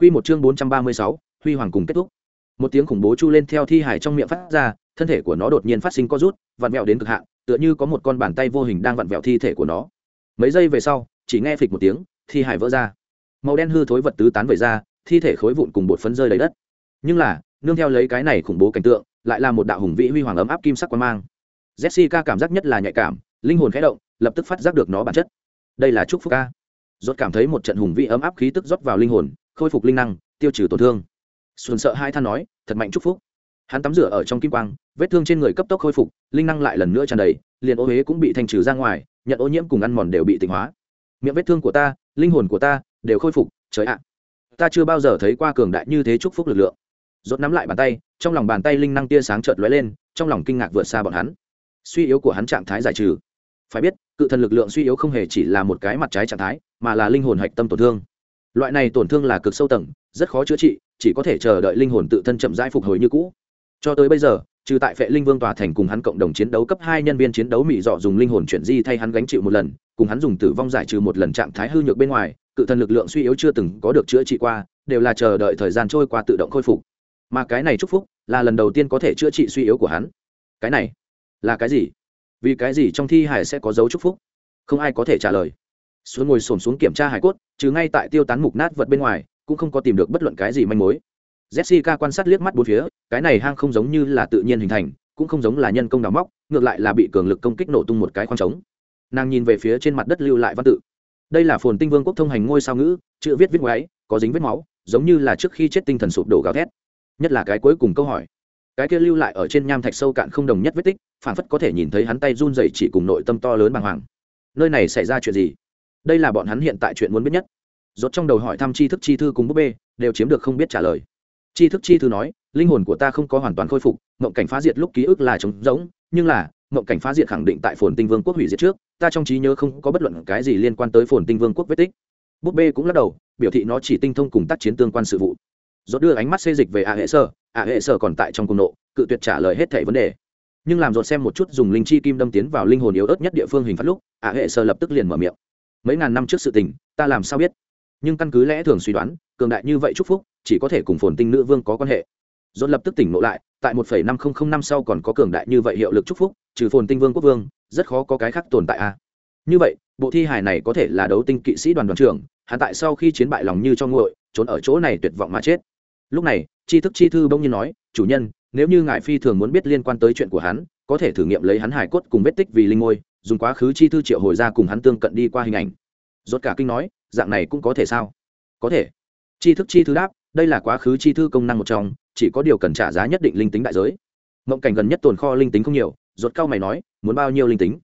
Quy một chương bốn trăm ba mươi sáu, huy hoàng cùng kết thúc. Một tiếng khủng bố chu lên theo thi hải trong miệng phát ra, thân thể của nó đột nhiên phát sinh co rút, vặn vẹo đến cực hạn, tựa như có một con bàn tay vô hình đang vặn vẹo thi thể của nó. Mấy giây về sau, chỉ nghe phịch một tiếng, thi hải vỡ ra. Màu đen hư thối vật tứ tán vẩy ra, thi thể khối vụn cùng bột phấn rơi đầy đất. Nhưng là, nương theo lấy cái này khủng bố cảnh tượng, lại là một đạo hùng vĩ huy hoàng ấm áp kim sắc quang mang. Jessica cảm giác nhất là nhạy cảm, linh hồn khẽ động, lập tức phát giác được nó bản chất. Đây là chúc phúc ca. Rốt cảm thấy một trận hùng vĩ ấm áp khí tức rót vào linh hồn, khôi phục linh năng, tiêu trừ tổn thương. Xuân sợ hai than nói, thật mạnh chúc phúc. Hắn tắm rửa ở trong kim quang, vết thương trên người cấp tốc khôi phục, linh năng lại lần nữa tràn đầy, liền ô huế cũng bị thanh trừ ra ngoài, nhận ô nhiễm cùng ăn mòn đều bị tịnh hóa. Miệng vết thương của ta, linh hồn của ta đều khôi phục, trời ạ. Ta chưa bao giờ thấy qua cường đại như thế chúc phúc lực lượng. Rốt nắm lại bàn tay, trong lòng bàn tay linh năng tia sáng chợt lóe lên, trong lòng kinh ngạc vượt xa bọn hắn. Suy yếu của hắn trạng thái giải trừ. Phải biết, cự thần lực lượng suy yếu không hề chỉ là một cái mặt trái trạng thái, mà là linh hồn hạch tâm tổn thương. Loại này tổn thương là cực sâu tầng, rất khó chữa trị, chỉ có thể chờ đợi linh hồn tự thân chậm rãi phục hồi như cũ. Cho tới bây giờ, trừ tại Phệ Linh Vương tòa thành cùng hắn cộng đồng chiến đấu cấp hai nhân viên chiến đấu mỹ dọ dùng linh hồn chuyển di thay hắn gánh chịu một lần, cùng hắn dùng tử vong giải trừ một lần trạng thái hư nhược bên ngoài, cự thần lực lượng suy yếu chưa từng có được chữa trị qua, đều là chờ đợi thời gian trôi qua tự động khôi phục. Mà cái này chúc phúc, là lần đầu tiên có thể chữa trị suy yếu của hắn. Cái này, là cái gì? Vì cái gì trong thi hải sẽ có dấu chúc phúc? Không ai có thể trả lời. Xuống ngồi xổm xuống kiểm tra hải cốt, trừ ngay tại tiêu tán mục nát vật bên ngoài, cũng không có tìm được bất luận cái gì manh mối. Jessica quan sát liếc mắt bốn phía cái này hang không giống như là tự nhiên hình thành cũng không giống là nhân công đào móc ngược lại là bị cường lực công kích nổ tung một cái khoang trống. Nàng nhìn về phía trên mặt đất lưu lại văn tự. Đây là phồn tinh vương quốc thông hành ngôi sao ngữ chữ viết viết ngoáy có dính vết máu giống như là trước khi chết tinh thần sụp đổ gào thét. Nhất là cái cuối cùng câu hỏi. Cái kia lưu lại ở trên nham thạch sâu cạn không đồng nhất vết tích phản phất có thể nhìn thấy hắn tay run rẩy chỉ cùng nội tâm to lớn bàng hoàng. Nơi này xảy ra chuyện gì? Đây là bọn hắn hiện tại chuyện muốn biết nhất. Rốt trong đầu hỏi thăm tri thức chi thư cùng búp bê, đều chiếm được không biết trả lời. Tri thức chi thư nói, linh hồn của ta không có hoàn toàn khôi phục, mộng cảnh phá diệt lúc ký ức là trống rỗng, nhưng là, mộng cảnh phá diệt khẳng định tại phồn tinh vương quốc hủy diệt trước, ta trong trí nhớ không có bất luận cái gì liên quan tới phồn tinh vương quốc vết tích. Búp bê cũng lắc đầu, biểu thị nó chỉ tinh thông cùng tác chiến tương quan sự vụ. Rốt đưa ánh mắt xê dịch về a hệ sơ a hệ sơ còn tại trong cung nộ, cự tuyệt trả lời hết thảy vấn đề. Nhưng làm rột xem một chút dùng linh chi kim đâm tiến vào linh hồn yếu ớt nhất địa phương hình phát lúc, a hệ sơ lập tức liền mở miệng mấy ngàn năm trước sự tình, ta làm sao biết? Nhưng căn cứ lẽ thường suy đoán, cường đại như vậy chúc phúc, chỉ có thể cùng phồn tinh nữ vương có quan hệ. Dồn lập tức tỉnh ngộ lại, tại một năm nghìn năm sau còn có cường đại như vậy hiệu lực chúc phúc, trừ phồn tinh vương quốc vương, rất khó có cái khác tồn tại a. À? như vậy, bộ thi hài này có thể là đấu tinh kỵ sĩ đoàn đoàn trưởng, hắn tại sau khi chiến bại lòng như cho nguội, trốn ở chỗ này tuyệt vọng mà chết. Lúc này, tri thức chi thư bỗng nhiên nói, chủ nhân, nếu như ngài phi thường muốn biết liên quan tới chuyện của hắn, có thể thử nghiệm lấy hắn hải cốt cùng vết tích vì linh ngôi dùng quá khứ chi thư triệu hồi ra cùng hắn tương cận đi qua hình ảnh. Rốt cả kinh nói, dạng này cũng có thể sao? Có thể. Chi thức chi thư đáp, đây là quá khứ chi thư công năng một trong, chỉ có điều cần trả giá nhất định linh tính đại giới. Mộng cảnh gần nhất tồn kho linh tính không nhiều, rốt cao mày nói, muốn bao nhiêu linh tính?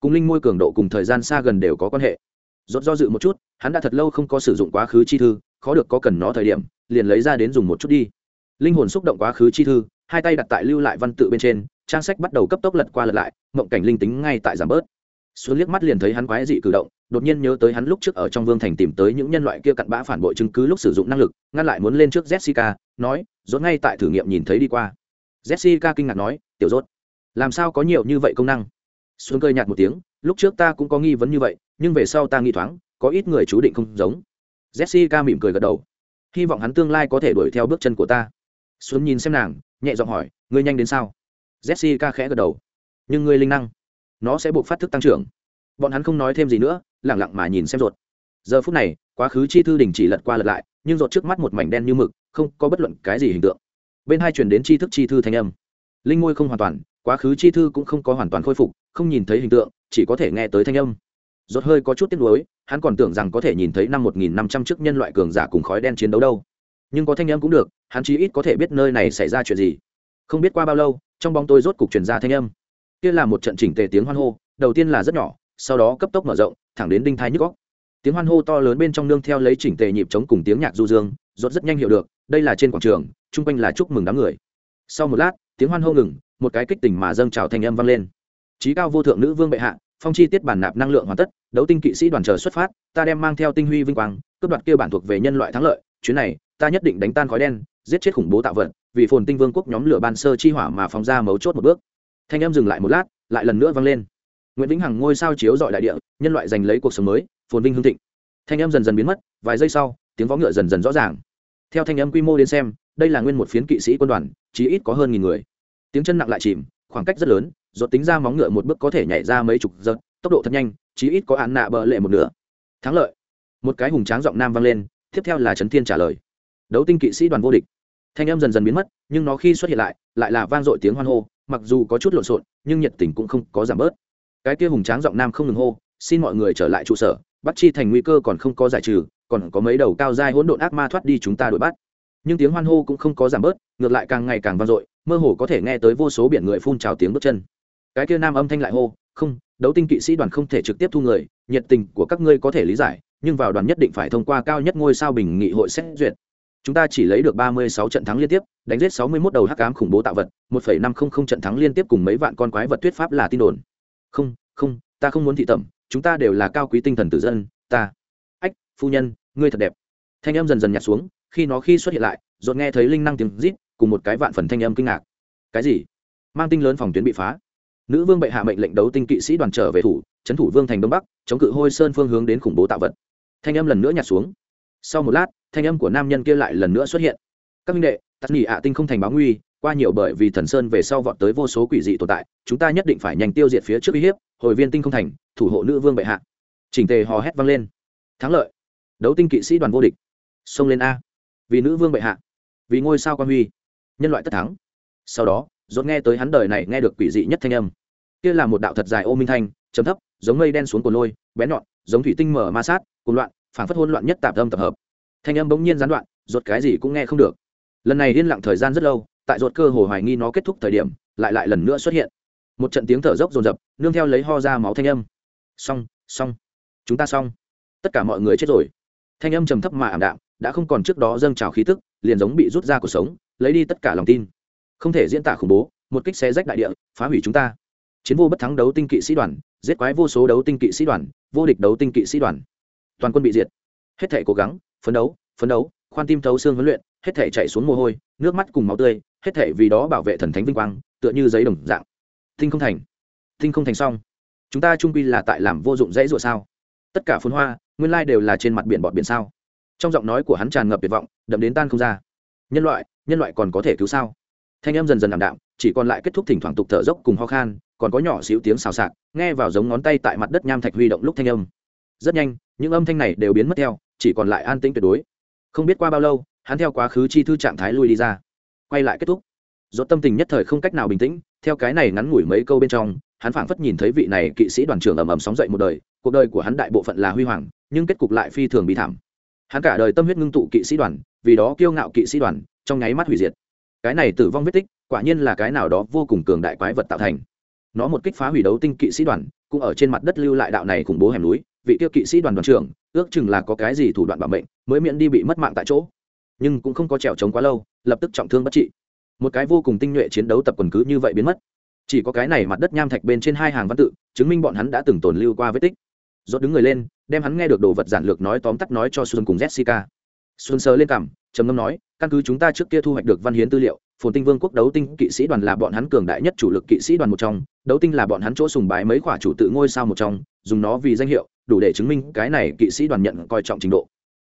Cùng linh môi cường độ cùng thời gian xa gần đều có quan hệ. Rốt do dự một chút, hắn đã thật lâu không có sử dụng quá khứ chi thư, khó được có cần nó thời điểm, liền lấy ra đến dùng một chút đi. Linh hồn xúc động quá khứ chi thư, hai tay đặt tại lưu lại văn tự bên trên trang sách bắt đầu cấp tốc lật qua lật lại, mộng cảnh linh tính ngay tại giảm bớt. Xuống liếc mắt liền thấy hắn quái dị cử động, đột nhiên nhớ tới hắn lúc trước ở trong vương thành tìm tới những nhân loại kia cặn bã phản bội chứng cứ lúc sử dụng năng lực, ngăn lại muốn lên trước jessica, nói, rốt ngay tại thử nghiệm nhìn thấy đi qua. Jessica kinh ngạc nói, tiểu rốt, làm sao có nhiều như vậy công năng? Xuống cơi nhạt một tiếng, lúc trước ta cũng có nghi vấn như vậy, nhưng về sau ta nghi thoáng, có ít người chú định không giống. Jessica mỉm cười gật đầu, hy vọng hắn tương lai có thể đuổi theo bước chân của ta. Xuống nhìn xem nàng, nhẹ giọng hỏi, ngươi nhanh đến sao? Jessica khẽ gật đầu. Nhưng ngươi linh năng, nó sẽ buộc phát thức tăng trưởng. Bọn hắn không nói thêm gì nữa, lẳng lặng mà nhìn xem ruột. Giờ phút này, quá khứ chi thư đình chỉ lật qua lật lại, nhưng ruột trước mắt một mảnh đen như mực, không có bất luận cái gì hình tượng. Bên hai truyền đến chi thức chi thư thanh âm. Linh ngôi không hoàn toàn, quá khứ chi thư cũng không có hoàn toàn khôi phục, không nhìn thấy hình tượng, chỉ có thể nghe tới thanh âm. Rốt hơi có chút tiếc nuối, hắn còn tưởng rằng có thể nhìn thấy năm một nghìn năm trăm trước nhân loại cường giả cùng khói đen chiến đấu đâu. Nhưng có thanh âm cũng được, hắn chí ít có thể biết nơi này xảy ra chuyện gì. Không biết qua bao lâu trong bóng tôi rốt cục chuyển ra thanh âm. Kia là một trận chỉnh tề tiếng hoan hô, đầu tiên là rất nhỏ, sau đó cấp tốc mở rộng, thẳng đến đinh thai nhức góc tiếng hoan hô to lớn bên trong nương theo lấy chỉnh tề nhịp chống cùng tiếng nhạc du dương, rốt rất nhanh hiểu được, đây là trên quảng trường, chung quanh là chúc mừng đám người. Sau một lát, tiếng hoan hô ngừng, một cái kích tình mà dâng trào thanh âm vang lên. Trí cao vô thượng nữ vương bệ hạ, phong chi tiết bản nạp năng lượng hoàn tất, đấu tinh kỵ sĩ đoàn chờ xuất phát, ta đem mang theo tinh huy vinh quang, cướp đoạt kia bản thuộc về nhân loại thắng lợi, chuyến này, ta nhất định đánh tan khói đen, giết chết khủng bố tạo vật vì phồn tinh vương quốc nhóm lửa ban sơ chi hỏa mà phóng ra mấu chốt một bước. Thanh em dừng lại một lát, lại lần nữa vang lên. Nguyễn vĩnh hằng ngôi sao chiếu dọi đại địa, nhân loại giành lấy cuộc sống mới, phồn vinh hương thịnh. Thanh em dần dần biến mất, vài giây sau, tiếng vó ngựa dần dần rõ ràng. Theo thanh em quy mô đến xem, đây là nguyên một phiến kỵ sĩ quân đoàn, chí ít có hơn nghìn người. Tiếng chân nặng lại chìm, khoảng cách rất lớn dột tính ra móng ngựa một bước có thể nhảy ra mấy chục giật, tốc độ thật nhanh, chí ít có án nạ bờ lệ một nửa. Thắng lợi. Một cái hùng tráng giọng nam vang lên, tiếp theo là trấn thiên trả lời. Đấu tinh kỵ sĩ đoàn vô địch thanh âm dần dần biến mất, nhưng nó khi xuất hiện lại lại là vang dội tiếng hoan hô, mặc dù có chút lộn xộn, nhưng nhiệt tình cũng không có giảm bớt. Cái kia hùng tráng giọng nam không ngừng hô, xin mọi người trở lại trụ sở, bắt chi thành nguy cơ còn không có giải trừ, còn có mấy đầu cao dai hỗn độn ác ma thoát đi chúng ta đuổi bắt. Nhưng tiếng hoan hô cũng không có giảm bớt, ngược lại càng ngày càng vang dội, mơ hồ có thể nghe tới vô số biển người phun trào tiếng bước chân. Cái kia nam âm thanh lại hô, không, đấu tinh kỵ sĩ đoàn không thể trực tiếp thu người, nhiệt tình của các ngươi có thể lý giải, nhưng vào đoàn nhất định phải thông qua cao nhất ngôi sao bình nghị hội xét duyệt chúng ta chỉ lấy được ba mươi sáu trận thắng liên tiếp, đánh giết sáu mươi 61 đầu hắc ám khủng bố tạo vật, một phẩy năm không không trận thắng liên tiếp cùng mấy vạn con quái vật tuyết pháp là tin đồn. Không không, ta không muốn thị tẩm, chúng ta đều là cao quý tinh thần tử dân, ta. Ách, phu nhân, ngươi thật đẹp. Thanh âm dần dần nhạt xuống, khi nó khi xuất hiện lại, rốt nghe thấy linh năng tiếng rít, cùng một cái vạn phần thanh âm kinh ngạc. Cái gì? Mang tinh lớn phòng tuyến bị phá. Nữ vương bệ hạ mệnh lệnh đấu tinh kỵ sĩ đoàn trở về thủ trấn thủ vương thành đông bắc, chống cự hôi sơn phương hướng đến khủng bố tạo vật. Thanh âm lần nữa nhạt xuống. Sau một lát thanh âm của nam nhân kia lại lần nữa xuất hiện. Các minh đệ tất nhị ạ tinh không thành báo nguy, qua nhiều bởi vì thần sơn về sau vọt tới vô số quỷ dị tồn tại, chúng ta nhất định phải nhanh tiêu diệt phía trước uy hiếp, hồi viên tinh không thành, thủ hộ nữ vương bệ hạ. Chỉnh tề hò hét vang lên. Thắng lợi. Đấu tinh kỵ sĩ đoàn vô địch. Xông lên a. Vì nữ vương bệ hạ. Vì ngôi sao quan huy. Nhân loại tất thắng. Sau đó dốt nghe tới hắn đời này nghe được quỷ dị nhất thanh âm. Kia là một đạo thật dài ô minh thanh chấm thấp, giống mây đen xuống cồn lôi, bén nhọn, giống thủy tinh mở ma sát cùng loạn phản phất hôn loạn nhất tạp âm tập hợp thanh âm bỗng nhiên gián đoạn ruột cái gì cũng nghe không được. Lần này liên lặng thời gian rất lâu, tại ruột cơ hồ hoài nghi nó kết thúc thời điểm, lại lại lần nữa xuất hiện. Một trận tiếng thở dốc dồn dập, nương theo lấy ho ra máu thanh âm. Xong xong. Chúng ta xong. Tất cả mọi người chết rồi. Thanh âm trầm thấp mà ảm đạm, đã không còn trước đó dâng trào khí tức, liền giống bị rút ra cuộc sống, lấy đi tất cả lòng tin. Không thể diễn tả khủng bố, một kích xé rách đại địa, phá hủy chúng ta. Chiến vô bất thắng đấu tinh kỵ sĩ đoàn, giết quái vô số đấu tinh kỵ sĩ đoàn, vô địch đấu tinh kỵ sĩ đoàn. Toàn quân bị diệt hết thể cố gắng, phấn đấu phấn đấu, khoan tim thấu xương huấn luyện, hết thể chạy xuống mồ hôi, nước mắt cùng máu tươi, hết thể vì đó bảo vệ thần thánh vinh quang, tựa như giấy đồng dạng. Tinh không thành. Tinh không thành xong. Chúng ta trung quy là tại làm vô dụng dãy rụa sao? Tất cả phun hoa, nguyên lai đều là trên mặt biển bọt biển sao? Trong giọng nói của hắn tràn ngập tuyệt vọng, đậm đến tan không ra. Nhân loại nhân loại còn có thể cứu sao? Thanh em dần dần ảm đạm, chỉ còn lại kết thúc thỉnh thoảng tục thở dốc cùng ho khan, còn có nhỏ xíu tiếng xào xạc, nghe vào giống ngón tay tại mặt đất nham thạch huy động lúc thanh âm. Rất nhanh, những âm thanh này đều biến mất theo chỉ còn lại an tĩnh tuyệt đối. Không biết qua bao lâu, hắn theo quá khứ chi thư trạng thái lui đi ra. Quay lại kết thúc. Dốt tâm tình nhất thời không cách nào bình tĩnh, theo cái này ngắn ngủi mấy câu bên trong, hắn phảng phất nhìn thấy vị này kỵ sĩ đoàn trưởng ầm ầm sóng dậy một đời, cuộc đời của hắn đại bộ phận là huy hoàng, nhưng kết cục lại phi thường bị thảm. Hắn cả đời tâm huyết ngưng tụ kỵ sĩ đoàn, vì đó kiêu ngạo kỵ sĩ đoàn, trong nháy mắt hủy diệt. Cái này tử vong vết tích, quả nhiên là cái nào đó vô cùng cường đại quái vật tạo thành. Nó một kích phá hủy đấu tinh kỵ sĩ đoàn, cũng ở trên mặt đất lưu lại đạo này khủng bố hẻm núi vị tiêu kỵ sĩ đoàn đoàn trưởng, ước chừng là có cái gì thủ đoạn bảo mệnh, mới miễn đi bị mất mạng tại chỗ. Nhưng cũng không có trèo trống quá lâu, lập tức trọng thương bất trị. Một cái vô cùng tinh nhuệ chiến đấu tập quần cứ như vậy biến mất. Chỉ có cái này mặt đất nham thạch bên trên hai hàng văn tự, chứng minh bọn hắn đã từng tồn lưu qua vết tích. Dốt đứng người lên, đem hắn nghe được đồ vật giản lược nói tóm tắt nói cho xuân cùng jessica xuân sờ lên cảm, trầm ngâm nói, căn cứ chúng ta trước kia thu hoạch được văn hiến tư liệu, phồn tinh vương quốc đấu tinh kỵ sĩ đoàn là bọn hắn cường đại nhất chủ lực kỵ sĩ đoàn một trong, đấu tinh là bọn hắn chỗ sùng bái mấy khỏa chủ tự ngôi sao một trong, dùng nó vì danh hiệu, đủ để chứng minh cái này kỵ sĩ đoàn nhận coi trọng trình độ.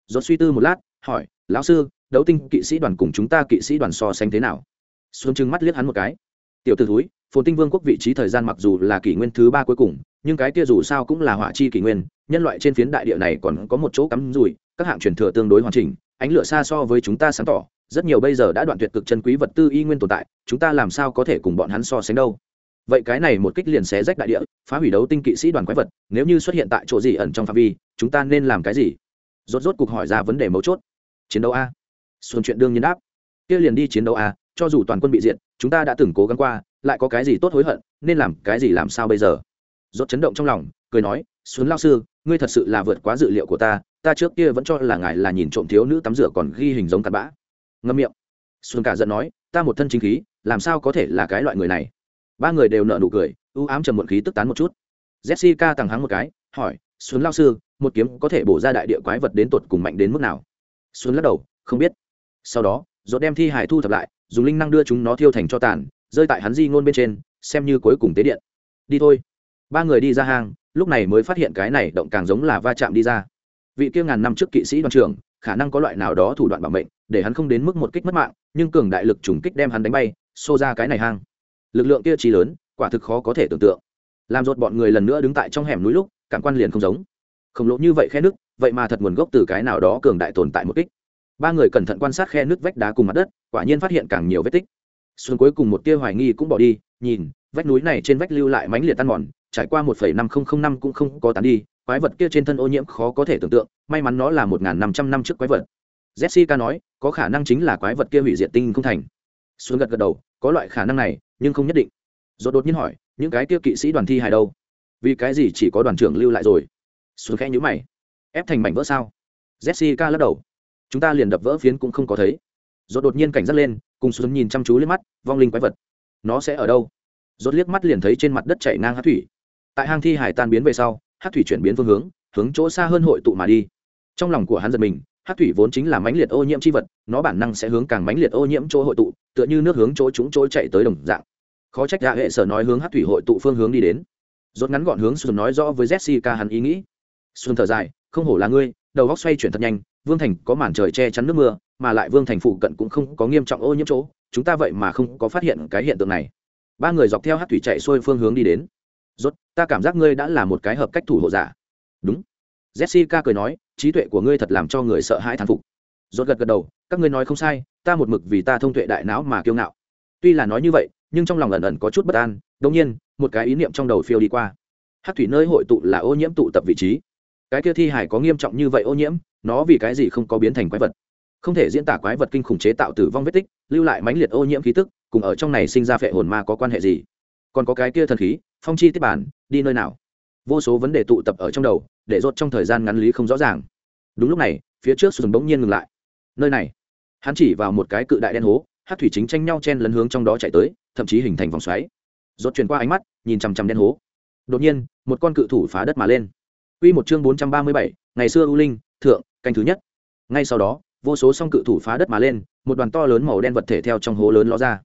Dốt suy tư một lát, hỏi, lão sư, đấu tinh kỵ sĩ đoàn cùng chúng ta kỵ sĩ đoàn so sánh thế nào? Xuân trừng mắt liếc hắn một cái. Tiểu t ử thúi, phồn tinh vương quốc vị trí thời gian mặc dù là kỷ nguyên thứ ba cuối cùng, nhưng cái kia dù sao cũng là hỏa chi kỷ nguyên, nhân loại trên phiến đại địa này còn có một chỗ cắm rùi các hạng truyền thừa tương đối hoàn chỉnh ánh lửa xa so với chúng ta sáng tỏ, rất nhiều bây giờ đã đoạn tuyệt cực chân quý vật tư y nguyên tồn tại, chúng ta làm sao có thể cùng bọn hắn so sánh đâu? Vậy cái này một kích liền xé rách đại địa, phá hủy đấu tinh kỵ sĩ đoàn quái vật, nếu như xuất hiện tại chỗ gì ẩn trong phạm vi, chúng ta nên làm cái gì? Rốt rốt cuộc hỏi ra vấn đề mấu chốt. Chiến đấu a. Xuân chuyện đương nhiên đáp. Kia liền đi chiến đấu a, cho dù toàn quân bị diệt, chúng ta đã từng cố gắng qua, lại có cái gì tốt hối hận, nên làm cái gì làm sao bây giờ? Rốt chấn động trong lòng, cười nói xuân lao sư, ngươi thật sự là vượt quá dự liệu của ta ta trước kia vẫn cho là ngài là nhìn trộm thiếu nữ tắm rửa còn ghi hình giống cặn bã. Ngâm miệng. Xuân cả giận nói, ta một thân chính khí, làm sao có thể là cái loại người này? Ba người đều nợ nụ cười ưu ám trầm một khí tức tán một chút. Jessica tằng hắng một cái, hỏi, xuân lao sư, một kiếm có thể bổ ra đại địa quái vật đến tột cùng mạnh đến mức nào? Xuân lắc đầu, không biết. Sau đó dốt đem thi hải thu thập lại, dùng linh năng đưa chúng nó thiêu thành cho tàn, rơi tại hắn di ngôn bên trên, xem như cuối cùng tế điện. Đi thôi. Ba người đi ra hang lúc này mới phát hiện cái này động càng giống là va chạm đi ra. Vị kia ngàn năm trước kỵ sĩ đoàn trưởng, khả năng có loại nào đó thủ đoạn bảo mệnh, để hắn không đến mức một kích mất mạng, nhưng cường đại lực trùng kích đem hắn đánh bay, xô ra cái này hang. Lực lượng kia trí lớn, quả thực khó có thể tưởng tượng. Làm rột bọn người lần nữa đứng tại trong hẻm núi lúc, cảm quan liền không giống. Khổng lồ như vậy khe nước, vậy mà thật nguồn gốc từ cái nào đó cường đại tồn tại một kích. Ba người cẩn thận quan sát khe nước vách đá cùng mặt đất, quả nhiên phát hiện càng nhiều vết tích. Xuân cuối cùng một tia hoài nghi cũng bỏ đi, nhìn vách núi này trên vách lưu lại mánh liệt tan mòn, trải qua một phẩy năm không không năm cũng không có tán đi, quái vật kia trên thân ô nhiễm khó có thể tưởng tượng, may mắn nó là một n năm trăm năm trước quái vật. Jessica nói, có khả năng chính là quái vật kia hủy diệt tinh không thành. Xuống gật gật đầu, có loại khả năng này, nhưng không nhất định. Rồi đột nhiên hỏi, những cái kia kỵ sĩ đoàn thi hài đâu? Vì cái gì chỉ có đoàn trưởng lưu lại rồi? Xuống khẽ nhữ mày. Ép thành mảnh vỡ sao? Jessica lắc đầu. Chúng ta liền đập vỡ phiến cũng không có thấy. Rồi đột nhiên cảnh giác lên, cùng xuống nhìn chăm chú lên mắt, vong linh quái vật. Nó sẽ ở đâu? Rốt liếc mắt liền thấy trên mặt đất chảy ngang hát thủy. Tại hang thi hải tan biến về sau, hát thủy chuyển biến phương hướng hướng chỗ xa hơn hội tụ mà đi. Trong lòng của hắn giật mình, hát thủy vốn chính là mãnh liệt ô nhiễm chi vật, nó bản năng sẽ hướng càng mãnh liệt ô nhiễm chỗ hội tụ, tựa như nước hướng chỗ chúng chỗ chạy tới đồng dạng. Khó trách gã hệ sở nói hướng hát thủy hội tụ phương hướng đi đến. Rốt ngắn gọn hướng xuân nói rõ với jessica hắn ý nghĩ. Xuân thở dài, không hổ là ngươi, đầu góc xoay chuyển thật nhanh, vương thành có màn trời che chắn nước mưa, mà lại vương thành phụ cận cũng không có nghiêm trọng ô nhiễm chỗ, chúng ta vậy mà không có phát hiện cái hiện tượng này ba người dọc theo hát thủy chạy xuôi phương hướng đi đến. Rốt, ta cảm giác ngươi đã là một cái hợp cách thủ hộ giả. Đúng. Jessica cười nói, trí tuệ của ngươi thật làm cho người sợ hãi thán phục. Rốt gật gật đầu, các ngươi nói không sai, ta một mực vì ta thông tuệ đại não mà kiêu ngạo. Tuy là nói như vậy, nhưng trong lòng ẩn ẩn có chút bất an, đột nhiên, một cái ý niệm trong đầu phiêu đi qua. Hát thủy nơi hội tụ là ô nhiễm tụ tập vị trí. Cái kia thi hải có nghiêm trọng như vậy ô nhiễm, nó vì cái gì không có biến thành quái vật? Không thể diễn tả quái vật kinh khủng chế tạo tử vong vết tích, lưu lại mãnh liệt ô nhiễm khí tức cùng ở trong này sinh ra phệ hồn ma có quan hệ gì? Còn có cái kia thần khí phong chi tiếp bản đi nơi nào? Vô số vấn đề tụ tập ở trong đầu để rốt trong thời gian ngắn lý không rõ ràng. Đúng lúc này phía trước sùn bỗng nhiên ngừng lại. Nơi này. Hắn chỉ vào một cái cự đại đen hố hát thủy chính tranh nhau chen lấn hướng trong đó chạy tới thậm chí hình thành vòng xoáy. Rốt truyền qua ánh mắt nhìn chằm chằm đen hố. Đột nhiên một con cự thủ phá đất mà lên. Quy một chương 437, ngày xưa U Linh, thượng, canh thứ nhất. Ngay sau đó, vô số song cự thủ phá đất mà lên, một đoàn to lớn màu đen vật thể theo trong hố lớn ló ra.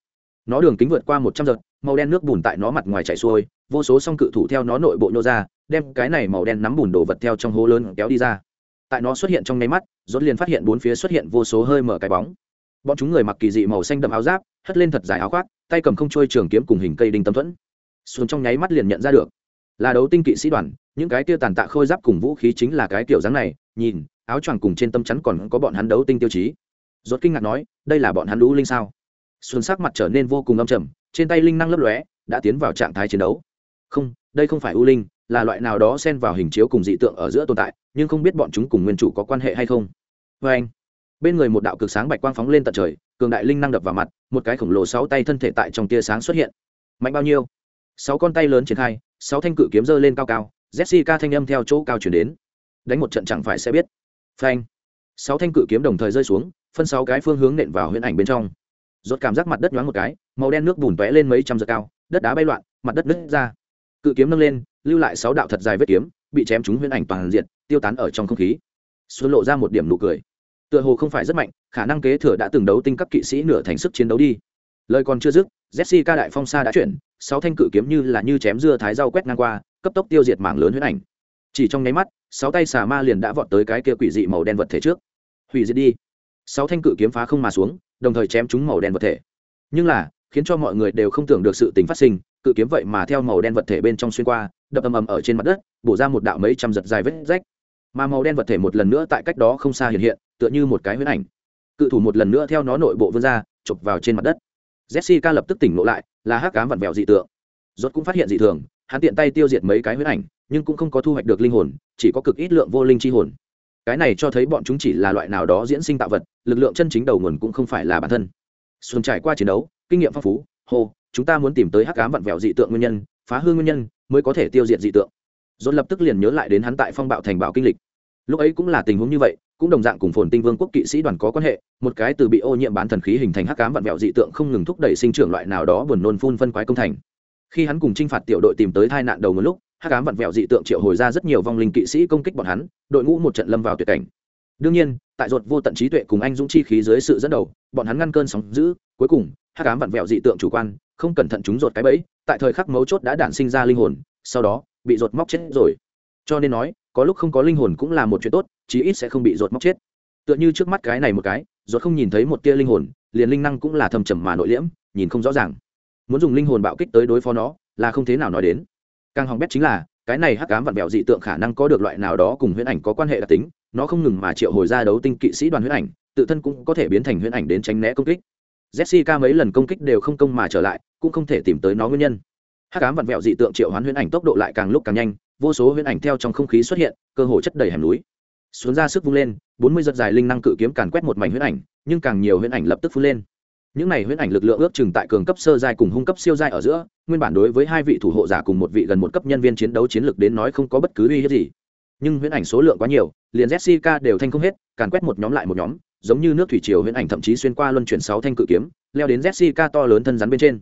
Nó đường kính vượt qua 100 giật, màu đen nước bùn tại nó mặt ngoài chảy xuôi, vô số song cự thủ theo nó nội bộ nhô ra, đem cái này màu đen nắm bùn đổ vật theo trong hố lớn kéo đi ra. Tại nó xuất hiện trong nháy mắt, rốt liền phát hiện bốn phía xuất hiện vô số hơi mở cái bóng. Bọn chúng người mặc kỳ dị màu xanh đậm áo giáp, hất lên thật dài áo khoác, tay cầm không trôi trường kiếm cùng hình cây đinh tâm thuẫn. Xuống trong nháy mắt liền nhận ra được, là đấu tinh kỵ sĩ đoàn, những cái tiêu tàn tạ khôi giáp cùng vũ khí chính là cái kiểu dáng này nhìn áo choàng cùng trên tâm chắn còn có bọn hắn đấu tinh tiêu chí rốt kinh ngạc nói đây là bọn hắn lũ linh sao xuân sắc mặt trở nên vô cùng âm trầm, trên tay linh năng lấp lóe, đã tiến vào trạng thái chiến đấu. Không, đây không phải u linh, là loại nào đó xen vào hình chiếu cùng dị tượng ở giữa tồn tại, nhưng không biết bọn chúng cùng nguyên chủ có quan hệ hay không. Vê anh, bên người một đạo cực sáng bạch quang phóng lên tận trời, cường đại linh năng đập vào mặt, một cái khổng lồ sáu tay thân thể tại trong tia sáng xuất hiện. Mạnh bao nhiêu? Sáu con tay lớn triển khai, sáu thanh cự kiếm dơ lên cao cao, jessica thanh âm theo chỗ cao chuyển đến. Đánh một trận chẳng phải sẽ biết. Phanh. Sáu thanh cự kiếm đồng thời rơi xuống, phân sáu cái phương hướng nện vào huyễn ảnh bên trong rốt cảm giác mặt đất nhoáng một cái, màu đen nước bùn tóe lên mấy trăm dặm cao, đất đá bay loạn, mặt đất nứt ra. Cự kiếm nâng lên, lưu lại sáu đạo thật dài vết kiếm, bị chém trúng huyễn ảnh toàn diện, tiêu tán ở trong không khí. Xuân lộ ra một điểm nụ cười. Tựa hồ không phải rất mạnh, khả năng kế thừa đã từng đấu tinh cấp kỵ sĩ nửa thành sức chiến đấu đi. Lời còn chưa dứt, jessica đại phong sa đã chuyển, sáu thanh cự kiếm như là như chém dưa thái rau quét ngang qua, cấp tốc tiêu diệt mảng lớn huyễn ảnh. Chỉ trong nháy mắt, sáu tay xà ma liền đã vọt tới cái kia quỷ dị màu đen vật thể trước. Hủy diệt đi. Sáu thanh cự kiếm phá không mà xuống đồng thời chém chúng màu đen vật thể. Nhưng là, khiến cho mọi người đều không tưởng được sự tình phát sinh, cự kiếm vậy mà theo màu đen vật thể bên trong xuyên qua, đập ầm ầm ở trên mặt đất, bổ ra một đạo mấy trăm giật dài vết rách. Mà màu đen vật thể một lần nữa tại cách đó không xa hiện hiện, tựa như một cái huyết ảnh. Cự thủ một lần nữa theo nó nội bộ vươn ra, chụp vào trên mặt đất. Jessica lập tức tỉnh lộ lại, là hắc cám vặn vẹo dị tượng. Rốt cũng phát hiện dị thường, hắn tiện tay tiêu diệt mấy cái huyết ảnh, nhưng cũng không có thu hoạch được linh hồn, chỉ có cực ít lượng vô linh chi hồn cái này cho thấy bọn chúng chỉ là loại nào đó diễn sinh tạo vật, lực lượng chân chính đầu nguồn cũng không phải là bản thân. Xuân trải qua chiến đấu, kinh nghiệm phong phú, hô, chúng ta muốn tìm tới hắc ám vặn vẹo dị tượng nguyên nhân, phá hư nguyên nhân, mới có thể tiêu diệt dị tượng. Dồn lập tức liền nhớ lại đến hắn tại phong bạo thành bảo kinh lịch. Lúc ấy cũng là tình huống như vậy, cũng đồng dạng cùng phồn tinh vương quốc kỵ sĩ đoàn có quan hệ, một cái từ bị ô nhiễm bán thần khí hình thành hắc ám vặn vẹo dị tượng không ngừng thúc đẩy sinh trưởng loại nào đó buồn nôn phun phân quái công thành. Khi hắn cùng t r i n h phạt tiểu đội tìm tới tai nạn đầu một lúc Hắc cám vặn vẹo dị tượng triệu hồi ra rất nhiều vong linh kỵ sĩ công kích bọn hắn, đội ngũ một trận lâm vào tuyệt cảnh. Đương nhiên, tại ruột vô tận trí tuệ cùng anh dũng chi khí dưới sự dẫn đầu, bọn hắn ngăn cơn sóng giữ cuối cùng, Hắc cám vặn vẹo dị tượng chủ quan, không cẩn thận chúng ruột cái bẫy, tại thời khắc mấu chốt đã đản sinh ra linh hồn, sau đó, bị ruột móc chết rồi. Cho nên nói, có lúc không có linh hồn cũng là một chuyện tốt, chí ít sẽ không bị ruột móc chết. Tựa như trước mắt cái này một cái, ruột không nhìn thấy một tia linh hồn, liền linh năng cũng là thầm trầm mà nội liễm, nhìn không rõ ràng. Muốn dùng linh hồn bạo kích tới đối phó nó, là không thế nào nói đến càng hỏng bét chính là, cái này hắc ám vặn vẹo dị tượng khả năng có được loại nào đó cùng huyễn ảnh có quan hệ đặc tính, nó không ngừng mà triệu hồi ra đấu tinh kỵ sĩ đoàn huyễn ảnh, tự thân cũng có thể biến thành huyễn ảnh đến tránh né công kích. Jessica mấy lần công kích đều không công mà trở lại, cũng không thể tìm tới nó nguyên nhân. Hắc ám vặn vẹo dị tượng triệu hoán huyễn ảnh tốc độ lại càng lúc càng nhanh, vô số huyễn ảnh theo trong không khí xuất hiện, cơ hồ chất đầy hẻm núi. Xuống ra sức vung lên, bốn mươi giật dài linh năng cự kiếm càn quét một mảnh huyễn ảnh, nhưng càng nhiều huyễn ảnh lập tức phun lên những này huyễn ảnh lực lượng ước chừng tại cường cấp sơ giai cùng hung cấp siêu giai ở giữa, nguyên bản đối với hai vị thủ hộ giả cùng một vị gần một cấp nhân viên chiến đấu chiến lược đến nói không có bất cứ uy hiếp gì. Nhưng huyễn ảnh số lượng quá nhiều, liền jessica đều thanh không hết, càn quét một nhóm lại một nhóm, giống như nước thủy triều huyễn ảnh thậm chí xuyên qua luân chuyển sáu thanh cự kiếm, leo đến jessica to lớn thân rắn bên trên.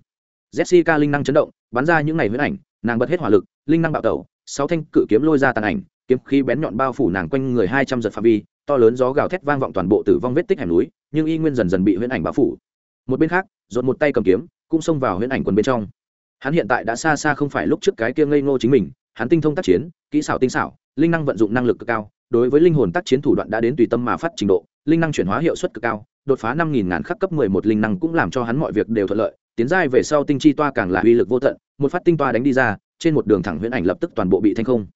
Jessica linh năng chấn động, bắn ra những ngày huyễn ảnh, nàng bật hết hỏa lực, linh năng bạo tẩu, sáu thanh cự kiếm lôi ra tàn ảnh, kiếm khí bén nhọn bao phủ nàng quanh người hai trăm giật phạm vi, to lớn gió gào thét vang vọng toàn bộ tử vong vết tích hẻm núi, nhưng y nguyên dần dần bị huyễn ảnh bao phủ một bên khác dồn một tay cầm kiếm, cũng xông vào huyễn ảnh quần bên trong. Hắn hiện tại đã xa xa không phải lúc trước cái kia ngây ngô chính mình, hắn tinh thông tác chiến, kỹ xảo tinh xảo, linh năng vận dụng năng lực cực cao, đối với linh hồn tác chiến thủ đoạn đã đến tùy tâm mà phát trình độ, linh năng chuyển hóa hiệu suất cực cao, đột phá năm nghìn ngàn khắc cấp mười một linh năng cũng làm cho hắn mọi việc đều thuận lợi, tiến giai về sau tinh chi toa càng là uy lực vô tận, một phát tinh toa đánh đi ra, trên một đường thẳng huyễn ảnh lập tức toàn bộ bị thanh không.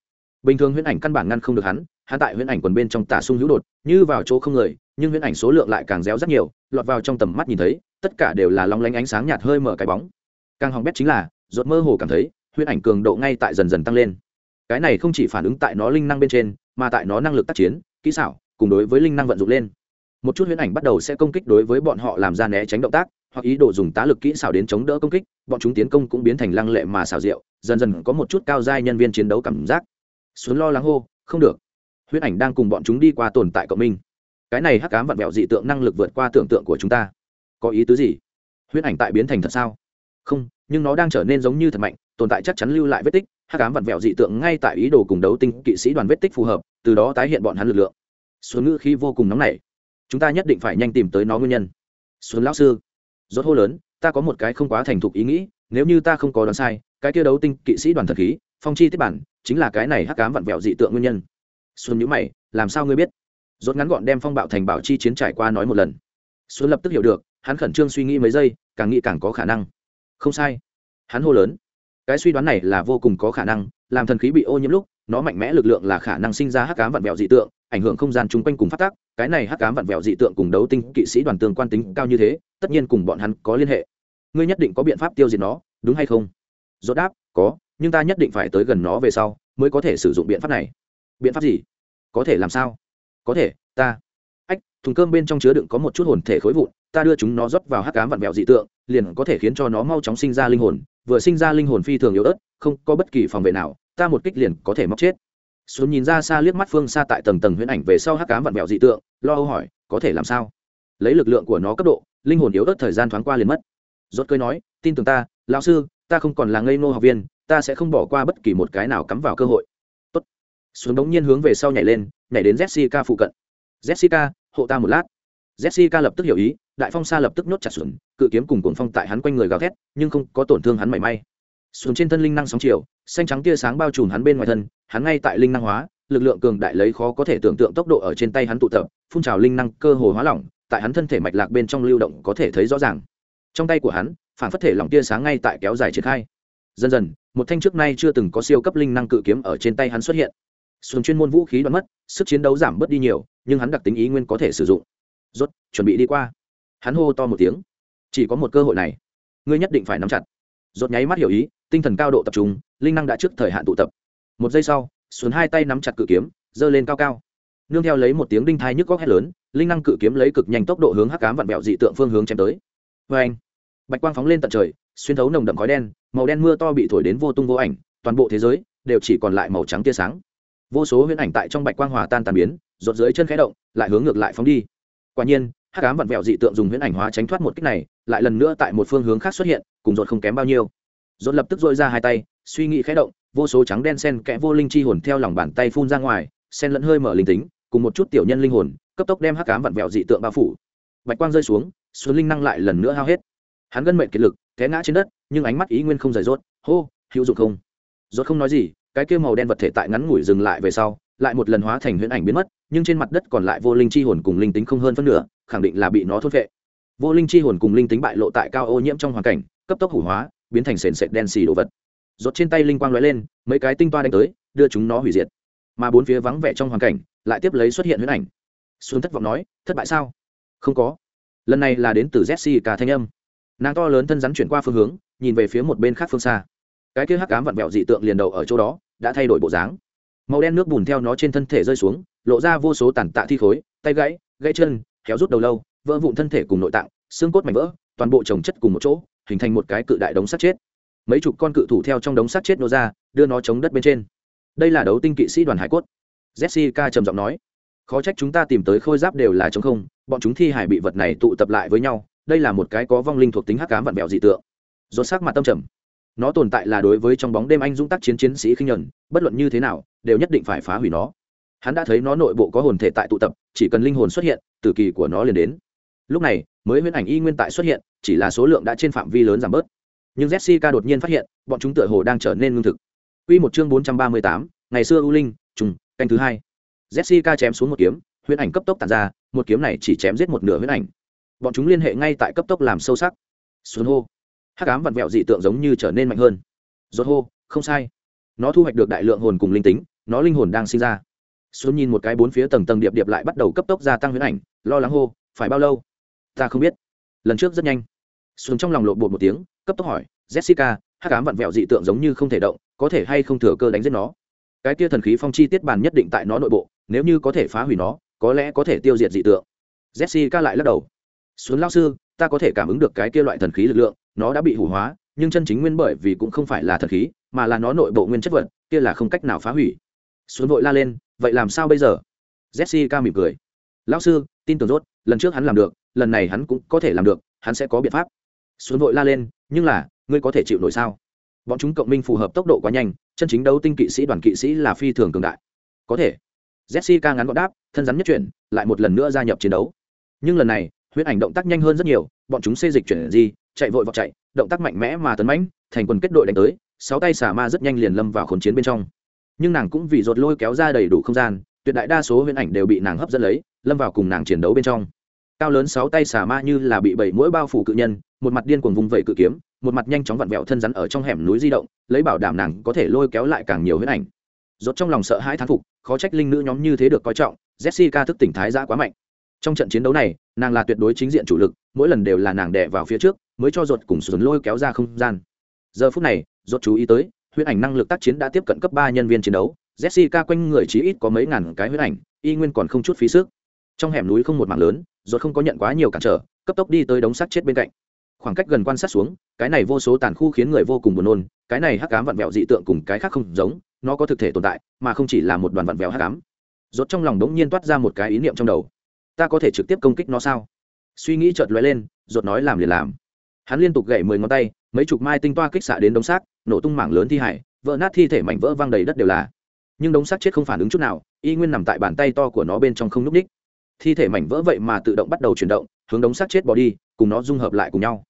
Bình thường huyễn ảnh căn bản ngăn không được hắn hắn tại huyễn ảnh quần bên trong tả sung hữu đột, như vào chỗ không người, nhưng huyễn ảnh số lượng lại càng réo rất nhiều, lọt vào trong tầm mắt nhìn thấy tất cả đều là long lanh ánh sáng nhạt hơi mở cái bóng. Càng hỏng bét chính là, ruột mơ hồ cảm thấy, huyễn ảnh cường độ ngay tại dần dần tăng lên. Cái này không chỉ phản ứng tại nó linh năng bên trên, mà tại nó năng lực tác chiến, kỹ xảo, cùng đối với linh năng vận dụng lên. Một chút huyễn ảnh bắt đầu sẽ công kích đối với bọn họ làm ra né tránh động tác, hoặc ý đồ dùng tá lực kỹ xảo đến chống đỡ công kích, bọn chúng tiến công cũng biến thành lăng lệ mà xảo diệu, dần dần có một chút cao giai nhân viên chiến đấu cảm giác. Xuống lo lắng hô, không được. Huyễn ảnh đang cùng bọn chúng đi qua tồn tại cộng minh. Cái này hắc cám vặn vẹo dị tượng năng lực vượt qua tưởng tượng của chúng ta có ý tứ gì? Huyễn ảnh tại biến thành thật sao? Không, nhưng nó đang trở nên giống như thật mạnh, tồn tại chắc chắn lưu lại vết tích, hắc cám vặn vẹo dị tượng ngay tại ý đồ cùng đấu tinh kỵ sĩ đoàn vết tích phù hợp, từ đó tái hiện bọn hắn lực lượng. Xuân ngữ khi vô cùng nóng nảy. Chúng ta nhất định phải nhanh tìm tới nó nguyên nhân. Xuân lão sư, rốt hô lớn, ta có một cái không quá thành thục ý nghĩ, nếu như ta không có đoán sai, cái kia đấu tinh kỵ sĩ đoàn thật khí, phong chi tiết bản, chính là cái này hắc cám vặn vẹo dị tượng nguyên nhân. Xuân nhữ mày, làm sao ngươi biết? Rốt ngắn gọn đem phong bạo thành bảo chi chiến trải qua nói một lần. Xuân lập tức hiểu được hắn khẩn trương suy nghĩ mấy giây, càng nghĩ càng có khả năng. Không sai. Hắn hô lớn. Cái suy đoán này là vô cùng có khả năng, làm thần khí bị ô nhiễm lúc, nó mạnh mẽ lực lượng là khả năng sinh ra hắc cám vặn vẹo dị tượng, ảnh hưởng không gian chung quanh cùng phát tác. Cái này hắc cám vặn vẹo dị tượng cùng đấu tinh kỵ sĩ đoàn tương quan tính cao như thế, tất nhiên cùng bọn hắn có liên hệ. Ngươi nhất định có biện pháp tiêu diệt nó, đúng hay không? Dốt đáp, có, nhưng ta nhất định phải tới gần nó về sau, mới có thể sử dụng biện pháp này. Biện pháp gì? Có thể làm sao? Có thể, ta. Ách, thùng cơm bên trong chứa đựng có một chút hồn thể khối vụn ta đưa chúng nó rót vào hắc cám vặn vẹo dị tượng, liền có thể khiến cho nó mau chóng sinh ra linh hồn, vừa sinh ra linh hồn phi thường yếu ớt, không có bất kỳ phòng vệ nào, ta một kích liền có thể móc chết. Xuống nhìn ra xa liếc mắt phương xa tại tầng tầng huyễn ảnh về sau hắc cám vặn vẹo dị tượng, lo âu hỏi, có thể làm sao? Lấy lực lượng của nó cấp độ, linh hồn yếu ớt thời gian thoáng qua liền mất. Rốt cười nói, tin tưởng ta, lão sư, ta không còn là ngây ngô học viên, ta sẽ không bỏ qua bất kỳ một cái nào cắm vào cơ hội. Tốt. Xuống đống nhiên hướng về sau nhảy lên, nhảy đến jessica phụ cận. Jessica, hộ ta một lát jessica lập tức hiểu ý, đại phong sa lập tức nhốt chặt xuống cự kiếm cùng cuồng phong tại hắn quanh người gào thét, nhưng không có tổn thương hắn mảy may. Xuống trên thân linh năng sóng chiều, xanh trắng tia sáng bao trùm hắn bên ngoài thân, hắn ngay tại linh năng hóa, lực lượng cường đại lấy khó có thể tưởng tượng tốc độ ở trên tay hắn tụ tập, phun trào linh năng cơ hồ hóa lỏng, tại hắn thân thể mạch lạc bên trong lưu động có thể thấy rõ ràng. Trong tay của hắn, phản phất thể lỏng tia sáng ngay tại kéo dài triển khai. Dần dần, một thanh trước nay chưa từng có siêu cấp linh năng cự kiếm ở trên tay hắn xuất hiện. Xuồng chuyên môn vũ khí đoán mất, sức chiến đấu giảm bớt đi nhiều, nhưng hắn đặc tính ý nguyên có thể sử dụng rốt, chuẩn bị đi qua. Hắn hô to một tiếng. Chỉ có một cơ hội này. Ngươi nhất định phải nắm chặt. Rốt nháy mắt hiểu ý, tinh thần cao độ tập trung, linh năng đã trước thời hạn tụ tập. Một giây sau, xuân hai tay nắm chặt cự kiếm, giơ lên cao cao. Nương theo lấy một tiếng đinh thai nhức góc hét lớn, linh năng cự kiếm lấy cực nhanh tốc độ hướng hắc cám vặn vẹo dị tượng phương hướng chém tới. Vê anh bạch quang phóng lên tận trời, xuyên thấu nồng đậm khói đen, màu đen mưa to bị thổi đến vô tung vô ảnh, toàn bộ thế giới đều chỉ còn lại màu trắng tia sáng. Vô số huyễn ảnh tại trong bạch quang hòa tan tàn biến rột dưới chân khẽ động, lại hướng ngược lại phóng đi quả nhiên, hắc ám vặn vẹo dị tượng dùng huyễn ảnh hóa tránh thoát một kích này, lại lần nữa tại một phương hướng khác xuất hiện, cùng dột không kém bao nhiêu. Dột lập tức dội ra hai tay, suy nghĩ khẽ động, vô số trắng đen sen kẽ vô linh chi hồn theo lòng bàn tay phun ra ngoài, sen lẫn hơi mở linh tính, cùng một chút tiểu nhân linh hồn, cấp tốc đem hắc ám vặn vẹo dị tượng bao phủ. Bạch quang rơi xuống xuống linh năng lại lần nữa hao hết. Hắn gân mệnh kiệt lực, té ngã trên đất, nhưng ánh mắt ý nguyên không rời rốt. Hô, hữu dụng không? Rốt không nói gì, cái kia màu đen vật thể tại ngắn ngủi dừng lại về sau lại một lần hóa thành huyễn ảnh biến mất, nhưng trên mặt đất còn lại vô linh chi hồn cùng linh tính không hơn phân nửa, khẳng định là bị nó thốt vệ vô linh chi hồn cùng linh tính bại lộ tại cao ô nhiễm trong hoàn cảnh, cấp tốc hủ hóa, biến thành sền sệt đen xì đồ vật. Rốt trên tay linh quang lóe lên, mấy cái tinh toa đánh tới, đưa chúng nó hủy diệt. Mà bốn phía vắng vẻ trong hoàn cảnh, lại tiếp lấy xuất hiện huyễn ảnh. Xuân thất vọng nói, thất bại sao? Không có. Lần này là đến từ jessica thanh âm. Nàng to lớn thân rắn chuyển qua phương hướng, nhìn về phía một bên khác phương xa. Cái kia hắc cám vặn vẹo dị tượng liền đầu ở chỗ đó, đã thay đổi bộ dáng màu đen nước bùn theo nó trên thân thể rơi xuống, lộ ra vô số tàn tạ thi khối, tay gãy gãy chân kéo rút đầu lâu, vỡ vụn thân thể cùng nội tạng, xương cốt mảnh vỡ, toàn bộ trồng chất cùng một chỗ, hình thành một cái cự đại đống sắt chết. Mấy chục con cự thủ theo trong đống sắt chết nô ra, đưa nó chống đất bên trên. Đây là đấu tinh kỵ sĩ đoàn hải cốt. Jessica trầm giọng nói, khó trách chúng ta tìm tới khôi giáp đều là chống không, bọn chúng thi hải bị vật này tụ tập lại với nhau, đây là một cái có vong linh thuộc tính hắc cám vặn vẹo dị tượng. Rốt sắc mặt tâm trầm nó tồn tại là đối với trong bóng đêm anh dũng tác chiến chiến sĩ khinh nhuận bất luận như thế nào đều nhất định phải phá hủy nó hắn đã thấy nó nội bộ có hồn thể tại tụ tập chỉ cần linh hồn xuất hiện tử kỳ của nó liền đến lúc này mới huyễn ảnh y nguyên tại xuất hiện chỉ là số lượng đã trên phạm vi lớn giảm bớt nhưng jessica đột nhiên phát hiện bọn chúng tựa hồ đang trở nên ngưng thực Quy một chương 438, ngày xưa U Linh, trùng, canh thứ hai. Jessica chém xuống một kiếm, huyễn ảnh cấp tốc tản ra, một kiếm này chỉ chém giết một nửa huyễn ảnh. Bọn chúng liên hệ ngay tại cấp tốc làm sâu sắc. Xuân hô. Hắc ám vặn vẹo dị tượng giống như trở nên mạnh hơn. Rốt hô, không sai. Nó thu hoạch được đại lượng hồn cùng linh tính, nó linh hồn đang sinh ra. Xuân nhìn một cái bốn phía tầng tầng điệp điệp lại bắt đầu cấp tốc gia tăng huyễn ảnh, lo lắng hô, phải bao lâu? Ta không biết. Lần trước rất nhanh. Xuân trong lòng lộ bột một tiếng, cấp tốc hỏi, Jessica, hắc ám vặn vẹo dị tượng giống như không thể động, có thể hay không thừa cơ đánh giết nó cái kia thần khí phong chi tiết bàn nhất định tại nó nội bộ nếu như có thể phá hủy nó có lẽ có thể tiêu diệt dị tượng jessica lại lắc đầu xuống lao sư ta có thể cảm ứng được cái kia loại thần khí lực lượng nó đã bị hủ hóa, nhưng chân chính nguyên bởi vì cũng không phải là thần khí, mà là nó nội bộ nguyên chất vật, kia là không cách nào phá hủy. Xuống vội la lên, vậy làm sao bây giờ? Jessica mỉm cười. Lão sư, tin tưởng rốt, lần trước hắn làm được, lần này hắn cũng có thể làm được, hắn sẽ có biện pháp. Xuống vội la lên, nhưng là, ngươi có thể chịu nổi sao? Bọn chúng cộng minh phù hợp tốc độ quá nhanh, chân chính đấu tinh kỵ sĩ đoàn kỵ sĩ là phi thường cường đại. Có thể. Jessica ngắn gọn đáp, thân rắn nhất chuyển, lại một lần nữa gia nhập chiến đấu. Nhưng lần này huyết ảnh động tác nhanh hơn rất nhiều, bọn chúng xê dịch chuyển gì chạy vội vào chạy, động tác mạnh mẽ mà tấn mãnh, thành quần kết đội đánh tới, sáu tay xả ma rất nhanh liền lâm vào khốn chiến bên trong. Nhưng nàng cũng vì rột lôi kéo ra đầy đủ không gian, tuyệt đại đa số huyễn ảnh đều bị nàng hấp dẫn lấy, lâm vào cùng nàng chiến đấu bên trong. Cao lớn sáu tay xả ma như là bị bảy mũi bao phủ cự nhân, một mặt điên cuồng vùng vẩy cự kiếm, một mặt nhanh chóng vặn vẹo thân rắn ở trong hẻm núi di động, lấy bảo đảm nàng có thể lôi kéo lại càng nhiều huyễn ảnh. Rốt trong lòng sợ hãi thán phục, khó trách linh nữ nhóm như thế được coi trọng, jessica thức tỉnh thái giã quá mạnh. Trong trận chiến đấu này, nàng là tuyệt đối chính diện chủ lực, mỗi lần đều là nàng đè vào phía trước mới cho ruột cùng sườn lôi kéo ra không gian. Giờ phút này, ruột chú ý tới huyết ảnh năng lực tác chiến đã tiếp cận cấp ba nhân viên chiến đấu. Jessica quanh người chí ít có mấy ngàn cái huyết ảnh, y nguyên còn không chút phí sức. Trong hẻm núi không một mảng lớn, ruột không có nhận quá nhiều cản trở, cấp tốc đi tới đống sắt chết bên cạnh. Khoảng cách gần quan sát xuống, cái này vô số tàn khu khiến người vô cùng buồn nôn, cái này hắc cám vặn vẹo dị tượng cùng cái khác không giống, nó có thực thể tồn tại, mà không chỉ là một đoàn vặn vẹo hắc cám rốt trong lòng đống nhiên toát ra một cái ý niệm trong đầu. Ta có thể trực tiếp công kích nó sao? Suy nghĩ chợt lóe lên rốt nói làm liền làm hắn liên tục gậy mười ngón tay, mấy chục mai tinh toa kích xạ đến đống xác, nổ tung mảng lớn thi hải, vỡ nát thi thể mảnh vỡ văng đầy đất đều là. Nhưng đống xác chết không phản ứng chút nào, y nguyên nằm tại bàn tay to của nó bên trong không núc ních. Thi thể mảnh vỡ vậy mà tự động bắt đầu chuyển động, hướng đống xác chết bỏ đi, cùng nó dung hợp lại cùng nhau.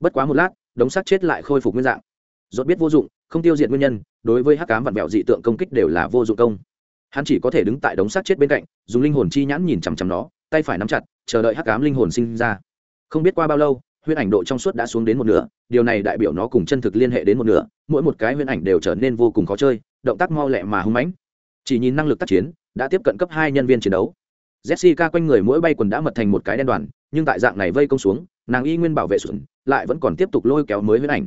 Bất quá một lát, đống xác chết lại khôi phục nguyên dạng. Rốt biết vô dụng, không tiêu diệt nguyên nhân, đối với hắc cám vặn vẹo dị tượng công kích đều là vô dụng công. Hắn chỉ có thể đứng tại đống xác chết bên cạnh, dùng linh hồn chi nhãn nhìn chằm chằm nó, tay phải nắm chặt, chờ đợi hắc cám linh hồn sinh ra. Không biết qua bao lâu huyễn ảnh độ trong suốt đã xuống đến một nửa, điều này đại biểu nó cùng chân thực liên hệ đến một nửa, mỗi một cái huyễn ảnh đều trở nên vô cùng khó chơi, động tác mau lẹ mà hung mãnh. Chỉ nhìn năng lực tác chiến, đã tiếp cận cấp hai nhân viên chiến đấu. Jessica quanh người mỗi bay quần đã mật thành một cái đen đoàn, nhưng tại dạng này vây công xuống, nàng y nguyên bảo vệ sụn lại vẫn còn tiếp tục lôi kéo mới huyễn ảnh.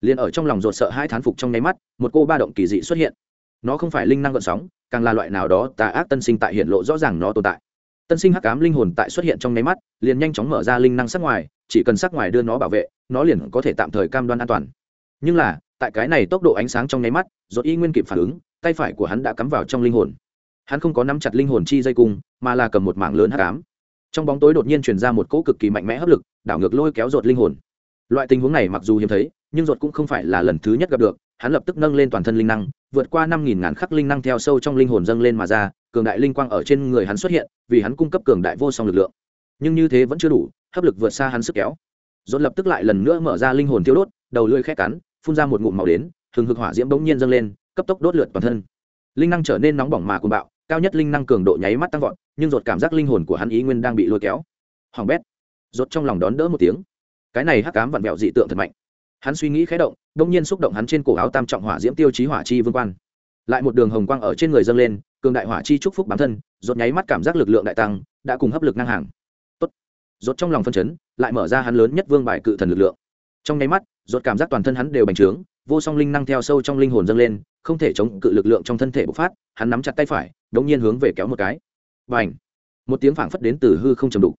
Liền ở trong lòng rột sợ hai thán phục trong nháy mắt, một cô ba động kỳ dị xuất hiện. Nó không phải linh năng gợn sóng, càng là loại nào đó tà ác tân sinh tại hiện lộ rõ ràng nó tồn tại. Tân sinh hắc ám linh hồn tại xuất hiện trong nháy mắt, liền nhanh chóng mở ra linh năng sắc ngoài chỉ cần sắc ngoài đưa nó bảo vệ, nó liền có thể tạm thời cam đoan an toàn. Nhưng là, tại cái này tốc độ ánh sáng trong nháy mắt rột y nguyên kịp phản ứng, tay phải của hắn đã cắm vào trong linh hồn. Hắn không có nắm chặt linh hồn chi dây cung, mà là cầm một mảng lớn hắc ám. Trong bóng tối đột nhiên truyền ra một cỗ cực kỳ mạnh mẽ hấp lực, đảo ngược lôi kéo ruột linh hồn. Loại tình huống này mặc dù hiếm thấy, nhưng ruột cũng không phải là lần thứ nhất gặp được, hắn lập tức nâng lên toàn thân linh năng, vượt qua năm nghìn ngàn khắc linh năng theo sâu trong linh hồn dâng lên mà ra, cường đại linh quang ở trên người hắn xuất hiện, vì hắn cung cấp cường đại vô song lực lượng. Nhưng như thế vẫn chưa đủ hấp lực vượt xa hắn sức kéo. Dồn lập tức lại lần nữa mở ra linh hồn tiêu đốt, đầu lưỡi khét cắn, phun ra một ngụm màu đến thường hực hỏa diễm bỗng nhiên dâng lên, cấp tốc đốt lượt toàn thân. Linh năng trở nên nóng bỏng mà cuồng bạo, cao nhất linh năng cường độ nháy mắt tăng vọt, nhưng dột cảm giác linh hồn của hắn ý nguyên đang bị lôi kéo. Hoàng bét. Dột trong lòng đón đỡ một tiếng. Cái này hắc cám vặn vẹo dị tượng thật mạnh. Hắn suy nghĩ khé động đông nhiên xúc động hắn trên cổ áo tam trọng hỏa diễm tiêu chí hỏa chi vương quan. Lại một đường hồng quang ở trên người dâng lên, cường đại hỏa chi chúc phúc bản thân dột nháy mắt cảm giác lực lượng đại tăng, đã cùng hấp lực ngang hàng. Rốt trong lòng phân chấn, lại mở ra hắn lớn nhất vương bài cự thần lực lượng. Trong nháy mắt, rốt cảm giác toàn thân hắn đều bành trướng, vô song linh năng theo sâu trong linh hồn dâng lên, không thể chống cự lực lượng trong thân thể bộc phát, hắn nắm chặt tay phải, đống nhiên hướng về kéo một cái. Bành. một tiếng phảng phất đến từ hư không trầm đục.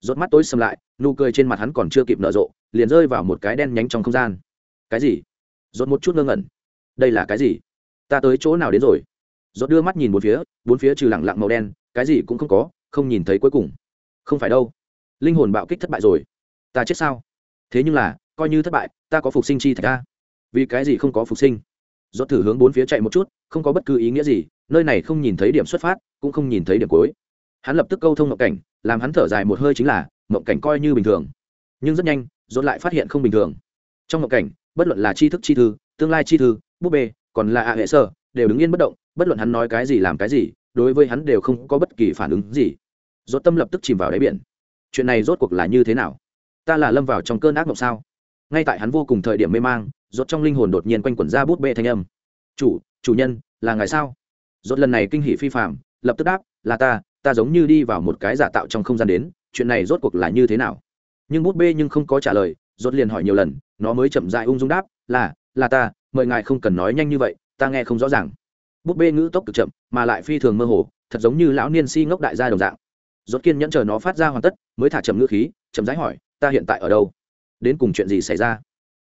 Rốt mắt tối sầm lại, nụ cười trên mặt hắn còn chưa kịp nở rộ, liền rơi vào một cái đen nhánh trong không gian. Cái gì? Rốt một chút ngơ ngẩn. Đây là cái gì? Ta tới chỗ nào đến rồi? Rốt đưa mắt nhìn bốn phía bốn phía trừ lặng lặng màu đen, cái gì cũng không có, không nhìn thấy cuối cùng. Không phải đâu linh hồn bạo kích thất bại rồi. Ta chết sao? Thế nhưng là, coi như thất bại, ta có phục sinh chi thạch ta. Vì cái gì không có phục sinh? Rốt thử hướng bốn phía chạy một chút, không có bất cứ ý nghĩa gì, nơi này không nhìn thấy điểm xuất phát, cũng không nhìn thấy điểm cuối. Hắn lập tức câu thông mộng cảnh, làm hắn thở dài một hơi chính là, mộng cảnh coi như bình thường. Nhưng rất nhanh, rốt lại phát hiện không bình thường. Trong mộng cảnh, bất luận là tri thức chi thư, tương lai chi thư, búp bê, còn là ạ hệ sơ đều đứng yên bất động, bất luận hắn nói cái gì làm cái gì, đối với hắn đều không có bất kỳ phản ứng gì. Rốt tâm lập tức chìm vào đáy biển chuyện này rốt cuộc là như thế nào? Ta là lâm vào trong cơn ác mộng sao? Ngay tại hắn vô cùng thời điểm mê mang, rốt trong linh hồn đột nhiên quanh quẩn ra bút bê thanh âm. Chủ chủ nhân, là ngài sao? Rốt lần này kinh hỉ phi phàm, lập tức đáp, là ta ta giống như đi vào một cái giả tạo trong không gian đến, chuyện này rốt cuộc là như thế nào? Nhưng bút bê nhưng không có trả lời, rốt liền hỏi nhiều lần, nó mới chậm dại ung dung đáp, là là ta, mời ngài không cần nói nhanh như vậy, ta nghe không rõ ràng. Bút bê ngữ tốc cực chậm, mà lại phi thường mơ hồ, thật giống như lão niên si ngốc đại gia đồng dạng rốt kiên nhẫn chờ nó phát ra hoàn tất, mới thả chậm ngữ khí, chậm rãi hỏi, ta hiện tại ở đâu? Đến cùng chuyện gì xảy ra?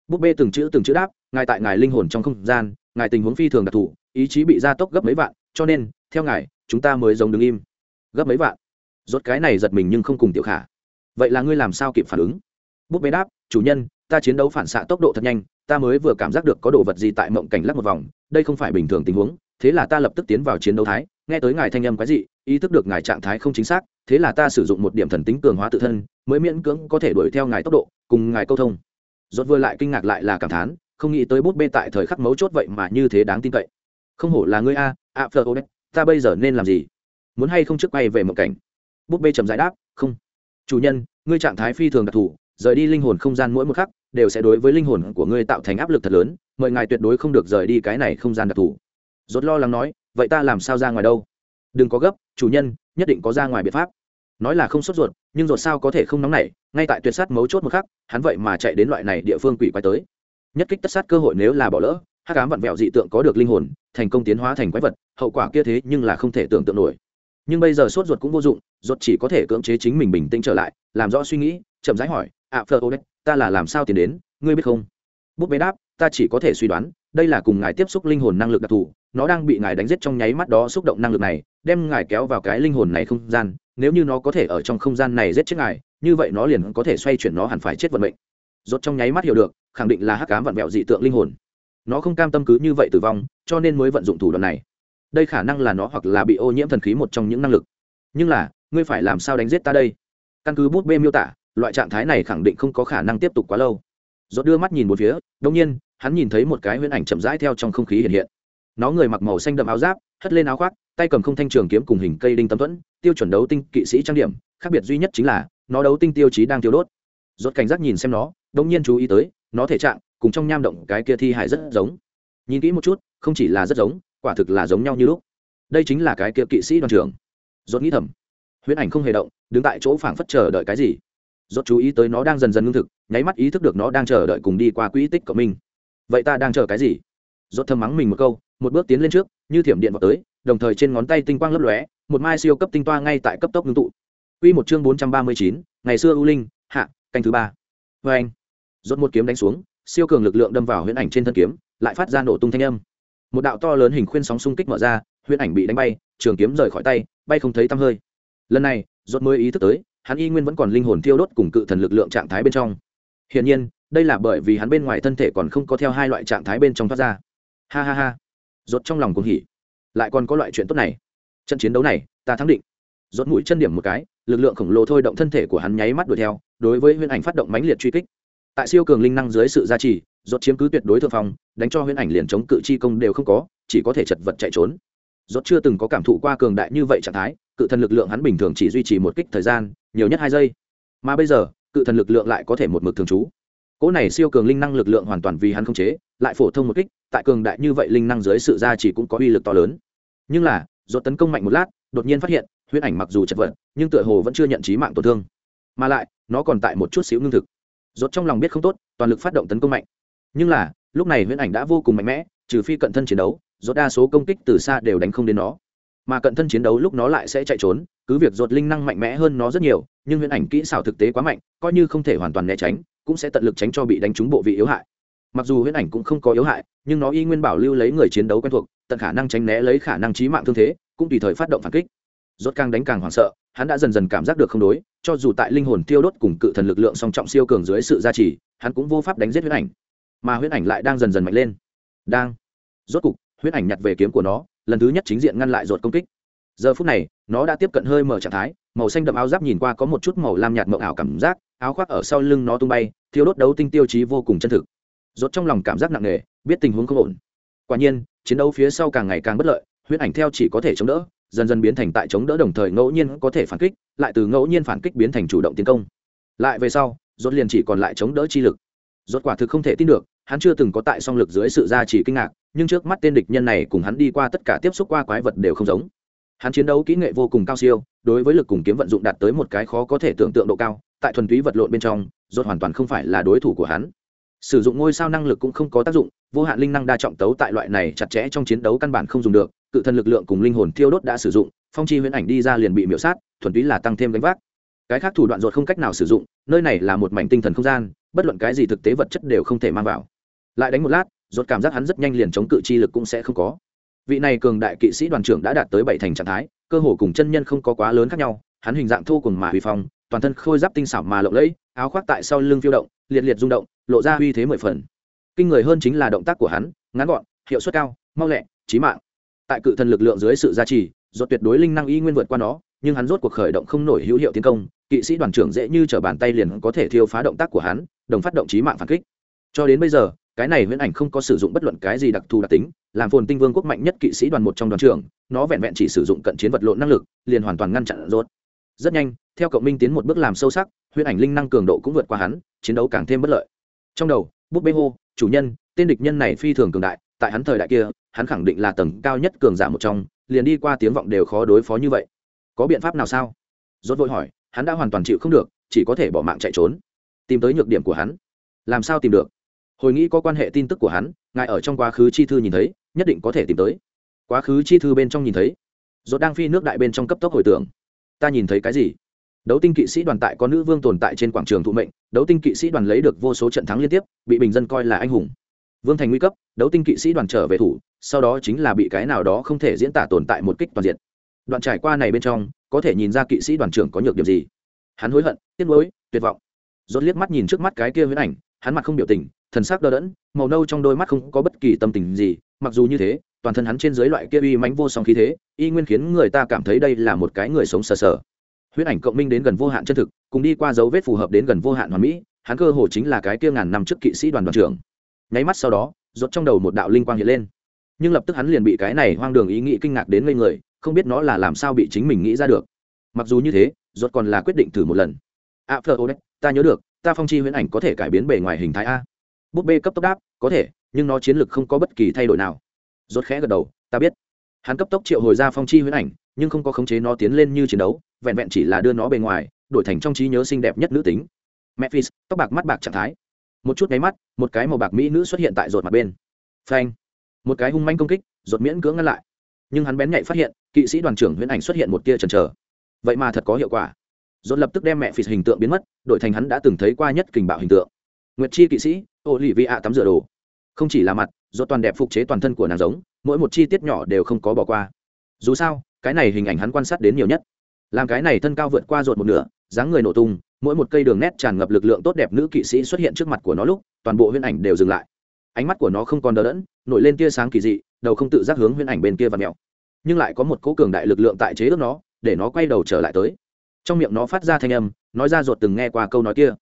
Búp bê từng chữ từng chữ đáp, ngài tại ngài linh hồn trong không gian, ngài tình huống phi thường đặc thù, ý chí bị gia tốc gấp mấy vạn, cho nên, theo ngài, chúng ta mới giống đứng im. Gấp mấy vạn? Rốt cái này giật mình nhưng không cùng tiểu khả. Vậy là ngươi làm sao kịp phản ứng? Búp bê đáp, chủ nhân, ta chiến đấu phản xạ tốc độ thật nhanh, ta mới vừa cảm giác được có đồ vật gì tại mộng cảnh lắc một vòng, đây không phải bình thường tình huống, thế là ta lập tức tiến vào chiến đấu thái nghe tới ngài thanh âm quái dị, ý thức được ngài trạng thái không chính xác, thế là ta sử dụng một điểm thần tính cường hóa tự thân, mới miễn cưỡng có thể đuổi theo ngài tốc độ, cùng ngài câu thông. Rốt vừa lại kinh ngạc lại là cảm thán, không nghĩ tới bút bê tại thời khắc mấu chốt vậy mà như thế đáng tin cậy. Không hổ là ngươi a a phờ ô đấy ta bây giờ nên làm gì? Muốn hay không trước quay về một cảnh? Bút bê trầm giải đáp, không. Chủ nhân, ngươi trạng thái phi thường đặc thù, rời đi linh hồn không gian mỗi một khắc, đều sẽ đối với linh hồn của ngươi tạo thành áp lực thật lớn, mời ngài tuyệt đối không được rời đi cái này không gian đặc thù. Rốt lo lắng nói vậy ta làm sao ra ngoài đâu? Đừng có gấp, chủ nhân, nhất định có ra ngoài biện pháp. Nói là không sốt ruột, nhưng ruột sao có thể không nóng nảy, ngay tại tuyệt sát mấu chốt một khắc, hắn vậy mà chạy đến loại này địa phương quỷ quái tới. Nhất kích tất sát cơ hội nếu là bỏ lỡ hát cám vặn vẹo dị tượng có được linh hồn, thành công tiến hóa thành quái vật, hậu quả kia thế nhưng là không thể tưởng tượng nổi. Nhưng bây giờ sốt ruột cũng vô dụng, ruột chỉ có thể cưỡng chế chính mình bình tĩnh trở lại, làm rõ suy nghĩ, chậm rãi hỏi ạ phờ ô đấy ta là làm sao tiến đến? Ngươi biết không? Bút bê đáp, ta chỉ có thể suy đoán, đây là cùng ngài tiếp xúc linh hồn năng lực đặc thù nó đang bị ngài đánh giết trong nháy mắt đó xúc động năng lực này, đem ngài kéo vào cái linh hồn này không gian, nếu như nó có thể ở trong không gian này giết chết ngài, như vậy nó liền có thể xoay chuyển nó hẳn phải chết vận mệnh. Rốt trong nháy mắt hiểu được, khẳng định là hắc ám vặn vẹo dị tượng linh hồn. Nó không cam tâm cứ như vậy tử vong, cho nên mới vận dụng thủ đoạn này. Đây khả năng là nó hoặc là bị ô nhiễm thần khí một trong những năng lực. Nhưng là, ngươi phải làm sao đánh giết ta đây? Căn cứ bút bê miêu tả, loại trạng thái này khẳng định không có khả năng tiếp tục quá lâu. Rốt đưa mắt nhìn một phía đột nhiên, hắn nhìn thấy một cái huyễn ảnh chậm rãi theo trong không khí hiện hiện nó người mặc màu xanh đậm áo giáp, hất lên áo khoác, tay cầm không thanh trường kiếm cùng hình cây đinh tâm thuẫn, tiêu chuẩn đấu tinh kỵ sĩ trang điểm, khác biệt duy nhất chính là, nó đấu tinh tiêu chí đang tiêu đốt. Rốt cảnh giác nhìn xem nó đông nhiên chú ý tới, nó thể trạng, cùng trong nham động cái kia thi hải rất giống. Nhìn kỹ một chút, không chỉ là rất giống, quả thực là giống nhau như lúc. Đây chính là cái kia kỵ sĩ đoàn trưởng. Rốt nghĩ thầm, huyễn ảnh không hề động, đứng tại chỗ phảng phất chờ đợi cái gì. Rốt chú ý tới nó đang dần dần ngưng thực, nháy mắt ý thức được nó đang chờ đợi cùng đi qua quỹ tích của mình. Vậy ta đang chờ cái gì? Rốt thầm mắng mình một câu một bước tiến lên trước như thiểm điện vào tới đồng thời trên ngón tay tinh quang lấp lóe một mai siêu cấp tinh toa ngay tại cấp tốc ngưng tụ Quy một chương 439, ngày xưa U Linh, hạ, canh thứ ba. Và anh, rốt một kiếm đánh xuống, siêu cường lực lượng đâm vào huyễn ảnh trên thân kiếm, lại phát ra nổ tung thanh âm. Một đạo to lớn hình khuyên sóng xung kích mở ra, huyễn ảnh bị đánh bay, trường kiếm rời khỏi tay, bay không thấy tăm hơi. Lần này, rốt mới ý thức tới, hắn y nguyên vẫn còn linh hồn thiêu đốt cùng cự thần lực lượng trạng thái bên trong. Hiển nhiên, đây là bởi vì hắn bên ngoài thân thể còn không có theo hai loại trạng thái bên trong thoát ra. Ha ha ha. Rốt trong lòng cuồng hỉ. Lại còn có loại chuyện tốt này. Trận chiến đấu này, ta thắng định. Rốt mũi chân điểm một cái, lực lượng khổng lồ thôi động thân thể của hắn nháy mắt đuổi theo đối với huyễn ảnh phát động mãnh liệt truy kích tại siêu cường linh năng dưới sự gia trì rốt chiếm cứ tuyệt đối thượng phong đánh cho huyễn ảnh liền chống cự chi công đều không có chỉ có thể chật vật chạy trốn rốt chưa từng có cảm thụ qua cường đại như vậy trạng thái cự thần lực lượng hắn bình thường chỉ duy trì một kích thời gian nhiều nhất hai giây mà bây giờ cự thần lực lượng lại có thể một mực thường trú cỗ này siêu cường linh năng lực lượng hoàn toàn vì hắn không chế, lại phổ thông một kích, tại cường đại như vậy linh năng dưới sự gia chỉ cũng có uy lực to lớn. Nhưng là rốt tấn công mạnh một lát, đột nhiên phát hiện, huyễn ảnh mặc dù chật vật, nhưng tựa hồ vẫn chưa nhận trí mạng tổn thương. Mà lại, nó còn tại một chút xíu ngưng thực. Rốt trong lòng biết không tốt, toàn lực phát động tấn công mạnh. Nhưng là, lúc này huyễn ảnh đã vô cùng mạnh mẽ, trừ phi cận thân chiến đấu, rốt đa số công kích từ xa đều đánh không đến nó. Mà cận thân chiến đấu lúc nó lại sẽ chạy trốn, cứ việc rốt linh năng mạnh mẽ hơn nó rất nhiều, nhưng huyễn ảnh kỹ xảo thực tế quá mạnh, coi như không thể hoàn toàn né tránh cũng sẽ tận lực tránh cho bị đánh trúng bộ vị yếu hại. Mặc dù huyễn ảnh cũng không có yếu hại, nhưng nó y nguyên bảo lưu lấy người chiến đấu quen thuộc, tận khả năng tránh né lấy khả năng chí mạng thương thế, cũng tùy thời phát động phản kích. Rốt càng đánh càng hoảng sợ, hắn đã dần dần cảm giác được không đối, cho dù tại linh hồn tiêu đốt cùng cự thần lực lượng song trọng siêu cường dưới sự gia trì, hắn cũng vô pháp đánh giết huyễn ảnh. Mà huyễn ảnh lại đang dần dần mạnh lên. Đang. Rốt cục, huyễn ảnh nhặt về kiếm của nó, lần thứ nhất chính diện ngăn lại rột công kích. Giờ phút này, nó đã tiếp cận hơi mở trạng thái, màu xanh đậm áo giáp nhìn qua có một chút màu lam nhạt mộng ảo cảm giác áo khoác ở sau lưng nó tung bay thiếu đốt đấu tinh tiêu chí vô cùng chân thực. Rốt trong lòng cảm giác nặng nề, biết tình huống không ổn. Quả nhiên, chiến đấu phía sau càng ngày càng bất lợi huyễn ảnh theo chỉ có thể chống đỡ, dần dần biến thành tại chống đỡ đồng thời ngẫu nhiên có thể phản kích, lại từ ngẫu nhiên phản kích biến thành chủ động tiến công. Lại về sau, rốt liền chỉ còn lại chống đỡ chi lực. Rốt quả thực không thể tin được, hắn chưa từng có tại song lực dưới sự gia trì kinh ngạc, nhưng trước mắt tên địch nhân này cùng hắn đi qua tất cả tiếp xúc qua quái vật đều không giống. Hắn chiến đấu kỹ nghệ vô cùng cao siêu, đối với lực cùng kiếm vận dụng đạt tới một cái khó có thể tưởng tượng độ cao tại thuần túy vật lộn bên trong, rốt hoàn toàn không phải là đối thủ của hắn. Sử dụng ngôi sao năng lực cũng không có tác dụng, vô hạn linh năng đa trọng tấu tại loại này chặt chẽ trong chiến đấu căn bản không dùng được, cự thần lực lượng cùng linh hồn thiêu đốt đã sử dụng, phong chi huyễn ảnh đi ra liền bị miễu sát, thuần túy là tăng thêm gánh vác. Cái khác thủ đoạn ruột không cách nào sử dụng, nơi này là một mảnh tinh thần không gian, bất luận cái gì thực tế vật chất đều không thể mang vào. Lại đánh một lát ruột cảm giác hắn rất nhanh liền chống cự chi lực cũng sẽ không có. Vị này cường đại kỵ sĩ đoàn trưởng đã đạt tới bảy thành trạng thái, cơ hồ cùng chân nhân không có quá lớn khác nhau, hắn hình dạng thô cùng mà huy phong toàn thân khôi giáp tinh xảo mà lộng lẫy, áo khoác tại sau lưng phiêu động, liệt liệt rung động, lộ ra uy thế mười phần. Kinh người hơn chính là động tác của hắn, ngắn gọn, hiệu suất cao, mau lẹ trí mạng. Tại cự thần lực lượng dưới sự gia trì rốt tuyệt đối linh năng y nguyên vượt qua nó, nhưng hắn rốt cuộc khởi động không nổi hữu hiệu tiến công, kỵ sĩ đoàn trưởng dễ như trở bàn tay liền có thể thiêu phá động tác của hắn, đồng phát động trí mạng phản kích. Cho đến bây giờ, cái này huyễn ảnh không có sử dụng bất luận cái gì đặc thù đặc tính, làm phồn tinh vương quốc mạnh nhất kỵ sĩ đoàn một trong đoàn trưởng, nó vẹn vẹn chỉ sử dụng cận chiến vật lộn năng lực, liền hoàn toàn ngăn chặn rốt rất nhanh, theo cộng minh tiến một bước làm sâu sắc, huyễn ảnh linh năng cường độ cũng vượt qua hắn, chiến đấu càng thêm bất lợi. Trong đầu, búp bê hô, chủ nhân, tên địch nhân này phi thường cường đại, tại hắn thời đại kia, hắn khẳng định là tầng cao nhất cường giả một trong, liền đi qua tiếng vọng đều khó đối phó như vậy. Có biện pháp nào sao? Rốt vội hỏi, hắn đã hoàn toàn chịu không được, chỉ có thể bỏ mạng chạy trốn. Tìm tới nhược điểm của hắn. Làm sao tìm được? Hồi nghĩ có quan hệ tin tức của hắn, ngài ở trong quá khứ chi thư nhìn thấy, nhất định có thể tìm tới. Quá khứ chi thư bên trong nhìn thấy. Rốt đang phi nước đại bên trong cấp tốc hồi tưởng ta nhìn thấy cái gì? Đấu tinh kỵ sĩ đoàn tại có nữ vương tồn tại trên quảng trường thụ mệnh, đấu tinh kỵ sĩ đoàn lấy được vô số trận thắng liên tiếp, bị bình dân coi là anh hùng. Vương thành nguy cấp, đấu tinh kỵ sĩ đoàn trở về thủ, sau đó chính là bị cái nào đó không thể diễn tả tồn tại một kích toàn diện. Đoạn trải qua này bên trong, có thể nhìn ra kỵ sĩ đoàn trưởng có nhược điểm gì. Hắn hối hận, tiếc nuối, tuyệt vọng. Rốt liếc mắt nhìn trước mắt cái kia huyễn ảnh, hắn mặt không biểu tình, thần sắc đờ đẫn, màu nâu trong đôi mắt không có bất kỳ tâm tình gì, mặc dù như thế toàn thân hắn trên dưới loại kia uy mãnh vô song khí thế, y nguyên khiến người ta cảm thấy đây là một cái người sống sờ sờ. Huyễn ảnh cộng minh đến gần vô hạn chân thực, cùng đi qua dấu vết phù hợp đến gần vô hạn hoàn mỹ, hắn cơ hồ chính là cái kia ngàn năm trước kỵ sĩ đoàn đoàn trưởng. Nháy mắt sau đó, rốt trong đầu một đạo linh quang hiện lên. Nhưng lập tức hắn liền bị cái này hoang đường ý nghĩ kinh ngạc đến ngây người, không biết nó là làm sao bị chính mình nghĩ ra được. Mặc dù như thế, rốt còn là quyết định thử một lần. À, a phơ ô ta nhớ được, ta phong chi huyễn ảnh có thể cải biến bề ngoài hình thái a. Búp bê cấp tốc đáp, có thể, nhưng nó chiến lược không có bất kỳ thay đổi nào rốt khẽ gật đầu ta biết. Hắn cấp tốc triệu hồi ra phong chi huyễn ảnh nhưng không có khống chế nó tiến lên như chiến đấu vẹn vẹn chỉ là đưa nó bề ngoài đổi thành trong trí nhớ xinh đẹp nhất nữ tính. Memphis, tóc bạc mắt bạc trạng thái. Một chút máy mắt một cái màu bạc mỹ nữ xuất hiện tại rột mặt bên. Phanh. Một cái hung manh công kích rột miễn cưỡng ngăn lại. Nhưng hắn bén nhạy phát hiện kỵ sĩ đoàn trưởng huyễn ảnh xuất hiện một tia chần chờ. Vậy mà thật có hiệu quả. Rột lập tức đem mẹ phì hình tượng biến mất đổi thành hắn đã từng thấy qua nhất kình bạo hình tượng. Nguyệt chi kỵ sĩ ô lì vị ạ tắm rửa đồ. Không chỉ là mặt do toàn đẹp phục chế toàn thân của nàng giống, mỗi một chi tiết nhỏ đều không có bỏ qua. Dù sao, cái này hình ảnh hắn quan sát đến nhiều nhất. Làm cái này thân cao vượt qua ruột một nửa, dáng người nổ tung, mỗi một cây đường nét tràn ngập lực lượng tốt đẹp nữ kỵ sĩ xuất hiện trước mặt của nó lúc, toàn bộ huyễn ảnh đều dừng lại. Ánh mắt của nó không còn đờ đẫn, nổi lên tia sáng kỳ dị, đầu không tự giác hướng huyễn ảnh bên kia và mèo. Nhưng lại có một cỗ cường đại lực lượng tại chế ước nó, để nó quay đầu trở lại tới. Trong miệng nó phát ra thanh âm, nói ra ruột từng nghe qua câu nói kia.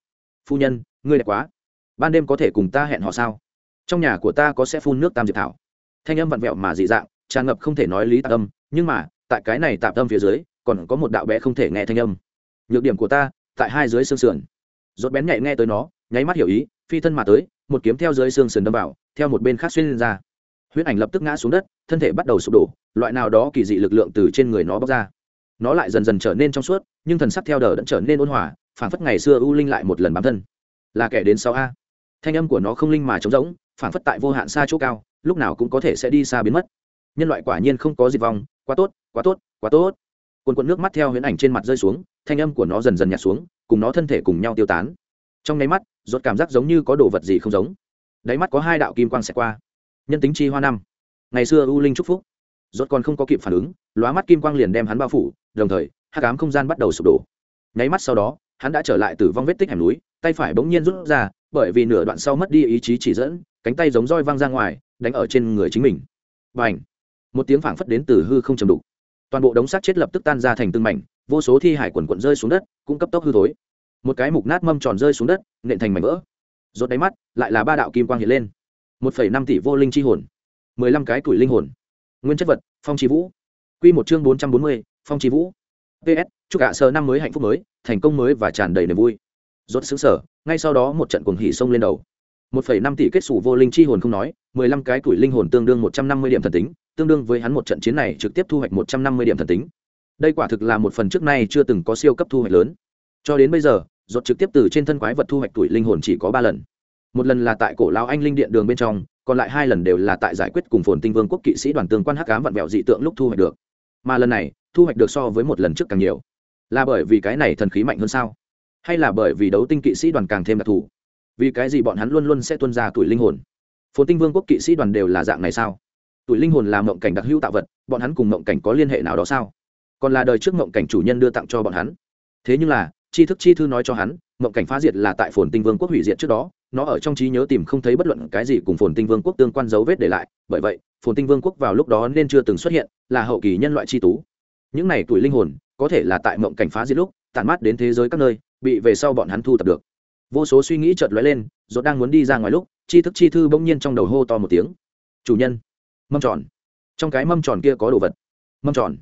Phu nhân, ngươi đẹp quá. Ban đêm có thể cùng ta hẹn họ sao? Trong nhà của ta có sẽ phun nước tam diệp thảo. Thanh âm vặn vẹo mà dị dạng, tràn ngập không thể nói lý tạm âm, nhưng mà, tại cái này tạm tâm phía dưới, còn có một đạo bé không thể nghe thanh âm. Nhược điểm của ta, tại hai dưới xương sườn. Rốt bén nhạy nghe tới nó, nháy mắt hiểu ý, phi thân mà tới, một kiếm theo dưới xương sườn đâm vào, theo một bên khác xuyên lên ra. Huyễn ảnh lập tức ngã xuống đất, thân thể bắt đầu sụp đổ, loại nào đó kỳ dị lực lượng từ trên người nó bóc ra. Nó lại dần dần trở nên trong suốt, nhưng thần sắc theo đờ đã trở nên ôn hòa, phảng phất ngày xưa u linh lại một lần bám thân. Là kẻ đến sau a. Thanh âm của nó không linh mà trống rỗng phản phất tại vô hạn xa chỗ cao, lúc nào cũng có thể sẽ đi xa biến mất. Nhân loại quả nhiên không có diệt vong, quá tốt quá tốt quá tốt. Quần quần nước mắt theo huyễn ảnh trên mặt rơi xuống, thanh âm của nó dần dần nhạt xuống, cùng nó thân thể cùng nhau tiêu tán. Trong nháy mắt, rốt cảm giác giống như có đồ vật gì không giống. Đáy mắt có hai đạo kim quang xẹt qua. Nhân tính chi hoa năm. Ngày xưa u linh chúc phúc. Rốt còn không có kịp phản ứng, lóa mắt kim quang liền đem hắn bao phủ, đồng thời, hắc ám không gian bắt đầu sụp đổ. Nháy mắt sau đó, hắn đã trở lại từ vong vết tích hẻm núi, tay phải bỗng nhiên rút ra bởi vì nửa đoạn sau mất đi ý chí chỉ dẫn, cánh tay giống roi văng ra ngoài, đánh ở trên người chính mình. Và một tiếng phảng phất đến từ hư không trầm đục. Toàn bộ đống xác chết lập tức tan ra thành từng mảnh, vô số thi hải quần quận rơi xuống đất, cũng cấp tốc hư thối. Một cái mục nát mâm tròn rơi xuống đất, nện thành mảnh vỡ. Rốt đáy mắt, lại là ba đạo kim quang hiện lên. Một phẩy năm tỷ vô linh chi hồn. Mười lăm cái tuổi linh hồn. Nguyên chất vật, phong chi vũ. Quy một chương bốn trăm bốn mươi, phong chi vũ. Ps chúc cả sơ năm mới hạnh phúc mới, thành công mới và tràn đầy niềm vui rốt xứng sở, ngay sau đó một trận cuồng hỉ xông lên đầu. Một phẩy năm tỷ kết xù vô linh chi hồn không nói, mười lăm cái tuổi linh hồn tương đương một trăm năm mươi điểm thần tính, tương đương với hắn một trận chiến này trực tiếp thu hoạch một trăm năm mươi điểm thần tính. Đây quả thực là một phần trước nay chưa từng có siêu cấp thu hoạch lớn. Cho đến bây giờ, rốt trực tiếp từ trên thân quái vật thu hoạch tuổi linh hồn chỉ có ba lần. Một lần là tại cổ lão anh linh điện đường bên trong, còn lại hai lần đều là tại giải quyết cùng phồn tinh vương quốc kỵ sĩ đoàn tương quan hắc ám vặn vẹo dị tượng lúc thu hoạch được. Mà lần này, thu hoạch được so với một lần trước càng nhiều. Là bởi vì cái này thần khí mạnh hơn sao? Hay là bởi vì đấu tinh kỵ sĩ đoàn càng thêm đặc thù? Vì cái gì bọn hắn luôn luôn sẽ tuân ra tuổi linh hồn? Phồn tinh vương quốc kỵ sĩ đoàn đều là dạng này sao? Tuổi linh hồn là mộng cảnh đặc hữu tạo vật, bọn hắn cùng mộng cảnh có liên hệ nào đó sao? Còn là đời trước mộng cảnh chủ nhân đưa tặng cho bọn hắn? Thế nhưng là, tri thức chi thư nói cho hắn, mộng cảnh phá diệt là tại phồn tinh vương quốc hủy diệt trước đó, nó ở trong trí nhớ tìm không thấy bất luận cái gì cùng phồn tinh vương quốc tương quan dấu vết để lại, bởi vậy, phồn tinh vương quốc vào lúc đó nên chưa từng xuất hiện, là hậu kỳ nhân loại tri tú. Những này tuổi linh hồn, có thể là tại mộng cảnh phá diệt lúc, tản mát đến thế giới các nơi bị về sau bọn hắn thu tập được. Vô số suy nghĩ chợt lóe lên dốt đang muốn đi ra ngoài lúc, chi thức chi thư bỗng nhiên trong đầu hô to một tiếng. Chủ nhân! Mâm tròn. Trong cái mâm tròn kia có đồ vật. Mâm tròn.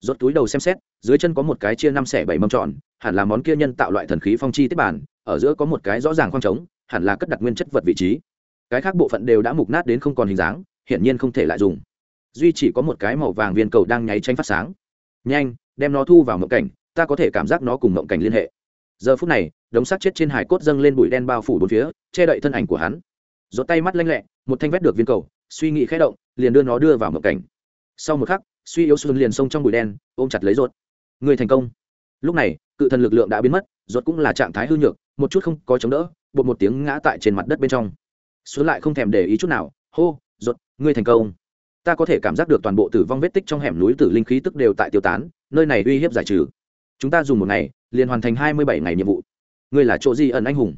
Rốt túi đầu xem xét, dưới chân có một cái chia năm xẻ bảy mâm tròn, hẳn là món kia nhân tạo loại thần khí phong chi tiếp bản, ở giữa có một cái rõ ràng khoang trống, hẳn là cất đặt nguyên chất vật vị trí. Cái khác bộ phận đều đã mục nát đến không còn hình dáng, hiển nhiên không thể lại dùng. Duy chỉ có một cái màu vàng viên cầu đang nháy tranh phát sáng. Nhanh, đem nó thu vào mộng cảnh, ta có thể cảm giác nó cùng mộng cảnh liên hệ giờ phút này, đống xác chết trên hải cốt dâng lên bụi đen bao phủ bốn phía, che đậy thân ảnh của hắn. Gió tay mắt lanh lẹ, một thanh vét được viên cầu, suy nghĩ khẽ động, liền đưa nó đưa vào mộng cảnh. Sau một khắc, suy yếu xuân liền xông trong bụi đen, ôm chặt lấy rốt. Người thành công. Lúc này, cự thần lực lượng đã biến mất, rốt cũng là trạng thái hư nhược, một chút không có chống đỡ bột một tiếng ngã tại trên mặt đất bên trong. Xuống lại không thèm để ý chút nào, hô, rốt, ngươi thành công. Ta có thể cảm giác được toàn bộ tử vong vết tích trong hẻm núi tử linh khí tức đều tại tiêu tán, nơi này uy hiếp giải trừ chúng ta dùng một ngày, liền hoàn thành hai mươi bảy ngày nhiệm vụ. Ngươi là chỗ di ẩn anh hùng?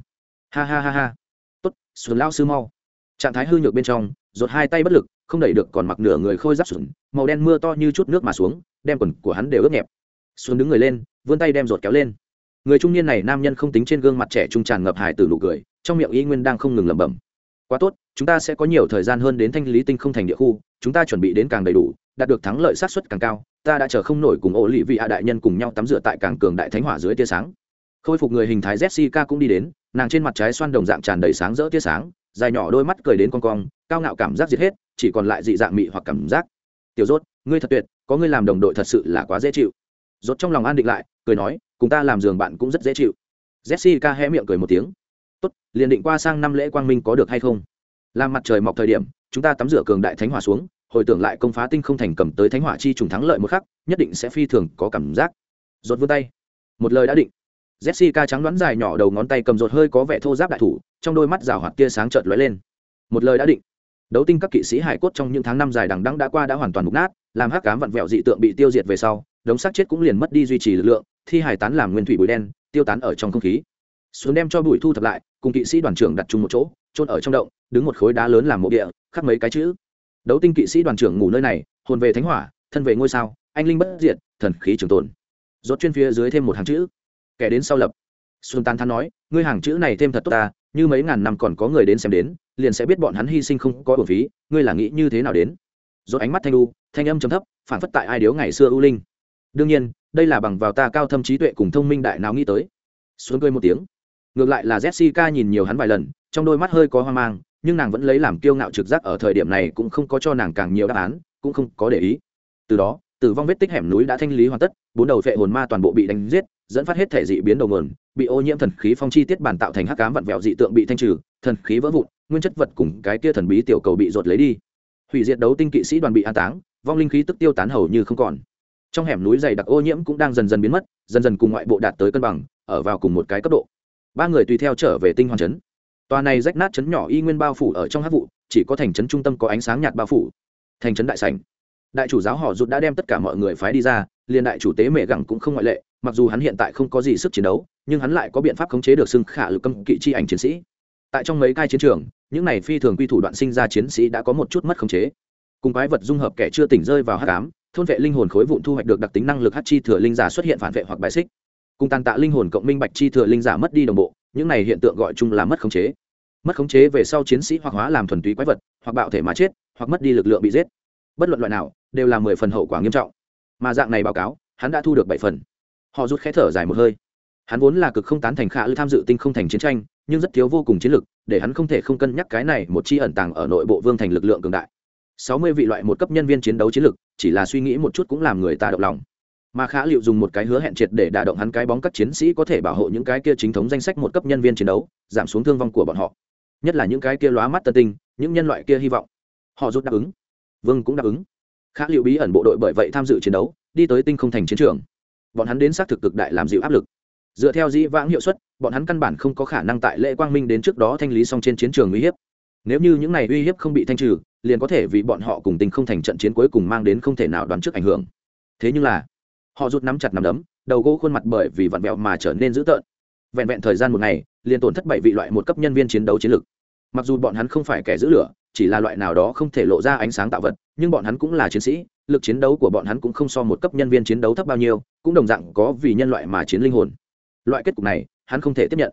Ha ha ha ha. Tốt, xuân lao sư mau. Trạng thái hư nhược bên trong rột hai tay bất lực, không đẩy được còn mặc nửa người khôi giáp xuân màu đen mưa to như chút nước mà xuống, đem quần của hắn đều ướt nhẹp. Xuân đứng người lên, vươn tay đem rột kéo lên. Người trung niên này nam nhân không tính trên gương mặt trẻ trung tràn ngập hải từ nụ cười, trong miệng y nguyên đang không ngừng lẩm bẩm. Quá tốt, chúng ta sẽ có nhiều thời gian hơn đến thanh lý tinh không thành địa khu, chúng ta chuẩn bị đến càng đầy đủ đạt được thắng lợi sát suất càng cao, ta đã chờ không nổi cùng ổ lì vị hạ đại nhân cùng nhau tắm rửa tại càng cường đại thánh hỏa dưới tia sáng. Khôi phục người hình thái jessica cũng đi đến, nàng trên mặt trái xoan đồng dạng tràn đầy sáng rỡ tia sáng, dài nhỏ đôi mắt cười đến con cong, cao ngạo cảm giác diệt hết, chỉ còn lại dị dạng mị hoặc cảm giác. Tiểu rốt, ngươi thật tuyệt, có ngươi làm đồng đội thật sự là quá dễ chịu. Rốt trong lòng an định lại, cười nói, cùng ta làm giường bạn cũng rất dễ chịu. Jessica hé miệng cười một tiếng. Tốt, liền định qua sang năm lễ quang minh có được hay không? Làm mặt trời mọc thời điểm, chúng ta tắm rửa cường đại thánh hỏa xuống hồi tưởng lại công phá tinh không thành cầm tới thánh hỏa chi trùng thắng lợi một khắc, nhất định sẽ phi thường có cảm giác. Rốt vươn tay. Một lời đã định. Jessica trắng đoán dài nhỏ đầu ngón tay cầm rột hơi có vẻ thô giáp đại thủ, trong đôi mắt rào hoạt tia sáng chợt lóe lên. Một lời đã định. Đấu tinh các kỵ sĩ hải cốt trong những tháng năm dài đằng đẵng đã qua đã hoàn toàn mục nát, làm hắc cám vặn vẹo dị tượng bị tiêu diệt về sau, đống xác chết cũng liền mất đi duy trì lực lượng, thi hải tán làm nguyên thủy bụi đen, tiêu tán ở trong không khí. Xuống đem cho bụi thu thập lại, cùng kỵ sĩ đoàn trưởng đặt chung một chỗ trôn ở trong động, đứng một khối đá lớn làm mộ địa, khắc mấy cái chữ đấu tinh kỵ sĩ đoàn trưởng ngủ nơi này hồn về thánh hỏa thân về ngôi sao anh linh bất diệt thần khí trường tồn. Rốt chuyên phía dưới thêm một hàng chữ. Kẻ đến sau lập. Xuân tán thán nói ngươi hàng chữ này thêm thật tốt ta như mấy ngàn năm còn có người đến xem đến liền sẽ biết bọn hắn hy sinh không có bổn phí ngươi là nghĩ như thế nào đến? Rốt ánh mắt thanh u, thanh âm trầm thấp phản phất tại ai điếu ngày xưa ưu linh. Đương nhiên đây là bằng vào ta cao thâm trí tuệ cùng thông minh đại nào nghĩ tới. Xuống cười một tiếng. Ngược lại là jessica nhìn nhiều hắn vài lần trong đôi mắt hơi có hoang mang nhưng nàng vẫn lấy làm kiêu ngạo trực giác ở thời điểm này cũng không có cho nàng càng nhiều đáp án, cũng không có để ý. Từ đó, tử vong vết tích hẻm núi đã thanh lý hoàn tất, bốn đầu vệ hồn ma toàn bộ bị đánh giết, dẫn phát hết thể dị biến đầu nguồn, bị ô nhiễm thần khí phong chi tiết bản tạo thành hắc cám vặn vẹo dị tượng bị thanh trừ, thần khí vỡ vụn, nguyên chất vật cùng cái kia thần bí tiểu cầu bị rột lấy đi. Hủy diệt đấu tinh kỵ sĩ đoàn bị an táng, vong linh khí tức tiêu tán hầu như không còn. Trong hẻm núi dày đặc ô nhiễm cũng đang dần dần biến mất, dần dần cùng ngoại bộ đạt tới cân bằng, ở vào cùng một cái cấp độ. Ba người tùy theo trở về tinh hoàn chấn tòa này rách nát chấn nhỏ y nguyên bao phủ ở trong hát vụ, chỉ có thành trấn trung tâm có ánh sáng nhạt bao phủ. Thành trấn đại sảnh. Đại chủ giáo họ rụt đã đem tất cả mọi người phái đi ra, liền đại chủ tế mẹ gẳng cũng không ngoại lệ, mặc dù hắn hiện tại không có gì sức chiến đấu, nhưng hắn lại có biện pháp khống chế được xưng khả lực cấm kỵ chi ảnh chiến sĩ. Tại trong mấy cai chiến trường, những này phi thường quy thủ đoạn sinh ra chiến sĩ đã có một chút mất khống chế. Cùng quái vật dung hợp kẻ chưa tỉnh rơi vào hát cám thôn vệ linh hồn khối vụn thu hoạch được đặc tính năng lực hát chi thừa linh giả xuất hiện phản vệ hoặc bài xích. Cùng tàn tạ linh hồn cộng minh bạch chi thừa linh giả mất đi đồng bộ những này hiện tượng gọi chung là mất khống chế. Mất khống chế về sau chiến sĩ hoặc hóa làm thuần túy quái vật, hoặc bạo thể mà chết, hoặc mất đi lực lượng bị giết. Bất luận loại nào, đều là mười phần hậu quả nghiêm trọng. Mà dạng này báo cáo, hắn đã thu được bảy phần. Họ rút khẽ thở dài một hơi. Hắn vốn là cực không tán thành khả lư tham dự tinh không thành chiến tranh, nhưng rất thiếu vô cùng chiến lực, để hắn không thể không cân nhắc cái này một chi ẩn tàng ở nội bộ vương thành lực lượng cường đại. Sáu mươi vị loại một cấp nhân viên chiến đấu chiến lực, chỉ là suy nghĩ một chút cũng làm người ta động lòng mà khả liệu dùng một cái hứa hẹn triệt để đả động hắn cái bóng các chiến sĩ có thể bảo hộ những cái kia chính thống danh sách một cấp nhân viên chiến đấu, giảm xuống thương vong của bọn họ. Nhất là những cái kia lóa mắt tân tinh, những nhân loại kia hy vọng. Họ rút đáp ứng. Vương cũng đáp ứng. Khả liệu bí ẩn bộ đội bởi vậy tham dự chiến đấu, đi tới tinh không thành chiến trường. Bọn hắn đến xác thực cực đại làm dịu áp lực. Dựa theo dĩ vãng hiệu suất, bọn hắn căn bản không có khả năng tại lễ quang minh đến trước đó thanh lý xong trên chiến trường uy hiếp. Nếu như những này uy hiếp không bị thanh trừ, liền có thể vì bọn họ cùng tinh không thành trận chiến cuối cùng mang đến không thể nào đoán trước ảnh hưởng. Thế nhưng là họ rút nắm chặt nắm đấm, đầu gỗ khuôn mặt bởi vì vặn vẹo mà trở nên dữ tợn. Vẹn vẹn thời gian một ngày, liền tổn thất bảy vị loại một cấp nhân viên chiến đấu chiến lược mặc dù bọn hắn không phải kẻ giữ lửa, chỉ là loại nào đó không thể lộ ra ánh sáng tạo vật, nhưng bọn hắn cũng là chiến sĩ, lực chiến đấu của bọn hắn cũng không so một cấp nhân viên chiến đấu thấp bao nhiêu, cũng đồng dạng có vì nhân loại mà chiến linh hồn. Loại kết cục này, hắn không thể tiếp nhận.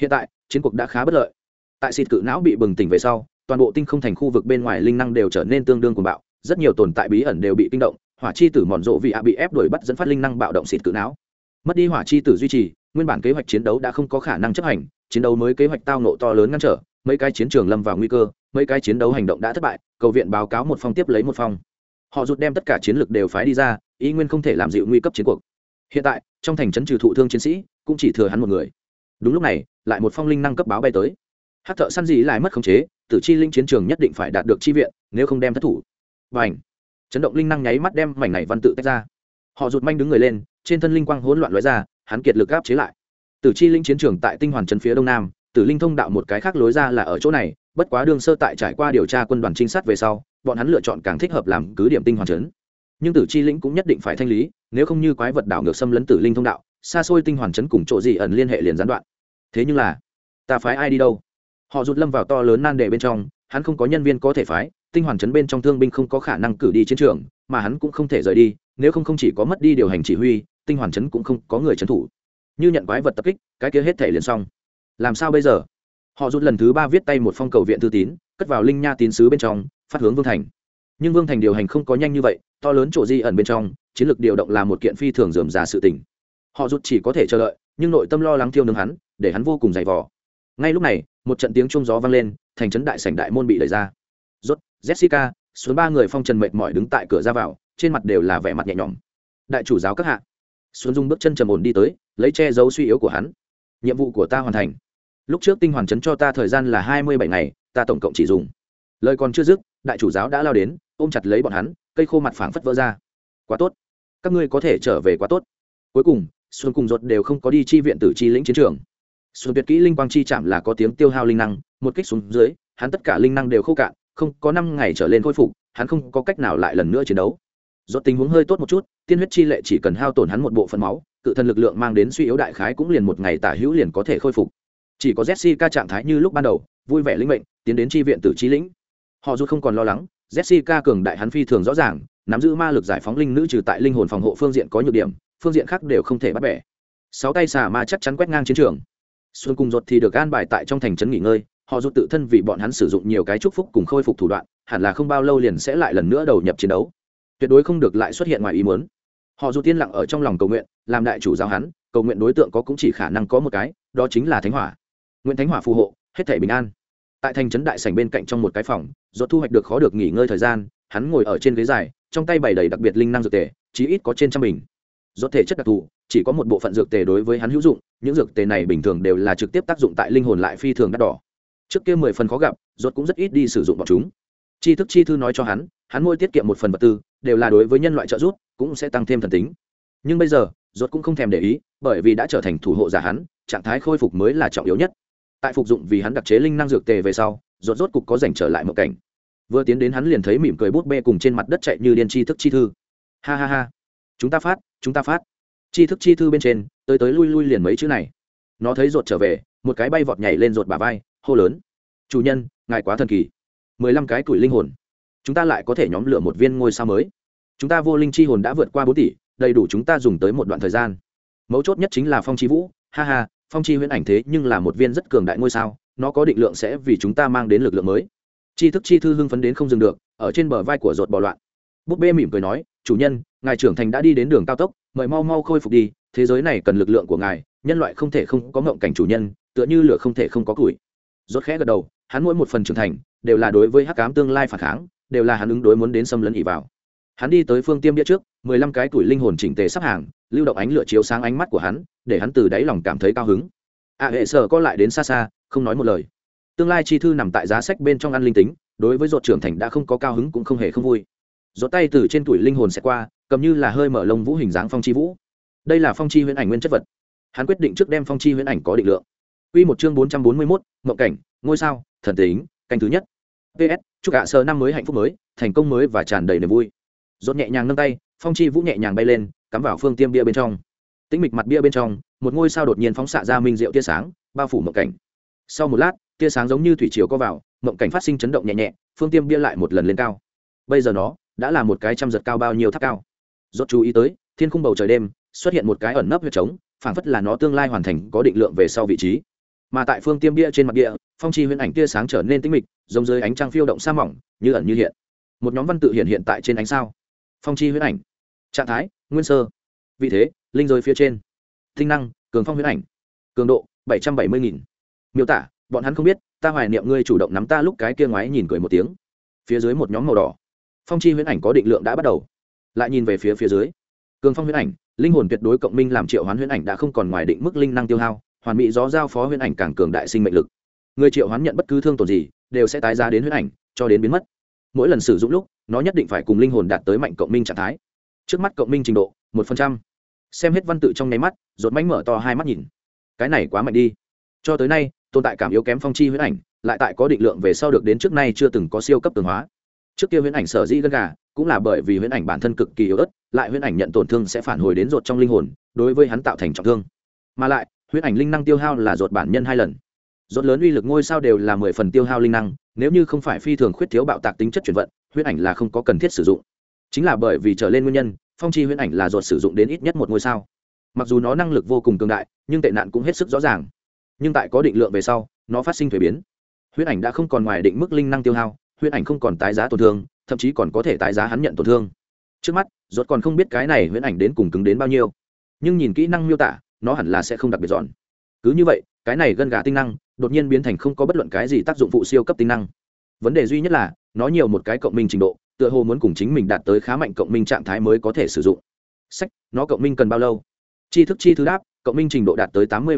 Hiện tại, chiến cuộc đã khá bất lợi. Tại xịt cự não bị bừng tỉnh về sau, toàn bộ tinh không thành khu vực bên ngoài linh năng đều trở nên tương đương cuồng bạo, rất nhiều tồn tại bí ẩn đều bị kinh động hỏa chi tử mòn rộ vì ạ bị ép đuổi bắt dẫn phát linh năng bạo động xịt cự não. Mất đi hỏa chi tử duy trì, nguyên bản kế hoạch chiến đấu đã không có khả năng chấp hành, chiến đấu mới kế hoạch tao nộ to lớn ngăn trở, mấy cái chiến trường lâm vào nguy cơ, mấy cái chiến đấu hành động đã thất bại, cầu viện báo cáo một phong tiếp lấy một phong. Họ rút đem tất cả chiến lược đều phái đi ra, ý nguyên không thể làm dịu nguy cấp chiến cuộc. Hiện tại, trong thành trấn trừ thụ thương chiến sĩ, cũng chỉ thừa hắn một người. Đúng lúc này, lại một phong linh năng cấp báo bay tới. Hát thợ săn gì lại mất khống chế, tử chi linh chiến trường nhất định phải đạt được chi viện, nếu không đem thất thủ. Và ảnh chấn động linh năng nháy mắt đem mảnh này văn tự tách ra. Họ rụt manh đứng người lên, trên thân linh quang hỗn loạn lóe ra, hắn kiệt lực áp chế lại. Tử chi linh chiến trường tại tinh hoàn trấn phía đông nam, tử linh thông đạo một cái khác lối ra là ở chỗ này, bất quá đương sơ tại trải qua điều tra quân đoàn trinh sát về sau, bọn hắn lựa chọn càng thích hợp làm cứ điểm tinh hoàn trấn. Nhưng tử chi lĩnh cũng nhất định phải thanh lý, nếu không như quái vật đảo ngược xâm lấn tử linh thông đạo, xa xôi tinh hoàn trấn cùng chỗ gì ẩn liên hệ liền gián đoạn. Thế nhưng là, ta phái ai đi đâu? Họ rụt lâm vào to lớn nan đề bên trong, hắn không có nhân viên có thể phái tinh hoàn Chấn bên trong thương binh không có khả năng cử đi chiến trường, mà hắn cũng không thể rời đi, nếu không không chỉ có mất đi điều hành chỉ huy, tinh hoàn Chấn cũng không có người trấn thủ. Như nhận quái vật tập kích, cái kia hết thể liền xong. Làm sao bây giờ? Họ rút lần thứ ba viết tay một phong cầu viện thư tín, cất vào linh nha tín sứ bên trong, phát hướng vương thành. Nhưng vương thành điều hành không có nhanh như vậy, to lớn chỗ di ẩn bên trong, chiến lược điều động là một kiện phi thường dườm già sự tình. Họ rút chỉ có thể chờ đợi, nhưng nội tâm lo lắng thiêu nướng hắn, để hắn vô cùng dày vò. Ngay lúc này, một trận tiếng trung gió vang lên, thành trấn đại sảnh đại môn bị đẩy ra jessica, xuống ba người phong trần mệt mỏi đứng tại cửa ra vào, trên mặt đều là vẻ mặt nhẹ nhõm. Đại chủ giáo các hạ. Xuân dung bước chân trầm ổn đi tới, lấy che giấu suy yếu của hắn. Nhiệm vụ của ta hoàn thành. Lúc trước tinh hoàn chấn cho ta thời gian là hai mươi bảy ngày, ta tổng cộng chỉ dùng. Lời còn chưa dứt, đại chủ giáo đã lao đến, ôm chặt lấy bọn hắn, cây khô mặt phảng phất vỡ ra. Quá tốt. Các ngươi có thể trở về quá tốt. Cuối cùng, xuân cùng ruột đều không có đi chi viện tử chi lĩnh chiến trường. Xuân tuyệt kỹ linh quang chi chạm là có tiếng tiêu hao linh năng, một kích xuống dưới, hắn tất cả linh năng đều khô cạn không có năm ngày trở lên khôi phục, hắn không có cách nào lại lần nữa chiến đấu. Rốt tình huống hơi tốt một chút, tiên huyết chi lệ chỉ cần hao tổn hắn một bộ phận máu, cự thân lực lượng mang đến suy yếu đại khái cũng liền một ngày tả hữu liền có thể khôi phục. Chỉ có jessica trạng thái như lúc ban đầu, vui vẻ linh mệnh, tiến đến chi viện tử chi lĩnh. Họ dù không còn lo lắng, jessica cường đại hắn phi thường rõ ràng, nắm giữ ma lực giải phóng linh nữ trừ tại linh hồn phòng hộ phương diện có nhược điểm, phương diện khác đều không thể bắt bẻ. Sáu tay xà ma chắc chắn quét ngang chiến trường. Xuân cùng ruột thì được an bài tại trong thành trấn nghỉ ngơi họ rút tự thân vì bọn hắn sử dụng nhiều cái chúc phúc cùng khôi phục thủ đoạn, hẳn là không bao lâu liền sẽ lại lần nữa đầu nhập chiến đấu. Tuyệt đối không được lại xuất hiện ngoài ý muốn. Họ dù tiên lặng ở trong lòng cầu nguyện, làm đại chủ giáo hắn, cầu nguyện đối tượng có cũng chỉ khả năng có một cái, đó chính là thánh hỏa. Nguyễn thánh hỏa phù hộ, hết thể bình an. Tại thành trấn đại sảnh bên cạnh trong một cái phòng do thu hoạch được khó được nghỉ ngơi thời gian, hắn ngồi ở trên ghế dài, trong tay bày đầy đặc biệt linh năng dược tề, chí ít có trên trăm bình. Do thể chất đặc thù, chỉ có một bộ phận dược tề đối với hắn hữu dụng, những dược tề này bình thường đều là trực tiếp tác dụng tại linh hồn lại phi thường đắt đỏ trước kia mười phần khó gặp ruột cũng rất ít đi sử dụng bọn chúng. Tri thức chi thư nói cho hắn hắn môi tiết kiệm một phần vật tư, đều là đối với nhân loại trợ giúp, cũng sẽ tăng thêm thần tính. Nhưng bây giờ ruột cũng không thèm để ý, bởi vì đã trở thành thủ hộ giả hắn, trạng thái khôi phục mới là trọng yếu nhất. Tại phục dụng vì hắn đặc chế linh năng dược tề về sau ruột rốt cục có dành trở lại một cảnh. Vừa tiến đến hắn liền thấy mỉm cười bút bê cùng trên mặt đất chạy như điên tri thức chi thư. Ha ha ha. Chúng ta phát, chúng ta phát. Tri thức chi thư bên trên, tới tới lui lui liền mấy chữ này. Nó thấy ruột trở về, một cái bay vọt nhảy lên ruột bà vai hô lớn. Chủ nhân, ngài quá thần kỳ. Mười lăm cái tuổi linh hồn. Chúng ta lại có thể nhóm lửa một viên ngôi sao mới. Chúng ta vô linh chi hồn đã vượt qua bốn tỷ, đầy đủ chúng ta dùng tới một đoạn thời gian. Mấu chốt nhất chính là phong chi vũ. Ha ha, phong chi huyễn ảnh thế nhưng là một viên rất cường đại ngôi sao, nó có định lượng sẽ vì chúng ta mang đến lực lượng mới. Chi thức chi thư hưng phấn đến không dừng được, ở trên bờ vai của ruột bò loạn. Búp bê mỉm cười nói, chủ nhân, ngài trưởng thành đã đi đến đường cao tốc, mời mau mau khôi phục đi, thế giới này cần lực lượng của ngài, nhân loại không thể không có ngộng cảnh chủ nhân, tựa như lửa không thể không có củi rốt khẽ gật đầu, hắn mỗi một phần trưởng thành, đều là đối với hắc ám tương lai phản kháng, đều là hắn ứng đối muốn đến xâm lấn ỉ vào. Hắn đi tới phương tiêm địa trước, mười lăm cái tuổi linh hồn chỉnh tề sắp hàng, lưu động ánh lửa chiếu sáng ánh mắt của hắn, để hắn từ đáy lòng cảm thấy cao hứng. A hệ sở có lại đến xa xa, không nói một lời. Tương lai chi thư nằm tại giá sách bên trong ăn linh tính, đối với ruột trưởng thành đã không có cao hứng cũng không hề không vui. Rốt tay từ trên tuổi linh hồn sẽ qua, cầm như là hơi mở lông vũ hình dáng phong chi vũ. Đây là phong chi huyễn ảnh nguyên chất vật. Hắn quyết định trước đem phong chi huyễn ảnh có định lượng. Quy một chương bốn trăm bốn mươi 441, mộng cảnh, ngôi sao, thần tính, canh thứ nhất. PS, chúc cả sơ năm mới hạnh phúc mới, thành công mới và tràn đầy niềm vui. Rốt nhẹ nhàng nâng tay, phong chi vũ nhẹ nhàng bay lên, cắm vào phương tiêm bia bên trong. Tĩnh mịch mặt bia bên trong, một ngôi sao đột nhiên phóng xạ ra minh diệu tia sáng, bao phủ mộng cảnh. Sau một lát, tia sáng giống như thủy triều có vào, mộng cảnh phát sinh chấn động nhẹ nhẹ, phương tiêm bia lại một lần lên cao. Bây giờ nó đã là một cái trăm giật cao bao nhiêu tháp cao. Rốt chú ý tới, thiên khung bầu trời đêm xuất hiện một cái ẩn nấp huyệt trống, phảng phất là nó tương lai hoàn thành có định lượng về sau vị trí mà tại phương tiêm bia trên mặt địa, phong chi huyễn ảnh tia sáng trở nên tinh mịch, giống dưới ánh trăng phiêu động sa mỏng, như ẩn như hiện. Một nhóm văn tự hiện hiện tại trên ánh sao. Phong chi huyễn ảnh. Trạng thái, nguyên sơ. Vị thế, linh rơi phía trên. Tinh năng, cường phong huyễn ảnh. Cường độ, bảy trăm bảy mươi nghìn. Miêu tả, bọn hắn không biết, ta hoài niệm ngươi chủ động nắm ta lúc cái kia ngoái nhìn cười một tiếng. Phía dưới một nhóm màu đỏ. Phong chi huyễn ảnh có định lượng đã bắt đầu. Lại nhìn về phía phía dưới. Cường phong huyễn ảnh, linh hồn tuyệt đối cộng minh làm triệu hoán huyễn ảnh đã không còn ngoài định mức linh năng tiêu hao hoàn mỹ gió giao phó huyễn ảnh càng cường đại sinh mệnh lực. Người triệu hoán nhận bất cứ thương tổn gì, đều sẽ tái giá đến huyễn ảnh, cho đến biến mất. Mỗi lần sử dụng lúc, nó nhất định phải cùng linh hồn đạt tới mạnh cộng minh trạng thái. Trước mắt cộng minh trình độ, một phần trăm. Xem hết văn tự trong nháy mắt, rột mánh mở to hai mắt nhìn. Cái này quá mạnh đi. Cho tới nay, tồn tại cảm yếu kém phong chi huyễn ảnh, lại tại có định lượng về sau được đến trước nay chưa từng có siêu cấp tường hóa. Trước kia huyễn ảnh sở dĩ gân gà, cũng là bởi vì huyễn ảnh bản thân cực kỳ yếu ớt, lại huyễn ảnh nhận tổn thương sẽ phản hồi đến rột trong linh hồn, đối với hắn tạo thành trọng thương. Mà lại huyễn ảnh linh năng tiêu hao là ruột bản nhân hai lần. Ruột lớn uy lực ngôi sao đều là mười phần tiêu hao linh năng, nếu như không phải phi thường khuyết thiếu bạo tạc tính chất chuyển vận huyễn ảnh là không có cần thiết sử dụng. Chính là bởi vì trở lên nguyên nhân, phong chi huyễn ảnh là ruột sử dụng đến ít nhất một ngôi sao. Mặc dù nó năng lực vô cùng cường đại, nhưng tệ nạn cũng hết sức rõ ràng. Nhưng tại có định lượng về sau, nó phát sinh thuế biến. Huyễn ảnh đã không còn ngoài định mức linh năng tiêu hao huyễn ảnh không còn tái giá tổn thương, thậm chí còn có thể tái giá hắn nhận tổn thương. Trước mắt rốt còn không biết cái này huyễn ảnh đến cùng cứng đến bao nhiêu. Nhưng nhìn kỹ năng miêu tả nó hẳn là sẽ không đặc biệt giòn cứ như vậy, cái này gân gà tinh năng đột nhiên biến thành không có bất luận cái gì tác dụng phụ siêu cấp tinh năng. Vấn đề duy nhất là, nó nhiều một cái cộng minh trình độ, tựa hồ muốn cùng chính mình đạt tới khá mạnh cộng minh trạng thái mới có thể sử dụng. Sách, nó cộng minh cần bao lâu? Chi thức chi thứ đáp, cộng minh trình độ đạt tới tám mươi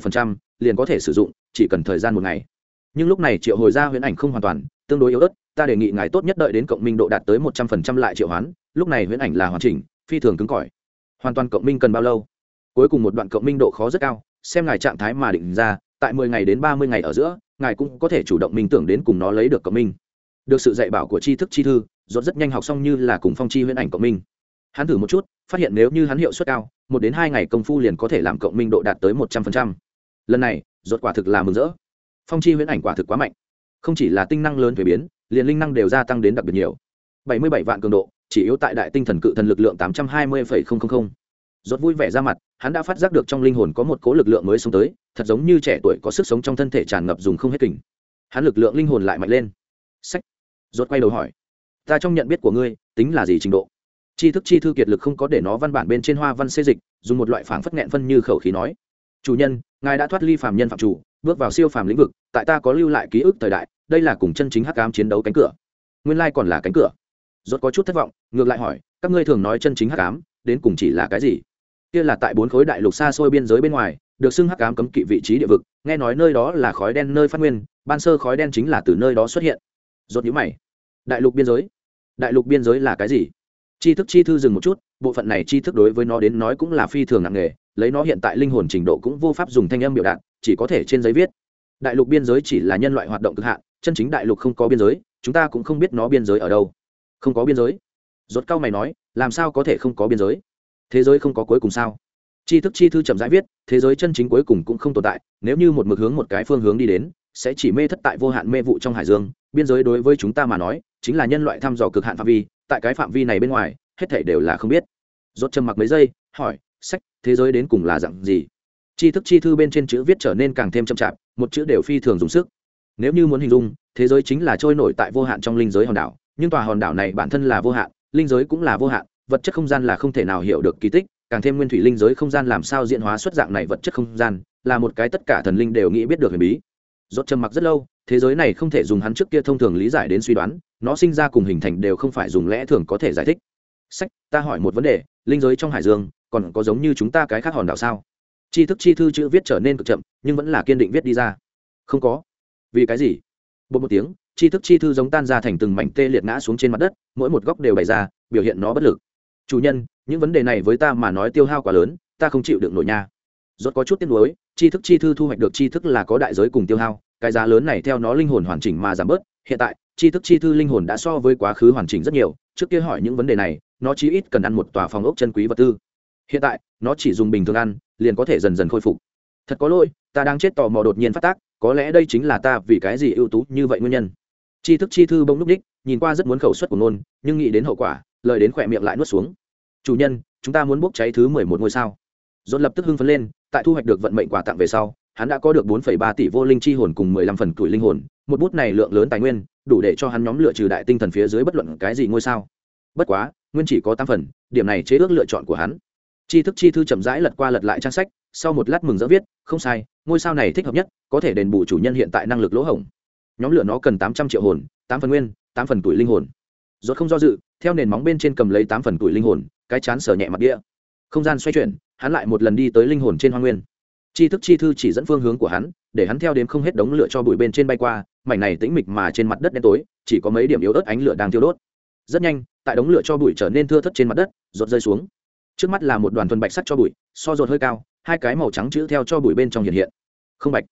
liền có thể sử dụng, chỉ cần thời gian một ngày. Nhưng lúc này triệu hồi ra huyễn ảnh không hoàn toàn, tương đối yếu ớt, ta đề nghị ngài tốt nhất đợi đến cộng minh độ đạt tới một trăm phần trăm lại triệu hoán, lúc này huyễn ảnh là hoàn chỉnh, phi thường cứng cỏi. Hoàn toàn cộng minh cần bao lâu? Cuối cùng một đoạn cộng minh độ khó rất cao, xem ngài trạng thái mà định ra, tại mười ngày đến ba mươi ngày ở giữa, ngài cũng có thể chủ động minh tưởng đến cùng nó lấy được cộng minh. Được sự dạy bảo của tri thức chi thư dốt rất nhanh học xong như là cùng phong chi huyễn ảnh cộng minh. Hắn thử một chút, phát hiện nếu như hắn hiệu suất cao, một đến hai ngày công phu liền có thể làm cộng minh độ đạt tới một trăm phần trăm. Lần này dốt quả thực là mừng rỡ. Phong chi huyễn ảnh quả thực quá mạnh. Không chỉ là tinh năng lớn thuế biến, liền linh năng đều gia tăng đến đặc biệt nhiều. Bảy mươi bảy vạn cường độ, chỉ yếu tại đại tinh thần cự thần lực lượng tám trăm hai mươi rốt vui vẻ ra mặt, hắn đã phát giác được trong linh hồn có một cố lực lượng mới sống tới, thật giống như trẻ tuổi có sức sống trong thân thể tràn ngập dùng không hết kình. Hắn lực lượng linh hồn lại mạnh lên. Sách. Rốt quay đầu hỏi. Ta trong nhận biết của ngươi, tính là gì trình độ? Tri thức chi thư kiệt lực không có để nó văn bản bên trên hoa văn xê dịch, dùng một loại phảng phất nghẹn phân như khẩu khí nói. Chủ nhân, ngài đã thoát ly phàm nhân phạm chủ, bước vào siêu phàm lĩnh vực, tại ta có lưu lại ký ức thời đại, đây là cùng chân chính hắc ám chiến đấu cánh cửa. Nguyên lai còn là cánh cửa. Rốt có chút thất vọng, ngược lại hỏi, các ngươi thường nói chân chính hắc ám, đến cùng chỉ là cái gì? Kia là tại bốn khối đại lục xa xôi biên giới bên ngoài, được xưng hắc ám cấm kỵ vị trí địa vực, nghe nói nơi đó là khói đen nơi phát nguyên, ban sơ khói đen chính là từ nơi đó xuất hiện. Rốt nhũ mày. Đại lục biên giới? Đại lục biên giới là cái gì? Tri thức chi thư dừng một chút, bộ phận này tri thức đối với nó đến nói cũng là phi thường nặng nghề lấy nó hiện tại linh hồn trình độ cũng vô pháp dùng thanh âm biểu đạt, chỉ có thể trên giấy viết. Đại lục biên giới chỉ là nhân loại hoạt động cực hạn, chân chính đại lục không có biên giới, chúng ta cũng không biết nó biên giới ở đâu. Không có biên giới? Rốt cao mày nói, làm sao có thể không có biên giới? Thế giới không có cuối cùng sao? Tri thức chi thư chậm rãi viết, thế giới chân chính cuối cùng cũng không tồn tại, nếu như một mực hướng một cái phương hướng đi đến, sẽ chỉ mê thất tại vô hạn mê vụ trong hải dương. Biên giới đối với chúng ta mà nói, chính là nhân loại thăm dò cực hạn phạm vi, tại cái phạm vi này bên ngoài, hết thảy đều là không biết. Rốt trầm mặc mấy giây, hỏi, sách, thế giới đến cùng là dạng gì? Tri thức chi thư bên trên chữ viết trở nên càng thêm chậm chạp, một chữ đều phi thường dùng sức. Nếu như muốn hình dung, thế giới chính là trôi nổi tại vô hạn trong linh giới hòn đảo, nhưng tòa hòn đảo này bản thân là vô hạn, linh giới cũng là vô hạn vật chất không gian là không thể nào hiểu được kỳ tích, càng thêm nguyên thủy linh giới không gian làm sao diễn hóa xuất dạng này vật chất không gian, là một cái tất cả thần linh đều nghĩ biết được huyền bí. Rốt trầm mặc rất lâu, thế giới này không thể dùng hắn trước kia thông thường lý giải đến suy đoán, nó sinh ra cùng hình thành đều không phải dùng lẽ thường có thể giải thích. Sách, ta hỏi một vấn đề, linh giới trong hải dương, còn có giống như chúng ta cái khác hòn đảo sao? Tri thức chi thư chữ viết trở nên cực chậm, nhưng vẫn là kiên định viết đi ra. Không có. Vì cái gì? Một một tiếng, tri thức chi thư giống tan ra thành từng mảnh tê liệt ngã xuống trên mặt đất, mỗi một góc đều bày ra, biểu hiện nó bất lực chủ nhân, những vấn đề này với ta mà nói tiêu hao quá lớn, ta không chịu được nổi nha. Rốt có chút tiếc nuối, tri thức chi thư thu hoạch được tri thức là có đại giới cùng tiêu hao, cái giá lớn này theo nó linh hồn hoàn chỉnh mà giảm bớt, hiện tại, tri thức chi thư linh hồn đã so với quá khứ hoàn chỉnh rất nhiều, trước kia hỏi những vấn đề này, nó chỉ ít cần ăn một tòa phòng ốc chân quý vật tư. Hiện tại, nó chỉ dùng bình thường ăn, liền có thể dần dần khôi phục. Thật có lỗi, ta đang chết tò mò đột nhiên phát tác, có lẽ đây chính là ta vì cái gì ưu tú như vậy nguyên nhân. Tri thức chi thư bỗng núp ních, nhìn qua rất muốn khẩu suất của nôn nhưng nghĩ đến hậu quả lời đến khỏe miệng lại nuốt xuống. Chủ nhân, chúng ta muốn bốc cháy thứ mười một ngôi sao. Dồn lập tức hưng phấn lên, tại thu hoạch được vận mệnh quà tặng về sau, hắn đã có được bốn phẩy ba tỷ vô linh chi hồn cùng mười lăm phần tuổi linh hồn, một bút này lượng lớn tài nguyên, đủ để cho hắn nhóm lựa trừ đại tinh thần phía dưới bất luận cái gì ngôi sao. Bất quá, nguyên chỉ có tám phần, điểm này chế ước lựa chọn của hắn. Tri thức chi thư chậm rãi lật qua lật lại trang sách, sau một lát mừng rỡ viết, không sai, ngôi sao này thích hợp nhất, có thể đền bù chủ nhân hiện tại năng lực lỗ hổng. Nhóm lửa nó cần tám trăm triệu hồn, tám phần nguyên, tám phần tuổi linh hồn rốt không do dự, theo nền móng bên trên cầm lấy tám phần tuổi linh hồn, cái chán sờ nhẹ mặt đĩa không gian xoay chuyển, hắn lại một lần đi tới linh hồn trên hoa nguyên. Chi thức chi thư chỉ dẫn phương hướng của hắn, để hắn theo đến không hết đống lửa cho bụi bên trên bay qua, mảnh này tĩnh mịch mà trên mặt đất đen tối, chỉ có mấy điểm yếu ớt ánh lửa đang thiêu đốt. Rất nhanh, tại đống lửa cho bụi trở nên thưa thất trên mặt đất rột rơi xuống. Trước mắt là một đoàn thuần bạch sắt cho bụi, so rột hơi cao, hai cái màu trắng chữ theo cho bụi bên trong hiện hiện. Không bạch.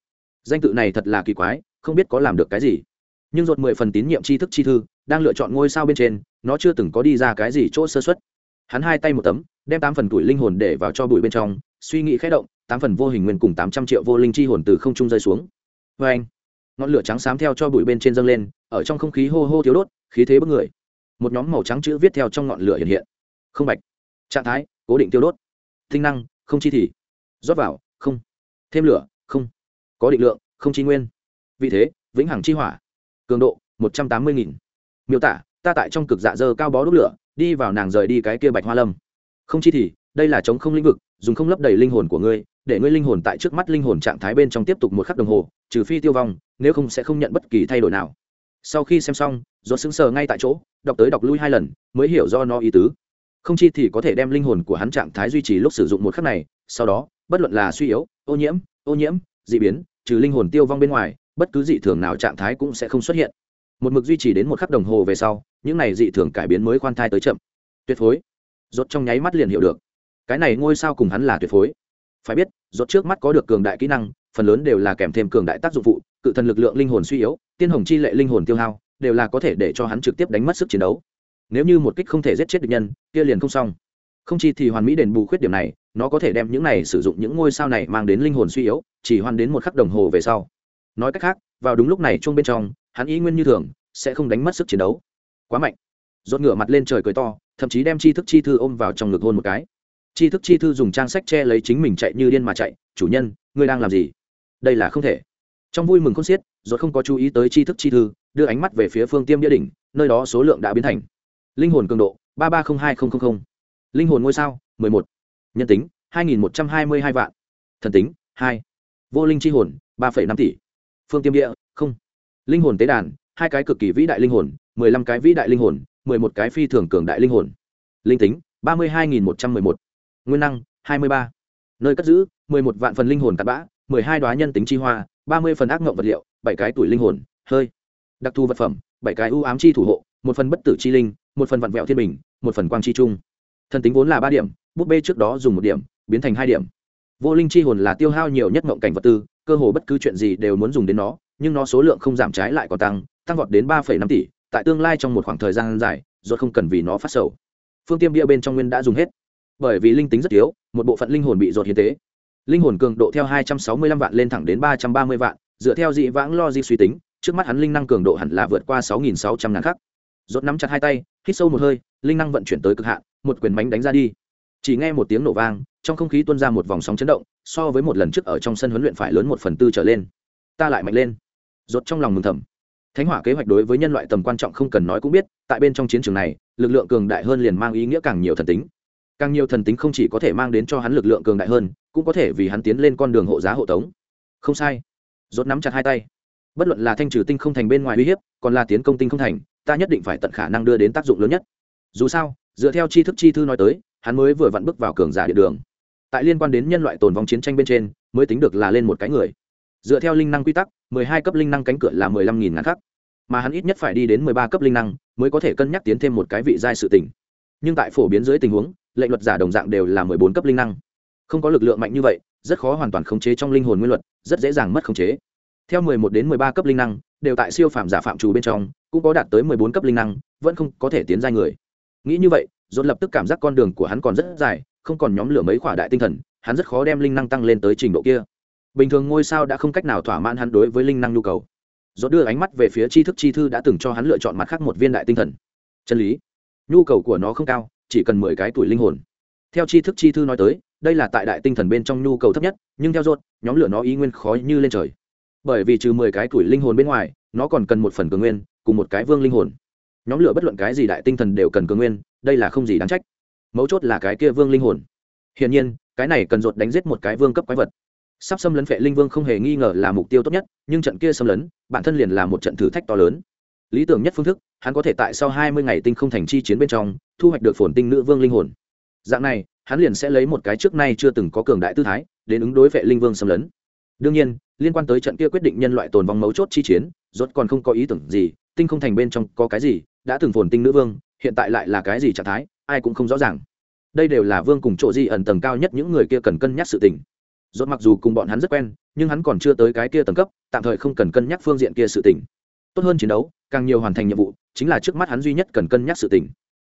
Danh tự này thật là kỳ quái, không biết có làm được cái gì. Nhưng rột mười phần tín nhiệm tri thức chi thư đang lựa chọn ngôi sao bên trên, nó chưa từng có đi ra cái gì chỗ sơ xuất hắn hai tay một tấm, đem tám phần tuổi linh hồn để vào cho bụi bên trong, suy nghĩ khẽ động, tám phần vô hình nguyên cùng tám trăm triệu vô linh chi hồn từ không trung rơi xuống. Vê anh, ngọn lửa trắng xám theo cho bụi bên trên dâng lên, ở trong không khí hô hô thiếu đốt, khí thế bất người. Một nhóm màu trắng chữ viết theo trong ngọn lửa hiện hiện. Không bạch. Trạng thái, cố định tiêu đốt. Tinh năng, không chi thì rót vào, không. Thêm lửa, không. Có định lượng, không chi nguyên. Vị thế, vĩnh hằng chi hỏa. Cường độ, một trăm tám mươi nghìn miêu tả, ta tại trong cực dạ dơ cao bó đốt lửa, đi vào nàng rời đi cái kia bạch hoa lâm. Không chi thì, đây là chống không lĩnh vực, dùng không lấp đầy linh hồn của ngươi, để ngươi linh hồn tại trước mắt linh hồn trạng thái bên trong tiếp tục một khắc đồng hồ, trừ phi tiêu vong, nếu không sẽ không nhận bất kỳ thay đổi nào. Sau khi xem xong do sững sờ ngay tại chỗ, đọc tới đọc lui hai lần, mới hiểu do nó ý tứ. Không chi thì có thể đem linh hồn của hắn trạng thái duy trì lúc sử dụng một khắc này, sau đó, bất luận là suy yếu, ô nhiễm ô nhiễm d ị biến, trừ linh hồn tiêu vong bên ngoài, bất cứ dị thường nào trạng thái cũng sẽ không xuất hiện một mực duy trì đến một khắc đồng hồ về sau, những này dị thường cải biến mới khoan thai tới chậm. Tuyệt phối. Rốt trong nháy mắt liền hiểu được. Cái này ngôi sao cùng hắn là tuyệt phối. Phải biết, rốt trước mắt có được cường đại kỹ năng, phần lớn đều là kèm thêm cường đại tác dụng phụ, cự thần lực lượng linh hồn suy yếu, tiên hồng chi lệ linh hồn tiêu hao, đều là có thể để cho hắn trực tiếp đánh mất sức chiến đấu. Nếu như một kích không thể giết chết địch nhân, kia liền không xong. Không chi thì hoàn mỹ đền bù khuyết điểm này, nó có thể đem những này sử dụng những ngôi sao này mang đến linh hồn suy yếu, chỉ hoàn đến một khắc đồng hồ về sau. Nói cách khác, vào đúng lúc này chuông bên trong hắn ý nguyên như thường, sẽ không đánh mất sức chiến đấu. Quá mạnh. Rốt ngửa mặt lên trời cười to, thậm chí đem chi thức chi thư ôm vào trong ngực hôn một cái. Chi thức chi thư dùng trang sách che lấy chính mình chạy như điên mà chạy, chủ nhân, ngươi đang làm gì? Đây là không thể. Trong vui mừng khôn xiết, rốt không có chú ý tới chi thức chi thư, đưa ánh mắt về phía phương tiêm địa đỉnh, nơi đó số lượng đã biến thành. Linh hồn cường độ, ba ba không hai không không linh hồn ngôi sao, mười một. Nhân tính, hai nghìn một trăm hai mươi hai vạn. Thần tính, hai. Vô linh chi hồn, ba phẩy năm tỷ. Phương tiêm địa không linh hồn tế đàn, hai cái cực kỳ vĩ đại linh hồn, mười lăm cái vĩ đại linh hồn, mười một cái phi thường cường đại linh hồn. Linh tính, ba mươi hai nghìn một trăm mười một. Nguyên năng, hai mươi ba. Nơi cất giữ, mười một vạn phần linh hồn tạt bã, mười hai đoá nhân tính chi hoa, ba mươi phần ác mộng vật liệu, bảy cái tuổi linh hồn, hơi. Đặc thù vật phẩm, bảy cái ưu ám chi thủ hộ, một phần bất tử chi linh, một phần vặn vẹo thiên bình, một phần quang chi trung. Thần tính vốn là ba điểm, búp bê trước đó dùng một điểm, biến thành hai điểm. Vô linh chi hồn là tiêu hao nhiều nhất ngộng cảnh vật tư, cơ hồ bất cứ chuyện gì đều muốn dùng đến nó nhưng nó số lượng không giảm trái lại còn tăng tăng vọt đến ba năm tỷ, tại tương lai trong một khoảng thời gian dài rồi không cần vì nó phát sầu. Phương tiêm bia bên trong nguyên đã dùng hết. Bởi vì linh tính rất yếu, một bộ phận linh hồn bị ruột hiến tế. Linh hồn cường độ theo hai trăm sáu mươi lăm vạn lên thẳng đến ba trăm ba mươi vạn, dựa theo dị vãng lo di suy tính, trước mắt hắn linh năng cường độ hẳn là vượt qua sáu nghìn sáu trăm ngàn khắc. Rốt nắm chặt hai tay, hít sâu một hơi, linh năng vận chuyển tới cực hạn, một quyền bánh đánh ra đi. Chỉ nghe một tiếng nổ vang, trong không khí tuôn ra một vòng sóng chấn động, so với một lần trước ở trong sân huấn luyện phải lớn một phần tư trở lên. Ta lại mạnh lên rốt trong lòng mừng thầm. Thánh hỏa kế hoạch đối với nhân loại tầm quan trọng không cần nói cũng biết, tại bên trong chiến trường này, lực lượng cường đại hơn liền mang ý nghĩa càng nhiều thần tính. Càng nhiều thần tính không chỉ có thể mang đến cho hắn lực lượng cường đại hơn, cũng có thể vì hắn tiến lên con đường hộ giá hộ tống. Không sai. Rốt nắm chặt hai tay. Bất luận là thanh trừ tinh không thành bên ngoài uy hiếp, còn là tiến công tinh không thành, ta nhất định phải tận khả năng đưa đến tác dụng lớn nhất. Dù sao, dựa theo tri thức chi thư nói tới, hắn mới vừa vặn bước vào cường giả địa đường. Tại liên quan đến nhân loại tồn vong chiến tranh bên trên, mới tính được là lên một cái người dựa theo linh năng quy tắc, mười hai cấp linh năng cánh cửa là mười lăm nghìn ngàn khắc. Mà hắn ít nhất phải đi đến mười ba cấp linh năng mới có thể cân nhắc tiến thêm một cái vị giai sự tỉnh nhưng tại phổ biến dưới tình huống, lệnh luật giả đồng dạng đều là mười bốn cấp linh năng. Không có lực lượng mạnh như vậy, rất khó hoàn toàn khống chế trong linh hồn nguyên luật, rất dễ dàng mất khống chế. Theo mười một đến mười ba cấp linh năng, đều tại siêu phạm giả phạm trù bên trong, cũng có đạt tới mười bốn cấp linh năng, vẫn không có thể tiến giai người. Nghĩ như vậy dồn lập tức cảm giác con đường của hắn còn rất dài, không còn nhóm lửa mấy khỏa đại tinh thần, hắn rất khó đem linh năng tăng lên tới trình độ kia bình thường ngôi sao đã không cách nào thỏa mãn hắn đối với linh năng nhu cầu. Dồn đưa ánh mắt về phía tri thức chi thư đã từng cho hắn lựa chọn mặt khác một viên đại tinh thần. Chân lý. Nhu cầu của nó không cao, chỉ cần mười cái tuổi linh hồn. Theo tri thức chi thư nói tới, đây là tại đại tinh thần bên trong nhu cầu thấp nhất, nhưng theo dốt nhóm lửa nó ý nguyên khó như lên trời. Bởi vì trừ mười cái tuổi linh hồn bên ngoài, nó còn cần một phần cường nguyên, cùng một cái vương linh hồn. Nhóm lửa bất luận cái gì đại tinh thần đều cần cường nguyên, đây là không gì đáng trách. Mấu chốt là cái kia vương linh hồn. Hiển nhiên, cái này cần dột đánh giết một cái vương cấp quái vật sắp xâm lấn phệ linh vương không hề nghi ngờ là mục tiêu tốt nhất, nhưng trận kia xâm lấn, bản thân liền là một trận thử thách to lớn. Lý tưởng nhất phương thức, hắn có thể tại sau hai mươi ngày tinh không thành chi chiến bên trong, thu hoạch được phồn tinh nữ vương linh hồn. Dạng này, hắn liền sẽ lấy một cái trước nay chưa từng có cường đại tư thái, đến ứng đối vệ linh vương xâm lấn. Đương nhiên, liên quan tới trận kia quyết định nhân loại tồn vong mấu chốt chi chiến, rốt còn không có ý tưởng gì, tinh không thành bên trong có cái gì, đã từng phồn tinh nữ vương, hiện tại lại là cái gì trạng thái, ai cũng không rõ ràng. Đây đều là vương cùng chỗ di ẩn tầng cao nhất những người kia cần cân nhắc sự tình rốt mặc dù cùng bọn hắn rất quen, nhưng hắn còn chưa tới cái kia tầng cấp, tạm thời không cần cân nhắc phương diện kia sự tình. Tốt hơn chiến đấu, càng nhiều hoàn thành nhiệm vụ, chính là trước mắt hắn duy nhất cần cân nhắc sự tình.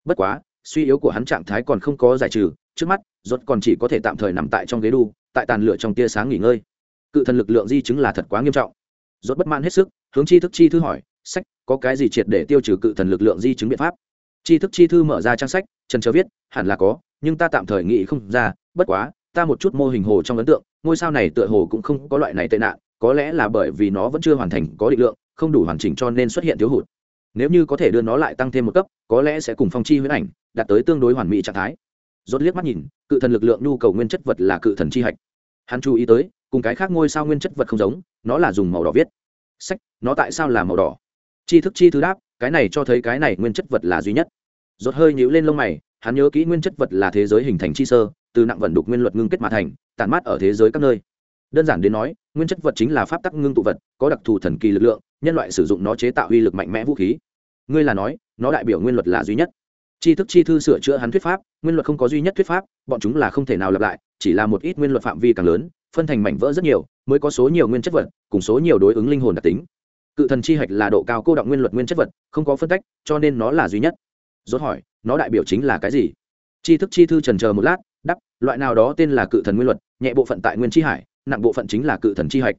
Bất quá, suy yếu của hắn trạng thái còn không có giải trừ, trước mắt, rốt còn chỉ có thể tạm thời nằm tại trong ghế đu, tại tàn lửa trong tia sáng nghỉ ngơi. Cự thần lực lượng di chứng là thật quá nghiêm trọng. Rốt bất mãn hết sức, hướng chi thức chi thư hỏi, sách, có cái gì triệt để tiêu trừ cự thần lực lượng di chứng biện pháp? Chi thức chi thư mở ra trang sách, trần chờ viết, hẳn là có, nhưng ta tạm thời nghĩ không ra, bất quá ta một chút mô hình hồ trong ấn tượng, ngôi sao này tựa hồ cũng không có loại này tệ nạn, có lẽ là bởi vì nó vẫn chưa hoàn thành có định lượng, không đủ hoàn chỉnh cho nên xuất hiện thiếu hụt. Nếu như có thể đưa nó lại tăng thêm một cấp, có lẽ sẽ cùng phong chi huyễn ảnh đạt tới tương đối hoàn mỹ trạng thái. Rốt liếc mắt nhìn, cự thần lực lượng nhu cầu nguyên chất vật là cự thần chi hạch. Hắn chú ý tới, cùng cái khác ngôi sao nguyên chất vật không giống, nó là dùng màu đỏ viết. Sách, nó tại sao là màu đỏ? Chi thức chi thứ đáp, cái này cho thấy cái này nguyên chất vật là duy nhất. Rốt hơi nhíu lên lông mày, hắn nhớ kỹ nguyên chất vật là thế giới hình thành chi sơ từ nặng vận đục nguyên luật ngưng kết mà thành, tản mát ở thế giới các nơi. Đơn giản đến nói, nguyên chất vật chính là pháp tắc ngưng tụ vật, có đặc thù thần kỳ lực lượng, nhân loại sử dụng nó chế tạo uy lực mạnh mẽ vũ khí. Ngươi là nói, nó đại biểu nguyên luật là duy nhất. Tri thức chi thư sửa chữa hắn thuyết pháp, nguyên luật không có duy nhất thuyết pháp, bọn chúng là không thể nào lặp lại, chỉ là một ít nguyên luật phạm vi càng lớn, phân thành mảnh vỡ rất nhiều, mới có số nhiều nguyên chất vật, cùng số nhiều đối ứng linh hồn đặc tính. Cự thần chi hạch là độ cao cô động nguyên luật nguyên chất vật, không có phân tách, cho nên nó là duy nhất. Rốt hỏi, nó đại biểu chính là cái gì? Tri thức chi thư trần chờ một lát loại nào đó tên là cự thần nguyên luật, nhẹ bộ phận tại nguyên chi hải, nặng bộ phận chính là cự thần chi hạch.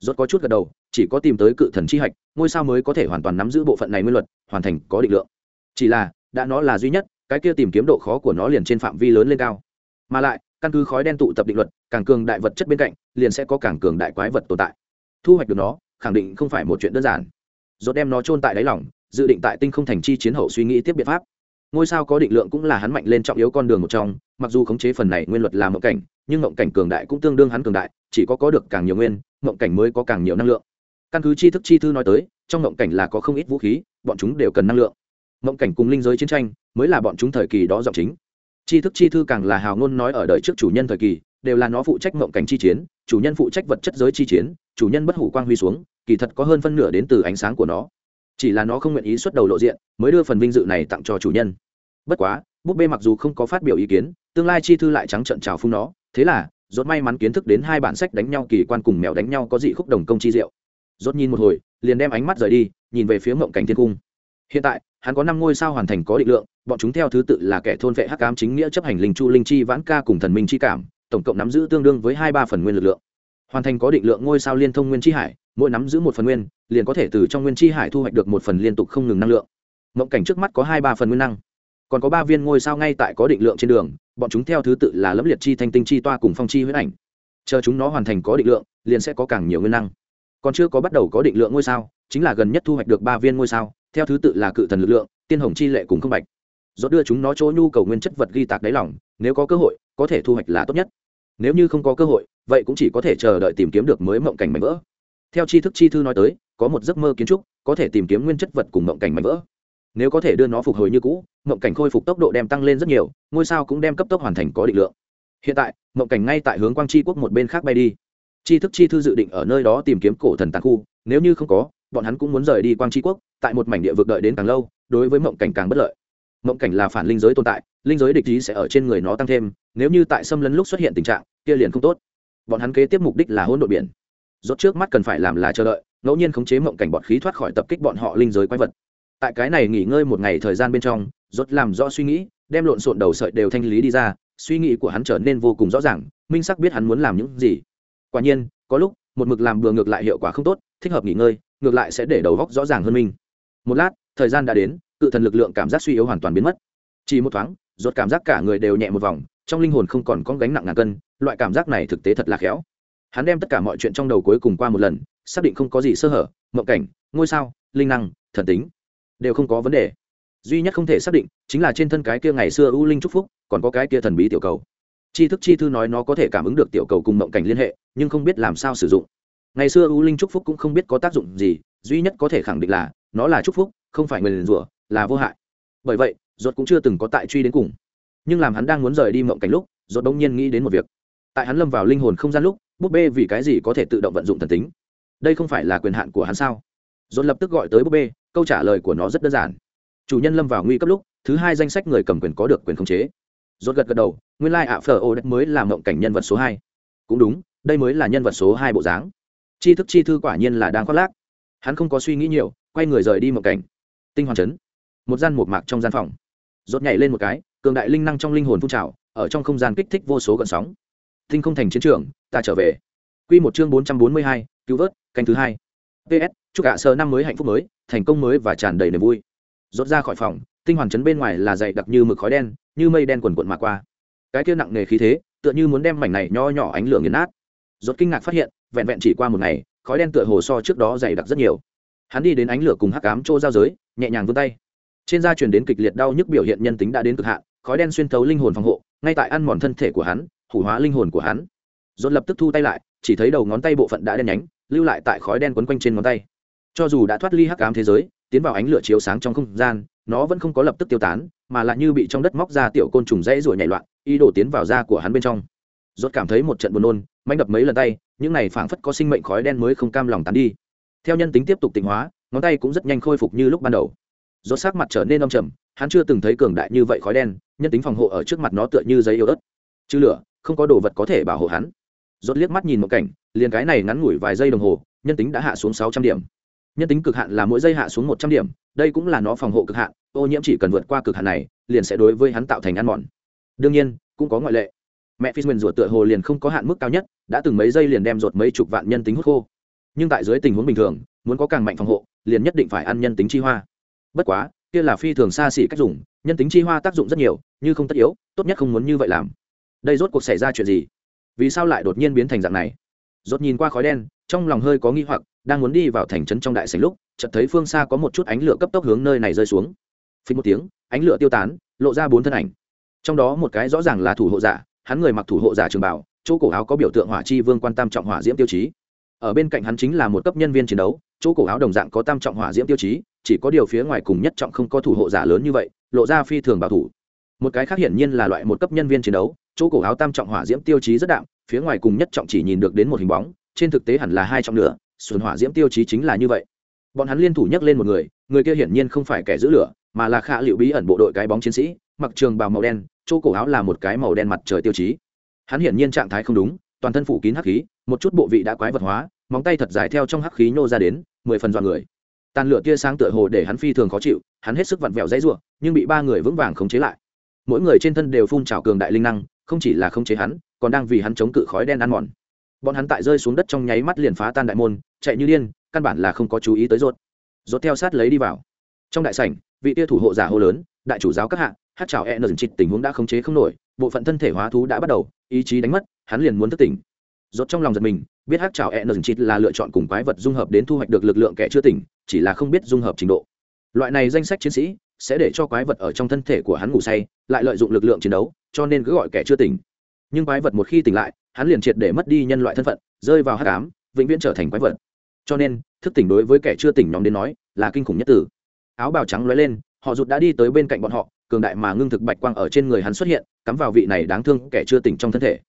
Rốt có chút gật đầu, chỉ có tìm tới cự thần chi hạch, ngôi sao mới có thể hoàn toàn nắm giữ bộ phận này nguyên luật, hoàn thành có định lượng. Chỉ là, đã nó là duy nhất, cái kia tìm kiếm độ khó của nó liền trên phạm vi lớn lên cao. Mà lại, căn cứ khói đen tụ tập định luật, càng cường đại vật chất bên cạnh, liền sẽ có càng cường đại quái vật tồn tại. Thu hoạch được nó, khẳng định không phải một chuyện đơn giản. Rốt đem nó chôn tại đáy lỏng dự định tại tinh không thành chi chiến hậu suy nghĩ tiếp biện pháp ngôi sao có định lượng cũng là hắn mạnh lên trọng yếu con đường một trong, mặc dù khống chế phần này nguyên luật là mộng cảnh, nhưng mộng cảnh cường đại cũng tương đương hắn cường đại, chỉ có có được càng nhiều nguyên, mộng cảnh mới có càng nhiều năng lượng. Căn cứ tri thức chi thư nói tới, trong mộng cảnh là có không ít vũ khí, bọn chúng đều cần năng lượng. Mộng cảnh cùng linh giới chiến tranh mới là bọn chúng thời kỳ đó giọng chính. Tri thức chi thư càng là hào ngôn nói ở đời trước chủ nhân thời kỳ, đều là nó phụ trách mộng cảnh chi chiến, chủ nhân phụ trách vật chất giới chi chiến, chủ nhân bất hủ quang huy xuống, kỳ thật có hơn phân nửa đến từ ánh sáng của nó chỉ là nó không nguyện ý xuất đầu lộ diện, mới đưa phần vinh dự này tặng cho chủ nhân. Bất quá, búp bê mặc dù không có phát biểu ý kiến, tương lai chi thư lại trắng trợn trào phung nó. Thế là, rốt may mắn kiến thức đến hai bản sách đánh nhau kỳ quan cùng mèo đánh nhau có dị khúc đồng công chi diệu. Rốt nhìn một hồi, liền đem ánh mắt rời đi, nhìn về phía mộng cảnh thiên cung. Hiện tại, hắn có năm ngôi sao hoàn thành có định lượng, bọn chúng theo thứ tự là kẻ thôn vệ hắc ám chính nghĩa chấp hành linh chu linh chi vãn ca cùng thần minh chi cảm, tổng cộng nắm giữ tương đương với hai ba phần nguyên lực lượng hoàn thành có định lượng ngôi sao liên thông nguyên chi hải, mỗi nắm giữ một phần nguyên, liền có thể từ trong nguyên chi hải thu hoạch được một phần liên tục không ngừng năng lượng. Mộng cảnh trước mắt có hai ba phần nguyên năng. Còn có ba viên ngôi sao ngay tại có định lượng trên đường, bọn chúng theo thứ tự là lẫm liệt chi, thanh tinh chi, toa cùng phong chi huyết ảnh. Chờ chúng nó hoàn thành có định lượng, liền sẽ có càng nhiều nguyên năng. Còn chưa có bắt đầu có định lượng ngôi sao, chính là gần nhất thu hoạch được ba viên ngôi sao, theo thứ tự là cự thần lực lượng, tiên hồng chi lệ cùng không bạch. Do đưa chúng nó chỗ nhu cầu nguyên chất vật ghi tạc đáy lỏng nếu có cơ hội, có thể thu hoạch là tốt nhất. Nếu như không có cơ hội vậy cũng chỉ có thể chờ đợi tìm kiếm được mới mộng cảnh mảnh vỡ. Theo tri thức chi thư nói tới, có một giấc mơ kiến trúc, có thể tìm kiếm nguyên chất vật cùng mộng cảnh mảnh vỡ. Nếu có thể đưa nó phục hồi như cũ, mộng cảnh khôi phục tốc độ đem tăng lên rất nhiều, ngôi sao cũng đem cấp tốc hoàn thành có định lượng. Hiện tại, mộng cảnh ngay tại hướng quang tri quốc một bên khác bay đi. Tri thức chi thư dự định ở nơi đó tìm kiếm cổ thần tàn khu, nếu như không có, bọn hắn cũng muốn rời đi quang tri quốc, tại một mảnh địa vực đợi đến càng lâu, đối với mộng cảnh càng bất lợi. Mộng cảnh là phản linh giới tồn tại, linh giới địch ý sẽ ở trên người nó tăng thêm, nếu như tại xâm lấn lúc xuất hiện tình trạng, kia liền không tốt bọn hắn kế tiếp mục đích là hỗn độn biển. Rốt trước mắt cần phải làm là chờ đợi, ngẫu nhiên khống chế mộng cảnh bọn khí thoát khỏi tập kích bọn họ linh giới quái vật. Tại cái này nghỉ ngơi một ngày thời gian bên trong, rốt làm rõ suy nghĩ, đem lộn xộn đầu sợi đều thanh lý đi ra, suy nghĩ của hắn trở nên vô cùng rõ ràng, minh sắc biết hắn muốn làm những gì. Quả nhiên, có lúc, một mực làm bừa ngược lại hiệu quả không tốt, thích hợp nghỉ ngơi, ngược lại sẽ để đầu góc rõ ràng hơn mình. Một lát, thời gian đã đến cự thần lực lượng cảm giác suy yếu hoàn toàn biến mất. Chỉ một thoáng, rốt cảm giác cả người đều nhẹ một vòng trong linh hồn không còn có gánh nặng ngàn cân, loại cảm giác này thực tế thật là khéo. Hắn đem tất cả mọi chuyện trong đầu cuối cùng qua một lần, xác định không có gì sơ hở, mộng cảnh, ngôi sao, linh năng, thần tính, đều không có vấn đề. Duy nhất không thể xác định chính là trên thân cái kia ngày xưa u linh trúc phúc, còn có cái kia thần bí tiểu cầu. Chi thức chi thư nói nó có thể cảm ứng được tiểu cầu cùng mộng cảnh liên hệ, nhưng không biết làm sao sử dụng. Ngày xưa u linh trúc phúc cũng không biết có tác dụng gì, duy nhất có thể khẳng định là nó là trúc phúc, không phải người liền rủa, là vô hại. Bởi vậy, ruột cũng chưa từng có tại truy đến cùng nhưng làm hắn đang muốn rời đi mộng cảnh lúc rồi bỗng nhiên nghĩ đến một việc. Tại hắn lâm vào linh hồn không gian lúc, búp bê vì cái gì có thể tự động vận dụng thần tính? Đây không phải là quyền hạn của hắn sao? Ruột lập tức gọi tới búp bê, câu trả lời của nó rất đơn giản. Chủ nhân lâm vào nguy cấp lúc, thứ hai danh sách người cầm quyền có được quyền khống chế. Ruột gật gật đầu, nguyên lai ạ phở ô đất mới là mộng cảnh nhân vật số hai. Cũng đúng, đây mới là nhân vật số hai bộ dáng. Chi thức chi thư quả nhiên là đang khoác lác. Hắn không có suy nghĩ nhiều, quay người rời đi mộng cảnh. Tinh hoàn chấn. Một gian một mạc trong gian phòng. Rốt nhảy lên một cái cường đại linh năng trong linh hồn phun trào, ở trong không gian kích thích vô số gợn sóng. Tinh không thành chiến trường, ta trở về. Quy một chương bốn trăm bốn mươi hai, cứu vớt, canh thứ hai. Ps chúc cả sơ năm mới hạnh phúc mới, thành công mới và tràn đầy niềm vui. Rốt ra khỏi phòng, tinh hoàn chấn bên ngoài là dày đặc như mực khói đen, như mây đen quần quận mà qua. Cái kia nặng nề khí thế, tựa như muốn đem mảnh này nho nhỏ ánh lửa nghiền nát. Rốt kinh ngạc phát hiện, vẹn vẹn chỉ qua một ngày, khói đen tựa hồ so trước đó dày đặc rất nhiều. Hắn đi đến ánh lửa cùng hắc ám chỗ giao giới, nhẹ nhàng vươn tay trên da truyền đến kịch liệt đau nhức biểu hiện nhân tính đã đến cực hạn, khói đen xuyên thấu linh hồn phòng hộ, ngay tại ăn mòn thân thể của hắn, hủ hóa linh hồn của hắn. Dồn lập tức thu tay lại, chỉ thấy đầu ngón tay bộ phận đã đen nhánh, lưu lại tại khói đen quấn quanh trên ngón tay. Cho dù đã thoát ly hắc ám thế giới, tiến vào ánh lửa chiếu sáng trong không gian, nó vẫn không có lập tức tiêu tán, mà lại như bị trong đất móc ra tiểu côn trùng dãy ruổi nhảy loạn, ý đồ tiến vào da của hắn bên trong. Rốt cảm thấy một trận buồn nôn mạnh đập mấy lần tay, những này phảng phất có sinh mệnh khói đen mới không cam lòng tán đi. Theo nhân tính tiếp tục tịnh hóa, ngón tay cũng rất nhanh khôi phục như lúc ban đầu rốt sắc mặt trở nên âm trầm, hắn chưa từng thấy cường đại như vậy khói đen, nhân tính phòng hộ ở trước mặt nó tựa như giấy yếu ớt. Chứ lửa, không có đồ vật có thể bảo hộ hắn. Rốt liếc mắt nhìn một cảnh, liền cái này ngắn ngủi vài giây đồng hồ, nhân tính đã hạ xuống sáu trăm điểm. Nhân tính cực hạn là mỗi giây hạ xuống một trăm điểm, đây cũng là nó phòng hộ cực hạn, ô nhiễm chỉ cần vượt qua cực hạn này, liền sẽ đối với hắn tạo thành ăn mòn. Đương nhiên, cũng có ngoại lệ. Mẹ phi nguyền ruột tựa hồ liền không có hạn mức cao nhất, đã từng mấy giây liền đem ruột mấy chục vạn nhân tính hút khô. Nhưng tại dưới tình huống bình thường, muốn có càng mạnh phòng hộ, liền nhất định phải ăn nhân tính chi hoa bất quá, kia là phi thường xa xỉ cách dùng, nhân tính chi hoa tác dụng rất nhiều, như không tất yếu, tốt nhất không muốn như vậy làm. Đây rốt cuộc xảy ra chuyện gì? Vì sao lại đột nhiên biến thành dạng này? Rốt nhìn qua khói đen, trong lòng hơi có nghi hoặc, đang muốn đi vào thành trấn trong đại sảnh lúc, chợt thấy phương xa có một chút ánh lửa cấp tốc hướng nơi này rơi xuống. Phí một tiếng, ánh lửa tiêu tán, lộ ra bốn thân ảnh. Trong đó một cái rõ ràng là thủ hộ giả, hắn người mặc thủ hộ giả trường bảo chỗ cổ áo có biểu tượng hỏa chi vương quan tam trọng hỏa diễm tiêu chí ở bên cạnh hắn chính là một cấp nhân viên chiến đấu, chỗ cổ áo đồng dạng có tam trọng hỏa diễm tiêu chí, chỉ có điều phía ngoài cùng nhất trọng không có thủ hộ giả lớn như vậy, lộ ra phi thường bảo thủ. Một cái khác hiển nhiên là loại một cấp nhân viên chiến đấu, chỗ cổ áo tam trọng hỏa diễm tiêu chí rất đạm, phía ngoài cùng nhất trọng chỉ nhìn được đến một hình bóng, trên thực tế hẳn là hai trọng nữa, xuân hỏa diễm tiêu chí chính là như vậy. Bọn hắn liên thủ nhắc lên một người người kia hiển nhiên không phải kẻ giữ lửa, mà là khả liệu bí ẩn bộ đội cái bóng chiến sĩ, mặc trường bào màu đen, chỗ cổ áo là một cái màu đen mặt trời tiêu chí. Hắn hiển nhiên trạng thái không đúng toàn thân phủ kín hắc khí, một chút bộ vị đã quái vật hóa, móng tay thật dài theo trong hắc khí nhô ra đến, mười phần dọn người. Tàn lửa tia sáng tựa hồ để hắn phi thường khó chịu, hắn hết sức vặn vẹo dãy ruộng nhưng bị ba người vững vàng khống chế lại. Mỗi người trên thân đều phun trào cường đại linh năng, không chỉ là khống chế hắn, còn đang vì hắn chống cự khói đen ăn mòn. Bọn hắn tại rơi xuống đất trong nháy mắt liền phá tan đại môn, chạy như điên, căn bản là không có chú ý tới rốt rốt theo sát lấy đi vào. Trong đại sảnh, vị tia thủ hộ giả hô lớn, đại chủ giáo các hạ, hát chào e nờ chịt tình huống đã khống chế không nổi, bộ phận thân thể hóa thú đã bắt đầu, ý chí đánh mất hắn liền muốn thức tỉnh. Rốt trong lòng giật mình, biết hát chào e nờ chít là lựa chọn cùng quái vật dung hợp đến thu hoạch được lực lượng kẻ chưa tỉnh, chỉ là không biết dung hợp trình độ. Loại này danh sách chiến sĩ sẽ để cho quái vật ở trong thân thể của hắn ngủ say, lại lợi dụng lực lượng chiến đấu, cho nên cứ gọi kẻ chưa tỉnh. Nhưng quái vật một khi tỉnh lại, hắn liền triệt để mất đi nhân loại thân phận, rơi vào hát cám vĩnh viễn trở thành quái vật. Cho nên, thức tỉnh đối với kẻ chưa tỉnh nhóm đến nói, là kinh khủng nhất tử áo bào trắng lóe lên, họ rụt đã đi tới bên cạnh bọn họ, cường đại mà ngưng thực bạch quang ở trên người hắn xuất hiện, cắm vào vị này đáng thương kẻ chưa tỉnh trong thân thể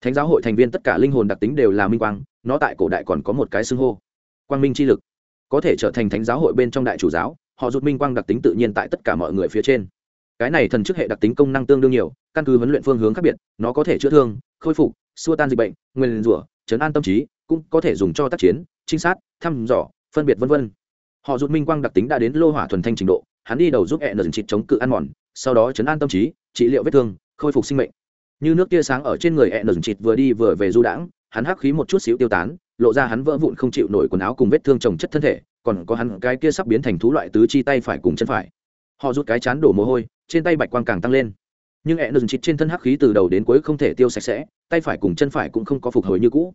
thánh giáo hội thành viên tất cả linh hồn đặc tính đều là minh quang, nó tại cổ đại còn có một cái xưng hô, quang minh chi lực. Có thể trở thành thánh giáo hội bên trong đại chủ giáo, họ rút minh quang đặc tính tự nhiên tại tất cả mọi người phía trên. Cái này thần chức hệ đặc tính công năng tương đương nhiều, căn cứ huấn luyện phương hướng khác biệt, nó có thể chữa thương, khôi phục, xua tan dịch bệnh, nguyên rủa, chấn an tâm trí, cũng có thể dùng cho tác chiến, trinh sát, thăm dò, phân biệt vân vân. Họ rút minh quang đặc tính đã đến lô hỏa thuần thanh trình độ, hắn đi đầu giúp hẹn nần chịt chống cự ăn mòn, sau đó chấn an tâm trí, trị liệu vết thương, khôi phục sinh mệnh như nước tia sáng ở trên người hẹn nần chịt vừa đi vừa về du đãng, hắn hắc khí một chút xíu tiêu tán, lộ ra hắn vỡ vụn không chịu nổi quần áo cùng vết thương trồng chất thân thể, còn có hắn cái kia sắp biến thành thú loại tứ chi tay phải cùng chân phải. Họ rút cái chán đổ mồ hôi, trên tay bạch quang càng tăng lên. Nhưng hẹn nần chịt trên thân hắc khí từ đầu đến cuối không thể tiêu sạch sẽ, tay phải cùng chân phải cũng không có phục hồi như cũ.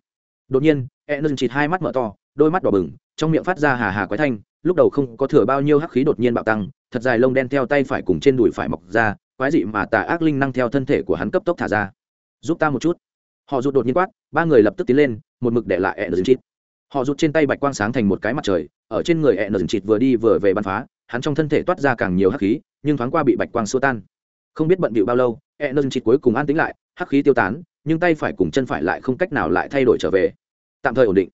Đột nhiên hẹn nần chịt hai mắt mở to, đôi mắt đỏ bừng, trong miệng phát ra hà hà quái thanh, lúc đầu không có thừa bao nhiêu hắc khí đột nhiên bạo tăng, thật dài lông đen theo tay phải cùng trên đùi phải mọc ra quái dị mà tà ác linh năng theo thân thể của hắn cấp tốc thả ra. Giúp ta một chút. Họ rụt đột nhiên quát, ba người lập tức tiến lên, một mực để lại ẹ nờ chít họ rụt trên tay bạch quang sáng thành một cái mặt trời, ở trên người ẹ nờ chít vừa đi vừa về bắn phá, hắn trong thân thể toát ra càng nhiều hắc khí, nhưng thoáng qua bị bạch quang xua tan. Không biết bận bịu bao lâu ẹ nờ chít cuối cùng an tính lại, hắc khí tiêu tán, nhưng tay phải cùng chân phải lại không cách nào lại thay đổi trở về. Tạm thời ổn định.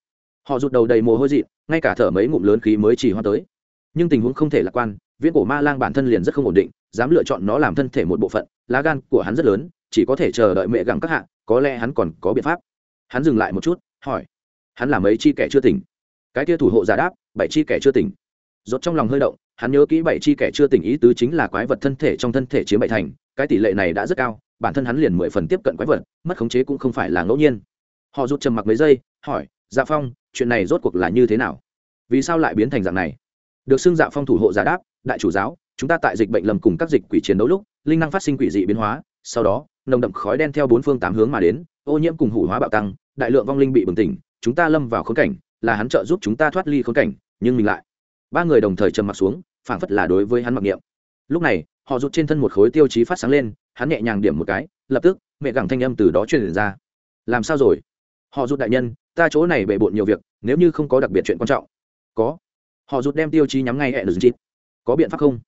Họ rụt đầu đầy mồ hôi dị, ngay cả thở mấy ngụm lớn khí mới chỉ hoa tới. Nhưng tình huống không thể lạc quan viễn cổ ma lang bản thân liền rất không ổn định, dám lựa chọn nó làm thân thể một bộ phận, lá gan của hắn rất lớn, chỉ có thể chờ đợi mẹ gặng các hạng có lẽ hắn còn có biện pháp. Hắn dừng lại một chút, hỏi, hắn là mấy chi kẻ chưa tỉnh? Cái kia thủ hộ giả đáp, bảy chi kẻ chưa tỉnh. Rốt trong lòng hơi động, hắn nhớ kỹ bảy chi kẻ chưa tỉnh ý tứ chính là quái vật thân thể trong thân thể chiếm bảy thành, cái tỷ lệ này đã rất cao, bản thân hắn liền mười phần tiếp cận quái vật, mất khống chế cũng không phải là ngẫu nhiên. Họ rút trầm mặc mấy giây, hỏi dạ phong, chuyện này rốt cuộc là như thế nào? Vì sao lại biến thành dạng này? Được xưng dạ phong thủ hộ giả đáp đại chủ giáo, chúng ta tại dịch bệnh lầm cùng các dịch quỷ chiến đấu lúc, linh năng phát sinh quỷ dị biến hóa, sau đó, nồng đậm khói đen theo bốn phương tám hướng mà đến, ô nhiễm cùng hủ hóa bạo tăng, đại lượng vong linh bị bừng tỉnh, chúng ta lâm vào khốn cảnh, là hắn trợ giúp chúng ta thoát ly khốn cảnh, nhưng mình lại. Ba người đồng thời trầm mặt xuống, phảng phất là đối với hắn mặc niệm. Lúc này, họ rút trên thân một khối tiêu chí phát sáng lên, hắn nhẹ nhàng điểm một cái, lập tức, mẹ gẳng thanh âm từ đó truyền ra. Làm sao rồi? Họ rút đại nhân, ta chỗ này bề bộn nhiều việc, nếu như không có đặc biệt chuyện quan trọng. Có. Họ rút đem tiêu chí nhắm ngay hẹn được chít có biện pháp không?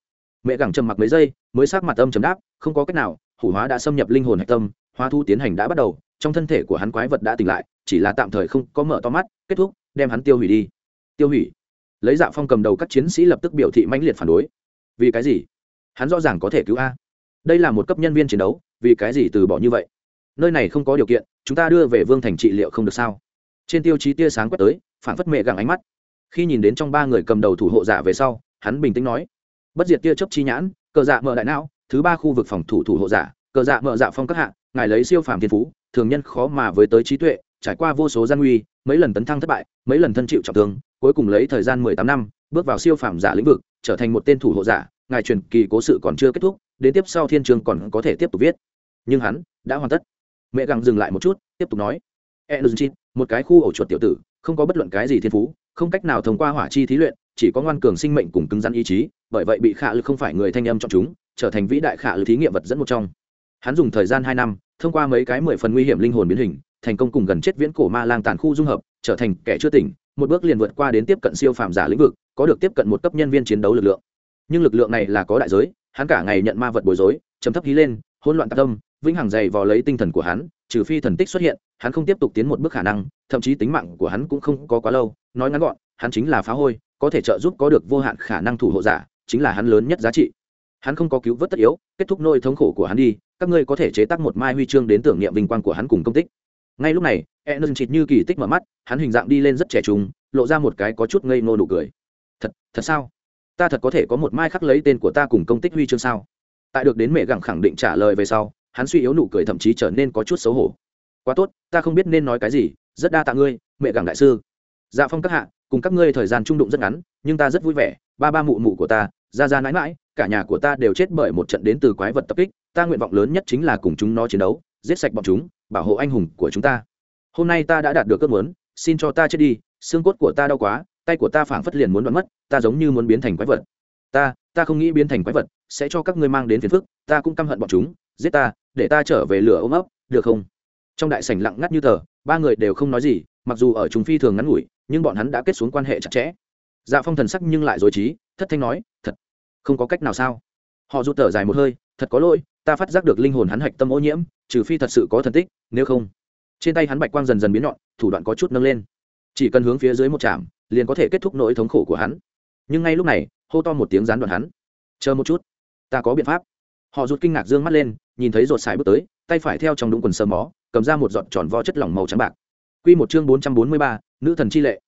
Mẹ gẳng trầm mặc mấy giây, mới sát mặt âm chấm đáp, không có cách nào, hủ hóa đã xâm nhập linh hồn hạch tâm, hóa thu tiến hành đã bắt đầu, trong thân thể của hắn quái vật đã tỉnh lại, chỉ là tạm thời không có mở to mắt, kết thúc, đem hắn tiêu hủy đi. Tiêu hủy? Lấy dạ phong cầm đầu các chiến sĩ lập tức biểu thị mãnh liệt phản đối. Vì cái gì? Hắn rõ ràng có thể cứu a. Đây là một cấp nhân viên chiến đấu, vì cái gì từ bỏ như vậy? Nơi này không có điều kiện, chúng ta đưa về vương thành trị liệu không được sao? Trên tiêu chí tia sáng quét tới, phản phất mẹ gặng ánh mắt. Khi nhìn đến trong ba người cầm đầu thủ hộ giả về sau, hắn bình tĩnh nói bất diệt tia chớp chi nhãn, cờ dạ mở đại não, thứ ba khu vực phòng thủ thủ hộ giả, cờ dạ mở dạ phong các hạng ngài lấy siêu phàm thiên phú, thường nhân khó mà với tới trí tuệ, trải qua vô số gian nguy, mấy lần tấn thăng thất bại, mấy lần thân chịu trọng thương, cuối cùng lấy thời gian mười tám năm, bước vào siêu phàm giả lĩnh vực, trở thành một tên thủ hộ giả, ngài truyền kỳ cố sự còn chưa kết thúc, đến tiếp sau thiên trường còn có thể tiếp tục viết. Nhưng hắn đã hoàn tất. Mẹ gặng dừng lại một chút, tiếp tục nói. Energy, một cái khu ổ chuột tiểu tử, không có bất luận cái gì thiên phú, không cách nào thông qua hỏa chi thí luyện chỉ có ngoan cường sinh mệnh cùng cứng rắn ý chí, bởi vậy bị khả lực không phải người thanh âm chọn chúng, trở thành vĩ đại khả lực thí nghiệm vật dẫn một trong. Hắn dùng thời gian hai năm, thông qua mấy cái mười phần nguy hiểm linh hồn biến hình, thành công cùng gần chết viễn cổ ma lang tàn khu dung hợp, trở thành kẻ chưa tỉnh, một bước liền vượt qua đến tiếp cận siêu phàm giả lĩnh vực, có được tiếp cận một cấp nhân viên chiến đấu lực lượng. Nhưng lực lượng này là có đại giới, hắn cả ngày nhận ma vật bối rối chấm thấp hí lên, hỗn loạn tạc tâm, vĩnh hằng dày vò lấy tinh thần của hắn, trừ phi thần tích xuất hiện, hắn không tiếp tục tiến một bước khả năng, thậm chí tính mạng của hắn cũng không có quá lâu, nói ngắn gọn, hắn chính là phá hôi có thể trợ giúp có được vô hạn khả năng thủ hộ giả, chính là hắn lớn nhất giá trị. Hắn không có cứu vớt tất yếu, kết thúc nỗi thống khổ của hắn đi, các ngươi có thể chế tác một mai huy chương đến tưởng niệm vinh quang của hắn cùng công tích. Ngay lúc này e nâng chịt như kỳ tích mở mắt, hắn hình dạng đi lên rất trẻ trung, lộ ra một cái có chút ngây ngô nụ cười. Thật thật sao? Ta thật có thể có một mai khắc lấy tên của ta cùng công tích huy chương sao? Tại được đến mẹ gặng khẳng định trả lời về sau, hắn suy yếu nụ cười thậm chí trở nên có chút xấu hổ. Quá tốt, ta không biết nên nói cái gì, rất đa tạ ngươi, mẹ gặng đại sư. Dạ phong các hạ cùng các ngươi thời gian trung đụng rất ngắn, nhưng ta rất vui vẻ, ba ba mụ mụ của ta, ra ra mãi mãi, cả nhà của ta đều chết bởi một trận đến từ quái vật tập kích, ta nguyện vọng lớn nhất chính là cùng chúng nó chiến đấu, giết sạch bọn chúng, bảo hộ anh hùng của chúng ta. Hôm nay ta đã đạt được ước muốn, xin cho ta chết đi, xương cốt của ta đau quá, tay của ta phảng phất liền muốn đoán mất, ta giống như muốn biến thành quái vật. Ta ta không nghĩ biến thành quái vật sẽ cho các ngươi mang đến phiền phức, ta cũng căm hận bọn chúng, giết ta, để ta trở về lửa ôm ấp, được không? Trong đại sảnh lặng ngắt như tờ, ba người đều không nói gì mặc dù ở chúng phi thường ngắn ngủi, nhưng bọn hắn đã kết xuống quan hệ chặt chẽ. Dạ phong thần sắc nhưng lại dối trí, thất thanh nói, thật, không có cách nào sao? Họ rụt thở dài một hơi, thật có lỗi, ta phát giác được linh hồn hắn hạch tâm ô nhiễm, trừ phi thật sự có thần tích, nếu không. Trên tay hắn bạch quang dần dần biến nhọn, thủ đoạn có chút nâng lên. Chỉ cần hướng phía dưới một chạm, liền có thể kết thúc nỗi thống khổ của hắn. Nhưng ngay lúc này, hô to một tiếng gián đoạn hắn. Chờ một chút, ta có biện pháp. Họ rụt kinh ngạc dương mắt lên, nhìn thấy rột xài bước tới, tay phải theo trong đúng quần sơ mó, cầm ra một giọt tròn vo chất lỏng màu trắng bạc. Quy một chương bốn trăm bốn mươi ba, nữ thần chi lệ.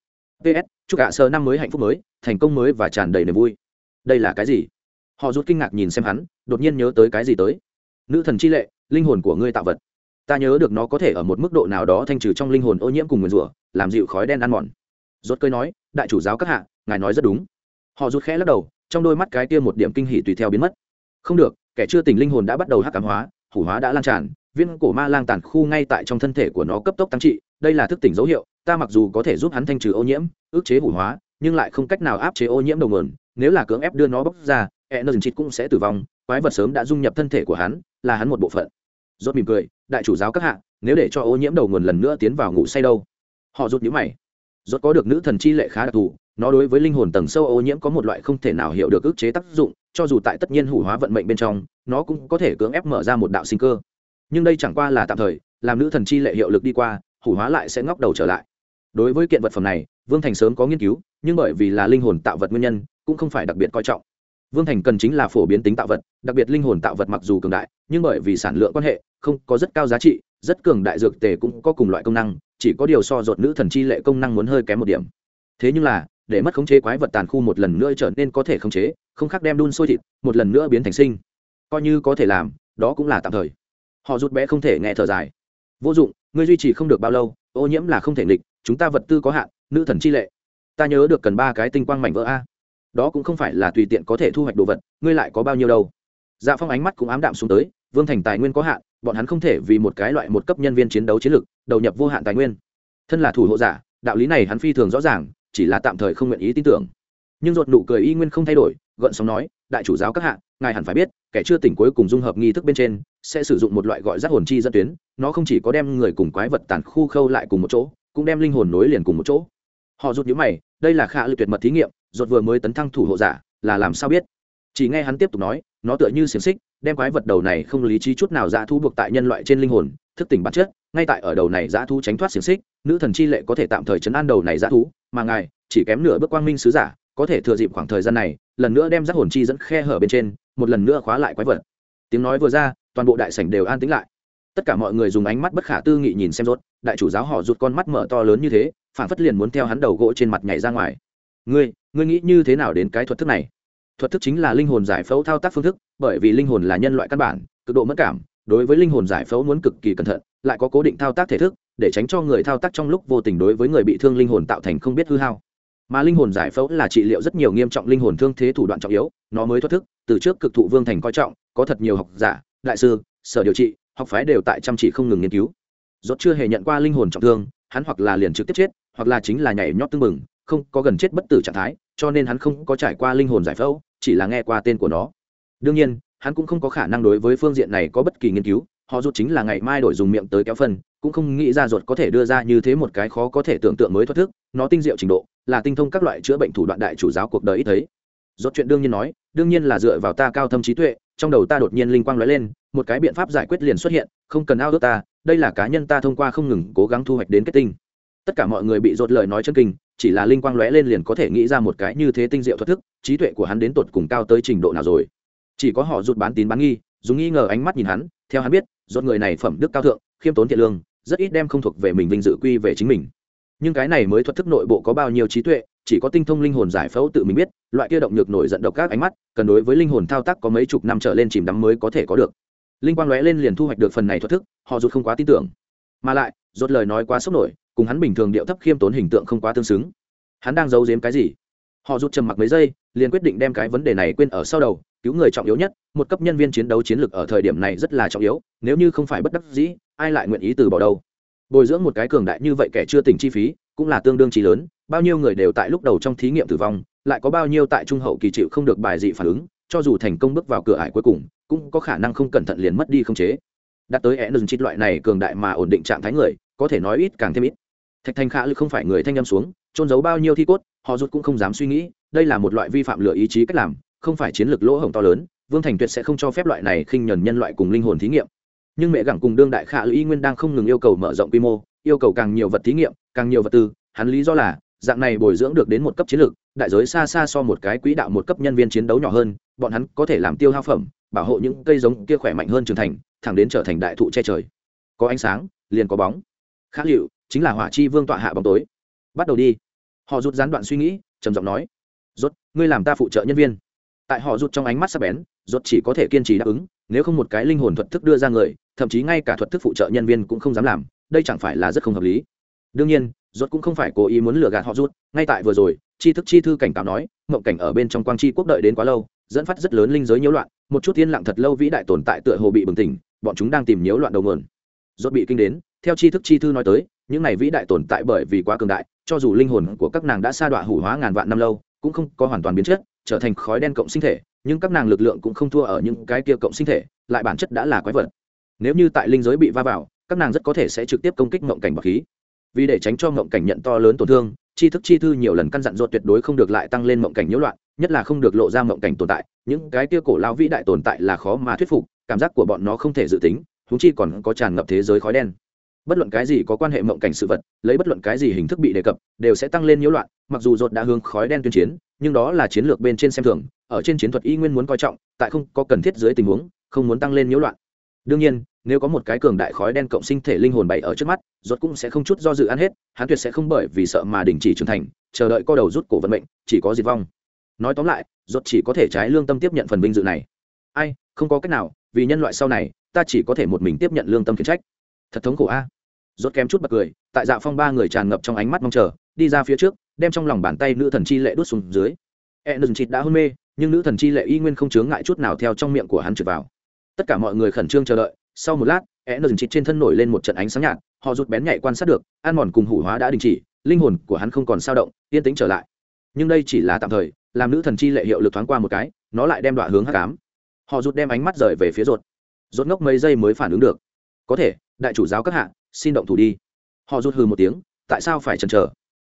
Ps chúc cả sơ năm mới hạnh phúc mới, thành công mới và tràn đầy niềm vui. Đây là cái gì? Họ rút kinh ngạc nhìn xem hắn, đột nhiên nhớ tới cái gì tới? Nữ thần chi lệ, linh hồn của ngươi tạo vật. Ta nhớ được nó có thể ở một mức độ nào đó thanh trừ trong linh hồn ô nhiễm cùng nguyền rủa, làm dịu khói đen ăn mòn. Rốt cười nói, đại chủ giáo các hạ, ngài nói rất đúng. Họ rút khẽ lắc đầu, trong đôi mắt cái kia một điểm kinh hỉ tùy theo biến mất. Không được, kẻ chưa tỉnh linh hồn đã bắt đầu hắc cảm hóa, hủ hóa đã lan tràn, viên cổ ma lang tàn khu ngay tại trong thân thể của nó cấp tốc tăng trị đây là thức tỉnh dấu hiệu, ta mặc dù có thể giúp hắn thanh trừ ô nhiễm, ức chế hủ hóa, nhưng lại không cách nào áp chế ô nhiễm đầu nguồn, nếu là cưỡng ép đưa nó bóc ra e nơ chít cũng sẽ tử vong, quái vật sớm đã dung nhập thân thể của hắn, là hắn một bộ phận. Rốt mỉm cười, đại chủ giáo các hạ, nếu để cho ô nhiễm đầu nguồn lần nữa tiến vào ngủ say đâu? Họ rút nhíu mày. Rốt có được nữ thần chi lệ khá đặc thù, nó đối với linh hồn tầng sâu ô nhiễm có một loại không thể nào hiểu được ức chế tác dụng, cho dù tại tất nhiên hủ hóa vận mệnh bên trong, nó cũng có thể cưỡng ép mở ra một đạo sinh cơ. Nhưng đây chẳng qua là tạm thời, làm nữ thần chi lệ hiệu lực đi qua hủ hóa lại sẽ ngóc đầu trở lại. Đối với kiện vật phẩm này, vương thành sớm có nghiên cứu, nhưng bởi vì là linh hồn tạo vật nguyên nhân, cũng không phải đặc biệt coi trọng. Vương thành cần chính là phổ biến tính tạo vật, đặc biệt linh hồn tạo vật mặc dù cường đại, nhưng bởi vì sản lượng quan hệ, không có rất cao giá trị, rất cường đại dược tề cũng có cùng loại công năng, chỉ có điều so dột nữ thần chi lệ công năng muốn hơi kém một điểm. Thế nhưng là, để mất khống chế quái vật tàn khu một lần nữa trở nên có thể khống chế, không khác đem đun sôi thịt, một lần nữa biến thành sinh. Coi như có thể làm, đó cũng là tạm thời. Họ rút bé không thể nghe thở dài. Vô dụng ngươi duy trì không được bao lâu, ô nhiễm là không thể nghịch, chúng ta vật tư có hạn, nữ thần chi lệ. Ta nhớ được cần ba cái tinh quang mảnh vỡ a. Đó cũng không phải là tùy tiện có thể thu hoạch đồ vật, ngươi lại có bao nhiêu đâu. Dạ phong ánh mắt cũng ám đạm xuống tới, vương thành tài nguyên có hạn, bọn hắn không thể vì một cái loại một cấp nhân viên chiến đấu chiến lược, đầu nhập vô hạn tài nguyên. Thân là thủ hộ giả, đạo lý này hắn phi thường rõ ràng, chỉ là tạm thời không nguyện ý tin tưởng. Nhưng ruột nụ cười y nguyên không thay đổi, gợn sóng nói, đại chủ giáo các hạ, ngài hẳn phải biết, kẻ chưa tỉnh cuối cùng dung hợp nghi thức bên trên sẽ sử dụng một loại gọi giác hồn chi dẫn tuyến, nó không chỉ có đem người cùng quái vật tàn khu khâu lại cùng một chỗ, cũng đem linh hồn nối liền cùng một chỗ. Họ rút nhữ mày, đây là khả lực tuyệt mật thí nghiệm rột vừa mới tấn thăng thủ hộ giả, là làm sao biết? Chỉ nghe hắn tiếp tục nói, nó tựa như xiềng xích, đem quái vật đầu này không lý trí chút nào dã thu buộc tại nhân loại trên linh hồn, thức tỉnh bản chất, ngay tại ở đầu này dã thu tránh thoát xiềng xích, nữ thần chi lệ có thể tạm thời chấn an đầu này dã thú, mà ngài, chỉ kém nửa bước quang minh sứ giả, có thể thừa dịp khoảng thời gian này, lần nữa đem giác hồn chi dẫn khe hở bên trên, một lần nữa khóa lại quái vật. Tiếng nói vừa ra toàn bộ đại sảnh đều an tĩnh lại. Tất cả mọi người dùng ánh mắt bất khả tư nghị nhìn xem rốt, đại chủ giáo họ rụt con mắt mở to lớn như thế phản phất liền muốn theo hắn đầu gỗ trên mặt nhảy ra ngoài. Ngươi ngươi nghĩ như thế nào đến cái thuật thức này? Thuật thức chính là linh hồn giải phẫu thao tác phương thức, bởi vì linh hồn là nhân loại căn bản, cực độ mất cảm, đối với linh hồn giải phẫu muốn cực kỳ cẩn thận, lại có cố định thao tác thể thức, để tránh cho người thao tác trong lúc vô tình đối với người bị thương linh hồn tạo thành không biết hư hao. Mà linh hồn giải phẫu là trị liệu rất nhiều nghiêm trọng linh hồn thương thế thủ đoạn trọng yếu, nó mới thoát thức, từ trước cực thụ vương thành coi trọng, có thật nhiều học giả đại sư, sở điều trị, học phái đều tại chăm chỉ không ngừng nghiên cứu. Dốt chưa hề nhận qua linh hồn trọng thương, hắn hoặc là liền trực tiếp chết, hoặc là chính là nhảy nhót tương bừng, không, có gần chết bất tử trạng thái, cho nên hắn không có trải qua linh hồn giải phẫu, chỉ là nghe qua tên của nó. Đương nhiên, hắn cũng không có khả năng đối với phương diện này có bất kỳ nghiên cứu, họ rút chính là ngày mai đổi dùng miệng tới kéo phân, cũng không nghĩ ra ruột có thể đưa ra như thế một cái khó có thể tưởng tượng mới thoát thức, nó tinh diệu trình độ, là tinh thông các loại chữa bệnh thủ đoạn đại chủ giáo cuộc đời ít thấy. Rốt chuyện đương nhiên nói, đương nhiên là dựa vào ta cao thâm trí tuệ trong đầu ta đột nhiên linh quang lóe lên, một cái biện pháp giải quyết liền xuất hiện, không cần ao ước ta, đây là cá nhân ta thông qua không ngừng cố gắng thu hoạch đến kết tinh. Tất cả mọi người bị rột lời nói chân kinh, chỉ là linh quang lóe lên liền có thể nghĩ ra một cái như thế tinh diệu thoát thức, trí tuệ của hắn đến tột cùng cao tới trình độ nào rồi. Chỉ có họ rụt bán tín bán nghi, dùng nghi ngờ ánh mắt nhìn hắn, theo hắn biết, rốt người này phẩm đức cao thượng, khiêm tốn thiện lương, rất ít đem không thuộc về mình vinh dự quy về chính mình. Nhưng cái này mới thuật thức nội bộ có bao nhiêu trí tuệ chỉ có tinh thông linh hồn giải phẫu tự mình biết, loại kia động nhược nổi giận độc các ánh mắt, cần đối với linh hồn thao tác có mấy chục năm trở lên chìm đắm mới có thể có được. Linh quang lóe lên liền thu hoạch được phần này thoát thức, họ rụt không quá tin tưởng. Mà lại, rốt lời nói quá sốc nổi, cùng hắn bình thường điệu thấp khiêm tốn hình tượng không quá tương xứng. Hắn đang giấu giếm cái gì? Họ rụt trầm mặc mấy giây, liền quyết định đem cái vấn đề này quên ở sau đầu, cứu người trọng yếu nhất, một cấp nhân viên chiến đấu chiến lược ở thời điểm này rất là trọng yếu, nếu như không phải bất đắc dĩ, ai lại nguyện ý từ bỏ đâu? Bồi dưỡng một cái cường đại như vậy kẻ chưa tỉnh chi phí cũng là tương đương trí lớn, bao nhiêu người đều tại lúc đầu trong thí nghiệm tử vong, lại có bao nhiêu tại trung hậu kỳ chịu không được bài dị phản ứng, cho dù thành công bước vào cửa ải cuối cùng, cũng có khả năng không cẩn thận liền mất đi không chế. Đạt tới e nâng chít loại này cường đại mà ổn định trạng thái người, có thể nói ít càng thêm ít. Thạch Thanh khả lực không phải người thanh âm xuống trôn giấu bao nhiêu thi cốt, họ rút cũng không dám suy nghĩ, đây là một loại vi phạm lựa ý chí cách làm, không phải chiến lược lỗ hổng to lớn, vương thành tuyệt sẽ không cho phép loại này khinh nhuần nhân loại cùng linh hồn thí nghiệm. Nhưng mẹ gẳng cùng đương đại khả lũy nguyên đang không ngừng yêu cầu mở rộng quy mô yêu cầu càng nhiều vật thí nghiệm, càng nhiều vật tư, hắn lý do là, dạng này bồi dưỡng được đến một cấp chiến lược, đại giới xa xa so một cái quỹ đạo một cấp nhân viên chiến đấu nhỏ hơn, bọn hắn có thể làm tiêu hao phẩm, bảo hộ những cây giống kia khỏe mạnh hơn trưởng thành, thẳng đến trở thành đại thụ che trời. Có ánh sáng, liền có bóng. Khá liệu chính là hỏa chi vương tọa hạ bóng tối. Bắt đầu đi. Họ rút gián đoạn suy nghĩ, trầm giọng nói. Rốt, ngươi làm ta phụ trợ nhân viên. Tại họ rút trong ánh mắt sắc bén, rốt chỉ có thể kiên trì đáp ứng, nếu không một cái linh hồn thuật thức đưa ra người, thậm chí ngay cả thuật thức phụ trợ nhân viên cũng không dám làm đây chẳng phải là rất không hợp lý. Đương nhiên, rốt cũng không phải cố ý muốn lừa gạt họ rút, ngay tại vừa rồi chi thức chi thư cảnh cáo nói, mộng cảnh ở bên trong quang chi quốc đợi đến quá lâu, dẫn phát rất lớn linh giới nhiễu loạn, một chút yên lặng thật lâu vĩ đại tồn tại tựa hồ bị bừng tỉnh, bọn chúng đang tìm nhiễu loạn đầu nguồn. Rốt bị kinh đến, theo chi thức chi thư nói tới, những này vĩ đại tồn tại bởi vì quá cường đại, cho dù linh hồn của các nàng đã sa đọa hủ hóa ngàn vạn năm lâu, cũng không có hoàn toàn biến chất, trở thành khói đen cộng sinh thể, nhưng các nàng lực lượng cũng không thua ở những cái kia cộng sinh thể, lại bản chất đã là quái vật. Nếu như tại linh giới bị va vào các nàng rất có thể sẽ trực tiếp công kích mộng cảnh bọc khí. Vì để tránh cho mộng cảnh nhận to lớn tổn thương, chi thức chi thư nhiều lần căn dặn dột tuyệt đối không được lại tăng lên mộng cảnh nhiễu loạn, nhất là không được lộ ra mộng cảnh tồn tại. Những cái kia cổ lao vĩ đại tồn tại là khó mà thuyết phục, cảm giác của bọn nó không thể dự tính húng chi còn có tràn ngập thế giới khói đen. Bất luận cái gì có quan hệ mộng cảnh sự vật, lấy bất luận cái gì hình thức bị đề cập, đều sẽ tăng lên nhiễu loạn, mặc dù dột đã hướng khói đen tuyên chiến, nhưng đó là chiến lược bên trên xem thường, ở trên chiến thuật y nguyên muốn coi trọng, tại không có cần thiết dưới tình huống, không muốn tăng lên nhiễu loạn. Đương nhiên nếu có một cái cường đại khói đen cộng sinh thể linh hồn bày ở trước mắt, rốt cũng sẽ không chút do dự ăn hết, hắn tuyệt sẽ không bởi vì sợ mà đình chỉ trưởng thành, chờ đợi co đầu rút cổ vận mệnh, chỉ có diệt vong. Nói tóm lại, rốt chỉ có thể trái lương tâm tiếp nhận phần vinh dự này. Ai, không có cách nào, vì nhân loại sau này, ta chỉ có thể một mình tiếp nhận lương tâm khiển trách. Thật thống khổ a. Rốt kém chút bật cười, tại dạ phong ba người tràn ngập trong ánh mắt mong chờ, đi ra phía trước, đem trong lòng bàn tay nữ thần chi lệ đút xuống dưới. E nừng chịt đã hôn mê, nhưng nữ thần chi lệ y nguyên không chướng ngại chút nào theo trong miệng của hắn trượt vào. Tất cả mọi người khẩn trương chờ đợi sau một lát e dừng chịt trên thân nổi lên một trận ánh sáng nhạt, họ rút bén nhạy quan sát được, ăn mòn cùng hủ hóa đã đình chỉ, linh hồn của hắn không còn sao động, yên tĩnh trở lại. Nhưng đây chỉ là tạm thời, làm nữ thần chi lệ hiệu lực thoáng qua một cái, nó lại đem đoạn hướng hắc ám. Họ rút đem ánh mắt rời về phía rột rột ngốc mấy giây mới phản ứng được. Có thể, đại chủ giáo các hạ, xin động thủ đi. Họ rút hừ một tiếng, tại sao phải chần chờ?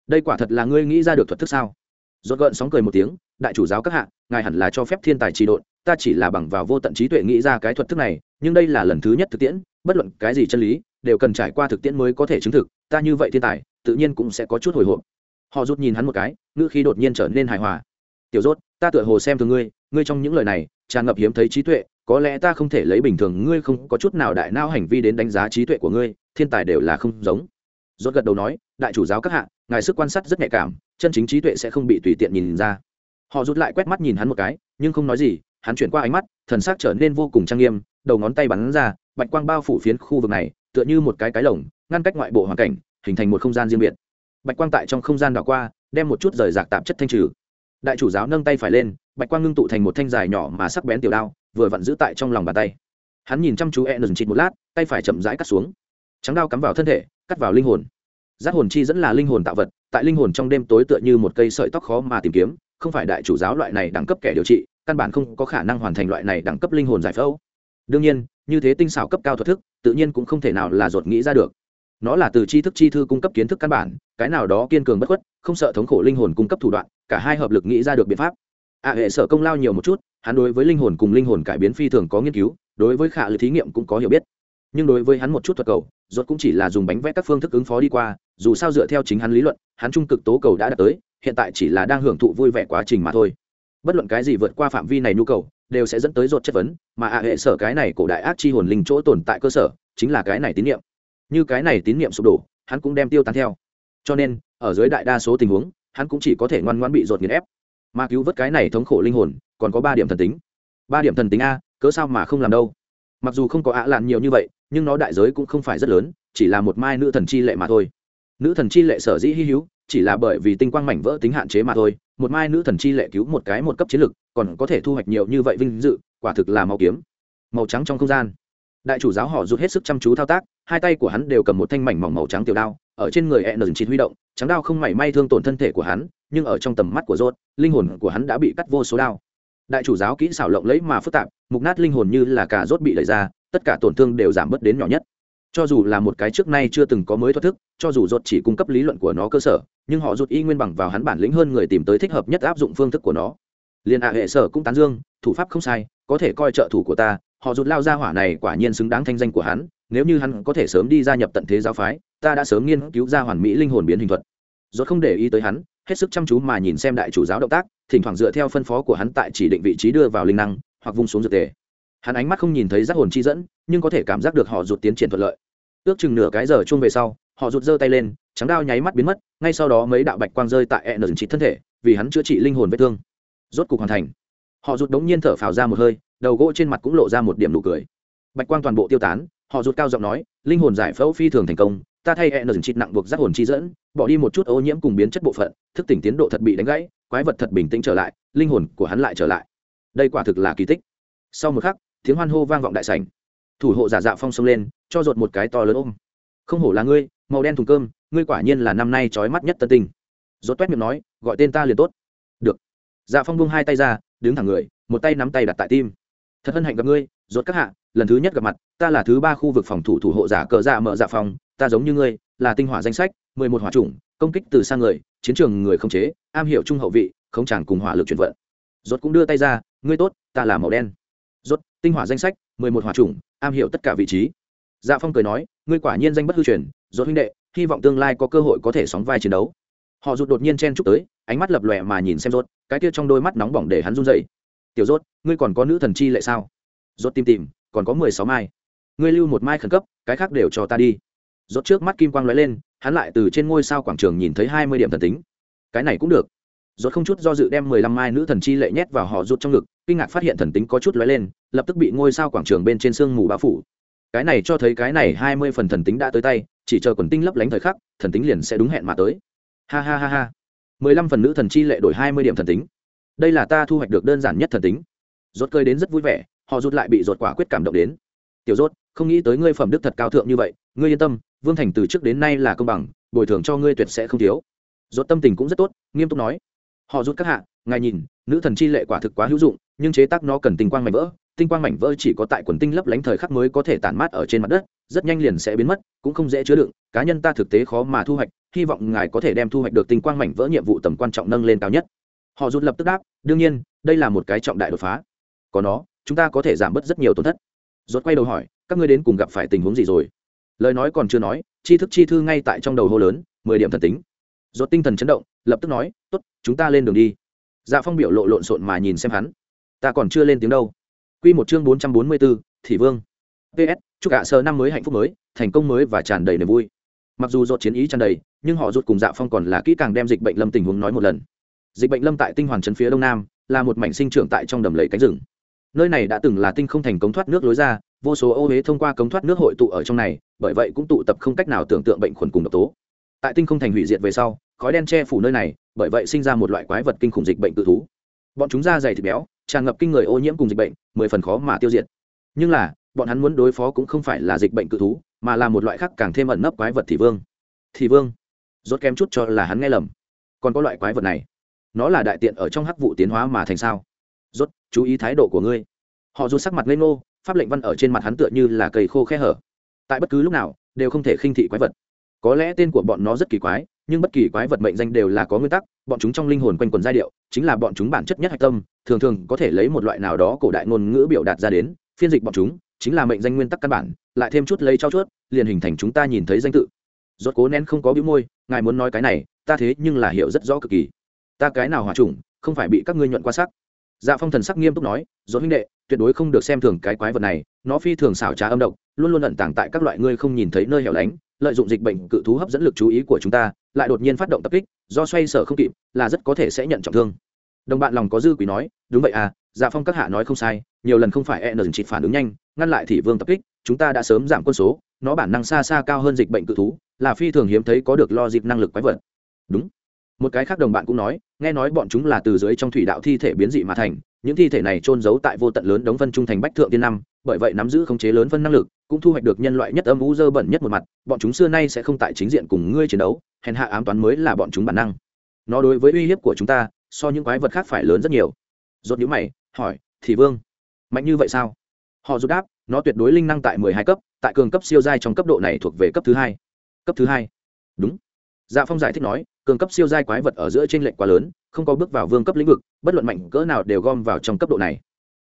Đây quả thật là ngươi nghĩ ra được thuật thức sao? Rốt gợn sóng cười một tiếng, đại chủ giáo các hạ, ngài hẳn là cho phép thiên tài trì độn ta chỉ là bằng vào vô tận trí tuệ nghĩ ra cái thuật thức này, nhưng đây là lần thứ nhất thực tiễn, bất luận cái gì chân lý, đều cần trải qua thực tiễn mới có thể chứng thực, ta như vậy thiên tài, tự nhiên cũng sẽ có chút hồi hộp. Họ rút nhìn hắn một cái, ngữ khí đột nhiên trở nên hài hòa. Tiểu rốt, ta tựa hồ xem thường ngươi ngươi trong những lời này, tràn ngập hiếm thấy trí tuệ, có lẽ ta không thể lấy bình thường, ngươi không có chút nào đại não hành vi đến đánh giá trí tuệ của ngươi, thiên tài đều là không giống. Rốt gật đầu nói, đại chủ giáo các hạ, ngài sức quan sát rất nhạy cảm, chân chính trí tuệ sẽ không bị tùy tiện nhìn ra. Họ rút lại quét mắt nhìn hắn một cái, nhưng không nói gì hắn chuyển qua ánh mắt, thần sắc trở nên vô cùng trang nghiêm, đầu ngón tay bắn ra, bạch quang bao phủ phiến khu vực này, tựa như một cái cái lồng, ngăn cách ngoại bộ hoàn cảnh, hình thành một không gian riêng biệt. Bạch quang tại trong không gian đảo qua, đem một chút rời rạc tạp chất thanh trừ. Đại chủ giáo nâng tay phải lên, bạch quang ngưng tụ thành một thanh dài nhỏ mà sắc bén tiểu đao, vừa vặn giữ tại trong lòng bàn tay. Hắn nhìn chăm chú e nần chịt một lát, tay phải chậm rãi cắt xuống. Trắng đao cắm vào thân thể, cắt vào linh hồn. Giác hồn chi dẫn là linh hồn tạo vật tại linh hồn trong đêm tối tựa như một cây sợi tóc khó mà tìm kiếm, không phải đại chủ giáo loại này đẳng cấp kẻ điều trị, căn bản không có khả năng hoàn thành loại này đẳng cấp linh hồn giải phẫu. Đương nhiên, như thế tinh xảo cấp cao thuật thức, tự nhiên cũng không thể nào là ruột nghĩ ra được. Nó là từ tri thức chi thư cung cấp kiến thức căn bản, cái nào đó kiên cường bất khuất, không sợ thống khổ linh hồn cung cấp thủ đoạn, cả hai hợp lực nghĩ ra được biện pháp. Ạ hệ sở công lao nhiều một chút, hắn đối với linh hồn cùng linh hồn cải biến phi thường có nghiên cứu, đối với khả lực thí nghiệm cũng có hiểu biết. Nhưng đối với hắn một chút thuật cầu Rốt cũng chỉ là dùng bánh vẽ các phương thức ứng phó đi qua, dù sao dựa theo chính hắn lý luận, hắn trung cực tố cầu đã đạt tới, hiện tại chỉ là đang hưởng thụ vui vẻ quá trình mà thôi. Bất luận cái gì vượt qua phạm vi này nhu cầu, đều sẽ dẫn tới rốt chất vấn, mà ạ hệ sở cái này cổ đại ác chi hồn linh chỗ tồn tại cơ sở, chính là cái này tín niệm. như cái này tín niệm sụp đổ, hắn cũng đem tiêu tán theo. Cho nên, ở dưới đại đa số tình huống, hắn cũng chỉ có thể ngoan ngoãn bị rốt nghiền ép. Mà cứu vớt cái này thống khổ linh hồn, còn có ba điểm thần tính. Ba điểm thần tính a, cớ sao mà không làm đâu? Mặc dù không có ạ lạn nhiều như vậy nhưng nó đại giới cũng không phải rất lớn, chỉ là một mai nữ thần chi lệ mà thôi. Nữ thần chi lệ sở dĩ hy hữu, chỉ là bởi vì tinh quang mảnh vỡ tính hạn chế mà thôi, một mai nữ thần chi lệ cứu một cái một cấp chiến lực, còn có thể thu hoạch nhiều như vậy vinh dự, quả thực là màu kiếm. Màu trắng trong không gian. Đại chủ giáo họ rút hết sức chăm chú thao tác, hai tay của hắn đều cầm một thanh mảnh mỏng màu trắng tiểu đao, ở trên người e n chín huy động, trắng đao không mảy may thương tổn thân thể của hắn, nhưng ở trong tầm mắt của rốt, linh hồn của hắn đã bị cắt vô số đao. Đại chủ giáo kỹ xảo lộng lẫy mà phức tạp, mục nát linh hồn như là cả rốt bị đẩy ra tất cả tổn thương đều giảm bớt đến nhỏ nhất. Cho dù là một cái trước nay chưa từng có mới thoát thức, cho dù ruột chỉ cung cấp lý luận của nó cơ sở, nhưng họ rút y nguyên bằng vào hắn bản lĩnh hơn người tìm tới thích hợp nhất áp dụng phương thức của nó. Liên hạ hệ sở cũng tán dương, thủ pháp không sai, có thể coi trợ thủ của ta, họ rút lao ra hỏa này quả nhiên xứng đáng thanh danh của hắn, nếu như hắn có thể sớm đi gia nhập tận thế giáo phái, ta đã sớm nghiên cứu ra hoàn mỹ linh hồn biến hình thuật. Rốt không để ý tới hắn, hết sức chăm chú mà nhìn xem đại chủ giáo động tác, thỉnh thoảng dựa theo phân phó của hắn tại chỉ định vị trí đưa vào linh năng, hoặc vung xuống dược tề hắn ánh mắt không nhìn thấy giác hồn chi dẫn, nhưng có thể cảm giác được họ rụt tiến triển thuận lợi. Ước chừng nửa cái giờ chung về sau, họ rụt giơ tay lên, trắng đao nháy mắt biến mất, ngay sau đó mấy đạo bạch quang rơi tại e N trị thân thể, vì hắn chữa trị linh hồn vết thương. Rốt cục hoàn thành. Họ rụt đống nhiên thở phào ra một hơi, đầu gỗ trên mặt cũng lộ ra một điểm nụ cười. Bạch quang toàn bộ tiêu tán, họ rụt cao giọng nói, linh hồn giải phẫu phi thường thành công, ta thay e N trị nặng buộc giác hồn chi dẫn, bỏ đi một chút ô nhiễm cùng biến chất bộ phận, thức tỉnh tiến độ thật bị đánh gãy, quái vật thật bình tĩnh trở lại, linh hồn của hắn lại trở lại. Đây quả thực là kỳ tích. Sau một khắc tiếng hoan hô vang vọng đại sảnh. Thủ hộ giả dạ phong xông lên, cho rột một cái to lớn ôm. Không hổ là ngươi, màu đen thùng cơm, ngươi quả nhiên là năm nay trói mắt nhất tân tinh. Rột toét miệng nói, gọi tên ta liền tốt. Được. Dạ phong buông hai tay ra, đứng thẳng người, một tay nắm tay đặt tại tim. Thật hân hạnh gặp ngươi rột các hạ, lần thứ nhất gặp mặt, ta là thứ ba khu vực phòng thủ thủ hộ giả cờ dạ mở dạ phòng ta giống như ngươi, là tinh hỏa danh sách, mười một hỏa chủng, công kích từ xa người, chiến trường người không chế, am hiểu trung hậu vị, không chẳng cùng hỏa lực chuyển vận. Rốt cũng đưa tay ra, ngươi tốt, ta là màu đen rốt, tinh hỏa danh sách, mười một hỏa chủng, am hiểu tất cả vị trí. Dạ phong cười nói, ngươi quả nhiên danh bất hư truyền, rốt huynh đệ, hy vọng tương lai có cơ hội có thể sóng vai chiến đấu. Họ rụt đột nhiên chen chúc tới, ánh mắt lập lòe mà nhìn xem rốt, cái kia trong đôi mắt nóng bỏng để hắn run dậy tiểu rốt, ngươi còn có nữ thần chi lệ sao? Rốt tìm tìm, còn có mười sáu mai. Ngươi lưu một mai khẩn cấp, cái khác đều cho ta đi. Rốt trước mắt kim quang lóe lên, hắn lại từ trên ngôi sao quảng trường nhìn thấy hai mươi điểm thần tính. Cái này cũng được rốt không chút do dự đem mười lăm mai nữ thần chi lệ nhét vào họ rút trong ngực, kinh ngạc phát hiện thần tính có chút lóe lên, lập tức bị ngôi sao quảng trường bên trên sương mù bao phủ. Cái này cho thấy cái này hai mươi phần thần tính đã tới tay, chỉ chờ quần tinh lấp lánh thời khắc, thần tính liền sẽ đúng hẹn mà tới. Ha ha ha ha. mười lăm phần nữ thần chi lệ đổi hai mươi điểm thần tính. Đây là ta thu hoạch được đơn giản nhất thần tính. Rốt cười đến rất vui vẻ, họ rút lại bị rốt quả quyết cảm động đến. Tiểu rốt, không nghĩ tới ngươi phẩm đức thật cao thượng như vậy, ngươi yên tâm, vương thành từ trước đến nay là công bằng, bồi thường cho ngươi tuyệt sẽ không thiếu. Rốt tâm tình cũng rất tốt, nghiêm túc nói họ rút các hạ, ngài nhìn, nữ thần chi lệ quả thực quá hữu dụng, nhưng chế tác nó cần tinh quang mảnh vỡ. Tinh quang mảnh vỡ chỉ có tại quần tinh lấp lánh thời khắc mới có thể tản mát ở trên mặt đất, rất nhanh liền sẽ biến mất, cũng không dễ chứa đựng. Cá nhân ta thực tế khó mà thu hoạch, hy vọng ngài có thể đem thu hoạch được tinh quang mảnh vỡ nhiệm vụ tầm quan trọng nâng lên cao nhất. Họ rút lập tức đáp, đương nhiên, đây là một cái trọng đại đột phá. Có nó, chúng ta có thể giảm bớt rất nhiều tổn thất. Rốt quay đầu hỏi, các ngươi đến cùng gặp phải tình huống gì rồi? Lời nói còn chưa nói chi thức chi thư ngay tại trong đầu hô lớn, mười điểm thần tính rốt tinh thần chấn động, lập tức nói, tốt, chúng ta lên đường đi. Dạ phong biểu lộ lộn xộn mà nhìn xem hắn. Ta còn chưa lên tiếng đâu. Quy một chương bốn trăm bốn mươi bốn thị vương. Ps chúc ạ sơ năm mới hạnh phúc mới, thành công mới và tràn đầy niềm vui. Mặc dù rốt chiến ý tràn đầy, nhưng họ rụt cùng dạ phong còn là kỹ càng đem dịch bệnh lâm tình huống nói một lần. Dịch bệnh lâm tại tinh hoàn trấn phía đông nam, là một mảnh sinh trưởng tại trong đầm lầy cánh rừng. Nơi này đã từng là tinh không thành cống thoát nước lối ra, vô số ô hế thông qua cống thoát nước hội tụ ở trong này, bởi vậy cũng tụ tập không cách nào tưởng tượng bệnh khuẩn cùng độc tố tại tinh không thành hủy diệt về sau, khói đen che phủ nơi này, bởi vậy sinh ra một loại quái vật kinh khủng dịch bệnh tự thú. Bọn chúng da dày thịt béo, tràn ngập kinh người ô nhiễm cùng dịch bệnh, mười phần khó mà tiêu diệt. Nhưng là, bọn hắn muốn đối phó cũng không phải là dịch bệnh cự thú, mà là một loại khác càng thêm ẩn nấp quái vật thị vương. Thị vương? Rốt kém chút cho là hắn nghe lầm. Còn có loại quái vật này? Nó là đại tiện ở trong hắc vụ tiến hóa mà thành sao? Rốt, chú ý thái độ của ngươi. Họ rút sắc mặt lên ngô, pháp lệnh văn ở trên mặt hắn tựa như là cây khô khe hở. Tại bất cứ lúc nào, đều không thể khinh thị quái vật có lẽ tên của bọn nó rất kỳ quái, nhưng bất kỳ quái vật mệnh danh đều là có nguyên tắc, bọn chúng trong linh hồn quanh quần giai điệu, chính là bọn chúng bản chất nhất hạch tâm, thường thường có thể lấy một loại nào đó cổ đại ngôn ngữ biểu đạt ra đến, phiên dịch bọn chúng, chính là mệnh danh nguyên tắc căn bản, lại thêm chút lấy trao chuốt, liền hình thành chúng ta nhìn thấy danh tự. Rốt cố nén không có bĩu môi, ngài muốn nói cái này, ta thế nhưng là hiểu rất rõ cực kỳ. Ta cái nào hòa trùng không phải bị các ngươi nhuận qua sắc. Dạ phong thần sắc nghiêm túc nói, rốt huynh đệ, tuyệt đối không được xem thường cái quái vật này, nó phi thường xảo trá âm độc, luôn luôn ẩn tàng tại các loại ngươi không nhìn thấy nơi hẻo lánh lợi dụng dịch bệnh cự thú hấp dẫn lực chú ý của chúng ta, lại đột nhiên phát động tập kích, do xoay sở không kịp, là rất có thể sẽ nhận trọng thương. Đồng bạn lòng có dư quý nói, đúng vậy à dạ phong các hạ nói không sai, nhiều lần không phải e n chỉ phản ứng nhanh, ngăn lại thị vương tập kích, chúng ta đã sớm giảm quân số, nó bản năng xa xa cao hơn dịch bệnh cự thú, là phi thường hiếm thấy có được lo dịp năng lực quái vật. Đúng. Một cái khác đồng bạn cũng nói, nghe nói bọn chúng là từ dưới trong thủy đạo thi thể biến dị mà thành, những thi thể này trôn giấu tại vô tận lớn đống phân trung thành bách thượng tiên năm bởi vậy nắm giữ khống chế lớn phân năng lực, cũng thu hoạch được nhân loại nhất âm u dơ bẩn nhất một mặt, bọn chúng xưa nay sẽ không tại chính diện cùng ngươi chiến đấu, hèn hạ ám toán mới là bọn chúng bản năng. Nó đối với uy hiếp của chúng ta, so những quái vật khác phải lớn rất nhiều. Rốt nhíu mày, hỏi, thì vương, mạnh như vậy sao? Họ rút đáp, nó tuyệt đối linh năng tại mười hai cấp, tại cường cấp siêu giai trong cấp độ này thuộc về cấp thứ hai. Cấp thứ hai? Đúng. Dạ phong giải thích nói, cường cấp siêu giai quái vật ở giữa trên lệnh quá lớn, không có bước vào vương cấp lĩnh vực, bất luận mạnh cỡ nào đều gom vào trong cấp độ này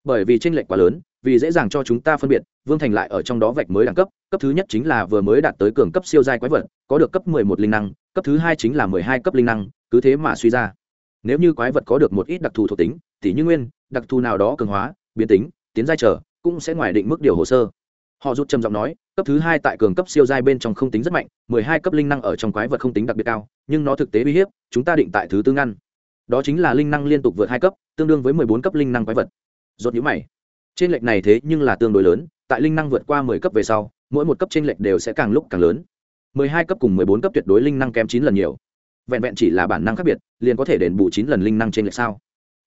bởi vì trên lệnh quá lớn, vì dễ dàng cho chúng ta phân biệt, vương thành lại ở trong đó vạch mới đẳng cấp cấp thứ nhất chính là vừa mới đạt tới cường cấp siêu giai quái vật, có được cấp mười một linh năng, cấp thứ hai chính là mười hai cấp linh năng, cứ thế mà suy ra. Nếu như quái vật có được một ít đặc thù thuộc tính tỷ như nguyên, đặc thù nào đó cường hóa, biến tính, tiến giai trở, cũng sẽ ngoài định mức điều hồ sơ. Họ rút trầm giọng nói, cấp thứ hai tại cường cấp siêu giai bên trong không tính rất mạnh, mười hai cấp linh năng ở trong quái vật không tính đặc biệt cao, nhưng nó thực tế uy hiếp, chúng ta định tại thứ tư ngăn. Đó chính là linh năng liên tục vượt hai cấp, tương đương với mười bốn cấp linh năng quái vật rốt nhíu mày. Trên lệch này thế nhưng là tương đối lớn, tại linh năng vượt qua mười cấp về sau, mỗi một cấp trên lệch đều sẽ càng lúc càng lớn. mười hai cấp cùng mười bốn cấp tuyệt đối linh năng kém chín lần nhiều. Vẹn vẹn chỉ là bản năng khác biệt, liền có thể đền bù chín lần linh năng trên lệch sao?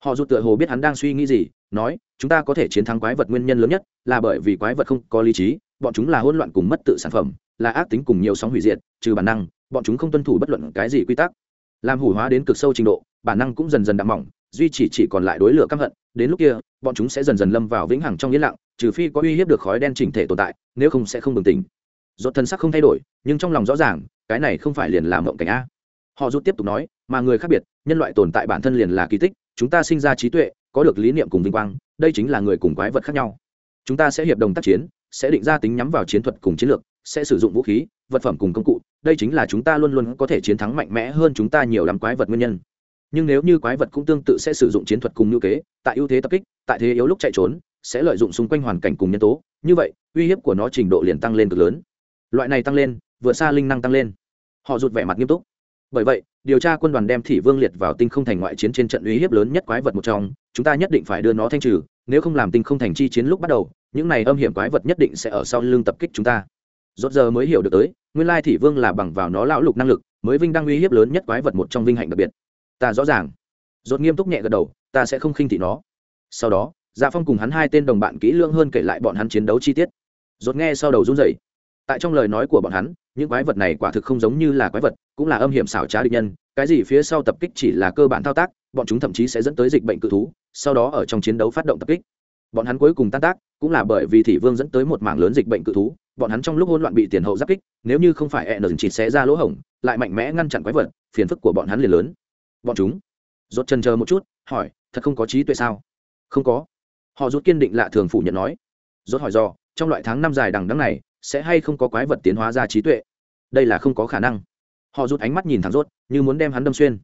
Họ rụt tựa hồ biết hắn đang suy nghĩ gì, nói, chúng ta có thể chiến thắng quái vật nguyên nhân lớn nhất là bởi vì quái vật không có lý trí, bọn chúng là hỗn loạn cùng mất tự sản phẩm, là ác tính cùng nhiều sóng hủy diệt, trừ bản năng, bọn chúng không tuân thủ bất luận cái gì quy tắc. Làm hủ hóa đến cực sâu trình độ, bản năng cũng dần dần đạm mỏng, duy chỉ chỉ còn lại đối lửa căm hận đến lúc kia, bọn chúng sẽ dần dần lâm vào vĩnh hằng trong yên lặng, trừ phi có uy hiếp được khói đen chỉnh thể tồn tại, nếu không sẽ không bừng tỉnh. Dốt thân sắc không thay đổi, nhưng trong lòng rõ ràng, cái này không phải liền làm mộng cảnh a. Họ rút tiếp tục nói, mà người khác biệt, nhân loại tồn tại bản thân liền là kỳ tích, chúng ta sinh ra trí tuệ, có được lý niệm cùng vinh quang, đây chính là người cùng quái vật khác nhau. Chúng ta sẽ hiệp đồng tác chiến, sẽ định ra tính nhắm vào chiến thuật cùng chiến lược, sẽ sử dụng vũ khí, vật phẩm cùng công cụ, đây chính là chúng ta luôn luôn có thể chiến thắng mạnh mẽ hơn chúng ta nhiều lắm quái vật nguyên nhân nhưng nếu như quái vật cũng tương tự sẽ sử dụng chiến thuật cùng như kế, tại ưu thế tập kích, tại thế yếu lúc chạy trốn, sẽ lợi dụng xung quanh hoàn cảnh cùng nhân tố. Như vậy, uy hiếp của nó trình độ liền tăng lên cực lớn. Loại này tăng lên vượt xa linh năng tăng lên. Họ rụt vẻ mặt nghiêm túc. Bởi vậy, điều tra quân đoàn đem thị vương liệt vào tinh không thành ngoại chiến trên trận uy hiếp lớn nhất quái vật một trong, chúng ta nhất định phải đưa nó thanh trừ, nếu không làm tinh không thành chi chiến lúc bắt đầu, những này âm hiểm quái vật nhất định sẽ ở sau lưng tập kích chúng ta. Rốt giờ mới hiểu được tới, nguyên lai thị vương là bằng vào nó lão lục năng lực, mới vinh đang uy hiếp lớn nhất quái vật một trong vinh hạnh đặc biệt ta rõ ràng. Dột nghiêm túc nhẹ gật đầu, ta sẽ không khinh thị nó. Sau đó dạ phong cùng hắn hai tên đồng bạn kỹ lưỡng hơn kể lại bọn hắn chiến đấu chi tiết. Dột nghe sau đầu run rẩy. Tại trong lời nói của bọn hắn, những quái vật này quả thực không giống như là quái vật, cũng là âm hiểm xảo trá địch nhân, cái gì phía sau tập kích chỉ là cơ bản thao tác, bọn chúng thậm chí sẽ dẫn tới dịch bệnh cự thú, sau đó ở trong chiến đấu phát động tập kích. Bọn hắn cuối cùng tan tác, cũng là bởi vì thị vương dẫn tới một mảng lớn dịch bệnh cự thú, bọn hắn trong lúc hỗn loạn bị tiền hậu giáp kích, nếu như không phải e nờ chỉ xé ra lỗ hổng, lại mạnh mẽ ngăn chặn quái vật, phiền phức của bọn hắn liền lớn bọn chúng. Rốt chân chờ một chút, hỏi, thật không có trí tuệ sao? Không có. Họ rút kiên định lạ thường phủ nhận nói. Rốt hỏi do trong loại tháng năm dài đằng đẵng này, sẽ hay không có quái vật tiến hóa ra trí tuệ? Đây là không có khả năng. Họ rút ánh mắt nhìn thẳng rốt, như muốn đem hắn đâm xuyên.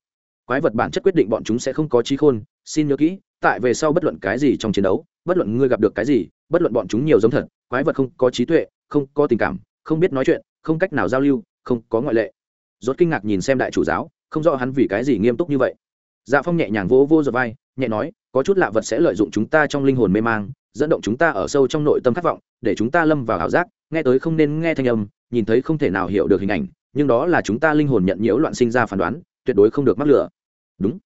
Quái vật bản chất quyết định bọn chúng sẽ không có trí khôn, xin nhớ kỹ, tại về sau bất luận cái gì trong chiến đấu, bất luận ngươi gặp được cái gì, bất luận bọn chúng nhiều giống thật, quái vật không có trí tuệ, không có tình cảm, không biết nói chuyện, không cách nào giao lưu, không có ngoại lệ. Rốt kinh ngạc nhìn xem đại chủ giáo không rõ hắn vì cái gì nghiêm túc như vậy. Dạ phong nhẹ nhàng vỗ vô giật vai, nhẹ nói, có chút lạ vật sẽ lợi dụng chúng ta trong linh hồn mê mang, dẫn động chúng ta ở sâu trong nội tâm khát vọng, để chúng ta lâm vào ảo giác, nghe tới không nên nghe thanh âm, nhìn thấy không thể nào hiểu được hình ảnh, nhưng đó là chúng ta linh hồn nhận nhiễu loạn sinh ra phán đoán, tuyệt đối không được mắc lửa đúng.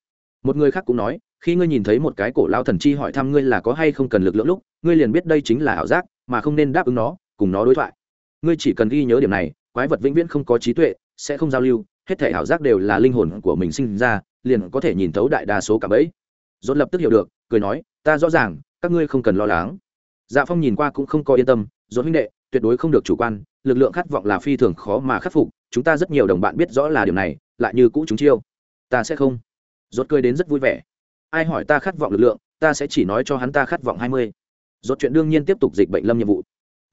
Một người khác cũng nói, khi ngươi nhìn thấy một cái cổ lao thần chi hỏi thăm ngươi là có hay không cần lực lượng lúc, ngươi liền biết đây chính là ảo giác, mà không nên đáp ứng nó, cùng nó đối thoại. Ngươi chỉ cần ghi nhớ điểm này, quái vật vĩnh viễn không có trí tuệ, sẽ không giao lưu hết thể ảo giác đều là linh hồn của mình sinh ra, liền có thể nhìn thấu đại đa số cả bẫy. Dốt lập tức hiểu được, cười nói, ta rõ ràng, các ngươi không cần lo lắng. Dạ phong nhìn qua cũng không có yên tâm dốt huynh đệ, tuyệt đối không được chủ quan, lực lượng khát vọng là phi thường khó mà khắc phục, chúng ta rất nhiều đồng bạn biết rõ là điều này, lại như cũ chúng chiêu. Ta sẽ không. Dốt cười đến rất vui vẻ. Ai hỏi ta khát vọng lực lượng, ta sẽ chỉ nói cho hắn ta khát vọng hai mươi. Dốt chuyện đương nhiên tiếp tục dịch bệnh lâm nhiệm vụ.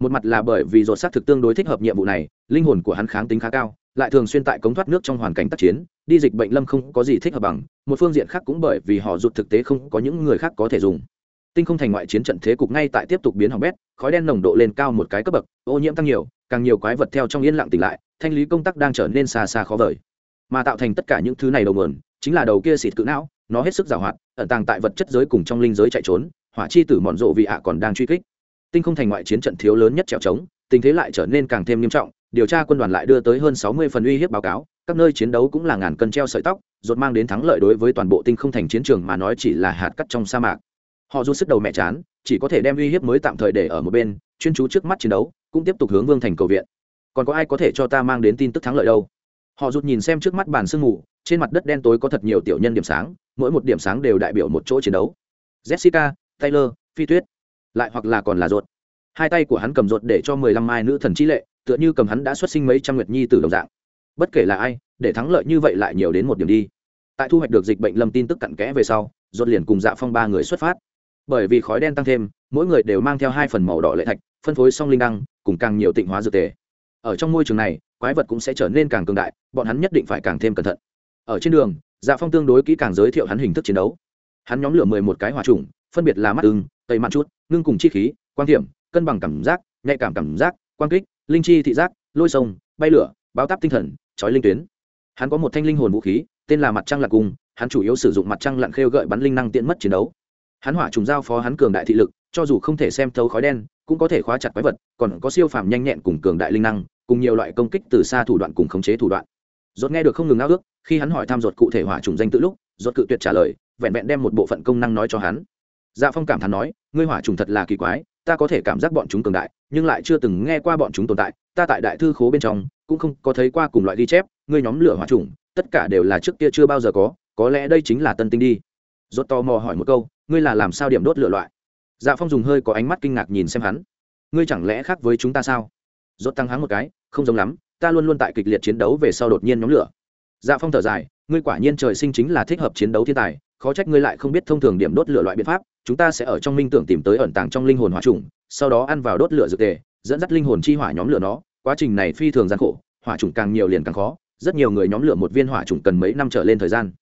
Một mặt là bởi vì dột xác thực tương đối thích hợp nhiệm vụ này, linh hồn của hắn kháng tính khá cao lại thường xuyên tại cống thoát nước trong hoàn cảnh tác chiến, đi dịch bệnh lâm không có gì thích hợp bằng, một phương diện khác cũng bởi vì họ rụt thực tế không có những người khác có thể dùng. Tinh không thành ngoại chiến trận thế cục ngay tại tiếp tục biến hỏng bét, khói đen nồng độ lên cao một cái cấp bậc, ô nhiễm tăng nhiều, càng nhiều quái vật theo trong yên lặng tỉnh lại, thanh lý công tác đang trở nên xa xa khó vời. Mà tạo thành tất cả những thứ này đầu nguồn, chính là đầu kia xịt cự não, nó hết sức giảo hoạt, ẩn tàng tại vật chất giới cùng trong linh giới chạy trốn, hỏa chi tử mòn rộ vị ạ còn đang truy kích. Tinh không thành ngoại chiến trận thiếu lớn nhất trèo trống, tình thế lại trở nên càng thêm nghiêm trọng điều tra quân đoàn lại đưa tới hơn sáu mươi phần uy hiếp báo cáo, các nơi chiến đấu cũng là ngàn cân treo sợi tóc, rốt mang đến thắng lợi đối với toàn bộ tinh không thành chiến trường mà nói chỉ là hạt cát trong sa mạc. Họ rút sức đầu mẹ chán, chỉ có thể đem uy hiếp mới tạm thời để ở một bên, chuyên chú trước mắt chiến đấu, cũng tiếp tục hướng vương thành cầu viện. Còn có ai có thể cho ta mang đến tin tức thắng lợi đâu? Họ rút nhìn xem trước mắt bàn sương mù, trên mặt đất đen tối có thật nhiều tiểu nhân điểm sáng, mỗi một điểm sáng đều đại biểu một chỗ chiến đấu. Jessica, taylor, phi tuyết, lại hoặc là còn là ruột. Hai tay của hắn cầm ruột để cho mười lăm mai nữ thần trí lệ tựa như cầm hắn đã xuất sinh mấy trăm nguyệt nhi từ đồng dạng. Bất kể là ai, để thắng lợi như vậy lại nhiều đến một điểm đi. Tại thu hoạch được dịch bệnh lâm tin tức cặn kẽ về sau ruột liền cùng dạ phong ba người xuất phát. Bởi vì khói đen tăng thêm, mỗi người đều mang theo hai phần màu đỏ lệ thạch, phân phối song linh đăng, cùng càng nhiều tịnh hóa dược tề. Ở trong môi trường này, quái vật cũng sẽ trở nên càng cường đại, bọn hắn nhất định phải càng thêm cẩn thận. Ở trên đường dạ phong tương đối kỹ càng giới thiệu hắn hình thức chiến đấu. Hắn nhóm lửa mười một cái hòa trùng, phân biệt là mắt ưng, tây mặn chút, ngưng cùng chi khí quan thiểm, cân bằng cảm giác, nhạy cảm cảm giác quan kích linh chi thị giác, lôi sông, bay lửa, báo táp tinh thần trói linh tuyến. Hắn có một thanh linh hồn vũ khí, tên là mặt trăng lạc cung, hắn chủ yếu sử dụng mặt trăng lặn khêu gợi bắn linh năng tiện mất chiến đấu. Hắn hỏa trùng giao phó hắn cường đại thị lực, cho dù không thể xem thấu khói đen, cũng có thể khóa chặt quái vật, còn có siêu phàm nhanh nhẹn cùng cường đại linh năng, cùng nhiều loại công kích từ xa thủ đoạn cùng khống chế thủ đoạn. Dốt nghe được không ngừng ao ước, khi hắn hỏi thăm dột cụ thể hỏa trùng danh tự lúc dốt cự tuyệt trả lời, vẹn vẹn đem một bộ phận công năng nói cho hắn. Dạ phong cảm thán nói, ngươi hỏa trùng thật là kỳ quái ta có thể cảm giác bọn chúng cường đại, nhưng lại chưa từng nghe qua bọn chúng tồn tại, ta tại đại thư khố bên trong, cũng không có thấy qua cùng loại ghi chép, ngươi nhóm lửa hỏa trùng tất cả đều là trước kia chưa bao giờ có có lẽ đây chính là tân tinh đi. Rốt to mò hỏi một câu, ngươi là làm sao điểm đốt lửa loại? Dạ phong dùng hơi có ánh mắt kinh ngạc nhìn xem hắn. Ngươi chẳng lẽ khác với chúng ta sao? Rốt tăng hắng một cái, không giống lắm, ta luôn luôn tại kịch liệt chiến đấu về sau đột nhiên nhóm lửa. Dạ phong thở dài, ngươi quả nhiên trời sinh chính là thích hợp chiến đấu thiên tài khó trách ngươi lại không biết thông thường điểm đốt lửa loại biện pháp, chúng ta sẽ ở trong minh tưởng tìm tới ẩn tàng trong linh hồn hỏa trùng, sau đó ăn vào đốt lửa dược tề, dẫn dắt linh hồn chi hỏa nhóm lửa nó. Quá trình này phi thường gian khổ, hỏa trùng càng nhiều liền càng khó, rất nhiều người nhóm lửa một viên hỏa trùng cần mấy năm trở lên thời gian.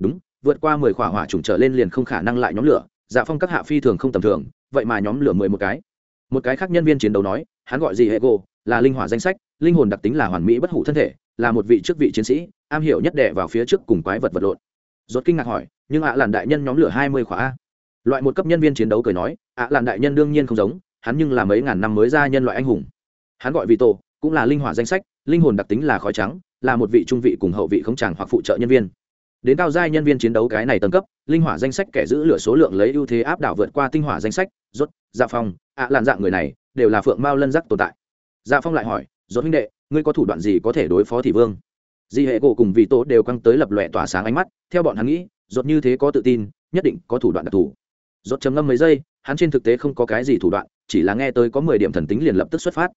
Đúng, vượt qua mười khỏa hỏa trùng trở lên liền không khả năng lại nhóm lửa dạ phong các hạ phi thường không tầm thường, vậy mà nhóm lửa mười một cái. Một cái khác nhân viên chiến đấu nói, hắn gọi gì hệ gỗ là linh hỏa danh sách, linh hồn đặc tính là hoàn mỹ bất hủ thân thể, là một vị chức vị chiến sĩ, am hiểu nhất đệ vào phía trước cùng quái vật vật lộn. Rốt kinh ngạc hỏi nhưng ạ làn đại nhân nhóm lửa hai mươi khóa a. Loại một cấp nhân viên chiến đấu cười nói, ạ làn đại nhân đương nhiên không giống, hắn nhưng là mấy ngàn năm mới ra nhân loại anh hùng. Hắn gọi vị tổ, cũng là linh hỏa danh sách, linh hồn đặc tính là khói trắng, là một vị trung vị cùng hậu vị không tràng hoặc phụ trợ nhân viên. Đến cao giai nhân viên chiến đấu cái này tầng cấp, linh hỏa danh sách kẻ giữ lửa số lượng lấy ưu thế áp đảo vượt qua tinh hỏa danh sách, rốt dạ phong, ạ làn dạng người này, đều là phượng mao lân giác tồn tại. Dạ phong lại hỏi, rốt huynh đệ, ngươi có thủ đoạn gì có thể đối phó thị vương? Di hệ cổ cùng vị tổ đều căng tới lập lòe tỏa sáng ánh mắt, theo bọn hắn nghĩ rốt như thế có tự tin, nhất định có thủ đoạn đặc thù. Rốt chấm ngâm mấy giây, hắn trên thực tế không có cái gì thủ đoạn, chỉ là nghe tới có mười điểm thần tính liền lập tức xuất phát.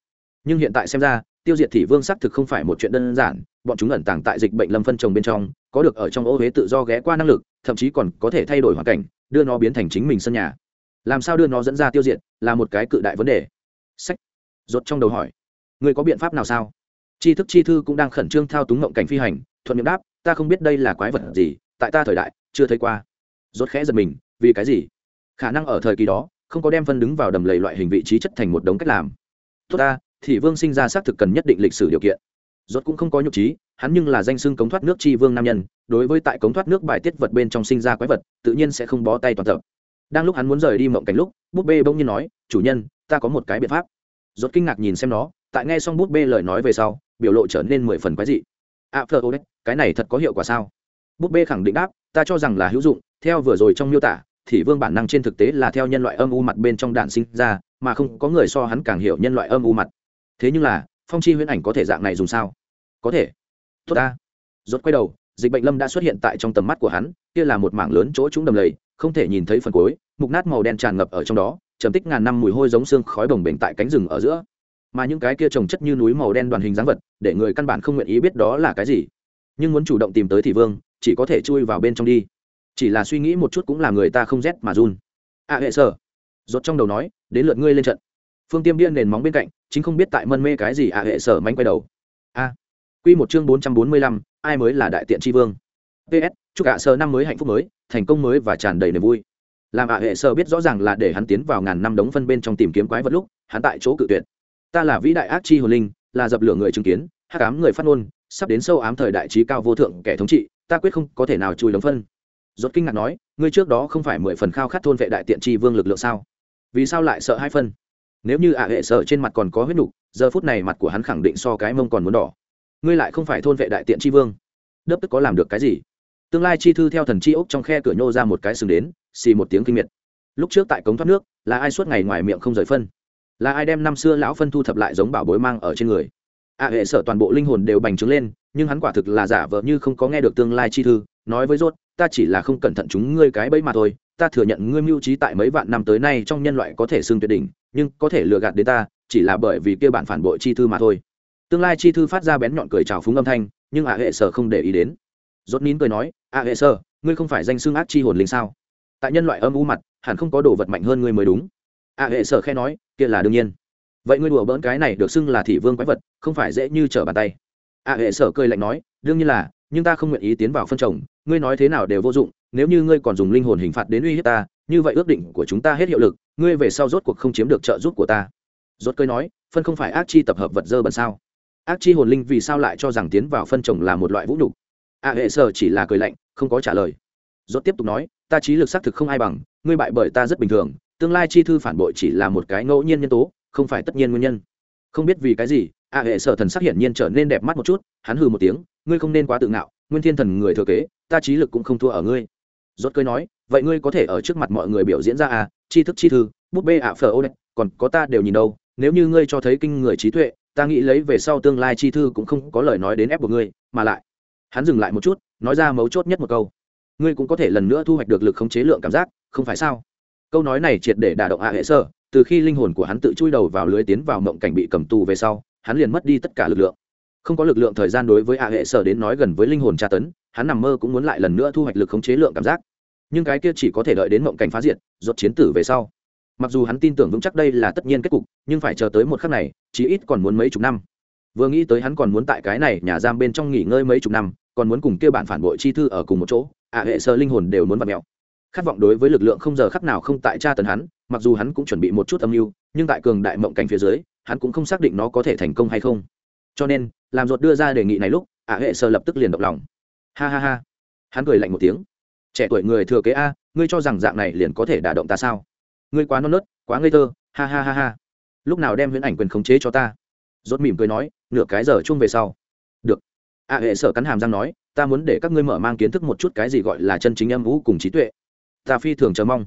Nhưng hiện tại xem ra, tiêu diệt thị vương xác thực không phải một chuyện đơn giản, bọn chúng ẩn tàng tại dịch bệnh lâm phân trồng bên trong, có được ở trong ô huế tự do ghé qua năng lực, thậm chí còn có thể thay đổi hoàn cảnh, đưa nó biến thành chính mình sân nhà. Làm sao đưa nó dẫn ra tiêu diệt, là một cái cự đại vấn đề. Sách. Rốt trong đầu hỏi. Người có biện pháp nào sao? Tri thức chi thư cũng đang khẩn trương thao túng ngộng cảnh phi hành, thuận miệng đáp, ta không biết đây là quái vật gì, tại ta thời đại chưa thấy qua. Rốt khẽ giật mình, vì cái gì? Khả năng ở thời kỳ đó, không có đem phân đứng vào đầm lầy loại hình vị trí chất thành một đống cách làm. Tốt ta, thì vương sinh ra xác thực cần nhất định lịch sử điều kiện. Rốt cũng không có nhục trí, hắn nhưng là danh xưng cống thoát nước chi vương nam nhân, đối với tại cống thoát nước bài tiết vật bên trong sinh ra quái vật, tự nhiên sẽ không bó tay toàn tập. Đang lúc hắn muốn rời đi mộng cảnh lúc, búp bê bỗng nhiên nói, chủ nhân, ta có một cái biện pháp. Rốt kinh ngạc nhìn xem nó, tại nghe xong búp bê lời nói về sau, biểu lộ trở nên mười phần quái dị. Ạ phờ ô cái này thật có hiệu quả sao? Búp bê khẳng định đáp ta cho rằng là hữu dụng, theo vừa rồi trong miêu tả, thì vương bản năng trên thực tế là theo nhân loại âm u mặt bên trong đạn sinh ra, mà không có người so hắn càng hiểu nhân loại âm u mặt. Thế nhưng là, phong chi huyễn ảnh có thể dạng này dùng sao? Có thể. Tốt ta. Rốt quay đầu, dịch bệnh lâm đã xuất hiện tại trong tầm mắt của hắn, kia là một mảng lớn chỗ trũng đầm lầy, không thể nhìn thấy phần cuối, mục nát màu đen tràn ngập ở trong đó, trầm tích ngàn năm mùi hôi giống xương khói bồng bềnh tại cánh rừng ở giữa. Mà những cái kia trồng chất như núi màu đen đoàn hình dáng vật, để người căn bản không nguyện ý biết đó là cái gì. Nhưng muốn chủ động tìm tới thì vương chỉ có thể chui vào bên trong đi. Chỉ là suy nghĩ một chút cũng làm người ta không rét mà run. A à, hệ sở. Rốt trong đầu nói đến lượt ngươi lên trận. Phương tiêm điên nền móng bên cạnh chính không biết tại mân mê cái gì a à, hệ sở manh quay đầu. A quy một chương bốn trăm bốn mươi lăm ai mới là đại tiện tri vương? Ps chúc ạ sở năm mới hạnh phúc mới thành công mới và tràn đầy niềm vui. Làm ạ hệ sở biết rõ ràng là để hắn tiến vào ngàn năm đống phân bên trong tìm kiếm quái vật lúc hắn tại chỗ cự tuyệt. Ta là vĩ đại ác chi hồn linh là dập lửa người chứng kiến hát cám người phát ngôn sắp đến sâu ám thời đại trí cao vô thượng kẻ thống trị ta quyết không có thể nào chui lấm phân. Rốt kinh ngạc nói, ngươi trước đó không phải mười phần khao khát thôn vệ đại tiện tri vương lực lượng sao? Vì sao lại sợ hai phân? Nếu như ạ hệ sợ trên mặt còn có huyết nục, giờ phút này mặt của hắn khẳng định so cái mông còn muốn đỏ. Ngươi lại không phải thôn vệ đại tiện tri vương. Đớp tức có làm được cái gì? Tương lai chi thư theo thần chi ốc trong khe cửa nhô ra một cái sừng đến, xì một tiếng kinh miệt. Lúc trước tại cống thoát nước, là ai suốt ngày ngoài miệng không rời phân? Là ai đem năm xưa lão phân thu thập lại giống bảo bối mang ở trên người? Ạ hệ sợ toàn bộ linh hồn đều bành trướng lên nhưng hắn quả thực là giả vờ như không có nghe được tương lai chi thư, nói với rốt, ta chỉ là không cẩn thận chúng ngươi cái bẫy mà thôi, ta thừa nhận ngươi mưu trí tại mấy vạn năm tới nay trong nhân loại có thể xưng tuyệt đỉnh, nhưng có thể lừa gạt đến ta, chỉ là bởi vì kia bản phản bội chi thư mà thôi. Tương lai chi thư phát ra bén nhọn cười chào phúng âm thanh, nhưng ạ hệ sở không để ý đến. Rốt nín cười nói ạ hệ sở, ngươi không phải danh xưng ác chi hồn linh sao? Tại nhân loại âm u mặt, hẳn không có đồ vật mạnh hơn ngươi mới đúng. Ạ hệ sở khẽ nói, kia là đương nhiên. Vậy ngươi đùa bỡn cái này được xưng là thị vương quái vật, không phải dễ như trở bàn tay. A hệ sở cười lạnh nói, đương nhiên là, nhưng ta không nguyện ý tiến vào phân trồng ngươi nói thế nào đều vô dụng, nếu như ngươi còn dùng linh hồn hình phạt đến uy hiếp ta, như vậy ước định của chúng ta hết hiệu lực, ngươi về sau rốt cuộc không chiếm được trợ giúp của ta. Rốt cười nói, phân không phải ác chi tập hợp vật dơ bẩn sao? Ác chi hồn linh vì sao lại cho rằng tiến vào phân trồng là một loại vũ nhục? A hệ sở chỉ là cười lạnh, không có trả lời. Rốt tiếp tục nói, ta trí lực xác thực không ai bằng, ngươi bại bởi ta rất bình thường, tương lai chi thư phản bội chỉ là một cái ngẫu nhiên nhân tố, không phải tất nhiên nguyên nhân. Không biết vì cái gì a hệ sở thần sắc hiển nhiên trở nên đẹp mắt một chút, hắn hừ một tiếng, ngươi không nên quá tự ngạo, nguyên thiên thần người thừa kế, ta trí lực cũng không thua ở ngươi. Rốt cười nói, vậy ngươi có thể ở trước mặt mọi người biểu diễn ra à chi thức chi thư, bút bê ạ phở ô đấy còn có ta đều nhìn đâu, nếu như ngươi cho thấy kinh người trí tuệ, ta nghĩ lấy về sau tương lai chi thư cũng không có lời nói đến ép buộc ngươi, mà lại, hắn dừng lại một chút, nói ra mấu chốt nhất một câu. Ngươi cũng có thể lần nữa thu hoạch được lực khống chế lượng cảm giác, không phải sao? Câu nói này triệt để đả động hạ hệ sơ từ khi linh hồn của hắn tự chui đầu vào lưới tiến vào mộng cảnh bị cầm tù về sau hắn liền mất đi tất cả lực lượng. Không có lực lượng thời gian đối với hạ hệ sở đến nói gần với linh hồn tra tấn, hắn nằm mơ cũng muốn lại lần nữa thu hoạch lực khống chế lượng cảm giác. Nhưng cái kia chỉ có thể đợi đến mộng cảnh phá diệt, rốt chiến tử về sau. Mặc dù hắn tin tưởng vững chắc đây là tất nhiên kết cục, nhưng phải chờ tới một khắc này, chí ít còn muốn mấy chục năm. Vừa nghĩ tới hắn còn muốn tại cái này nhà giam bên trong nghỉ ngơi mấy chục năm, còn muốn cùng kia bạn phản bội chi thư ở cùng một chỗ ạ hệ sơ linh hồn đều muốn vặt mẹo khát vọng đối với lực lượng không giờ khắc nào không tại tra tấn hắn, mặc dù hắn cũng chuẩn bị một chút âm mưu, nhưng tại cường đại mộng cảnh phía dưới hắn cũng không xác định nó có thể thành công hay không. Cho nên, làm ruột đưa ra đề nghị này lúc ạ hệ sơ lập tức liền động lòng. Ha ha ha. Hắn cười lạnh một tiếng. Trẻ tuổi người thừa kế a, ngươi cho rằng dạng này liền có thể đả động ta sao? Ngươi quá non nớt, quá ngây thơ. Ha ha ha ha. Lúc nào đem huyễn ảnh quyền khống chế cho ta? Rốt mỉm cười nói, nửa cái giờ chung về sau. Được. A hệ sở cắn hàm răng nói, ta muốn để các ngươi mở mang kiến thức một chút cái gì gọi là chân chính âm vũ cùng trí tuệ. Ta phi thường chờ mong.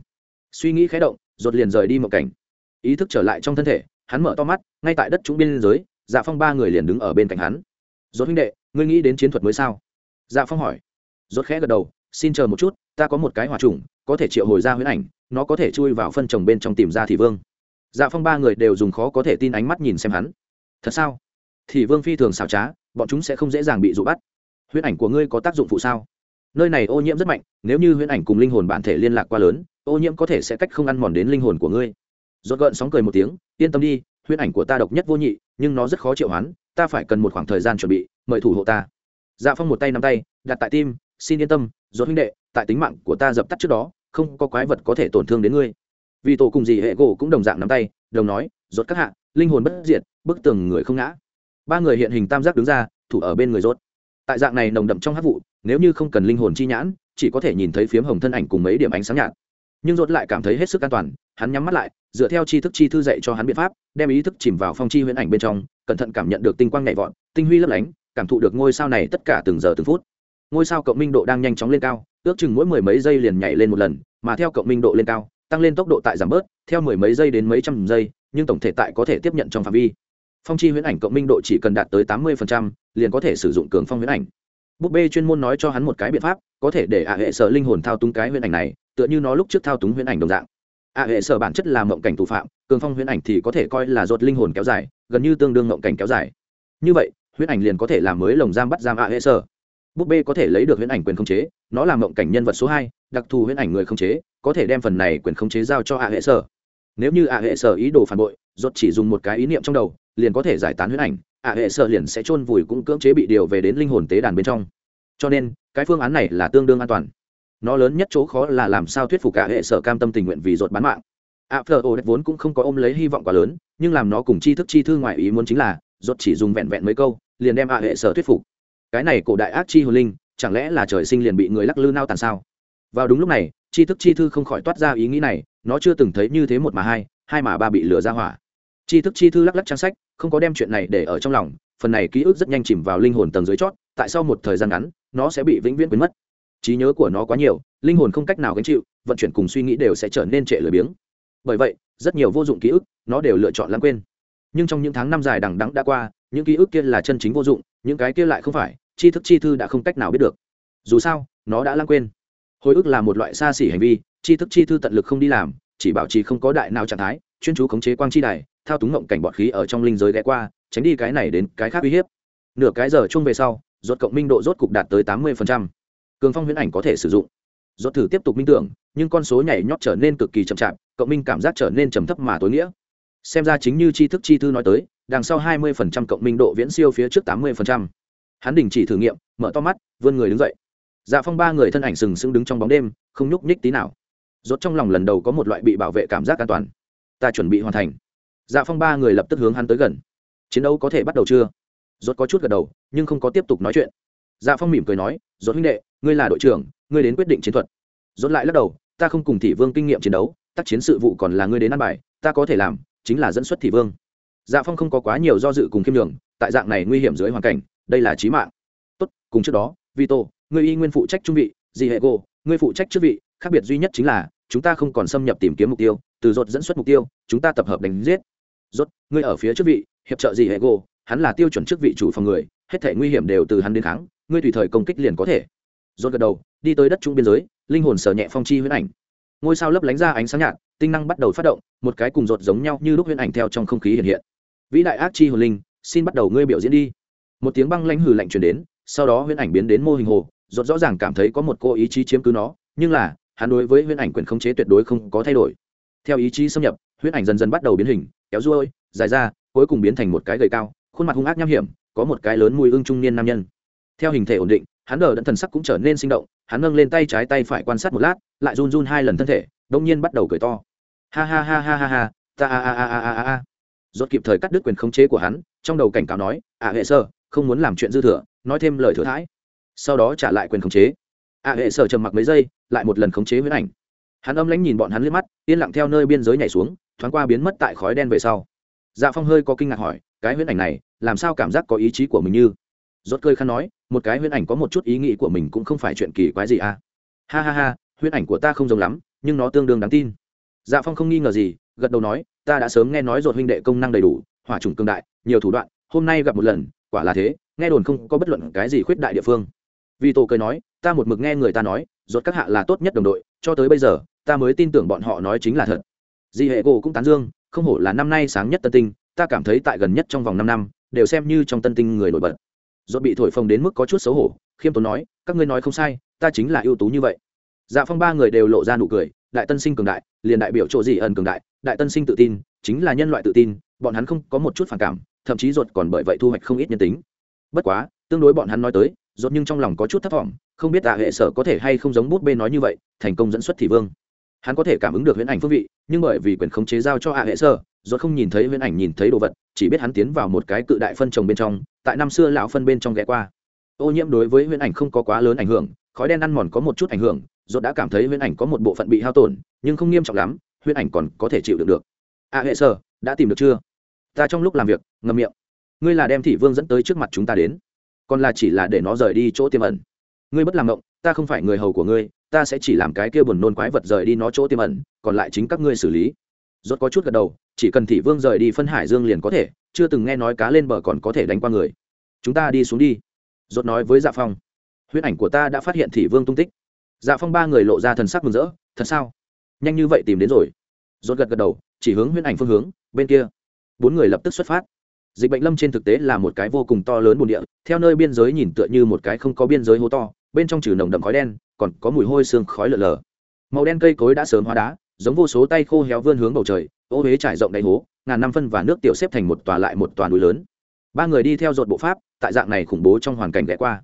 Suy nghĩ khẽ động, rốt liền rời đi một cảnh. Ý thức trở lại trong thân thể hắn mở to mắt, ngay tại đất trũng biên giới dạ phong ba người liền đứng ở bên cạnh hắn. Rốt huynh đệ, ngươi nghĩ đến chiến thuật mới sao? Dạ phong hỏi. Rốt khẽ gật đầu, xin chờ một chút, ta có một cái hỏa trùng, có thể triệu hồi ra huyễn ảnh, nó có thể chui vào phân trồng bên trong tìm ra thị vương. Dạ phong ba người đều dùng khó có thể tin ánh mắt nhìn xem hắn. Thật sao? Thì vương phi thường xảo trá, bọn chúng sẽ không dễ dàng bị dụ bắt. Huyễn ảnh của ngươi có tác dụng phụ sao? Nơi này ô nhiễm rất mạnh, nếu như huyễn ảnh cùng linh hồn bản thể liên lạc quá lớn, ô nhiễm có thể sẽ cách không ăn mòn đến linh hồn của ngươi rốt gợn sóng cười một tiếng, yên tâm đi, huyễn ảnh của ta độc nhất vô nhị, nhưng nó rất khó triệu hoán, ta phải cần một khoảng thời gian chuẩn bị, mời thủ hộ ta. Dạ phong một tay nắm tay, đặt tại tim, xin yên tâm, rốt huynh đệ, tại tính mạng của ta dập tắt trước đó, không có quái vật có thể tổn thương đến ngươi. Vì tổ cùng gì hệ gỗ cũng đồng dạng nắm tay, đồng nói, rốt các hạ, linh hồn bất diệt, bức tường người không ngã. Ba người hiện hình tam giác đứng ra, thủ ở bên người rốt. Tại dạng này nồng đậm trong hát vụ, nếu như không cần linh hồn chi nhãn, chỉ có thể nhìn thấy phiếm hồng thân ảnh cùng mấy điểm ánh sáng nhạt nhưng rốt lại cảm thấy hết sức an toàn, hắn nhắm mắt lại, dựa theo chi thức chi thư dạy cho hắn biện pháp, đem ý thức chìm vào phong chi huyễn ảnh bên trong, cẩn thận cảm nhận được tinh quang nhảy vọt, tinh huy lấp lánh, cảm thụ được ngôi sao này tất cả từng giờ từng phút. Ngôi sao cộng minh độ đang nhanh chóng lên cao, ước chừng mỗi mười mấy giây liền nhảy lên một lần, mà theo cộng minh độ lên cao, tăng lên tốc độ tại giảm bớt, theo mười mấy giây đến mấy trăm giây, nhưng tổng thể tại có thể tiếp nhận trong phạm vi. Phong chi huyễn ảnh cộng minh độ chỉ cần đạt tới tám mươi liền có thể sử dụng cường phong huyễn ảnh. Búp bê chuyên môn nói cho hắn một cái biện pháp, có thể để ạ hệ sở linh hồn thao túng cái huyễn ảnh này tựa như nó lúc trước thao túng huyễn ảnh đồng dạng. Ạ hệ sở bản chất là mộng cảnh thủ phạm, cường phong huyễn ảnh thì có thể coi là ruột linh hồn kéo dài, gần như tương đương mộng cảnh kéo dài. Như vậy, huyễn ảnh liền có thể làm mới lồng giam bắt giam ạ hệ sở. Búp bê có thể lấy được huyễn ảnh quyền khống chế, nó là mộng cảnh nhân vật số hai, đặc thù huyễn ảnh người khống chế, có thể đem phần này quyền khống chế giao cho ạ hệ sở. Nếu như ạ hệ sở ý đồ phản bội, ruột chỉ dùng một cái ý niệm trong đầu, liền có thể giải tán huyễn ảnh ạ hệ sở liền sẽ chôn vùi cũng cưỡng chế bị điều về đến linh hồn tế đàn bên trong. Cho nên, cái phương án này là tương đương an toàn nó lớn nhất chỗ khó là làm sao thuyết phục cả hệ sở cam tâm tình nguyện vì ruột bán mạng. Ạ phờ ô vốn cũng không có ôm lấy hy vọng quá lớn, nhưng làm nó cùng chi thức chi thư ngoại ý muốn chính là, ruột chỉ dùng vẹn vẹn mấy câu, liền đem a hệ sở thuyết phục. Cái này cổ đại ác chi hồn linh, chẳng lẽ là trời sinh liền bị người lắc lư nao tàn sao? Vào đúng lúc này chi thức chi thư không khỏi toát ra ý nghĩ này, nó chưa từng thấy như thế một mà hai hai mà ba bị lừa ra hỏa. Chi thức chi thư lắc lắc trang sách, không có đem chuyện này để ở trong lòng, phần này ký ức rất nhanh chìm vào linh hồn tầng dưới chót, tại sau một thời gian ngắn, nó sẽ bị vĩnh viễn quên mất trí nhớ của nó quá nhiều, linh hồn không cách nào gánh chịu, vận chuyển cùng suy nghĩ đều sẽ trở nên trệ lười biếng. Bởi vậy, rất nhiều vô dụng ký ức, nó đều lựa chọn lãng quên. Nhưng trong những tháng năm dài đằng đẵng đã qua, những ký ức kia là chân chính vô dụng, những cái kia lại không phải, tri thức chi thư đã không cách nào biết được. Dù sao, nó đã lãng quên. Hồi ức là một loại xa xỉ hành vi, tri thức chi thư tận lực không đi làm, chỉ bảo trì không có đại nào trạng thái, chuyên chú khống chế quang chi đài, thao túng ngộng cảnh bọt khí ở trong linh giới ghé qua, tránh đi cái này đến cái khác uy hiếp. Nửa cái giờ chung về sau, rốt cộng minh độ rốt cục đạt tới tám mươi phần trăm cường phong huyễn ảnh có thể sử dụng. Rốt thử tiếp tục minh tưởng, nhưng con số nhảy nhót trở nên cực kỳ chậm chạp, cộng minh cảm giác trở nên trầm thấp mà tối nghĩa. Xem ra chính như tri thức chi thư nói tới, đằng sau hai mươi cộng minh độ viễn siêu phía trước tám mươi hắn đình chỉ thử nghiệm, mở to mắt, vươn người đứng dậy. Dạ phong ba người thân ảnh sừng sững đứng trong bóng đêm, không nhúc nhích tí nào. Rốt trong lòng lần đầu có một loại bị bảo vệ cảm giác an toàn. Ta chuẩn bị hoàn thành. Dạ phong ba người lập tức hướng hắn tới gần. Chiến đấu có thể bắt đầu chưa? Rốt có chút gật đầu, nhưng không có tiếp tục nói chuyện dạ phong mỉm cười nói rốt huynh đệ, ngươi là đội trưởng, ngươi đến quyết định chiến thuật. Rốt lại lắc đầu, ta không cùng thị vương kinh nghiệm chiến đấu, tác chiến sự vụ còn là ngươi đến ăn bài, ta có thể làm, chính là dẫn xuất thị vương. Dạ phong không có quá nhiều do dự cùng khiêm đường tại dạng này nguy hiểm dưới hoàn cảnh, đây là chí mạng. Tốt, cùng trước đó, vito, ngươi y nguyên phụ trách trung vị, Di hệ gỗ ngươi phụ trách chức vị, khác biệt duy nhất chính là, chúng ta không còn xâm nhập tìm kiếm mục tiêu, từ rốt dẫn xuất mục tiêu, chúng ta tập hợp đánh giết. Rốt ngươi ở phía trước vị, hiệp trợ gì hệ gỗ hắn là tiêu chuẩn chức vị chủ phòng người hết thể nguy hiểm đều từ hắn đến kháng, ngươi tùy thời công kích liền có thể. Rốt gật đầu, đi tới đất trung biên giới, linh hồn sở nhẹ phong chi huyễn ảnh. Ngôi sao lấp lánh ra ánh sáng nhạt, tinh năng bắt đầu phát động, một cái cùng rột giống nhau như lúc huyễn ảnh theo trong không khí hiện hiện. Vĩ đại ác chi hồn linh, xin bắt đầu ngươi biểu diễn đi. Một tiếng băng lãnh hừ lạnh truyền đến, sau đó huyễn ảnh biến đến mô hình hồ rột rõ ràng cảm thấy có một cô ý chí chiếm cứ nó, nhưng là, hắn đối với huyễn ảnh quyền khống chế tuyệt đối không có thay đổi. Theo ý chí xâm nhập, huyễn ảnh dần dần bắt đầu biến hình, kéo ruôi, dài ra, cuối cùng biến thành một cái gầy cao, khuôn mặt hung ác nham hiểm có một cái lớn mùi ưng trung niên nam nhân. Theo hình thể ổn định, hắn đờ đẫn thần sắc cũng trở nên sinh động, hắn nâng lên tay trái tay phải quan sát một lát, lại run run hai lần thân thể đông nhiên bắt đầu cười to. Ha ha ha ha ha ha, ta a a a a a a rốt kịp thời cắt đứt quyền khống chế của hắn, trong đầu cảnh cáo nói ạ hệ sơ, không muốn làm chuyện dư thừa, nói thêm lời thừa thãi. Sau đó trả lại quyền khống chế. Ạ hệ sơ trầm mặc mấy giây, lại một lần khống chế huyễn ảnh. Hắn âm lãnh nhìn bọn hắn liếc mắt, yên lặng theo nơi biên giới nhảy xuống, thoáng qua biến mất tại khói đen về sau. Dạ phong hơi có kinh ngạc hỏi, cái huyễn ảnh này làm sao cảm giác có ý chí của mình như? Rốt cơi khăn nói, một cái huyễn ảnh có một chút ý nghĩ của mình cũng không phải chuyện kỳ quái gì à? Ha ha ha, huyễn ảnh của ta không giống lắm, nhưng nó tương đương đáng tin. Dạ phong không nghi ngờ gì, gật đầu nói, ta đã sớm nghe nói rột huynh đệ công năng đầy đủ, hỏa trùng cương đại, nhiều thủ đoạn, hôm nay gặp một lần, quả là thế, nghe đồn không có bất luận cái gì khuyết đại địa phương. Vì tổ cười nói, ta một mực nghe người ta nói rột các hạ là tốt nhất đồng đội, cho tới bây giờ, ta mới tin tưởng bọn họ nói chính là thật. Di hệ gỗ cũng tán dương, không hổ là năm nay sáng nhất tân tinh, ta cảm thấy tại gần nhất trong vòng năm năm đều xem như trong tân tinh người nổi bật. Dốt bị thổi phồng đến mức có chút xấu hổ, khiêm tốn nói, các ngươi nói không sai, ta chính là ưu tú như vậy. Dạ phong ba người đều lộ ra nụ cười, đại tân sinh cường đại, liền đại biểu chỗ gì ẩn cường đại đại tân sinh tự tin, chính là nhân loại tự tin, bọn hắn không có một chút phản cảm, thậm chí ruột còn bởi vậy thu hoạch không ít nhân tính. Bất quá, tương đối bọn hắn nói tới ruột nhưng trong lòng có chút thất vọng không biết tạ hệ sở có thể hay không giống bút bê nói như vậy, thành công dẫn xuất thị vương. Hắn có thể cảm ứng được huyễn ảnh phương vị, nhưng bởi vì quyền khống chế giao cho hạ hệ sơ Rốt không nhìn thấy huyễn ảnh nhìn thấy đồ vật, chỉ biết hắn tiến vào một cái cự đại phân trồng bên trong, tại năm xưa lão phân bên trong ghé qua. Ô nhiễm đối với huyễn ảnh không có quá lớn ảnh hưởng, khói đen ăn mòn có một chút ảnh hưởng, Rốt đã cảm thấy huyễn ảnh có một bộ phận bị hao tổn, nhưng không nghiêm trọng lắm huyễn ảnh còn có thể chịu đựng được. A hệ sơ, đã tìm được chưa? Ta trong lúc làm việc, ngậm miệng. Ngươi là đem thị vương dẫn tới trước mặt chúng ta đến. Còn là chỉ là để nó rời đi chỗ tiềm ẩn. Ngươi bất làm động ta không phải người hầu của ngươi, ta sẽ chỉ làm cái kia buồn nôn quái vật rời đi nó chỗ tiềm ẩn, còn lại chính các ngươi xử lý. Rốt có chút gật đầu chỉ cần thị vương rời đi phân hải dương liền có thể, chưa từng nghe nói cá lên bờ còn có thể đánh qua người. Chúng ta đi xuống đi. Rốt nói với dạ phong. Huyễn ảnh của ta đã phát hiện thị vương tung tích. Dạ phong ba người lộ ra thần sắc mừng rỡ. Thật sao? Nhanh như vậy tìm đến rồi? Rốt gật gật đầu, chỉ hướng huyễn ảnh phương hướng, bên kia. Bốn người lập tức xuất phát. Dịch bệnh lâm trên thực tế là một cái vô cùng to lớn bồn địa, theo nơi biên giới nhìn tựa như một cái không có biên giới hố to, bên trong trừ nồng đậm khói đen, còn có mùi hôi xương khói lở lờ. Màu đen cây cối đã sớm hóa đá giống vô số tay khô héo vươn hướng bầu trời, ô huế trải rộng đáy hố, ngàn năm phân và nước tiểu xếp thành một tòa lại một tòa núi lớn. Ba người đi theo dột bộ pháp, tại dạng này khủng bố trong hoàn cảnh ghé qua.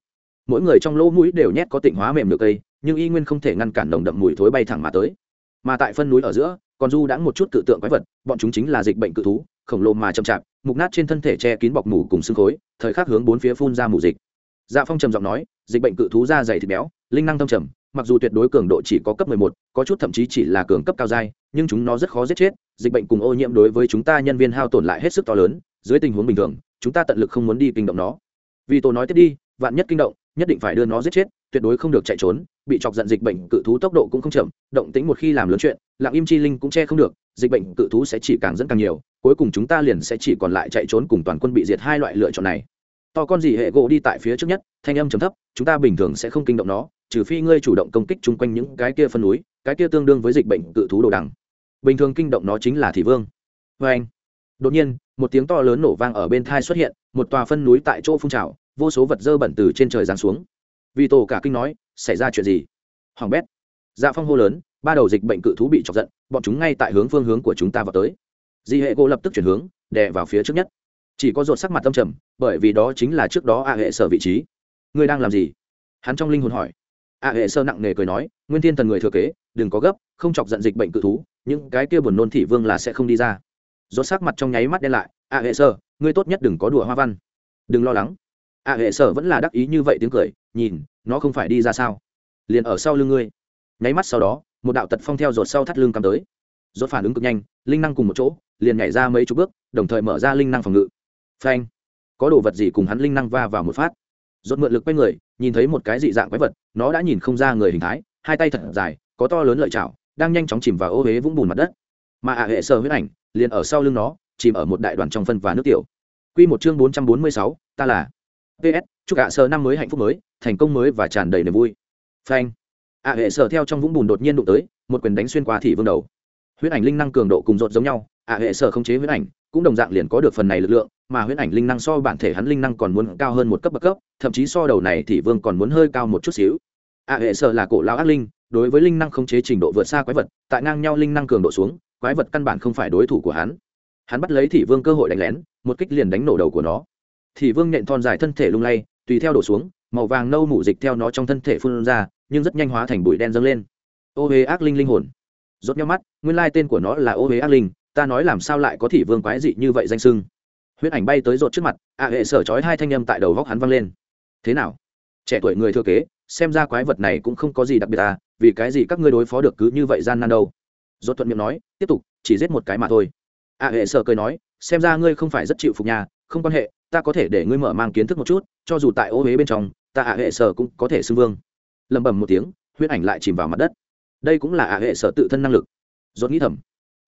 Mỗi người trong lỗ mũi đều nhét có tịnh hóa mềm được cây nhưng y nguyên không thể ngăn cản nồng đậm mùi thối bay thẳng mà tới. Mà tại phân núi ở giữa, còn du đã một chút cự tượng quái vật, bọn chúng chính là dịch bệnh cự thú, khổng lồ mà chậm chạp, mục nát trên thân thể che kín bọc mủ cùng xương khối, thời khắc hướng bốn phía phun ra mù dịch. Dạ phong trầm giọng nói, dịch bệnh cự thú da dày thịt béo, linh năng thâm trầm mặc dù tuyệt đối cường độ chỉ có cấp 11, có chút thậm chí chỉ là cường cấp cao giai, nhưng chúng nó rất khó giết chết dịch bệnh cùng ô nhiễm đối với chúng ta nhân viên hao tổn lại hết sức to lớn dưới tình huống bình thường chúng ta tận lực không muốn đi kinh động nó. Vì tôi nói tiếp đi vạn nhất kinh động nhất định phải đưa nó giết chết tuyệt đối không được chạy trốn bị chọc giận dịch bệnh cự thú tốc độ cũng không chậm động tĩnh một khi làm lớn chuyện lặng im chi linh cũng che không được dịch bệnh cự thú sẽ chỉ càng dẫn càng nhiều cuối cùng chúng ta liền sẽ chỉ còn lại chạy trốn cùng toàn quân bị diệt hai loại lựa chọn này to con gì hệ gỗ đi tại phía trước nhất, thanh âm chấm thấp, chúng ta bình thường sẽ không kinh động nó, trừ phi ngươi chủ động công kích chung quanh những cái kia phân núi, cái kia tương đương với dịch bệnh cự thú đồ đằng. Bình thường kinh động nó chính là thị vương. Vê anh, đột nhiên, một tiếng to lớn nổ vang ở bên thai xuất hiện, một tòa phân núi tại chỗ phun trào, vô số vật dơ bẩn từ trên trời giáng xuống. Vì tổ cả kinh nói, xảy ra chuyện gì? Hoàng bét. Dạ phong hô lớn, ba đầu dịch bệnh cự thú bị chọc giận, bọn chúng ngay tại hướng phương hướng của chúng ta vào tới. Di hệ gỗ lập tức chuyển hướng, đè vào phía trước nhất chỉ có rột sắc mặt tâm trầm, bởi vì đó chính là trước đó a hệ sở vị trí. Ngươi đang làm gì? Hắn trong linh hồn hỏi. A hệ sơ nặng nề cười nói, nguyên thiên thần người thừa kế, đừng có gấp, không chọc giận dịch bệnh cự thú, những cái kia buồn nôn thị vương là sẽ không đi ra. Rột sắc mặt trong nháy mắt đen lại, a hệ sơ ngươi tốt nhất đừng có đùa hoa văn. Đừng lo lắng. A hệ sơ vẫn là đắc ý như vậy tiếng cười, nhìn, nó không phải đi ra sao? Liền ở sau lưng ngươi. Nháy mắt sau đó, một đạo tật phong theo rột sau thắt lưng cắm tới. Rột phản ứng cực nhanh, linh năng cùng một chỗ, liền nhảy ra mấy chục bước, đồng thời mở ra linh năng phòng ngự phanh. Có đồ vật gì cùng hắn linh năng va vào một phát? Rột mượn lực quay người, nhìn thấy một cái dị dạng quái vật, nó đã nhìn không ra người hình thái, hai tay thật dài, có to lớn lợi chảo, đang nhanh chóng chìm vào ô huế vũng bùn mặt đất. Mà ả hệ sơ huyết ảnh, liền ở sau lưng nó, chìm ở một đại đoàn trong phân và nước tiểu. Quy một chương bốn trăm bốn mươi sáu, ta là. Ps chúc ạ sơ năm mới hạnh phúc mới, thành công mới và tràn đầy niềm vui. Phanh. Ạ hệ sở theo trong vũng bùn đột nhiên đụng tới, một quyền đánh xuyên qua thị vương đầu. Huyết ảnh linh năng cường độ cùng rột giống nhau, ạ hệ sở không chế huyết ảnh, cũng đồng dạng liền có được phần này lực lượng mà Huyễn ảnh linh năng so bản thể hắn linh năng còn muốn cao hơn một cấp bậc cấp thậm chí so đầu này thì vương còn muốn hơi cao một chút xíu. A hệ sở là cổ lao ác linh, đối với linh năng không chế trình độ vượt xa quái vật, tại ngang nhau linh năng cường độ xuống, quái vật căn bản không phải đối thủ của hắn. Hắn bắt lấy thị vương cơ hội đánh lén, một kích liền đánh nổ đầu của nó. Thì vương nện thon dài thân thể lung lay, tùy theo đổ xuống, màu vàng nâu mủ dịch theo nó trong thân thể phun ra, nhưng rất nhanh hóa thành bụi đen dâng lên. Ô huế ác linh linh hồn. Rốt nhau mắt, nguyên lai tên của nó là ô huế ác linh, ta nói làm sao lại có thị vương quái dị như vậy danh sưng huyết ảnh bay tới rột trước mặt, ạ hệ sở chói hai thanh âm tại đầu góc hắn vang lên. Thế nào? Trẻ tuổi người thừa kế, xem ra quái vật này cũng không có gì đặc biệt à vì cái gì các ngươi đối phó được cứ như vậy gian nan đâu? Rột thuận miệng nói, tiếp tục, chỉ giết một cái mà thôi. Ạ hệ sở cười nói, xem ra ngươi không phải rất chịu phục nhà, không quan hệ, ta có thể để ngươi mở mang kiến thức một chút, cho dù tại ô huế bên trong, ta ạ hệ sở cũng có thể xưng vương. Lầm bầm một tiếng, huyết ảnh lại chìm vào mặt đất. Đây cũng là ạ hệ sở tự thân năng lực. Dốt nghĩ thầm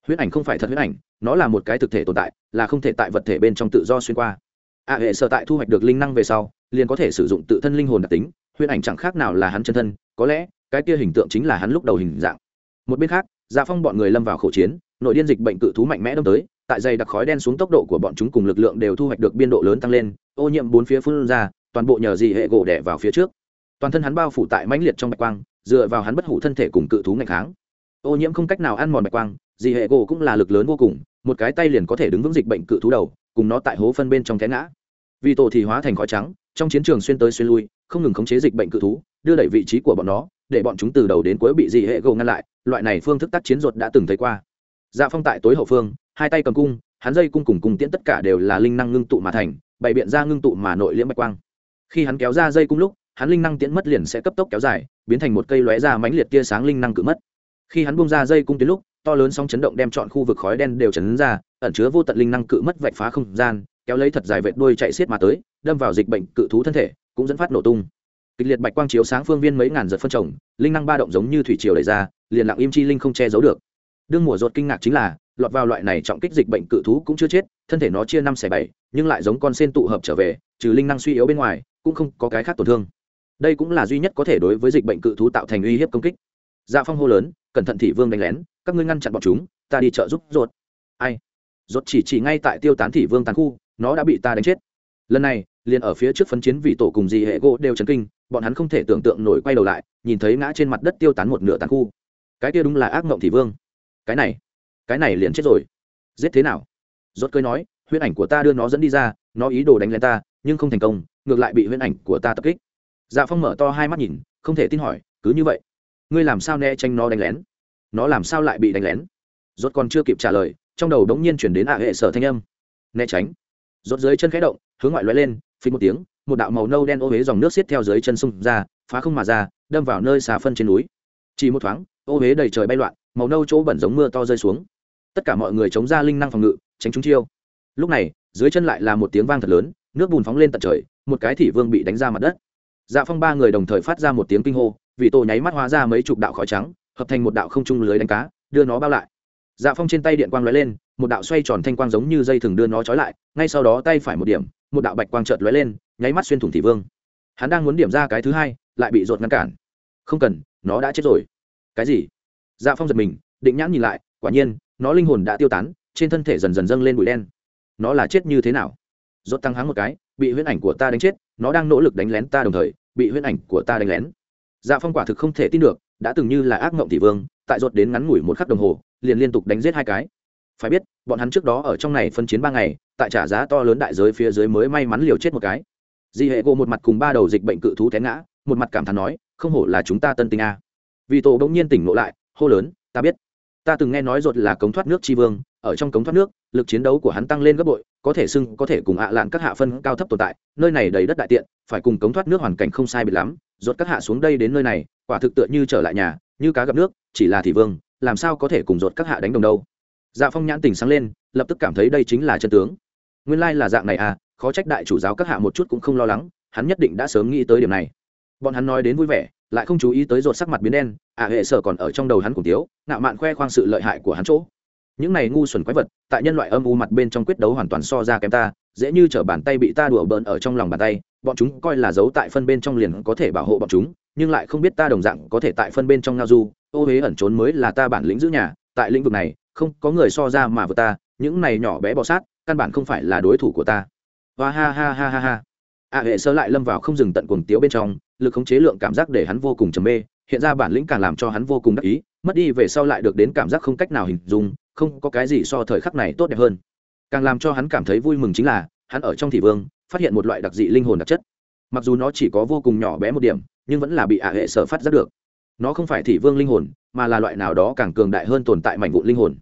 huyết ảnh không phải thật huyết ảnh nó là một cái thực thể tồn tại là không thể tại vật thể bên trong tự do xuyên qua. À, hệ sở tại thu hoạch được linh năng về sau liền có thể sử dụng tự thân linh hồn đặc tính huyết ảnh chẳng khác nào là hắn chân thân có lẽ cái kia hình tượng chính là hắn lúc đầu hình dạng. Một bên khác gia phong bọn người lâm vào khẩu chiến nội điên dịch bệnh cự thú mạnh mẽ đâm tới tại dày đặc khói đen xuống tốc độ của bọn chúng cùng lực lượng đều thu hoạch được biên độ lớn tăng lên ô nhiễm bốn phía phun ra toàn bộ nhờ dị hệ gỗ đẻ vào phía trước. Toàn thân hắn bao phủ tại mãnh liệt trong bạch quang dựa vào hắn bất hủ thân thể cùng cự thú ngày kháng. Ô nhiễm không cách nào ăn mòn bạch quang Dì hệ gỗ cũng là lực lớn vô cùng, một cái tay liền có thể đứng vững dịch bệnh cự thú đầu, cùng nó tại hố phân bên trong té ngã. Vì tổ thì hóa thành khói trắng, trong chiến trường xuyên tới xuyên lui, không ngừng khống chế dịch bệnh cự thú, đưa đẩy vị trí của bọn nó, để bọn chúng từ đầu đến cuối bị dì hệ gỗ ngăn lại, loại này phương thức tác chiến ruột đã từng thấy qua. Dạ phong tại tối hậu phương, hai tay cầm cung, hắn dây cung cùng cung tiễn tất cả đều là linh năng ngưng tụ mà thành, bày biện ra ngưng tụ mà nội liễm bạch quang. Khi hắn kéo ra dây cung lúc, hắn linh năng tiễn mất liền sẽ cấp tốc kéo dài, biến thành một cây lóe ra mãnh liệt tia sáng linh năng cự mất. Khi hắn bung ra dây cung tiến lúc to lớn sóng chấn động đem chọn khu vực khói đen đều chấn ra, ẩn chứa vô tận linh năng cự mất vạch phá không gian, kéo lấy thật dài vệt đuôi chạy xiết mà tới, đâm vào dịch bệnh cự thú thân thể, cũng dẫn phát nổ tung. Kịch liệt bạch quang chiếu sáng phương viên mấy ngàn giật phân trồng linh năng ba động giống như thủy triều đẩy ra, liền lặng im chi linh không che giấu được. Đương mùa rột kinh ngạc chính là, lọt vào loại này trọng kích dịch bệnh cự thú cũng chưa chết, thân thể nó chia năm xẻ bảy, nhưng lại giống con sen tụ hợp trở về, trừ linh năng suy yếu bên ngoài, cũng không có cái khác tổn thương. Đây cũng là duy nhất có thể đối với dịch bệnh cự thú tạo thành uy hiếp công kích dạ phong hô lớn, cẩn thận thị vương đánh lén, các ngươi ngăn chặn bọn chúng, ta đi trợ giúp ruột. ai? Ruột chỉ chỉ ngay tại tiêu tán thị vương tàn khu, nó đã bị ta đánh chết. Lần này, liền ở phía trước phấn chiến vị tổ cùng dì hệ gỗ đều chấn kinh, bọn hắn không thể tưởng tượng nổi quay đầu lại, nhìn thấy ngã trên mặt đất tiêu tán một nửa tàn khu. Cái kia đúng là ác mộng thị vương. Cái này cái này liền chết rồi. Giết thế nào? Rốt cười nói, huyễn ảnh của ta đưa nó dẫn đi ra, nó ý đồ đánh lên ta, nhưng không thành công, ngược lại bị huyễn ảnh của ta tập kích. Dạ phong mở to hai mắt nhìn, không thể tin hỏi, cứ như vậy ngươi làm sao né tránh nó đánh lén? Nó làm sao lại bị đánh lén? Rốt còn chưa kịp trả lời, trong đầu đống nhiên chuyển đến ạ hệ sở thanh âm. Né tránh. Rốt dưới chân khẽ động, hướng ngoại lóe lên phình một tiếng, một đạo màu nâu đen ô huế dòng nước xiết theo dưới chân sung ra, phá không mà ra, đâm vào nơi xà phân trên núi. Chỉ một thoáng, ô huế đầy trời bay loạn, màu nâu chỗ bẩn giống mưa to rơi xuống. Tất cả mọi người chống ra linh năng phòng ngự, tránh chúng chiêu. Lúc này, dưới chân lại là một tiếng vang thật lớn, nước bùn phóng lên tận trời, một cái thị vương bị đánh ra mặt đất. Dạ phong ba người đồng thời phát ra một tiếng kinh hô vị tổ nháy mắt hóa ra mấy chục đạo khói trắng, hợp thành một đạo không trung lưới đánh cá, đưa nó bao lại. Dạ phong trên tay điện quang lóe lên, một đạo xoay tròn thanh quang giống như dây thừng đưa nó trói lại, ngay sau đó tay phải một điểm, một đạo bạch quang trợt lóe lên, nháy mắt xuyên thủng thị vương. Hắn đang muốn điểm ra cái thứ hai, lại bị rột ngăn cản. Không cần, nó đã chết rồi. Cái gì? Dạ phong giật mình, định nhãn nhìn lại, quả nhiên, nó linh hồn đã tiêu tán, trên thân thể dần dần dâng lên bụi đen. Nó là chết như thế nào? Rốt tăng háng một cái, bị huyễn ảnh của ta đánh chết, nó đang nỗ lực đánh lén ta đồng thời, bị huyễn ảnh của ta đánh lén dạ phong quả thực không thể tin được đã từng như là ác mộng thị vương tại ruột đến ngắn ngủi một khắc đồng hồ liền liên tục đánh giết hai cái. Phải biết bọn hắn trước đó ở trong này phân chiến ba ngày tại trả giá to lớn đại giới phía dưới mới may mắn liều chết một cái. Di hệ gỗ một mặt cùng ba đầu dịch bệnh cự thú té ngã một mặt cảm thán nói không hổ là chúng ta tân tinh a. Vì tổ bỗng nhiên tỉnh ngộ lại hô lớn ta biết. Ta từng nghe nói ruột là cống thoát nước tri vương ở trong cống thoát nước lực chiến đấu của hắn tăng lên gấp bội có thể sưng, có thể cùng ạ lạn các hạ phân cao thấp tồn tại nơi này đầy đất đại tiện phải cùng cống thoát nước hoàn cảnh không sai biệt lắm Rốt các hạ xuống đây đến nơi này, quả thực tựa như trở lại nhà, như cá gặp nước, chỉ là thị vương, làm sao có thể cùng rốt các hạ đánh đồng đâu. Dạ phong nhãn tỉnh sáng lên, lập tức cảm thấy đây chính là chân tướng. Nguyên lai là dạng này à khó trách đại chủ giáo các hạ một chút cũng không lo lắng, hắn nhất định đã sớm nghĩ tới điểm này. Bọn hắn nói đến vui vẻ, lại không chú ý tới rột sắc mặt biến đen ả hệ sở còn ở trong đầu hắn cùng tiếu, ngạo mạn khoe khoang sự lợi hại của hắn chỗ. Những này ngu xuẩn quái vật, tại nhân loại âm u mặt bên trong quyết đấu hoàn toàn so ra kém ta, dễ như t bàn tay bị ta đùa bỡn ở trong lòng bàn tay bọn chúng coi là giấu tại phân bên trong liền có thể bảo hộ bọn chúng, nhưng lại không biết ta đồng dạng có thể tại phân bên trong ngao du. Ô huế ẩn trốn mới là ta bản lĩnh giữ nhà, tại lĩnh vực này, không có người so ra mà vượt ta, những này nhỏ bé bọ sát, căn bản không phải là đối thủ của ta. Và ha ha ha ha ha. A hệ sơ lại lâm vào không dừng tận cuồng tiếu bên trong, lực khống chế lượng cảm giác để hắn vô cùng trầm mê, hiện ra bản lĩnh càng làm cho hắn vô cùng đắc ý, mất đi về sau lại được đến cảm giác không cách nào hình dung, không có cái gì so thời khắc này tốt đẹp hơn. Càng làm cho hắn cảm thấy vui mừng chính là, hắn ở trong thị vương phát hiện một loại đặc dị linh hồn đặc chất. Mặc dù nó chỉ có vô cùng nhỏ bé một điểm, nhưng vẫn là bị ả hệ sở phát giác được. Nó không phải thị vương linh hồn, mà là loại nào đó càng cường đại hơn tồn tại mảnh vụ linh hồn.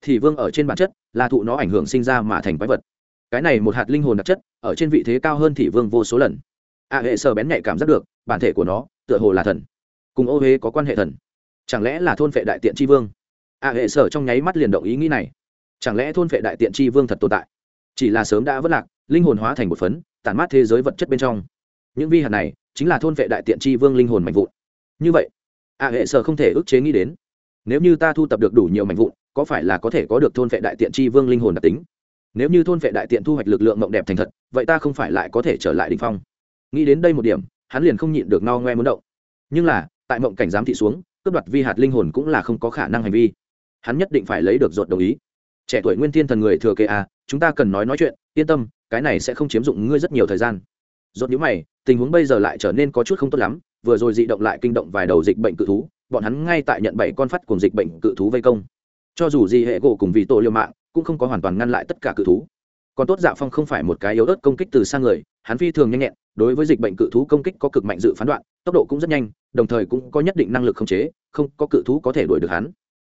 Thị vương ở trên bản chất, là thụ nó ảnh hưởng sinh ra mà thành quái vật. Cái này một hạt linh hồn đặc chất, ở trên vị thế cao hơn thị vương vô số lần. ả hệ sở bén nhạy cảm giác được, bản thể của nó, tựa hồ là thần. Cùng ô huế có quan hệ thần. Chẳng lẽ là thôn vệ đại tiện tri vương? ả hệ sở trong nháy mắt liền động ý nghĩ này. Chẳng lẽ thôn vệ đại tiện tri vương thật tồn tại? Chỉ là sớm đã vất lạc linh hồn hóa thành một phấn, tản mát thế giới vật chất bên trong. Những vi hạt này chính là thôn vệ đại tiện tri vương linh hồn mạnh vụn. Như vậy, a hệ sở không thể ức chế nghĩ đến, nếu như ta thu tập được đủ nhiều mạnh vụn, có phải là có thể có được thôn vệ đại tiện tri vương linh hồn đặc tính? Nếu như thôn vệ đại tiện thu hoạch lực lượng mộng đẹp thành thật, vậy ta không phải lại có thể trở lại đ ỉ n h phong. Nghĩ đến đây một điểm, hắn liền không nhịn được no ngoe muốn động. Nhưng là, tại mộng cảnh giám thị xuống, cướp đoạt vi hạt linh hồn cũng là không có khả năng hành vi. Hắn nhất định phải lấy được ruột đồng ý. Trẻ tuổi nguyên thiên thần người thừa kế a, chúng ta cần nói nói chuyện yên tâm, cái này sẽ không chiếm dụng ngươi rất nhiều thời gian. Dốt nhữ mày, tình huống bây giờ lại trở nên có chút không tốt lắm, vừa rồi dị động lại kinh động vài đầu dịch bệnh cự thú, bọn hắn ngay tại nhận bảy con phát cùng dịch bệnh cự thú vây công. Cho dù gì hệ gỗ cùng vì tổ liều mạng, cũng không có hoàn toàn ngăn lại tất cả cự thú. Còn tốt dạ phong không phải một cái yếu ớt công kích từ xa người, hắn phi thường nhanh nhẹn, đối với dịch bệnh cự thú công kích có cực mạnh dự phán đoạn, tốc độ cũng rất nhanh, đồng thời cũng có nhất định năng lực khống chế, không có cự thú có thể đuổi được hắn.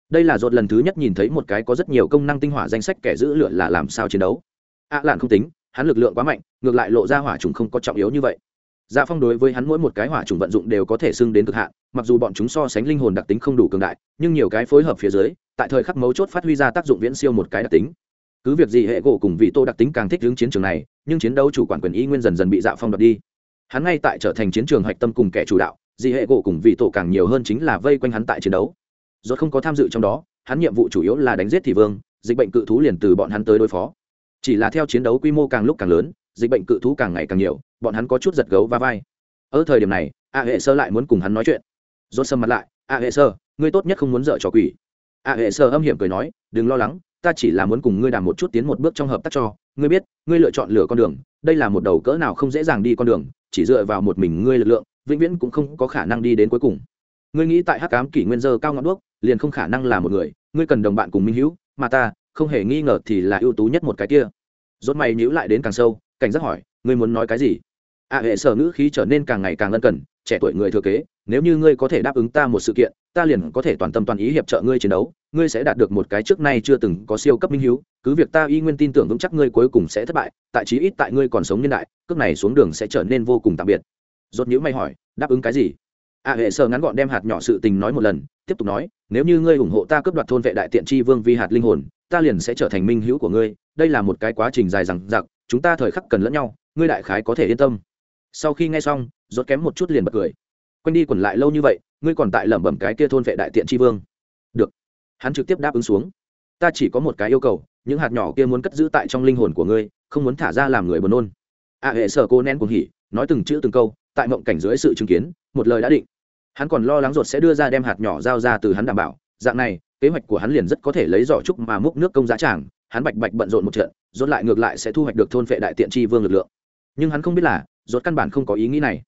Đây là dột lần thứ nhất nhìn thấy một cái có rất nhiều công năng tinh hỏa danh sách kẻ giữ lửa là làm sao chiến đấu ạ à lạn không tính, hắn lực lượng quá mạnh, ngược lại lộ ra hỏa trùng không có trọng yếu như vậy. Dạ phong đối với hắn mỗi một cái hỏa trùng vận dụng đều có thể xưng đến cực hạn, mặc dù bọn chúng so sánh linh hồn đặc tính không đủ cường đại, nhưng nhiều cái phối hợp phía dưới, tại thời khắc mấu chốt phát huy ra tác dụng viễn siêu một cái đặc tính. Cứ việc gì hệ gỗ cùng vị tô đặc tính càng thích hướng chiến trường này, nhưng chiến đấu chủ quản quyền y nguyên dần dần bị dạ phong đoạt đi. Hắn ngay tại trở thành chiến trường hạch tâm cùng kẻ chủ đạo dị hệ gỗ cùng vị tổ càng nhiều hơn chính là vây quanh hắn tại chiến đấu. Rốt không có tham dự trong đó, hắn nhiệm vụ chủ yếu là đánh giết thị vương, dịch bệnh cự thú liền từ bọn hắn tới đối phó chỉ là theo chiến đấu quy mô càng lúc càng lớn, dịch bệnh cự thú càng ngày càng nhiều, bọn hắn có chút giật gấu va vai. Ở thời điểm này, a hệ sơ lại muốn cùng hắn nói chuyện. Rốt sầm mặt lại, a hệ sơ, ngươi tốt nhất không muốn dở trò quỷ. A hệ sơ âm hiểm cười nói, đừng lo lắng, ta chỉ là muốn cùng ngươi đàm một chút tiến một bước trong hợp tác cho. Ngươi biết, ngươi lựa chọn lựa con đường, đây là một đầu cỡ nào không dễ dàng đi con đường, chỉ dựa vào một mình ngươi lực lượng, vĩnh viễn cũng không có khả năng đi đến cuối cùng. Ngươi nghĩ tại hắc ám kỷ nguyên dơ cao ngọn đuốc, liền không khả năng là một người. Ngươi cần đồng bạn cùng minh hữu, mà ta không hề nghi ngờ thì là ưu tú nhất một cái kia. Rốt mày nhíu lại đến càng sâu, cảnh giác hỏi, ngươi muốn nói cái gì? À hệ sở ngữ khí trở nên càng ngày càng lân cần, trẻ tuổi người thừa kế, nếu như ngươi có thể đáp ứng ta một sự kiện, ta liền có thể toàn tâm toàn ý hiệp trợ ngươi chiến đấu, ngươi sẽ đạt được một cái trước nay chưa từng có siêu cấp minh hiếu, cứ việc ta y nguyên tin tưởng vững chắc ngươi cuối cùng sẽ thất bại, tại chí ít tại ngươi còn sống nhân đại, cước này xuống đường sẽ trở nên vô cùng tạm biệt. Rốt nhữ mày hỏi, đáp ứng cái gì? A hệ sở ngắn gọn đem hạt nhỏ sự tình nói một lần, tiếp tục nói, nếu như ngươi ủng hộ ta cướp đoạt thôn vệ đại tiện tri vương vi hạt linh hồn, ta liền sẽ trở thành minh hữu của ngươi, đây là một cái quá trình dài dằng dặc, chúng ta thời khắc cần lẫn nhau, ngươi đại khái có thể yên tâm. Sau khi nghe xong, rốt kém một chút liền bật cười. Quanh đi quẩn lại lâu như vậy, ngươi còn tại lẩm bẩm cái kia thôn vệ đại tiện tri vương. Được. Hắn trực tiếp đáp ứng xuống. Ta chỉ có một cái yêu cầu, những hạt nhỏ kia muốn cất giữ tại trong linh hồn của ngươi, không muốn thả ra làm người buồn nôn. A hệ sở cô nén cuồng hỉ, nói từng chữ từng câu, tại mộng cảnh dưới sự chứng kiến, một lời đã định hắn còn lo lắng ruột sẽ đưa ra đem hạt nhỏ giao ra từ hắn đảm bảo. Dạng này, kế hoạch của hắn liền rất có thể lấy giỏ trúc mà múc nước công giá tràng. Hắn bạch bạch bận rộn một trận rốt lại ngược lại sẽ thu hoạch được thôn phệ đại tiện tri vương lực lượng. Nhưng hắn không biết là rốt căn bản không có ý nghĩ này.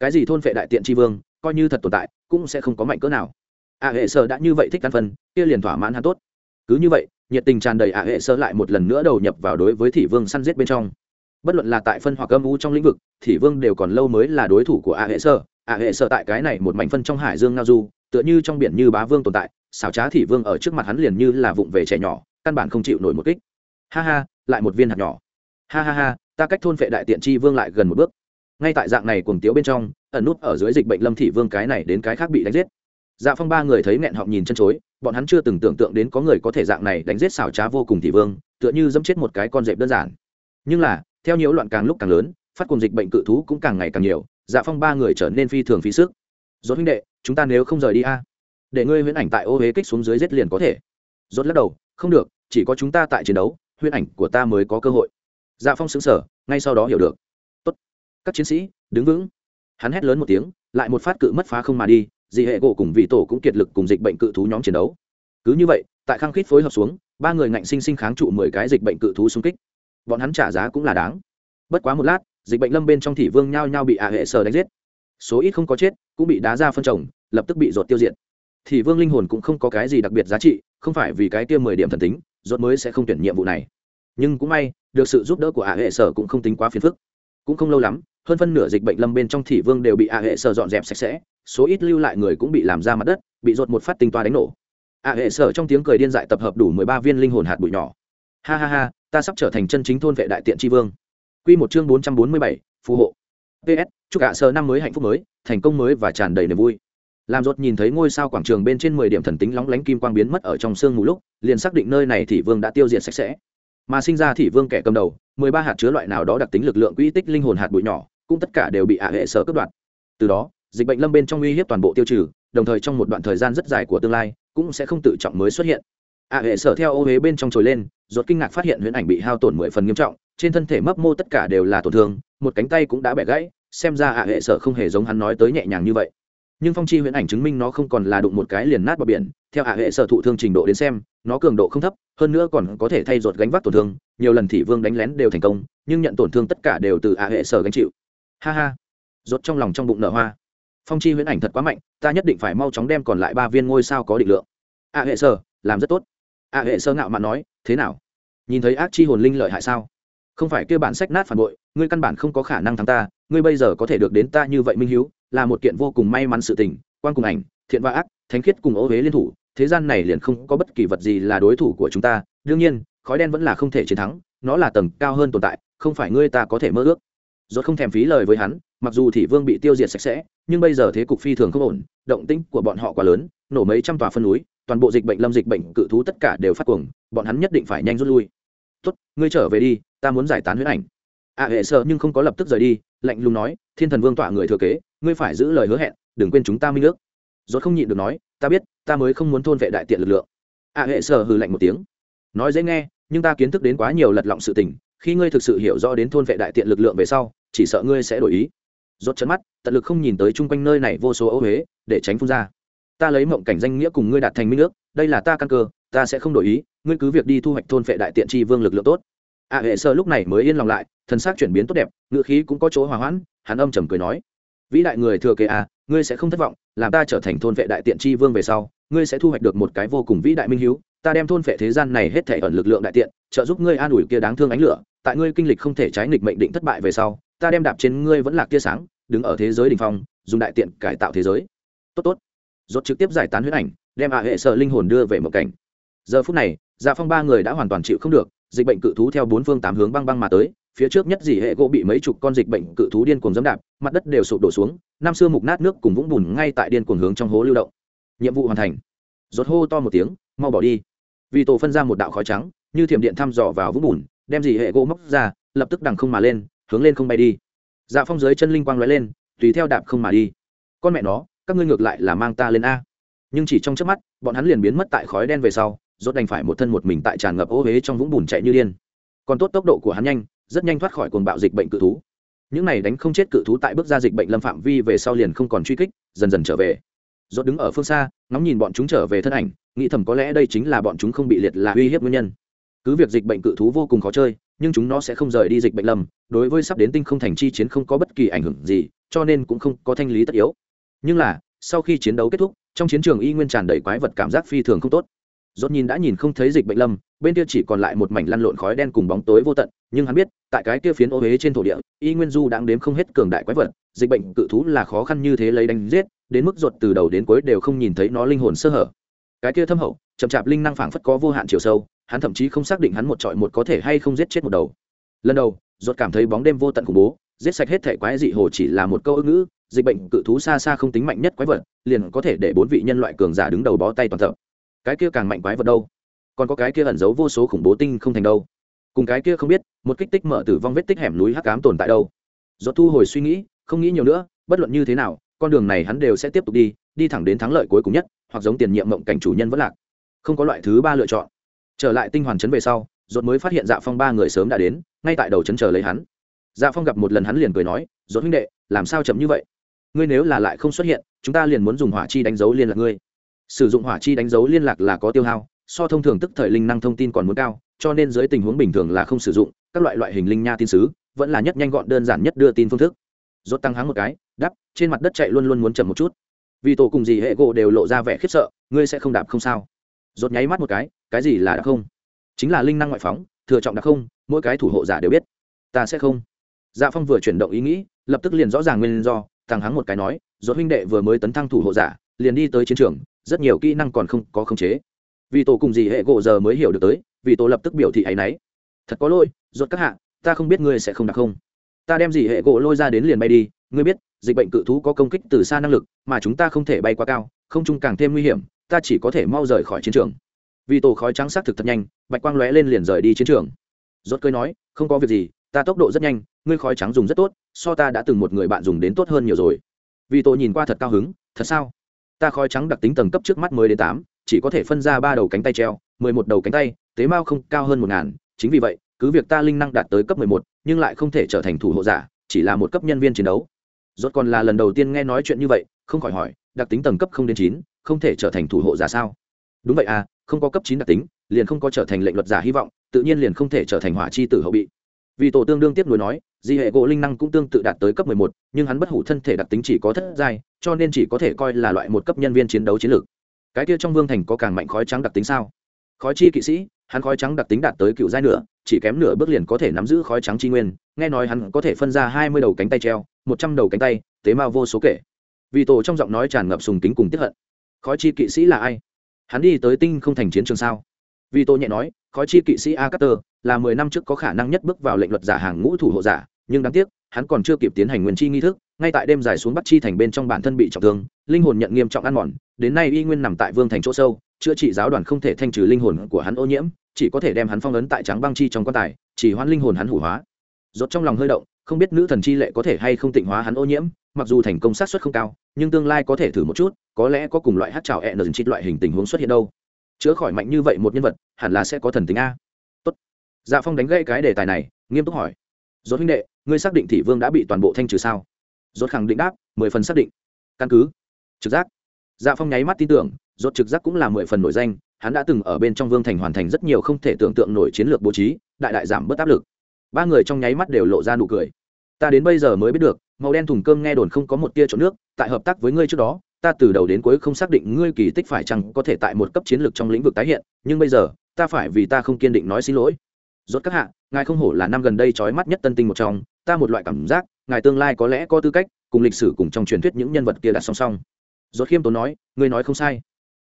Cái gì thôn phệ đại tiện tri vương, coi như thật tồn tại, cũng sẽ không có mạnh cỡ nào. A hệ sơ đã như vậy thích căn phân, kia liền thỏa mãn hắn tốt. Cứ như vậy, nhiệt tình tràn đầy a hệ sơ lại một lần nữa đầu nhập vào đối với thị vương săn giết bên trong. Bất luận là tại phân hoặc âm u trong lĩnh vực, thị vương đều còn lâu mới là đối thủ của a hệ sơ. À hệ sợ tại cái này một mảnh phân trong hải dương ngao du, tựa như trong biển như bá vương tồn tại, xảo trá thị vương ở trước mặt hắn liền như là vụng về trẻ nhỏ, căn bản không chịu nổi một kích. Ha ha, lại một viên hạt nhỏ. Ha ha ha, ta cách thôn vệ đại tiện chi vương lại gần một bước. Ngay tại dạng này cuồng tiếu bên trong, ẩn nút ở dưới dịch bệnh lâm thị vương cái này đến cái khác bị đánh giết. Dạ phong ba người thấy nghẹn họng nhìn chân chối, bọn hắn chưa từng tưởng tượng đến có người có thể dạng này đánh giết xảo trá vô cùng thị vương, tựa như dẫm chết một cái con dẹp đơn giản. Nhưng là, theo nhiễu loạn càng lúc càng lớn, phát cùng dịch bệnh cự thú cũng càng ngày càng nhiều dạ phong ba người trở nên phi thường phí sức. Dốt huynh đệ, chúng ta nếu không rời đi a, để ngươi huyễn ảnh tại ô huế kích xuống dưới giết liền có thể. Dốt lắc đầu, không được, chỉ có chúng ta tại chiến đấu, huyễn ảnh của ta mới có cơ hội. Dạ phong xứng sở ngay sau đó hiểu được. Tốt. các chiến sĩ, đứng vững. Hắn hét lớn một tiếng, lại một phát cự mất phá không mà đi, dị hệ gỗ cùng vị tổ cũng kiệt lực cùng dịch bệnh cự thú nhóm chiến đấu. Cứ như vậy, tại khăng khít phối hợp xuống, ba người ngạnh sinh sinh kháng trụ mười cái dịch bệnh cự thú xung kích. Bọn hắn trả giá cũng là đáng. Bất quá một lát dịch bệnh lâm bên trong thị vương nhao nhao bị ả hệ sở đánh giết. Số ít không có chết, cũng bị đá ra phân trồng lập tức bị ruột tiêu diệt. Thì vương linh hồn cũng không có cái gì đặc biệt giá trị, không phải vì cái kia mười điểm thần tính, ruột mới sẽ không tuyển nhiệm vụ này. Nhưng cũng may, được sự giúp đỡ của ả hệ sở cũng không tính quá phiền phức. Cũng không lâu lắm, hơn phân nửa dịch bệnh lâm bên trong thị vương đều bị ả hệ sở dọn dẹp sạch sẽ, số ít lưu lại người cũng bị làm ra mặt đất, bị ruột một phát tinh toa đánh nổ. ả hệ sở trong tiếng cười điên dại tập hợp đủ mười ba viên linh hồn hạt bụi nhỏ. Ha ha ha, ta sắp trở thành chân chính thôn vệ đại tiện tri vương. Quy một chương bốn trăm bốn mươi bảy, phù hộ. Ps chúc ả sở năm mới hạnh phúc mới, thành công mới và tràn đầy niềm vui. Làm rốt nhìn thấy ngôi sao quảng trường bên trên mười điểm thần tính lóng lánh kim quang biến mất ở trong sương mù lúc, liền xác định nơi này thị vương đã tiêu diệt sạch sẽ. Mà sinh ra thị vương kẻ cầm đầu, mười ba hạt chứa loại nào đó đặc tính lực lượng quỹ tích linh hồn hạt bụi nhỏ, cũng tất cả đều bị ả hệ sở cướp đoạt. Từ đó, dịch bệnh lâm bên trong uy hiếp toàn bộ tiêu trừ, đồng thời trong một đoạn thời gian rất dài của tương lai, cũng sẽ không tự trọng mới xuất hiện ả hệ sở theo ô huế bên trong trồi lên, rốt kinh ngạc phát hiện huyễn ảnh bị hao tổn mười phần nghiêm trọng, trên thân thể mấp mô tất cả đều là tổn thương, một cánh tay cũng đã bẻ gãy, xem ra ả hệ sở không hề giống hắn nói tới nhẹ nhàng như vậy. Nhưng phong chi huyễn ảnh chứng minh nó không còn là đụng một cái liền nát bờ biển, theo ả hệ sở thụ thương trình độ đến xem, nó cường độ không thấp, hơn nữa còn có thể thay rột gánh vác tổn thương, nhiều lần thị vương đánh lén đều thành công, nhưng nhận tổn thương tất cả đều từ ả hệ sở gánh chịu. Ha ha. Ruột trong lòng trong bụng nở hoa. Phong chi huyễn ảnh thật quá mạnh, ta nhất định phải mau chóng đem còn lại ba viên ngôi sao có định lượng. Ả hệ sở, làm rất tốt. A hệ sơ ngạo mạn nói, thế nào? Nhìn thấy ác chi hồn linh lợi hại sao? Không phải kêu bản sách nát phản bội, ngươi căn bản không có khả năng thắng ta, ngươi bây giờ có thể được đến ta như vậy minh hiếu, là một kiện vô cùng may mắn sự tình, quan cùng ảnh, thiện và ác, thánh khiết cùng ô huế liên thủ, thế gian này liền không có bất kỳ vật gì là đối thủ của chúng ta, đương nhiên, khói đen vẫn là không thể chiến thắng, nó là tầng cao hơn tồn tại, không phải ngươi ta có thể mơ ước. Rốt không thèm phí lời với hắn, mặc dù thị vương bị tiêu diệt sạch sẽ, nhưng bây giờ thế cục phi thường không ổn, động tĩnh của bọn họ quá lớn, nổ mấy trăm tòa phân núi toàn bộ dịch bệnh lâm dịch bệnh cự thú tất cả đều phát cuồng, bọn hắn nhất định phải nhanh rút lui. Tốt, ngươi trở về đi, ta muốn giải tán huyết ảnh. A hệ sợ nhưng không có lập tức rời đi, lạnh lùng nói, thiên thần vương tọa người thừa kế, ngươi phải giữ lời hứa hẹn, đừng quên chúng ta minh nước rốt không nhịn được nói, ta biết, ta mới không muốn thôn vệ đại tiện lực lượng. A hệ sợ hừ lạnh một tiếng, nói dễ nghe, nhưng ta kiến thức đến quá nhiều lật lọng sự tình, khi ngươi thực sự hiểu rõ đến thôn vệ đại tiện lực lượng về sau, chỉ sợ ngươi sẽ đổi ý. Rốt chấn mắt, tận lực không nhìn tới chung quanh nơi này vô số ô huế để tránh phun ra ta lấy mộng cảnh danh nghĩa cùng ngươi đạt thành minh ước, đây là ta căn cơ, ta sẽ không đổi ý, ngươi cứ việc đi thu hoạch thôn vệ đại tiện tri vương lực lượng tốt. A hệ sơ lúc này mới yên lòng lại, thân xác chuyển biến tốt đẹp, ngựa khí cũng có chỗ hòa hoãn, hắn âm trầm cười nói, vĩ đại người thừa kế a ngươi sẽ không thất vọng, làm ta trở thành thôn vệ đại tiện tri vương về sau, ngươi sẽ thu hoạch được một cái vô cùng vĩ đại minh hiếu, ta đem thôn vệ thế gian này hết thể ẩn lực lượng đại tiện, trợ giúp ngươi an ủi kia đáng thương ánh lửa, tại ngươi kinh lịch không thể trái nghịch mệnh định thất bại về sau, ta đem đạp trên ngươi vẫn là tia sáng, đứng ở thế giới đình phong, dùng đại tiện cải tạo thế giới. Tốt tốt rốt trực tiếp giải tán huyết ảnh, đem ạ hệ sợ linh hồn đưa về một cảnh. Giờ phút này dạ phong ba người đã hoàn toàn chịu không được, dịch bệnh cự thú theo bốn phương tám hướng băng băng mà tới, phía trước nhất dì hệ gỗ bị mấy chục con dịch bệnh cự thú điên cuồng dẫm đạp, mặt đất đều sụp đổ xuống, năm xưa mục nát nước cùng vũng bùn ngay tại điên cuồng hướng trong hố lưu động. Nhiệm vụ hoàn thành. Rốt hô to một tiếng, mau bỏ đi. Vì tổ phân ra một đạo khói trắng, như thiểm điện thăm dò vào vũng bùn, đem dì hệ gỗ móc ra, lập tức đằng không mà lên, hướng lên không bay đi. Dạ phong dưới chân linh quang lóe lên, tùy theo đạp không mà đi. Con mẹ nó các ngươi ngược lại là mang ta lên a. Nhưng chỉ trong chớp mắt, bọn hắn liền biến mất tại khói đen về sau, rốt đành phải một thân một mình tại tràn ngập ô huế trong vũng bùn chạy như điên. Còn tốt tốc độ của hắn nhanh, rất nhanh thoát khỏi cuồng bạo dịch bệnh cự thú. Những này đánh không chết cự thú tại bước ra dịch bệnh lâm phạm vi về sau liền không còn truy kích, dần dần trở về. Rốt đứng ở phương xa ngóng nhìn bọn chúng trở về thân ảnh, nghĩ thầm có lẽ đây chính là bọn chúng không bị liệt là uy hiếp nguyên nhân. Cứ việc dịch bệnh cự thú vô cùng khó chơi, nhưng chúng nó sẽ không rời đi dịch bệnh lâm, đối với sắp đến tinh không thành chi chiến không có bất kỳ ảnh hưởng gì, cho nên cũng không có thanh lý tất yếu nhưng là, sau khi chiến đấu kết thúc, trong chiến trường y nguyên tràn đầy quái vật cảm giác phi thường không tốt. Dốt nhìn đã nhìn không thấy dịch bệnh lâm, bên kia chỉ còn lại một mảnh lăn lộn khói đen cùng bóng tối vô tận, nhưng hắn biết, tại cái kia phiến ô huế trên thổ địa, y nguyên du đang đếm không hết cường đại quái vật, dịch bệnh cự thú là khó khăn như thế lấy đánh giết, đến mức ruột từ đầu đến cuối đều không nhìn thấy nó linh hồn sơ hở. Cái kia thâm hậu, chậm chạp linh năng phảng phất có vô hạn chiều sâu, hắn thậm chí không xác định hắn một trọi một có thể hay không giết chết một đầu. Lần đầu ruột cảm thấy bóng đêm vô tận khủng bố giết sạch hết thể quái dị hồ chỉ là một câu ước ngữ, dịch bệnh cự thú xa xa không tính mạnh nhất quái vật, liền có thể để bốn vị nhân loại cường giả đứng đầu bó tay toàn thợ cái kia càng mạnh quái vật đâu? Còn có cái kia ẩn giấu vô số khủng bố tinh không thành đâu? Cùng cái kia không biết, một kích tích mở tử vong vết tích hẻm núi hắc cám tồn tại đâu? Do thu hồi suy nghĩ, không nghĩ nhiều nữa, bất luận như thế nào, con đường này hắn đều sẽ tiếp tục đi đi thẳng đến thắng lợi cuối cùng nhất, hoặc giống tiền nhiệm mộng cảnh chủ nhân vẫn lạc. Không có loại thứ ba lựa chọn. Trở lại tinh hoàn chấn về sau dột mới phát hiện dạ phong ba người sớm đã đến, ngay tại đầu chấn chờ lấy hắn dạ phong gặp một lần hắn liền cười nói dốt huynh đệ, làm sao chậm như vậy? Ngươi nếu là lại không xuất hiện, chúng ta liền muốn dùng hỏa chi đánh dấu liên lạc ngươi. Sử dụng hỏa chi đánh dấu liên lạc là có tiêu hao, so thông thường tức thời linh năng thông tin còn muốn cao, cho nên dưới tình huống bình thường là không sử dụng, các loại loại hình linh nha tin sứ, vẫn là nhất nhanh gọn đơn giản nhất đưa tin phương thức. Rốt tăng háng một cái, đắp, trên mặt đất chạy luôn luôn muốn chậm một chút. Vì tổ cùng gì hệ gỗ đều lộ ra vẻ khiếp sợ, ngươi sẽ không đạp không sao. Rốt nháy mắt một cái cái gì là đạp không? Chính là linh năng ngoại phóng, thừa trọng đạp không, mỗi cái thủ hộ giả đều biết. Ta sẽ không dạ phong vừa chuyển động ý nghĩ, lập tức liền rõ ràng nguyên do, thằng hắn một cái nói rốt huynh đệ vừa mới tấn thăng thủ hộ giả, liền đi tới chiến trường, rất nhiều kỹ năng còn không có khống chế. Vì tổ cùng gì hệ gỗ giờ mới hiểu được tới, vì tổ lập tức biểu thị ấ y n ấ y thật có lỗi, ruột các hạ, ta không biết ngươi sẽ không đặc không. Ta đem gì hệ gỗ lôi ra đến liền bay đi, ngươi biết, dịch bệnh cự thú có công kích từ xa năng lực, mà chúng ta không thể bay quá cao, không chung càng thêm nguy hiểm, ta chỉ có thể mau rời khỏi chiến trường. Vì tổ khói trắng xác thực thật nhanh, bạch quang lóe lên liền rời đi chiến trường. Rốt cơi nói, không có việc gì ta tốc độ rất nhanh, ngươi khói trắng dùng rất tốt, so ta đã từng một người bạn dùng đến tốt hơn nhiều rồi. Vì tôi nhìn qua thật cao hứng, thật sao? Ta khói trắng đặc tính tầng cấp trước mắt mới đến tám, chỉ có thể phân ra ba đầu cánh tay treo, mười một đầu cánh tay, tế mao không cao hơn một ngàn, chính vì vậy, cứ việc ta linh năng đạt tới cấp mười một, nhưng lại không thể trở thành thủ hộ giả, chỉ là một cấp nhân viên chiến đấu. Rốt còn là lần đầu tiên nghe nói chuyện như vậy, không khỏi hỏi, đặc tính tầng cấp không đến chín, không thể trở thành thủ hộ giả sao? Đúng vậy à không có cấp chín đặc tính, liền không có trở thành lệnh luật giả hy vọng, tự nhiên liền không thể trở thành hỏa chi tử hậu bị vì tổ tương đương tiếp nối nói, di hệ gỗ linh năng cũng tương tự đạt tới cấp mười một, nhưng hắn bất hủ thân thể đặc tính chỉ có thất giai, cho nên chỉ có thể coi là loại một cấp nhân viên chiến đấu chiến lược. Cái kia trong vương thành có càng mạnh khói trắng đặc tính sao? Khói chi kỵ sĩ, hắn khói trắng đặc tính đạt tới cựu giai nửa, chỉ kém nửa bước liền có thể nắm giữ khói trắng chi nguyên, nghe nói hắn có thể phân ra hai mươi đầu cánh tay treo, một trăm đầu cánh tay, tế mao vô số kể. Vì tổ trong giọng nói tràn ngập sùng kính cùng tiếp hận. Khói chi kỵ sĩ là ai? Hắn đi tới tinh không thành chiến trường sao? Vì tổ nhẹ nói, khói chi kỵ sĩ a cutter là mười năm trước có khả năng nhất bước vào lệnh luật giả hàng ngũ thủ hộ giả, nhưng đáng tiếc, hắn còn chưa kịp tiến hành nguyên chi nghi thức, ngay tại đêm dài xuống bắt chi thành bên trong bản thân bị trọng thương, linh hồn nhận nghiêm trọng ăn mòn, đến nay y nguyên nằm tại vương thành chỗ sâu, chữa trị giáo đoàn không thể thanh trừ linh hồn của hắn ô nhiễm, chỉ có thể đem hắn phong ấn tại trắng băng chi trong quan tài, chỉ hoãn linh hồn hắn hủ hóa. Rốt trong lòng hơi động, không biết nữ thần chi lệ có thể hay không tịnh hóa hắn ô nhiễm, mặc dù thành công sát suất không cao, nhưng tương lai có thể thử một chút, có lẽ có cùng loại hát trào e ẹn chít loại hình tình huống xuất hiện đâu. Chữa khỏi mạnh như vậy một nhân vật, hẳn là sẽ có thần tính a dạ phong đánh gãy cái đề tài này, nghiêm túc hỏi. Rốt huynh đệ, ngươi xác định thị vương đã bị toàn bộ thanh trừ sao? Rốt khẳng định đáp, mười phần xác định. Căn cứ. Trực giác. Dạ phong nháy mắt tin tưởng, rốt trực giác cũng là mười phần nổi danh, hắn đã từng ở bên trong vương thành hoàn thành rất nhiều không thể tưởng tượng nổi chiến lược bố trí, đại đại giảm bớt áp lực. Ba người trong nháy mắt đều lộ ra nụ cười. Ta đến bây giờ mới biết được, màu đen thùng cơm nghe đồn không có một tia trộn nước, tại hợp tác với ngươi trước đó, ta từ đầu đến cuối không xác định ngươi kỳ tích phải chăng có thể tại một cấp chiến lược trong lĩnh vực tái hiện, nhưng bây giờ, ta phải vì ta không kiên định nói xin lỗi rốt các hạ, ngài không hổ là năm gần đây trói mắt nhất tân tinh một trong, ta một loại cảm giác, ngài tương lai có lẽ có tư cách, cùng lịch sử cùng trong truyền thuyết những nhân vật kia đặt song song. Rốt khiêm tốn nói, ngươi nói không sai.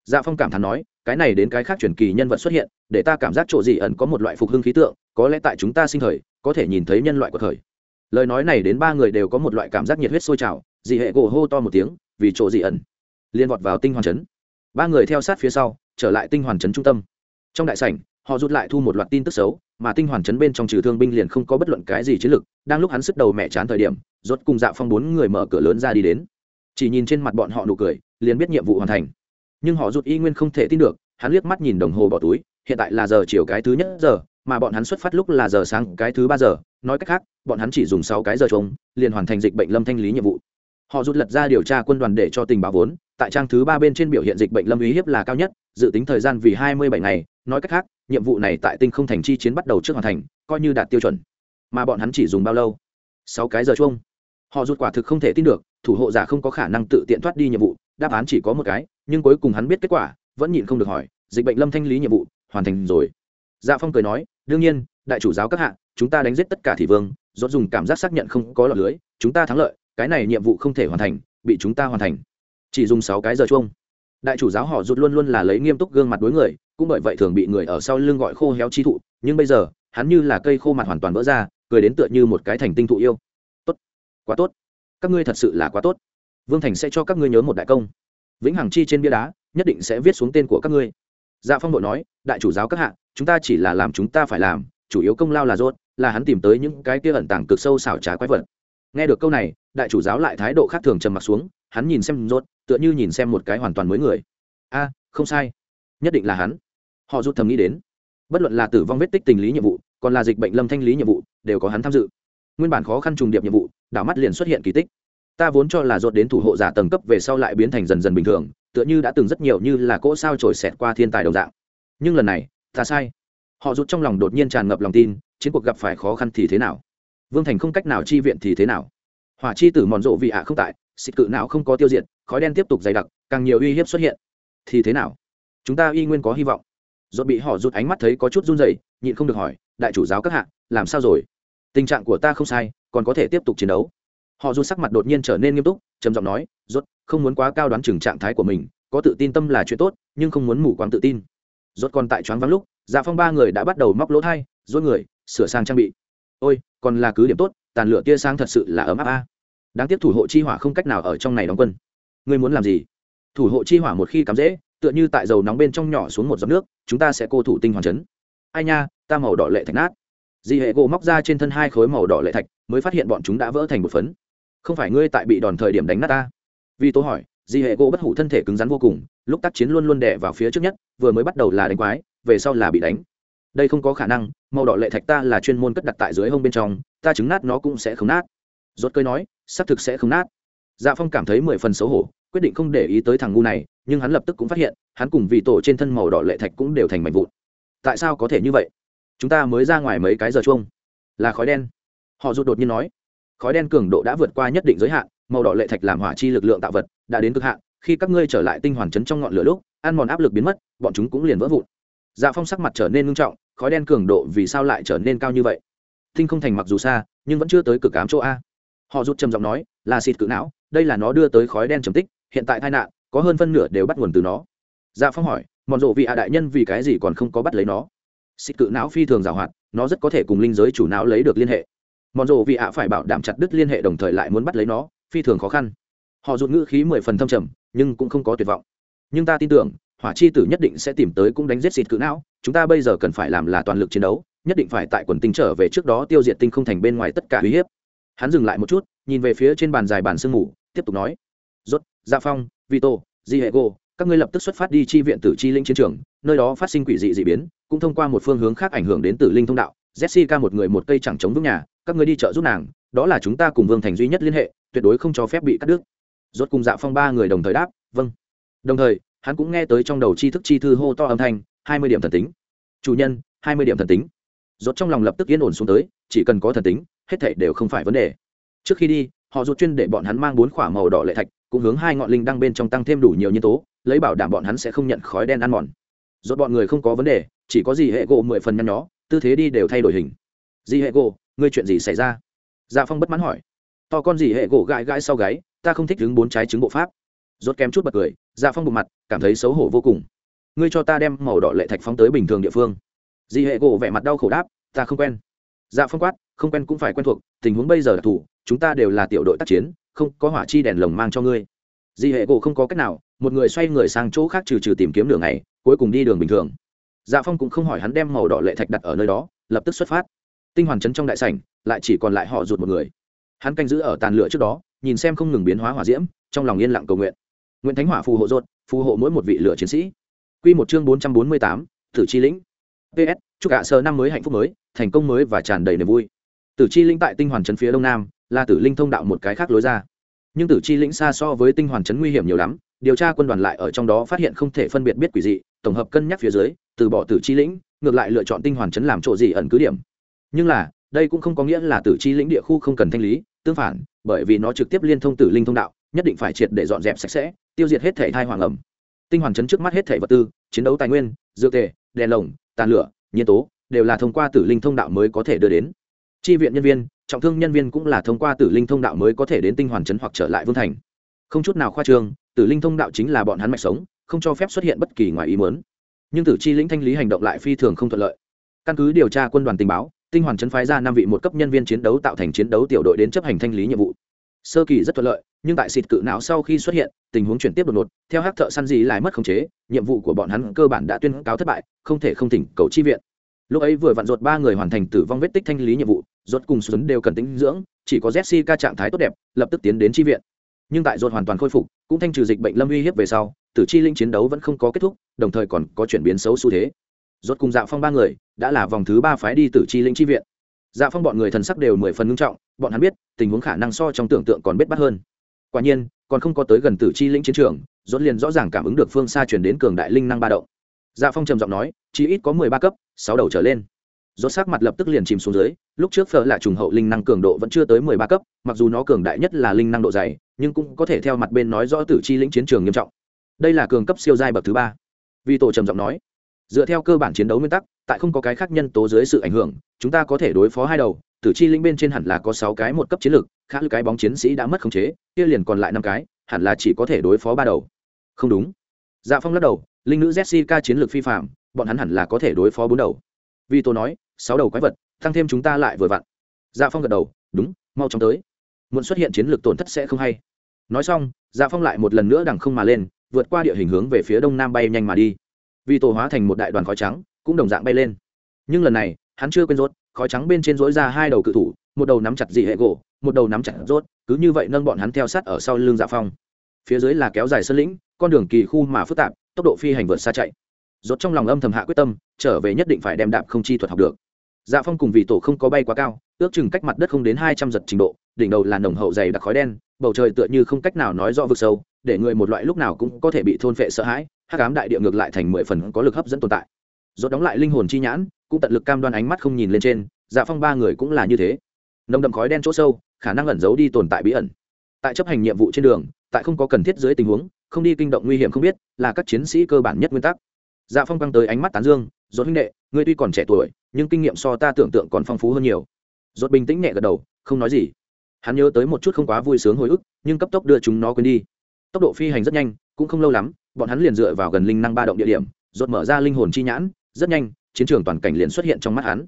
Dạ phong cảm thán nói, cái này đến cái khác truyền kỳ nhân vật xuất hiện, để ta cảm giác chỗ gì ẩn có một loại phục hưng khí tượng, có lẽ tại chúng ta sinh thời, có thể nhìn thấy nhân loại của thời. Lời nói này đến ba người đều có một loại cảm giác nhiệt huyết sôi trào, dị hệ gỗ hô to một tiếng, vì chỗ dị ẩn? Liên vọt vào tinh hoàn chấn. Ba người theo sát phía sau, trở lại tinh hoàn chấn trung tâm. Trong đại sảnh họ rút lại thu một loạt tin tức xấu, mà tinh hoàn chấn bên trong trừ thương binh liền không có bất luận cái gì chiến lực. đang lúc hắn sức đầu mẹ chán thời điểm, rốt cùng dạ phong bốn người mở cửa lớn ra đi đến chỉ nhìn trên mặt bọn họ nụ cười, liền biết nhiệm vụ hoàn thành nhưng họ rút y nguyên không thể tin được, hắn liếc mắt nhìn đồng hồ bỏ túi, hiện tại là giờ chiều cái thứ nhất giờ, mà bọn hắn xuất phát lúc là giờ sáng cái thứ ba giờ, nói cách khác, bọn hắn chỉ dùng sáu cái giờ trống, liền hoàn thành dịch bệnh lâm thanh lý nhiệm vụ họ rút lật ra điều tra quân đoàn để cho tình báo vốn, tại trang thứ ba bên trên biểu hiện dịch bệnh lâm uy hiếp là cao nhất, dự tính thời gian vì hai mươi bảy ngày, nói cách khác nhiệm vụ này tại tinh không thành chi chiến bắt đầu trước hoàn thành, coi như đạt tiêu chuẩn. Mà bọn hắn chỉ dùng bao lâu? Sáu cái giờ chung họ rút quả thực không thể tin được, thủ hộ giả không có khả năng tự tiện thoát đi nhiệm vụ, đáp án chỉ có một cái, nhưng cuối cùng hắn biết kết quả, vẫn nhịn không được hỏi, dịch bệnh lâm thanh lý nhiệm vụ, hoàn thành rồi. Dạ phong cười nói, đương nhiên, đại chủ giáo các hạ, chúng ta đánh giết tất cả thị vương dốt dùng cảm giác xác nhận không có lọt lưới, chúng ta thắng lợi, cái này nhiệm vụ không thể hoàn thành, bị chúng ta hoàn thành. Chỉ dùng sáu cái giờ chung đại chủ giáo họ rụt luôn luôn là lấy nghiêm túc gương mặt đối người, cũng bởi vậy thường bị người ở sau lưng gọi khô héo chi thụ, nhưng bây giờ, hắn như là cây khô mặt hoàn toàn vỡ ra, cười đến tựa như một cái thành tinh thụ yêu. Tốt, quá tốt. Các ngươi thật sự là quá tốt. Vương thành sẽ cho các ngươi nhớ một đại công. Vĩnh hằng chi trên bia đá, nhất định sẽ viết xuống tên của các ngươi. Dạ phong đội nói, đại chủ giáo các hạ, chúng ta chỉ là làm chúng ta phải làm, chủ yếu công lao là rốt là hắn tìm tới những cái kia ẩn tàng cực sâu xảo trá quái vật. Nghe được câu này, đại chủ giáo lại thái độ khác thường trầm mặc xuống hắn nhìn xem rốt, tựa như nhìn xem một cái hoàn toàn mới người. A, không sai. Nhất định là hắn. Họ rút thầm nghĩ đến. Bất luận là tử vong vết tích tình lý nhiệm vụ, còn là dịch bệnh lâm thanh lý nhiệm vụ, đều có hắn tham dự. Nguyên bản khó khăn trùng điệp nhiệm vụ, đảo mắt liền xuất hiện kỳ tích. Ta vốn cho là rốt đến thủ hộ giả tầng cấp về sau lại biến thành dần dần bình thường, tựa như đã từng rất nhiều như là cỗ sao trổi xẹt qua thiên tài đồng dạng. Nhưng lần này, ta sai. Họ rút trong lòng đột nhiên tràn ngập lòng tin, chiến cuộc gặp phải khó khăn thì thế nào? Vương thành không cách nào chi viện thì thế nào? Hỏa chi tử mòn rộ vị ạ không tại xịt cự não không có tiêu diệt, khói đen tiếp tục dày đặc, càng nhiều uy hiếp xuất hiện. Thì thế nào? Chúng ta y nguyên có hy vọng. Dột bị họ rụt ánh mắt thấy có chút run rẩy, nhịn không được hỏi, đại chủ giáo các hạ, làm sao rồi? Tình trạng của ta không sai, còn có thể tiếp tục chiến đấu. Họ rụt sắc mặt đột nhiên trở nên nghiêm túc, trầm giọng nói, rốt, không muốn quá cao đoán chừng trạng thái của mình, có tự tin tâm là chuyện tốt, nhưng không muốn mù quáng tự tin. Rốt còn tại choáng vắng lúc dạ phong ba người đã bắt đầu móc lỗ thai dối người, sửa sang trang bị. Ôi, còn là cứ điểm tốt, tàn lửa tia sáng thật sự là ấm áp a đáng tiếc thủ hộ chi hỏa không cách nào ở trong này đóng quân. Ngươi muốn làm gì? Thủ hộ chi hỏa một khi cắm dễ tựa như tại dầu nóng bên trong nhỏ xuống một giọt nước, chúng ta sẽ cô thủ tinh hoàn chấn. Ai nha, ta màu đỏ lệ thạch nát. Di hệ gỗ móc ra trên thân hai khối màu đỏ lệ thạch, mới phát hiện bọn chúng đã vỡ thành một phấn. Không phải ngươi tại bị đòn thời điểm đánh nát ta? Vì tố hỏi, di hệ gỗ bất hủ thân thể cứng rắn vô cùng, lúc tác chiến luôn luôn đè vào phía trước nhất, vừa mới bắt đầu là đánh quái, về sau là bị đánh. Đây không có khả năng, màu đỏ lệ thạch ta là chuyên môn cất đặt tại dưới hông bên trong, ta chứng nát nó cũng sẽ không nát. Rốt cơi nói xác thực sẽ không nát. Dạ phong cảm thấy mười phần xấu hổ, quyết định không để ý tới thằng ngu này, nhưng hắn lập tức cũng phát hiện, hắn cùng vị tổ trên thân màu đỏ lệ thạch cũng đều thành mảnh vụn. Tại sao có thể như vậy? Chúng ta mới ra ngoài mấy cái giờ chung là khói đen. Họ rụt đột nhiên nói. Khói đen cường độ đã vượt qua nhất định giới hạn, màu đỏ lệ thạch làm hỏa chi lực lượng tạo vật đã đến cực hạn, khi các ngươi trở lại tinh hoàn chấn trong ngọn lửa lúc, ăn mòn áp lực biến mất, bọn chúng cũng liền vỡ vụn. Dạ phong sắc mặt trở nên ngưng trọng, khói đen cường độ vì sao lại trở nên cao như vậy? Tinh không thành mặc dù xa, nhưng vẫn chưa tới cực ám chỗ a họ rút trầm giọng nói, là xịt cự não, đây là nó đưa tới khói đen trầm tích, hiện tại tai nạn, có hơn phân nửa đều bắt nguồn từ nó. Dạ phong hỏi, mọn rộ vị hạ đại nhân vì cái gì còn không có bắt lấy nó? Xịt cự não phi thường giảo hoạt, nó rất có thể cùng linh giới chủ não lấy được liên hệ. Mọn rộ vị hạ phải bảo đảm chặt đứt liên hệ đồng thời lại muốn bắt lấy nó, phi thường khó khăn. Họ rụt ngữ khí mười phần thâm trầm, nhưng cũng không có tuyệt vọng. Nhưng ta tin tưởng, hỏa chi tử nhất định sẽ tìm tới cũng đánh giết xịt cự não, chúng ta bây giờ cần phải làm là toàn lực chiến đấu, nhất định phải tại quần tinh trở về trước đó tiêu diệt tinh không thành bên ngoài tất cả uy hiếp hắn dừng lại một chút, nhìn về phía trên bàn dài bàn sương mù, tiếp tục nói, rốt gia dạ phong, vito, di hệ gô các ngươi lập tức xuất phát đi chi viện tử chi linh chiến trường, nơi đó phát sinh quỷ dị dị biến, cũng thông qua một phương hướng khác ảnh hưởng đến tử linh thông đạo. Jessica một người một cây chẳng chống vững nhà, các ngươi đi chợ giúp nàng, đó là chúng ta cùng vương thành duy nhất liên hệ, tuyệt đối không cho phép bị cắt đứt. Rốt cùng dạ phong ba người đồng thời đáp vâng. Đồng thời, hắn cũng nghe tới trong đầu chi thức chi thư hô to âm thanh, hai mươi điểm thần tính. Chủ nhân, hai mươi điểm thần tính. Rốt trong lòng lập tức yên ổn xuống tới, chỉ cần có thần tính hết thảy đều không phải vấn đề. Trước khi đi, họ rụt chuyên để bọn hắn mang bốn quả màu đỏ lệ thạch, cũng hướng hai ngọn linh đăng bên trong tăng thêm đủ nhiều nhân tố, lấy bảo đảm bọn hắn sẽ không nhận khói đen ăn mòn. Rốt bọn người không có vấn đề, chỉ có gì hệ gỗ mười phần nhăn nhó, tư thế đi đều thay đổi hình. Di hệ gỗ, ngươi chuyện gì xảy ra? Dạ phong bất mãn hỏi. To con gì hệ gỗ gãi gãi sau gáy, ta không thích đứng bốn trái trứng bộ pháp. Rốt kém chút bật cười dạ phong bụng mặt, cảm thấy xấu hổ vô cùng. Ngươi cho ta đem màu đỏ lệ thạch phóng tới bình thường địa phương. Di hệ gỗ vẻ mặt đau khổ đáp, ta không quen dạ phong quát, không quen cũng phải quen thuộc, tình huống bây giờ là thủ, chúng ta đều là tiểu đội tác chiến, không có hỏa chi đèn lồng mang cho ngươi. Di hệ gỗ không có cách nào, một người xoay người sang chỗ khác trừ trừ tìm kiếm đường này cuối cùng đi đường bình thường. Dạ phong cũng không hỏi hắn đem màu đỏ lệ thạch đặt ở nơi đó, lập tức xuất phát. Tinh hoàn chấn trong đại sảnh, lại chỉ còn lại họ rụt một người. Hắn canh giữ ở tàn lửa trước đó, nhìn xem không ngừng biến hóa hỏa diễm, trong lòng yên lặng cầu nguyện. Nguyễn thánh hỏa phù hộ rốt phù hộ mỗi một vị lửa chiến sĩ. Quy một chương bốn trăm bốn mươi tám thử chi lĩnh. Ps chúc cả sơ năm mới hạnh phúc mới thành công mới và tràn đầy niềm vui. Tử chi lĩnh tại tinh hoàn trấn phía đông nam, là tử linh thông đạo một cái khác lối ra. Nhưng tử chi lĩnh xa so với tinh hoàn trấn nguy hiểm nhiều lắm, điều tra quân đoàn lại ở trong đó phát hiện không thể phân biệt biết quỷ dị, tổng hợp cân nhắc phía dưới, từ bỏ tử chi lĩnh ngược lại lựa chọn tinh hoàn trấn làm chỗ gì ẩn cứ điểm. Nhưng là, đây cũng không có nghĩa là tử chi lĩnh địa khu không cần thanh lý, tương phản, bởi vì nó trực tiếp liên thông tử linh thông đạo, nhất định phải triệt để dọn dẹp sạch sẽ, tiêu diệt hết thể thai hoàng ẩm. Tinh hoàn chấn trước mắt hết thể vật tư, chiến đấu tài nguyên, dược tề đèn lồng, tàn lửa, nhiên tố đều là thông qua tử linh thông đạo mới có thể đưa đến. Chi viện nhân viên, trọng thương nhân viên cũng là thông qua tử linh thông đạo mới có thể đến tinh hoàn chấn hoặc trở lại vương thành. Không chút nào khoa trương, tử linh thông đạo chính là bọn hắn mạch sống, không cho phép xuất hiện bất kỳ ngoài ý muốn. Nhưng tử chi lĩnh thanh lý hành động lại phi thường không thuận lợi. Căn cứ điều tra quân đoàn tình báo, tinh hoàn chấn phái ra năm vị một cấp nhân viên chiến đấu tạo thành chiến đấu tiểu đội đến chấp hành thanh lý nhiệm vụ. Sơ kỳ rất thuận lợi, nhưng tại xịt cự não sau khi xuất hiện, tình huống chuyển tiếp đột ngột, theo hát thợ săn gì lại mất khống chế, nhiệm vụ của bọn hắn cơ bản đã tuyên cáo thất bại, không thể không thỉnh cầu chi viện lúc ấy vừa vặn ruột ba người hoàn thành tử vong vết tích thanh lý nhiệm vụ, ruột cùng xuân đều cần tính dưỡng, chỉ có jessica trạng thái tốt đẹp, lập tức tiến đến tri viện. Nhưng tại ruột hoàn toàn khôi phục, cũng thanh trừ dịch bệnh lâm uy hiếp về sau, tử chi linh chiến đấu vẫn không có kết thúc, đồng thời còn có chuyển biến xấu xu thế. Ruột cùng dạo phong ba người, đã là vòng thứ ba phái đi tử chi linh tri viện. Dạ phong bọn người thần sắc đều mười phần ngưng trọng, bọn hắn biết, tình huống khả năng so trong tưởng tượng còn bết bắt hơn. Quả nhiên, còn không có tới gần tử chi lĩnh chiến trường dốt liền rõ ràng cảm ứng được phương xa chuyển đến cường đại linh năng ba động dạ phong trầm giọng nói, chỉ ít có mười ba cấp, sáu đầu trở lên. Rốt sắc mặt lập tức liền chìm xuống dưới, lúc trước phở là trùng hậu linh năng cường độ vẫn chưa tới mười ba cấp, mặc dù nó cường đại nhất là linh năng độ dày, nhưng cũng có thể theo mặt bên nói rõ tử chi lĩnh chiến trường nghiêm trọng. Đây là cường cấp siêu giai bậc thứ ba. Vì tổ trầm giọng nói, dựa theo cơ bản chiến đấu nguyên tắc, tại không có cái khác nhân tố dưới sự ảnh hưởng, chúng ta có thể đối phó hai đầu, tử chi lĩnh bên trên hẳn là có sáu cái một cấp chiến lược khác cái bóng chiến sĩ đã mất khống chế, kia liền còn lại năm cái, hẳn là chỉ có thể đối phó ba đầu. Không đúng. Dạ phong lắc đầu linh nữ jessica chiến lược phi phạm, bọn hắn hẳn là có thể đối phó bốn đầu. Vì tôi nói, sáu đầu quái vật, tăng thêm chúng ta lại vừa vặn. Dạ phong gật đầu, đúng, mau chóng tới. Muốn xuất hiện chiến lược tổn thất sẽ không hay. Nói xong dạ phong lại một lần nữa đằng không mà lên, vượt qua địa hình hướng về phía đông nam bay nhanh mà đi. Vì tổ hóa thành một đại đoàn khói trắng, cũng đồng dạng bay lên. Nhưng lần này, hắn chưa quên rốt, khói trắng bên trên dối ra hai đầu cự thủ, một đầu nắm chặt dị hệ gỗ, một đầu nắm chặt rốt, cứ như vậy nâng bọn hắn theo sát ở sau lưng dạ phong. Phía dưới là kéo dài sơn lĩnh, con đường kỳ khu mà phức tạp tốc độ phi hành vượt xa chạy. Rốt trong lòng âm thầm hạ quyết tâm, trở về nhất định phải đem đạp không chi thuật học được. Dạ phong cùng vị tổ không có bay quá cao, ước chừng cách mặt đất không đến hai trăm giật trình độ, đỉnh đầu là nồng hậu dày đặc khói đen, bầu trời tựa như không cách nào nói rõ vực sâu, để người một loại lúc nào cũng có thể bị thôn phệ sợ hãi, hắc ám đại địa ngược lại thành mười phần có lực hấp dẫn tồn tại. Rốt đóng lại linh hồn chi nhãn, cũng tận lực cam đoan ánh mắt không nhìn lên trên dạ phong ba người cũng là như thế. Nồng đậm khói đen chỗ sâu, khả năng ẩn giấu đi tồn tại bí ẩn. Tại chấp hành nhiệm vụ trên đường, tại không có cần thiết dưới tình huống không đi kinh động nguy hiểm không biết, là các chiến sĩ cơ bản nhất nguyên tắc. Dạ phong căng tới ánh mắt tán dương dốt huynh đệ, ngươi tuy còn trẻ tuổi, nhưng kinh nghiệm so ta tưởng tượng còn phong phú hơn nhiều. Dốt bình tĩnh nhẹ gật đầu, không nói gì. Hắn nhớ tới một chút không quá vui sướng hồi ức, nhưng cấp tốc đưa chúng nó quên đi. Tốc độ phi hành rất nhanh, cũng không lâu lắm, bọn hắn liền dựa vào gần linh năng ba động địa điểm dốt mở ra linh hồn chi nhãn, rất nhanh, chiến trường toàn cảnh liền xuất hiện trong mắt hắn.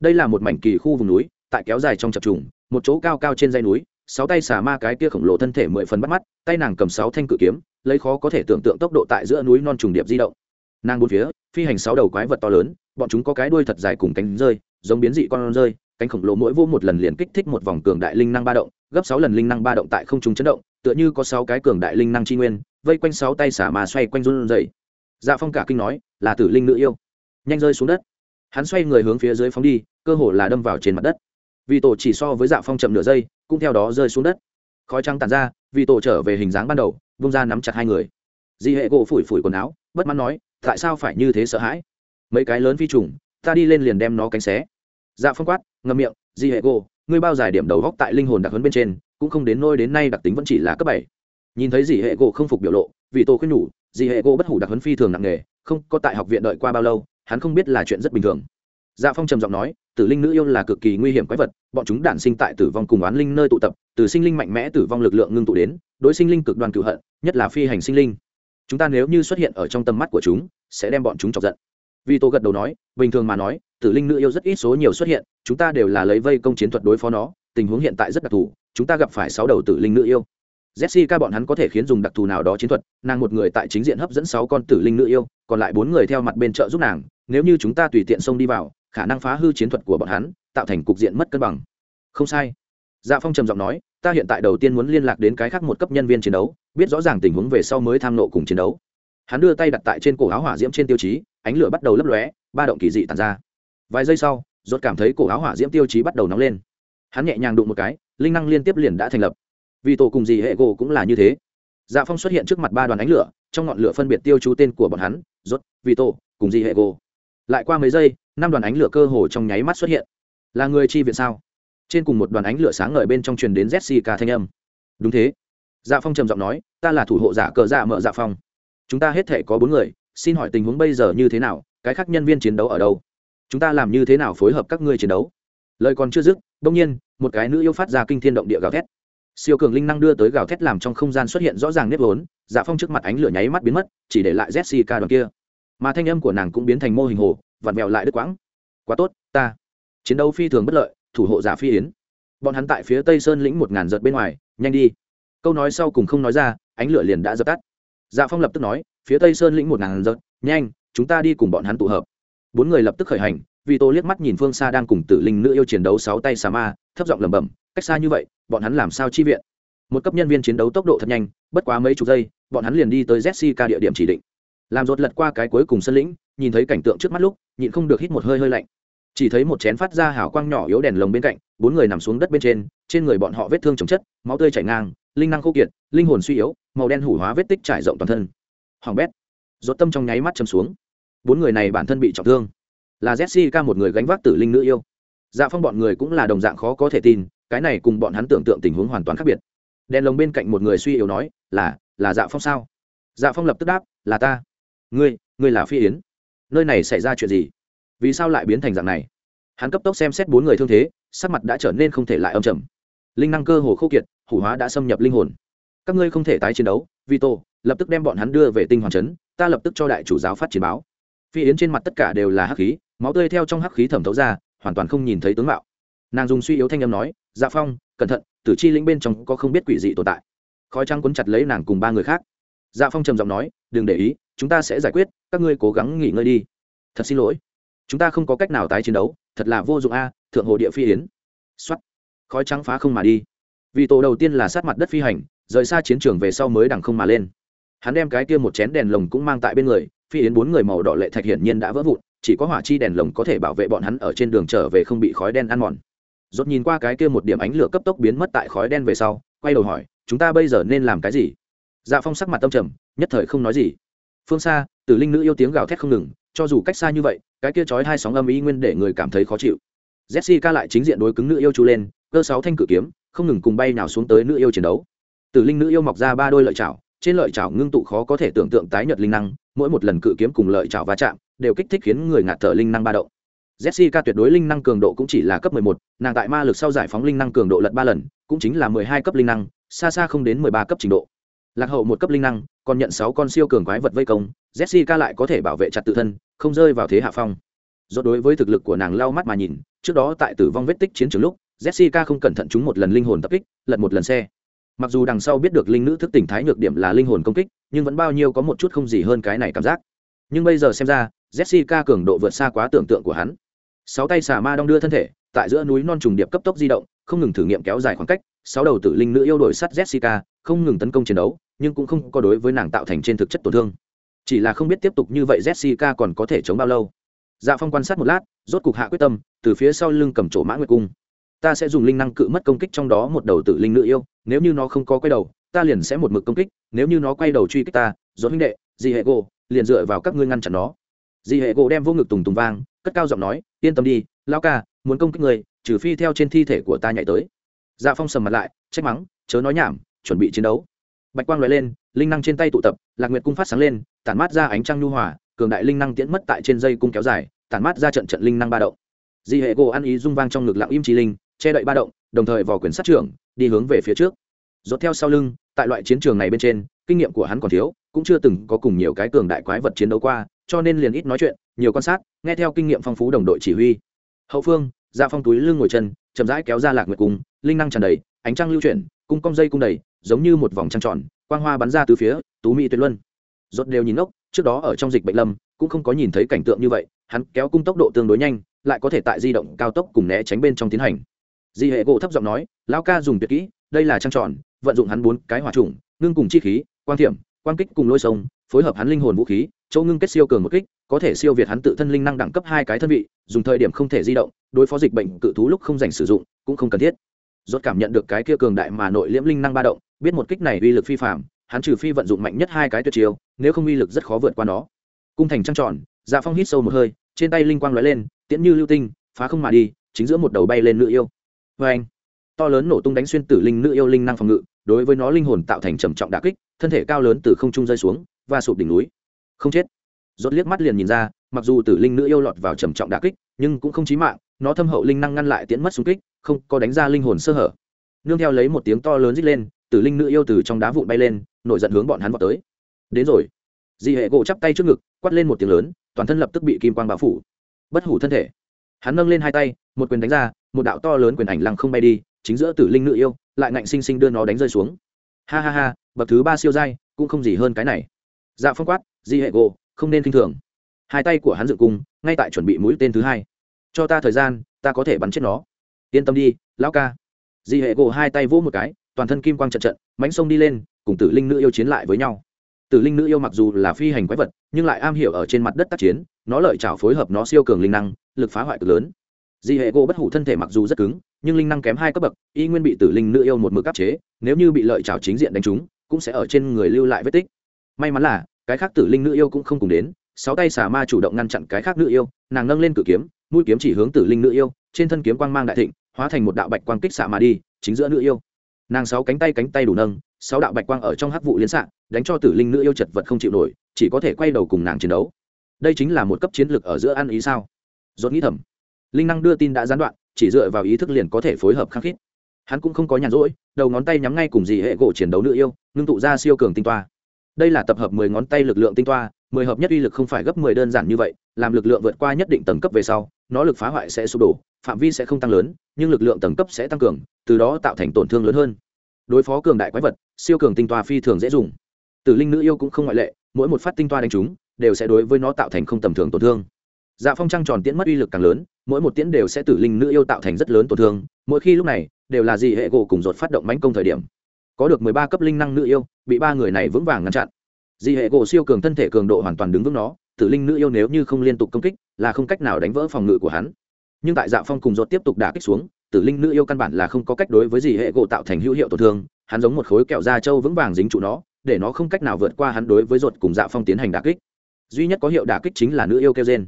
Đây là một mảnh kỳ khu vùng núi, tại kéo dài trong chập trùng, một chỗ cao cao trên dây núi sáu tay xà ma cái kia khổng lồ thân thể mười phần bắt mắt, tay nàng cầm sáu thanh cự kiếm, lấy khó có thể tưởng tượng tốc độ tại giữa núi non trùng điệp di động. Nàng bốn phía, phi hành sáu đầu quái vật to lớn, bọn chúng có cái đuôi thật dài cùng cánh rơi, giống biến dị con rơi, cánh khổng lồ mỗi vô một lần liền kích thích một vòng cường đại linh năng ba động, gấp sáu lần linh năng ba động tại không trung chấn động, tựa như có sáu cái cường đại linh năng tri nguyên, vây quanh sáu tay xả ma xoay quanh run dậy dạ phong cả kinh nói, là tử linh nữ yêu. Nhanh rơi xuống đất. Hắn xoay người hướng phía dưới phóng đi, cơ hồ là đâm vào trên mặt đất vì tổ chỉ so với dạ phong chậm nửa giây, cũng theo đó rơi xuống đất. Khói trắng tàn ra, vì tổ trở về hình dáng ban đầu, vung ra nắm chặt hai người. Di hệ gỗ phủi phủi quần áo, bất mãn nói, tại sao phải như thế sợ hãi? Mấy cái lớn phi trùng, ta đi lên liền đem nó cánh xé. Dạ phong quát, ngậm miệng, di hệ gỗ, ngươi bao giải điểm đầu góc tại linh hồn đặc hấn bên trên, cũng không đến nôi đến nay đặc tính vẫn chỉ là cấp bảy. Nhìn thấy dì hệ gỗ không phục biểu lộ, vì tổ khuyên nhủ dì hệ gỗ bất hủ đặc hấn phi thường nặng nề, không có tại học viện đợi qua bao lâu, hắn không biết là chuyện rất bình thường. Dạ phong trầm giọng nói tử linh nữ yêu là cực kỳ nguy hiểm quái vật, bọn chúng đản sinh tại tử vong cùng oán linh nơi tụ tập, từ sinh linh mạnh mẽ tử vong lực lượng ngưng tụ đến, đối sinh linh cực đoan cựu hận, nhất là phi hành sinh linh. Chúng ta nếu như xuất hiện ở trong tầm mắt của chúng, sẽ đem bọn chúng chọc giận. Vì tô gật đầu nói, bình thường mà nói, tử linh nữ yêu rất ít số nhiều xuất hiện, chúng ta đều là lấy vây công chiến thuật đối phó nó, tình huống hiện tại rất đặc thù, chúng ta gặp phải sáu đầu tử linh nữ yêu. Jessica bọn hắn có thể khiến dùng đặc thù nào đó chiến thuật, nàng một người tại chính diện hấp dẫn sáu con tử linh nữ yêu, còn lại bốn người theo mặt bên trợ giúp nàng, nếu như chúng ta tùy tiện xông đi vào khả năng phá hư chiến thuật của bọn hắn, tạo thành cục diện mất cân bằng. Không sai. Dạ phong trầm giọng nói, ta hiện tại đầu tiên muốn liên lạc đến cái khác một cấp nhân viên chiến đấu, biết rõ ràng tình huống về sau mới tham nộ cùng chiến đấu. Hắn đưa tay đặt tại trên cổ áo hỏa diễm trên tiêu chí, ánh lửa bắt đầu lấp lóe, ba động kỳ dị tàn ra. Vài giây sau, rốt cảm thấy cổ áo hỏa diễm tiêu chí bắt đầu nóng lên. Hắn nhẹ nhàng đụng một cái, linh năng liên tiếp liền đã thành lập. Vì tổ cùng gì hệ gỗ cũng là như thế. Dạ phong xuất hiện trước mặt ba đoàn ánh lửa, trong ngọn lửa phân biệt tiêu chú tên của bọn hắn, rốt vì tổ cùng gì hệ gỗ. Lại qua mấy giây năm đoàn ánh lửa cơ hồ trong nháy mắt xuất hiện. Là người chi viện sao? Trên cùng một đoàn ánh lửa sáng ngời bên trong truyền đến jessica thanh âm. Đúng thế. Dạ phong trầm giọng nói, ta là thủ hộ giả cờ dạ mở dạ phong. Chúng ta hết thể có bốn người, xin hỏi tình huống bây giờ như thế nào, cái khác nhân viên chiến đấu ở đâu? Chúng ta làm như thế nào phối hợp các ngươi chiến đấu? Lời còn chưa dứt đông nhiên, một cái nữ yêu phát ra kinh thiên động địa gào thét. Siêu cường linh năng đưa tới gào thét làm trong không gian xuất hiện rõ ràng nếp vốn dạ phong trước mặt ánh lửa nháy mắt biến mất, chỉ để lại jessica đoàn kia. Mà thanh âm của nàng cũng biến thành mô hình hồ vặn vẹo lại đứt quãng. Quá tốt, ta. Chiến đấu phi thường bất lợi, thủ hộ giả phi yến. Bọn hắn tại phía tây sơn lĩnh một ngàn giật bên ngoài, nhanh đi. Câu nói sau cùng không nói ra, ánh lửa liền đã dập tắt. Dạ phong lập tức nói, phía tây sơn lĩnh một ngàn giật, nhanh, chúng ta đi cùng bọn hắn tụ hợp. Bốn người lập tức khởi hành, vì tô liếc mắt nhìn phương xa đang cùng tử linh nữ yêu chiến đấu sáu tay xà ma, thấp giọng lẩm bẩm, cách xa như vậy, bọn hắn làm sao chi viện? Một cấp nhân viên chiến đấu tốc độ thật nhanh, bất quá mấy chục giây, bọn hắn liền đi tới jessica địa điểm chỉ định. Làm rột lật qua cái cuối cùng sân lĩnh nhìn thấy cảnh tượng trước mắt lúc, nhịn không được hít một hơi hơi lạnh. Chỉ thấy một chén phát ra hào quang nhỏ yếu đèn lồng bên cạnh, bốn người nằm xuống đất bên trên trên người bọn họ vết thương chồng chất, máu tươi chảy ngang, linh năng khô kiệt, linh hồn suy yếu, màu đen hủ hóa vết tích trải rộng toàn thân. Hoàng bét, rốt tâm trong nháy mắt châm xuống. Bốn người này bản thân bị trọng thương. Là jessica một người gánh vác tử linh nữ yêu. Dạ phong bọn người cũng là đồng dạng khó có thể tin, cái này cùng bọn hắn tưởng tượng tình huống hoàn toàn khác biệt. Đèn lồng bên cạnh một người suy yếu nói, là là dạ phong sao? Dạ phong lập tức đáp, là ta. Ngươi ngươi là phi yến nơi này xảy ra chuyện gì? Vì sao lại biến thành dạng này? Hắn cấp tốc xem xét bốn người thương thế, sắc mặt đã trở nên không thể lại âm trầm. Linh năng cơ hồ khô kiệt, hủ hóa đã xâm nhập linh hồn. Các ngươi không thể tái chiến đấu, vito, lập tức đem bọn hắn đưa về tinh hoàng trấn ta lập tức cho đại chủ giáo phát chiến báo. Phi yến trên mặt tất cả đều là hắc khí, máu tươi theo trong hắc khí thẩm thấu ra, hoàn toàn không nhìn thấy tướng mạo. Nàng dùng suy yếu thanh âm nói dạ phong, cẩn thận, tử chi linh bên trong có không biết quỷ dị tồn tại. Khói trắng cuốn chặt lấy nàng cùng ba người khác dạ phong trầm giọng nói, đừng để ý, chúng ta sẽ giải quyết, các ngươi cố gắng nghỉ ngơi đi. Thật xin lỗi, chúng ta không có cách nào tái chiến đấu, thật là vô dụng a, thượng hồ địa phi yến. Xuất khói trắng phá không mà đi. Vì tổ đầu tiên là sát mặt đất phi hành, rời xa chiến trường về sau mới đằng không mà lên. Hắn đem cái kia một chén đèn lồng cũng mang tại bên người, phi yến bốn người màu đỏ lệ thạch hiển nhiên đã vỡ vụn, chỉ có hỏa chi đèn lồng có thể bảo vệ bọn hắn ở trên đường trở về không bị khói đen ăn mòn. Rốt nhìn qua cái kia một điểm ánh lửa cấp tốc biến mất tại khói đen về sau, quay đầu hỏi, chúng ta bây giờ nên làm cái gì? Dạ phong sắc mặt tâm trầm nhất thời không nói gì. Phương xa tử linh nữ yêu tiếng gào thét không ngừng cho dù cách xa như vậy cái kia chói hai sóng âm ý nguyên để người cảm thấy khó chịu. Jessica lại chính diện đối cứng nữ yêu chú lên cơ sáu thanh cử kiếm không ngừng cùng bay nào xuống tới nữ yêu chiến đấu. Tử linh nữ yêu mọc ra ba đôi lợi chảo trên lợi chảo ngưng tụ khó có thể tưởng tượng tái nhật linh năng mỗi một lần cự kiếm cùng lợi chảo va chạm đều kích thích khiến người ngạt thở linh năng ba động. Jessica tuyệt đối linh năng cường độ cũng chỉ là cấp 11, nàng tại ma lực sau giải phóng linh năng cường độ lật ba lần cũng chính là 12 cấp linh năng xa xa không đến 13 cấp trình độ lạc hậu một cấp linh năng, còn nhận sáu con siêu cường quái vật vây công, jessica lại có thể bảo vệ chặt tự thân, không rơi vào thế hạ phong. Do đối với thực lực của nàng lau mắt mà nhìn, trước đó tại tử vong vết tích chiến trường lúc, jessica không cẩn thận chúng một lần linh hồn tập kích, lật một lần xe. Mặc dù đằng sau biết được linh nữ thức tỉnh thái nhược điểm là linh hồn công kích, nhưng vẫn bao nhiêu có một chút không gì hơn cái này cảm giác. Nhưng bây giờ xem ra, jessica cường độ vượt xa quá tưởng tượng của hắn. Sáu tay xà ma đong đưa thân thể, tại giữa núi non trùng điệp cấp tốc di động, không ngừng thử nghiệm kéo dài khoảng cách, sáu đầu tử linh nữ yêu đổi sắt jessica, không ngừng tấn công chiến đấu nhưng cũng không có đối với nàng tạo thành trên thực chất tổn thương. Chỉ là không biết tiếp tục như vậy jessica còn có thể chống bao lâu. Dạ phong quan sát một lát, rốt cục hạ quyết tâm, từ phía sau lưng cầm chỗ mã nguyệt cung. Ta sẽ dùng linh năng cự mất công kích trong đó một đầu tử linh nữ yêu, nếu như nó không có quay đầu, ta liền sẽ một mực công kích, nếu như nó quay đầu truy kích ta dốt huynh đệ dì hệ gỗ, liền dựa vào các ngươi ngăn chặn nó. Dì hệ gỗ đem vô ngực tùng tùng vang, cất cao giọng nói, yên tâm đi lao ca, muốn công kích người, trừ phi theo trên thi thể của ta nhảy tới. Dạ phong sầm mặt lại, trách mắng, chớ nói nhảm, chuẩn bị chiến đấu bạch quang loại lên, linh năng trên tay tụ tập, lạc nguyệt cung phát sáng lên, tản mát ra ánh trăng nhu hòa, cường đại linh năng tiễn mất tại trên dây cung kéo dài, tản mát ra trận trận linh năng ba động. Di hệ gỗ ăn ý rung vang trong ngực lặng im trí linh, che đậy ba động, đồng thời vào quyển sát trưởng, đi hướng về phía trước. Dốt theo sau lưng, tại loại chiến trường này bên trên, kinh nghiệm của hắn còn thiếu, cũng chưa từng có cùng nhiều cái cường đại quái vật chiến đấu qua, cho nên liền ít nói chuyện, nhiều quan sát, nghe theo kinh nghiệm phong phú đồng đội chỉ huy. Hậu phương ra phong túi lưng ngồi chân, chậm rãi kéo ra lạc nguyệt cung, linh năng tràn đầy, ánh trăng lưu chuyển, cung cong dây cung đầy giống như một vòng trăng tròn, quang hoa bắn ra từ phía, tú mỹ tuyệt luân. Rốt đều nhìn ngốc trước đó ở trong dịch bệnh lâm, cũng không có nhìn thấy cảnh tượng như vậy, hắn kéo cung tốc độ tương đối nhanh, lại có thể tại di động cao tốc cùng né tránh bên trong tiến hành. Di hệ gỗ thấp giọng nói, lão ca dùng tuyệt kỹ, đây là trăng tròn, vận dụng hắn bốn cái hỏa trùng, ngưng cùng chi khí, quang thiểm, quang kích cùng lôi sông, phối hợp hắn linh hồn vũ khí, chỗ ngưng kết siêu cường một kích, có thể siêu việt hắn tự thân linh năng đẳng cấp hai cái thân vị, dùng thời điểm không thể di động, đối phó dịch bệnh cự thú lúc không dành sử dụng, cũng không cần thiết. Rốt cảm nhận được cái kia cường đại mà nội liễm linh năng ba động biết một kích này uy lực phi phạm, hắn trừ phi vận dụng mạnh nhất hai cái tuyệt chiêu, nếu không uy lực rất khó vượt qua nó. Cung thành trăng tròn dạ phong hít sâu một hơi, trên tay linh quang lóe lên, tiễn như lưu tinh, phá không mà đi, chính giữa một đầu bay lên nữ yêu. Vê anh, to lớn nổ tung đánh xuyên tử linh nữ yêu linh năng phòng ngự, đối với nó linh hồn tạo thành trầm trọng đả kích, thân thể cao lớn từ không trung rơi xuống và sụp đỉnh núi. Không chết. Rốt liếc mắt liền nhìn ra, mặc dù tử linh nữ yêu lọt vào trầm trọng đả kích, nhưng cũng không chí mạng, nó thâm hậu linh năng ngăn lại tiễn mất xung kích, không có đánh ra linh hồn sơ hở. Nương theo lấy một tiếng to lớn rít lên tử linh nữ yêu từ trong đá vụn bay lên, nổi giận hướng bọn hắn vào tới. Đến rồi. Di hệ gỗ chắp tay trước ngực, quát lên một tiếng lớn, toàn thân lập tức bị kim quang bao phủ. Bất hủ thân thể. Hắn nâng lên hai tay, một quyền đánh ra, một đạo to lớn quyền ảnh lăng không bay đi, chính giữa tử linh nữ yêu, lại ngạnh sinh sinh đưa nó đánh rơi xuống. Ha ha ha, bậc thứ ba siêu dai cũng không gì hơn cái này. Dạ phong quát, di hệ gỗ, không nên k i n h thường. Hai tay của hắn dựng cung ngay tại chuẩn bị mũi tên thứ hai. Cho ta thời gian, ta có thể bắn chết nó. Yên tâm đi, lão ca. Di hệ gỗ hai tay vỗ một cái toàn thân kim quang trận trận mánh sông đi lên, cùng tử linh nữ yêu chiến lại với nhau. Tử linh nữ yêu mặc dù là phi hành quái vật, nhưng lại am hiểu ở trên mặt đất tác chiến, nó lợi chảo phối hợp nó siêu cường linh năng, lực phá hoại cực lớn. Di hệ gỗ bất hủ thân thể mặc dù rất cứng, nhưng linh năng kém hai cấp bậc, y nguyên bị tử linh nữ yêu một mực áp chế, nếu như bị lợi chảo chính diện đánh trúng, cũng sẽ ở trên người lưu lại vết tích. May mắn là, cái khác tử linh nữ yêu cũng không cùng đến, sáu tay xà ma chủ động ngăn chặn cái khác nữ yêu, nàng nâng lên cử kiếm, mũi kiếm chỉ hướng tử linh nữ yêu, trên thân kiếm quang mang đại thịnh, hóa thành một đạo bạch quang kích xạ mà đi, chính giữa nữ yêu nàng sáu cánh tay cánh tay đủ nâng, sáu đạo bạch quang ở trong hắc vụ liên xạ, đánh cho tử linh nữ yêu chật vật không chịu nổi, chỉ có thể quay đầu cùng nàng chiến đấu. Đây chính là một cấp chiến lược ở giữa ăn ý sao? Dốt nghĩ thầm. Linh năng đưa tin đã gián đoạn, chỉ dựa vào ý thức liền có thể phối hợp khăng khít. Hắn cũng không có nhàn rỗi, đầu ngón tay nhắm ngay cùng dì hệ gỗ chiến đấu nữ yêu, ngưng tụ ra siêu cường tinh toa. Đây là tập hợp mười ngón tay lực lượng tinh toa, mười hợp nhất uy lực không phải gấp mười đơn giản như vậy, làm lực lượng vượt qua nhất định tầng cấp về sau nó lực phá hoại sẽ sụp đổ, phạm vi sẽ không tăng lớn, nhưng lực lượng tầng cấp sẽ tăng cường, từ đó tạo thành tổn thương lớn hơn. Đối phó cường đại quái vật, siêu cường tinh toa phi thường dễ dùng. Tử linh nữ yêu cũng không ngoại lệ, mỗi một phát tinh toa đánh trúng đều sẽ đối với nó tạo thành không tầm thường tổn thương. Dạ phong trăng tròn tiễn mất uy lực càng lớn, mỗi một tiễn đều sẽ tử linh nữ yêu tạo thành rất lớn tổn thương, mỗi khi lúc này, đều là gì hệ gỗ cùng dột phát động mánh công thời điểm. Có được mười ba cấp linh năng nữ yêu, bị ba người này vững vàng ngăn chặn. Dị hệ gỗ siêu cường thân thể cường độ hoàn toàn đứng vững nó, tử linh nữ yêu nếu như không liên tục công kích là không cách nào đánh vỡ phòng ngự của hắn. Nhưng tại dạ phong cùng dột tiếp tục đả kích xuống, tử linh nữ yêu căn bản là không có cách đối với gì hệ gỗ tạo thành hữu hiệu tổn thương, hắn giống một khối kẹo da trâu vững vàng dính trụ nó, để nó không cách nào vượt qua hắn đối với dột cùng dạ phong tiến hành đả kích. Duy nhất có hiệu đả kích chính là nữ yêu kêu gen.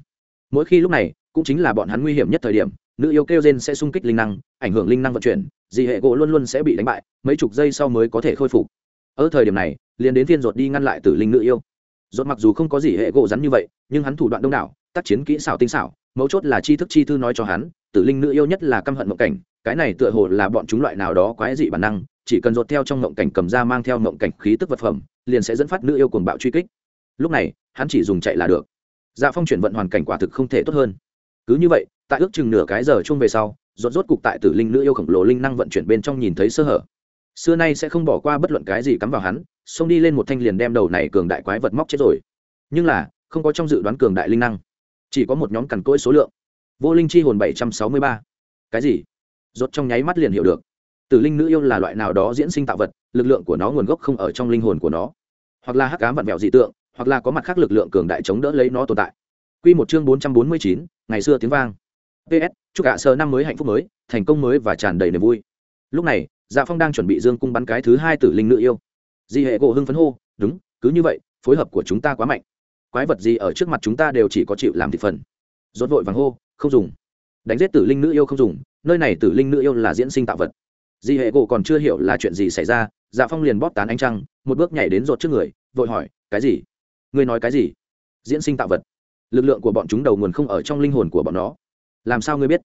Mỗi khi lúc này, cũng chính là bọn hắn nguy hiểm nhất thời điểm, nữ yêu kêu gen sẽ sung kích linh năng, ảnh hưởng linh năng vận chuyển dị hệ gỗ luôn luôn sẽ bị đánh bại, mấy chục giây sau mới có thể khôi phục. Ở thời điểm này, liền đến thiên ruột đi ngăn lại tử linh nữ yêu. Ruột mặc dù không có gì hệ gỗ rắn như vậy nhưng hắn thủ đoạn đông đảo, tác chiến kỹ xảo tinh xảo, mấu chốt là chi thức chi thư nói cho hắn, tử linh nữ yêu nhất là căm hận mộng cảnh, cái này tựa hồ là bọn chúng loại nào đó quái dị bản năng, chỉ cần ruột theo trong mộng cảnh cầm ra mang theo mộng cảnh khí tức vật phẩm, liền sẽ dẫn phát nữ yêu cuồng bạo truy kích. Lúc này, hắn chỉ dùng chạy là được. Dạ phong chuyển vận hoàn cảnh quả thực không thể tốt hơn. Cứ như vậy, tại ước chừng nửa cái giờ chung về sau, rốt rốt cục tại tử linh nữ yêu khổng lồ linh năng vận chuyển bên trong nhìn thấy sơ hở. Xưa nay sẽ không bỏ qua bất luận cái gì cắm vào hắn, xông đi lên một thanh liền đem đầu này cường đại quái vật móc chết rồi. Nhưng là không có trong dự đoán cường đại linh năng, chỉ có một nhóm cằn cỗi số lượng. Vô linh chi hồn bảy trăm sáu mươi ba. Cái gì? Rốt trong nháy mắt liền hiểu được. Tử linh nữ yêu là loại nào đó diễn sinh tạo vật, lực lượng của nó nguồn gốc không ở trong linh hồn của nó. Hoặc là hắc ám vặn vẹo dị tượng, hoặc là có mặt khác lực lượng cường đại chống đỡ lấy nó tồn tại. Quy một chương bốn trăm bốn mươi chín, ngày xưa tiếng vang. Ps chúc cả sơ năm mới hạnh phúc mới, thành công mới và tràn đầy niềm vui. Lúc này dạ phong đang chuẩn bị dương cung bắn cái thứ hai tử linh nữ yêu. Di hệ gỗ hưng phấn hô, đúng, cứ như vậy, phối hợp của chúng ta quá mạnh quái vật gì ở trước mặt chúng ta đều chỉ có chịu làm thị phần. Rốt vội vàng hô, không dùng. Đánh giết tử linh nữ yêu không dùng, nơi này tử linh nữ yêu là diễn sinh tạo vật. Di hệ gỗ còn chưa hiểu là chuyện gì xảy ra dạ phong liền bóp tán ánh trăng, một bước nhảy đến rột trước người, vội hỏi, cái gì? Ngươi nói cái gì? Diễn sinh tạo vật. Lực lượng của bọn chúng đầu nguồn không ở trong linh hồn của bọn nó. Làm sao ngươi biết?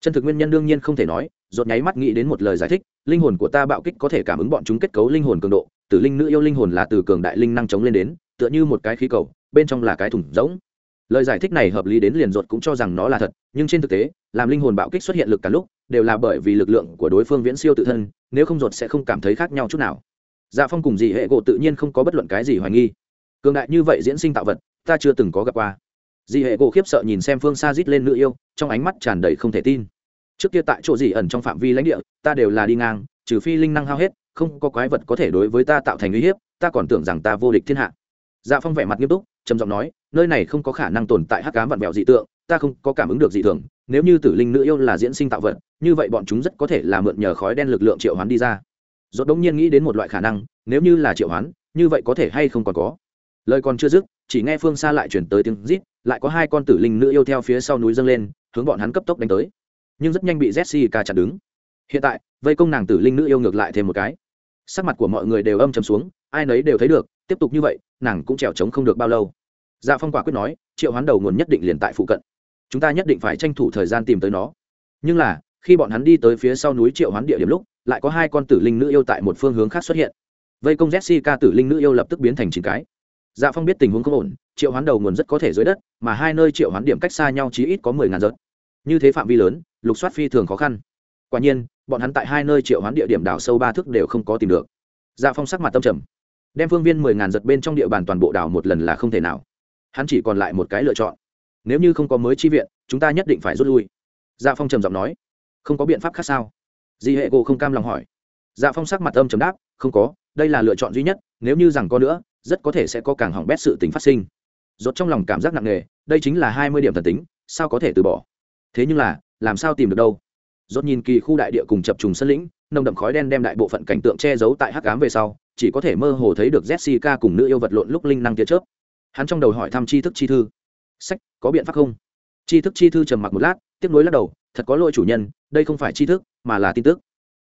Chân thực nguyên nhân đương nhiên không thể nói, rột nháy mắt nghĩ đến một lời giải thích, linh hồn của ta bạo kích có thể cảm ứng bọn chúng kết cấu linh hồn cường độ, tử linh nữ yêu linh hồn là từ cường đại linh năng chống lên đến, tựa như một cái khí cầu bên trong là cái thùng rỗng. Lời giải thích này hợp lý đến liền ruột cũng cho rằng nó là thật, nhưng trên thực tế, làm linh hồn bạo kích xuất hiện lực cả lúc, đều là bởi vì lực lượng của đối phương viễn siêu tự thân, nếu không ruột sẽ không cảm thấy khác nhau chút nào. Dạ phong cùng dị hệ gỗ tự nhiên không có bất luận cái gì hoài nghi. Cường đại như vậy diễn sinh tạo vật, ta chưa từng có gặp qua. Dị hệ gỗ khiếp sợ nhìn xem phương xa rít lên nữ yêu, trong ánh mắt tràn đầy không thể tin. Trước kia tại chỗ dị ẩn trong phạm vi lãnh địa, ta đều là đi ngang, trừ phi linh năng hao hết, không có quái vật có thể đối với ta tạo thành uy hiếp, ta còn tưởng rằng ta vô địch thiên hạ. Dạ phong vẻ mặt nghiêm túc trầm giọng nói, nơi này không có khả năng tồn tại hắc cám vặn vẹo dị tượng, ta không có cảm ứng được dị thường, nếu như tử linh nữ yêu là diễn sinh tạo vật, như vậy bọn chúng rất có thể là mượn nhờ khói đen lực lượng triệu hoán đi ra. Dốt đống nhiên nghĩ đến một loại khả năng, nếu như là triệu hoán, như vậy có thể hay không còn có. Lời còn chưa dứt, chỉ nghe phương xa lại chuyển tới tiếng rít, lại có hai con tử linh nữ yêu theo phía sau núi dâng lên, hướng bọn hắn cấp tốc đánh tới. Nhưng rất nhanh bị jessica chặn đứng. Hiện tại, vây công nàng tử linh nữ yêu ngược lại thêm một cái sắc mặt của mọi người đều âm chầm xuống, ai nấy đều thấy được, tiếp tục như vậy, nàng cũng trèo trống không được bao lâu. Dạ phong quả quyết nói, triệu hoán đầu nguồn nhất định liền tại phụ cận. Chúng ta nhất định phải tranh thủ thời gian tìm tới nó. Nhưng là, khi bọn hắn đi tới phía sau núi triệu hoán địa điểm lúc, lại có hai con tử linh nữ yêu tại một phương hướng khác xuất hiện. Vây công jessica tử linh nữ yêu lập tức biến thành chín cái. Dạ phong biết tình huống không ổn, triệu hoán đầu nguồn rất có thể dưới đất, mà hai nơi triệu hoán điểm cách xa nhau chỉ ít có mười ngàn giật. Như thế phạm vi lớn, lục soát phi thường khó khăn. Quả nhiên bọn hắn tại hai nơi triệu hoán địa điểm đảo sâu ba thước đều không có tìm được. Dạ phong sắc mặt tâm trầm. Đem phương viên mười ngàn giật bên trong địa bàn toàn bộ đảo một lần là không thể nào. Hắn chỉ còn lại một cái lựa chọn. Nếu như không có mới chi viện, chúng ta nhất định phải rút lui. Dạ phong trầm giọng nói. Không có biện pháp khác sao? Di hệ cô không cam lòng hỏi. Dạ phong sắc mặt âm trầm đáp. Không có, đây là lựa chọn duy nhất, nếu như rằng có nữa, rất có thể sẽ có càng hỏng bét sự tính phát sinh. Rốt trong lòng cảm giác nặng nề, đây chính là hai mươi điểm thần tính, sao có thể từ bỏ? Thế nhưng là, làm sao tìm được đâu? Rốt nhìn kỳ khu đại địa cùng chập trùng sân lĩnh, nồng đậm khói đen đem đại bộ phận cảnh tượng che giấu tại hắc ám về sau, chỉ có thể mơ hồ thấy được jessica cùng nữ yêu vật lộn lúc linh năng tia chớp. Hắn trong đầu hỏi thăm tri thức chi thư. Sách, có biện pháp không? Tri thức chi thư trầm mặc một lát, tiếp nối lắc đầu, thật có lỗi chủ nhân, đây không phải tri thức, mà là tin tức.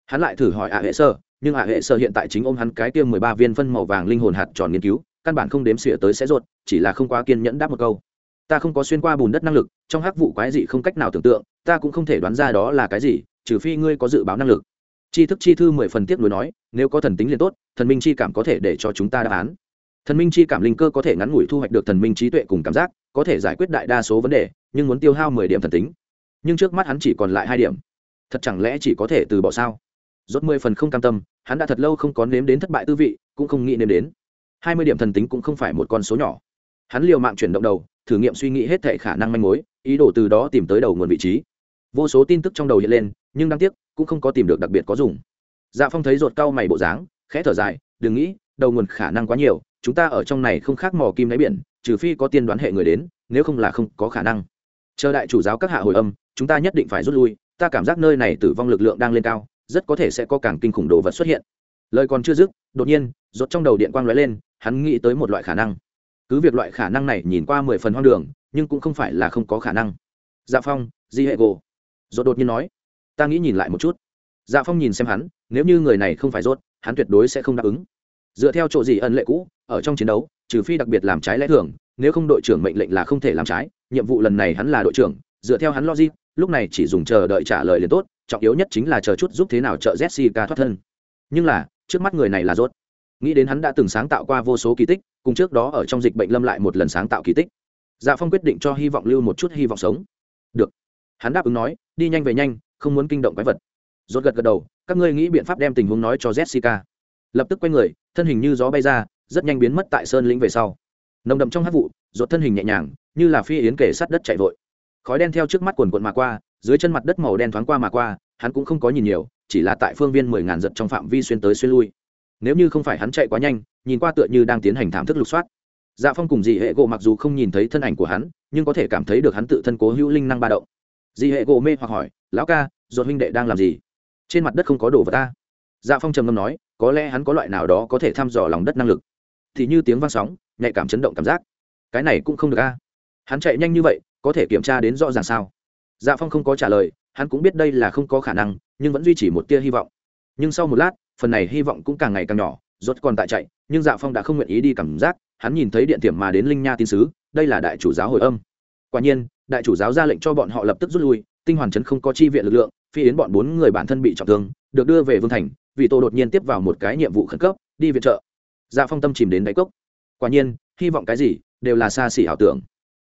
Hắn lại thử hỏi ạ hệ sơ, nhưng ạ hệ sơ hiện tại chính ôm hắn cái tiêm mười ba viên phân màu vàng linh hồn hạt tròn nghiên cứu, căn bản không đếm xỉa tới sẽ ruột chỉ là không quá kiên nhẫn đáp một câu ta không có xuyên qua bùn đất năng lực, trong hắc vụ quái dị không cách nào tưởng tượng, ta cũng không thể đoán ra đó là cái gì, trừ phi ngươi có dự báo năng lực. Tri thức chi thư mười phần tiếp nối nói, nếu có thần tính liền tốt, thần minh chi cảm có thể để cho chúng ta đáp án. Thần minh chi cảm linh cơ có thể ngắn ngủi thu hoạch được thần minh trí tuệ cùng cảm giác, có thể giải quyết đại đa số vấn đề, nhưng muốn tiêu hao mười điểm thần tính. Nhưng trước mắt hắn chỉ còn lại hai điểm. Thật chẳng lẽ chỉ có thể từ bỏ sao? Rốt mười phần không cam tâm, hắn đã thật lâu không có nếm đến thất bại tư vị, cũng không nghĩ nếm đến. Hai mươi điểm thần tính cũng không phải một con số nhỏ. Hắn liều mạng chuyển động đầu thử nghiệm suy nghĩ hết thệ khả năng manh mối, ý đồ từ đó tìm tới đầu nguồn vị trí. Vô số tin tức trong đầu hiện lên, nhưng đáng tiếc, cũng không có tìm được đặc biệt có dùng. Dạ phong thấy ruột cau mày bộ dáng, khẽ thở dài, đừng nghĩ, đầu nguồn khả năng quá nhiều, chúng ta ở trong này không khác mò kim đáy biển, trừ phi có tiên đoán hệ người đến, nếu không là không có khả năng. Chờ đại chủ giáo các hạ hồi âm, chúng ta nhất định phải rút lui, ta cảm giác nơi này tử vong lực lượng đang lên cao, rất có thể sẽ có càng kinh khủng đồ vật xuất hiện. Lời còn chưa dứt, đột nhiên rốt trong đầu điện quang lóe lên, hắn nghĩ tới một loại khả năng cứ việc loại khả năng này nhìn qua mười phần hoang đường, nhưng cũng không phải là không có khả năng. Dạ phong, di hệ gỗ rốt đột nhiên nói, ta nghĩ nhìn lại một chút. Dạ phong nhìn xem hắn, nếu như người này không phải rốt, hắn tuyệt đối sẽ không đáp ứng. Dựa theo chỗ gì ân lệ cũ, ở trong chiến đấu, trừ phi đặc biệt làm trái lẽ thường, nếu không đội trưởng mệnh lệnh là không thể làm trái, nhiệm vụ lần này hắn là đội trưởng, dựa theo hắn logic, lúc này chỉ dùng chờ đợi trả lời liền tốt, trọng yếu nhất chính là chờ chút giúp thế nào trợ jessica thoát thân. Nhưng là, trước mắt người này là rốt. Nghĩ đến hắn đã từng sáng tạo qua vô số kỳ tích cùng trước đó ở trong dịch bệnh lâm lại một lần sáng tạo kỳ tích. Dạ phong quyết định cho hy vọng lưu một chút hy vọng sống. Được. Hắn đáp ứng nói, đi nhanh về nhanh, không muốn kinh động quái vật. Rốt gật gật đầu, các ngươi nghĩ biện pháp đem tình huống nói cho jessica. Lập tức quay người, thân hình như gió bay ra, rất nhanh biến mất tại sơn lĩnh về sau. Nồng đậm trong hát vụ, rốt thân hình nhẹ nhàng, như là phi yến kể sát đất chạy vội. Khói đen theo trước mắt quần quận mà qua, dưới chân mặt đất màu đen thoáng qua mà qua, hắn cũng không có nhìn nhiều, chỉ là tại phương viên mười ngàn giật trong phạm vi xuyên tới xuyên lui nếu như không phải hắn chạy quá nhanh, nhìn qua tựa như đang tiến hành thảm thức lục soát. Dạ phong cùng dị hệ gỗ mặc dù không nhìn thấy thân ảnh của hắn, nhưng có thể cảm thấy được hắn tự thân cố hữu linh năng ba động. Di hệ gỗ mê hoặc hỏi, lão ca, ruột huynh đệ đang làm gì? Trên mặt đất không có đồ vật ta. Dạ phong trầm ngâm nói, có lẽ hắn có loại nào đó có thể thăm dò lòng đất năng lực. Thì như tiếng vang sóng, nhạy cảm chấn động cảm giác. Cái này cũng không được a. Hắn chạy nhanh như vậy, có thể kiểm tra đến rõ ràng sao? Dạ phong không có trả lời, hắn cũng biết đây là không có khả năng, nhưng vẫn duy trì một tia hy vọng. Nhưng sau một lát phần này hy vọng cũng càng ngày càng nhỏ, rốt còn tại chạy, nhưng dạ phong đã không nguyện ý đi cảm giác, hắn nhìn thấy điện tiệm mà đến linh nha tin sứ, đây là đại chủ giáo hồi âm. Quả nhiên, đại chủ giáo ra lệnh cho bọn họ lập tức rút lui, tinh hoàn trấn không có chi viện lực lượng, phi yến bọn bốn người bản thân bị trọng thương, được đưa về vương thành, vì tô đột nhiên tiếp vào một cái nhiệm vụ khẩn cấp, đi viện trợ. Dạ phong tâm chìm đến đáy cốc. Quả nhiên, hy vọng cái gì, đều là xa xỉ ảo tưởng.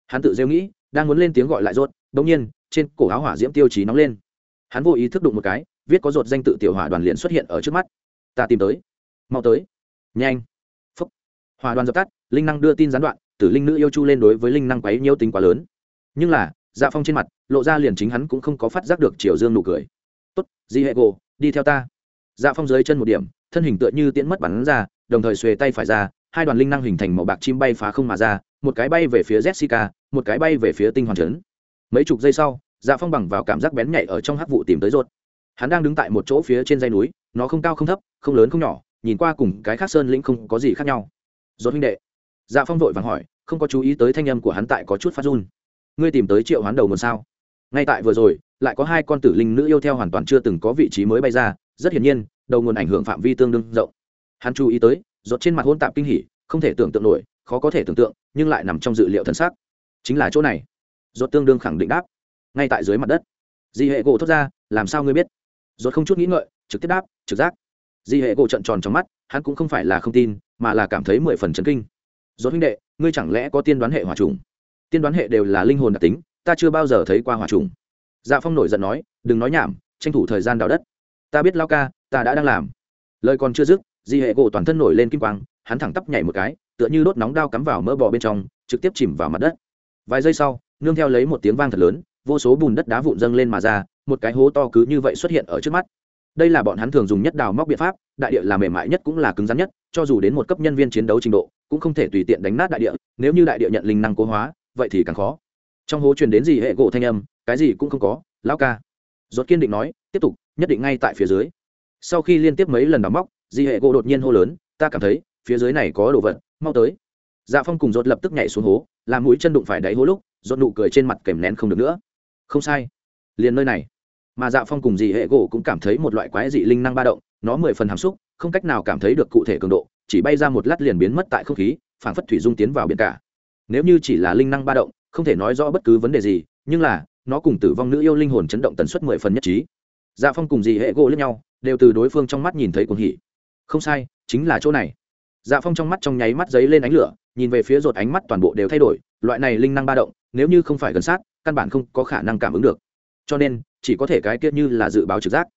Hắn tự rêu nghĩ, đang muốn lên tiếng gọi lại rốt đ nhiên, trên cổ áo hỏa diễm tiêu chí nóng lên. Hắn vô ý thức đụng một cái viết có rột danh tự tiểu hỏa đoàn liền xuất hiện ở trước mắt. Ta tìm tới. Mau tới. Nhanh. Phúc. Hỏa đoàn dập tắt linh năng đưa tin gián đoạn tử linh nữ yêu chu lên đối với linh năng quấy nhiêu tính quá lớn. Nhưng là dạ phong trên mặt lộ ra liền chính hắn cũng không có phát giác được chiều dương nụ cười. Tốt di hệ gồ, đi theo ta. Dạ phong dưới chân một điểm thân hình tựa như tiễn mất bắn ra đồng thời xuề tay phải ra hai đoàn linh năng hình thành màu bạc chim bay phá không mà ra một cái bay về phía jessica một cái bay về phía tinh hoàn trấn. Mấy chục giây sau dạ phong bằng vào cảm giác bén nhạy ở trong hắc vụ tìm tới rột hắn đang đứng tại một chỗ phía trên dây núi, nó không cao không thấp, không lớn không nhỏ, nhìn qua cùng cái khác sơn lĩnh không có gì khác nhau. Dốt huynh đệ. Dạ phong vội vàng hỏi, không có chú ý tới thanh âm của hắn tại có chút phát run. Ngươi tìm tới triệu hoán đầu nguồn sao? Ngay tại vừa rồi, lại có hai con tử linh nữ yêu theo hoàn toàn chưa từng có vị trí mới bay ra, rất hiển nhiên, đầu nguồn ảnh hưởng phạm vi tương đương rộng. Hắn chú ý tới dốt trên mặt hôn tạp kinh hỉ, không thể tưởng tượng nổi, khó có thể tưởng tượng, nhưng lại nằm trong dự liệu thân xác chính là chỗ này. Dốt tương đương khẳng định đáp. Ngay tại dưới mặt đất. Di hệ gỗ thốt ra, làm sao ngươi biết? Rốt không chút nghĩ ngợi, trực tiếp đáp, trực giác. Di hệ gỗ trận tròn trong mắt, hắn cũng không phải là không tin, mà là cảm thấy mười phần chấn kinh. Rốt huynh đệ, ngươi chẳng lẽ có tiên đoán hệ hỏa trùng? Tiên đoán hệ đều là linh hồn đặc tính, ta chưa bao giờ thấy qua hỏa trùng. Dạ phong nổi giận nói, đừng nói nhảm, tranh thủ thời gian đào đất. Ta biết lao ca, ta đã đang làm. Lời còn chưa dứt, di hệ gỗ toàn thân nổi lên kim quang, hắn thẳng tắp nhảy một cái, tựa như đốt nóng đao cắm vào mỡ bò bên trong, trực tiếp chìm vào mặt đất. Vài giây sau, nương theo lấy một tiếng vang thật lớn vô số bùn đất đá vụn dâng lên mà ra, một cái hố to cứ như vậy xuất hiện ở trước mắt. Đây là bọn hắn thường dùng nhất đào móc biện pháp, đại địa là mềm mại nhất cũng là cứng rắn nhất, cho dù đến một cấp nhân viên chiến đấu trình độ, cũng không thể tùy tiện đánh nát đại địa, nếu như đại địa nhận linh năng cố hóa, vậy thì càng khó. Trong hố truyền đến gì hệ gỗ thanh âm, cái gì cũng không có, lão ca. Rốt kiên định nói, tiếp tục, nhất định ngay tại phía dưới. Sau khi liên tiếp mấy lần đào móc di hệ gỗ đột nhiên hô lớn, ta cảm thấy, phía dưới này có đồ vật, mau tới. Dạ phong cùng rốt lập tức nhảy xuống hố, làm mũi chân đụng phải đáy hố lúc, rốt nụ cười trên mặt kèm nén không được nữa không sai. Liền nơi này. Mà dạ phong cùng dì hệ gỗ cũng cảm thấy một loại quái dị linh năng ba động, nó mười phần hàm xúc, không cách nào cảm thấy được cụ thể cường độ, chỉ bay ra một lát liền biến mất tại không khí, phảng phất thủy dung tiến vào biển cả. Nếu như chỉ là linh năng ba động, không thể nói rõ bất cứ vấn đề gì, nhưng là, nó cùng tử vong nữ yêu linh hồn chấn động tần suất mười phần nhất trí. Dạ phong cùng dì hệ gỗ lẫn nhau, đều từ đối phương trong mắt nhìn thấy cuồng hỉ. Không sai, chính là chỗ này. Dạ phong trong mắt trong nháy mắt giấy lên ánh lửa, nhìn về phía rột ánh mắt toàn bộ đều thay đổi loại này linh năng ba động, nếu như không phải gần sát, căn bản không có khả năng cảm ứng được. Cho nên, chỉ có thể cái kia như là dự báo trực giác.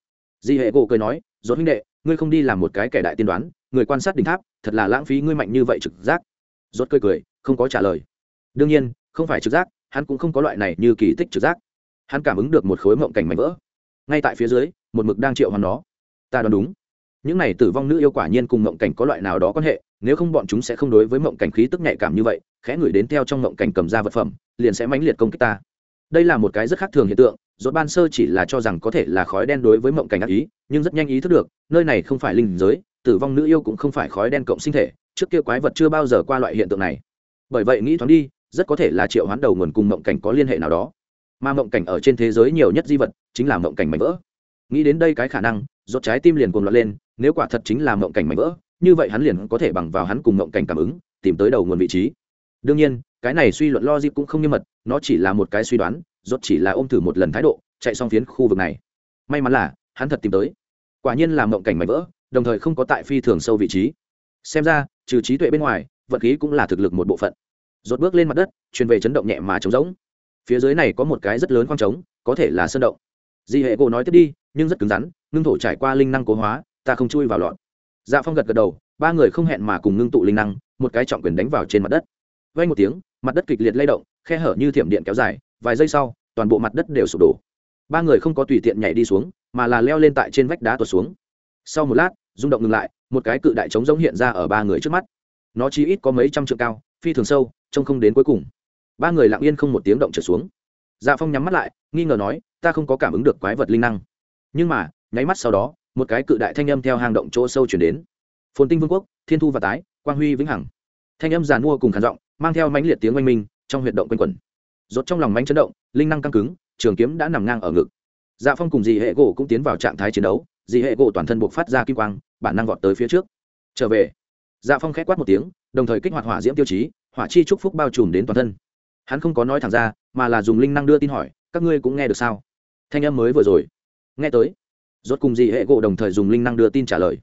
Di hệ gỗ cười nói dốt huynh đệ, ngươi không đi làm một cái kẻ đại tiên đoán, người quan sát đỉnh tháp, thật là lãng phí ngươi mạnh như vậy trực giác. Rốt cười cười, không có trả lời. Đương nhiên, không phải trực giác, hắn cũng không có loại này như kỳ tích trực giác. Hắn cảm ứng được một khối mộng cảnh mảnh vỡ. Ngay tại phía dưới, một mực đang triệu hoàn nó. Ta đoán đúng. Những này tử vong nữ yêu quả nhiên cùng mộng cảnh có loại nào đó quan hệ nếu không bọn chúng sẽ không đối với mộng cảnh khí tức nhạy cảm như vậy, khẽ ngửi đến theo trong mộng cảnh cầm ra vật phẩm, liền sẽ mãnh liệt công kích ta. Đây là một cái rất khác thường hiện tượng dốt ban sơ chỉ là cho rằng có thể là khói đen đối với mộng cảnh ác ý, nhưng rất nhanh ý thức được, nơi này không phải linh giới, tử vong nữ yêu cũng không phải khói đen cộng sinh thể, trước kia quái vật chưa bao giờ qua loại hiện tượng này. Bởi vậy nghĩ thoáng đi, rất có thể là triệu hoán đầu nguồn cùng mộng cảnh có liên hệ nào đó. Mà mộng cảnh ở trên thế giới nhiều nhất di vật, chính là mộng cảnh mảnh vỡ. Nghĩ đến đây cái khả năng dốt trái tim liền cuồng loạn lên, nếu quả thật chính là mộng cảnh mảnh vỡ như vậy hắn liền có thể bằng vào hắn cùng ngộng cảnh cảm ứng, tìm tới đầu nguồn vị trí. Đương nhiên, cái này suy luận logic cũng không nghiêm mật, nó chỉ là một cái suy đoán, rốt chỉ là ôm thử một lần thái độ, chạy xong phiến khu vực này. May mắn là, hắn thật tìm tới. Quả nhiên là ngộng cảnh mảnh vỡ, đồng thời không có tại phi thường sâu vị trí. Xem ra, trừ trí tuệ bên ngoài, vật khí cũng là thực lực một bộ phận. Rốt bước lên mặt đất, truyền về chấn động nhẹ mà trống rỗng. Phía dưới này có một cái rất lớn khoang trống, có thể là sơn động. Di hệ gỗ nói tiếp đi, nhưng rất cứng rắn, ngưng thổ trải qua linh năng cố hóa, ta không chui vào lọt dạ phong gật gật đầu, ba người không hẹn mà cùng ngưng tụ linh năng, một cái trọng quyền đánh vào trên mặt đất. Vay một tiếng, mặt đất kịch liệt lay động, khe hở như thiểm điện kéo dài, vài giây sau, toàn bộ mặt đất đều sụp đổ. Ba người không có tùy tiện nhảy đi xuống, mà là leo lên tại trên vách đá tuột xuống. Sau một lát, rung động ngừng lại, một cái cự đại trống giống hiện ra ở ba người trước mắt. Nó chỉ ít có mấy trăm trượng cao, phi thường sâu, trông không đến cuối cùng. Ba người lặng yên không một tiếng động trở xuống. Dạ phong nhắm mắt lại, nghi ngờ nói, ta không có cảm ứng được quái vật linh năng. Nhưng mà, nháy mắt sau đó một cái cự đại thanh âm theo hang động chỗ sâu chuyển đến. Phồn tinh vương quốc, thiên thu và tái, quang huy vĩnh hằng. Thanh âm giàn mua cùng khản giọng, mang theo mãnh liệt tiếng oanh minh trong huyệt động quanh quẩn. Rốt trong lòng mãnh chấn động, linh năng căng cứng, trường kiếm đã nằm ngang ở ngực. Dạ phong cùng dì hệ gỗ cũng tiến vào trạng thái chiến đấu dì hệ gỗ toàn thân buộc phát ra kim quang, bản năng vọt tới phía trước. Trở về. Dạ phong khẽ quát một tiếng, đồng thời kích hoạt hỏa diễm tiêu chí, hỏa chi chúc phúc bao trùm đến toàn thân. Hắn không có nói thẳng ra, mà là dùng linh năng đưa tin hỏi, các ngươi cũng nghe được sao? Thanh âm mới vừa rồi. Nghe tới rốt cùng dì hệ gỗ đồng thời dùng linh năng đưa tin trả lời.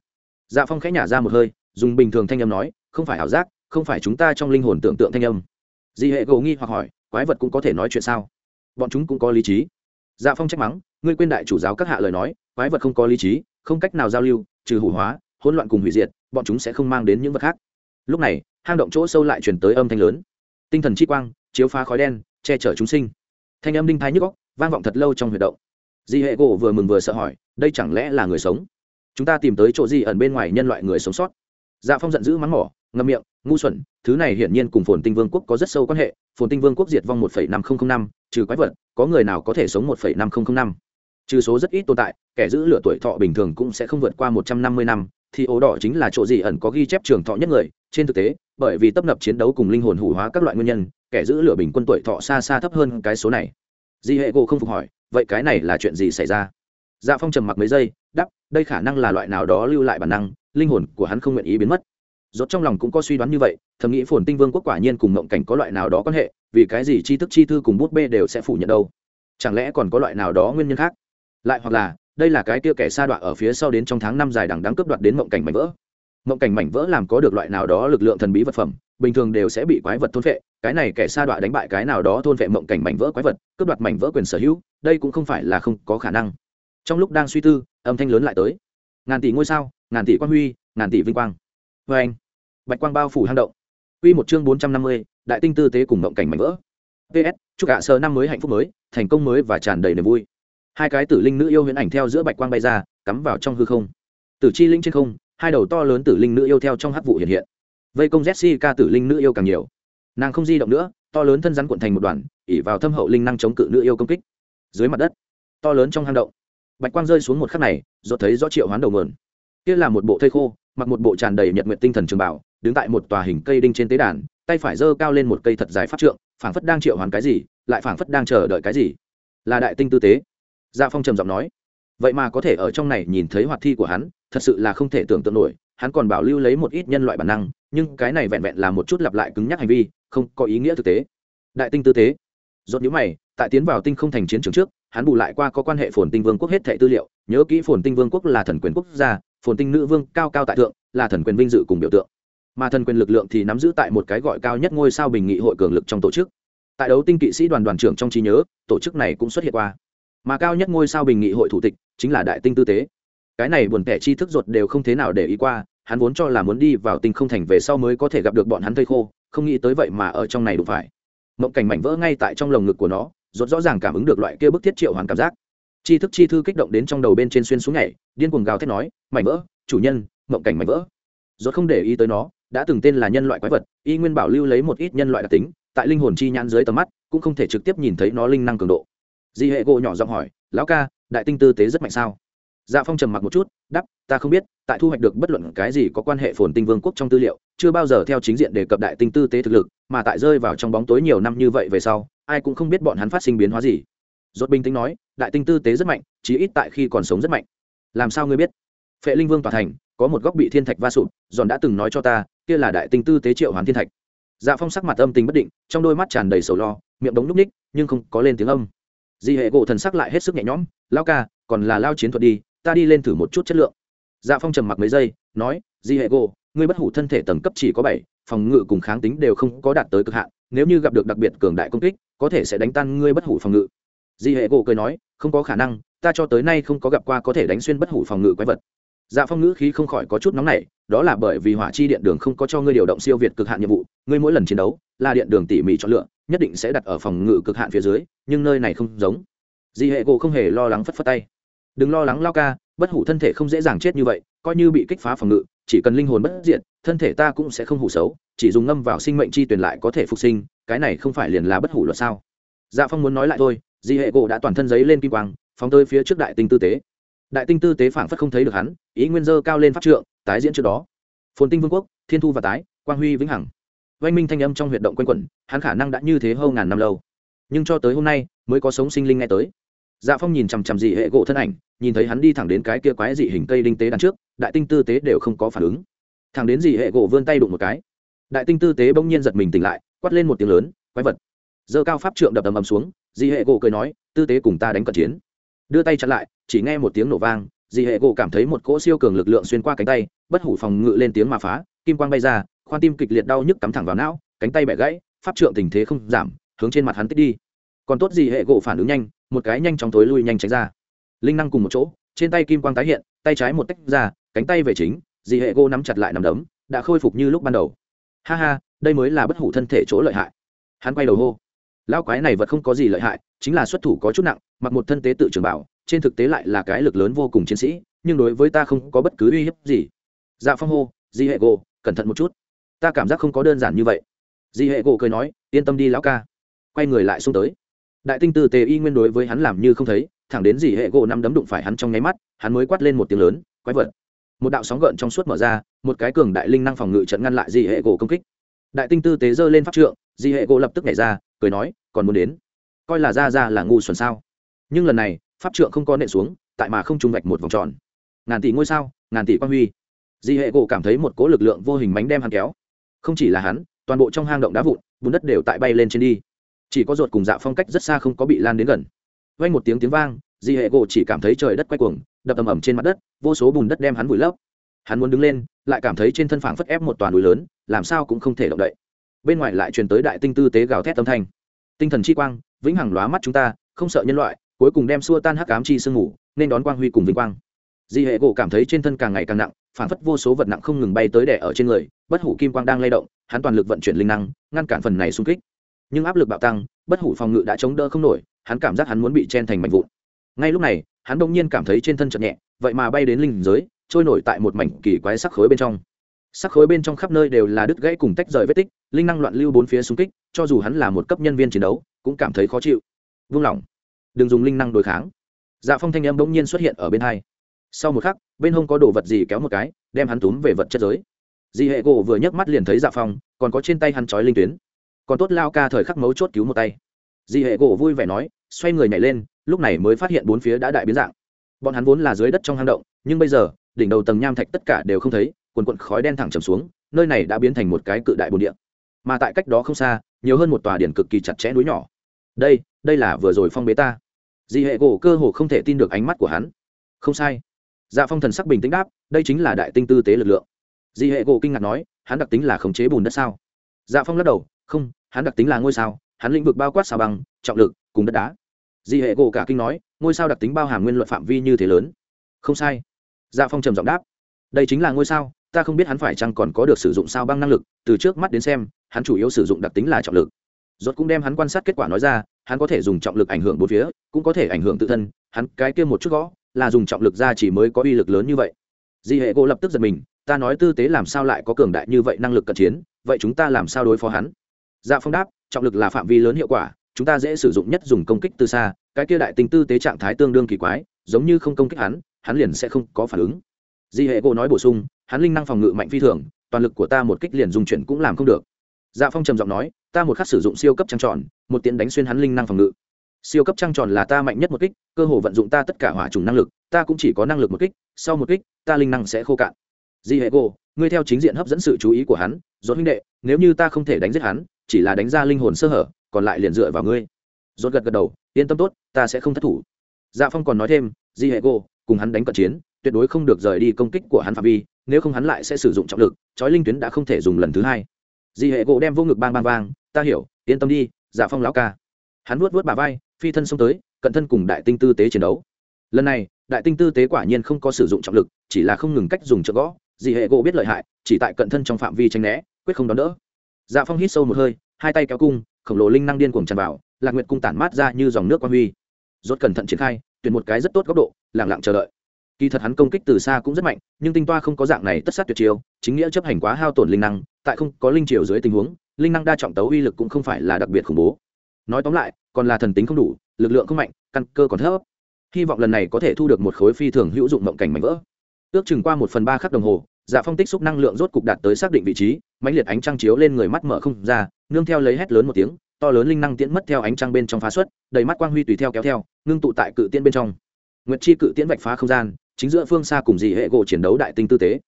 Dạ phong khẽ nhả ra một hơi, dùng bình thường thanh âm nói, không phải ảo giác, không phải chúng ta trong linh hồn tưởng tượng thanh âm. Dị hệ gỗ nghi hoặc hỏi, quái vật cũng có thể nói chuyện sao? Bọn chúng cũng có lý trí. Dạ phong trách mắng, ngươi quên đại chủ giáo các hạ lời nói, quái vật không có lý trí, không cách nào giao lưu, trừ hủ hóa, hỗn loạn cùng hủy diệt, bọn chúng sẽ không mang đến những vật khác. Lúc này, hang động chỗ sâu lại chuyển tới âm thanh lớn. Tinh thần chi quang, chiếu phá khói đen, che chở chúng sinh. Thanh âm đinh thái nhức góc vang vọng thật lâu trong huyệt động di hệ gỗ vừa mừng vừa sợ hỏi, đây chẳng lẽ là người sống? Chúng ta tìm tới chỗ gì ẩn bên ngoài nhân loại người sống sót? Dạ phong giận dữ mắng mỏ ngâm miệng, ngu xuẩn, thứ này hiển nhiên cùng phồn tinh vương quốc có rất sâu quan hệ, phồn tinh vương quốc diệt vong một năm nghìn năm, trừ quái vật, có người nào có thể sống một năm nghìn năm? Trừ số rất ít tồn tại, kẻ giữ lửa tuổi thọ bình thường cũng sẽ không vượt qua một trăm năm mươi năm, thì ố đỏ chính là chỗ gì ẩn có ghi chép trường thọ nhất người. Trên thực tế, bởi vì tấp nập chiến đấu cùng linh hồn hủ hóa các loại nguyên nhân, kẻ giữ lửa bình quân tuổi thọ xa xa thấp hơn cái số này. Di hệ gỗ không phục hỏi vậy cái này là chuyện gì xảy ra? Dạ phong trầm mặc mấy giây đắp đây khả năng là loại nào đó lưu lại bản năng, linh hồn của hắn không nguyện ý biến mất. Rốt trong lòng cũng có suy đoán như vậy, thầm nghĩ phồn tinh vương quốc quả nhiên cùng mộng cảnh có loại nào đó quan hệ, vì cái gì chi thức chi thư cùng bút bê đều sẽ phủ nhận đâu? Chẳng lẽ còn có loại nào đó nguyên nhân khác? Lại hoặc là, đây là cái kia kẻ sa đọa ở phía sau đến trong tháng năm dài đằng đáng cướp đoạt đến mộng cảnh mảnh vỡ. Mộng cảnh mảnh vỡ làm có được loại nào đó lực lượng thần bí vật phẩm bình thường đều sẽ bị quái vật thôn vệ cái này kẻ sa đọa đánh bại cái nào đó thôn vệ mộng cảnh mảnh vỡ quái vật cướp đoạt mảnh vỡ quyền sở hữu đây cũng không phải là không có khả năng. Trong lúc đang suy tư âm thanh lớn lại tới. Ngàn tỷ ngôi sao ngàn tỷ quan huy ngàn tỷ vinh quang. Vê anh bạch quang bao phủ hang động. Quy một chương bốn trăm năm mươi, đại tinh tư tế cùng mộng cảnh mảnh vỡ. PS, chúc cả à sơ năm mới hạnh phúc mới, thành công mới và tràn đầy niềm vui. Hai cái tử linh nữ yêu huyễn ảnh theo giữa bạch quang bay ra cắm vào trong hư không. Tử chi linh trên không hai đầu to lớn tử linh nữ yêu theo trong hắc vụ hiện hiện vây công jessica tử linh nữ yêu càng nhiều. Nàng không di động nữa, to lớn thân rắn cuộn thành một đoàn, ỉ vào thâm hậu linh năng chống cự nữ yêu công kích. Dưới mặt đất, to lớn trong hang động, bạch quang rơi xuống một khắc này, do thấy rõ triệu hoán đầu mườn kia là một bộ thây khô, mặc một bộ tràn đầy nhật nguyện tinh thần trường bảo đứng tại một tòa hình cây đinh trên tế đàn, tay phải giơ cao lên một cây thật dài phát trượng, phảng phất đang triệu hoán cái gì, lại phảng phất đang chờ đợi cái gì. Là đại tinh tư tế. Dạ phong trầm giọng nói, vậy mà có thể ở trong này nhìn thấy hoạt thi của hắn, thật sự là không thể tưởng tượng nổi hắn còn bảo lưu lấy một ít nhân loại bản năng, nhưng cái này vẹn vẹn là một chút lặp lại cứng nhắc hành vi, không có ý nghĩa thực tế. Đại tinh tư tế. Dốt nhữ mày, tại tiến vào tinh không thành chiến trường trước, hắn bù lại qua có quan hệ phồn tinh vương quốc hết thệ tư liệu, nhớ kỹ phồn tinh vương quốc là thần quyền quốc gia, phồn tinh nữ vương cao cao tại thượng, là thần quyền vinh dự cùng biểu tượng. Mà thần quyền lực lượng thì nắm giữ tại một cái gọi cao nhất ngôi sao bình nghị hội cường lực trong tổ chức. Tại đấu tinh kỵ sĩ đoàn đoàn trưởng trong trí nhớ, tổ chức này cũng xuất hiện qua. Mà cao nhất ngôi sao bình nghị hội thủ tịch chính là đại tinh tư tế cái này buồn tẻ chi thức ruột đều không thế nào để ý qua, hắn vốn cho là muốn đi vào tinh không thành về sau mới có thể gặp được bọn hắn thây khô, không nghĩ tới vậy mà ở trong này đủ phải. Mộng cảnh mảnh vỡ ngay tại trong lồng ngực của nó, ruột rõ ràng cảm ứng được loại kia bức thiết triệu hoàn cảm giác. Chi thức chi thư kích động đến trong đầu bên trên xuyên xuống nhảy, điên cuồng gào thét nói, mảnh vỡ, chủ nhân, mộng cảnh mảnh vỡ. Ruột không để ý tới nó, đã từng tên là nhân loại quái vật, y nguyên bảo lưu lấy một ít nhân loại đặc tính, tại linh hồn chi nhãn dưới tầm mắt, cũng không thể trực tiếp nhìn thấy nó linh năng cường độ. Di hệ gỗ nhỏ giọng hỏi, lão ca, đại tinh tư tế rất mạnh sao? Dạ phong trầm mặc một chút đắp ta không biết, tại thu hoạch được bất luận cái gì có quan hệ phồn tinh vương quốc trong tư liệu, chưa bao giờ theo chính diện đề cập đại tinh tư tế thực lực, mà tại rơi vào trong bóng tối nhiều năm như vậy về sau, ai cũng không biết bọn hắn phát sinh biến hóa gì. Rốt bình tĩnh nói, đại tinh tư tế rất mạnh, chí ít tại khi còn sống rất mạnh. Làm sao ngươi biết? Phệ linh vương tòa thành, có một góc bị thiên thạch va sụp, giòn đã từng nói cho ta, kia là đại tinh tư tế triệu hoán thiên thạch. Dạ phong sắc mặt âm tình bất định, trong đôi mắt tràn đầy sầu lo, miệng đống núp ních, nhưng không có lên tiếng âm. Di hệ gỗ thần sắc lại hết sức nhẹ nhõm, lao ca, còn là lao chiến thuật đi ta đi lên thử một chút chất lượng. Dạ phong trầm mặc mấy giây, nói, di hệ gô ngươi bất hủ thân thể tầng cấp chỉ có bảy, phòng ngự cùng kháng tính đều không có đạt tới cực hạn, nếu như gặp được đặc biệt cường đại công kích, có thể sẽ đánh tan ngươi bất hủ phòng ngự. Di hệ gỗ cười nói, không có khả năng, ta cho tới nay không có gặp qua có thể đánh xuyên bất hủ phòng ngự quái vật. Dạ phong ngữ khí không khỏi có chút nóng nảy, đó là bởi vì hỏa chi điện đường không có cho ngươi điều động siêu việt cực hạn nhiệm vụ, ngươi mỗi lần chiến đấu là điện đường tỉ mỉ chọn lựa, nhất định sẽ đặt ở phòng ngự cực hạn phía dưới, nhưng nơi này không giống. Di hệ gỗ không hề lo lắng phất phất tay đừng lo lắng lao ca, bất hủ thân thể không dễ dàng chết như vậy, coi như bị kích phá phòng ngự, chỉ cần linh hồn bất diện thân thể ta cũng sẽ không hủ xấu, chỉ dùng ngâm vào sinh mệnh chi tuyển lại có thể phục sinh, cái này không phải liền là bất hủ luật sao? Dạ phong muốn nói lại thôi, di hệ gỗ đã toàn thân giấy lên kim quang, phóng tới phía trước đại tinh tư tế. Đại tinh tư tế phảng phất không thấy được hắn, ý nguyên dơ cao lên pháp trượng, tái diễn trước đó. Phồn tinh vương quốc, thiên thu và tái, quang huy vĩnh hằng. Oanh minh thanh âm trong huyệt động quanh quẩn, hắn khả năng đã như thế hơn ngàn năm lâu. Nhưng cho tới hôm nay, mới có sống sinh linh nghe tới dạ phong nhìn chằm chằm dị hệ gỗ thân ảnh, nhìn thấy hắn đi thẳng đến cái kia quái dị hình cây đinh tế đằng trước, đại tinh tư tế đều không có phản ứng. Thẳng đến dị hệ gỗ vươn tay đụng một cái, đại tinh tư tế bỗng nhiên giật mình tỉnh lại, quát lên một tiếng lớn, quái vật! Dơ cao pháp trượng đập ầm ầm xuống, dị hệ gỗ cười nói, tư tế cùng ta đánh cận chiến. Đưa tay chặn lại, chỉ nghe một tiếng nổ vang, dị hệ gỗ cảm thấy một cỗ siêu cường lực lượng xuyên qua cánh tay, bất hủ phòng ngự lên tiếng mà phá, kim quang bay ra, khoan tim kịch liệt đau nhức cắm thẳng vào não, cánh tay bẻ gãy, pháp trượng tình thế không giảm, hướng trên mặt hắn tích đi còn tốt gì hệ gỗ phản ứng nhanh, một cái nhanh chóng tối lui nhanh tránh ra. Linh năng cùng một chỗ, trên tay kim quang tái hiện, tay trái một tách ra, cánh tay về chính, dì hệ gỗ nắm chặt lại nằm đấm, đã khôi phục như lúc ban đầu. Ha ha, đây mới là bất hủ thân thể chỗ lợi hại. Hắn quay đầu hô. Lao quái này vật không có gì lợi hại, chính là xuất thủ có chút nặng, mặc một thân tế tự trường bảo, trên thực tế lại là cái lực lớn vô cùng chiến sĩ, nhưng đối với ta không có bất cứ uy hiếp gì. Dạ phong hô di hệ gỗ, cẩn thận một chút. Ta cảm giác không có đơn giản như vậy. Di hệ gỗ cười nói, yên tâm đi lão ca. Quay người lại xông tới đại tinh tư tề y nguyên đối với hắn làm như không thấy, thẳng đến dì hệ gỗ năm đấm đụng phải hắn trong nháy mắt, hắn mới quát lên một tiếng lớn, quái vật! Một đạo sóng gợn trong suốt mở ra, một cái cường đại linh năng phòng ngự trận ngăn lại dì hệ gỗ công kích. Đại tinh tư tế giơ lên pháp trượng dì hệ gỗ lập tức nhảy ra, cười nói, còn muốn đến? Coi là ra ra là ngu xuẩn sao? Nhưng lần này, pháp trượng không có nện xuống, tại mà không trung vạch một vòng tròn. Ngàn tỷ ngôi sao, ngàn tỷ quan huy. Dì hệ gỗ cảm thấy một cỗ lực lượng vô hình mánh đem hắn kéo. Không chỉ là hắn, toàn bộ trong hang động đá vụn, bùn đất đều tại bay lên trên đi chỉ có ruột cùng dạ phong cách rất xa không có bị lan đến gần. Vay một tiếng tiếng vang, di hệ gỗ chỉ cảm thấy trời đất quay cuồng, đập ầm ầm trên mặt đất, vô số bùn đất đem hắn vùi lấp. Hắn muốn đứng lên, lại cảm thấy trên thân phảng phất ép một toàn núi lớn, làm sao cũng không thể động đậy. Bên ngoài lại truyền tới đại tinh tư tế gào thét âm thanh. Tinh thần chi quang, vĩnh hằng lóa mắt chúng ta, không sợ nhân loại, cuối cùng đem xua tan hắc ám chi sương ngủ nên đón quang huy cùng vinh quang. Di hệ gỗ cảm thấy trên thân càng ngày càng nặng, phảng phất vô số vật nặng không ngừng bay tới đẻ ở trên người, bất hủ kim quang đang lay động, hắn toàn lực vận chuyển linh năng, ngăn cản phần này xung kích nhưng áp lực bạo tăng, bất hủ phòng ngự đã chống đỡ không nổi, hắn cảm giác hắn muốn bị chen thành mảnh vụn. Ngay lúc này, hắn đông nhiên cảm thấy trên thân chật nhẹ, vậy mà bay đến linh giới, trôi nổi tại một mảnh kỳ quái sắc khối bên trong. Sắc khối bên trong khắp nơi đều là đứt gãy cùng tách rời vết tích, linh năng loạn lưu bốn phía xung kích, cho dù hắn là một cấp nhân viên chiến đấu, cũng cảm thấy khó chịu. Vung lòng. Đừng dùng linh năng đối kháng. Dạ phong thanh âm bỗng nhiên xuất hiện ở bên hai. Sau một khắc, bên hông có đồ vật gì kéo một cái, đem hắn túm về vật chất giới. Dị hệ gỗ vừa nhấc mắt liền thấy dạ phong, còn có trên tay hắn trói linh tuyến còn tốt lao ca thời khắc mấu chốt cứu một tay. Di hệ gỗ vui vẻ nói, xoay người nhảy lên, lúc này mới phát hiện bốn phía đã đại biến dạng. Bọn hắn vốn là dưới đất trong hang động, nhưng bây giờ, đỉnh đầu tầng nham thạch tất cả đều không thấy, quần quận khói đen thẳng trầm xuống, nơi này đã biến thành một cái cự đại bồn địa. Mà tại cách đó không xa, nhiều hơn một tòa điện cực kỳ chặt chẽ núi nhỏ. Đây đây là vừa rồi phong bế ta. Di hệ gỗ cơ hồ không thể tin được ánh mắt của hắn. Không sai. Dạ phong thần sắc bình tĩnh đáp, đây chính là đại tinh tư tế lực lượng. Di hệ gỗ kinh ngạc nói, hắn đặc tính là khống chế bùn đất sao? Dạ phong lắc đầu không, hắn đặc tính là ngôi sao, hắn lĩnh vực bao quát sao bằng trọng lực, cùng đất đá. Di hệ gỗ cả kinh nói, ngôi sao đặc tính bao hàm nguyên luật phạm vi như thế lớn. Không sai. Dạ phong trầm giọng đáp. Đây chính là ngôi sao, ta không biết hắn phải chăng còn có được sử dụng sao băng năng lực, từ trước mắt đến xem, hắn chủ yếu sử dụng đặc tính là trọng lực. Rốt cũng đem hắn quan sát kết quả nói ra, hắn có thể dùng trọng lực ảnh hưởng bốn phía, cũng có thể ảnh hưởng tự thân, hắn cái kia một chút gõ, là dùng trọng lực ra chỉ mới có uy lực lớn như vậy. Di hệ gỗ lập tức giật mình, ta nói tư tế làm sao lại có cường đại như vậy năng lực cận chiến, vậy chúng ta làm sao đối phó hắn? Dạ phong đáp, trọng lực là phạm vi lớn hiệu quả, chúng ta dễ sử dụng nhất dùng công kích từ xa, cái kia đại tinh tư tế trạng thái tương đương kỳ quái, giống như không công kích hắn hắn liền sẽ không có phản ứng. Di hệ cô nói bổ sung, hắn linh năng phòng ngự mạnh phi thường, toàn lực của ta một kích liền dùng chuyển cũng làm không được. Dạ phong trầm giọng nói, ta một khắc sử dụng siêu cấp trăng tròn, một tiến đánh xuyên hắn linh năng phòng ngự. Siêu cấp trăng tròn là ta mạnh nhất một kích, cơ hồ vận dụng ta tất cả hỏa trùng năng lực, ta cũng chỉ có năng lực một kích, sau một kích, ta linh năng sẽ khô cạn. Di hệ cô ngươi theo chính diện hấp dẫn sự chú ý của hắn dốt huynh đệ, nếu như ta không thể đánh giết hắn chỉ là đánh ra linh hồn sơ hở, còn lại liền dựa vào ngươi. Rốt gật gật đầu, yên tâm tốt, ta sẽ không thất thủ. Dạ phong còn nói thêm, di hệ cô, cùng hắn đánh cận chiến, tuyệt đối không được rời đi công kích của hắn phạm vi, nếu không hắn lại sẽ sử dụng trọng lực, chói linh tuyến đã không thể dùng lần thứ hai. Di hệ gỗ đem vô ngực bang bang vang, ta hiểu, yên tâm đi dạ phong lão ca. Hắn vuốt vuốt bà vai, phi thân xông tới, cận thân cùng đại tinh tư tế chiến đấu. Lần này, đại tinh tư tế quả nhiên không có sử dụng trọng lực, chỉ là không ngừng cách dùng trợ gõ. Di hệ gỗ biết lợi hại, chỉ tại cận thân trong phạm vi tranh né, quyết không đón đỡ dạ phong hít sâu một hơi, hai tay kéo cung, khổng lồ linh năng điên cuồng tràn vào, lạc nguyệt cung tản mát ra như dòng nước quan huy. Rốt cẩn thận triển khai, tuyển một cái rất tốt góc độ, lặng lặng chờ đợi. Kỳ thật hắn công kích từ xa cũng rất mạnh, nhưng tinh toa không có dạng này tất sát tuyệt chiêu, chính nghĩa chấp hành quá hao tổn linh năng, tại không có linh triều dưới tình huống, linh năng đa trọng tấu uy lực cũng không phải là đặc biệt khủng bố. Nói tóm lại, còn là thần tính không đủ, lực lượng không mạnh, căn cơ còn thấp. Hy vọng lần này có thể thu được một khối phi thường hữu dụng mộng cảnh mảnh vỡ. Ước chừng qua một phần ba khắc đồng hồ dạ phong tích xúc năng lượng rốt cục đạt tới xác định vị trí, mãnh liệt ánh trăng chiếu lên người mắt mở không ra, nương theo lấy hét lớn một tiếng, to lớn linh năng tiễn mất theo ánh trăng bên trong phá xuất, đầy mắt quang huy tùy theo kéo theo, ngưng tụ tại cự tiễn bên trong. Nguyệt chi cự tiễn vạch phá không gian, chính giữa phương xa cùng dị hệ gỗ chiến đấu đại tinh tư tế.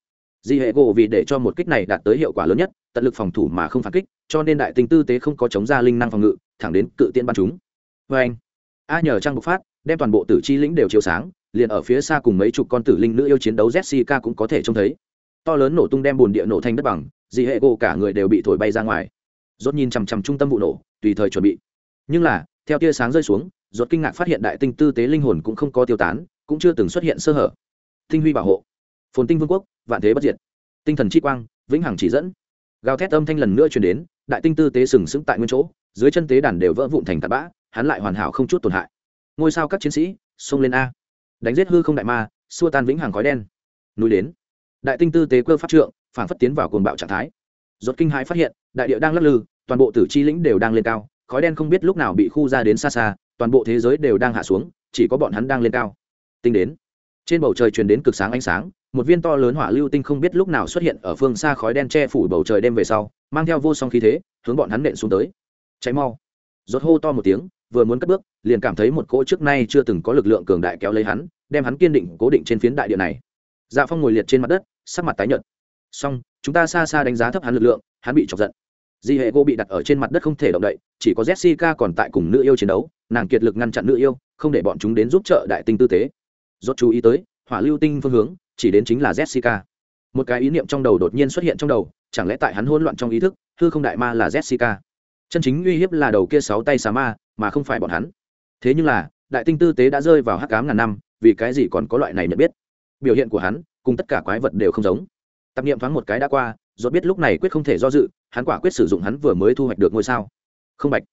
Dị hệ gỗ vì để cho một kích này đạt tới hiệu quả lớn nhất, tận lực phòng thủ mà không phản kích, cho nên đại tinh tư tế không có chống ra linh năng phòng ngự, thẳng đến cự tiễn bắn chúng vê anh, a nhờ trăng bộc phát, đem toàn bộ tử chi lĩnh đều chiếu sáng, liền ở phía xa cùng mấy chục con tử linh nữ yêu chiến đấu jessica cũng có thể trông thấy to lớn nổ tung đem bùn địa nổ thành đất bằng dị hệ gỗ cả người đều bị thổi bay ra ngoài. Rốt nhìn chằm chằm trung tâm vụ nổ, tùy thời chuẩn bị. Nhưng là, theo tia sáng rơi xuống, rốt kinh ngạc phát hiện đại tinh tư tế linh hồn cũng không có tiêu tán, cũng chưa từng xuất hiện sơ hở. Tinh huy bảo hộ. Phồn tinh vương quốc, vạn thế bất diệt. Tinh thần chi quang, vĩnh hằng chỉ dẫn. Gào thét âm thanh lần nữa truyền đến, đại tinh tư tế sừng sững tại nguyên chỗ, dưới chân tế đàn đều vỡ vụn thành tạt bã, hắn lại hoàn hảo không chút tổn hại. Ngôi sao các chiến sĩ, xông lên a. Đánh giết hư không đại ma, xua tan vĩnh hằng khói đen. Núi đến đại tinh tư tế cơ pháp trượng phản phất tiến vào cuồng bạo trạng thái. Rốt kinh hãi phát hiện, đại địa đang lắc lư, toàn bộ tử chi lĩnh đều đang lên cao, khói đen không biết lúc nào bị khu ra đến xa xa, toàn bộ thế giới đều đang hạ xuống, chỉ có bọn hắn đang lên cao. Tinh đến. Trên bầu trời truyền đến cực sáng ánh sáng, một viên to lớn hỏa lưu tinh không biết lúc nào xuất hiện ở phương xa khói đen che phủ bầu trời đêm về sau, mang theo vô song khí thế, hướng bọn hắn nện xuống tới. Cháy mau. Rốt hô to một tiếng, vừa muốn cất bước, liền cảm thấy một cỗ trước nay chưa từng có lực lượng cường đại kéo lấy hắn, đem hắn kiên định cố định trên phiến đại địa này. Dạ phong ngồi liệt trên mặt đất sắc mặt tái nhợt. Song, chúng ta xa xa đánh giá thấp hắn lực lượng, hắn bị chọc giận. Di hệ cô bị đặt ở trên mặt đất không thể động đậy, chỉ có jessica còn tại cùng nữ yêu chiến đấu, nàng kiệt lực ngăn chặn nữ yêu, không để bọn chúng đến giúp trợ đại tinh tư tế rốt chú ý tới, hỏa lưu tinh phương hướng, chỉ đến chính là jessica. Một cái ý niệm trong đầu đột nhiên xuất hiện trong đầu, chẳng lẽ tại hắn hỗn loạn trong ý thức, hư không đại ma là jessica? Chân chính uy hiếp là đầu kia sáu tay xà ma, mà không phải bọn hắn. Thế nhưng là, đại tinh tư tế đã rơi vào hắc cám ngàn năm, vì cái gì còn có loại này nhận biết? Biểu hiện của hắn cùng tất cả quái vật đều không giống. Tập niệm thoáng một cái đã qua, rốt biết lúc này quyết không thể do dự, hắn quả quyết sử dụng hắn vừa mới thu hoạch được ngôi sao. Không bạch.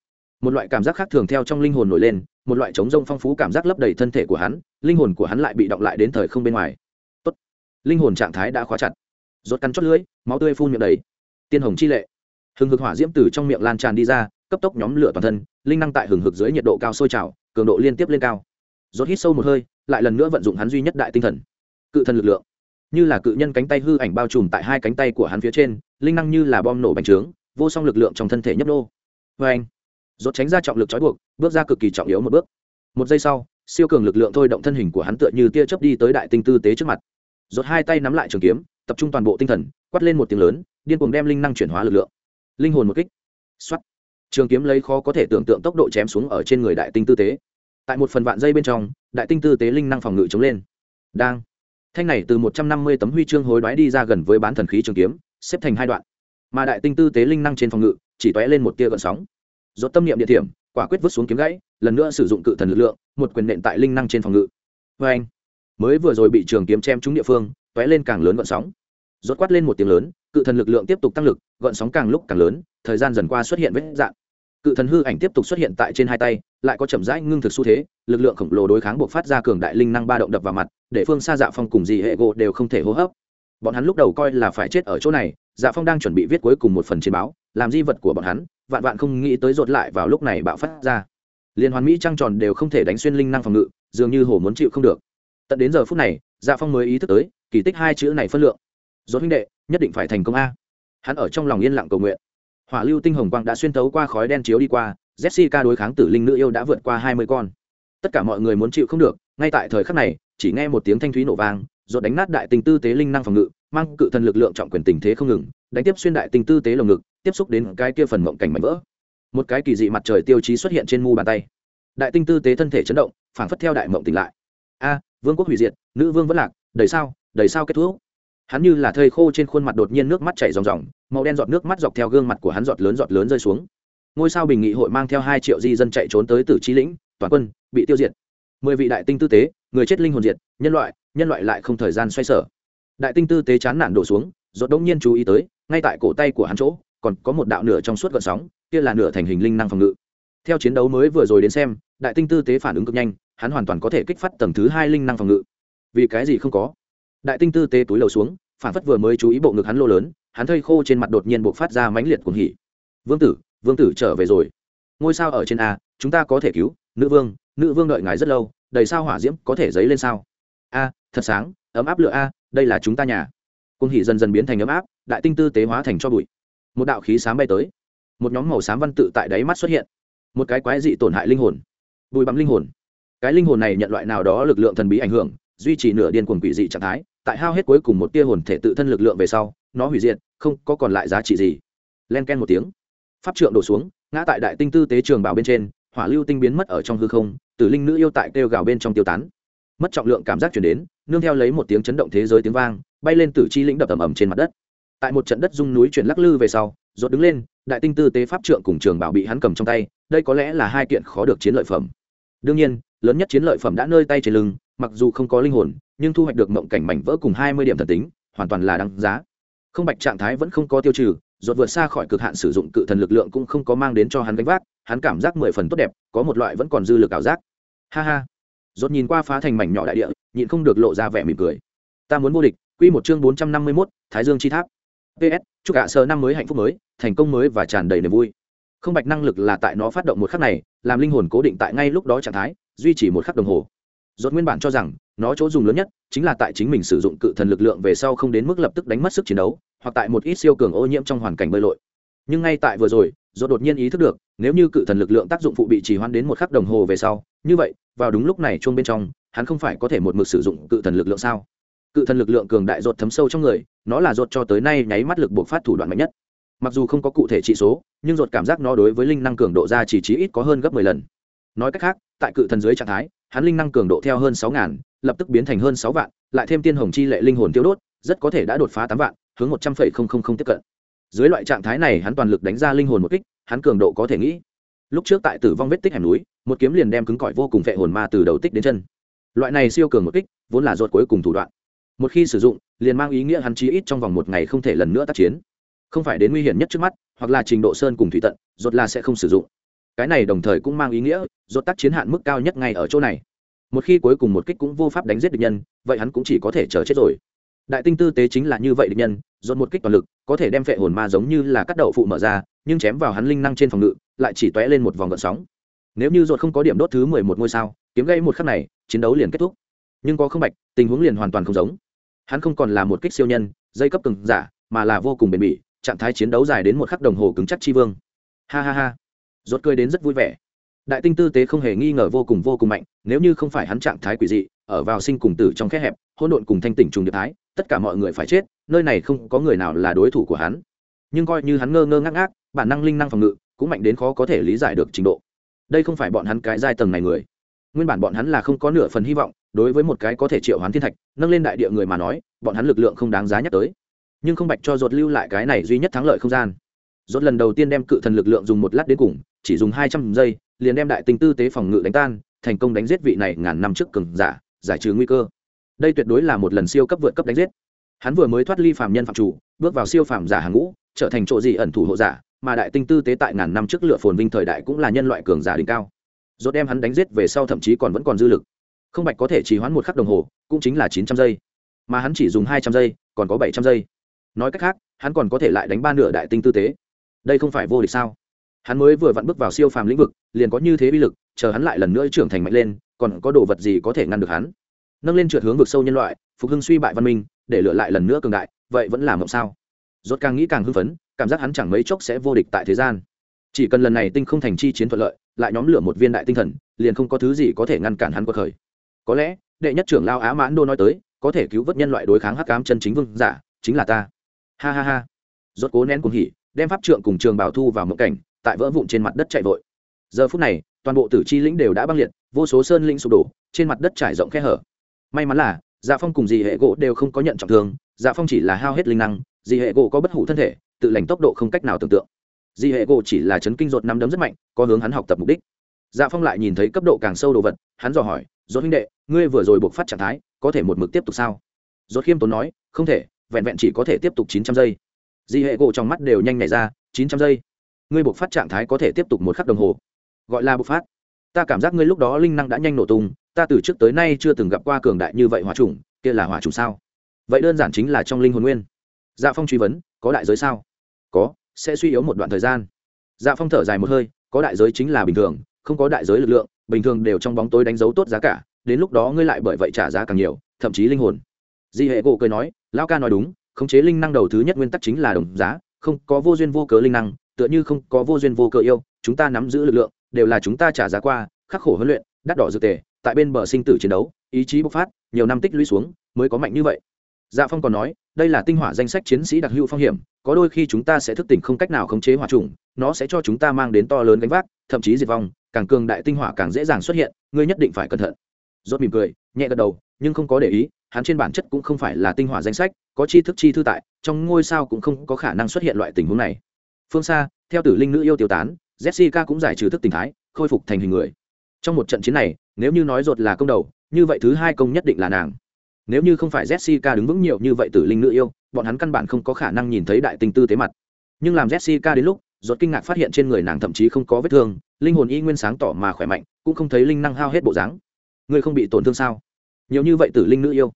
Một loại cảm giác khác thường theo trong linh hồn nổi lên, một loại chống rông phong phú cảm giác lấp đầy thân thể của hắn, linh hồn của hắn lại bị động lại đến thời không bên ngoài. Tốt. linh hồn trạng thái đã khóa chặt. Rốt cắn chót lưỡi, máu tươi phun miệng đầy. Tiên hồng chi lệ. Hừng hực hỏa diễm từ trong miệng lan tràn đi ra, cấp tốc nhóm lửa toàn thân, linh năng tại hừng hực dưới nhiệt độ cao sôi trào, cường độ liên tiếp lên cao. Rốt hít sâu một hơi, lại lần nữa vận dụng hắn duy nhất đại tinh thần. Cự thần lực lượng như là cự nhân cánh tay hư ảnh bao trùm tại hai cánh tay của hắn phía trên, linh năng như là bom nổ bành trướng, vô song lực lượng trong thân thể nhấp nô. Vê anh, rốt tránh ra trọng lực trói buộc, bước ra cực kỳ trọng yếu một bước. Một giây sau, siêu cường lực lượng thôi động thân hình của hắn tựa như tia chớp đi tới đại tinh tư tế trước mặt. Rốt hai tay nắm lại trường kiếm, tập trung toàn bộ tinh thần, quát lên một tiếng lớn, điên cuồng đem linh năng chuyển hóa lực lượng. Linh hồn một kích. Xoát. Trường kiếm lấy khó có thể tưởng tượng tốc độ chém xuống ở trên người đại tinh tư tế. Tại một phần vạn dây bên trong, đại tinh tư tế linh năng phòng ngự chống lên. Đang thanh này từ một trăm năm mươi tấm huy chương hối đoái đi ra gần với bán thần khí trường kiếm, xếp thành hai đoạn. Mà đại tinh tư tế linh năng trên phòng ngự, chỉ tóe lên một tia gợn sóng. Dốt tâm niệm địa điểm quả quyết vứt xuống kiếm gãy, lần nữa sử dụng cự thần lực lượng, một quyền nện tại linh năng trên phòng ngự. Vê anh, mới vừa rồi bị trường kiếm chém trúng địa phương, tóe lên càng lớn gợn sóng. Rốt quát lên một tiếng lớn, cự thần lực lượng tiếp tục tăng lực, gợn sóng càng lúc càng lớn, thời gian dần qua xuất hiện vết dạng cự thần hư ảnh tiếp tục xuất hiện tại trên hai tay, lại có chậm rãi ngưng thực xu thế, lực lượng khổng lồ đối kháng buộc phát ra cường đại linh năng ba động đập vào mặt, để phương xa dạ phong cùng dì hệ gỗ đều không thể hô hấp. Bọn hắn lúc đầu coi là phải chết ở chỗ này dạ phong đang chuẩn bị viết cuối cùng một phần chiến báo, làm di vật của bọn hắn, vạn vạn không nghĩ tới rột lại vào lúc này bạo phát ra. Liên hoàn mỹ trăng tròn đều không thể đánh xuyên linh năng phòng ngự, dường như hồ muốn chịu không được. Tận đến giờ phút này dạ phong mới ý thức tới, kỳ tích hai chữ này phân lượng. Rốt huynh đệ, nhất định phải thành công a. Hắn ở trong lòng yên lặng cầu nguyện hỏa lưu tinh hồng quang đã xuyên tấu qua khói đen chiếu đi qua, jessica đối kháng tử linh nữ yêu đã vượt qua hai mươi con. Tất cả mọi người muốn chịu không được, ngay tại thời khắc này, chỉ nghe một tiếng thanh thúy nổ vang, rồi đánh nát đại tình tư tế linh năng phòng ngự, mang cự thần lực lượng trọng quyền tình thế không ngừng, đánh tiếp xuyên đại tình tư tế lồng ngực, tiếp xúc đến cái kia phần mộng cảnh mảnh vỡ. Một cái kỳ dị mặt trời tiêu chí xuất hiện trên mu bàn tay. Đại tinh tư tế thân thể chấn động, phảng phất theo đại mộng tỉnh lại. A, vương quốc hủy diệt, nữ vương vẫn lạc, đầy sao đầy sao kết thúc hắn như là thây khô trên khuôn mặt đột nhiên nước mắt chảy ròng ròng, màu đen giọt nước mắt dọc theo gương mặt của hắn giọt lớn giọt lớn rơi xuống. Ngôi sao bình nghị hội mang theo hai triệu di dân chạy trốn tới tử trí lĩnh, toàn quân bị tiêu diệt. Mười vị đại tinh tư tế, người chết linh hồn diệt, nhân loại nhân loại lại không thời gian xoay sở. Đại tinh tư tế chán nản đổ xuống giọt đông nhiên chú ý tới, ngay tại cổ tay của hắn chỗ, còn có một đạo nửa trong suốt gợn sóng, kia là nửa thành hình linh năng phòng ngự. Theo chiến đấu mới vừa rồi đến xem, đại tinh tư tế phản ứng cực nhanh, hắn hoàn toàn có thể kích phát tầng thứ hai linh năng phòng ngự. Vì cái gì không có? Đại tinh tư tế túi lầu xuống, phản phất vừa mới chú ý bộ ngực hắn lô lớn, hắn thây khô trên mặt đột nhiên buộc phát ra mãnh liệt cuồng hỉ. Vương tử vương tử trở về rồi. Ngôi sao ở trên a, chúng ta có thể cứu, nữ vương nữ vương đợi ngài rất lâu, đầy sao hỏa diễm có thể dấy lên sao? A, thật sáng, ấm áp lửa a, đây là chúng ta nhà. Cung hỉ dần dần biến thành ấm áp, đại tinh tư tế hóa thành cho bụi. Một đạo khí sáng bay tới. Một nhóm màu xám văn tự tại đáy mắt xuất hiện. Một cái quái dị tổn hại linh hồn. Bụi bắm linh hồn. Cái linh hồn này nhận loại nào đó lực lượng thần bí ảnh hưởng duy trì nửa điên cuồng quỷ dị trạng thái, tại hao hết cuối cùng một tia hồn thể tự thân lực lượng về sau, nó hủy diệt, không có còn lại giá trị gì. Len ken một tiếng. Pháp trượng đổ xuống, ngã tại đại tinh tư tế trường bảo bên trên, hỏa lưu tinh biến mất ở trong hư không, tử linh nữ yêu tại kêu gào bên trong tiêu tán. Mất trọng lượng cảm giác chuyển đến, nương theo lấy một tiếng chấn động thế giới tiếng vang, bay lên tử chi lĩnh đập ầm ầm trên mặt đất. Tại một trận đất dung núi chuyển lắc lư về sau rột đứng lên, đại tinh tư tế pháp trượng cùng trường bảo bị hắn cầm trong tay, đây có lẽ là hai kiện khó được chiến lợi phẩm. Đương nhiên, lớn nhất chiến lợi phẩm đã nơi tay trên lưng mặc dù không có linh hồn nhưng thu hoạch được mộng cảnh mảnh vỡ cùng hai mươi điểm thần tính hoàn toàn là đáng giá. Không bạch trạng thái vẫn không có tiêu trừ ruột vượt xa khỏi cực hạn sử dụng cự thần lực lượng cũng không có mang đến cho hắn gánh vác hắn cảm giác mười phần tốt đẹp có một loại vẫn còn dư lực ảo giác. Ha ha. Ruột nhìn qua phá thành mảnh nhỏ đại địa nhịn không được lộ ra vẻ mỉm cười. Ta muốn vô địch quy một chương bốn trăm năm mươi 451, thái dương chi tháp. Ps chúc cả sơ năm mới hạnh phúc mới thành công mới và tràn đầy niềm vui. Không bạch năng lực là tại nó phát động một khắc này làm linh hồn cố định tại ngay lúc đó trạng thái duy trì một khắc đồng hồ dốt nguyên bản cho rằng, nó chỗ dùng lớn nhất chính là tại chính mình sử dụng cự thần lực lượng về sau không đến mức lập tức đánh mất sức chiến đấu, hoặc tại một ít siêu cường ô nhiễm trong hoàn cảnh bơi lội. Nhưng ngay tại vừa rồi dốt đột nhiên ý thức được, nếu như cự thần lực lượng tác dụng phụ bị trì hoãn đến một khắc đồng hồ về sau, như vậy, vào đúng lúc này chuông bên trong, hắn không phải có thể một mực sử dụng cự thần lực lượng sao? Cự thần lực lượng cường đại dột thấm sâu trong người, nó là dột cho tới nay nháy mắt lực buộc phát thủ đoạn mạnh nhất. Mặc dù không có cụ thể trị số, nhưng dột cảm giác nó đối với linh năng cường độ ra chỉ trí ít có hơn gấp mười lần. Nói cách khác, tại cự thần dưới trạng thái hắn linh năng cường độ theo hơn sáu ngàn, lập tức biến thành hơn sáu vạn, lại thêm tiên hồng chi lệ linh hồn tiêu đốt, rất có thể đã đột phá tám vạn, hướng một trăm phẩy không không không tiếp cận. Dưới loại trạng thái này hắn toàn lực đánh ra linh hồn một kích, hắn cường độ có thể nghĩ. Lúc trước tại tử vong vết tích hẻm núi, một kiếm liền đem cứng cỏi vô cùng vệ hồn ma từ đầu tích đến chân. Loại này siêu cường một kích, vốn là ruột cuối cùng thủ đoạn. Một khi sử dụng, liền mang ý nghĩa hắn chí ít trong vòng một ngày không thể lần nữa tác chiến. Không phải đến nguy hiểm nhất trước mắt, hoặc là trình độ sơn cùng thủy tận rốt là sẽ không sử dụng cái này đồng thời cũng mang ý nghĩa, rốt tác chiến hạn mức cao nhất ngay ở chỗ này. Một khi cuối cùng một kích cũng vô pháp đánh giết địch nhân, vậy hắn cũng chỉ có thể chờ chết rồi. Đại tinh tư tế chính là như vậy địch nhân, rốt một kích toàn lực, có thể đem phệ hồn ma giống như là cắt đậu phụ mở ra, nhưng chém vào hắn linh năng trên phòng ngự, lại chỉ tóe lên một vòng gợn sóng. Nếu như rốt không có điểm đốt thứ mười một ngôi sao, kiếm gây một khắc này, chiến đấu liền kết thúc. Nhưng có không bạch, tình huống liền hoàn toàn không giống. Hắn không còn là một kích siêu nhân, dây cấp cường giả, mà là vô cùng bền bỉ, trạng thái chiến đấu dài đến một khắc đồng hồ cứng chắc chi vương. Ha ha ha rốt cười đến rất vui vẻ. Đại tinh tư tế không hề nghi ngờ vô cùng vô cùng mạnh, nếu như không phải hắn trạng thái quỷ dị, ở vào sinh cùng tử trong khe hẹp, hỗn độn cùng thanh tỉnh trùng điệp thái, tất cả mọi người phải chết, nơi này không có người nào là đối thủ của hắn. Nhưng coi như hắn ngơ ngơ ngác ngác, bản năng linh năng phòng ngự cũng mạnh đến khó có thể lý giải được trình độ. Đây không phải bọn hắn cái giai tầng này người. Nguyên bản bọn hắn là không có nửa phần hy vọng, đối với một cái có thể triệu hoán thiên thạch, nâng lên đại địa người mà nói, bọn hắn lực lượng không đáng giá nhắc tới. Nhưng không bạch cho ruột lưu lại cái này duy nhất thắng lợi không gian. Rốt lần đầu tiên đem cự thần lực lượng dùng một lát đến cùng, chỉ dùng hai trăm giây, liền đem đại tinh tư tế phòng ngự đánh tan, thành công đánh giết vị này ngàn năm trước cường giả, giải trừ nguy cơ. Đây tuyệt đối là một lần siêu cấp vượt cấp đánh giết. Hắn vừa mới thoát ly phạm nhân phạm chủ, bước vào siêu phạm giả hàng ngũ, trở thành chỗ gì ẩn thủ hộ giả, mà đại tinh tư tế tại ngàn năm trước lựa phồn vinh thời đại cũng là nhân loại cường giả đỉnh cao. Dốt đem hắn đánh giết về sau thậm chí còn vẫn còn dư lực. Không bạch có thể chỉ hoãn một khắc đồng hồ, cũng chính là chín trăm giây. Mà hắn chỉ dùng hai trăm giây, còn có bảy trăm giây. Nói cách khác, hắn còn có thể lại đánh ba nửa đại tinh tư tế đây không phải vô địch sao? Hắn mới vừa vặn bước vào siêu phàm lĩnh vực, liền có như thế bi lực, chờ hắn lại lần nữa trưởng thành mạnh lên, còn có đồ vật gì có thể ngăn được hắn? Nâng lên trượt hướng vực sâu nhân loại, phục hưng suy bại văn minh, để lựa lại lần nữa cường đại, vậy vẫn làm mộng sao? Rốt càng nghĩ càng hưng phấn, cảm giác hắn chẳng mấy chốc sẽ vô địch tại thế gian. Chỉ cần lần này tinh không thành chi chiến thuận lợi, lại nhóm lửa một viên đại tinh thần, liền không có thứ gì có thể ngăn cản hắn cuộc khởi. Có lẽ, đệ nhất trưởng lao á mãn đô nói tới, có thể cứu vớt nhân loại đối kháng hắc cám chân chính vương giả, chính là ta. Ha ha ha. Rốt cố nén cuồng hỉ đem pháp trượng cùng trường bảo thu vào mộng cảnh, tại vỡ vụn trên mặt đất chạy vội. Giờ phút này, toàn bộ tử chi lĩnh đều đã băng liệt, vô số sơn lĩnh sụp đổ, trên mặt đất trải rộng khe hở. May mắn là dạ phong cùng dì hệ gỗ đều không có nhận trọng thương dạ phong chỉ là hao hết linh năng dì hệ gỗ có bất hủ thân thể, tự lành tốc độ không cách nào tưởng tượng. Dì hệ gỗ chỉ là chấn kinh rột nắm đấm rất mạnh, có hướng hắn học tập mục đích. Dạ phong lại nhìn thấy cấp độ càng sâu đồ vật, hắn dò hỏi dốt huynh đệ, ngươi vừa rồi buộc phát trạng thái, có thể một mực tiếp tục sao? Dốt khiêm tốn nói, không thể, vẹn vẹn chỉ có thể tiếp tục chín trăm giây di hệ gỗ trong mắt đều nhanh nhảy ra, chín trăm giây. Ngươi buộc phát trạng thái có thể tiếp tục một khắc đồng hồ. Gọi là bộc phát. Ta cảm giác ngươi lúc đó linh năng đã nhanh nổ tung, ta từ trước tới nay chưa từng gặp qua cường đại như vậy hỏa trùng, kia là hỏa trùng sao? Vậy đơn giản chính là trong linh hồn nguyên. Dạ phong truy vấn, có đại giới sao? Có, sẽ suy yếu một đoạn thời gian. Dạ phong thở dài một hơi, có đại giới chính là bình thường, không có đại giới lực lượng, bình thường đều trong bóng tối đánh dấu tốt giá cả, đến lúc đó ngươi lại bởi vậy trả giá càng nhiều, thậm chí linh hồn. Di hệ gỗ cười nói, lão ca nói đúng khống chế linh năng đầu thứ nhất nguyên tắc chính là đồng giá, không có vô duyên vô cớ linh năng, tựa như không có vô duyên vô cớ yêu, chúng ta nắm giữ lực lượng, đều là chúng ta trả giá qua, khắc khổ huấn luyện, đắt đỏ dược tề, tại bên bờ sinh tử chiến đấu, ý chí bộc phát, nhiều năm tích lũy xuống, mới có mạnh như vậy. Dạ phong còn nói, đây là tinh hỏa danh sách chiến sĩ đặc hữu phong hiểm, có đôi khi chúng ta sẽ thức tỉnh không cách nào khống chế hỏa trùng nó sẽ cho chúng ta mang đến to lớn gánh vác, thậm chí diệt vong, càng cường đại tinh hỏa càng dễ dàng xuất hiện, ngươi nhất định phải cẩn thận. Rốt mỉm cười, nhẹ gật đầu nhưng không có để ý, hắn trên bản chất cũng không phải là tinh hỏa danh sách, có chi thức chi thư tại, trong ngôi sao cũng không có khả năng xuất hiện loại tình huống này. Phương xa, theo tử linh nữ yêu tiêu tán, jessica cũng giải trừ thức tình thái, khôi phục thành hình người. Trong một trận chiến này, nếu như nói rột là công đầu, như vậy thứ hai công nhất định là nàng. Nếu như không phải jessica đứng vững nhiều như vậy tử linh nữ yêu, bọn hắn căn bản không có khả năng nhìn thấy đại tinh tư tế mặt. Nhưng làm jessica đến lúc rột kinh ngạc phát hiện trên người nàng thậm chí không có vết thương, linh hồn y nguyên sáng tỏ mà khỏe mạnh, cũng không thấy linh năng hao hết bộ dáng. Ngươi không bị tổn thương sao? Nhiều như vậy tử linh nữ yêu.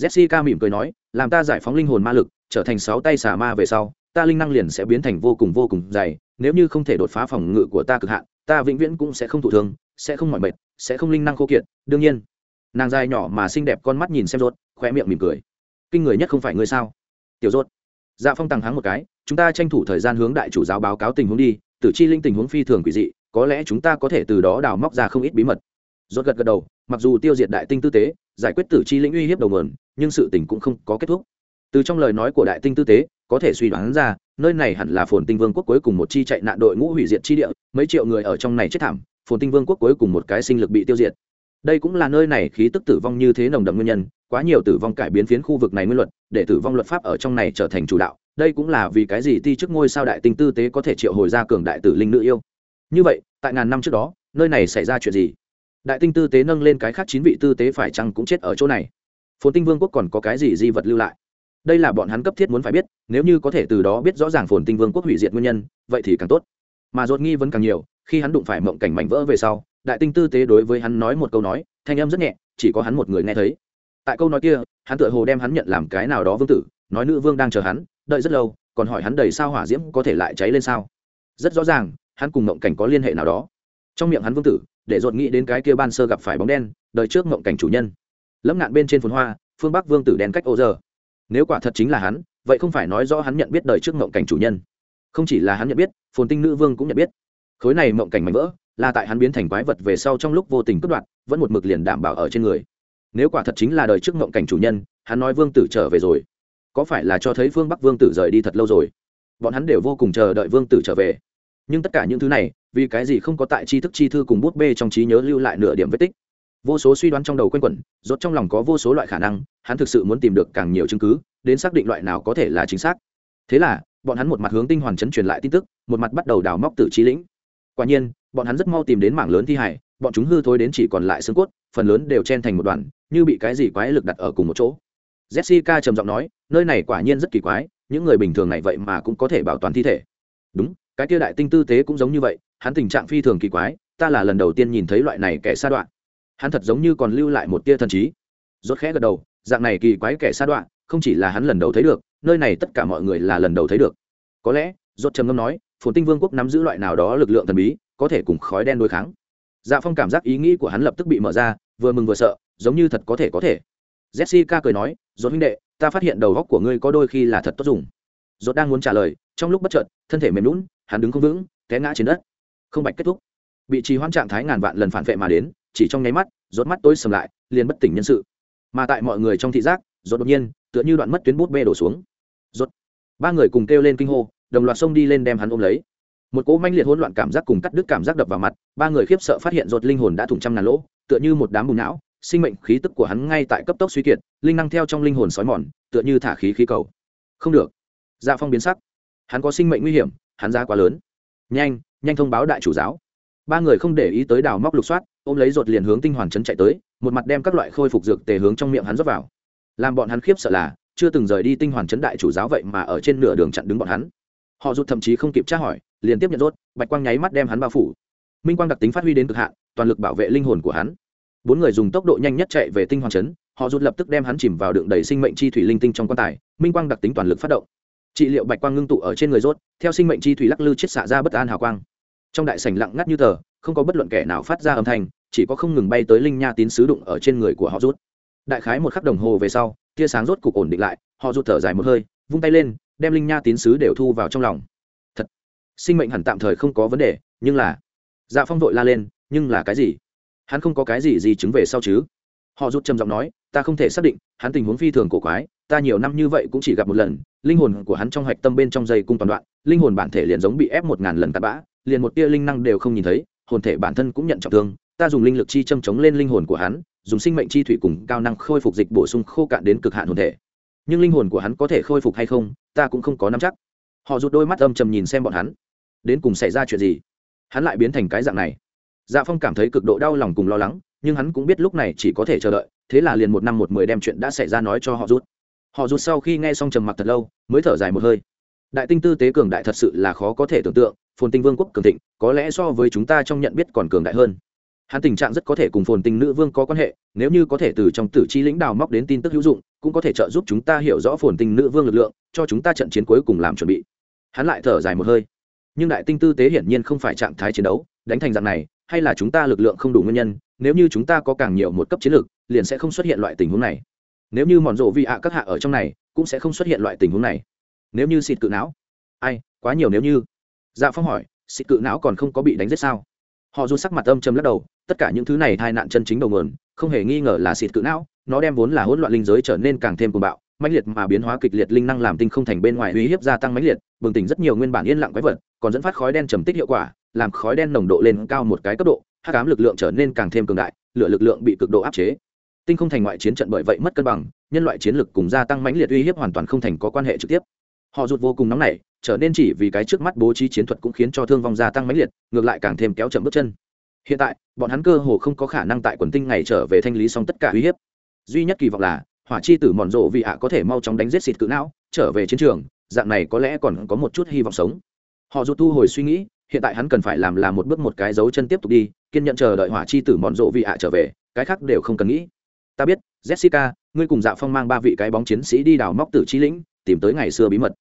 Jessica mỉm cười nói, làm ta giải phóng linh hồn ma lực, trở thành sáu tay xà ma về sau, ta linh năng liền sẽ biến thành vô cùng vô cùng dày, nếu như không thể đột phá phòng ngự của ta cực hạn, ta vĩnh viễn cũng sẽ không thụ thương, sẽ không mỏi mệt, sẽ không linh năng khô kiệt. Đương nhiên, nàng dài nhỏ mà xinh đẹp con mắt nhìn xem rốt khoe miệng mỉm cười. Kinh người nhất không phải ngươi sao? Tiểu rốt. Dạ phong tăng hắng một cái, chúng ta tranh thủ thời gian hướng đại chủ giáo báo cáo tình huống đi, tử chi linh tình huống phi thường quỷ dị, có lẽ chúng ta có thể từ đó đào móc ra không ít bí mật. Rốt gật gật đầu, mặc dù tiêu diệt đại tinh tư tế giải quyết tử chi linh uy hiếp đầu nguồn, nhưng sự tình cũng không có kết thúc. Từ trong lời nói của đại tinh tư tế, có thể suy đoán ra, nơi này hẳn là phồn tinh vương quốc cuối cùng một chi chạy nạn đội ngũ hủy diệt chi địa, mấy triệu người ở trong này chết thảm, phồn tinh vương quốc cuối cùng một cái sinh lực bị tiêu diệt. Đây cũng là nơi này khí tức tử vong như thế nồng đậm nguyên nhân, quá nhiều tử vong cải biến phiến khu vực này nguyên luật, để tử vong luật pháp ở trong này trở thành chủ đạo. Đây cũng là vì cái gì ti chức ngôi sao đại tinh tư tế có thể triệu hồi ra cường đại tử linh nữ yêu. Như vậy, tại ngàn năm trước đó, nơi này xảy ra chuyện gì? Đại tinh tư tế nâng lên cái khác chín vị tư tế phải chăng cũng chết ở chỗ này. Phồn tinh vương quốc còn có cái gì di vật lưu lại? Đây là bọn hắn cấp thiết muốn phải biết, nếu như có thể từ đó biết rõ ràng phồn tinh vương quốc hủy diệt nguyên nhân, vậy thì càng tốt. Mà dột nghi vẫn càng nhiều, khi hắn đụng phải mộng cảnh mảnh vỡ về sau, đại tinh tư tế đối với hắn nói một câu nói, thanh âm rất nhẹ, chỉ có hắn một người nghe thấy. Tại câu nói kia, hắn tựa hồ đem hắn nhận làm cái nào đó vương tử, nói nữ vương đang chờ hắn, đợi rất lâu, còn hỏi hắn đầy sao hỏa diễm có thể lại cháy lên sao? Rất rõ ràng, hắn cùng mộng cảnh có liên hệ nào đó. Trong miệng hắn vương tử để dột nghĩ đến cái kia ban sơ gặp phải bóng đen, đời trước mộng cảnh chủ nhân. Lẫm ngạn bên trên phồn hoa, phương bắc vương tử đen cách ô giờ. Nếu quả thật chính là hắn, vậy không phải nói rõ hắn nhận biết đời trước mộng cảnh chủ nhân. Không chỉ là hắn nhận biết, phồn tinh nữ vương cũng nhận biết. Khối này mộng cảnh mạnh vỡ, là tại hắn biến thành quái vật về sau trong lúc vô tình cướp đoạt, vẫn một mực liền đảm bảo ở trên người. Nếu quả thật chính là đời trước mộng cảnh chủ nhân, hắn nói vương tử trở về rồi. Có phải là cho thấy phương bắc vương tử rời đi thật lâu rồi? Bọn hắn đều vô cùng chờ đợi vương tử trở về nhưng tất cả những thứ này, vì cái gì không có tại tri thức chi thư cùng bút bê trong trí nhớ lưu lại nửa điểm vết tích? Vô số suy đoán trong đầu quanh quẩn, rốt trong lòng có vô số loại khả năng, hắn thực sự muốn tìm được càng nhiều chứng cứ, đến xác định loại nào có thể là chính xác. Thế là, bọn hắn một mặt hướng tinh hoàn chấn truyền lại tin tức, một mặt bắt đầu đào móc tử trí lĩnh. Quả nhiên, bọn hắn rất mau tìm đến mảng lớn thi hải bọn chúng hư thối đến chỉ còn lại xương cốt, phần lớn đều chen thành một đoàn, như bị cái gì quái lực đặt ở cùng một chỗ. Jessica trầm giọng nói, nơi này quả nhiên rất kỳ quái, những người bình thường này vậy mà cũng có thể bảo toàn thi thể. Đúng cái kia đại tinh tư tế cũng giống như vậy, hắn tình trạng phi thường kỳ quái, ta là lần đầu tiên nhìn thấy loại này kẻ sa đoạn. Hắn thật giống như còn lưu lại một tia thần trí. Rốt khẽ gật đầu, dạng này kỳ quái kẻ sa đoạn, không chỉ là hắn lần đầu thấy được, nơi này tất cả mọi người là lần đầu thấy được. Có lẽ, rốt trầm ngâm nói, phồn tinh vương quốc nắm giữ loại nào đó lực lượng thần bí, có thể cùng khói đen đối kháng. Dạ phong cảm giác ý nghĩ của hắn lập tức bị mở ra, vừa mừng vừa sợ, giống như thật có thể có thể. Jessica cười nói, rốt huynh đệ, ta phát hiện đầu góc của ngươi có đôi khi là thật tốt dùng. Rốt đang muốn trả lời, trong lúc bất chợt, thân thể mềm lún hắn đứng không vững, té ngã trên đất. Không bạch kết thúc. Bị trì hoãn trạng thái ngàn vạn lần phản vệ mà đến, chỉ trong nháy mắt, rốt mắt tối sầm lại, liền bất tỉnh nhân sự. Mà tại mọi người trong thị giác, rốt đột nhiên, tựa như đoạn mất tuyến bút bê đổ xuống. Rốt. Ba người cùng kêu lên kinh hô, đồng loạt xông đi lên đem hắn ôm lấy. Một cỗ manh liệt hỗn loạn cảm giác cùng cắt đứt cảm giác đập vào mặt, ba người khiếp sợ phát hiện rốt linh hồn đã thủng trăm ngàn lỗ, tựa như một đám bùn não, sinh mệnh khí tức của hắn ngay tại cấp tốc suy kiệt, linh năng theo trong linh hồn sói mòn, tựa như thả khí khí cầu. Không được. Dạ phong biến sắc. Hắn có sinh mệnh nguy hiểm hắn ra quá lớn. Nhanh nhanh thông báo đại chủ giáo. Ba người không để ý tới đào móc lục soát, ôm lấy rột liền hướng tinh hoàn chấn chạy tới, một mặt đem các loại khôi phục dược tề hướng trong miệng hắn rót vào. Làm bọn hắn khiếp sợ là, chưa từng rời đi tinh hoàn chấn đại chủ giáo vậy mà ở trên nửa đường chặn đứng bọn hắn. Họ rụt thậm chí không kịp tra hỏi, liền tiếp nhận rốt, bạch quang nháy mắt đem hắn bao phủ. Minh quang đặc tính phát huy đến cực hạn, toàn lực bảo vệ linh hồn của hắn. Bốn người dùng tốc độ nhanh nhất chạy về tinh hoàn chấn họ rụt lập tức đem hắn chìm vào đường đầy sinh mệnh chi thủy linh tinh trong quan tài, minh quang đặc tính toàn lực phát động trị liệu bạch quang ngưng tụ ở trên người rốt, theo sinh mệnh chi thủy lắc lư chiết xạ ra bất an hào quang. Trong đại sảnh lặng ngắt như tờ, không có bất luận kẻ nào phát ra âm thanh, chỉ có không ngừng bay tới linh nha tín sứ đụng ở trên người của họ rút đại khái một khắc đồng hồ về sau, tia sáng rốt cục ổn định lại, họ rút thở dài một hơi, vung tay lên, đem linh nha tín sứ đều thu vào trong lòng. Thật, sinh mệnh hẳn tạm thời không có vấn đề, nhưng là dạ phong vội la lên, nhưng là cái gì? Hắn không có cái gì gì chứng về sau chứ? Họ rút trầm giọng nói, ta không thể xác định, hắn tình huống phi thường cổ quái ta nhiều năm như vậy cũng chỉ gặp một lần, linh hồn của hắn trong hạch tâm bên trong dây cung toàn đoạn, linh hồn bản thể liền giống bị ép một ngàn lần tạt bã, liền một tia linh năng đều không nhìn thấy, hồn thể bản thân cũng nhận trọng thương, ta dùng linh lực chi châm chống lên linh hồn của hắn, dùng sinh mệnh chi thủy cùng cao năng khôi phục dịch bổ sung khô cạn đến cực hạn hồn thể. Nhưng linh hồn của hắn có thể khôi phục hay không, ta cũng không có nắm chắc. Họ rụt đôi mắt âm trầm nhìn xem bọn hắn. Đến cùng xảy ra chuyện gì? Hắn lại biến thành cái dạng này. Dạ phong cảm thấy cực độ đau lòng cùng lo lắng, nhưng hắn cũng biết lúc này chỉ có thể chờ đợi, thế là liền một năm một mười đem chuyện đã xảy ra nói cho họ rút họ rút sau khi nghe xong trầm mặc thật lâu, mới thở dài một hơi. Đại tinh tư tế cường đại thật sự là khó có thể tưởng tượng, phồn tinh vương quốc cường thịnh, có lẽ so với chúng ta trong nhận biết còn cường đại hơn. Hắn tình trạng rất có thể cùng phồn tinh nữ vương có quan hệ, nếu như có thể từ trong tử chi lĩnh đào móc đến tin tức hữu dụng, cũng có thể trợ giúp chúng ta hiểu rõ phồn tinh nữ vương lực lượng, cho chúng ta trận chiến cuối cùng làm chuẩn bị. Hắn lại thở dài một hơi. Nhưng đại tinh tư tế hiển nhiên không phải trạng thái chiến đấu, đánh thành dạng này, hay là chúng ta lực lượng không đủ nguyên nhân, nếu như chúng ta có càng nhiều một cấp chiến lược liền sẽ không xuất hiện loại tình huống này nếu như mòn rộ vị ạ các hạ ở trong này, cũng sẽ không xuất hiện loại tình huống này. Nếu như xịt cự não. Ai, quá nhiều nếu như. Dạ phong hỏi, xịt cự não còn không có bị đánh giết sao? Họ run sắc mặt âm châm lắc đầu, tất cả những thứ này hai nạn chân chính đầu nguồn, không hề nghi ngờ là xịt cự não, nó đem vốn là hỗn loạn linh giới trở nên càng thêm cuồng bạo, mãnh liệt mà biến hóa kịch liệt linh năng làm tinh không thành bên ngoài uy hiếp gia tăng mãnh liệt, bừng tỉnh rất nhiều nguyên bản yên lặng quái vật, còn dẫn phát khói đen trầm tích hiệu quả, làm khói đen nồng độ lên cao một cái cấp độ, hắc ám lực lượng trở nên càng thêm cường đại, lửa lực lượng bị cực độ áp chế tinh không thành ngoại chiến trận bởi vậy mất cân bằng, nhân loại chiến lực cùng gia tăng mãnh liệt uy hiếp hoàn toàn không thành có quan hệ trực tiếp. Họ rụt vô cùng nóng nảy, trở nên chỉ vì cái trước mắt bố trí chiến thuật cũng khiến cho thương vong gia tăng mãnh liệt, ngược lại càng thêm kéo chậm bước chân. Hiện tại, bọn hắn cơ hồ không có khả năng tại quần tinh ngày trở về thanh lý xong tất cả uy hiếp. Duy nhất kỳ vọng là, hỏa chi tử mòn rộ vì ạ có thể mau chóng đánh giết xịt cự não, trở về chiến trường, dạng này có lẽ còn có một chút hy vọng sống. Họ rụt thu hồi suy nghĩ, hiện tại hắn cần phải làm là một bước một cái dấu chân tiếp tục đi, kiên nhận chờ đợi hỏa chi tử mòn rộ vị ạ trở về, cái khác đều không cần nghĩ ta biết, jessica, ngươi cùng dạ phong mang ba vị cái bóng chiến sĩ đi đào móc tử chi lĩnh, tìm tới ngày xưa bí mật.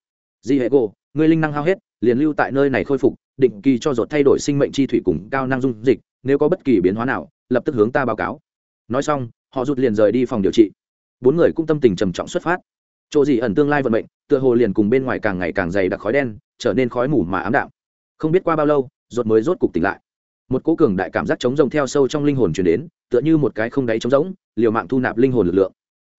Di hệ gỗ ngươi linh năng hao hết, liền lưu tại nơi này khôi phục, định kỳ cho dột thay đổi sinh mệnh chi thủy cùng cao năng dung dịch, nếu có bất kỳ biến hóa nào, lập tức hướng ta báo cáo. Nói xong, họ rụt liền rời đi phòng điều trị. Bốn người cũng tâm tình trầm trọng xuất phát. Chỗ gì ẩn tương lai vận mệnh, tựa hồ liền cùng bên ngoài càng ngày càng dày đặc khói đen, trở nên khói mù mà ám đạm. Không biết qua bao lâu rột mới rốt cục tỉnh lại một cố cường đại cảm giác chống rồng theo sâu trong linh hồn chuyển đến, tựa như một cái không đáy trống rỗng, liều mạng thu nạp linh hồn lực lượng.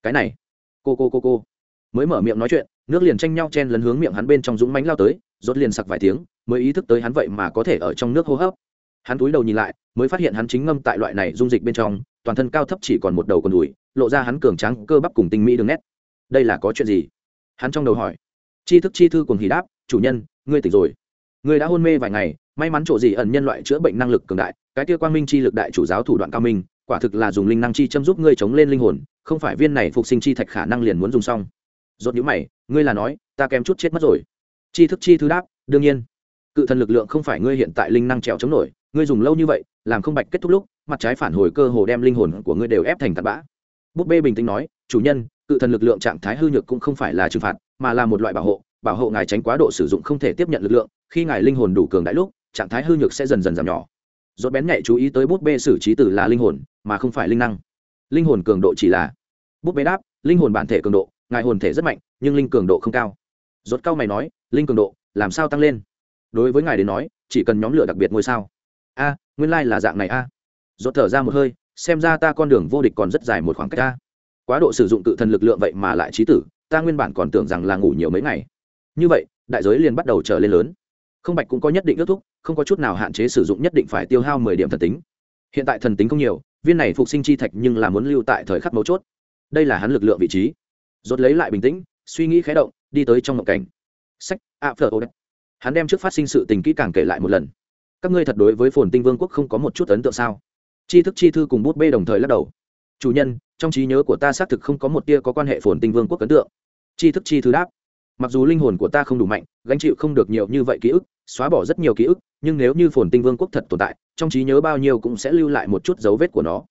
Cái này, cô cô cô cô. Mới mở miệng nói chuyện, nước liền tranh nhau chen lấn hướng miệng hắn bên trong dũng mánh lao tới, rốt liền sặc vài tiếng, mới ý thức tới hắn vậy mà có thể ở trong nước hô hấp. Hắn túi đầu nhìn lại, mới phát hiện hắn chính ngâm tại loại này dung dịch bên trong, toàn thân cao thấp chỉ còn một đầu còn đùi, lộ ra hắn cường tráng, cơ bắp cùng tinh mỹ đường nét. Đây là có chuyện gì? Hắn trong đầu hỏi. Chi thức chi thư cùng hỉ đáp, chủ nhân, ngươi tỉnh rồi. Ngươi đã hôn mê vài ngày may mắn chỗ gì ẩn nhân loại chữa bệnh năng lực cường đại, cái kia quang minh chi lực đại chủ giáo thủ đoạn cao minh, quả thực là dùng linh năng chi châm giúp ngươi chống lên linh hồn, không phải viên này phục sinh chi thạch khả năng liền muốn dùng xong. Rốt nhíu mày, ngươi là nói, ta kém chút chết mất rồi. Chi thức chi thứ đáp, đương nhiên. Cự thần lực lượng không phải ngươi hiện tại linh năng trèo chống nổi, ngươi dùng lâu như vậy, làm không bạch kết thúc lúc, mặt trái phản hồi cơ hồ đem linh hồn của ngươi đều ép thành tạt bã. Búp bê bình tĩnh nói, chủ nhân, cự thần lực lượng trạng thái hư nhược cũng không phải là trừng phạt, mà là một loại bảo hộ bảo hộ ngài tránh quá độ sử dụng không thể tiếp nhận lực lượng, khi ngài linh hồn đủ cường đại lúc trạng thái hư nhược sẽ dần dần giảm nhỏ. Dốt bén nhạy chú ý tới bút bê xử trí từ là linh hồn, mà không phải linh năng. Linh hồn cường độ chỉ là bút bê đáp, linh hồn bản thể cường độ, ngài hồn thể rất mạnh, nhưng linh cường độ không cao. Dốt cao mày nói, linh cường độ, làm sao tăng lên? Đối với ngài đến nói, chỉ cần nhóm lửa đặc biệt ngôi sao. A, nguyên lai、like、là dạng này a. Dốt thở ra một hơi, xem ra ta con đường vô địch còn rất dài một khoảng cách a. Quá độ sử dụng tự thân lực lượng vậy mà lại trí tử, ta nguyên bản còn tưởng rằng là ngủ nhiều mấy ngày. Như vậy, đại giới liền bắt đầu trở lên lớn. Không bạch cũng có nhất định ước thúc không có chút nào hạn chế sử dụng nhất định phải tiêu hao mười điểm thần tính. Hiện tại thần tính không nhiều, viên này phục sinh chi thạch nhưng là muốn lưu tại thời khắc mấu chốt. Đây là hắn lực lượng vị trí. Rốt lấy lại bình tĩnh, suy nghĩ khé động, đi tới trong ngộng cảnh. Sách ạ phở ô hắn đem trước phát sinh sự tình kỹ càng kể lại một lần. Các ngươi thật đối với phồn tinh vương quốc không có một chút ấn tượng sao? Chi thức chi thư cùng bút bê đồng thời lắc đầu. Chủ nhân, trong trí nhớ của ta xác thực không có một tia có quan hệ phồn tinh vương quốc ấn tượng. Chi thức chi thư đáp. Mặc dù linh hồn của ta không đủ mạnh, gánh chịu không được nhiều như vậy ký ức xóa bỏ rất nhiều ký ức, nhưng nếu như phồn tinh vương quốc thật tồn tại, trong trí nhớ bao nhiêu cũng sẽ lưu lại một chút dấu vết của nó.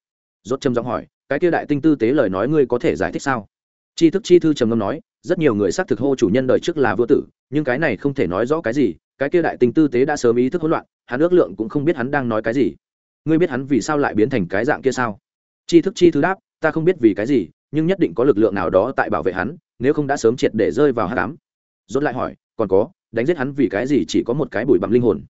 Rốt trầm giọng hỏi, cái kia đại tinh tư tế lời nói ngươi có thể giải thích sao? Chi thức chi thư trầm ngâm nói, rất nhiều người xác thực hô chủ nhân đời trước là vua tử, nhưng cái này không thể nói rõ cái gì, cái kia đại tinh tư tế đã sớm ý thức hỗn loạn, hắn ước lượng cũng không biết hắn đang nói cái gì. Ngươi biết hắn vì sao lại biến thành cái dạng kia sao? Chi thức chi thứ đáp, ta không biết vì cái gì, nhưng nhất định có lực lượng nào đó tại bảo vệ hắn, nếu không đã sớm triệt để rơi vào hát đám dốt lại hỏi, còn có đánh giết hắn vì cái gì chỉ có một cái bụi bặm linh hồn.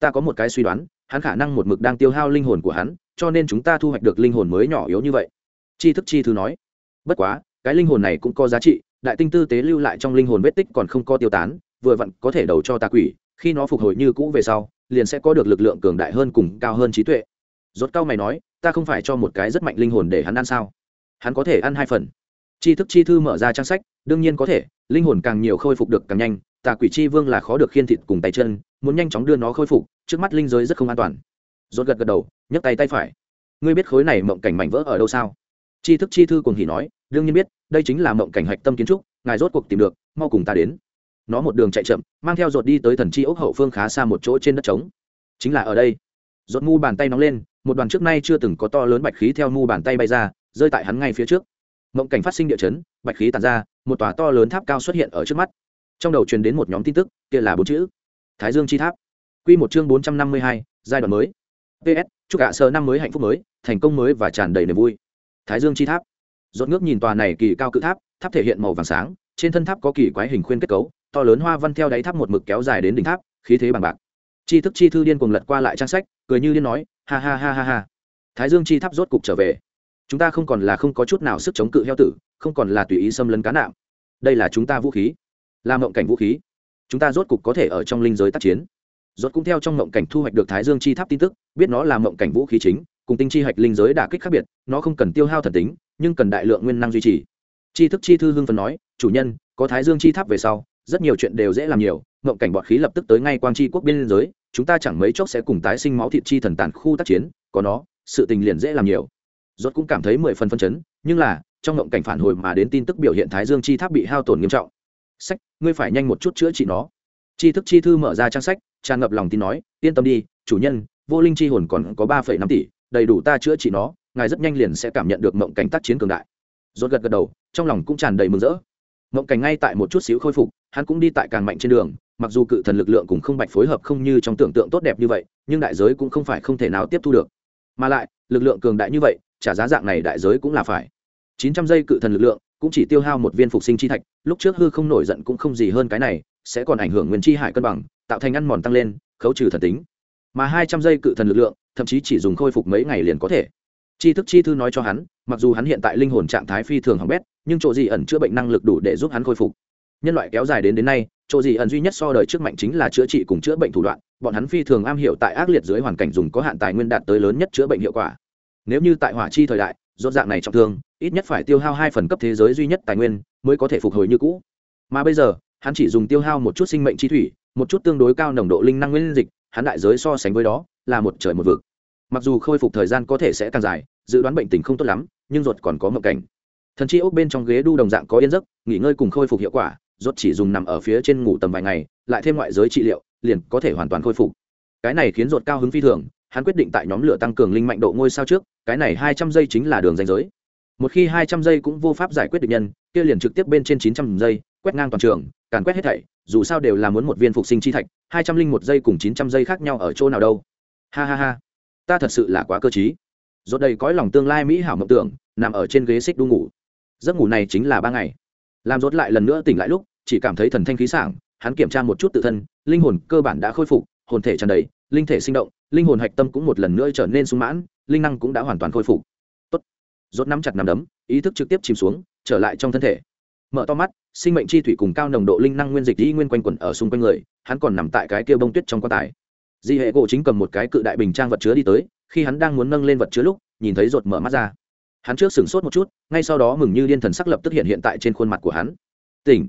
Ta có một cái suy đoán, hắn khả năng một mực đang tiêu hao linh hồn của hắn, cho nên chúng ta thu hoạch được linh hồn mới nhỏ yếu như vậy. Chi thức chi thứ nói. Bất quá, cái linh hồn này cũng có giá trị, đại tinh tư tế lưu lại trong linh hồn vết tích còn không có tiêu tán, vừa vặn có thể đầu cho tà quỷ, khi nó phục hồi như cũ về sau, liền sẽ có được lực lượng cường đại hơn cùng cao hơn trí tuệ. Rốt cao mày nói, ta không phải cho một cái rất mạnh linh hồn để hắn ăn sao? Hắn có thể ăn hai phần. Chi thức chi thư mở ra trang sách, đương nhiên có thể, linh hồn càng nhiều khôi phục được càng nhanh tà quỷ chi vương là khó được khiên thịt cùng tay chân, muốn nhanh chóng đưa nó khôi phục, trước mắt linh giới rất không an toàn. Rốt gật gật đầu, nhấc tay tay phải. Ngươi biết khối này mộng cảnh mảnh vỡ ở đâu sao? Chi thức chi thư cùng hỉ nói, đương nhiên biết, đây chính là mộng cảnh hạch tâm kiến trúc, ngài rốt cuộc tìm được, mau cùng ta đến. Nó một đường chạy chậm, mang theo rột đi tới thần chi ốc hậu phương khá xa một chỗ trên đất trống. Chính là ở đây. Rột mu bàn tay nóng lên, một đoàn trước nay chưa từng có to lớn bạch khí theo mu bàn tay bay ra, rơi tại hắn ngay phía trước. Mộng cảnh phát sinh địa chấn, bạch khí tàn ra, một tòa to lớn tháp cao xuất hiện ở trước mắt trong đầu truyền đến một nhóm tin tức, kia là bốn chữ. Thái dương chi tháp. Q một chương bốn trăm năm mươi hai, giai đoạn mới. Ps chúc cả sơ năm mới hạnh phúc mới, thành công mới và tràn đầy niềm vui. Thái dương chi tháp. Dốt ngước nhìn tòa này kỳ cao cự tháp tháp thể hiện màu vàng sáng, trên thân tháp có kỳ quái hình khuyên kết cấu, to lớn hoa văn theo đáy tháp một mực kéo dài đến đỉnh tháp, khí thế bằng bạc. Chi thức chi thư điên cùng lật qua lại trang sách, cười như điên nói, ha ha ha ha ha. Thái dương chi tháp rốt cục trở về. Chúng ta không còn là không có chút nào sức chống cự heo tử, không còn là tùy ý xâm lấn cá nạm. Đây là chúng ta vũ khí là mộng cảnh vũ khí. Chúng ta rốt cục có thể ở trong linh giới tác chiến. Rốt cũng theo trong mộng cảnh thu hoạch được thái dương chi tháp tin tức, biết nó là mộng cảnh vũ khí chính, cùng tinh chi hạch linh giới đả kích khác biệt, nó không cần tiêu hao thần tính, nhưng cần đại lượng nguyên năng duy trì. Chi thức chi thư hương phần nói, chủ nhân, có thái dương chi tháp về sau, rất nhiều chuyện đều dễ làm nhiều, mộng cảnh bọt khí lập tức tới ngay quang chi quốc biên giới, chúng ta chẳng mấy chốc sẽ cùng tái sinh máu thịt chi thần tàn khu tác chiến, có nó, sự tình liền dễ làm nhiều. Rốt cũng cảm thấy mười phần phân chấn, nhưng là, trong mộng cảnh phản hồi mà đến tin tức biểu hiện thái dương chi tháp bị hao tổn nghiêm trọng sách, ngươi phải nhanh một chút chữa trị nó. Chi thức chi thư mở ra trang sách, tràn ngập lòng tin nói, yên tâm đi, chủ nhân, vô linh chi hồn còn có ba phẩy năm tỷ, đầy đủ ta chữa trị nó, ngài rất nhanh liền sẽ cảm nhận được mộng cảnh tác chiến cường đại. Rốt gật gật đầu, trong lòng cũng tràn đầy mừng rỡ. Mộng cảnh ngay tại một chút xíu khôi phục, hắn cũng đi tại càng mạnh trên đường, mặc dù cự thần lực lượng cùng không bạch phối hợp không như trong tưởng tượng tốt đẹp như vậy, nhưng đại giới cũng không phải không thể nào tiếp thu được. Mà lại, lực lượng cường đại như vậy, trả giá dạng này đại giới cũng là phải. Chín trăm giây cự thần lực lượng cũng chỉ tiêu hao một viên phục sinh chi thạch, lúc trước hư không nổi giận cũng không gì hơn cái này, sẽ còn ảnh hưởng nguyên chi hải cân bằng, tạo thành ăn mòn tăng lên, khấu trừ thần tính. Mà hai trăm giây cự thần lực lượng, thậm chí chỉ dùng khôi phục mấy ngày liền có thể. Chi thức chi thư nói cho hắn, mặc dù hắn hiện tại linh hồn trạng thái phi thường hỏng bét, nhưng chỗ gì ẩn chữa bệnh năng lực đủ để giúp hắn khôi phục. Nhân loại kéo dài đến đến nay, chỗ gì ẩn duy nhất so đời trước mạnh chính là chữa trị cùng chữa bệnh thủ đoạn, bọn hắn phi thường am hiểu tại ác liệt dưới hoàn cảnh dùng có hạn tài nguyên đạt tới lớn nhất chữa bệnh hiệu quả. Nếu như tại hỏa chi thời đại rốt dạng này trọng thương, ít nhất phải tiêu hao hai phần cấp thế giới duy nhất tài nguyên mới có thể phục hồi như cũ. Mà bây giờ, hắn chỉ dùng tiêu hao một chút sinh mệnh chi thủy, một chút tương đối cao nồng độ linh năng nguyên dịch, hắn đại giới so sánh với đó là một trời một vực. Mặc dù khôi phục thời gian có thể sẽ càng dài, dự đoán bệnh tình không tốt lắm, nhưng rốt còn có mộng cảnh. Thần chi ốc bên trong ghế đu đồng dạng có yên giấc, nghỉ ngơi cùng khôi phục hiệu quả, rốt chỉ dùng nằm ở phía trên ngủ tầm vài ngày, lại thêm ngoại giới trị liệu, liền có thể hoàn toàn khôi phục. Cái này khiến rốt cao hứng phi thường, hắn quyết định tại nhóm lửa tăng cường linh mạnh độ ngôi sao trước cái này hai trăm giây chính là đường danh giới. Một khi hai trăm giây cũng vô pháp giải quyết được nhân, kia liền trực tiếp bên trên chín trăm giây, quét ngang toàn trường, càn quét hết thảy, dù sao đều là muốn một viên phục sinh chi thạch, hai trăm linh một giây cùng chín trăm giây khác nhau ở chỗ nào đâu. Ha ha ha. Ta thật sự là quá cơ t rốt đầy cõi lòng tương lai mỹ hảo mộng tưởng, nằm ở trên ghế xích đu ngủ. Giấc ngủ này chính là ba ngày. Làm rốt lại lần nữa tỉnh lại lúc, chỉ cảm thấy thần thanh khí sảng, hắn kiểm tra một chút tự thân, linh hồn cơ bản đã khôi phục, hồn thể tràn đầy, linh thể sinh động, linh hồn hạch tâm cũng một lần nữa trở nên sung mãn linh năng cũng đã hoàn toàn khôi phục. Tốt. Rốt nắm chặt nắm đấm, ý thức trực tiếp chìm xuống, trở lại trong thân thể. Mở to mắt, sinh mệnh chi thủy cùng cao nồng độ linh năng nguyên dịch y nguyên quanh quẩn ở xung quanh người, hắn còn nằm tại cái kia bông tuyết trong quan tài. Di hệ gỗ chính cầm một cái cự đại bình trang vật chứa đi tới, khi hắn đang muốn nâng lên vật chứa lúc, nhìn thấy rột mở mắt ra. Hắn trước sửng sốt một chút, ngay sau đó mừng như điên thần sắc lập tức hiện hiện tại trên khuôn mặt của hắn. Tỉnh.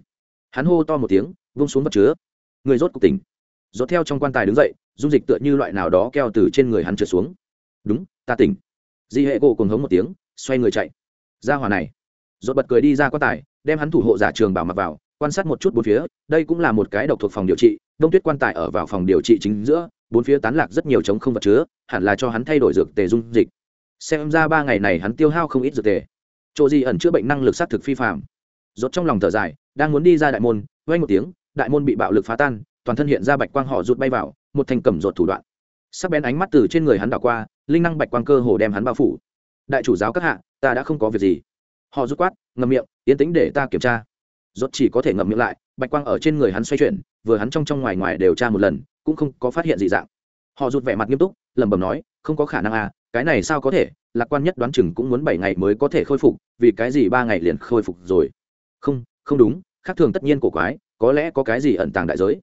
Hắn hô to một tiếng, vung xuống vật chứa. Người rốt cục tỉnh. Rốt theo trong quan tài đứng dậy, dung dịch tựa như loại nào đó keo từ trên người hắn trượt xuống. Đúng ta tỉnh. Di hệ cổ cùng hống một tiếng, xoay người chạy. Ra hòa này. Dột bật cười đi ra quan tài, đem hắn thủ hộ giả trường bảo mặc vào, quan sát một chút bốn phía, đây cũng là một cái độc thuộc phòng điều trị, đông tuyết quan tài ở vào phòng điều trị chính giữa, bốn phía tán lạc rất nhiều chống không vật chứa, hẳn là cho hắn thay đổi dược tề dung dịch. Xem ra ba ngày này hắn tiêu hao không ít dược tề. Chỗ gì ẩn chữa bệnh năng lực xác thực phi phạm dột trong lòng thở dài, đang muốn đi ra đại môn vang một tiếng, đại môn bị bạo lực phá tan, toàn thân hiện ra bạch quang họ rụt bay vào, một thành cầm rột thủ đoạn sắc bén ánh mắt từ trên người hắn đảo qua, linh năng bạch quang cơ hồ đem hắn bao phủ. Đại chủ giáo các hạ, ta đã không có việc gì. Họ rút quát, ngậm miệng, yên tĩnh để ta kiểm tra. Rốt chỉ có thể ngậm miệng lại, bạch quang ở trên người hắn xoay chuyển, vừa hắn trong trong ngoài ngoài đều tra một lần, cũng không có phát hiện gì dạng. Họ rút vẻ mặt nghiêm túc, lẩm bẩm nói, không có khả năng à cái này sao có thể, lạc quan nhất đoán chừng cũng muốn bảy ngày mới có thể khôi phục, vì cái gì ba ngày liền khôi phục rồi? Không không đúng, khác thường tất nhiên cổ quái, có lẽ có cái gì ẩn tàng đại giới.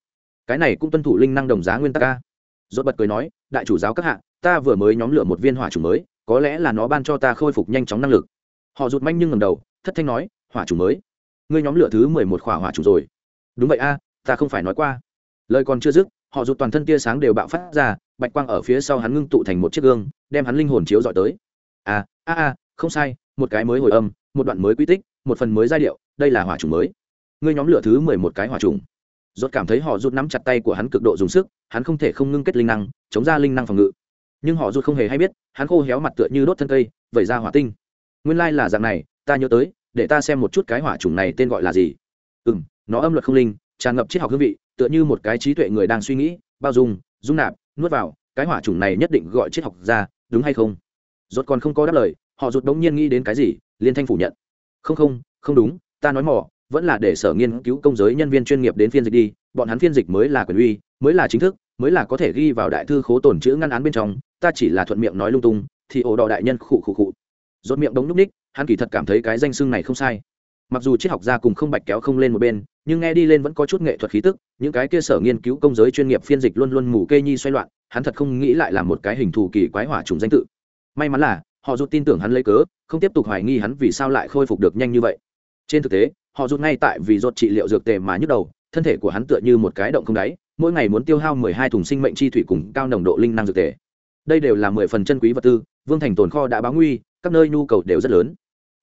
Cái này cũng tuân thủ linh năng đồng giá nguyên tắc a. Rốt bật cười nói đại chủ giáo các hạ, ta vừa mới nhóm lửa một viên hỏa chủ mới, có lẽ là nó ban cho ta khôi phục nhanh chóng năng lực. Họ rụt manh nhưng ngầm đầu, thất thanh nói, hỏa chủ mới. Ngươi nhóm lửa thứ mười một khỏa hỏa chủ rồi. Đúng vậy a, ta không phải nói qua. Lời còn chưa dứt, họ rụt toàn thân tia sáng đều bạo phát ra, bạch quang ở phía sau hắn ngưng tụ thành một chiếc gương, đem hắn linh hồn chiếu dọi tới. A a a, không sai, một cái mới hồi âm, một đoạn mới quy tích, một phần mới giai điệu, đây là hỏa chủ mới. Ngươi nhóm lửa thứ mười một cái hỏa trùng rốt cảm thấy họ rút nắm chặt tay của hắn cực độ dùng sức, hắn không thể không ngưng kết linh năng, chống ra linh năng phòng ngự. Nhưng họ rút không hề hay biết, hắn khô héo mặt tựa như đốt thân cây, vẩy ra hỏa tinh. Nguyên lai là dạng này, ta nhớ tới, để ta xem một chút cái hỏa trùng này tên gọi là gì. Ừ m nó âm luật không linh, tràn ngập triết học hương vị, tựa như một cái trí tuệ người đang suy nghĩ, bao dung dung nạp, nuốt vào, cái hỏa trùng này nhất định gọi triết học ra, đúng hay không? Rốt còn không có đáp lời, họ rụt đống nhiên nghĩ đến cái gì, liên thanh phủ nhận. Không không không đúng, ta nói mỏ vẫn là để sở nghiên cứu công giới nhân viên chuyên nghiệp đến phiên dịch đi, bọn hắn phiên dịch mới là quyền uy, mới là chính thức, mới là có thể ghi vào đại thư khố tổn chữ ngăn án bên trong, ta chỉ là thuận miệng nói lung tung, thì ổ đỏ đại nhân khụ khụ khụ. Rốt miệng đống núc ních, hắn kỳ thật cảm thấy cái danh xưng này không sai. Mặc dù triết học gia cùng không bạch kéo không lên một bên, nhưng nghe đi lên vẫn có chút nghệ thuật khí tức, những cái kia sở nghiên cứu công giới chuyên nghiệp phiên dịch luôn luôn mù kê nhi xoay loạn, hắn thật không nghĩ lại là một cái hình thù kỳ quái hỏa trùng danh tự. May mắn là, họ rút tin tưởng hắn lấy cớ, không tiếp tục hoài nghi hắn vì sao lại khôi phục được nhanh như vậy. Trên thực tế họ rút ngay tại vì rốt trị liệu dược tề mà nhức đầu, thân thể của hắn tựa như một cái động không đáy, mỗi ngày muốn tiêu hao mười hai thùng sinh mệnh chi thủy cùng cao nồng độ linh năng dược tề. Đây đều là mười phần chân quý vật tư, vương thành tồn kho đã báo nguy, các nơi nhu cầu đều rất lớn.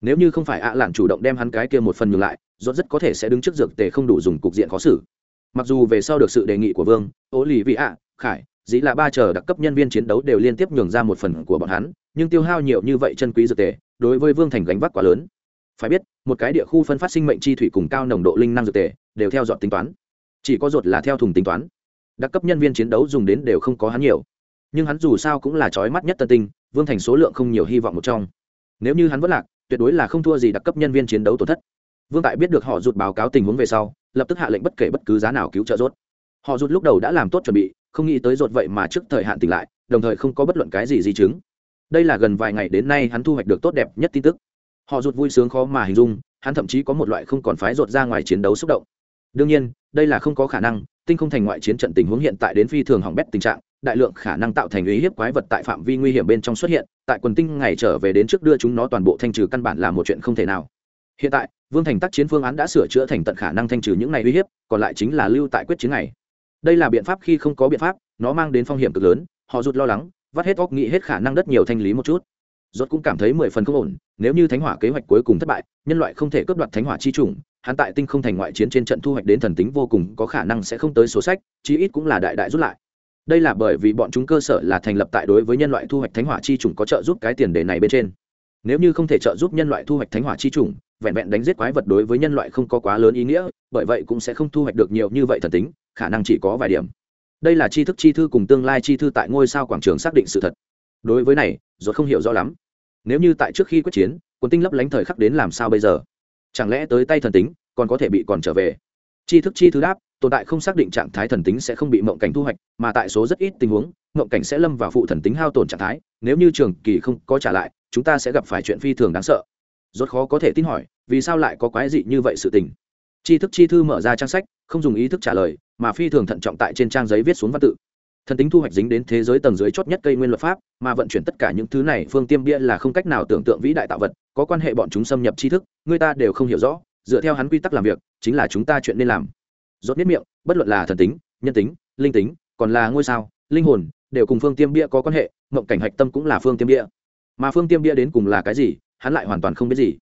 Nếu như không phải ạ lạn chủ động đem hắn cái kia một phần nhường lại rốt rất có thể sẽ đứng trước dược tề không đủ dùng cục diện khó xử. Mặc dù về sau được sự đề nghị của vương ố lì vị ạ khải, dĩ là ba chờ đặc cấp nhân viên chiến đấu đều liên tiếp nhường ra một phần của bọn hắn, nhưng tiêu hao nhiều như vậy chân quý dược tề, đối với vương thành gánh vác quá lớn phải biết, một cái địa khu phân phát sinh mệnh chi thủy cùng cao nồng độ linh năng dược tề, đều theo dọn tính toán. Chỉ có ruột là theo thùng tính toán. Đặc cấp nhân viên chiến đấu dùng đến đều không có hắn nhiều. Nhưng hắn dù sao cũng là trói mắt nhất tân tinh, vương thành số lượng không nhiều hy vọng một trong. Nếu như hắn vất lạc, tuyệt đối là không thua gì đặc cấp nhân viên chiến đấu tổn thất. Vương tại biết được họ rụt báo cáo tình huống về sau, lập tức hạ lệnh bất kể bất cứ giá nào cứu trợ rốt họ rụt lúc đầu đã làm tốt chuẩn bị, không nghĩ tới rột vậy mà trước thời hạn tỉnh lại, đồng thời không có bất luận cái gì di chứng. Đây là gần vài ngày đến nay hắn thu hoạch được tốt đẹp nhất tin tức họ rụt vui sướng khó mà hình dung, hắn thậm chí có một loại không còn phái rột ra ngoài chiến đấu xúc động. Đương nhiên, đây là không có khả năng, tinh không thành ngoại chiến trận tình huống hiện tại đến phi thường hỏng bét tình trạng, đại lượng khả năng tạo thành uy hiếp quái vật tại phạm vi nguy hiểm bên trong xuất hiện, tại quần tinh ngày trở về đến trước đưa chúng nó toàn bộ thanh trừ căn bản là một chuyện không thể nào. Hiện tại, vương thành tác chiến phương án đã sửa chữa thành tận khả năng thanh trừ những này uy hiếp, còn lại chính là lưu tại quyết chiến này đây là biện pháp khi không có biện pháp, nó mang đến phong hiểm cực lớn, họ rụt lo lắng, vắt hết óc nghĩ hết khả năng đất nhiều thanh lý một chút rốt cũng cảm thấy mười phần không ổn, nếu như thánh hỏa kế hoạch cuối cùng thất bại, nhân loại không thể cướp đoạt thánh hỏa chi chủng, hắn tại tinh không thành ngoại chiến trên trận thu hoạch đến thần tính vô cùng, có khả năng sẽ không tới số sách, chí ít cũng là đại đại rút lại. Đây là bởi vì bọn chúng cơ sở là thành lập tại đối với nhân loại thu hoạch thánh hỏa chi chủng có trợ giúp cái tiền đề này bên trên. Nếu như không thể trợ giúp nhân loại thu hoạch thánh hỏa chi chủng, vẹn vẹn đánh giết quái vật đối với nhân loại không có quá lớn ý nghĩa, bởi vậy cũng sẽ không thu hoạch được nhiều như vậy thần tính, khả năng chỉ có vài điểm. Đây là tri thức chi thư cùng tương lai chi thư tại ngôi sao quảng trường xác định sự thật đối với này rồi không hiểu rõ lắm. Nếu như tại trước khi quyết chiến, quân tinh lấp lánh thời khắc đến làm sao bây giờ? Chẳng lẽ tới tay thần tính, còn có thể bị còn trở về? Chi thức chi thư đáp, tồn tại không xác định trạng thái thần tính sẽ không bị mộng cảnh thu hoạch, mà tại số rất ít tình huống, mộng cảnh sẽ lâm vào phụ thần tính hao tổn trạng thái, nếu như trường kỳ không có trả lại, chúng ta sẽ gặp phải chuyện phi thường đáng sợ. Rốt khó có thể tin hỏi, vì sao lại có quái dị như vậy sự tình? Chi thức chi thư mở ra trang sách, không dùng ý thức trả lời, mà phi thường thận trọng tại trên trang giấy viết xuống văn tự thần tính thu hoạch dính đến thế giới tầng dưới chót nhất cây nguyên luật pháp, mà vận chuyển tất cả những thứ này, phương tiêm bia là không cách nào tưởng tượng vĩ đại tạo vật, có quan hệ bọn chúng xâm nhập tri thức, người ta đều không hiểu rõ, dựa theo hắn quy tắc làm việc, chính là chúng ta chuyện nên làm. Rốt nhất miệng, bất luận là thần tính, nhân tính, linh tính, còn là ngôi sao, linh hồn, đều cùng phương tiêm bia có quan hệ, mộng cảnh hạch tâm cũng là phương tiêm bia. Mà phương tiêm bia đến cùng là cái gì, hắn lại hoàn toàn không biết gì.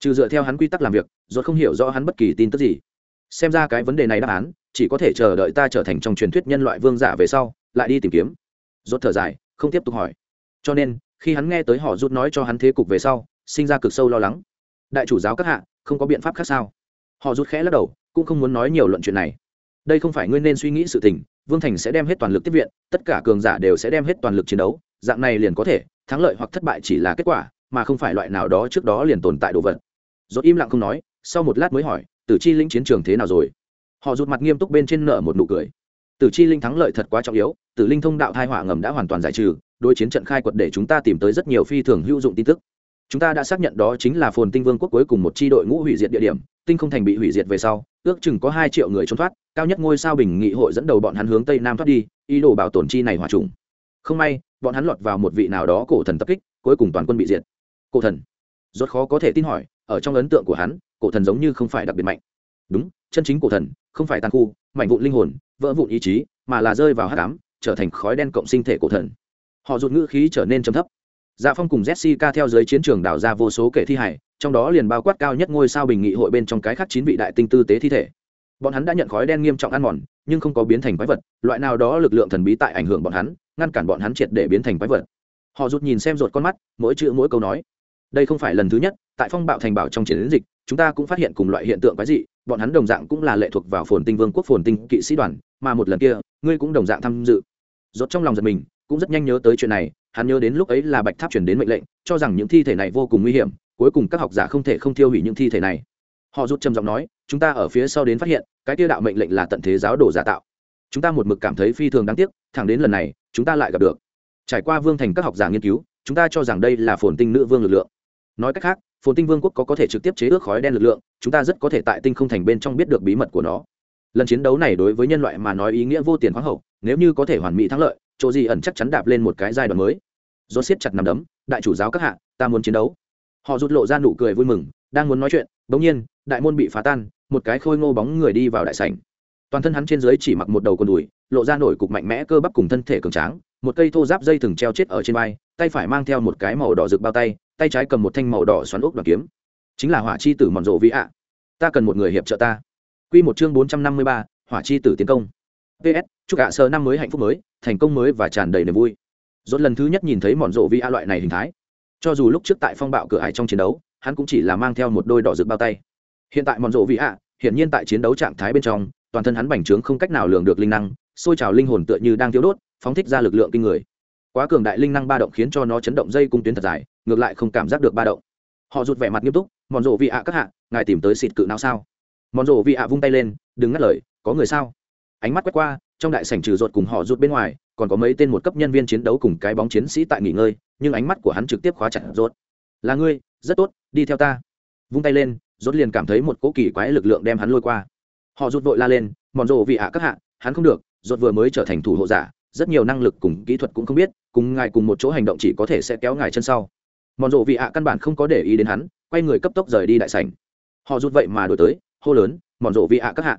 Trừ dựa theo hắn quy tắc làm việc, rốt không hiểu rõ hắn bất kỳ tin tức gì. Xem ra cái vấn đề này đáp án, chỉ có thể chờ đợi ta trở thành trong truyền thuyết nhân loại vương giả về sau lại đi tìm kiếm. Rốt thở dài, không tiếp tục hỏi. Cho nên, khi hắn nghe tới họ rút nói cho hắn thế cục về sau, sinh ra cực sâu lo lắng. Đại chủ giáo các hạ, không có biện pháp khác sao? Họ rút khẽ lắc đầu, cũng không muốn nói nhiều luận chuyện này. Đây không phải ngươi nên suy nghĩ sự tình, vương thành sẽ đem hết toàn lực tiếp viện, tất cả cường giả đều sẽ đem hết toàn lực chiến đấu, dạng này liền có thể, thắng lợi hoặc thất bại chỉ là kết quả, mà không phải loại nào đó trước đó liền tồn tại đồ vật. Dốt im lặng không nói, sau một lát mới hỏi, tử chi lĩnh chiến trường thế nào rồi? Họ rụt mặt nghiêm túc bên trên nợ một nụ cười tử chi linh thắng lợi thật quá trọng yếu, tử linh thông đạo thai họa ngầm đã hoàn toàn giải trừ, đối chiến trận khai quật để chúng ta tìm tới rất nhiều phi thường hữu dụng tin tức. Chúng ta đã xác nhận đó chính là phồn tinh vương quốc cuối cùng một tri đội ngũ hủy diệt địa điểm, tinh không thành bị hủy diệt về sau, ước chừng có hai triệu người trốn thoát, cao nhất ngôi sao bình nghị hội dẫn đầu bọn hắn hướng tây nam thoát đi, ý đồ bảo tồn chi này hòa trùng. Không may, bọn hắn lọt vào một vị nào đó cổ thần tập kích, cuối cùng toàn quân bị diệt. Cổ thần. Rốt khó có thể tin hỏi, ở trong ấn tượng của hắn, cổ thần giống như không phải đặc biệt mạnh đúng, chân chính cổ thần, không phải tàn khu, mảnh vụn linh hồn, vỡ vụn ý chí, mà là rơi vào hắc ám, trở thành khói đen cộng sinh thể cổ thần. Họ rụt ngữ khí trở nên trầm thấp. Dạ phong cùng jessica theo dưới chiến trường đảo ra vô số kể thi hải trong đó liền bao quát cao nhất ngôi sao bình nghị hội bên trong cái khác chín vị đại tinh tư tế thi thể. Bọn hắn đã nhận khói đen nghiêm trọng ăn mòn, nhưng không có biến thành quái vật, loại nào đó lực lượng thần bí tại ảnh hưởng bọn hắn, ngăn cản bọn hắn triệt để biến thành quái vật. Họ rụt nhìn xem rột con mắt, mỗi chữ mỗi câu nói. Đây không phải lần thứ nhất, tại phong bạo thành bảo trong chiến dịch, chúng ta cũng phát hiện cùng loại hiện tượng quái dị bọn hắn đồng dạng cũng là lệ thuộc vào phồn tinh vương quốc phồn tinh kỵ sĩ đoàn, mà một lần kia, ngươi cũng đồng dạng tham dự. Rốt trong lòng giật mình, cũng rất nhanh nhớ tới chuyện này, hắn nhớ đến lúc ấy là bạch tháp chuyển đến mệnh lệnh, cho rằng những thi thể này vô cùng nguy hiểm, cuối cùng các học giả không thể không tiêu hủy những thi thể này. Họ rút trầm giọng nói, chúng ta ở phía sau đến phát hiện, cái tiêu đạo mệnh lệnh là tận thế giáo đồ giả tạo. Chúng ta một mực cảm thấy phi thường đáng tiếc, thẳng đến lần này, chúng ta lại gặp được. Trải qua vương thành các học giả nghiên cứu, chúng ta cho rằng đây là phồn tinh nữ vương lực lượng. Nói cách khác phồn tinh vương quốc có có thể trực tiếp chế ước khói đen lực lượng, chúng ta rất có thể tại tinh không thành bên trong biết được bí mật của nó. Lần chiến đấu này đối với nhân loại mà nói ý nghĩa vô tiền khoáng hậu, nếu như có thể hoàn mỹ thắng lợi, chỗ gì ẩn chắc chắn đạp lên một cái giai đoạn mới. Do siết chặt nằm đấm, đại chủ giáo các hạ, ta muốn chiến đấu. Họ rút lộ ra nụ cười vui mừng, đang muốn nói chuyện, bỗng nhiên, đại môn bị phá tan, một cái khôi ngô bóng người đi vào đại sảnh. Toàn thân hắn trên dưới chỉ mặc một đầu con đùi, lộ ra nổi cục mạnh mẽ cơ bắp cùng thân thể cường tráng, một cây thô giáp dây thừng treo chết ở trên vai, tay phải mang theo một cái màu đỏ rực bao tay tay trái cầm một thanh màu đỏ xoắn ốc đoàn kiếm. Chính là hỏa chi tử mòn rộ vĩ ạ. Ta cần một người hiệp trợ ta. Q một chương bốn trăm năm mươi ba, hỏa chi tử tiến công. Ps chúc ạ sơ năm mới hạnh phúc mới, thành công mới và tràn đầy niềm vui. Dốt lần thứ nhất nhìn thấy mòn rộ vĩ ạ loại này hình thái. Cho dù lúc trước tại phong bạo cửa hải trong chiến đấu, hắn cũng chỉ là mang theo một đôi đỏ rực bao tay. Hiện tại mòn rộ vĩ ạ, hiển nhiên tại chiến đấu trạng thái bên trong, toàn thân hắn bành trướng không cách nào lường được linh năng xôi trào linh hồn tựa như đang thiếu đốt, phóng thích ra lực lượng kinh người. Quá cường đại linh năng ba động khiến cho nó chấn động dây cung tuyến thật dài ngược lại không cảm giác được ba động. Họ rụt vẻ mặt nghiêm túc, mòn rộ vị ạ các hạ, ngài tìm tới xịt cự nào sao? Mòn rộ vị ạ vung tay lên, đừng ngắt lời, có người sao? Ánh mắt quét qua, trong đại sảnh trừ rột cùng họ rụt bên ngoài, còn có mấy tên một cấp nhân viên chiến đấu cùng cái bóng chiến sĩ tại nghỉ ngơi, nhưng ánh mắt của hắn trực tiếp khóa chặt rột là ngươi, rất tốt, đi theo ta. Vung tay lên rốt liền cảm thấy một cỗ kỳ quái lực lượng đem hắn lôi qua. Họ rụt vội la lên, mòn rộ vị ạ các hạ, hắn không được rột vừa mới trở thành thủ hộ giả, rất nhiều năng lực cùng kỹ thuật cũng không biết, cùng ngài cùng một chỗ hành động chỉ có thể sẽ kéo ngài chân sau mòn rộ vị ạ căn bản không có để ý đến hắn, quay người cấp tốc rời đi đại sảnh. Họ rút vậy mà đổi tới, hô lớn, mòn rộ vị ạ các hạ.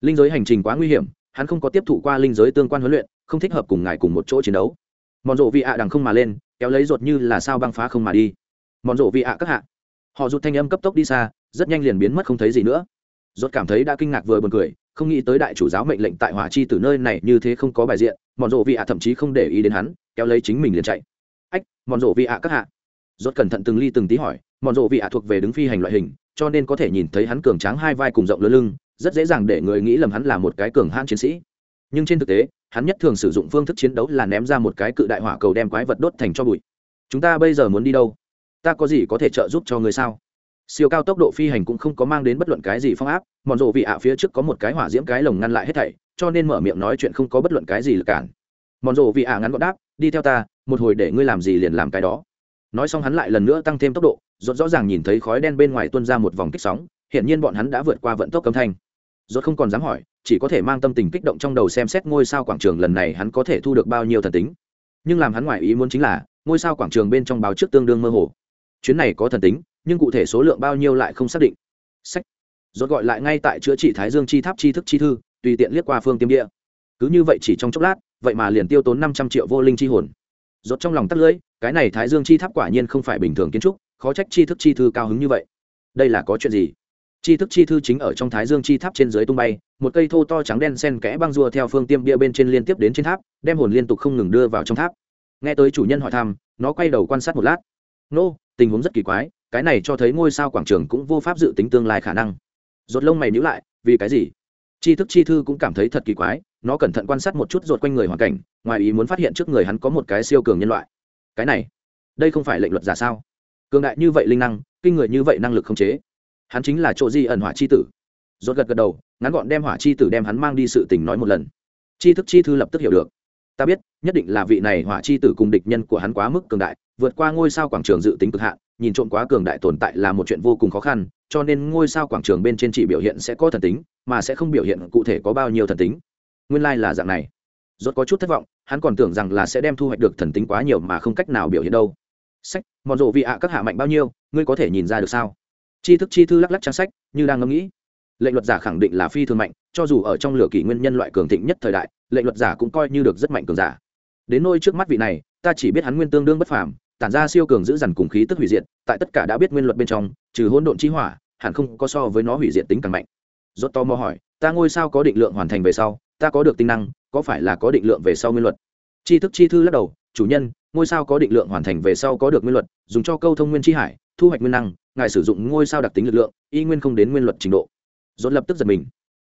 Linh giới hành trình quá nguy hiểm, hắn không có tiếp thụ qua linh giới tương quan huấn luyện, không thích hợp cùng ngài cùng một chỗ chiến đấu. Mòn rộ vị ạ đằng không mà lên, kéo lấy ruột như là sao băng phá không mà đi. Mòn rộ vị ạ các hạ. Họ rút thanh âm cấp tốc đi xa, rất nhanh liền biến mất không thấy gì nữa. Rốt cảm thấy đã kinh ngạc vừa buồn cười, không nghĩ tới đại chủ giáo mệnh lệnh tại hỏa chi từ nơi này như thế không có bài diện, mòn rộ vị ạ thậm chí không để ý đến hắn, kéo lấy chính mình liền chạy. Ách, mòn rộ vị ạ các hạ rốt cẩn thận từng ly từng tí hỏi mòn rộ vị ạ thuộc về đứng phi hành loại hình, cho nên có thể nhìn thấy hắn cường tráng hai vai cùng rộng lớn lưng, rất dễ dàng để người nghĩ lầm hắn là một cái cường hãn chiến sĩ. Nhưng trên thực tế, hắn nhất thường sử dụng phương thức chiến đấu là ném ra một cái cự đại hỏa cầu đem quái vật đốt thành cho bụi. Chúng ta bây giờ muốn đi đâu? Ta có gì có thể trợ giúp cho người sao? Siêu cao tốc độ phi hành cũng không có mang đến bất luận cái gì phong áp mòn rộ vị ạ phía trước có một cái hỏa diễm cái lồng ngăn lại hết thảy, cho nên mở miệng nói chuyện không có bất luận cái gì lực cản. Mòn rộ vị ạ ngắn gọn đáp, đi theo ta, một hồi để ngươi làm gì liền làm cái đó nói xong hắn lại lần nữa tăng thêm tốc độ, rốt rõ ràng nhìn thấy khói đen bên ngoài tuôn ra một vòng kích sóng hiện nhiên bọn hắn đã vượt qua vận tốc âm thanh. Rốt không còn dám hỏi, chỉ có thể mang tâm tình kích động trong đầu xem xét ngôi sao quảng trường lần này hắn có thể thu được bao nhiêu thần tính. Nhưng làm hắn ngoài ý muốn chính là, ngôi sao quảng trường bên trong báo trước tương đương mơ hồ. Chuyến này có thần tính, nhưng cụ thể số lượng bao nhiêu lại không xác định. Sách. Rốt gọi lại ngay tại chữa trị thái dương chi tháp chi thức chi thư, tùy tiện liếc qua phương tiêm địa. Cứ như vậy chỉ trong chốc lát, vậy mà liền tiêu tốn năm trăm triệu vô linh chi hồn. Rốt trong lòng tắt lưỡi cái này thái dương chi tháp quả nhiên không phải bình thường kiến trúc, khó trách chi thức chi thư cao hứng như vậy. Đây là có chuyện gì? Chi thức chi thư chính ở trong thái dương chi tháp trên dưới tung bay, một cây thô to trắng đen sen kẽ băng rùa theo phương tiêm bia bên trên liên tiếp đến trên tháp, đem hồn liên tục không ngừng đưa vào trong tháp. Nghe tới chủ nhân hỏi thăm, nó quay đầu quan sát một lát. Nô, tình huống rất kỳ quái, cái này cho thấy ngôi sao quảng trường cũng vô pháp dự tính tương lai khả năng. Rột lông mày nhữ lại, vì cái gì? Chi thức chi thư cũng cảm thấy thật kỳ quái, nó cẩn thận quan sát một chút rột quanh người hoàn cảnh, ngoài ý muốn phát hiện trước người hắn có một cái siêu cường nhân loại cái này, đây không phải lệnh luật giả sao? Cường đại như vậy linh năng, kinh người như vậy năng lực không chế, hắn chính là chỗ di ẩn hỏa chi tử. Rốt gật gật đầu, ngắn gọn đem hỏa chi tử đem hắn mang đi sự tình nói một lần. Chi thức chi thư lập tức hiểu được. Ta biết, nhất định là vị này hỏa chi tử cùng địch nhân của hắn quá mức cường đại, vượt qua ngôi sao quảng trường dự tính cực hạn, nhìn trộm quá cường đại tồn tại là một chuyện vô cùng khó khăn, cho nên ngôi sao quảng trường bên trên chỉ biểu hiện sẽ có thần tính, mà sẽ không biểu hiện cụ thể có bao nhiêu thần tính. Nguyên lai、like、là dạng này. Rốt có chút thất vọng hắn còn tưởng rằng là sẽ đem thu hoạch được thần tính quá nhiều mà không cách nào biểu hiện đâu. Sách mọn rộ vị ạ các hạ mạnh bao nhiêu, ngươi có thể nhìn ra được sao? Chi thức chi thư lắc lắc trang sách, như đang ngẫm nghĩ. Lệnh luật giả khẳng định là phi thường mạnh, cho dù ở trong lửa kỷ nguyên nhân loại cường thịnh nhất thời đại, lệnh luật giả cũng coi như được rất mạnh cường giả. Đến nôi trước mắt vị này, ta chỉ biết hắn nguyên tương đương bất phàm, tản ra siêu cường giữ dằn cùng khí tức hủy diệt, tại tất cả đã biết nguyên luật bên trong, trừ hỗn độn chi hỏa, hẳn không có so với nó hủy diệt tính càng mạnh. Rốt to mò hỏi, ta ngôi sao có định lượng hoàn thành về sau ta có được tinh năng, có phải là có định lượng về sau nguyên luật? Tri thức chi thư lắc đầu, chủ nhân, ngôi sao có định lượng hoàn thành về sau có được nguyên luật, dùng cho câu thông nguyên chi hải, thu hoạch nguyên năng, ngài sử dụng ngôi sao đặc tính lực lượng, y nguyên không đến nguyên luật trình độ. Dồn lập tức giật mình.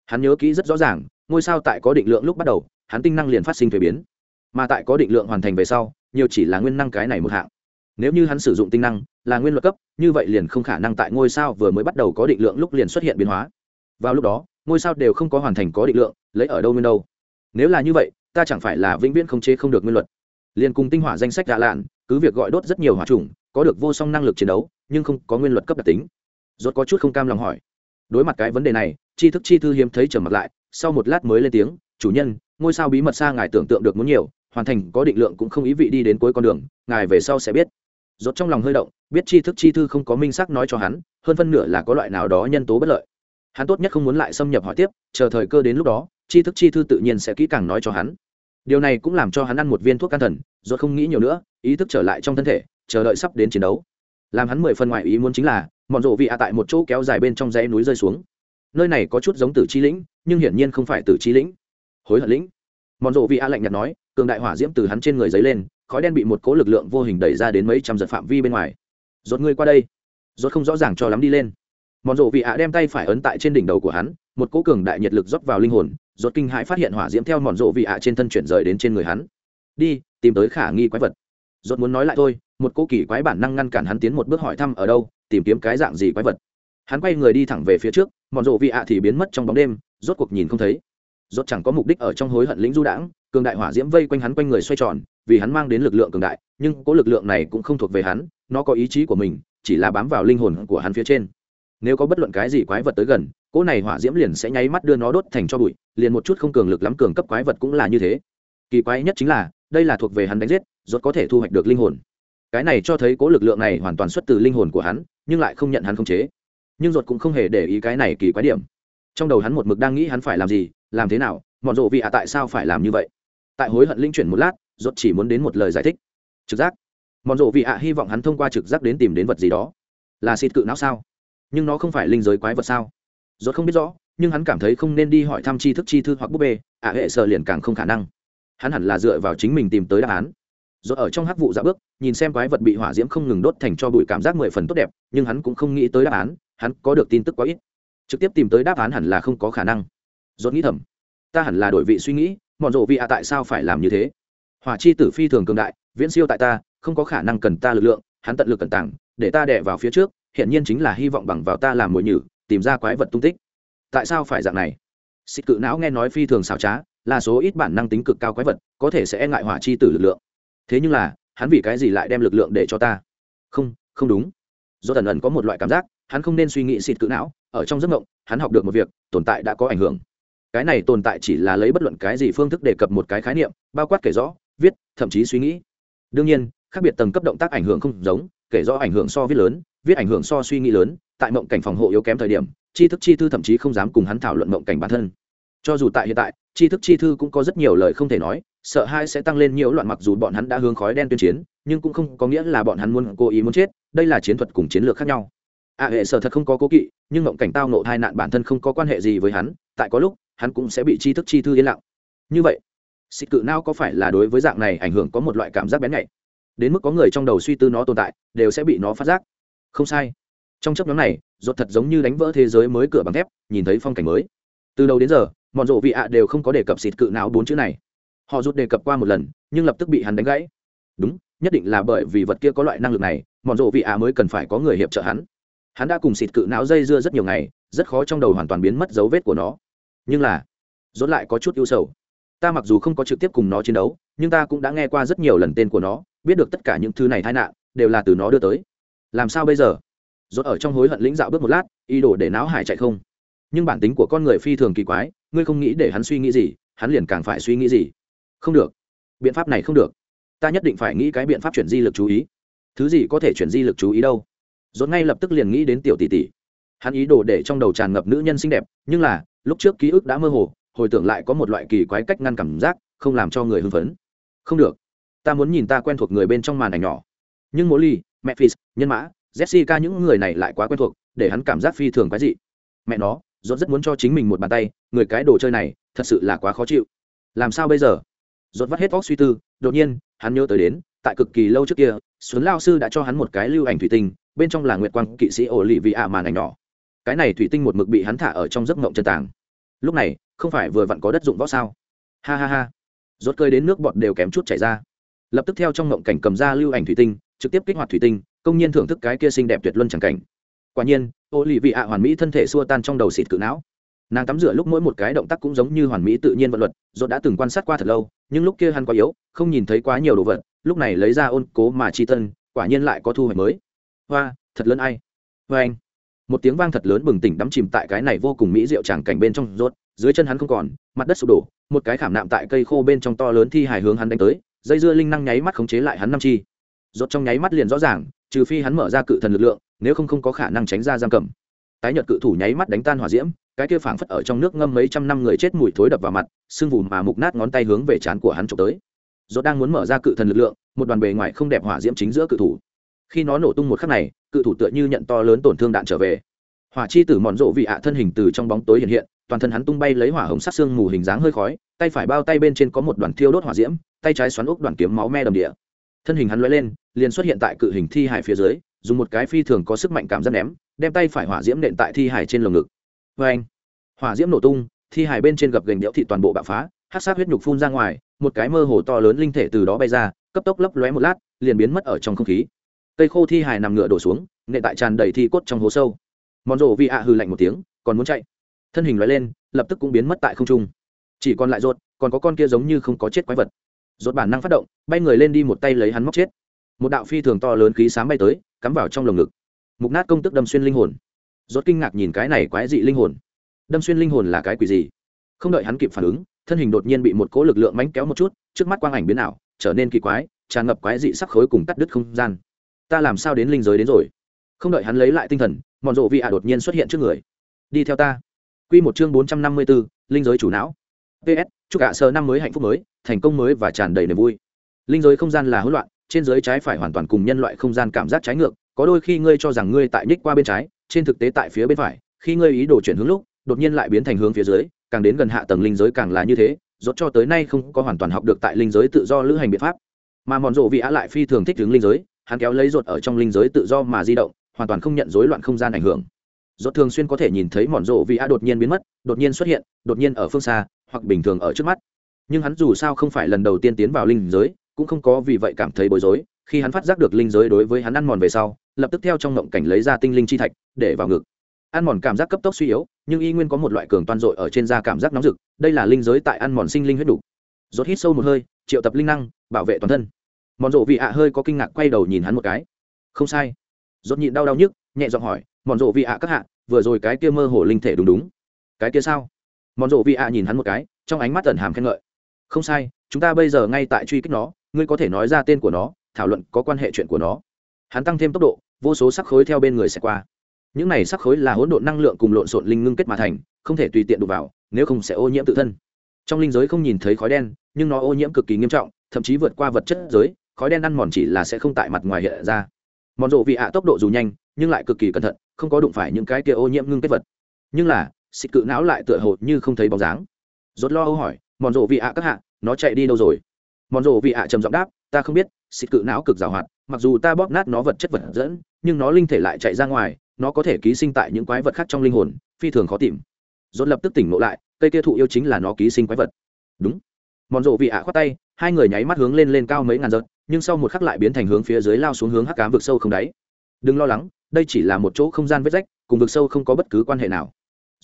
Hắn nhớ kỹ rất rõ ràng, ngôi sao tại có định lượng lúc bắt đầu, hắn tinh năng liền phát sinh thuế biến. Mà tại có định lượng hoàn thành về sau, nhiều chỉ là nguyên năng cái này một hạng. Nếu như hắn sử dụng tinh năng, là nguyên luật cấp, như vậy liền không khả năng tại ngôi sao vừa mới bắt đầu có định lượng lúc liền xuất hiện biến hóa. Vào lúc đó, ngôi sao đều không có hoàn thành có định lượng lấy ở đâu nguyên đâu. Nếu là như vậy, ta chẳng phải là vĩnh viễn không chế không được nguyên luật. Liền cùng tinh hỏa danh sách gạ lạn, cứ việc gọi đốt rất nhiều hỏa trùng, có được vô song năng lực chiến đấu, nhưng không có nguyên luật cấp đặc tính. Rốt có chút không cam lòng hỏi. Đối mặt cái vấn đề này, tri thức chi thư hiếm thấy trầm mặt lại, sau một lát mới lên tiếng, chủ nhân, ngôi sao bí mật xa ngài tưởng tượng được muốn nhiều, hoàn thành có định lượng cũng không ý vị đi đến cuối con đường, ngài về sau sẽ biết. Rốt trong lòng hơi động, biết tri thức chi thư không có minh xác nói cho hắn, hơn phân nửa là có loại nào đó nhân tố bất lợi. Hắn tốt nhất không muốn lại xâm nhập hỏi tiếp, chờ thời cơ đến lúc đó tri thức chi thư tự nhiên sẽ kỹ càng nói cho hắn. Điều này cũng làm cho hắn ăn một viên thuốc can thần, rồi không nghĩ nhiều nữa, ý thức trở lại trong thân thể, chờ đợi sắp đến chiến đấu. Làm hắn mười phần ngoại ý muốn chính là, mọn rộ vị ạ tại một chỗ kéo dài bên trong dãy núi rơi xuống. Nơi này có chút giống tử chi lĩnh, nhưng hiển nhiên không phải tử chi lĩnh. Hối hận lĩnh. Mọn rộ vị ạ lạnh nhạt nói, cường đại hỏa diễm từ hắn trên người dấy lên, khói đen bị một cố lực lượng vô hình đẩy ra đến mấy trăm giật phạm vi bên ngoài. Rốt ngươi qua đây. Rốt không rõ ràng cho lắm đi lên. Mọn rộ vị ạ đem tay phải ấn tại trên đỉnh đầu của hắn, một cố cường đại nhiệt lực rót vào linh hồn rốt kinh hãi phát hiện hỏa diễm theo mòn rộ vị ạ trên thân chuyển rời đến trên người hắn. Đi, tìm tới khả nghi quái vật. Rốt muốn nói lại thôi, một cô kỳ quái bản năng ngăn cản hắn tiến một bước hỏi thăm ở đâu, tìm kiếm cái dạng gì quái vật. Hắn quay người đi thẳng về phía trước, mòn rộ vị ạ thì biến mất trong bóng đêm, rốt cuộc nhìn không thấy. Rốt chẳng có mục đích ở trong hối hận lĩnh du đãng, cường đại hỏa diễm vây quanh hắn quanh người xoay tròn, vì hắn mang đến lực lượng cường đại, nhưng cố lực lượng này cũng không thuộc về hắn, nó có ý chí của mình, chỉ là bám vào linh hồn của hắn phía trên nếu có bất luận cái gì quái vật tới gần, cỗ này hỏa diễm liền sẽ nháy mắt đưa nó đốt thành cho bụi, liền một chút không cường lực lắm cường cấp quái vật cũng là như thế. Kỳ quái nhất chính là, đây là thuộc về hắn đánh giết, rốt có thể thu hoạch được linh hồn. Cái này cho thấy cố lực lượng này hoàn toàn xuất từ linh hồn của hắn, nhưng lại không nhận hắn khống chế. Nhưng ruột cũng không hề để ý cái này kỳ quái điểm. Trong đầu hắn một mực đang nghĩ hắn phải làm gì, làm thế nào, mọn rộ vị ạ tại sao phải làm như vậy. Tại hối hận linh chuyển một lát ruột chỉ muốn đến một lời giải thích. Trực giác. Mọn rộ vị ạ hy vọng hắn thông qua trực giác đến tìm đến vật gì đó. Là xịt cự não sao? Nhưng nó không phải linh giới quái vật sao? Rốt không biết rõ, nhưng hắn cảm thấy không nên đi hỏi thăm tri thức chi thư hoặc búp bê, ạ hệ sợ liền càng không khả năng. Hắn hẳn là dựa vào chính mình tìm tới đáp án. Rồi ở trong hắc vụ dạ bước, nhìn xem quái vật bị hỏa diễm không ngừng đốt thành cho bụi cảm giác mười phần tốt đẹp, nhưng hắn cũng không nghĩ tới đáp án, hắn có được tin tức quá ít. Trực tiếp tìm tới đáp án hẳn là không có khả năng. Dốt nghĩ thầm, ta hẳn là đổi vị suy nghĩ, mọn rộ vị ạ tại sao phải làm như thế? Hỏa chi tử phi thường cường đại, viễn siêu tại ta, không có khả năng cần ta lực lượng, hắn tận lực cẩn tảng để ta đẻ vào phía trước hiện nhiên chính là hy vọng bằng vào ta làm mồi nhử, tìm ra quái vật tung tích. Tại sao phải dạng này? Xịt cự não nghe nói phi thường xảo trá, là số ít bản năng tính cực cao quái vật, có thể sẽ e ngại hỏa chi tử lực lượng. Thế nhưng là, hắn vì cái gì lại đem lực lượng để cho ta? Không không đúng. Do tần ẩn có một loại cảm giác, hắn không nên suy nghĩ xịt cự não, ở trong giấc mộng, hắn học được một việc, tồn tại đã có ảnh hưởng. Cái này tồn tại chỉ là lấy bất luận cái gì phương thức đề cập một cái khái niệm, bao quát kể rõ, viết, thậm chí suy nghĩ. Đương nhiên, khác biệt tầng cấp động tác ảnh hưởng không giống, kể rõ ảnh hưởng so viết lớn viết ảnh hưởng so suy nghĩ lớn, tại mộng cảnh phòng hộ yếu kém thời điểm, tri thức chi thư thậm chí không dám cùng hắn thảo luận mộng cảnh bản thân. Cho dù tại hiện tại, tri thức chi thư cũng có rất nhiều lời không thể nói, sợ hai sẽ tăng lên nhiều loạn mặc dù bọn hắn đã hướng khói đen tuyên chiến, nhưng cũng không có nghĩa là bọn hắn muốn cố ý muốn chết, đây là chiến thuật cùng chiến lược khác nhau. A hệ sở thật không có cố kỵ, nhưng mộng cảnh tao nộ hai nạn bản thân không có quan hệ gì với hắn, tại có lúc, hắn cũng sẽ bị tri thức chi thư yên lặng. Như vậy xịt cự não có phải là đối với dạng này ảnh hưởng có một loại cảm giác bén nhạy? Đến mức có người trong đầu suy tư nó tồn tại, đều sẽ bị nó phát giác không sai. Trong chấp nhóm này ruột thật giống như đánh vỡ thế giới mới cửa bằng thép, nhìn thấy phong cảnh mới. Từ đầu đến giờ bọn rộ vị ạ đều không có đề cập xịt cự não bốn chữ này. Họ rút đề cập qua một lần, nhưng lập tức bị hắn đánh gãy. Đúng, nhất định là bởi vì vật kia có loại năng lực này bọn rộ vị ạ mới cần phải có người hiệp trợ hắn. Hắn đã cùng xịt cự não dây dưa rất nhiều ngày, rất khó trong đầu hoàn toàn biến mất dấu vết của nó. Nhưng là, rốt lại có chút ưu sầu. Ta mặc dù không có trực tiếp cùng nó chiến đấu, nhưng ta cũng đã nghe qua rất nhiều lần tên của nó, biết được tất cả những thứ này tai nạn, đều là từ nó đưa tới làm sao bây giờ? Rốt ở trong hối hận lĩnh dạo bước một lát, ý đồ để não hải chạy không. Nhưng bản tính của con người phi thường kỳ quái, ngươi không nghĩ để hắn suy nghĩ gì, hắn liền càng phải suy nghĩ gì. Không được. Biện pháp này không được. Ta nhất định phải nghĩ cái biện pháp chuyển di lực chú ý. Thứ gì có thể chuyển di lực chú ý đâu? Rốt ngay lập tức liền nghĩ đến tiểu tỷ tỷ. Hắn ý đồ để trong đầu tràn ngập nữ nhân xinh đẹp, nhưng là, lúc trước ký ức đã mơ hồ, hồi tưởng lại có một loại kỳ quái cách ngăn cảm giác, không làm cho người hưng phấn. Không được. Ta muốn nhìn ta quen thuộc người bên trong màn ảnh nhỏ. Nhưng mỗi ly mẹ nhân mã, jessica những người này lại quá quen thuộc, để hắn cảm giác phi thường quái dị. Mẹ nó dốt rất muốn cho chính mình một bàn tay, người cái đồ chơi này, thật sự là quá khó chịu. Làm sao bây giờ? Dốt vắt hết óc suy tư, đột nhiên, hắn nhớ tới đến, tại cực kỳ lâu trước kia, xuân Lão sư đã cho hắn một cái lưu ảnh thủy tinh, bên trong là nguyệt quang kỵ sĩ Olivia lì vị màn ảnh nhỏ. Cái này thủy tinh một mực bị hắn thả ở trong giấc ngộng chân tàng. Lúc này, không phải vừa vặn có đất dụng võ sao? Ha ha ha. Rốt cười đến nước bọt đều kém chút chảy ra. Lập tức theo trong ngộng cảnh cầm ra lưu ảnh thủy tinh trực tiếp kích hoạt thủy tinh, công nhiên thưởng thức cái kia xinh đẹp tuyệt luân chẳng cảnh. Quả nhiên ô lì vị ạ hoàn mỹ thân thể xua tan trong đầu xịt cự não. Nàng tắm rửa lúc mỗi một cái động tác cũng giống như hoàn mỹ tự nhiên vận luật dốt đã từng quan sát qua thật lâu, nhưng lúc kia hắn quá yếu, không nhìn thấy quá nhiều đồ vật, lúc này lấy ra ôn cố mà chi tân, quả nhiên lại có thu hoạch mới. Hoa, thật lớn ai? Hoa anh. Một tiếng vang thật lớn bừng tỉnh đắm chìm tại cái này vô cùng mỹ diệu tràng cảnh bên trong, rốt, dưới chân hắn không còn, mặt đất sụp đổ, một cái khảm nạm tại cây khô bên trong to lớn thi hài hướng hắn đánh tới, dây dưa linh năng nháy mắt khống chế lại hắn năm chi rốt trong nháy mắt liền rõ ràng, trừ phi hắn mở ra cự thần lực lượng, nếu không không có khả năng tránh ra giam cầm. Tái nhợt cự thủ nháy mắt đánh tan hỏa diễm, cái kia phảng phất ở trong nước ngâm mấy trăm năm người chết mùi thối đập vào mặt, sưng vù mà mục nát ngón tay hướng về trán của hắn trộm tới. Rốt đang muốn mở ra cự thần lực lượng, một đoàn bề ngoài không đẹp hỏa diễm chính giữa cự thủ. Khi nó nổ tung một khắc này, cự thủ tựa như nhận to lớn tổn thương đạn trở về. Hỏa chi tử mòn rộ vị ạ thân hình từ trong bóng tối hiện hiện, toàn thân hắn tung bay lấy hỏa hồng sắc xương mù hình dáng hơi khói, tay phải bao tay bên trên có một đoàn thiêu đốt hỏa diễm, tay trái xoắn ốc đoàn kiếm máu me đầm địa thân hình hắn lóe lên liền xuất hiện tại cự hình thi hải phía dưới dùng một cái phi thường có sức mạnh cảm giác ném đem tay phải hỏa diễm nện tại thi hải trên lồng ngực. Vê anh hỏa diễm nổ tung thi hải bên trên gập gành đẽo thị toàn bộ bạo phá hát sát huyết nhục phun ra ngoài một cái mơ hồ to lớn linh thể từ đó bay ra cấp tốc lấp lóe một lát liền biến mất ở trong không khí. Cây khô thi hải nằm ngựa đổ xuống nện tại tràn đầy thi cốt trong hố sâu. Mòn rộ vị ạ hư lạnh một tiếng còn muốn chạy. Thân hình loại lên lập tức cũng biến mất tại không trung. Chỉ còn lại ruột, còn có con kia giống như không có chết quái vật rốt bản năng phát động bay người lên đi một tay lấy hắn móc chết. Một đạo phi thường to lớn khí sáng bay tới cắm vào trong lồng ngực. Mục nát công tức đâm xuyên linh hồn. Rốt kinh ngạc nhìn cái này quái dị linh hồn. Đâm xuyên linh hồn là cái quỷ gì? Không đợi hắn kịp phản ứng thân hình đột nhiên bị một cỗ lực lượng mánh kéo một chút trước mắt quang ảnh biến ảo trở nên kỳ quái tràn ngập quái dị sắc khối cùng cắt đứt không gian. Ta làm sao đến linh giới đến rồi? Không đợi hắn lấy lại tinh thần mòn rộ vị ạ đột nhiên xuất hiện trước người. Đi theo ta. Quy một chương bốn trăm năm mươi 454, linh giới chủ não ps chúc cả sơ năm mới hạnh phúc mới, thành công mới và tràn đầy niềm vui. Linh giới không gian là hỗn loạn, trên giới trái phải hoàn toàn cùng nhân loại không gian cảm giác trái ngược, có đôi khi ngươi cho rằng ngươi tại nhích qua bên trái, trên thực tế tại phía bên phải, khi ngươi ý đồ chuyển hướng lúc, đột nhiên lại biến thành hướng phía dưới, càng đến gần hạ tầng linh giới càng là như thế, rốt cho tới nay không có hoàn toàn học được tại linh giới tự do lữ hành biện pháp. Mà mòn rộ vị á lại phi thường thích hướng linh giới, hắn kéo lấy ruột ở trong linh giới tự do mà di động, hoàn toàn không nhận rối loạn không gian ảnh hưởng. Rốt thường xuyên có thể nhìn thấy mòn rộ vị á đột nhiên biến mất, đột nhiên xuất hiện, đột nhiên ở phương xa hoặc bình thường ở trước mắt. Nhưng hắn dù sao không phải lần đầu tiên tiến vào linh giới, cũng không có vì vậy cảm thấy bối rối. Khi hắn phát giác được linh giới đối với hắn ăn mòn về sau, lập tức theo trong ngộng cảnh lấy ra tinh linh chi thạch, để vào ngực. Ăn mòn cảm giác cấp tốc suy yếu, nhưng y nguyên có một loại cường toan dội ở trên da cảm giác nóng rực, đây là linh giới tại ăn mòn sinh linh huyết đủ. Rốt hít sâu một hơi, triệu tập linh năng, bảo vệ toàn thân. Mòn rộ vị ạ hơi có kinh ngạc quay đầu nhìn hắn một cái. Không sai. Rốt nhịn đau đau nhức, nhẹ giọng hỏi, mòn rộ vị ạ các hạ, vừa rồi cái kia mơ hồ linh thể đúng đúng. Cái kia sao? Mòn rộ vị ạ nhìn hắn một cái, trong ánh mắt tẩn hàm khen ngợi. Không sai, chúng ta bây giờ ngay tại truy kích nó, ngươi có thể nói ra tên của nó, thảo luận có quan hệ chuyện của nó. Hắn tăng thêm tốc độ, vô số sắc khối theo bên người sẽ qua. Những này sắc khối là hỗn độn năng lượng cùng lộn xộn linh ngưng kết mà thành, không thể tùy tiện đụng vào, nếu không sẽ ô nhiễm tự thân. Trong linh giới không nhìn thấy khói đen, nhưng nó ô nhiễm cực kỳ nghiêm trọng, thậm chí vượt qua vật chất giới, khói đen ăn mòn chỉ là sẽ không tại mặt ngoài hiện ra. Mòn rộ vị ạ tốc độ dù nhanh, nhưng lại cực kỳ cẩn thận, không có đụng phải những cái kia ô nhiễm ngưng kết vật. Nhưng là xịt cự não lại tựa hồ như không thấy bóng dáng. Rốt lo âu hỏi, mòn rộ vị ạ các hạ, nó chạy đi đâu rồi? Mòn rộ vị ạ trầm giọng đáp, ta không biết, xịt cự não cực giàu hoạt, mặc dù ta bóp nát nó vật chất vật dẫn, nhưng nó linh thể lại chạy ra ngoài, nó có thể ký sinh tại những quái vật khác trong linh hồn, phi thường khó tìm. Rốt lập tức tỉnh ngộ lại, cây kia thụ yêu chính là nó ký sinh quái vật. Đúng. Mòn rộ vị ạ khoát tay, hai người nháy mắt hướng lên lên cao mấy ngàn giật nhưng sau một khắc lại biến thành hướng phía dưới lao xuống hướng hắc cám vực sâu không đáy. Đừng lo lắng, đây chỉ là một chỗ không gian vết rách, cùng vực sâu không có bất cứ quan hệ nào.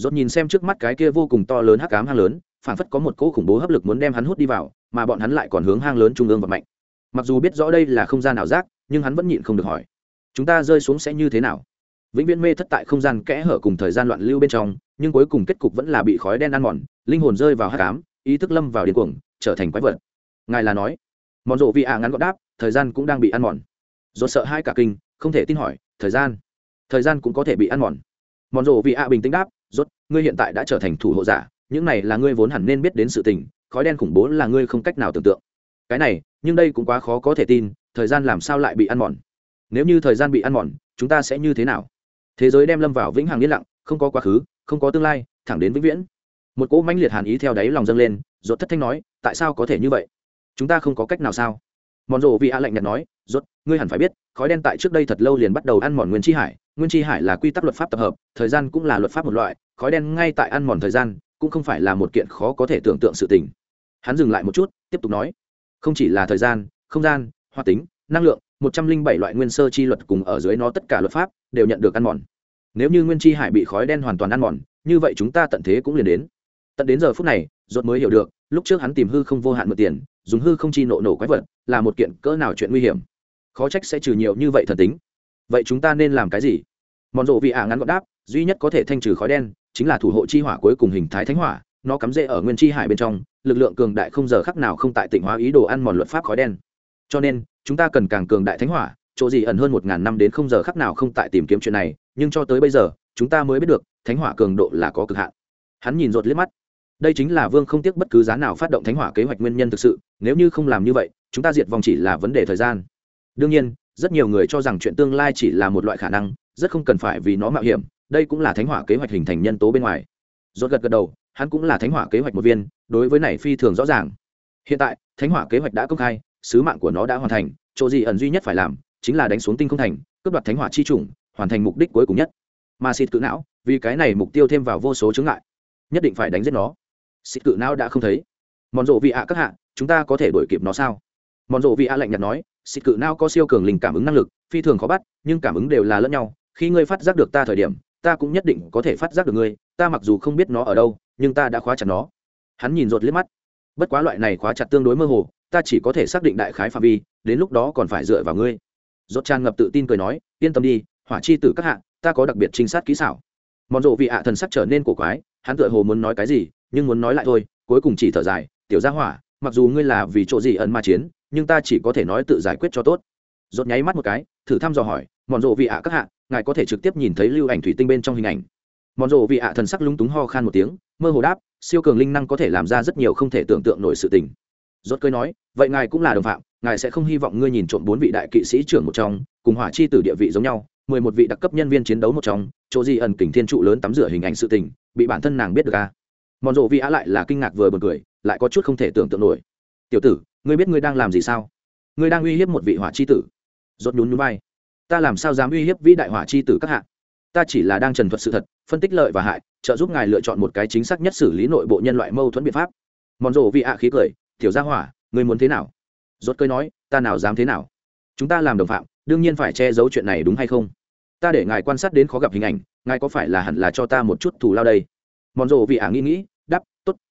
Rốt nhìn xem trước mắt cái kia vô cùng to lớn hắc ám hang lớn phản phất có một cỗ khủng bố hấp lực muốn đem hắn hút đi vào mà bọn hắn lại còn hướng hang lớn trung ương và mạnh mặc dù biết rõ đây là không gian nào rác, nhưng hắn vẫn nhịn không được hỏi chúng ta rơi xuống sẽ như thế nào? Vĩnh viễn mê thất tại không gian kẽ hở cùng thời gian loạn lưu bên trong nhưng cuối cùng kết cục vẫn là bị khói đen ăn mòn linh hồn rơi vào hát cám ý thức lâm vào điên cuồng trở thành quái vật. Ngài là nói. Mòn rộ vị ạ ngắn gọn đáp thời gian cũng đang bị ăn mòn. Do sợ hai cả kinh không thể tin hỏi thời gian? Thời gian cũng có thể bị ăn mòn. Mòn rộ vị ạ bình tĩnh đáp rốt, ngươi hiện tại đã trở thành thủ hộ giả, những này là ngươi vốn hẳn nên biết đến sự tình, khói đen khủng bố là ngươi không cách nào tưởng tượng. Cái này, nhưng đây cũng quá khó có thể tin, thời gian làm sao lại bị ăn mòn? Nếu như thời gian bị ăn mòn, chúng ta sẽ như thế nào? Thế giới đem lâm vào vĩnh hằng yên lặng, không có quá khứ, không có tương lai, thẳng đến vĩnh viễn. Một cỗ mãnh liệt hàn ý theo đáy lòng dâng lên, rốt thất thanh nói, tại sao có thể như vậy? Chúng ta không có cách nào sao? Mòn rộ vị a lạnh nhạt nói, rốt, ngươi hẳn phải biết, khói đen tại trước đây thật lâu liền bắt đầu ăn mòn nguyên chi hải nguyên chi hải là quy tắc luật pháp tập hợp, thời gian cũng là luật pháp một loại, khói đen ngay tại ăn mòn thời gian, cũng không phải là một kiện khó có thể tưởng tượng sự tình. Hắn dừng lại một chút, tiếp tục nói, không chỉ là thời gian, không gian, hoạt tính, năng lượng, một trăm linh bảy loại nguyên sơ chi luật cùng ở dưới nó tất cả luật pháp đều nhận được ăn mòn. Nếu như nguyên chi hải bị khói đen hoàn toàn ăn mòn, như vậy chúng ta tận thế cũng liền đến. Tận đến giờ phút này dốt mới hiểu được, lúc trước hắn tìm hư không vô hạn mượn tiền, dùng hư không chi nộ nổ quái vật, là một kiện cỡ nào chuyện nguy hiểm. Khó trách sẽ trừ nhiều như vậy thần tính vậy chúng ta nên làm cái gì? Mòn rộ vị ả ngắn gọn đáp, duy nhất có thể thanh trừ khói đen chính là thủ hộ chi hỏa cuối cùng hình thái thánh hỏa, nó cắm rễ ở nguyên chi hải bên trong, lực lượng cường đại không giờ khắc nào không tại tỉnh hóa ý đồ ăn mòn luật pháp khói đen. Cho nên, chúng ta cần càng cường đại thánh hỏa, chỗ gì ẩn hơn một ngàn năm đến không giờ khắc nào không tại tìm kiếm chuyện này, nhưng cho tới bây giờ, chúng ta mới biết được, thánh hỏa cường độ là có cực hạn. Hắn nhìn rột liếc mắt. Đây chính là vương không tiếc bất cứ giá nào phát động thánh hỏa kế hoạch nguyên nhân thực sự, nếu như không làm như vậy, chúng ta diệt vong chỉ là vấn đề thời gian. Đương nhiên rất nhiều người cho rằng chuyện tương lai chỉ là một loại khả năng, rất không cần phải vì nó mạo hiểm, đây cũng là thánh hỏa kế hoạch hình thành nhân tố bên ngoài. Rốt gật gật đầu, hắn cũng là thánh hỏa kế hoạch một viên, đối với này phi thường rõ ràng. Hiện tại, thánh hỏa kế hoạch đã công khai, sứ mạng của nó đã hoàn thành, chỗ gì ẩn duy nhất phải làm, chính là đánh xuống tinh không thành, cướp đoạt thánh hỏa chi chủng, hoàn thành mục đích cuối cùng nhất. Mà xịt cự não, vì cái này mục tiêu thêm vào vô số chứng ngại, nhất định phải đánh giết nó. Xịt cự não đã không thấy. Mòn rộ vị ạ các hạ, chúng ta có thể đuổi kịp nó sao? Mòn rộ vị ạ lạnh nhạt nói xịt cự não có siêu cường linh cảm ứng năng lực, phi thường khó bắt, nhưng cảm ứng đều là lẫn nhau, khi ngươi phát giác được ta thời điểm, ta cũng nhất định có thể phát giác được ngươi, ta mặc dù không biết nó ở đâu, nhưng ta đã khóa chặt nó. Hắn nhìn rột liếc mắt. Bất quá loại này khóa chặt tương đối mơ hồ, ta chỉ có thể xác định đại khái phạm vi, đến lúc đó còn phải dựa vào ngươi. Rột tràn ngập tự tin cười nói, yên tâm đi, hỏa chi tử các hạ, ta có đặc biệt trinh sát kỹ xảo. Mòn rộ vị ạ thần sắc trở nên cổ quái, hắn tựa hồ muốn nói cái gì, nhưng muốn nói lại thôi, cuối cùng chỉ thở dài, tiểu gia hỏa mặc dù ngươi là vì chỗ gì ẩn ma chiến, nhưng ta chỉ có thể nói tự giải quyết cho tốt. Rột nháy mắt một cái, thử thăm dò hỏi mòn rộ vị ạ các hạ, ngài có thể trực tiếp nhìn thấy lưu ảnh thủy tinh bên trong hình ảnh? Mòn rộ vị ạ thần sắc lúng túng ho khan một tiếng, mơ hồ đáp, siêu cường linh năng có thể làm ra rất nhiều không thể tưởng tượng nổi sự tình. Rốt cười nói, vậy ngài cũng là đồng phạm, ngài sẽ không hy vọng ngươi nhìn trộm bốn vị đại kỵ sĩ trưởng một trong, cùng hỏa chi tử địa vị giống nhau, mười một vị đặc cấp nhân viên chiến đấu một trong, chỗ gì ẩn kình thiên trụ lớn tắm rửa hình ảnh sự tình, bị bản thân nàng biết được à? Mòn rộ vị ạ lại là kinh ngạc vừa buồn cười lại có chút không thể tưởng tượng nổi. Tiểu tử, ngươi biết ngươi đang làm gì sao? Ngươi đang uy hiếp một vị hỏa chi tử. Rốt nhún nhún vai. Ta làm sao dám uy hiếp vĩ đại hỏa chi tử các hạ? Ta chỉ là đang trần thuật sự thật, phân tích lợi và hại, trợ giúp ngài lựa chọn một cái chính xác nhất xử lý nội bộ nhân loại mâu thuẫn biện pháp. Mòn rộ vị ạ khí cười, tiểu gia hỏa, ngươi muốn thế nào? Rốt cơi nói, ta nào dám thế nào? Chúng ta làm đồng phạm, đương nhiên phải che giấu chuyện này đúng hay không? Ta để ngài quan sát đến khó gặp hình ảnh, ngài có phải là hẳn là cho ta một chút thù lao đây? Mòn rộ vị ạ nghĩ nghĩ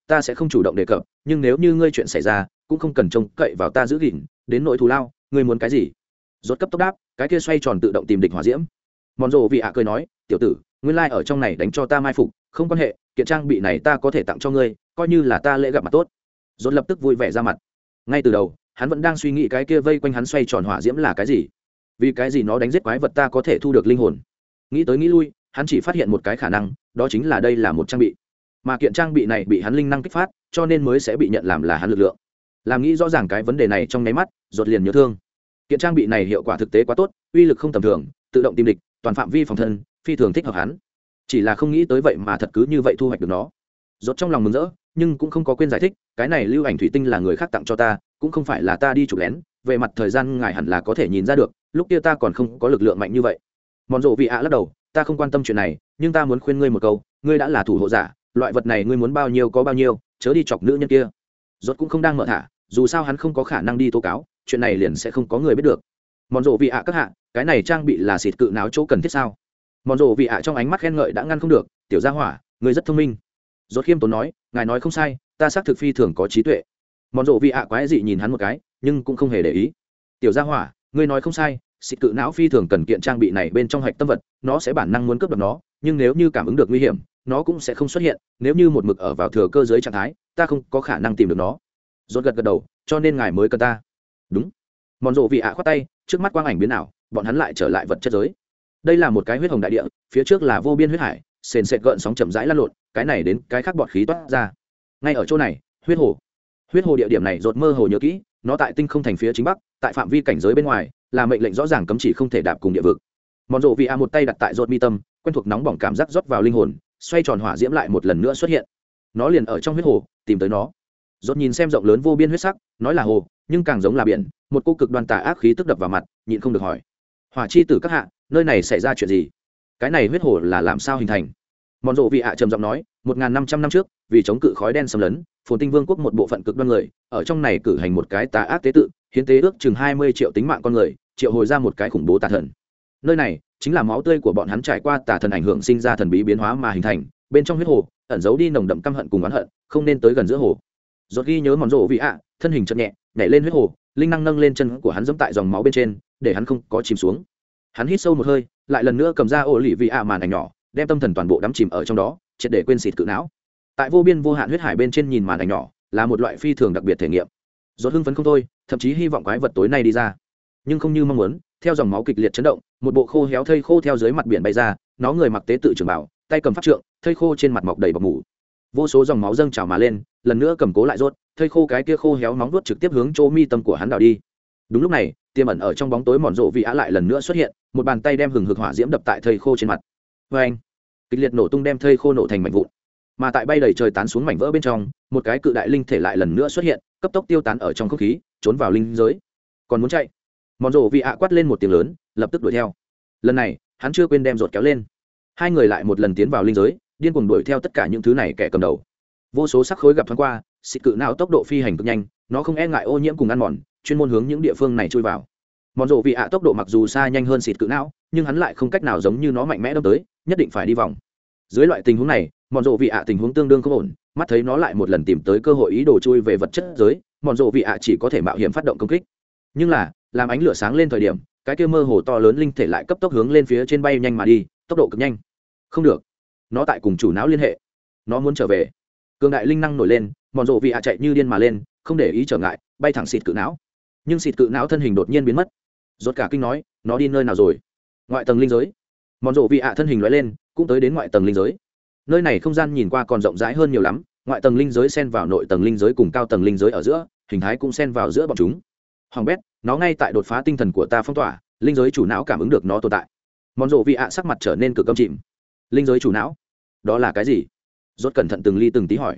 ta sẽ không chủ động đề cập, nhưng nếu như ngươi chuyện xảy ra, cũng không cần trông cậy vào ta giữ gìn, đến nội thù lao, ngươi muốn cái gì? Rốt cấp tốc đáp, cái kia xoay tròn tự động tìm địch hỏa diễm. Mòn rộ vị ạ cười nói, tiểu tử, nguyên lai ở trong này đánh cho ta mai phục, không quan hệ, kiện trang bị này ta có thể tặng cho ngươi, coi như là ta lễ gặp mặt tốt. Rốt lập tức vui vẻ ra mặt. Ngay từ đầu, hắn vẫn đang suy nghĩ cái kia vây quanh hắn xoay tròn hỏa diễm là cái gì. Vì cái gì nó đánh giết quái vật ta có thể thu được linh hồn? Nghĩ tới nghĩ lui, hắn chỉ phát hiện một cái khả năng, đó chính là đây là một trang bị mà kiện trang bị này bị hắn linh năng kích phát, cho nên mới sẽ bị nhận làm là hắn lực lượng. Làm nghĩ rõ ràng cái vấn đề này trong nháy mắt, ruột liền nhớ thương. Kiện trang bị này hiệu quả thực tế quá tốt, uy lực không tầm thường, tự động tìm địch, toàn phạm vi phòng thân, phi thường thích hợp hắn. Chỉ là không nghĩ tới vậy mà thật cứ như vậy thu hoạch được nó. Ruột trong lòng mừng rỡ, nhưng cũng không có quên giải thích, cái này lưu ảnh thủy tinh là người khác tặng cho ta, cũng không phải là ta đi chụp lén, về mặt thời gian ngài hẳn là có thể nhìn ra được, lúc kia ta còn không có lực lượng mạnh như vậy. Mòn rộ vị ạ lắc đầu, ta không quan tâm chuyện này, nhưng ta muốn khuyên ngươi một câu, ngươi đã là thủ hộ giả loại vật này ngươi muốn bao nhiêu có bao nhiêu, chớ đi chọc nữ nhân kia. Rốt cũng không đang mở thả, dù sao hắn không có khả năng đi tố cáo, chuyện này liền sẽ không có người biết được. Mòn rộ vị ạ các hạ, cái này trang bị là xịt cự náo chỗ cần thiết sao? Mòn rộ vị ạ trong ánh mắt khen ngợi đã ngăn không được, tiểu gia hỏa người rất thông minh. Rốt khiêm tốn nói, ngài nói không sai, ta xác thực phi thường có trí tuệ. Mòn rộ vị ạ quái dị nhìn hắn một cái, nhưng cũng không hề để ý. Tiểu gia hỏa, ngươi nói không sai, xịt cự não phi thường cần kiện trang bị này bên trong hạch tâm vật, nó sẽ bản năng muốn cướp đoạt nó, nhưng nếu như cảm ứng được nguy hiểm nó cũng sẽ không xuất hiện, nếu như một mực ở vào thừa cơ giới trạng thái, ta không có khả năng tìm được nó. Rốt gật gật đầu, cho nên ngài mới cần ta. Đúng. Mòn rộ vị ạ khoát tay, trước mắt quang ảnh biến ảo, bọn hắn lại trở lại vật chất giới. Đây là một cái huyết hồng đại địa, phía trước là vô biên huyết hải, sền sệt gợn sóng chậm rãi lăn lộn, cái này đến cái khác bọt khí toát ra. Ngay ở chỗ này, huyết hồ. Huyết hồ địa điểm này rột mơ hồ nhớ kỹ, nó tại tinh không thành phía chính bắc, tại phạm vi cảnh giới bên ngoài, là mệnh lệnh rõ ràng cấm chỉ không thể đạp cùng địa vực. Mòn rộ vị a một tay đặt tại rột mi tâm, quen thuộc nóng bỏng cảm giác rót vào linh hồn xoay tròn hỏa diễm lại một lần nữa xuất hiện. Nó liền ở trong huyết hồ, tìm tới nó. Dốt nhìn xem rộng lớn vô biên huyết sắc, nói là hồ, nhưng càng giống là biển, một cô cực đoan tà ác khí tức đập vào mặt, nhịn không được hỏi. Hỏa chi tử các hạ, nơi này xảy ra chuyện gì? Cái này huyết hồ là làm sao hình thành? Mòn rộ vị ạ trầm giọng nói, một n g h n năm trăm năm trước, vì chống cự khói đen xâm lấn, phồn tinh vương quốc một bộ phận cực đoan người, ở trong này cử hành một cái tà ác tế tự, hiến tế ước chừng hai mươi triệu tính mạng con người, triệu hồi ra một cái khủng bố tà thần. Nơi này chính là máu tươi của bọn hắn trải qua tà thần ảnh hưởng sinh ra thần bí biến hóa mà hình thành, bên trong huyết hồ, ẩn giấu đi nồng đậm căm hận cùng oán hận, không nên tới gần giữa hồ. Giọt ghi nhớ mòn rộ vị ạ, thân hình chậm nhẹ, nhảy lên huyết hồ, linh năng nâng lên chân của hắn dẫm tại dòng máu bên trên, để hắn không có chìm xuống. Hắn hít sâu một hơi, lại lần nữa cầm ra ổ lì vị ạ màn ảnh nhỏ, đem tâm thần toàn bộ đắm chìm ở trong đó, triệt để quên xịt cự não. Tại vô biên vô hạn huyết hải bên trên nhìn màn ảnh nhỏ, là một loại phi thường đặc biệt thể nghiệm. Giọt hưng phấn không thôi, thậm chí hy vọng quái vật tối nay đi ra. Nhưng không như mong muốn theo dòng máu kịch liệt chấn động, một bộ khô héo thây khô theo dưới mặt biển bay ra, nó người mặc tế tự trường bảo, tay cầm pháp trượng, thây khô trên mặt mọc đầy bọc mủ. Vô số dòng máu dâng trào mà lên, lần nữa cầm cố lại rốt, thây khô cái kia khô héo móng vuốt trực tiếp hướng chỗ mi tâm của hắn đào đi. Đúng lúc này, tiềm ẩn ở trong bóng tối mòn rộ vị á lại lần nữa xuất hiện, một bàn tay đem hừng hực hỏa diễm đập tại thây khô trên mặt. Vê anh, kịch liệt nổ tung đem thây khô nổ thành mảnh vụn. Mà tại bay đầy trời tán xuống mảnh vỡ bên trong, một cái cự đại linh thể lại lần nữa xuất hiện, cấp tốc tiêu tán ở trong không khí, trốn vào linh giới. Còn muốn chạy? Mòn rộ vị ạ quát lên một tiếng lớn, lập tức đuổi theo. Lần này, hắn chưa quên đem rột kéo lên. Hai người lại một lần tiến vào linh giới, điên cuồng đuổi theo tất cả những thứ này kẻ cầm đầu. Vô số sắc khối gặp thoáng qua xịt cự não tốc độ phi hành cực nhanh, nó không e ngại ô nhiễm cùng ăn mòn, chuyên môn hướng những địa phương này chui vào. Mòn rộ vị ạ tốc độ mặc dù xa nhanh hơn xịt cự não, nhưng hắn lại không cách nào giống như nó mạnh mẽ đâm tới, nhất định phải đi vòng. Dưới loại tình huống này, mòn rộ vị ạ tình huống tương đương không ổn, mắt thấy nó lại một lần tìm tới cơ hội ý đồ chui về vật chất giới, mòn rộ vị ạ chỉ có thể mạo hiểm phát động công kích. Nhưng là làm ánh lửa sáng lên thời điểm, cái kia mơ hồ to lớn linh thể lại cấp tốc hướng lên phía trên bay nhanh mà đi, tốc độ cực nhanh. Không được. Nó tại cùng chủ não liên hệ. Nó muốn trở về. Cường đại linh năng nổi lên, mòn rộ vị hạ chạy như điên mà lên, không để ý trở ngại, bay thẳng xịt cự não. Nhưng xịt cự não thân hình đột nhiên biến mất. Rốt cả kinh nói, nó đi nơi nào rồi? Ngoại tầng linh giới. Mòn rộ vị hạ thân hình nói lên, cũng tới đến ngoại tầng linh giới. Nơi này không gian nhìn qua còn rộng rãi hơn nhiều lắm, ngoại tầng linh giới xen vào nội tầng linh giới cùng cao tầng linh giới ở giữa, hình thái cũng xen vào giữa bọn chúng hoàng bét, nó ngay tại đột phá tinh thần của ta phong tỏa, linh giới chủ não cảm ứng được nó tồn tại. Mòn rộ vị ạ sắc mặt trở nên cực âm chìm linh giới chủ não? Đó là cái gì? Rốt cẩn thận từng ly từng tí hỏi.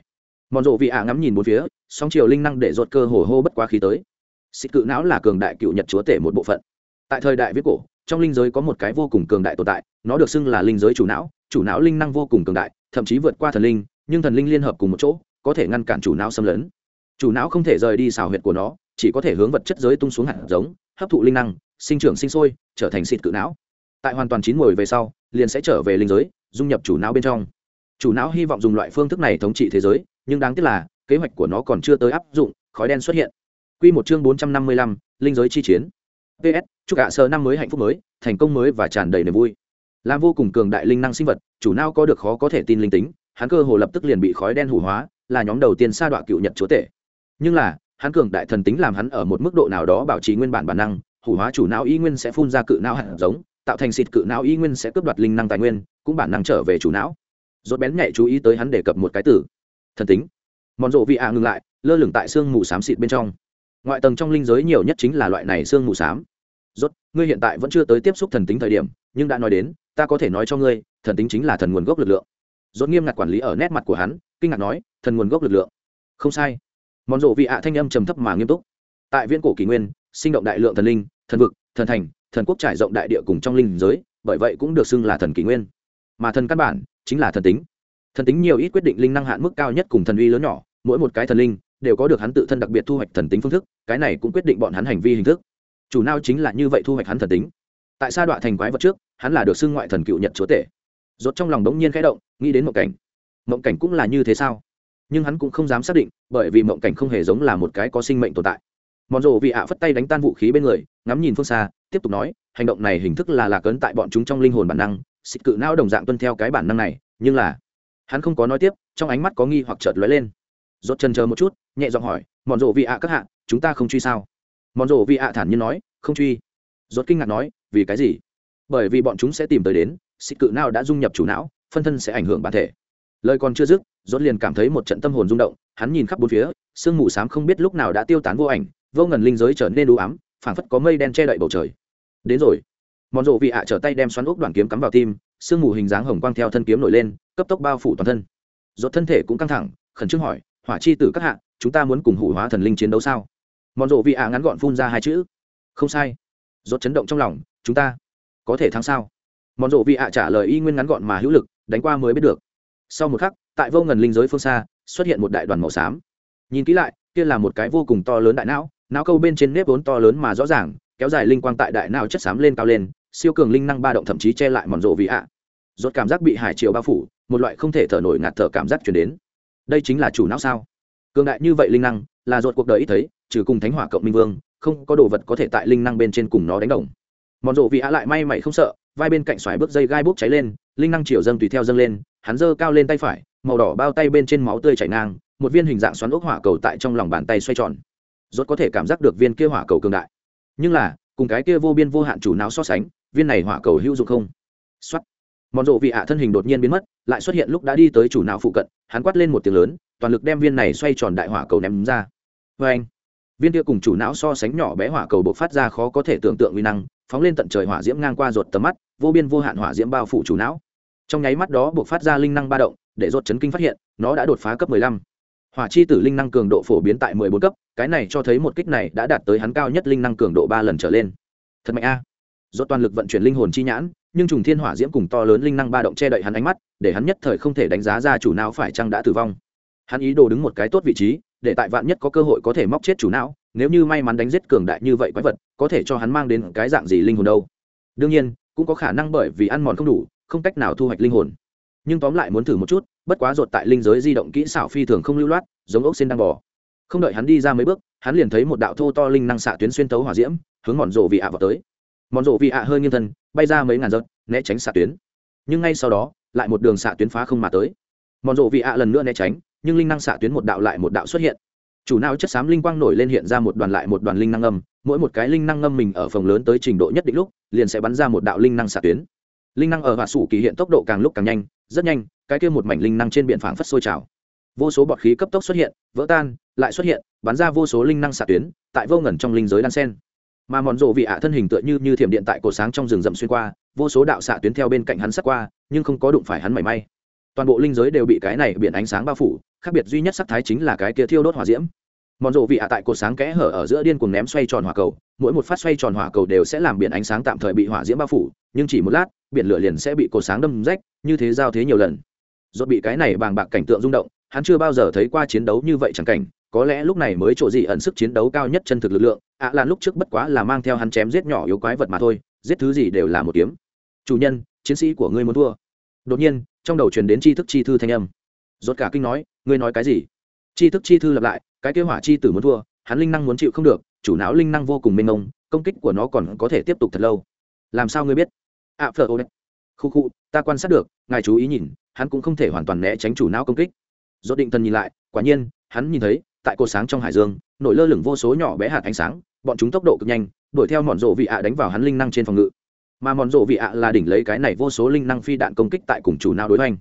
Mòn rộ vị ạ ngắm nhìn bốn phía sóng chiều linh năng để rốt cơ hồ hô bất quá khí tới. Xịt cự não là cường đại cựu nhật chúa tể một bộ phận. Tại thời đại viết cổ, trong linh giới có một cái vô cùng cường đại tồn tại, nó được xưng là linh giới chủ não. Chủ não linh năng vô cùng cường đại, thậm chí vượt qua thần linh, nhưng thần linh liên hợp cùng một chỗ, có thể ngăn cản chủ não xâm lấn. Chủ não không thể rời đi xào huyệt của nó chỉ có thể hướng vật chất giới tung xuống hạt giống, hấp thụ linh năng, sinh trưởng sinh sôi, trở thành xịt cự não. Tại hoàn toàn chín mùi về sau, liền sẽ trở về linh giới, dung nhập chủ não bên trong. Chủ não hy vọng dùng loại phương thức này thống trị thế giới, nhưng đáng tiếc là, kế hoạch của nó còn chưa tới áp dụng, khói đen xuất hiện. Q một chương bốn trăm năm mươi lăm, linh giới chi chiến. Ps chúc cả sơ năm mới hạnh phúc mới, thành công mới và tràn đầy niềm vui. Làm vô cùng cường đại linh năng sinh vật, chủ não có được khó có thể tin linh tính, hắn cơ hồ lập tức liền bị khói đen hủ hóa, là nhóm đầu tiên sa đọa cựu nhật chúa tể. Nhưng là hắn cường đại thần tính làm hắn ở một mức độ nào đó bảo trì nguyên bản bản năng, hủ hóa chủ não y nguyên sẽ phun ra cự não hạt giống, tạo thành xịt cự não y nguyên sẽ cướp đoạt linh năng tài nguyên, cũng bản năng trở về chủ não. Rốt bén nhạy chú ý tới hắn đề cập một cái từ, thần tính. Mòn rộ vị ạ ngừng lại, lơ lửng tại xương mù xám xịt bên trong. Ngoại tầng trong linh giới nhiều nhất chính là loại này xương mù xám. Rốt, ngươi hiện tại vẫn chưa tới tiếp xúc thần tính thời điểm, nhưng đã nói đến, ta có thể nói cho ngươi, thần tính chính là thần nguồn gốc lực lượng. Rốt nghiêm ngặt quản lý ở nét mặt của hắn, kinh ngạc nói, thần nguồn gốc lực lượng. Không sai mòn rộ vị ạ thanh âm trầm thấp mà nghiêm túc. Tại viễn cổ kỷ nguyên, sinh động đại lượng thần linh, thần vực, thần thành, thần quốc trải rộng đại địa cùng trong linh giới, bởi vậy cũng được xưng là thần kỷ nguyên. Mà thần căn bản chính là thần tính. Thần tính nhiều ít quyết định linh năng hạn mức cao nhất cùng thần uy lớn nhỏ, mỗi một cái thần linh đều có được hắn tự thân đặc biệt thu hoạch thần tính phương thức, cái này cũng quyết định bọn hắn hành vi hình thức. Chủ nào chính là như vậy thu hoạch hắn thần tính. Tại sa đọa thành quái vật trước, hắn là được xưng ngoại thần cựu nhật chúa tể. Rốt trong lòng đống nhiên khẽ động, nghĩ đến mộng cảnh. Mộng cảnh cũng là như thế sao? Nhưng hắn cũng không dám xác định, bởi vì mộng cảnh không hề giống là một cái có sinh mệnh tồn tại. Mòn rộ vị ạ phất tay đánh tan vũ khí bên người, ngắm nhìn phương xa, tiếp tục nói, hành động này hình thức là lạc ấn tại bọn chúng trong linh hồn bản năng, xịt cự não đồng dạng tuân theo cái bản năng này, nhưng là, hắn không có nói tiếp, trong ánh mắt có nghi hoặc chợt lóe lên. Rốt chân chờ một chút, nhẹ giọng hỏi, mòn rộ vị ạ các hạ, chúng ta không truy sao? Mòn rộ vị ạ thản nhiên nói, không truy. Rốt kinh ngạc nói, vì cái gì? Bởi vì bọn chúng sẽ tìm tới đến, xịt cự não đã dung nhập chủ não, phân thân sẽ ảnh hưởng bản thể lời còn chưa dứt, rốt liền cảm thấy một trận tâm hồn rung động, hắn nhìn khắp bốn phía, sương mù xám không biết lúc nào đã tiêu tán vô ảnh, vô ngần linh giới trở nên đủ ám, phảng phất có mây đen che đậy bầu trời. Đến rồi. Mòn rộ vị ạ trở tay đem xoắn ốc đoạn kiếm cắm vào tim, sương mù hình dáng hồng quang theo thân kiếm nổi lên, cấp tốc bao phủ toàn thân. Rốt thân thể cũng căng thẳng, khẩn trương hỏi, hỏa chi tử các hạ, chúng ta muốn cùng hủ hóa thần linh chiến đấu sao? Mòn rộ vị ạ ngắn gọn phun ra hai chữ. Không sai. Rốt chấn động trong lòng, chúng ta có thể thắng sao? Mòn rộ vị ạ trả lời y nguyên ngắn gọn mà hữu lực, đánh qua mới biết được sau một khắc, tại vô ngần linh giới phương xa, xuất hiện một đại đoàn màu xám. Nhìn kỹ lại, kia là một cái vô cùng to lớn đại não não câu bên trên nếp vốn to lớn mà rõ ràng, kéo dài linh quang tại đại não chất xám lên cao lên, siêu cường linh năng ba động thậm chí che lại mòn rộ vị ạ. Rốt cảm giác bị hải triều bao phủ, một loại không thể thở nổi ngạt thở cảm giác chuyển đến. Đây chính là chủ não sao? Cường đại như vậy linh năng, là ruột cuộc đời ít thấy, trừ cùng thánh hỏa cộng minh vương, không có đồ vật có thể tại linh năng bên trên cùng nó đánh đồng. Mòn rộ vị ạ lại may mày không sợ vai bên cạnh xoài bước dây gai bốc cháy lên, linh năng chiều dâng tùy theo dâng lên, hắn giơ cao lên tay phải, màu đỏ bao tay bên trên máu tươi chảy ngang, một viên hình dạng xoắn ốc hỏa cầu tại trong lòng bàn tay xoay tròn. Rốt có thể cảm giác được viên kia hỏa cầu cường đại. Nhưng là, cùng cái kia vô biên vô hạn chủ não so sánh, viên này hỏa cầu hữu dụng không? Xuất mòn rộ vị ạ thân hình đột nhiên biến mất, lại xuất hiện lúc đã đi tới chủ não phụ cận, hắn quát lên một tiếng lớn, toàn lực đem viên này xoay tròn đại hỏa cầu ném ra. Vê anh viên kia cùng chủ não so sánh nhỏ bé hỏa cầu bộc phát ra khó có thể tưởng tượng uy năng phóng lên tận trời hỏa diễm ngang qua ruột tầm mắt, vô biên vô hạn hỏa diễm bao phủ chủ não. Trong nháy mắt đó buộc phát ra linh năng ba động, để ruột chấn kinh phát hiện, nó đã đột phá cấp 15. hỏa chi tử linh năng cường độ phổ biến tại 14 cấp, cái này cho thấy một kích này đã đạt tới hắn cao nhất linh năng cường độ ba lần trở lên. Thật mạnh a. Ruột toàn lực vận chuyển linh hồn chi nhãn, nhưng trùng thiên hỏa diễm cùng to lớn linh năng ba động che đậy hắn ánh mắt, để hắn nhất thời không thể đánh giá ra chủ não phải chăng đã tử vong. Hắn ý đồ đứng một cái tốt vị trí, để tại vạn nhất có cơ hội có thể móc chết chủ não nếu như may mắn đánh giết cường đại như vậy quái vật, có thể cho hắn mang đến cái dạng gì linh hồn đâu? Đương nhiên, cũng có khả năng bởi vì ăn mòn không đủ, không cách nào thu hoạch linh hồn. Nhưng tóm lại muốn thử một chút, bất quá rột tại linh giới di động kỹ xảo phi thường không lưu loát, giống ốc xin đang bò. Không đợi hắn đi ra mấy bước, hắn liền thấy một đạo thô to linh năng xạ tuyến xuyên tấu hỏa diễm, hướng mòn rộ vị ạ vào tới. Mòn rộ vị ạ hơi nghiêng thân, bay ra mấy ngàn giật né tránh xạ tuyến. Nhưng ngay sau đó, lại một đường xạ tuyến phá không mà tới. Mòn rộ vị ạ lần nữa né tránh, nhưng linh năng xạ tuyến một đạo lại một đạo xuất hiện chủ não chất xám linh quang nổi lên hiện ra một đoàn lại một đoàn linh năng âm, mỗi một cái linh năng âm mình ở phòng lớn tới trình độ nhất định lúc, liền sẽ bắn ra một đạo linh năng xạ tuyến. Linh năng ở hạ sủ kỳ hiện tốc độ càng lúc càng nhanh, rất nhanh, cái kia một mảnh linh năng trên biển phảng phất sôi trào. Vô số bọt khí cấp tốc xuất hiện, vỡ tan, lại xuất hiện, bắn ra vô số linh năng xạ tuyến, tại vô ngẩn trong linh giới đan sen. Mà mòn rộ vị ạ thân hình tựa như như thiểm điện tại cổ sáng trong rừng rậm xuyên qua, vô số đạo xạ tuyến theo bên cạnh hắn sắt qua, nhưng không có đụng phải hắn mảy may. Toàn bộ linh giới đều bị cái này biển ánh sáng bao phủ, khác biệt duy nhất sắc thái chính là cái kia thiêu đốt hỏa diễm mòn rộ vị ạ tại cột sáng kẽ hở ở giữa điên cuồng ném xoay tròn hỏa cầu, mỗi một phát xoay tròn hỏa cầu đều sẽ làm biển ánh sáng tạm thời bị hỏa diễm bao phủ, nhưng chỉ một lát, biển lửa liền sẽ bị cột sáng đâm rách, như thế giao thế nhiều lần. Dốt bị cái này bàng bạc cảnh tượng rung động, hắn chưa bao giờ thấy qua chiến đấu như vậy chẳng cảnh, có lẽ lúc này mới chỗ gì ẩn sức chiến đấu cao nhất chân thực lực lượng, ạ à là lúc trước bất quá là mang theo hắn chém giết nhỏ yếu quái vật mà thôi, giết thứ gì đều là một kiếm. Chủ nhân, chiến sĩ của ngươi muốn thua. Đột nhiên, trong đầu truyền đến tri thức chi thư thanh âm. Rốt cả kinh nói, ngươi nói cái gì? Chi thức chi thư lặp lại, cái kế hỏa chi tử muốn thua, hắn linh năng muốn chịu không được, chủ não linh năng vô cùng mênh mông, công kích của nó còn có thể tiếp tục thật lâu. Làm sao ngươi biết? Ạ phở, ô đấy khu khu, ta quan sát được, ngài chú ý nhìn, hắn cũng không thể hoàn toàn né tránh chủ não công kích. Do định thần nhìn lại, quả nhiên, hắn nhìn thấy, tại cột sáng trong hải dương nổi lơ lửng vô số nhỏ bé hạt ánh sáng, bọn chúng tốc độ cực nhanh, đuổi theo mòn rộ vị ạ đánh vào hắn linh năng trên phòng ngự. Mà mòn rộ vị ạ là đỉnh lấy cái này vô số linh năng phi đạn công kích tại cùng chủ não đối hoành.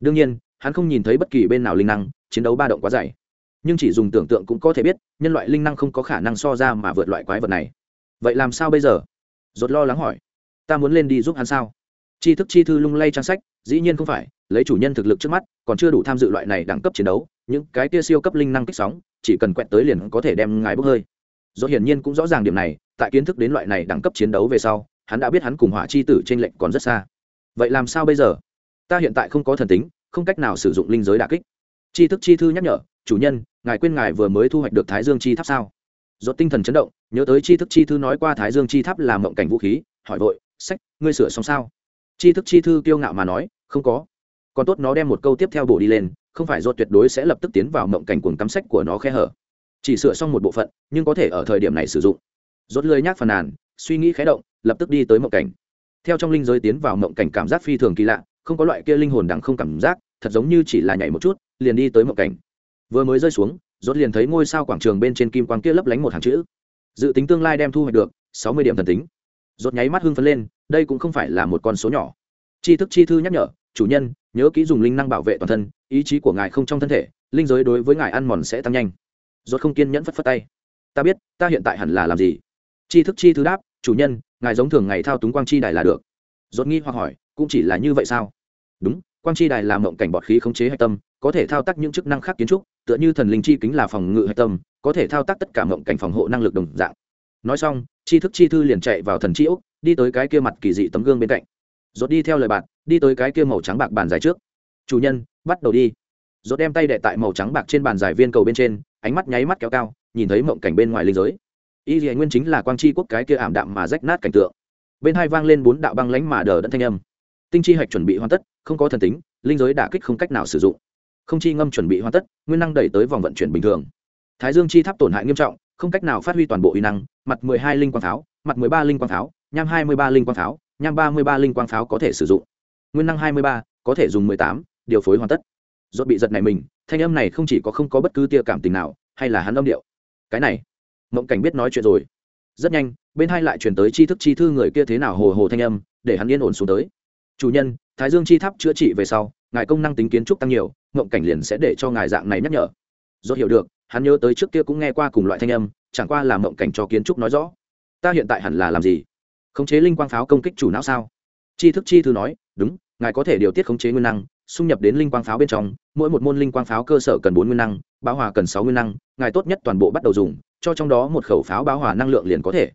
Đương nhiên hắn không nhìn thấy bất kỳ bên nào linh năng, chiến đấu ba động quá dày. Nhưng chỉ dùng tưởng tượng cũng có thể biết, nhân loại linh năng không có khả năng so ra mà vượt loại quái vật này. Vậy làm sao bây giờ? Dốt lo lắng hỏi. Ta muốn lên đi giúp hắn sao? Chi thức chi thư lung lay trang sách, dĩ nhiên không phải, lấy chủ nhân thực lực trước mắt, còn chưa đủ tham dự loại này đẳng cấp chiến đấu, những cái tia siêu cấp linh năng kích sóng, chỉ cần quẹt tới liền có thể đem ngài bốc hơi. Do hiển nhiên cũng rõ ràng điểm này, tại kiến thức đến loại này đẳng cấp chiến đấu về sau, hắn đã biết hắn cùng hỏa chi tử trên lệnh còn rất xa. Vậy làm sao bây giờ? Ta hiện tại không có thần tính không cách nào sử dụng linh giới đà kích. Chi thức chi thư nhắc nhở, chủ nhân, ngài quên ngài vừa mới thu hoạch được thái dương chi tháp sao? Dốt tinh thần chấn động, nhớ tới chi thức chi thư nói qua thái dương chi tháp là mộng cảnh vũ khí, hỏi vội, sách, ngươi sửa xong sao? Chi thức chi thư kiêu ngạo mà nói, không có. Còn tốt nó đem một câu tiếp theo bổ đi lên, không phải dốt tuyệt đối sẽ lập tức tiến vào mộng cảnh cuồng cắm sách của nó khe hở. Chỉ sửa xong một bộ phận, nhưng có thể ở thời điểm này sử dụng. Rốt lười nhác phàn nàn, suy nghĩ khé động, lập tức đi tới mộng cảnh. Theo trong linh giới tiến vào mộng cảnh cảm giác phi thường kỳ lạ, không có loại kia linh hồn đằng không cảm giác thật giống như chỉ là nhảy một chút, liền đi tới mộng cảnh. Vừa mới rơi xuống, rốt liền thấy ngôi sao quảng trường bên trên kim quang kia lấp lánh một hàng chữ. Dự tính tương lai đem thu hoạch được sáu mươi điểm thần tính. Rốt nháy mắt hưng phấn lên, đây cũng không phải là một con số nhỏ. Chi thức chi thư nhắc nhở, chủ nhân, nhớ kỹ dùng linh năng bảo vệ toàn thân, ý chí của ngài không trong thân thể, linh giới đối với ngài ăn mòn sẽ tăng nhanh. Rốt không kiên nhẫn phất phất tay. Ta biết, ta hiện tại hẳn là làm gì? Chi thức chi thư đáp, chủ nhân, ngài giống thường ngày thao túng quang chi đài là được. Rốt nghi hoặc hỏi, cũng chỉ là như vậy sao? Đúng quang chi đài là mộng cảnh bọt khí khống chế hạch tâm, có thể thao tác những chức năng khác kiến trúc, tựa như thần linh chi kính là phòng ngự hạch tâm, có thể thao tác tất cả mộng cảnh phòng hộ năng lực đồng dạng. Nói xong, chi thức chi thư liền chạy vào thần chi úc đi tới cái kia mặt kỳ dị tấm gương bên cạnh. Rốt đi theo lời bạn, đi tới cái kia màu trắng bạc bàn dài trước. Chủ nhân, bắt đầu đi. Rốt đem tay đệ tại màu trắng bạc trên bàn dài viên cầu bên trên, ánh mắt nháy mắt kéo cao, nhìn thấy mộng cảnh bên ngoài linh giới. Y dì nguyên chính là quang chi quốc cái kia ảm đạm mà rách nát cảnh tượng. Bên hai vang lên bốn đạo băng lánh mà đờ đẫn thanh âm. Tinh chi hạch chuẩn bị hoàn tất không có thần tính, linh giới đả kích không cách nào sử dụng. Không chi ngâm chuẩn bị hoàn tất, nguyên năng đẩy tới vòng vận chuyển bình thường. Thái dương chi tháp tổn hại nghiêm trọng, không cách nào phát huy toàn bộ uy năng, mặt mười hai linh quang pháo, mặt mười ba linh quang pháo, nham hai mươi ba linh quang pháo, nham ba mươi ba linh quang pháo có thể sử dụng. Nguyên năng hai mươi ba, có thể dùng mười tám, điều phối hoàn tất. Rốt bị giật này mình, thanh âm này không chỉ có không có bất cứ tia cảm tình nào, hay là hắn âm điệu. Cái này, mộng cảnh biết nói chuyện rồi. Rất nhanh, bên hai lại chuyển tới chi thức chi thư người kia thế nào hồ hồ thanh âm, để hắn yên ổn xuống tới chủ nhân, thái dương chi tháp chữa trị về sau, ngài công năng tính kiến trúc tăng nhiều, ngộng cảnh liền sẽ để cho ngài dạng này nhắc nhở. Do hiểu được, hắn nhớ tới trước kia cũng nghe qua cùng loại thanh âm, chẳng qua là ngộng cảnh cho kiến trúc nói rõ. Ta hiện tại hẳn là làm gì? Khống chế linh quang pháo công kích chủ não sao? Chi thức chi thư nói, đúng, ngài có thể điều tiết khống chế nguyên năng, xung nhập đến linh quang pháo bên trong, mỗi một môn linh quang pháo cơ sở cần bốn nguyên năng báo hòa cần sáu nguyên năng, ngài tốt nhất toàn bộ bắt đầu dùng, cho trong đó một khẩu pháo báo hòa năng lượng liền có thể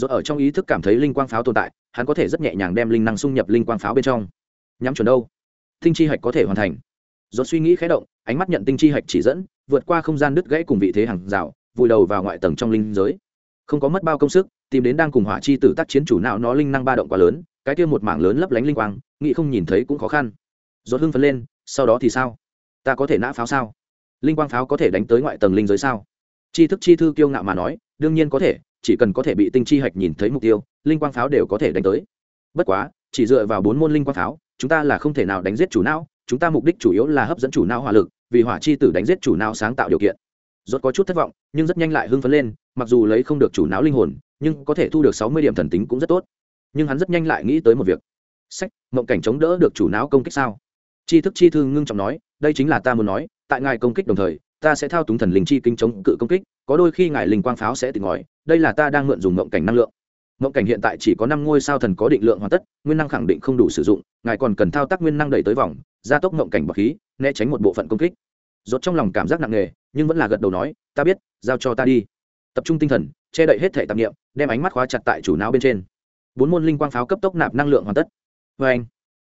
do ở trong ý thức cảm thấy linh quang pháo tồn tại, hắn có thể rất nhẹ nhàng đem linh năng xung nhập linh quang pháo bên trong. Nhắm chuẩn đâu? Tinh chi hạch có thể hoàn thành. Do suy nghĩ khé động, ánh mắt nhận tinh chi hạch chỉ dẫn, vượt qua không gian đứt gãy cùng vị thế hàng rào, vùi đầu vào ngoại tầng trong linh giới. Không có mất bao công sức, tìm đến đang cùng hỏa chi tử tác chiến chủ nào nó linh năng ba động quá lớn, cái kia một mảng lớn lấp lánh linh quang, nghĩ không nhìn thấy cũng khó khăn. Rốt hưng phấn lên, sau đó thì sao? Ta có thể nã pháo sao? Linh quang pháo có thể đánh tới ngoại tầng linh giới sao? Chi thức chi thư kiêu ngạo mà nói, đương nhiên có thể chỉ cần có thể bị tinh chi hạch nhìn thấy mục tiêu, linh quang pháo đều có thể đánh tới. Bất quá, chỉ dựa vào bốn môn linh quang pháo, chúng ta là không thể nào đánh giết chủ não, chúng ta mục đích chủ yếu là hấp dẫn chủ não hỏa lực, vì hỏa chi tử đánh giết chủ não sáng tạo điều kiện. Rốt có chút thất vọng, nhưng rất nhanh lại hưng phấn lên, mặc dù lấy không được chủ não linh hồn, nhưng có thể thu được sáu mươi điểm thần tính cũng rất tốt. Nhưng hắn rất nhanh lại nghĩ tới một việc. Sách, mộng cảnh chống đỡ được chủ não công kích sao? Chi thức chi thư ngưng trọng nói, đây chính là ta muốn nói, tại ngài công kích đồng thời ta sẽ thao túng thần linh chi kinh chống cự công kích, có đôi khi ngài linh quang pháo sẽ tìm ngòi, đây là ta đang mượn dùng mộng cảnh năng lượng. Mộng cảnh hiện tại chỉ có năm ngôi sao thần có định lượng hoàn tất, nguyên năng khẳng định không đủ sử dụng, ngài còn cần thao tác nguyên năng đẩy tới vòng, gia tốc mộng cảnh bọc khí, né tránh một bộ phận công kích. Rốt trong lòng cảm giác nặng nề, nhưng vẫn là gật đầu nói, ta biết, giao cho ta đi. Tập trung tinh thần, che đậy hết thể tạp niệm, đem ánh mắt khóa chặt tại chủ não bên trên. Bốn môn linh quang pháo cấp tốc nạp năng lượng hoàn tất. Vê anh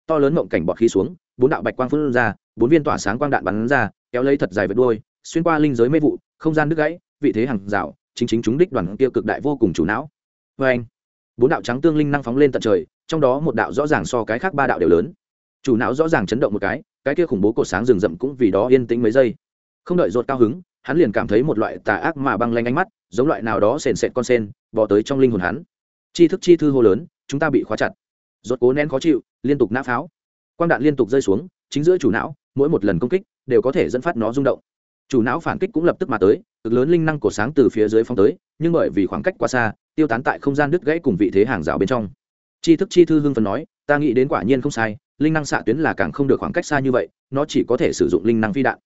to lớn mộng cảnh bọt khí xuống, bốn đạo bạch quang phun ra, bốn viên tỏa sáng quang đạn bắn ra, kéo lấy thật dài vệt đuôi xuyên qua linh giới mê vụ, không gian đứt gãy, vị thế hàng rào, chính chính chúng đích đoàn kia cực đại vô cùng chủ não. Vê anh, bốn đạo trắng tương linh năng phóng lên tận trời, trong đó một đạo rõ ràng so cái khác ba đạo đều lớn. Chủ não rõ ràng chấn động một cái cái kia khủng bố cột sáng rừng rậm cũng vì đó yên tĩnh mấy giây. Không đợi rột cao hứng, hắn liền cảm thấy một loại tà ác mà băng lanh ánh mắt, giống loại nào đó sền sệt con sen, bò tới trong linh hồn hắn. Chi thức chi thư hô lớn, chúng ta bị khóa chặt. Ruột cố nén khó chịu, liên tục nã pháo. Quang đạn liên tục rơi xuống, chính giữa chủ não, mỗi một lần công kích, đều có thể dẫn phát nó rung động chủ não phản kích cũng lập tức mà tới, cực lớn linh năng cổ sáng từ phía dưới phong tới, nhưng bởi vì khoảng cách quá xa, tiêu tán tại không gian đứt gãy cùng vị thế hàng rào bên trong. Chi thức chi thư hưng phần nói, ta nghĩ đến quả nhiên không sai, linh năng xạ tuyến là càng không được khoảng cách xa như vậy, nó chỉ có thể sử dụng linh năng phi đạn.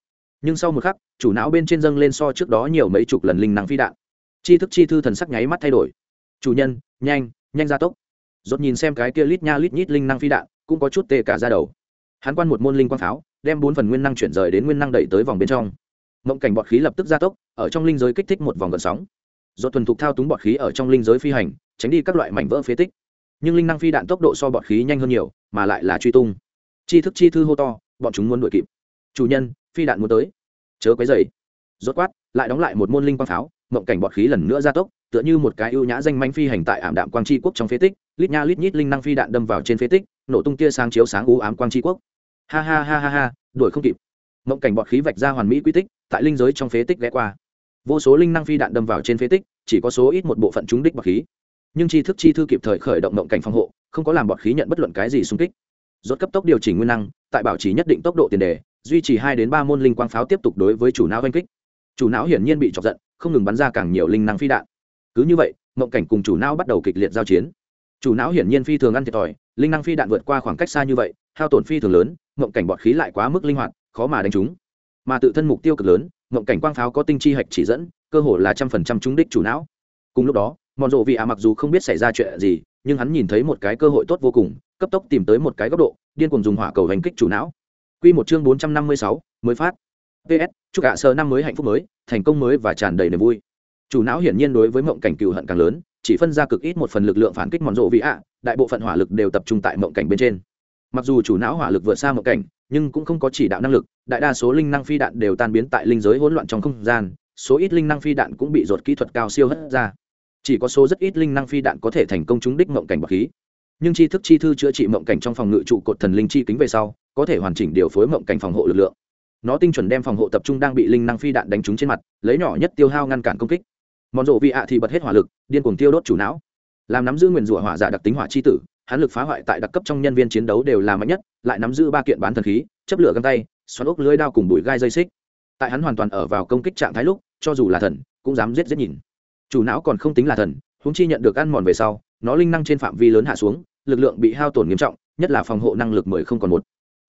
Nhưng sau một khắc, chủ não bên trên dâng lên so trước đó nhiều mấy chục lần linh năng phi đạn. Chi thức chi thư thần sắc nháy mắt thay đổi. Chủ nhân, nhanh nhanh gia tốc. Dốt nhìn xem cái kia lít nha lít nhít linh năng phi đạn, cũng có chút tê cả ra đầu. Hắn quan một môn linh quang pháo, đem bốn phần nguyên năng chuyển rời đến nguyên năng đẩy tới vòng bên trong mộng cảnh bọt khí lập tức gia tốc, ở trong linh giới kích thích một vòng gợn sóng. Do thuần thục thao túng bọt khí ở trong linh giới phi hành, tránh đi các loại mảnh vỡ phế tích. Nhưng linh năng phi đạn tốc độ so bọt khí nhanh hơn nhiều, mà lại là truy tung. Chi thức chi thư hô to, bọn chúng muốn đuổi kịp. Chủ nhân, phi đạn muốn tới. Chớ quấy dày rốt quát, lại đóng lại một môn linh quang pháo, mộng cảnh bọt khí lần nữa gia tốc, tựa như một cái ưu nhã danh manh phi hành tại ảm đạm quang tri quốc trong phế tích, lít nha lít nhít linh năng phi đạn đâm vào trên phế tích, nổ tung tia sáng chiếu sáng u ám quang tri quốc. Ha ha ha ha ha, đuổi không kịp. Mộng cảnh bọt khí vạch ra hoàn mỹ quy tích tại linh giới trong phế tích ghé qua. Vô số linh năng phi đạn đâm vào trên phế tích, chỉ có số ít một bộ phận trúng đích bọc khí. Nhưng tri thức chi thư kịp thời khởi động mộng cảnh phòng hộ, không có làm bọt khí nhận bất luận cái gì xung kích. Rốt cấp tốc điều chỉnh nguyên năng, tại bảo trì nhất định tốc độ tiền đề, duy trì hai đến ba môn linh quang pháo tiếp tục đối với chủ não oanh kích. Chủ não hiển nhiên bị chọc giận, không ngừng bắn ra càng nhiều linh năng phi đạn. Cứ như vậy, mộng cảnh cùng chủ não bắt đầu kịch liệt giao chiến. Chủ não hiển nhiên phi thường ăn thiệt thòi, linh năng phi đạn vượt qua khoảng cách xa như vậy, hao tổn phi thường lớn, mộng cảnh bọt khí lại quá mức linh hoạt, khó mà đánh chúng mà tự thân mục tiêu cực lớn, mộng cảnh quang pháo có tinh chi hạch chỉ dẫn, cơ hồ là trăm phần trăm trúng đích chủ não. Cùng lúc đó mòn rộ vị ạ mặc dù không biết xảy ra chuyện gì, nhưng hắn nhìn thấy một cái cơ hội tốt vô cùng, cấp tốc tìm tới một cái góc độ, điên cuồng dùng hỏa cầu hành kích chủ não. Quy một chương bốn trăm năm mươi sáu, mới phát. Ps chúc cả sơ năm mới hạnh phúc mới, thành công mới và tràn đầy niềm vui. Chủ não hiển nhiên đối với mộng cảnh cựu hận càng lớn, chỉ phân ra cực ít một phần lực lượng phản kích mòn rộ vị ạ, đại bộ phận hỏa lực đều tập trung tại mộng cảnh bên trên mặc dù chủ não hỏa lực vượt xa mộng cảnh, nhưng cũng không có chỉ đạo năng lực, đại đa số linh năng phi đạn đều tan biến tại linh giới hỗn loạn trong không gian, số ít linh năng phi đạn cũng bị rột kỹ thuật cao siêu hất ra. Chỉ có số rất ít linh năng phi đạn có thể thành công trúng đích mộng cảnh bậc khí. Nhưng tri thức chi thư chữa trị mộng cảnh trong phòng ngự trụ cột thần linh chi kính về sau, có thể hoàn chỉnh điều phối mộng cảnh phòng hộ lực lượng. Nó tinh chuẩn đem phòng hộ tập trung đang bị linh năng phi đạn đánh trúng trên mặt, lấy nhỏ nhất tiêu hao ngăn cản công kích. Món rộ vị ạ thì bật hết hỏa lực, điên cuồng tiêu đốt chủ não. Làm nắm giữ nguyền rủa hỏa giả đặc tính hỏa chi tử hắn lực phá hoại tại đặc cấp trong nhân viên chiến đấu đều là mạnh nhất, lại nắm giữ ba kiện bán thần khí, chấp lửa găng tay, xoắn ốc lưới đao cùng bụi gai dây xích. Tại hắn hoàn toàn ở vào công kích trạng thái lúc, cho dù là thần, cũng dám giết giết nhìn. Chủ não còn không tính là thần húng chi nhận được ăn mòn về sau, nó linh năng trên phạm vi lớn hạ xuống, lực lượng bị hao tổn nghiêm trọng, nhất là phòng hộ năng lực mười không còn một.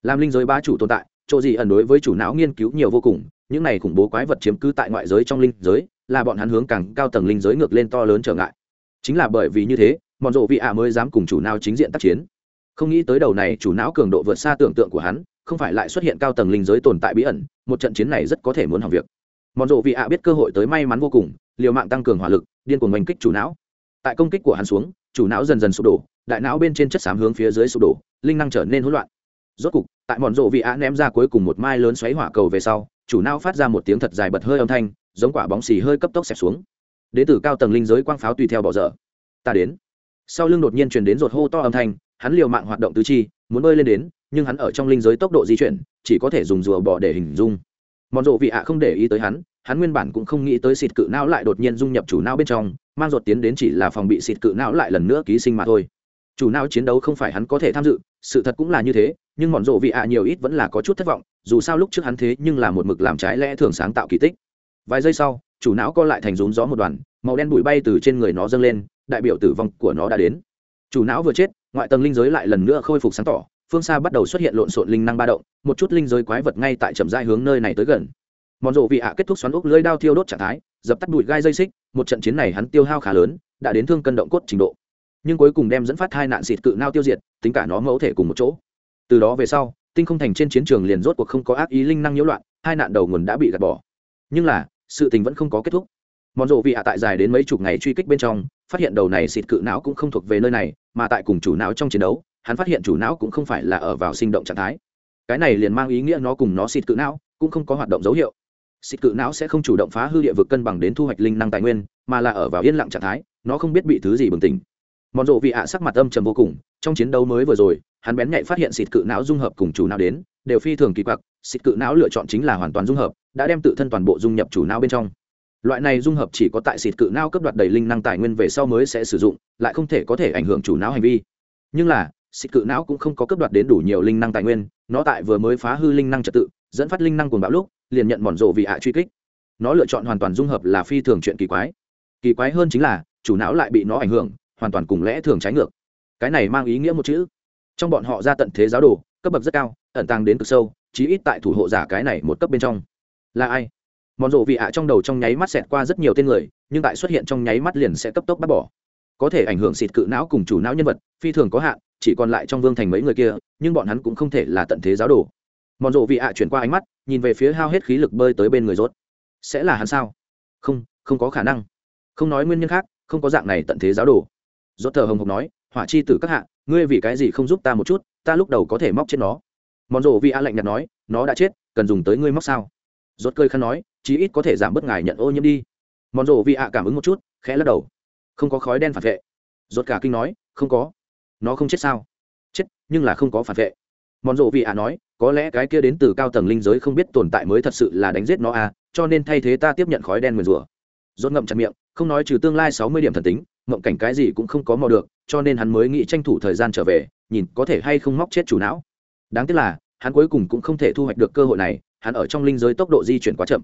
Làm linh giới ba chủ tồn tại, chỗ gì ẩn đối với chủ não nghiên cứu nhiều vô cùng, những này khủng bố quái vật chiếm cứ tại ngoại giới trong linh giới, là bọn hắn hướng càng cao tầng linh giới ngược lên to lớn trở ngại. Chính là bởi vì như thế mòn rộ vị ạ mới dám cùng chủ não chính diện tác chiến. Không nghĩ tới đầu này chủ não cường độ vượt xa tưởng tượng của hắn, không phải lại xuất hiện cao tầng linh giới tồn tại bí ẩn, một trận chiến này rất có thể muốn hỏng việc. Mòn rộ vị ạ biết cơ hội tới may mắn vô cùng, liều mạng tăng cường hỏa lực, điên cuồng oanh kích chủ não. Tại công kích của hắn xuống, chủ não dần dần sụp đổ, đại não bên trên chất xám hướng phía dưới sụp đổ, linh năng trở nên hỗn loạn. Rốt cục, tại mòn rộ vị ạ ném ra cuối cùng một mai lớn xoáy hỏa cầu về sau, chủ não phát ra một tiếng thật dài bật hơi âm thanh, giống quả bóng xì hơi cấp tốc xẹp xuống. Đế tử cao tầng linh giới quang pháo tùy theo bỏ dở. Ta đến sau lưng đột nhiên truyền đến rột hô to âm thanh, hắn liều mạng hoạt động tứ chi, muốn bơi lên đến, nhưng hắn ở trong linh giới tốc độ di chuyển, chỉ có thể dùng rùa bò để hình dung. Mòn rộ vị ạ không để ý tới hắn hắn nguyên bản cũng không nghĩ tới xịt cự não lại đột nhiên dung nhập chủ não bên trong, mang ruột tiến đến chỉ là phòng bị xịt cự não lại lần nữa ký sinh mà thôi. Chủ não chiến đấu không phải hắn có thể tham dự, sự thật cũng là như thế, nhưng mòn rộ vị ạ nhiều ít vẫn là có chút thất vọng, dù sao lúc trước hắn thế nhưng là một mực làm trái lẽ thường sáng tạo kỳ tích. Vài giây sau, chủ não co lại thành rốn gió một đoàn, màu đen bụi bay từ trên người nó dâng lên đại biểu tử vong của nó đã đến. Chủ não vừa chết, ngoại tầng linh giới lại lần nữa khôi phục sáng tỏ, phương xa bắt đầu xuất hiện lộn xộn linh năng ba động, một chút linh giới quái vật ngay tại trầm dai hướng nơi này tới gần. Mòn rộ vị ạ kết thúc xoắn ốc lưỡi đao thiêu đốt trạng thái, dập tắt bụi gai dây xích, một trận chiến này hắn tiêu hao khá lớn, đã đến thương cân động cốt trình độ. Nhưng cuối cùng đem dẫn phát hai nạn xịt cự nao tiêu diệt, tính cả nó mẫu thể cùng một chỗ. Từ đó về sau, tinh không thành trên chiến trường liền rốt cuộc không có ác ý linh năng nhiễu loạn, hai nạn đầu nguồn đã bị gạt bỏ. Nhưng là, sự tình vẫn không có kết thúc. Mòn rộ vị ạ tại dài đến mấy chục ngày truy kích bên trong phát hiện đầu này xịt cự não cũng không thuộc về nơi này, mà tại cùng chủ não trong chiến đấu, hắn phát hiện chủ não cũng không phải là ở vào sinh động trạng thái. Cái này liền mang ý nghĩa nó cùng nó xịt cự não cũng không có hoạt động dấu hiệu. Xịt cự não sẽ không chủ động phá hư địa vực cân bằng đến thu hoạch linh năng tài nguyên, mà là ở vào yên lặng trạng thái, nó không biết bị thứ gì bừng tỉnh. Mòn rộ vị ạ sắc mặt âm trầm vô cùng, trong chiến đấu mới vừa rồi, hắn bén nhạy phát hiện xịt cự não dung hợp cùng chủ não đến, đều phi thường kỳ quặc, xịt cự não lựa chọn chính là hoàn toàn dung hợp, đã đem tự thân toàn bộ dung nhập chủ não bên trong loại này dung hợp chỉ có tại xịt cự não cấp đoạt đầy linh năng tài nguyên về sau mới sẽ sử dụng, lại không thể có thể ảnh hưởng chủ não hành vi. Nhưng là, xịt cự não cũng không có cấp đoạt đến đủ nhiều linh năng tài nguyên, nó tại vừa mới phá hư linh năng trật tự, dẫn phát linh năng cuồng bão lúc, liền nhận mòn rộ vì hạ truy kích. Nó lựa chọn hoàn toàn dung hợp là phi thường chuyện kỳ quái. Kỳ quái hơn chính là, chủ não lại bị nó ảnh hưởng, hoàn toàn cùng lẽ thường trái ngược. Cái này mang ý nghĩa một chữ. Trong bọn họ ra tận thế giáo đồ, cấp bậc rất cao, ẩn tàng đến cực sâu, chí ít tại thủ hộ giả cái này một cấp bên trong. Là ai? Mòn rộ vị ạ trong đầu trong nháy mắt xẹt qua rất nhiều tên người, nhưng tại xuất hiện trong nháy mắt liền sẽ cấp tốc bắt bỏ. Có thể ảnh hưởng xịt cự não cùng chủ não nhân vật, phi thường có hạn, chỉ còn lại trong vương thành mấy người kia, nhưng bọn hắn cũng không thể là tận thế giáo đồ. Mòn rộ vị ạ chuyển qua ánh mắt, nhìn về phía hao hết khí lực bơi tới bên người rốt. Sẽ là hắn sao? Không không có khả năng. Không nói nguyên nhân khác, không có dạng này tận thế giáo đồ. Rốt thờ hồng hộc nói, hỏa chi tử các hạ, ngươi vì cái gì không giúp ta một chút, ta lúc đầu có thể móc chết nó. Mòn rộ vị ạ lạnh nhạt nói, nó đã chết, cần dùng tới ngươi móc sao? Rốt cơi khăn nói chí ít có thể giảm bớt ngài nhận ô nhiễm đi. Mòn rộ vị a cảm ứng một chút, khẽ lắc đầu. Không có khói đen phản vệ. Rốt cả kinh nói, không có. Nó không chết sao? Chết, nhưng là không có phản vệ. Mòn rộ vị a nói, có lẽ cái kia đến từ cao tầng linh giới không biết tồn tại mới thật sự là đánh giết nó à cho nên thay thế ta tiếp nhận khói đen nguyền rủa. Rốt ngậm chặt miệng, không nói trừ tương lai sáu mươi điểm thần tính, ngậm cảnh cái gì cũng không có mò được, cho nên hắn mới nghĩ tranh thủ thời gian trở về, nhìn có thể hay không móc chết chủ não. Đáng tiếc là, hắn cuối cùng cũng không thể thu hoạch được cơ hội này, hắn ở trong linh giới tốc độ di chuyển quá chậm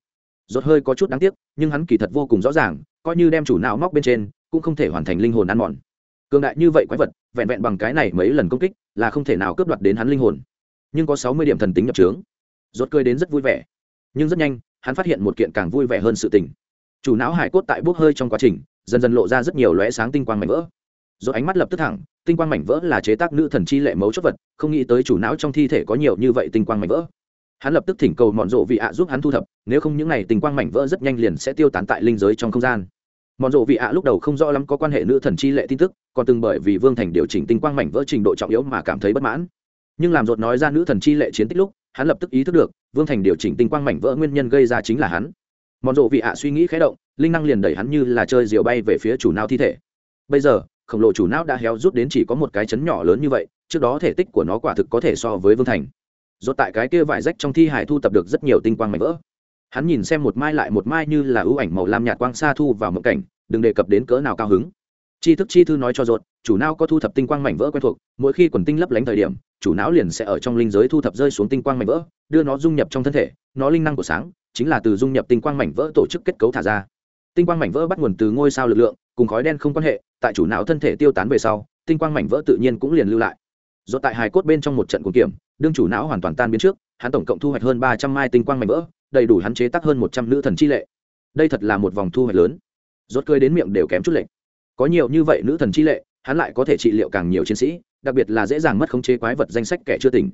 rốt hơi có chút đáng tiếc, nhưng hắn kỳ thật vô cùng rõ ràng, coi như đem chủ não móc bên trên, cũng không thể hoàn thành linh hồn ăn mòn. Cường đại như vậy quái vật, vẹn vẹn bằng cái này mấy lần công kích, là không thể nào cướp đoạt đến hắn linh hồn. Nhưng có sáu mươi điểm thần tính nhập trướng rốt cười đến rất vui vẻ. Nhưng rất nhanh, hắn phát hiện một kiện càng vui vẻ hơn sự tình. Chủ não hải cốt tại bốc hơi trong quá trình, dần dần lộ ra rất nhiều lóe sáng tinh quang mảnh vỡ. Rồi ánh mắt lập tức thẳng, tinh quang mảnh vỡ là chế tác nữ thần chi lệ mấu chốt vật, không nghĩ tới chủ não trong thi thể có nhiều như vậy tinh quang mảnh vỡ hắn lập tức thỉnh cầu mọn rộ vị ạ giúp hắn thu thập, nếu không những n à y tinh quang mảnh vỡ rất nhanh liền sẽ tiêu tán tại linh giới trong không gian. Mọn rộ vị ạ lúc đầu không rõ lắm có quan hệ nữ thần chi lệ tin tức, còn từng bởi vì vương thành điều chỉnh tinh quang mảnh vỡ trình độ trọng yếu mà cảm thấy bất mãn. Nhưng làm rột nói ra nữ thần chi lệ chiến tích lúc, hắn lập tức ý thức được, vương thành điều chỉnh tinh quang mảnh vỡ nguyên nhân gây ra chính là hắn. Mọn rộ vị ạ suy nghĩ khé động, linh năng liền đẩy hắn như là chơi diều bay về phía chủ não thi thể. Bây giờ, khổng lồ chủ não đã héo rút đến chỉ có một cái chấn nhỏ lớn như vậy, trước đó thể tích của nó quả thực có thể so với vương thành rốt tại cái kia vải rách trong thi hải thu tập được rất nhiều tinh quang mảnh vỡ. Hắn nhìn xem một mai lại một mai như là ưu ảnh màu lam nhạt quang xa thu vào mộng cảnh, đừng đề cập đến cỡ nào cao hứng. Chi thức chi thư nói cho rốt, chủ não có thu thập tinh quang mảnh vỡ quen thuộc, mỗi khi quần tinh lấp lánh thời điểm, chủ não liền sẽ ở trong linh giới thu thập rơi xuống tinh quang mảnh vỡ, đưa nó dung nhập trong thân thể, nó linh năng của sáng, chính là từ dung nhập tinh quang mảnh vỡ tổ chức kết cấu thả ra. Tinh quang mảnh vỡ bắt nguồn từ ngôi sao lực lượng, cùng khói đen không quan hệ, tại chủ não thân thể tiêu tán về sau, tinh quang mảnh vỡ tự nhiên cũng liền lưu lại do tại hài cốt bên trong một trận cuồng kiểm, đương chủ não hoàn toàn tan biến trước, hắn tổng cộng thu hoạch hơn ba trăm mai tinh quang mảnh vỡ, đầy đủ hắn chế tác hơn một trăm nữ thần chi lệ. Đây thật là một vòng thu hoạch lớn. Rốt cười đến miệng đều kém chút lệnh có nhiều như vậy nữ thần chi lệ, hắn lại có thể trị liệu càng nhiều chiến sĩ, đặc biệt là dễ dàng mất khống chế quái vật danh sách kẻ chưa tỉnh.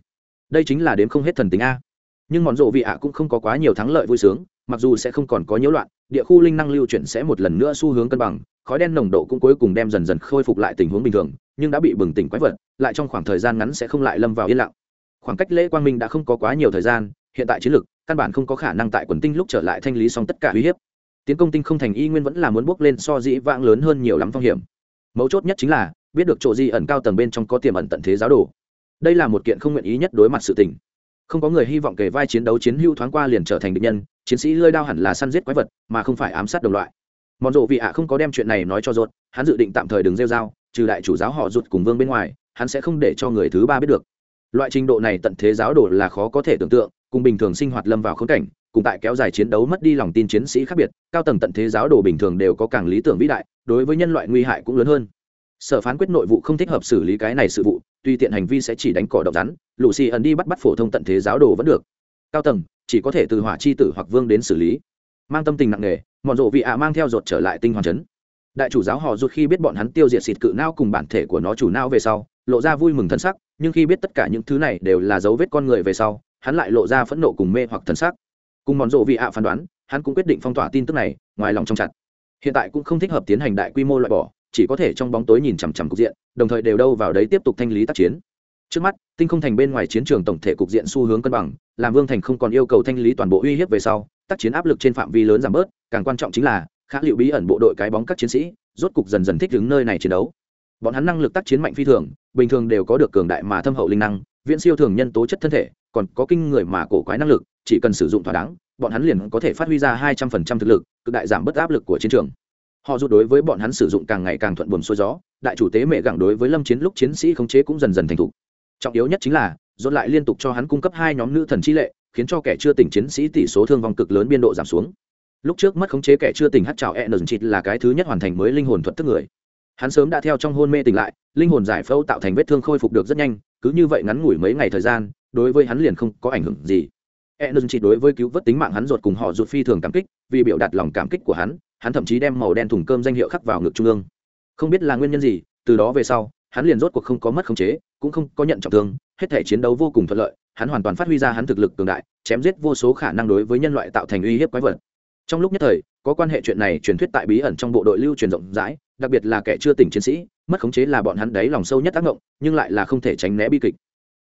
Đây chính là đếm không hết thần tính a. Nhưng mòn rộ vị ạ cũng không có quá nhiều thắng lợi vui sướng, mặc dù sẽ không còn có nhiễu loạn, địa khu linh năng lưu chuyển sẽ một lần nữa xu hướng cân bằng khói đen nồng độ cũng cuối cùng đem dần dần khôi phục lại tình huống bình thường, nhưng đã bị bừng tỉnh quái vật, lại trong khoảng thời gian ngắn sẽ không lại lâm vào yên lặng. Khoảng cách lễ quang minh đã không có quá nhiều thời gian, hiện tại chiến lược, căn bản không có khả năng tại quần tinh lúc trở lại thanh lý xong tất cả uy hiếp. Tiến công tinh không thành y nguyên vẫn là muốn bước lên so dĩ vãng lớn hơn nhiều lắm phong hiểm. Mấu chốt nhất chính là, biết được chỗ di ẩn cao tầng bên trong có tiềm ẩn tận thế giáo đồ. Đây là một kiện không nguyện ý nhất đối mặt sự tình. Không có người hy vọng kể vai chiến đấu chiến hưu thoáng qua liền trở thành địch nhân, chiến sĩ lơi đao hẳn là săn giết quái vật, mà không phải ám sát đồng loại mòn rộ vị ạ không có đem chuyện này nói cho rột hắn dự định tạm thời đừng rêu dao trừ đại chủ giáo họ rụt cùng vương bên ngoài, hắn sẽ không để cho người thứ ba biết được. Loại trình độ này tận thế giáo đồ là khó có thể tưởng tượng, cùng bình thường sinh hoạt lâm vào khốn cảnh, cùng tại kéo dài chiến đấu mất đi lòng tin chiến sĩ khác biệt, cao tầng tận thế giáo đồ bình thường đều có càng lý tưởng vĩ đại, đối với nhân loại nguy hại cũng lớn hơn. Sở phán quyết nội vụ không thích hợp xử lý cái này sự vụ, tuy tiện hành vi sẽ chỉ đánh cỏ độc rắn lũ xì ẩn đi bắt bắt phổ thông tận thế giáo đồ vẫn được. Cao tầng, chỉ có thể từ hỏa chi tử hoặc vương đến xử lý. Mang tâm tình nặng nề mọn rộ vị ạ mang theo ruột trở lại tinh hoàn chấn. Đại chủ giáo họ rụt khi biết bọn hắn tiêu diệt xịt cự nao cùng bản thể của nó chủ nao về sau, lộ ra vui mừng thân sắc, nhưng khi biết tất cả những thứ này đều là dấu vết con người về sau, hắn lại lộ ra phẫn nộ cùng mê hoặc thân sắc. Cùng mọn rộ vị ạ phán đoán, hắn cũng quyết định phong tỏa tin tức này, ngoài lòng trong chặt. Hiện tại cũng không thích hợp tiến hành đại quy mô loại bỏ, chỉ có thể trong bóng tối nhìn chằm chằm cục diện, đồng thời đều đâu vào đấy tiếp tục thanh lý tác chiến. Trước mắt, tinh không thành bên ngoài chiến trường tổng thể cục diện xu hướng cân bằng, làm vương thành không còn yêu cầu thanh lý toàn bộ uy hiếp về sau tác chiến áp lực trên phạm vi lớn giảm bớt, càng quan trọng chính là khá liệu bí ẩn bộ đội cái bóng các chiến sĩ, rốt cục dần dần thích đứng nơi này chiến đấu. Bọn hắn năng lực tác chiến mạnh phi thường, bình thường đều có được cường đại mà thâm hậu linh năng, viễn siêu thường nhân tố chất thân thể, còn có kinh người mà cổ quái năng lực, chỉ cần sử dụng thỏa đáng, bọn hắn liền có thể phát huy ra hai trăm phần trăm thực lực, cực đại giảm bớt áp lực của chiến trường. Họ rút đối với bọn hắn sử dụng càng ngày càng thuận buồm xuôi gió, đại chủ tế mẹ gẳng đối với lâm chiến lúc chiến sĩ khống chế cũng dần dần thành thục. Trọng yếu nhất chính là dồn lại liên tục cho hắn cung cấp hai nhóm nữ thần chi lệ khiến cho kẻ chưa tỉnh chiến sĩ tỷ số thương vong cực lớn biên độ giảm xuống. Lúc trước mất khống chế kẻ chưa tỉnh hát trào e n chịt là cái thứ nhất hoàn thành mới linh hồn thuật tức người. Hắn sớm đã theo trong hôn mê tỉnh lại, linh hồn giải phẫu tạo thành vết thương khôi phục được rất nhanh, cứ như vậy ngắn ngủi mấy ngày thời gian, đối với hắn liền không có ảnh hưởng gì. E n chịt đối với cứu vớt tính mạng hắn ruột cùng họ ruột phi thường cảm kích, vì biểu đạt lòng cảm kích của hắn hắn thậm chí đem màu đen thùng cơm danh hiệu khắc vào ngực trung ương. Không biết là nguyên nhân gì, từ đó về sau, hắn liền rốt cuộc không có mất khống chế, cũng không có nhận trọng thương, hết thể chiến đấu vô cùng thuận lợi hắn hoàn toàn phát huy ra hắn thực lực cường đại, chém giết vô số khả năng đối với nhân loại tạo thành uy hiếp quái vật. Trong lúc nhất thời, có quan hệ chuyện này truyền thuyết tại bí ẩn trong bộ đội lưu truyền rộng rãi, đặc biệt là kẻ chưa tỉnh chiến sĩ, mất khống chế là bọn hắn đấy lòng sâu nhất tác động, nhưng lại là không thể tránh né bi kịch.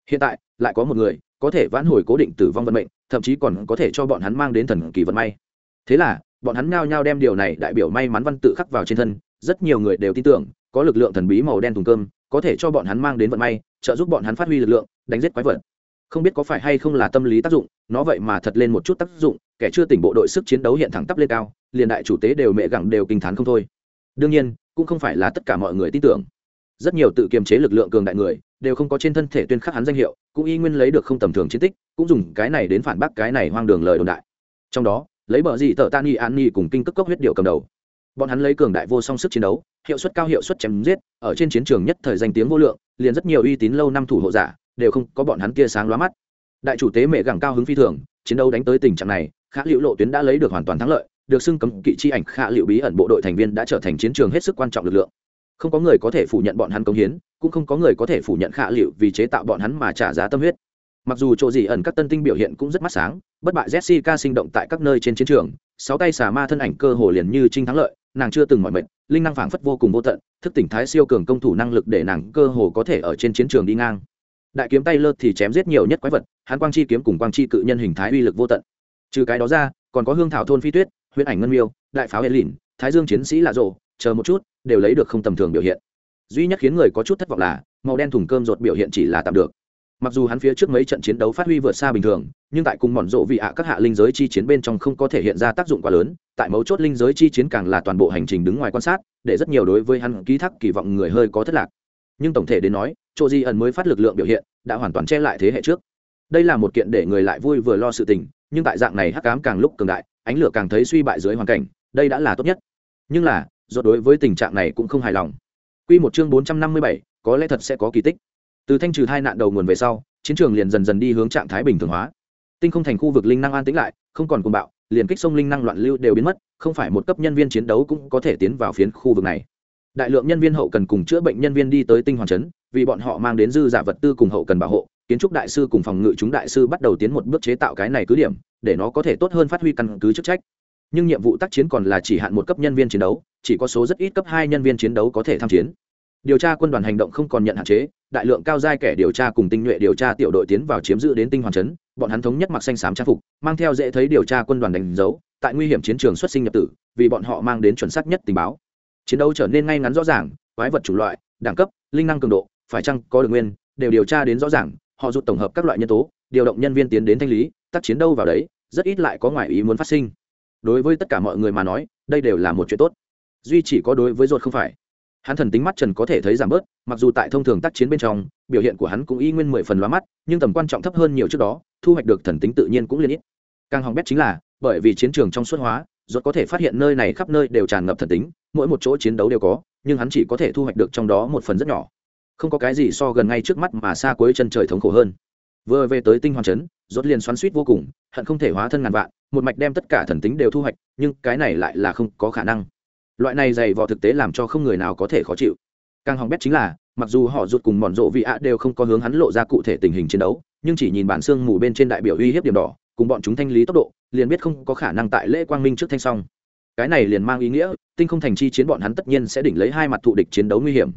Hiện tại, lại có một người, có thể vãn hồi cố định tử vong vận mệnh, thậm chí còn có thể cho bọn hắn mang đến thần kỳ vận may. Thế là, bọn hắn nhao nhao đem điều này đại biểu may mắn văn tự khắc vào trên thân, rất nhiều người đều tin tưởng, có lực lượng thần bí màu đen thùng cơm, có thể cho bọn hắn mang đến vận may, trợ giúp bọn hắn phát huy lực lượng, đánh giết quái vật không biết có phải hay không là tâm lý tác dụng, nó vậy mà thật lên một chút tác dụng, kẻ chưa tỉnh bộ đội sức chiến đấu hiện thẳng tắp lên cao, liền đại chủ tế đều mẹ gẳng đều kinh t h á n không thôi. Đương nhiên, cũng không phải là tất cả mọi người tin tưởng. Rất nhiều tự kiềm chế lực lượng cường đại người, đều không có trên thân thể tuyên khắc hắn danh hiệu, cũng y nguyên lấy được không tầm thường chiến tích, cũng dùng cái này đến phản bác cái này hoang đường lời đồn đại. Trong đó, lấy bờ gì tờ tan nghi an ni cùng kinh cước cốc huyết điệu cầm đầu. Bọn hắn lấy cường đại vô song sức chiến đấu, hiệu suất cao hiệu suất chém giết, ở trên chiến trường nhất thời danh tiếng vô lượng, liền rất nhiều uy tín lâu năm thủ hộ giả đều không có bọn hắn tia sáng lóa mắt. Đại chủ tế mẹ gẳng cao hứng phi thường, chiến đấu đánh tới tình trạng này, khả liệu lộ tuyến đã lấy được hoàn toàn thắng lợi, được xưng cấm kỵ chi ảnh khả liệu bí ẩn bộ đội thành viên đã trở thành chiến trường hết sức quan trọng lực lượng. Không có người có thể phủ nhận bọn hắn công hiến, cũng không có người có thể phủ nhận khả liệu vì chế tạo bọn hắn mà trả giá tâm huyết. Mặc dù chỗ gì ẩn các tân tinh biểu hiện cũng rất mắt sáng, bất bại jessica sinh động tại các nơi trên chiến trường, sáu tay xà ma thân ảnh cơ hồ liền như trinh thắng lợi, nàng chưa từng mỏi mệt, linh năng phảng phất vô cùng vô tận, thức tỉnh thái siêu cường công thủ năng lực để nàng cơ hồ có thể ở trên chiến trường đi ngang đại kiếm tay lơ thì chém giết nhiều nhất quái vật, hắn quang chi kiếm cùng quang chi cự nhân hình thái uy lực vô tận. Trừ cái đó ra, còn có hương thảo thôn phi tuyết huyễn ảnh ngân miêu, đại pháo hệ lìn thái dương chiến sĩ lạ rộ, chờ một chút, đều lấy được không tầm thường biểu hiện. Duy nhất khiến người có chút thất vọng là, màu đen thùng cơm rột biểu hiện chỉ là tạm được. Mặc dù hắn phía trước mấy trận chiến đấu phát huy vượt xa bình thường, nhưng tại cùng mòn rộ vị ạ các hạ linh giới chi chiến bên trong không có thể hiện ra tác dụng quá lớn, tại mấu chốt linh giới chi chiến càng là toàn bộ hành trình đứng ngoài quan sát, để rất nhiều đối với hắn ký thác kỳ vọng người hơi có thất lạc nhưng tổng thể đến nói chỗ di ẩn mới phát lực lượng biểu hiện đã hoàn toàn che lại thế hệ trước. Đây là một kiện để người lại vui vừa lo sự tình nhưng tại dạng này hắc cám càng lúc cường đại ánh lửa càng thấy suy bại dưới hoàn cảnh đây đã là tốt nhất. Nhưng là do đối với tình trạng này cũng không hài lòng. Quy một chương bốn trăm năm mươi bảy, có lẽ thật sẽ có kỳ tích. Từ thanh trừ hai nạn đầu nguồn về sau chiến trường liền dần dần đi hướng trạng thái bình thường hóa. Tinh không thành khu vực linh năng an tĩnh lại không còn cuồng bạo liền kích sông linh năng loạn lưu đều biến mất không phải một cấp nhân viên chiến đấu cũng có thể tiến vào phiến khu vực này đại lượng nhân viên hậu cần cùng chữa bệnh nhân viên đi tới tinh hoàn chấn, vì bọn họ mang đến dư giả vật tư cùng hậu cần bảo hộ, kiến trúc đại sư cùng phòng ngự chúng đại sư bắt đầu tiến một bước chế tạo cái này cứ điểm, để nó có thể tốt hơn phát huy căn cứ chức trách. Nhưng nhiệm vụ tác chiến còn là chỉ hạn một cấp nhân viên chiến đấu, chỉ có số rất ít cấp hai nhân viên chiến đấu có thể tham chiến. Điều tra quân đoàn hành động không còn nhận hạn chế, đại lượng cao giai kẻ điều tra cùng tinh nhuệ điều tra tiểu đội tiến vào chiếm giữ đến tinh hoàn chấn, bọn hắn thống nhất mặc xanh xám trang phục, mang theo dễ thấy điều tra quân đoàn đánh dấu, tại nguy hiểm chiến trường xuất sinh nhập tử, vì bọn họ mang đến chuẩn xác nhất tình báo chiến đấu trở nên ngay ngắn rõ ràng, quái vật chủng loại, đẳng cấp, linh năng cường độ, phải chăng có được nguyên, đều điều tra đến rõ ràng, họ rút tổng hợp các loại nhân tố, điều động nhân viên tiến đến thanh lý, tác chiến đâu vào đấy, rất ít lại có ngoại ý muốn phát sinh. Đối với tất cả mọi người mà nói, đây đều là một chuyện tốt. Duy chỉ có đối với ruột không phải. Hắn thần tính mắt trần có thể thấy giảm bớt, mặc dù tại thông thường tác chiến bên trong, biểu hiện của hắn cũng y nguyên mười phần loa mắt, nhưng tầm quan trọng thấp hơn nhiều trước đó, thu hoạch được thần tính tự nhiên cũng liên ít. Càng hỏng bét chính là, bởi vì chiến trường trong suốt hóa Rốt có thể phát hiện nơi này khắp nơi đều tràn ngập thần tính, mỗi một chỗ chiến đấu đều có, nhưng hắn chỉ có thể thu hoạch được trong đó một phần rất nhỏ. Không có cái gì so gần ngay trước mắt mà xa cuối chân trời thống khổ hơn. Vừa về tới tinh hoàn trấn, rốt liền xoắn suýt vô cùng, hận không thể hóa thân ngàn vạn, một mạch đem tất cả thần tính đều thu hoạch, nhưng cái này lại là không có khả năng. Loại này dày vò thực tế làm cho không người nào có thể khó chịu. Càng hỏng bét chính là, mặc dù họ rụt cùng mòn rộ vị ạ đều không có hướng hắn lộ ra cụ thể tình hình chiến đấu, nhưng chỉ nhìn bản xương mù bên trên đại biểu uy hiếp điểm đỏ, cùng bọn chúng thanh lý tốc độ liền biết không có khả năng tại lễ quang minh trước thanh song cái này liền mang ý nghĩa, tinh không thành chi chiến bọn hắn tất nhiên sẽ đỉnh lấy hai mặt thụ địch chiến đấu nguy hiểm.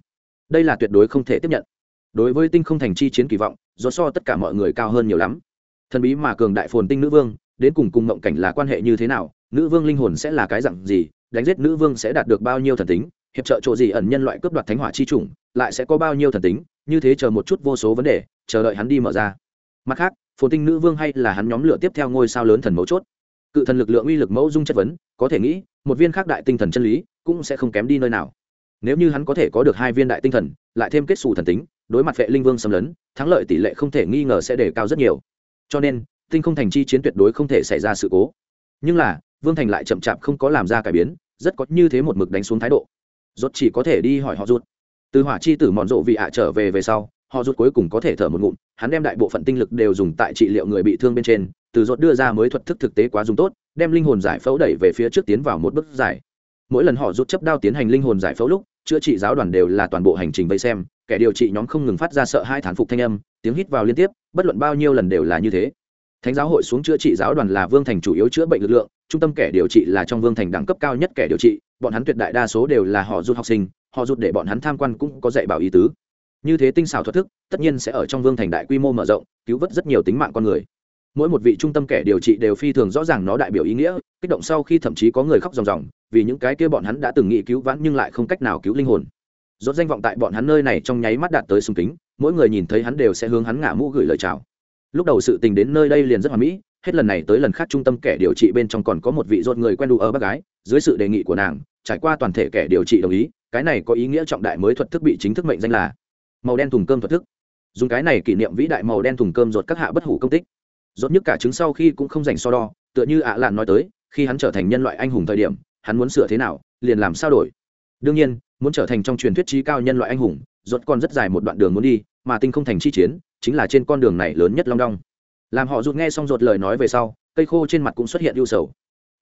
Đây là tuyệt đối không thể tiếp nhận. Đối với tinh không thành chi chiến kỳ vọng, do so tất cả mọi người cao hơn nhiều lắm. Thần bí mà cường đại phồn tinh nữ vương, đến cùng cùng mộng cảnh là quan hệ như thế nào, nữ vương linh hồn sẽ là cái dặn gì, đánh giết nữ vương sẽ đạt được bao nhiêu thần tính, hiệp trợ chỗ gì ẩn nhân loại cướp đoạt thánh hỏa chi chủng, lại sẽ có bao nhiêu thần tính, như thế chờ một chút vô số vấn đề, chờ đợi hắn đi mở ra mặt khác, phồn tinh nữ vương hay là hắn nhóm lửa tiếp theo ngôi sao lớn thần mấu chốt. Cự thần lực lượng uy lực mẫu dung chất vấn, có thể nghĩ, một viên khác đại tinh thần chân lý cũng sẽ không kém đi nơi nào. Nếu như hắn có thể có được hai viên đại tinh thần, lại thêm kết xù thần tính, đối mặt vệ linh vương xâm lấn, thắng lợi tỷ lệ không thể nghi ngờ sẽ đề cao rất nhiều. Cho nên, tinh không thành chi chiến tuyệt đối không thể xảy ra sự cố. Nhưng là, vương thành lại chậm chạp không có làm ra cải biến, rất có như thế một mực đánh xuống thái độ. Rốt chỉ có thể đi hỏi họ rút từ hỏa chi tử mòn rộ vị ạ trở về về sau họ rút cuối cùng có thể thở một ngụm, hắn đem đại bộ phận tinh lực đều dùng tại trị liệu người bị thương bên trên, từ rốt đưa ra mới thuật thức thực tế quá dùng tốt, đem linh hồn giải phẫu đẩy về phía trước tiến vào một bước giải. Mỗi lần họ rút chấp đao tiến hành linh hồn giải phẫu lúc, chữa trị giáo đoàn đều là toàn bộ hành trình vây xem, kẻ điều trị nhóm không ngừng phát ra sợ hai thán phục thanh âm, tiếng hít vào liên tiếp, bất luận bao nhiêu lần đều là như thế. Thánh giáo hội xuống chữa trị giáo đoàn là vương thành chủ yếu chữa bệnh lực lượng, trung tâm kẻ điều trị là trong vương thành đẳng cấp cao nhất kẻ điều trị, bọn hắn tuyệt đại đa số đều là họ rút học sinh, họ rút để bọn hắn tham quan cũng có dạy bảo ý tứ như thế tinh xảo thuật thức, tất nhiên sẽ ở trong vương thành đại quy mô mở rộng, cứu vớt rất nhiều tính mạng con người. Mỗi một vị trung tâm kẻ điều trị đều phi thường rõ ràng nó đại biểu ý nghĩa, kích động sau khi thậm chí có người khóc ròng ròng, vì những cái kia bọn hắn đã từng nghĩ cứu vãn nhưng lại không cách nào cứu linh hồn. Rốt danh vọng tại bọn hắn nơi này trong nháy mắt đạt tới sùng kính, mỗi người nhìn thấy hắn đều sẽ hướng hắn ngả mũ gửi lời chào. Lúc đầu sự tình đến nơi đây liền rất hoà mỹ, hết lần này tới lần khác trung tâm kẻ điều trị bên trong còn có một vị rốt người quen đủ ở bác gái, dưới sự đề nghị của nàng, trải qua toàn thể kẻ điều trị đồng ý, cái này có ý nghĩa trọng đại mới thuật thức bị chính thức mệnh danh là màu đen thùng cơm thuật thức. Dùng cái này kỷ niệm vĩ đại màu đen thùng cơm ruột các hạ bất hủ công tích. Rốt nhất cả chứng sau khi cũng không dành so đo, tựa như ạ lạn nói tới, khi hắn trở thành nhân loại anh hùng thời điểm, hắn muốn sửa thế nào, liền làm sao đổi. Đương nhiên, muốn trở thành trong truyền thuyết trí cao nhân loại anh hùng, rốt còn rất dài một đoạn đường muốn đi, mà tinh không thành chi chiến, chính là trên con đường này lớn nhất long đong. Làm họ rụt nghe xong rột lời nói về sau, cây khô trên mặt cũng xuất hiện ưu sầu.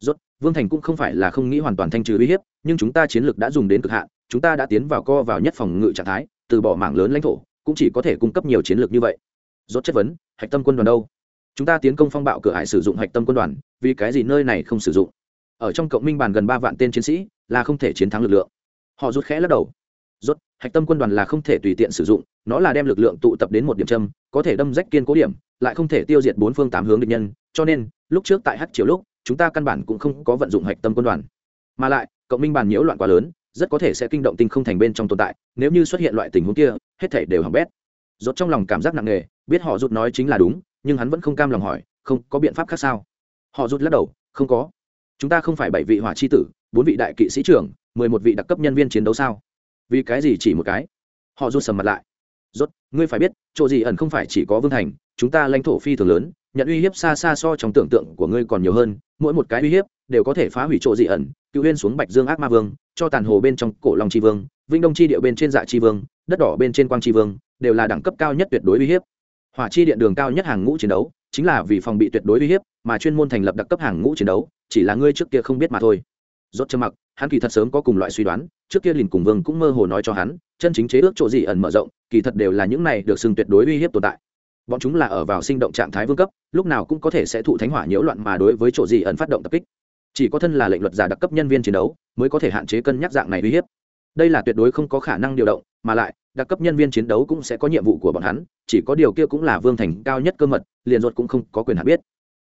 Rốt, vương thành cũng không phải là không nghĩ hoàn toàn thanh trừ uy hiếp, nhưng chúng ta chiến lược đã dùng đến cực hạn, chúng ta đã tiến vào co vào nhất phòng ngự trạng thái từ bỏ mảng lớn lãnh thổ, cũng chỉ có thể cung cấp nhiều chiến lược như vậy. Rốt chất vấn, hạch tâm quân đoàn đâu? Chúng ta tiến công phong bạo cửa hải sử dụng hạch tâm quân đoàn, vì cái gì nơi này không sử dụng? Ở trong cộng minh bàn gần ba vạn tên chiến sĩ, là không thể chiến thắng lực lượng. Họ rút khẽ lắc đầu. Rốt, hạch tâm quân đoàn là không thể tùy tiện sử dụng, nó là đem lực lượng tụ tập đến một điểm châm, có thể đâm rách kiên cố điểm, lại không thể tiêu diệt bốn phương tám hướng địch nhân, cho nên, lúc trước tại hắc triều lúc, chúng ta căn bản cũng không có vận dụng hạch tâm quân đoàn. Mà lại, cộng minh bàn nhiễu loạn quá lớn rất có thể sẽ kinh động tinh không thành bên trong tồn tại, nếu như xuất hiện loại tình huống kia, hết thể đều hỏng bét. Rốt trong lòng cảm giác nặng nề, biết họ rút nói chính là đúng, nhưng hắn vẫn không cam lòng hỏi, không, có biện pháp khác sao? Họ rút lắc đầu, không có. Chúng ta không phải bảy vị hỏa chi tử, bốn vị đại kỵ sĩ trưởng, mười một vị đặc cấp nhân viên chiến đấu sao? Vì cái gì chỉ một cái? Họ rút sầm mặt lại, rốt, ngươi phải biết, chỗ gì ẩn không phải chỉ có vương thành, chúng ta lãnh thổ phi thường lớn, nhận uy hiếp xa xa so trong tưởng tượng của ngươi còn nhiều hơn, mỗi một cái uy hiếp đều có thể phá hủy chỗ dị ẩn, cựu huyên xuống bạch dương ác ma vương cho tàn hồ bên trong cổ long tri vương vinh đông chi Địa bên trên dạ tri vương, đất đỏ bên trên quang tri vương, đều là đẳng cấp cao nhất tuyệt đối uy hiếp. Hỏa chi điện đường cao nhất hàng ngũ chiến đấu, chính là vì phòng bị tuyệt đối uy hiếp, mà chuyên môn thành lập đặc cấp hàng ngũ chiến đấu, chỉ là ngươi trước kia không biết mà thôi. Rốt trầm mặc, hắn kỳ thật sớm có cùng loại suy đoán, trước kia liền cùng vương cũng mơ hồ nói cho hắn, chân chính chế ước chỗ gì ẩn mở rộng, kỳ thật đều là những này được xưng tuyệt đối uy hiếp tồn tại. Bọn chúng là ở vào sinh động trạng thái vương cấp, lúc nào cũng có thể sẽ thụ thánh hỏa nhiễu loạn mà đối với chỗ gì ẩn phát động tập kích chỉ có thân là lệnh luật giả đặc cấp nhân viên chiến đấu mới có thể hạn chế cân nhắc dạng này uy hiếp. Đây là tuyệt đối không có khả năng điều động, mà lại, đặc cấp nhân viên chiến đấu cũng sẽ có nhiệm vụ của bọn hắn, chỉ có điều kia cũng là vương thành cao nhất cơ mật, liền ruột cũng không có quyền hạn biết.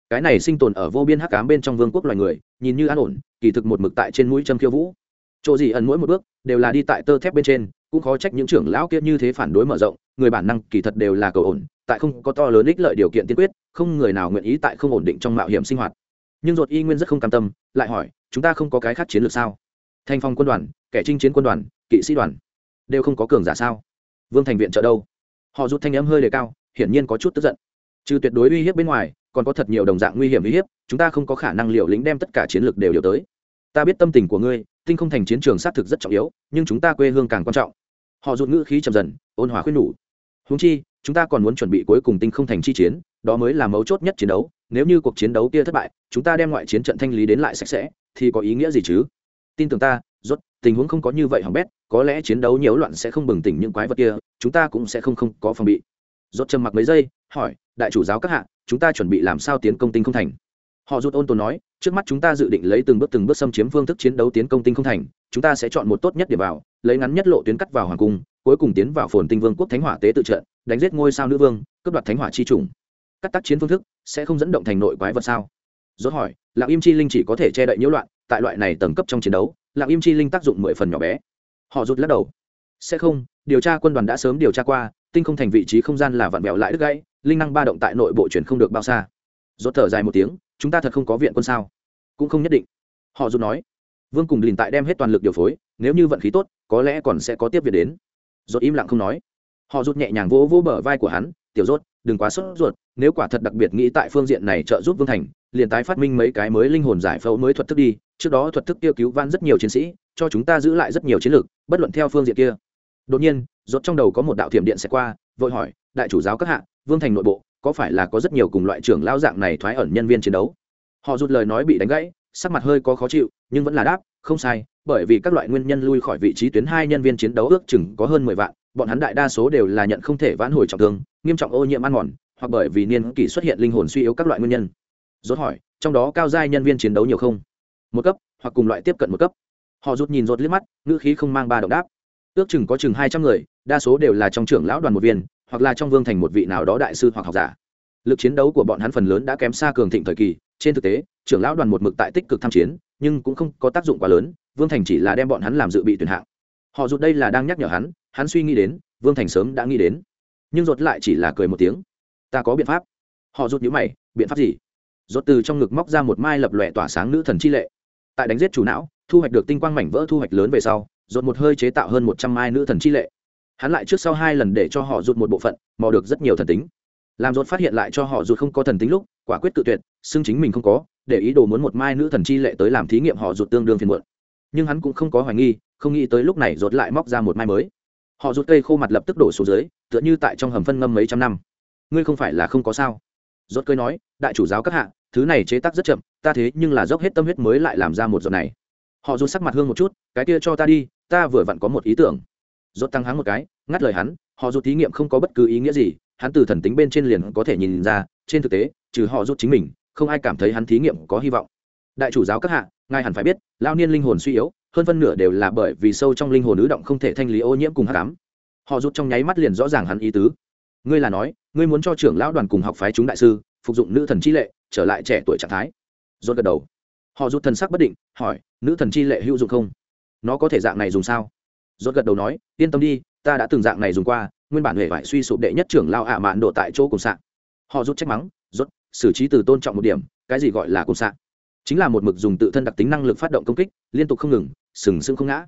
Cái này sinh tồn ở vô biên hắc cám bên trong vương quốc loài người, nhìn như an ổn, kỳ thực một mực tại trên mũi châm khiêu vũ. Chỗ gì ẩn mỗi một bước, đều là đi tại tơ thép bên trên, cũng khó trách những trưởng lão kia như thế phản đối mở rộng, người bản năng kỳ thật đều là cầu ổn, tại không có to lớn ích lợi điều kiện tiên quyết, không người nào nguyện ý tại không ổn định trong mạo hiểm sinh hoạt nhưng ruột y nguyên rất không cam tâm, lại hỏi, chúng ta không có cái khác chiến lược sao? Thanh phong quân đoàn, kẻ chinh chiến quân đoàn, kỵ sĩ đoàn, đều không có cường giả sao? Vương thành viện trợ đâu? Họ rút thanh âm hơi đề cao, hiển nhiên có chút tức giận. Trừ tuyệt đối uy hiếp bên ngoài, còn có thật nhiều đồng dạng nguy hiểm uy hiếp, chúng ta không có khả năng liệu lĩnh đem tất cả chiến lược đều điều tới. Ta biết tâm tình của ngươi, tinh không thành chiến trường xác thực rất trọng yếu, nhưng chúng ta quê hương càng quan trọng. Họ rút ngữ khí chậm dần, ôn hòa khuyên nhủ. Húng chi chúng ta còn muốn chuẩn bị cuối cùng tinh không thành chi chiến, đó mới là mấu chốt nhất chiến đấu, nếu như cuộc chiến đấu kia thất bại, chúng ta đem ngoại chiến trận thanh lý đến lại sạch sẽ, thì có ý nghĩa gì chứ? Tin tưởng ta, rốt, tình huống không có như vậy hỏng bét, có lẽ chiến đấu nhiễu loạn sẽ không bừng tỉnh những quái vật kia, chúng ta cũng sẽ không không có phòng bị. Rốt trầm mặc mấy giây, hỏi, đại chủ giáo các hạ, chúng ta chuẩn bị làm sao tiến công tinh không thành? Họ rút ôn tồn nói, trước mắt chúng ta dự định lấy từng bước từng bước xâm chiếm phương thức chiến đấu tiến công tinh không thành, chúng ta sẽ chọn một tốt nhất để vào lấy ngắn nhất lộ tuyến cắt vào hoàng cung, cuối cùng tiến vào phồn tinh vương quốc thánh hỏa tế tự trận, đánh giết ngôi sao nữ vương, cướp đoạt thánh hỏa chi trùng. Cắt tác chiến phương thức sẽ không dẫn động thành nội quái vật sao? Rốt hỏi lạc im chi linh chỉ có thể che đậy nhiễu loạn, tại loại này tầng cấp trong chiến đấu lạc im chi linh tác dụng mười phần nhỏ bé. Họ rút lắc đầu. Sẽ không, điều tra quân đoàn đã sớm điều tra qua, tinh không thành vị trí không gian là vặn vẹo lại đứt gãy, linh năng ba động tại nội bộ chuyển không được bao xa. Rốt thở dài một tiếng, chúng ta thật không có viện quân sao? Cũng không nhất định. Họ rút nói. Vương cùng lìn tại đem hết toàn lực điều phối nếu như vận khí tốt, có lẽ còn sẽ có tiếp việc đến. Rốt im lặng không nói. Họ rút nhẹ nhàng vỗ vỗ bờ vai của hắn, tiểu rốt, đừng quá sốt ruột, nếu quả thật đặc biệt nghĩ tại phương diện này trợ giúp vương thành, liền tái phát minh mấy cái mới linh hồn giải phẫu mới thuật thức đi, trước đó thuật thức tiêu cứu van rất nhiều chiến sĩ, cho chúng ta giữ lại rất nhiều chiến lược, bất luận theo phương diện kia. Đột nhiên, rốt trong đầu có một đạo thiểm điện sẽ qua, vội hỏi, đại chủ giáo các hạ, vương thành nội bộ, có phải là có rất nhiều cùng loại trưởng lao dạng này thoái ẩn nhân viên chiến đấu? Họ rút lời nói bị đánh gãy, sắc mặt hơi có khó chịu, nhưng vẫn là đáp không sai, bởi vì các loại nguyên nhân lui khỏi vị trí tuyến hai nhân viên chiến đấu ước chừng có hơn mười vạn, bọn hắn đại đa số đều là nhận không thể vãn hồi trọng thương, nghiêm trọng ô nhiễm ăn mòn, hoặc bởi vì niên kỷ xuất hiện linh hồn suy yếu các loại nguyên nhân. Rốt hỏi, trong đó cao giai nhân viên chiến đấu nhiều không? Một cấp, hoặc cùng loại tiếp cận một cấp. Họ rút nhìn rốt liếc mắt, ngữ khí không mang ba động đáp. Ước chừng có chừng hai trăm người, đa số đều là trong trưởng lão đoàn một viên, hoặc là trong vương thành một vị nào đó đại sư hoặc học giả. Lực chiến đấu của bọn hắn phần lớn đã kém xa cường thịnh thời kỳ, trên thực tế, trưởng lão đoàn một mực tại tích cực tham chiến nhưng cũng không có tác dụng quá lớn, vương thành chỉ là đem bọn hắn làm dự bị tuyển hạng. Họ rụt đây là đang nhắc nhở hắn hắn suy nghĩ đến, vương thành sớm đã nghĩ đến. Nhưng rột lại chỉ là cười một tiếng. Ta có biện pháp. Họ rụt nhữ mày, biện pháp gì? Rột từ trong ngực móc ra một mai lập lòe tỏa sáng nữ thần chi lệ. Tại đánh giết chủ não, thu hoạch được tinh quang mảnh vỡ thu hoạch lớn về sau rột một hơi chế tạo hơn một trăm mai nữ thần chi lệ. Hắn lại trước sau hai lần để cho họ rụt một bộ phận, mò được rất nhiều thần tính. Làm rột phát hiện lại cho họ rụt không có thần tính lúc, quả quyết tự tuyệt, xưng chính mình không có để ý đồ muốn một mai nữ thần chi lệ tới làm thí nghiệm họ rụt tương đương phiền muộn. Nhưng hắn cũng không có hoài nghi, không nghĩ tới lúc này rột lại móc ra một mai mới. Họ rụt cây khô mặt lập tức đổ xuống dưới, tựa như tại trong hầm phân ngâm mấy trăm năm. Ngươi không phải là không có sao? Rốt cơi nói, đại chủ giáo các hạ, thứ này chế tác rất chậm, ta thế nhưng là dốc hết tâm huyết mới lại làm ra một giọt này. Họ rụt sắc mặt hương một chút, cái kia cho ta đi, ta vừa vặn có một ý tưởng. Rốt tăng háng một cái, ngắt lời hắn, họ rụt thí nghiệm không có bất cứ ý nghĩa gì, hắn từ thần tính bên trên liền có thể nhìn ra, trên thực tế, trừ họ rụt chính mình không ai cảm thấy hắn thí nghiệm có hy vọng. Đại chủ giáo các hạ, ngài hẳn phải biết lao niên linh hồn suy yếu, hơn phân nửa đều là bởi vì sâu trong linh hồn ứ động không thể thanh lý ô nhiễm cùng hát cám họ rút trong nháy mắt liền rõ ràng hắn ý tứ. Ngươi là nói, ngươi muốn cho trưởng lão đoàn cùng học phái chúng đại sư, phục dụng nữ thần chi lệ, trở lại trẻ tuổi trạng thái. Rốt gật đầu. Họ rút thần sắc bất định, hỏi, nữ thần chi lệ hữu dụng không? Nó có thể dạng này dùng sao? Rốt gật đầu nói, yên tâm đi, ta đã từng dạng này dùng qua, nguyên bản huệ vải suy sụp đệ nhất trưởng lao ạ mạn độ tại chỗ cùng sạn họ rút trách mắng, rốt xử trí từ tôn trọng một điểm, cái gì gọi là cung sạn chính là một mực dùng tự thân đặc tính năng lực phát động công kích, liên tục không ngừng, sừng sững không ngã.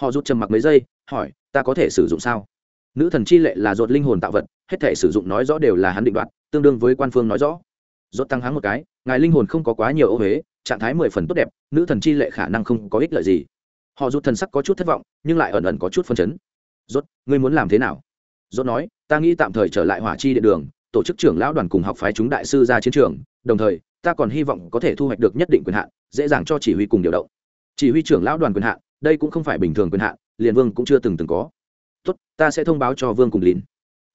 Họ rút trầm mặc mấy giây, hỏi, ta có thể sử dụng sao? Nữ thần chi lệ là ruột linh hồn tạo vật, hết thể sử dụng nói rõ đều là hắn định đoạt, tương đương với quan phương nói rõ. Rốt tăng háng một cái, ngài linh hồn không có quá nhiều ô huế trạng thái mười phần tốt đẹp, nữ thần chi lệ khả năng không có ích lợi gì. Họ rút thần sắc có chút thất vọng, nhưng lại ẩn ẩn có chút phân chấn. Rốt ngươi muốn làm thế nào? Rốt nói, ta nghĩ tạm thời trở lại hỏa chi địa đường tổ chức trưởng lão đoàn cùng học phái chúng đại sư ra chiến trường, đồng thời, ta còn hy vọng có thể thu hoạch được nhất định quyền hạn, dễ dàng cho chỉ huy cùng điều động. Chỉ huy trưởng lão đoàn quyền hạn, đây cũng không phải bình thường quyền hạn, liền vương cũng chưa từng từng có. Tốt, ta sẽ thông báo cho vương cùng lín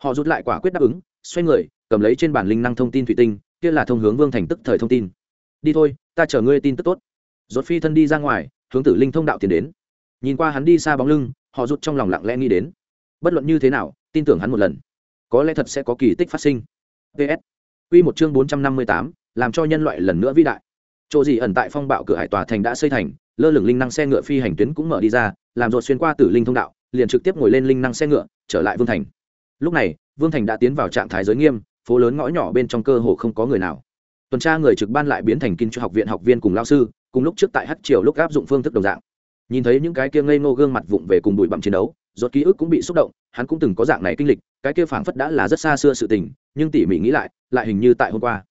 họ rút lại quả quyết đáp ứng, xoay người, cầm lấy trên bản linh năng thông tin thủy tinh, kia là thông hướng vương thành tức thời thông tin. Đi thôi, ta chờ ngươi tin tức tốt. Rốt phi thân đi ra ngoài, hướng tử linh thông đạo tiến đến. Nhìn qua hắn đi xa bóng lưng, họ rút trong lòng lặng lẽ nghĩ đến. Bất luận như thế nào, tin tưởng hắn một lần có lẽ thật sẽ có kỳ tích phát sinh. Ps quy một chương bốn trăm năm mươi tám, làm cho nhân loại lần nữa vĩ đại. Chỗ gì ẩn tại phong bạo cửa hải tòa thành đã xây thành, lơ lửng linh năng xe ngựa phi hành tuyến cũng mở đi ra, làm rột xuyên qua tử linh thông đạo, liền trực tiếp ngồi lên linh năng xe ngựa, trở lại vương thành. Lúc này, vương thành đã tiến vào trạng thái giới nghiêm, phố lớn ngõ nhỏ bên trong cơ hồ không có người nào. Tuần tra người trực ban lại biến thành kinh cho học viện học viên cùng lao sư, cùng lúc trước tại hát triều lúc áp dụng phương thức đồng dạng. Nhìn thấy những cái kia ngây ngô gương mặt vụng về cùng bụi bặm chiến đấu rốt ký ức cũng bị xúc động, hắn cũng từng có dạng này kinh lịch, cái kia phảng phất đã là rất xa xưa sự tình, nhưng tỉ mỉ nghĩ lại lại hình như tại hôm qua.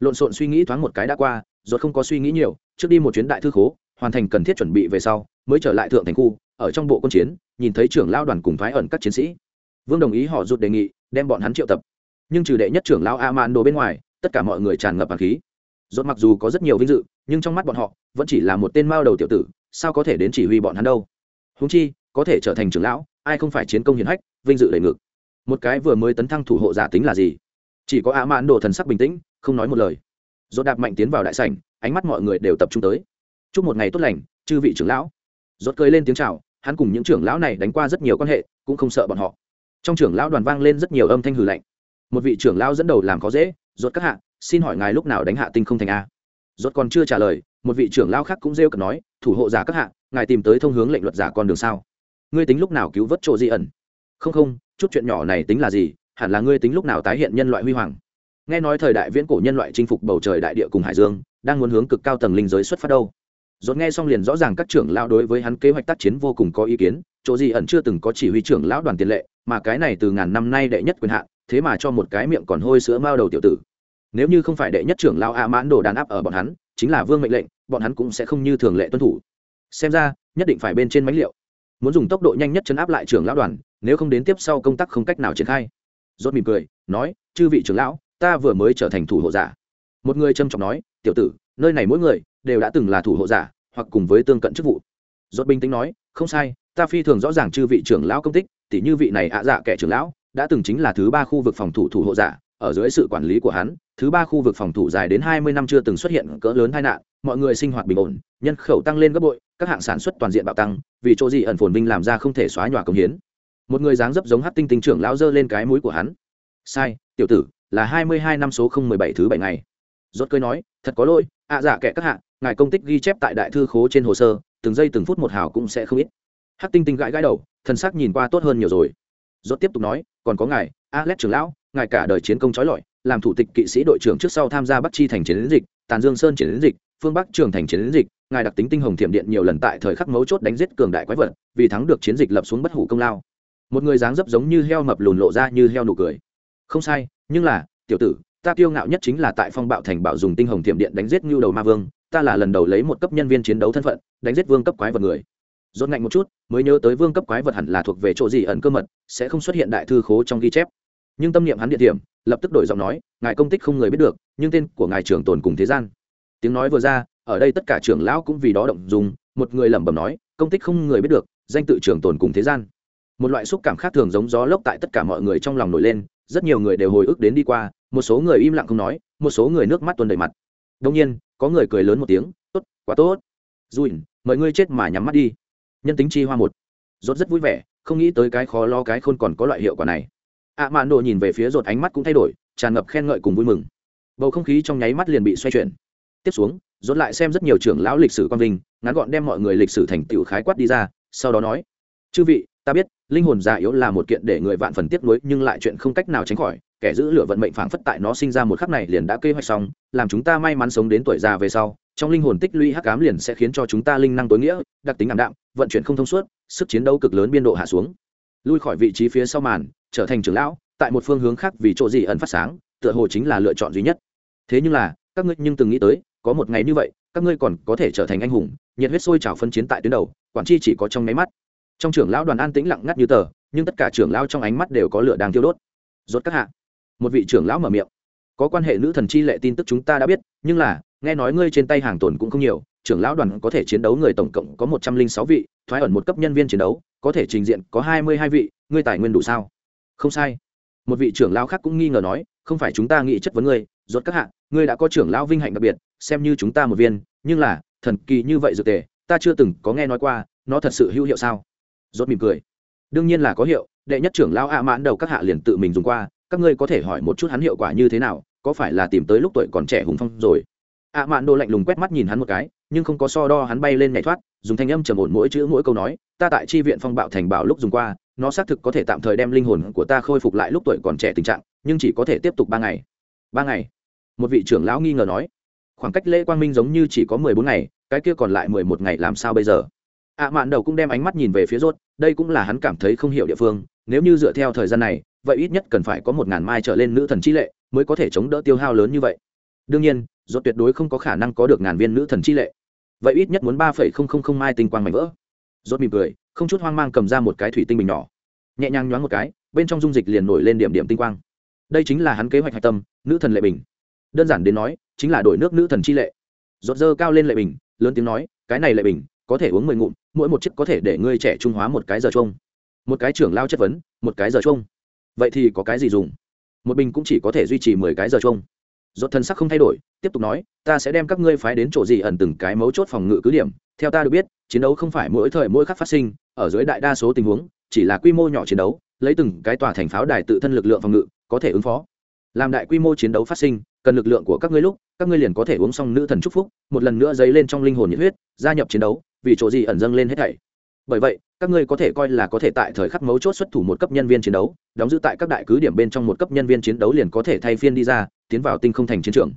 Lộn xộn suy nghĩ thoáng một cái đã qua, rốt không có suy nghĩ nhiều, trước đi một chuyến đại thư khố, hoàn thành cần thiết chuẩn bị về sau, mới trở lại thượng thành khu, ở trong bộ quân chiến, nhìn thấy trưởng lao đoàn cùng phái ẩn các chiến sĩ. Vương đồng ý họ rụt đề nghị, đem bọn hắn triệu tập. Nhưng trừ đệ nhất trưởng lao a man đồ bên ngoài, tất cả mọi người tràn ngập hàn khí. Rốt mặc dù có rất nhiều vinh dự, nhưng trong mắt bọn họ, vẫn chỉ là một tên mao đầu tiểu tử, sao có thể đến chỉ huy bọn hắn đâu? Huống chi có thể trở thành trưởng lão, ai không phải chiến công hiển hách, vinh dự đầy ngực. Một cái vừa mới tấn thăng thủ hộ giả tính là gì? Chỉ có ả mãn đồ thần sắc bình tĩnh, không nói một lời. Rốt đạp mạnh tiến vào đại sảnh, ánh mắt mọi người đều tập trung tới. Chúc một ngày tốt lành, chư vị trưởng lão. Rốt cười lên tiếng chào, hắn cùng những trưởng lão này đánh qua rất nhiều quan hệ, cũng không sợ bọn họ. Trong trưởng lão đoàn vang lên rất nhiều âm thanh hừ lạnh. Một vị trưởng lão dẫn đầu làm khó dễ, rốt các hạ, xin hỏi ngài lúc nào đánh hạ tinh không thành a? Rốt còn chưa trả lời, một vị trưởng lão khác cũng rêu cợt nói, thủ hộ giả các hạ, ngài tìm tới thông hướng lệnh luật giả con đường sao? Ngươi tính lúc nào cứu vớt chỗ di ẩn? Không không, chút chuyện nhỏ này tính là gì? Hẳn là ngươi tính lúc nào tái hiện nhân loại huy hoàng? Nghe nói thời đại viễn cổ nhân loại chinh phục bầu trời đại địa cùng hải dương, đang muốn hướng cực cao tầng linh giới xuất phát đâu. Dốt nghe xong liền rõ ràng các trưởng lão đối với hắn kế hoạch tác chiến vô cùng có ý kiến, chỗ di ẩn chưa từng có chỉ huy trưởng lão đoàn tiền lệ, mà cái này từ ngàn năm nay đệ nhất quyền hạn, thế mà cho một cái miệng còn hôi sữa mao đầu tiểu tử. Nếu như không phải đệ nhất trưởng lão a mãn đồ đàn áp ở bọn hắn, chính là vương mệnh lệnh, bọn hắn cũng sẽ không như thường lệ tuân thủ. Xem ra, nhất định phải bên trên máy liệu muốn dùng tốc độ nhanh nhất chấn áp lại trưởng lão đoàn, nếu không đến tiếp sau công tác không cách nào triển khai. Rốt mỉm cười, nói, chư vị trưởng lão, ta vừa mới trở thành thủ hộ giả. Một người trầm trọng nói, tiểu tử, nơi này mỗi người đều đã từng là thủ hộ giả, hoặc cùng với tương cận chức vụ. Rốt bình tĩnh nói, không sai, ta phi thường rõ ràng chư vị trưởng lão công tích tỷ như vị này ạ dạ kẻ trưởng lão, đã từng chính là thứ ba khu vực phòng thủ thủ hộ giả, ở dưới sự quản lý của hắn, thứ ba khu vực phòng thủ dài đến hai mươi năm chưa từng xuất hiện cỡ lớn tai nạn, mọi người sinh hoạt bình ổn, nhân khẩu tăng lên gấp bội, các hạng sản xuất toàn diện bạo tăng vì chỗ gì ẩn phồn vinh làm ra không thể xóa nhòa công hiến. Một người dáng dấp giống hát tinh tinh trưởng lão dơ lên cái mũi của hắn. Sai, tiểu tử, là hai mươi hai năm số không mười bảy thứ bảy ngày. Rốt cười nói, thật có lỗi, ạ à dạ kệ các hạ, ngài công tích ghi chép tại đại thư khố trên hồ sơ, từng giây từng phút một hào cũng sẽ không ít. Hát tinh tinh gãi gãi đầu thân xác nhìn qua tốt hơn nhiều rồi. Rốt tiếp tục nói, còn có ngài, alex trưởng lão, ngài cả đời chiến công trói lọi, làm thủ tịch kỵ sĩ đội trưởng trước sau tham gia bắc chi thành chiến dịch, tàn dương sơn chiến dịch phương bắc trường thành chiến dịch, ngài đặc tính tinh hồng thiểm điện nhiều lần tại thời khắc mấu chốt đánh giết cường đại quái vật, vì thắng được chiến dịch lập xuống bất hủ công lao. Một người dáng dấp giống như heo mập lùn lộ ra như heo nụ cười. Không sai, nhưng là, tiểu tử, ta kiêu ngạo nhất chính là tại phong bạo thành bảo dùng tinh hồng thiểm điện đánh giết ngưu đầu ma vương, ta là lần đầu lấy một cấp nhân viên chiến đấu thân phận, đánh giết vương cấp quái vật người. Rốt ngạnh một chút, mới nhớ tới vương cấp quái vật hẳn là thuộc về chỗ gì ẩn cơ mật, sẽ không xuất hiện đại thư khố trong ghi chép. Nhưng tâm niệm hắn địa điểm, lập tức đổi giọng nói, ngài công tích không người biết được, nhưng tên của ngài trưởng tồn cùng thế gian tiếng nói vừa ra, ở đây tất cả trưởng lão cũng vì đó động dùng một người lẩm bẩm nói, công tích không người biết được, danh tự trưởng tồn cùng thế gian. Một loại xúc cảm khác thường giống gió lốc tại tất cả mọi người trong lòng nổi lên, rất nhiều người đều hồi ức đến đi qua, một số người im lặng không nói, một số người nước mắt tuôn đầy mặt. Đông nhiên, có người cười lớn một tiếng, tốt, quá tốt. Dùi mời ngươi chết mà nhắm mắt đi. Nhân tính chi hoa một. Rốt rất vui vẻ, không nghĩ tới cái khó lo cái khôn còn có loại hiệu quả này. Ạ à mạn độ nhìn về phía rột ánh mắt cũng thay đổi, tràn ngập khen ngợi cùng vui mừng. Bầu không khí trong nháy mắt liền bị xoay chuyển tiếp xuống dốt lại xem rất nhiều trưởng lão lịch sử quan vinh, ngắn gọn đem mọi người lịch sử thành tựu khái quát đi ra, sau đó nói, chư vị, ta biết, linh hồn già yếu là một kiện để người vạn phần tiếp nối nhưng lại chuyện không cách nào tránh khỏi, kẻ giữ lửa vận mệnh phảng phất tại nó sinh ra một khắc này liền đã kế hoạch xong, làm chúng ta may mắn sống đến tuổi già về sau, trong linh hồn tích lũy hắc ám liền sẽ khiến cho chúng ta linh năng tối nghĩa, đặc tính ảm đạm, vận chuyển không thông suốt, sức chiến đấu cực lớn biên độ hạ xuống. Lui khỏi vị trí phía sau màn, trở thành trưởng lão, tại một phương hướng khác vì chỗ gì ẩn phát sáng, tựa hồ chính là lựa chọn duy nhất. Thế nhưng là, các ngươi nhưng từng nghĩ tới có một ngày như vậy, các ngươi còn có thể trở thành anh hùng, nhiệt huyết sôi trào phân chiến tại tuyến đầu, quản chi chỉ có trong máy mắt. Trong trưởng lão đoàn an tĩnh lặng ngắt như tờ, nhưng tất cả trưởng lão trong ánh mắt đều có lửa đang thiêu đốt. Rốt các hạ, một vị trưởng lão mở miệng. Có quan hệ nữ thần chi lệ tin tức chúng ta đã biết, nhưng là, nghe nói ngươi trên tay hàng tồn cũng không nhiều, trưởng lão đoàn có thể chiến đấu người tổng cộng có một trăm linh sáu vị, thoái ẩn một cấp nhân viên chiến đấu, có thể trình diện có hai mươi hai vị, ngươi tài nguyên đủ sao? Không sai. Một vị trưởng lão khác cũng nghi ngờ nói, không phải chúng ta nghĩ chất vấn ngươi, rốt các hạ ngươi đã có trưởng lão vinh hạnh đặc biệt, xem như chúng ta một viên, nhưng là, thần kỳ như vậy dược tề, ta chưa từng có nghe nói qua, nó thật sự hữu hiệu sao? Rốt mỉm cười. Đương nhiên là có hiệu, đệ nhất trưởng lão ạ mãn đầu các hạ liền tự mình dùng qua, các ngươi có thể hỏi một chút hắn hiệu quả như thế nào, có phải là tìm tới lúc tuổi còn trẻ hùng phong rồi? Ạ mãn đồ lạnh lùng quét mắt nhìn hắn một cái, nhưng không có so đo hắn bay lên nhảy thoát, dùng thanh âm trầm ổn mỗi chữ mỗi câu nói, ta tại chi viện phong bạo thành bảo lúc dùng qua, nó xác thực có thể tạm thời đem linh hồn của ta khôi phục lại lúc tuổi còn trẻ tình trạng, nhưng chỉ có thể tiếp tục ba ngày. Ba ngày? Một vị trưởng lão nghi ngờ nói, khoảng cách lễ quang minh giống như chỉ có mười bốn ngày, cái kia còn lại mười một ngày làm sao bây giờ? Ạ à mạn đầu cũng đem ánh mắt nhìn về phía rốt, đây cũng là hắn cảm thấy không hiểu địa phương, nếu như dựa theo thời gian này, vậy ít nhất cần phải có một ngàn mai trở lên nữ thần chi lệ mới có thể chống đỡ tiêu hao lớn như vậy. Đương nhiên, rốt tuyệt đối không có khả năng có được ngàn viên nữ thần chi lệ. Vậy ít nhất muốn ba phẩy không không không mai tinh quang mảnh vỡ. Rốt mỉm cười, không chút hoang mang cầm ra một cái thủy tinh bình nhỏ. Nhẹ nhàng nhoáng một cái, bên trong dung dịch liền nổi lên điểm điểm tinh quang. Đây chính là hắn kế hoạch hạch tâm, nữ thần lệ bình đơn giản đến nói, chính là đổi nước nữ thần chi lệ. Rốt dơ cao lên lệ bình, lớn tiếng nói, cái này lệ bình, có thể uống mười ngụm, mỗi một chiếc có thể để ngươi trẻ trung hóa một cái giờ chung một cái trưởng lao chất vấn, một cái giờ chung vậy thì có cái gì dùng? Một bình cũng chỉ có thể duy trì mười cái giờ chung dốt thân sắc không thay đổi, tiếp tục nói, ta sẽ đem các ngươi phái đến chỗ gì ẩn từng cái mấu chốt phòng ngự cứ điểm. Theo ta được biết, chiến đấu không phải mỗi thời mỗi khắc phát sinh, ở dưới đại đa số tình huống, chỉ là quy mô nhỏ chiến đấu, lấy từng cái tòa thành pháo đài tự thân lực lượng phòng ngự, có thể ứng phó làm đại quy mô chiến đấu phát sinh, cần lực lượng của các ngươi lúc, các ngươi liền có thể uống xong nữ thần chúc phúc, một lần nữa dấy lên trong linh hồn nhiệt huyết, gia nhập chiến đấu, vì chỗ gì ẩn dâng lên hết thảy. Bởi vậy, các ngươi có thể coi là có thể tại thời khắc mấu chốt xuất thủ một cấp nhân viên chiến đấu, đóng giữ tại các đại cứ điểm bên trong một cấp nhân viên chiến đấu liền có thể thay phiên đi ra, tiến vào tinh không thành chiến trường.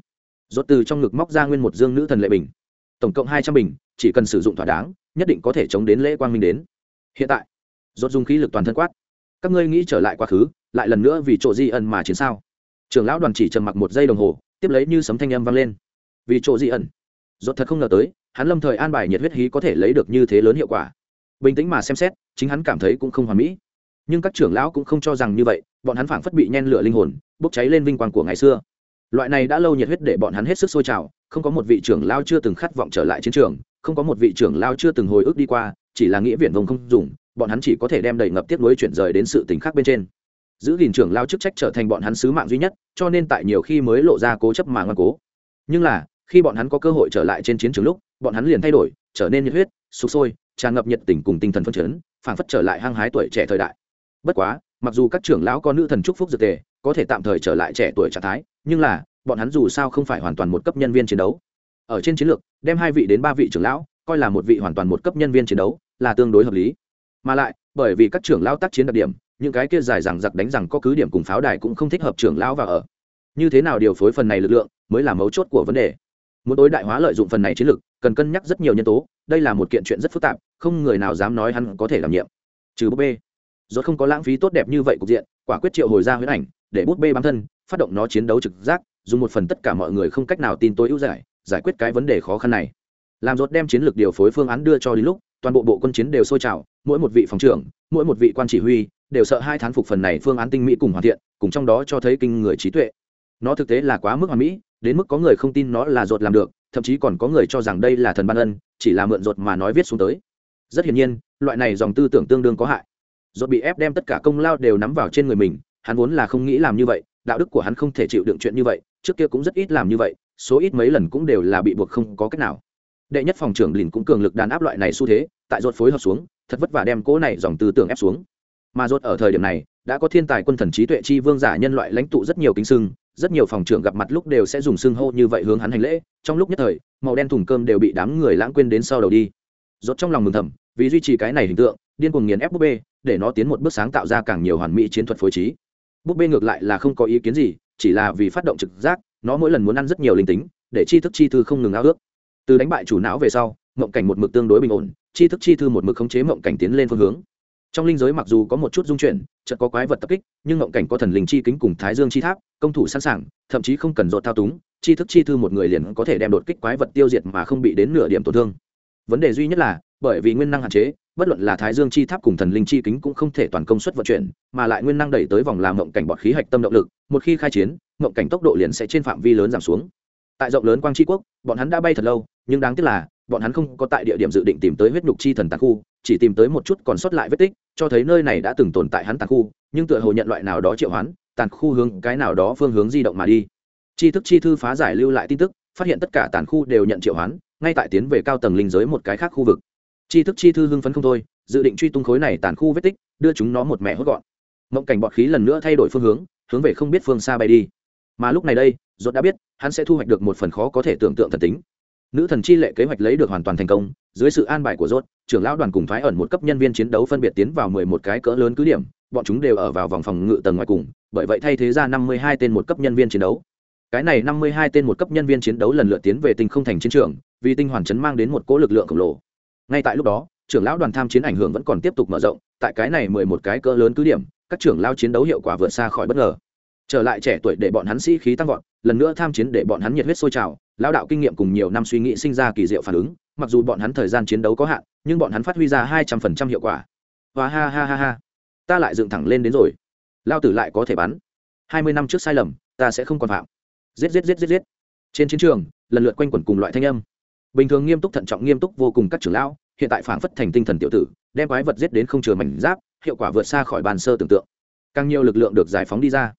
Rốt từ trong ngực móc ra nguyên một dương nữ thần lệ bình. Tổng cộng hai trăm bình, chỉ cần sử dụng thỏa đáng, nhất định có thể chống đến lễ quang minh đến. Hiện tại, rốt dùng khí lực toàn thân quát. Các ngươi nghĩ trở lại quá khứ, lại lần nữa vì chỗ di ẩn mà chiến sao? Trưởng lão đoàn chỉ trầm mặc một giây đồng hồ, tiếp lấy như sấm thanh âm vang lên. Vì chỗ di ẩn? Dốt thật không ngờ tới, hắn lâm thời an bài nhiệt huyết hí có thể lấy được như thế lớn hiệu quả. Bình tĩnh mà xem xét, chính hắn cảm thấy cũng không hoàn mỹ. Nhưng các trưởng lão cũng không cho rằng như vậy, bọn hắn phảng phất bị nhen lửa linh hồn, bốc cháy lên vinh quang của ngày xưa. Loại này đã lâu nhiệt huyết để bọn hắn hết sức sôi trào, không có một vị trưởng lao chưa từng khát vọng trở lại chiến trường, không có một vị trưởng lao chưa từng hồi ức đi qua, chỉ là nghĩa viển vông không dùng, bọn hắn chỉ có thể đem đầy ngập tiếp nối chuyển rời đến sự tình khác bên trên giữ gìn trưởng lao chức trách trở thành bọn hắn sứ mạng duy nhất, cho nên tại nhiều khi mới lộ ra cố chấp mà ngoan cố. Nhưng là, khi bọn hắn có cơ hội trở lại trên chiến trường lúc, bọn hắn liền thay đổi, trở nên nhiệt huyết sụp sôi, tràn ngập nhiệt tình cùng tinh thần phân chấn, phảng phất trở lại hăng hái tuổi trẻ thời đại. Bất quá, mặc dù các trưởng lão có nữ thần trúc phúc dược tề, có thể tạm thời trở lại trẻ tuổi trạng thái, nhưng là, bọn hắn dù sao không phải hoàn toàn một cấp nhân viên chiến đấu. Ở trên chiến lược, đem hai vị đến ba vị trưởng lão, coi là một vị hoàn toàn một cấp nhân viên chiến đấu, là tương đối hợp lý. Mà lại, bởi vì các trưởng lão tác chiến đặc điểm những cái kia dài rằng giặc đánh rằng có cứ điểm cùng pháo đài cũng không thích hợp trưởng lão vào ở. Như thế nào điều phối phần này lực lượng mới là mấu chốt của vấn đề. Muốn tối đại hóa lợi dụng phần này chiến lược cần cân nhắc rất nhiều nhân tố, đây là một kiện chuyện rất phức tạp, không người nào dám nói hắn có thể đảm nhiệm. Trừ búp bê. Do không có lãng phí tốt đẹp như vậy cục diện, quả quyết triệu hồi ra huyễn ảnh, để búp bê bám thân, phát động nó chiến đấu trực giác, dùng một phần tất cả mọi người không cách nào tin tối ưu giải giải quyết cái vấn đề khó khăn này. Làm rốt đem chiến lược điều phối phương án đưa cho đến lúc, toàn bộ bộ quân chiến đều sôi trào, mỗi một vị phòng trưởng, mỗi một vị quan chỉ huy đều sợ hai thán phục phần này phương án tinh mỹ cùng hoàn thiện, cùng trong đó cho thấy kinh người trí tuệ. Nó thực tế là quá mức hoàn mỹ, đến mức có người không tin nó là ruột làm được, thậm chí còn có người cho rằng đây là thần ban ân, chỉ là mượn ruột mà nói viết xuống tới. Rất hiển nhiên, loại này dòng tư tưởng tương đương có hại. Ruột bị ép đem tất cả công lao đều nắm vào trên người mình, hắn vốn là không nghĩ làm như vậy, đạo đức của hắn không thể chịu đựng chuyện như vậy, trước kia cũng rất ít làm như vậy, số ít mấy lần cũng đều là bị buộc không có cách nào. Đệ nhất phòng trưởng lìn cũng cường lực đàn áp loại này xu thế, tại ruột phối hợp xuống, thật vất vả đem cỗ này dòng tư tưởng ép xuống mà rốt ở thời điểm này, đã có thiên tài quân thần trí tuệ chi vương giả nhân loại lãnh tụ rất nhiều kính sưng, rất nhiều phòng trưởng gặp mặt lúc đều sẽ dùng sưng hô như vậy hướng hắn hành lễ, trong lúc nhất thời, màu đen thùng cơm đều bị đám người lãng quên đến sau đầu đi. Rốt trong lòng mừng thầm, vì duy trì cái này hình tượng, điên cuồng nghiền ép búp bê, để nó tiến một bước sáng tạo ra càng nhiều hoàn mỹ chiến thuật phối trí. Búp bê ngược lại là không có ý kiến gì, chỉ là vì phát động trực giác, nó mỗi lần muốn ăn rất nhiều linh tính, để chi thức chi thư không ngừng ao ước. Từ đánh bại chủ não về sau, mộng cảnh một mực tương đối bình ổn chi thức chi thư một mực khống chế mộng cảnh tiến lên phương hướng trong linh giới mặc dù có một chút dung chuyển, chợt có quái vật tập kích, nhưng ngộng cảnh có thần linh chi kính cùng thái dương chi tháp, công thủ sẵn sàng, thậm chí không cần dột thao túng, chi thức chi thư một người liền có thể đem đột kích quái vật tiêu diệt mà không bị đến nửa điểm tổn thương. Vấn đề duy nhất là, bởi vì nguyên năng hạn chế, bất luận là thái dương chi tháp cùng thần linh chi kính cũng không thể toàn công suất vận chuyển, mà lại nguyên năng đẩy tới vòng làm ngộng cảnh bọt khí hạch tâm động lực, một khi khai chiến, ngộng cảnh tốc độ liền sẽ trên phạm vi lớn giảm xuống. Tại rộng lớn quang tri quốc, bọn hắn đã bay thật lâu, nhưng đáng tiếc là bọn hắn không có tại địa điểm dự định tìm tới huyết nhục chi thần tàn khu, chỉ tìm tới một chút còn sót lại vết tích, cho thấy nơi này đã từng tồn tại hắn tàn khu, nhưng tựa hồ nhận loại nào đó triệu hoán, tàn khu hướng cái nào đó phương hướng di động mà đi. Chi thức chi thư phá giải lưu lại tin tức, phát hiện tất cả tàn khu đều nhận triệu hoán, ngay tại tiến về cao tầng linh giới một cái khác khu vực. Chi thức chi thư hưng phấn không thôi, dự định truy tung khối này tàn khu vết tích, đưa chúng nó một mẹ hốt gọn. Mộng cảnh bọt khí lần nữa thay đổi phương hướng hướng về không biết phương xa bay đi. Mà lúc này đây dốt đã biết, hắn sẽ thu hoạch được một phần khó có thể tưởng tượng thần tính nữ thần chi lệ kế hoạch lấy được hoàn toàn thành công, dưới sự an bài của rốt, trưởng lão đoàn cùng phái ẩn một cấp nhân viên chiến đấu phân biệt tiến vào mười một cái cỡ lớn cứ điểm, bọn chúng đều ở vào vòng phòng ngự tầng ngoài cùng, bởi vậy thay thế ra năm mươi hai tên một cấp nhân viên chiến đấu. Cái này năm mươi hai tên một cấp nhân viên chiến đấu lần lượt tiến về tinh không thành chiến trường, vì tinh hoàn chấn mang đến một cỗ lực lượng khổng lồ. Ngay tại lúc đó, trưởng lão đoàn tham chiến ảnh hưởng vẫn còn tiếp tục mở rộng, tại cái này mười một cái cỡ lớn cứ điểm, các trưởng lao chiến đấu hiệu quả vượt xa khỏi bất ngờ. Trở lại trẻ tuổi để bọn hắn sĩ khí tăng vọt, lần nữa tham chiến để bọn hắn nhiệt huyết sôi trào lão đạo kinh nghiệm cùng nhiều năm suy nghĩ sinh ra kỳ diệu phản ứng, mặc dù bọn hắn thời gian chiến đấu có hạn, nhưng bọn hắn phát huy ra hai trăm phần trăm hiệu quả. Và ha ha ha ha. Ta lại dựng thẳng lên đến rồi. Lao tử lại có thể bắn. Hai mươi năm trước sai lầm, ta sẽ không còn phạm. Giết giết giết giết giết. Trên chiến trường, lần lượt quanh quẩn cùng loại thanh âm. Bình thường nghiêm túc thận trọng nghiêm túc vô cùng các trưởng lão, hiện tại phảng phất thành tinh thần tiểu tử, đem quái vật giết đến không chừa mảnh giáp, hiệu quả vượt xa khỏi bàn sơ tưởng tượng. Càng nhiều lực lượng được giải phóng đi ra.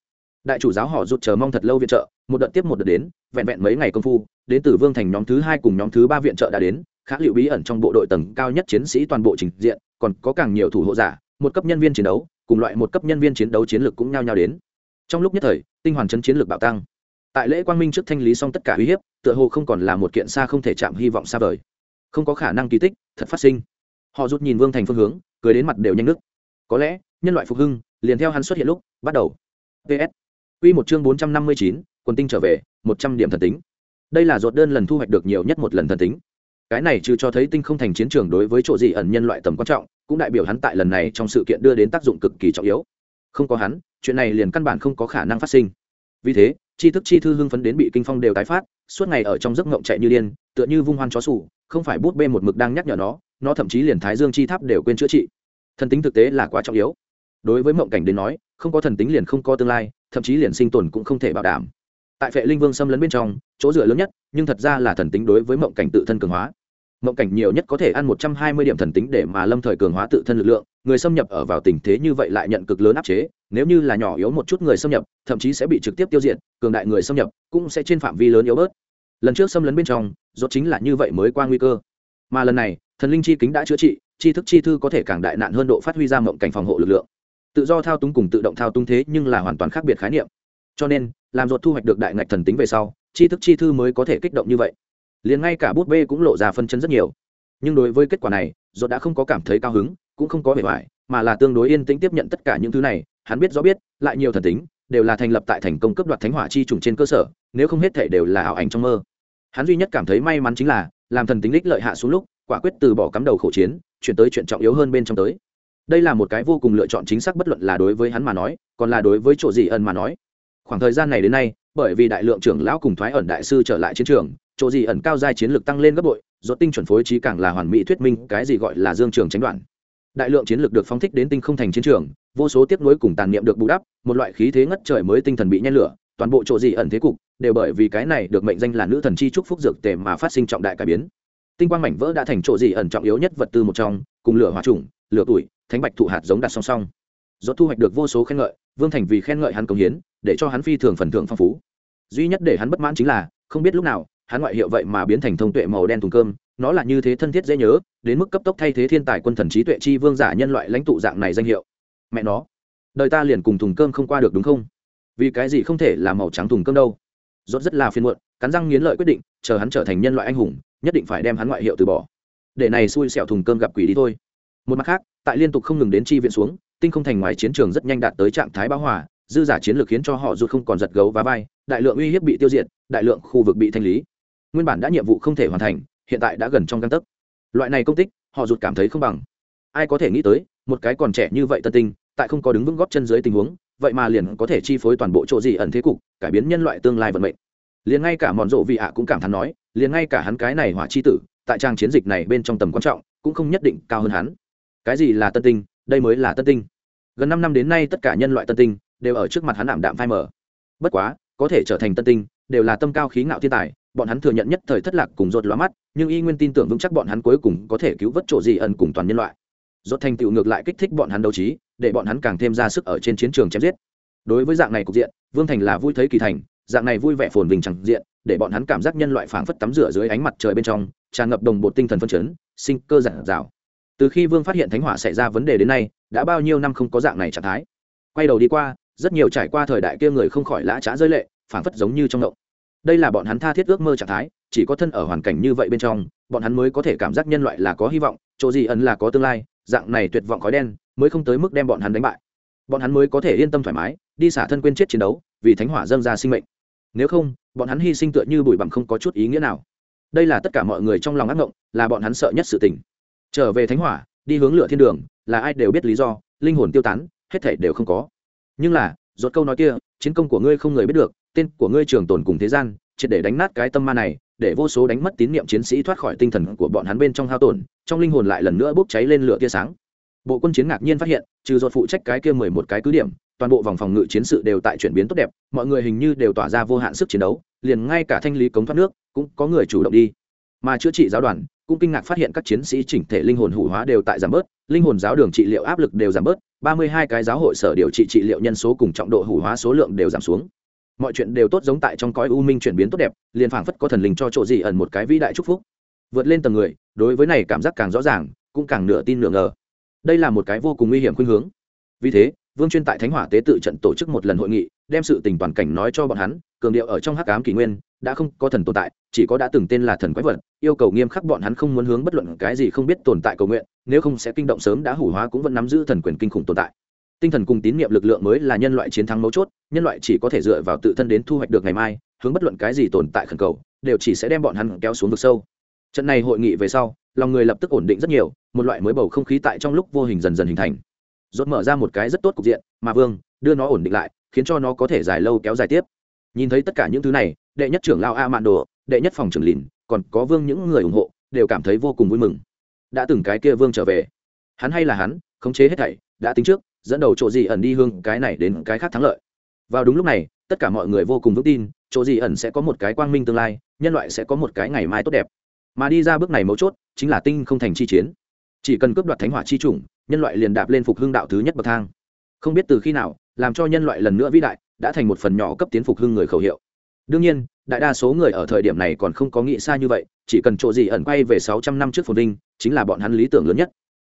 Đại chủ giáo họ rụt chờ mong thật lâu viện trợ một đợt tiếp một đợt đến vẹn vẹn mấy ngày công phu đến từ vương thành nhóm thứ hai cùng nhóm thứ ba viện trợ đã đến khá liệu bí ẩn trong bộ đội tầng cao nhất chiến sĩ toàn bộ trình diện còn có càng nhiều thủ hộ giả một cấp nhân viên chiến đấu cùng loại một cấp nhân viên chiến đấu chiến lược cũng nhao nhao đến. Trong lúc nhất thời tinh hoàn chấn chiến lược bạo tăng. Tại lễ quang minh trước thanh lý xong tất cả uy hiếp tựa hồ không còn là một kiện xa không thể chạm hy vọng xa vời. Không có khả năng kỳ tích thật phát sinh. Họ rút nhìn vương thành phương hướng cười đến mặt đều nhanh nước. Có lẽ nhân loại phục hưng liền theo hắn xuất hiện lúc bắt đầu. Ps Quy một chương 459, quần tinh trở về, 100 điểm thần tính. Đây là ruột đơn lần thu hoạch được nhiều nhất một lần thần tính. Cái này trừ cho thấy tinh không thành chiến trường đối với chỗ gì ẩn nhân loại tầm quan trọng, cũng đại biểu hắn tại lần này trong sự kiện đưa đến tác dụng cực kỳ trọng yếu. Không có hắn, chuyện này liền căn bản không có khả năng phát sinh. Vì thế, chi thức chi thư hưng phấn đến bị kinh phong đều tái phát, suốt ngày ở trong giấc ngộng chạy như điên, tựa như vung hoan chó sủ, không phải bút bê một mực đang nhắc nhở nó, nó thậm chí liền Thái Dương chi tháp đều quên chữa trị. Thần tính thực tế là quá trọng yếu. Đối với mộng cảnh đến nói, không có thần tính liền không có tương lai, thậm chí liền sinh tồn cũng không thể bảo đảm tại phệ linh vương xâm lấn bên trong, chỗ dựa lớn nhất, nhưng thật ra là thần tính đối với mộng cảnh tự thân cường hóa. Mộng cảnh nhiều nhất có thể ăn một trăm hai mươi điểm thần tính để mà lâm thời cường hóa tự thân lực lượng, người xâm nhập ở vào tình thế như vậy lại nhận cực lớn áp chế, nếu như là nhỏ yếu một chút người xâm nhập, thậm chí sẽ bị trực tiếp tiêu diệt, cường đại người xâm nhập cũng sẽ trên phạm vi lớn yếu bớt. Lần trước xâm lấn bên trong, rốt chính là như vậy mới qua nguy cơ. Mà lần này, thần linh chi kính đã chữa trị, chi thức chi thư có thể càng đại nạn hơn độ phát huy ra mộng cảnh phòng hộ lực lượng. Tự do thao túng cùng tự động thao túng thế nhưng là hoàn toàn khác biệt khái niệm cho nên, làm ruột thu hoạch được đại ngạch thần tính về sau chi thức chi thư mới có thể kích động như vậy. Liền ngay cả bút bê cũng lộ ra phân chân rất nhiều. Nhưng đối với kết quả này, ruột đã không có cảm thấy cao hứng, cũng không có vẻ vải, mà là tương đối yên tĩnh tiếp nhận tất cả những thứ này. Hắn biết rõ biết, lại nhiều thần tính, đều là thành lập tại thành công cấp đoạt thánh hỏa chi trùng trên cơ sở, nếu không hết thể đều là ảo ảnh trong mơ. Hắn duy nhất cảm thấy may mắn chính là, làm thần tính lích lợi hạ xuống lúc, quả quyết từ bỏ cắm đầu khổ chiến, chuyển tới chuyện trọng yếu hơn bên trong tới. Đây là một cái vô cùng lựa chọn chính xác bất luận là đối với hắn mà nói, còn là đối với chỗ gì ân mà nói khoảng thời gian này đến nay, bởi vì đại lượng trưởng lão cùng thoái ẩn đại sư trở lại chiến trường, chỗ gì ẩn cao giai chiến lược tăng lên gấp bội do tinh chuẩn phối trí càng là hoàn mỹ thuyết minh cái gì gọi là dương trường tránh đoạn. Đại lượng chiến lược được phóng thích đến tinh không thành chiến trường, vô số tiếp nối cùng tàn niệm được bù đắp, một loại khí thế ngất trời mới tinh thần bị nhen lửa, toàn bộ chỗ gì ẩn thế cục đều bởi vì cái này được mệnh danh là nữ thần chi trúc phúc dược tề mà phát sinh trọng đại cải biến. Tinh quang mảnh vỡ đã thành chỗ gì ẩn trọng yếu nhất vật tư một trong, cùng lửa hỏa trùng, lửa tuổi thánh bạch thụ hạt giống đặt song song. Do thu hoạch được vô số khen ngợi, vương thành vì khen ngợi hắn công hiến để cho hắn phi thường phần thưởng phong phú. Duy nhất để hắn bất mãn chính là, không biết lúc nào, hắn ngoại hiệu vậy mà biến thành thông tuệ màu đen thùng cơm, nó là như thế thân thiết dễ nhớ, đến mức cấp tốc thay thế thiên tài quân thần trí tuệ chi vương giả nhân loại lãnh tụ dạng này danh hiệu. Mẹ nó, đời ta liền cùng thùng cơm không qua được đúng không? Vì cái gì không thể là màu trắng thùng cơm đâu? Rốt rất là phiền muộn, cắn răng nghiến lợi quyết định, chờ hắn trở thành nhân loại anh hùng, nhất định phải đem hắn ngoại hiệu từ bỏ. Để này xui xẻo thùng cơm gặp quỷ đi thôi. Một mặt khác, tại liên tục không ngừng đến chi viện xuống, tinh không thành ngoài chiến trường rất nhanh đạt tới trạng thái bão hòa dư giả chiến lược khiến cho họ rụt không còn giật gấu và vai, đại lượng uy hiếp bị tiêu diệt, đại lượng khu vực bị thanh lý. Nguyên bản đã nhiệm vụ không thể hoàn thành, hiện tại đã gần trong găng tấc. Loại này công tích, họ rụt cảm thấy không bằng. Ai có thể nghĩ tới, một cái còn trẻ như vậy tân tinh, tại không có đứng vững góp chân dưới tình huống, vậy mà liền có thể chi phối toàn bộ chỗ gì ẩn thế cục, cải biến nhân loại tương lai vận mệnh. Liền ngay cả mòn rộ vị ạ cũng cảm thán nói, liền ngay cả hắn cái này hỏa chi tử, tại trang chiến dịch này bên trong tầm quan trọng, cũng không nhất định cao hơn hắn. Cái gì là tân tinh, đây mới là tân tinh. Gần năm năm đến nay tất cả nhân loại tân tinh đều ở trước mặt hắn ảm đạm phai mờ. Bất quá, có thể trở thành tân tinh, đều là tâm cao khí ngạo thiên tài, bọn hắn thừa nhận nhất thời thất lạc cùng rột lóa mắt, nhưng y nguyên tin tưởng vững chắc bọn hắn cuối cùng có thể cứu vớt chỗ gì ẩn cùng toàn nhân loại. Rốt thành tựu ngược lại kích thích bọn hắn đấu trí, để bọn hắn càng thêm ra sức ở trên chiến trường chém giết. Đối với dạng này cục diện, vương thành là vui thấy kỳ thành, dạng này vui vẻ phồn vinh chẳng diện, để bọn hắn cảm giác nhân loại phảng phất tắm rửa dưới ánh mặt trời bên trong, tràn ngập đồng bộ tinh thần phân chấn, sinh cơ giản dào. Từ khi vương phát hiện thánh hỏa xảy ra vấn đề đến nay, đã bao nhiêu năm không có dạng này trạng thái. Quay đầu đi qua rất nhiều trải qua thời đại kia người không khỏi lã trá rơi lệ, phảng phất giống như trong động. Đây là bọn hắn tha thiết ước mơ trạng thái, chỉ có thân ở hoàn cảnh như vậy bên trong, bọn hắn mới có thể cảm giác nhân loại là có hy vọng, chỗ gì ẩn là có tương lai, dạng này tuyệt vọng khói đen mới không tới mức đem bọn hắn đánh bại. Bọn hắn mới có thể yên tâm thoải mái, đi xả thân quên chết chiến đấu, vì thánh hỏa dâng ra sinh mệnh. Nếu không, bọn hắn hy sinh tựa như bụi bặm không có chút ý nghĩa nào. Đây là tất cả mọi người trong lòng ác ngộng là bọn hắn sợ nhất sự tình. Trở về thánh hỏa, đi hướng lửa thiên đường, là ai đều biết lý do, linh hồn tiêu tán, hết thể đều không có nhưng là rốt câu nói kia, chiến công của ngươi không người biết được, tên của ngươi trường tồn cùng thế gian, triệt để đánh nát cái tâm ma này, để vô số đánh mất tín niệm chiến sĩ thoát khỏi tinh thần của bọn hắn bên trong hao tổn, trong linh hồn lại lần nữa bốc cháy lên lửa tia sáng. Bộ quân chiến ngạc nhiên phát hiện, trừ dột phụ trách cái kia mười một cái cứ điểm, toàn bộ vòng phòng ngự chiến sự đều tại chuyển biến tốt đẹp, mọi người hình như đều tỏa ra vô hạn sức chiến đấu, liền ngay cả thanh lý cống thoát nước cũng có người chủ động đi. Mà chữa trị giáo đoàn cũng kinh ngạc phát hiện các chiến sĩ chỉnh thể linh hồn hủ hóa đều tại giảm bớt, linh hồn giáo đường trị liệu áp lực đều giảm bớt ba mươi hai cái giáo hội sở điều trị trị liệu nhân số cùng trọng độ hủ hóa số lượng đều giảm xuống. Mọi chuyện đều tốt giống tại trong cõi u minh chuyển biến tốt đẹp, liền phảng phất có thần linh cho chỗ gì ẩn một cái vĩ đại chúc phúc. Vượt lên tầng người, đối với này cảm giác càng rõ ràng, cũng càng nửa tin nửa ngờ. Đây là một cái vô cùng nguy hiểm khuynh hướng. Vì thế, vương chuyên tại thánh hỏa tế tự trận tổ chức một lần hội nghị, đem sự tình toàn cảnh nói cho bọn hắn cường điệu ở trong hắc ám kỷ nguyên, đã không có thần tồn tại, chỉ có đã từng tên là thần quái vật, yêu cầu nghiêm khắc bọn hắn không muốn hướng bất luận cái gì không biết tồn tại cầu nguyện, nếu không sẽ kinh động sớm đã hủ hóa cũng vẫn nắm giữ thần quyền kinh khủng tồn tại. Tinh thần cùng tín nhiệm lực lượng mới là nhân loại chiến thắng mấu chốt, nhân loại chỉ có thể dựa vào tự thân đến thu hoạch được ngày mai, hướng bất luận cái gì tồn tại khẩn cầu, đều chỉ sẽ đem bọn hắn kéo xuống vực sâu. Trận này hội nghị về sau, lòng người lập tức ổn định rất nhiều, một loại mới bầu không khí tại trong lúc vô hình dần dần hình thành. Rốt mở ra một cái rất tốt cục diện, mà vương, đưa nó ổn định lại, khiến cho nó có thể dài lâu kéo dài tiếp nhìn thấy tất cả những thứ này, đệ nhất trưởng lao a mạn đồ đệ nhất phòng trưởng lìn, còn có vương những người ủng hộ, đều cảm thấy vô cùng vui mừng. Đã từng cái kia vương trở về. Hắn hay là hắn, khống chế hết thảy, đã tính trước, dẫn đầu chỗ gì ẩn đi hương cái này đến cái khác thắng lợi. Vào đúng lúc này, tất cả mọi người vô cùng vững tin, chỗ gì ẩn sẽ có một cái quang minh tương lai, nhân loại sẽ có một cái ngày mai tốt đẹp. Mà đi ra bước này mấu chốt, chính là tinh không thành chi chiến. Chỉ cần cướp đoạt thánh hỏa chi chủng, nhân loại liền đạp lên phục hưng đạo thứ nhất bậc thang. Không biết từ khi nào, làm cho nhân loại lần nữa vĩ đại đã thành một phần nhỏ cấp tiến phục hưng người khẩu hiệu. Đương nhiên, đại đa số người ở thời điểm này còn không có nghĩ xa như vậy, chỉ cần chỗ gì ẩn quay về sáu trăm năm trước phồn vinh, chính là bọn hắn lý tưởng lớn nhất.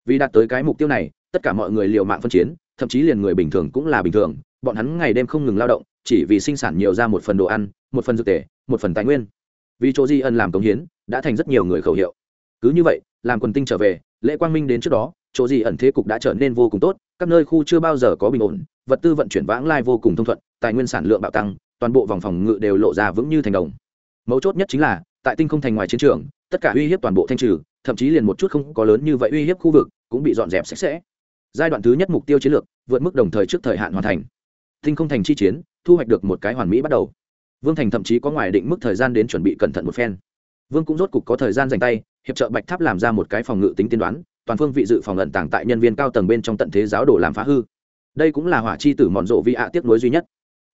Vì đạt tới cái mục tiêu này, tất cả mọi người liều mạng phân chiến, thậm chí liền người bình thường cũng là bình thường, bọn hắn ngày đêm không ngừng lao động, chỉ vì sinh sản nhiều ra một phần đồ ăn, một phần dược tề, một phần tài nguyên. Vì chỗ di ân làm công hiến, đã thành rất nhiều người khẩu hiệu. Cứ như vậy, làm quần tinh trở về, lễ quang minh đến trước đó, chỗ gì ẩn thế cục đã trở nên vô cùng tốt, các nơi khu chưa bao giờ có bình ổn, vật tư vận chuyển vãng lai vô cùng thông thuận tài nguyên sản lượng bạo tăng, toàn bộ vòng phòng ngự đều lộ ra vững như thành đồng. Mấu chốt nhất chính là, tại tinh không thành ngoài chiến trường, tất cả uy hiếp toàn bộ thanh trừ, thậm chí liền một chút không có lớn như vậy uy hiếp khu vực, cũng bị dọn dẹp sạch sẽ. Giai đoạn thứ nhất mục tiêu chiến lược, vượt mức đồng thời trước thời hạn hoàn thành. Tinh không thành chi chiến, thu hoạch được một cái hoàn mỹ bắt đầu. Vương thành thậm chí có ngoài định mức thời gian đến chuẩn bị cẩn thận một phen. Vương cũng rốt cục có thời gian dành tay, hiệp trợ bạch tháp làm ra một cái phòng ngự tính tiên đoán, toàn phương vị dự phòng ẩn tàng tại nhân viên cao tầng bên trong tận thế giáo đồ làm phá hư. Đây cũng là hỏa chi tử mòn rộ vi ạ tiếc nối duy nhất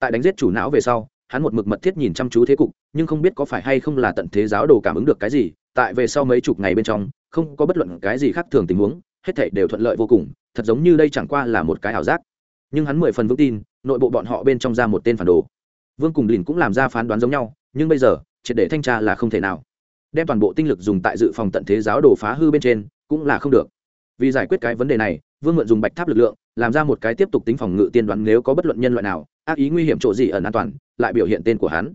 tại đánh giết chủ não về sau, hắn một mực mật thiết nhìn chăm chú thế cục, nhưng không biết có phải hay không là tận thế giáo đồ cảm ứng được cái gì, tại về sau mấy chục ngày bên trong, không có bất luận cái gì khác thường tình huống, hết thảy đều thuận lợi vô cùng, thật giống như đây chẳng qua là một cái ảo giác. Nhưng hắn mười phần vững tin, nội bộ bọn họ bên trong ra một tên phản đồ. Vương cùng lìn cũng làm ra phán đoán giống nhau, nhưng bây giờ, triệt để thanh tra là không thể nào. Đem toàn bộ tinh lực dùng tại dự phòng tận thế giáo đồ phá hư bên trên, cũng là không được. Vì giải quyết cái vấn đề này, vương mượn dùng bạch tháp lực lượng làm ra một cái tiếp tục tính phòng ngự tiên đoán nếu có bất luận nhân loại nào, ác ý nguy hiểm chỗ gì ẩn an toàn, lại biểu hiện tên của hắn.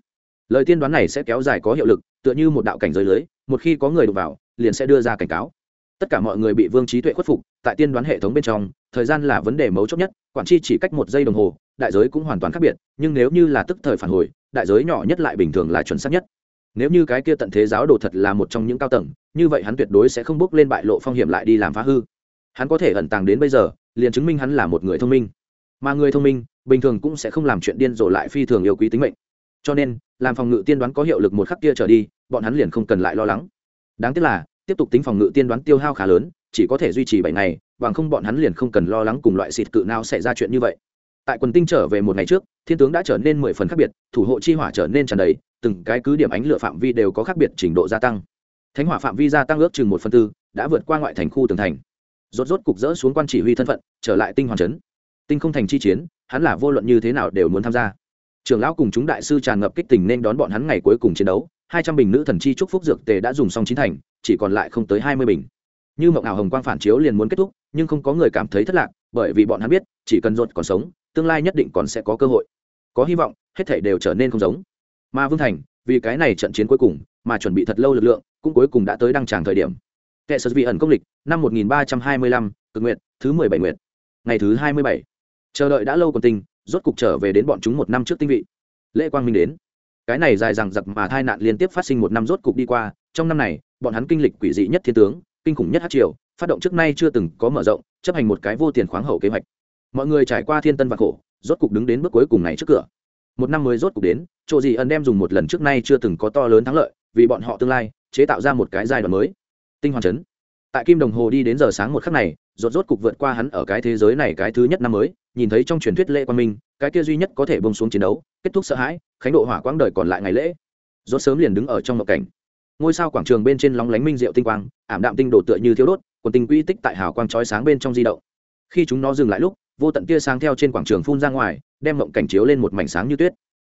Lời tiên đoán này sẽ kéo dài có hiệu lực, tựa như một đạo cảnh giới lưới, một khi có người đụng vào, liền sẽ đưa ra cảnh cáo. Tất cả mọi người bị vương trí tuệ khuất phục, tại tiên đoán hệ thống bên trong, thời gian là vấn đề mấu chốt nhất, quản chi chỉ cách một giây đồng hồ, đại giới cũng hoàn toàn khác biệt, nhưng nếu như là tức thời phản hồi, đại giới nhỏ nhất lại bình thường là chuẩn xác nhất. Nếu như cái kia tận thế giáo đồ thật là một trong những cao tầng, như vậy hắn tuyệt đối sẽ không bước lên bại lộ phong hiểm lại đi làm phá hư. Hắn có thể ẩn tàng đến bây giờ liền chứng minh hắn là một người thông minh. Mà người thông minh, bình thường cũng sẽ không làm chuyện điên rồ lại phi thường yêu quý tính mệnh. Cho nên, làm phòng ngự tiên đoán có hiệu lực một khắc kia trở đi, bọn hắn liền không cần lại lo lắng. Đáng tiếc là, tiếp tục tính phòng ngự tiên đoán tiêu hao khá lớn, chỉ có thể duy trì bảy ngày, bằng không bọn hắn liền không cần lo lắng cùng loại xịt cự nào xảy ra chuyện như vậy. Tại quần tinh trở về một ngày trước, thiên tướng đã trở nên mười phần khác biệt, thủ hộ chi hỏa trở nên tràn đầy, từng cái cứ điểm ánh lửa phạm vi đều có khác biệt trình độ gia tăng. Thánh hỏa phạm vi gia tăng ước chừng một phần tư, đã vượt qua ngoại thành khu tường thành rốt rốt cục dỡ xuống quan chỉ huy thân phận, trở lại tinh hoàn trấn tinh không thành chi chiến, hắn là vô luận như thế nào đều muốn tham gia. Trường lão cùng chúng đại sư tràn ngập kích tình nên đón bọn hắn ngày cuối cùng chiến đấu, hai trăm bình nữ thần chi trúc phúc dược tề đã dùng xong chín thành, chỉ còn lại không tới hai mươi bình. Như mộng ảo hồng quang phản chiếu liền muốn kết thúc, nhưng không có người cảm thấy thất lạc, bởi vì bọn hắn biết, chỉ cần rốt còn sống, tương lai nhất định còn sẽ có cơ hội. Có hy vọng, hết thảy đều trở nên không giống. Mà vương thành, vì cái này trận chiến cuối cùng, mà chuẩn bị thật lâu lực lượng, cũng cuối cùng đã tới đăng tràng thời điểm kệ sở vị ẩn công lịch năm một nghìn ba trăm hai mươi lăm cực nguyện thứ mười bảy nguyện ngày thứ hai mươi bảy. Chờ đợi đã lâu còn tình, rốt cục trở về đến bọn chúng một năm trước tinh vị. Lễ quang minh đến. Cái này dài dằng dặc mà tai nạn liên tiếp phát sinh một năm rốt cục đi qua trong năm này bọn hắn kinh lịch quỷ dị nhất thiên tướng kinh khủng nhất hát triều phát động trước nay chưa từng có mở rộng chấp hành một cái vô tiền khoáng hậu kế hoạch. Mọi người trải qua thiên tân và khổ rốt cục đứng đến bước cuối cùng này trước cửa. Một năm mới rốt cục đến chỗ gì ẩn đem dùng một lần trước nay chưa từng có to lớn thắng lợi vì bọn họ tương lai chế tạo ra một cái giai đoạn mới tinh hoàn chấn. Tại kim đồng hồ đi đến giờ sáng một khắc này, rốt rốt cục vượt qua hắn ở cái thế giới này cái thứ nhất năm mới, nhìn thấy trong truyền thuyết lễ quan minh, cái kia duy nhất có thể bông xuống chiến đấu, kết thúc sợ hãi, khánh độ hỏa quãng đời còn lại ngày lễ. Rốt sớm liền đứng ở trong ngộ cảnh. Ngôi sao quảng trường bên trên lóng lánh minh diệu tinh quang, ảm đạm tinh đổ tựa như thiếu đốt còn tinh quỹ tích tại hào quang chói sáng bên trong di động. Khi chúng nó dừng lại lúc, vô tận tia sáng theo trên quảng trường phun ra ngoài, đem mộng cảnh chiếu lên một mảnh sáng như tuyết.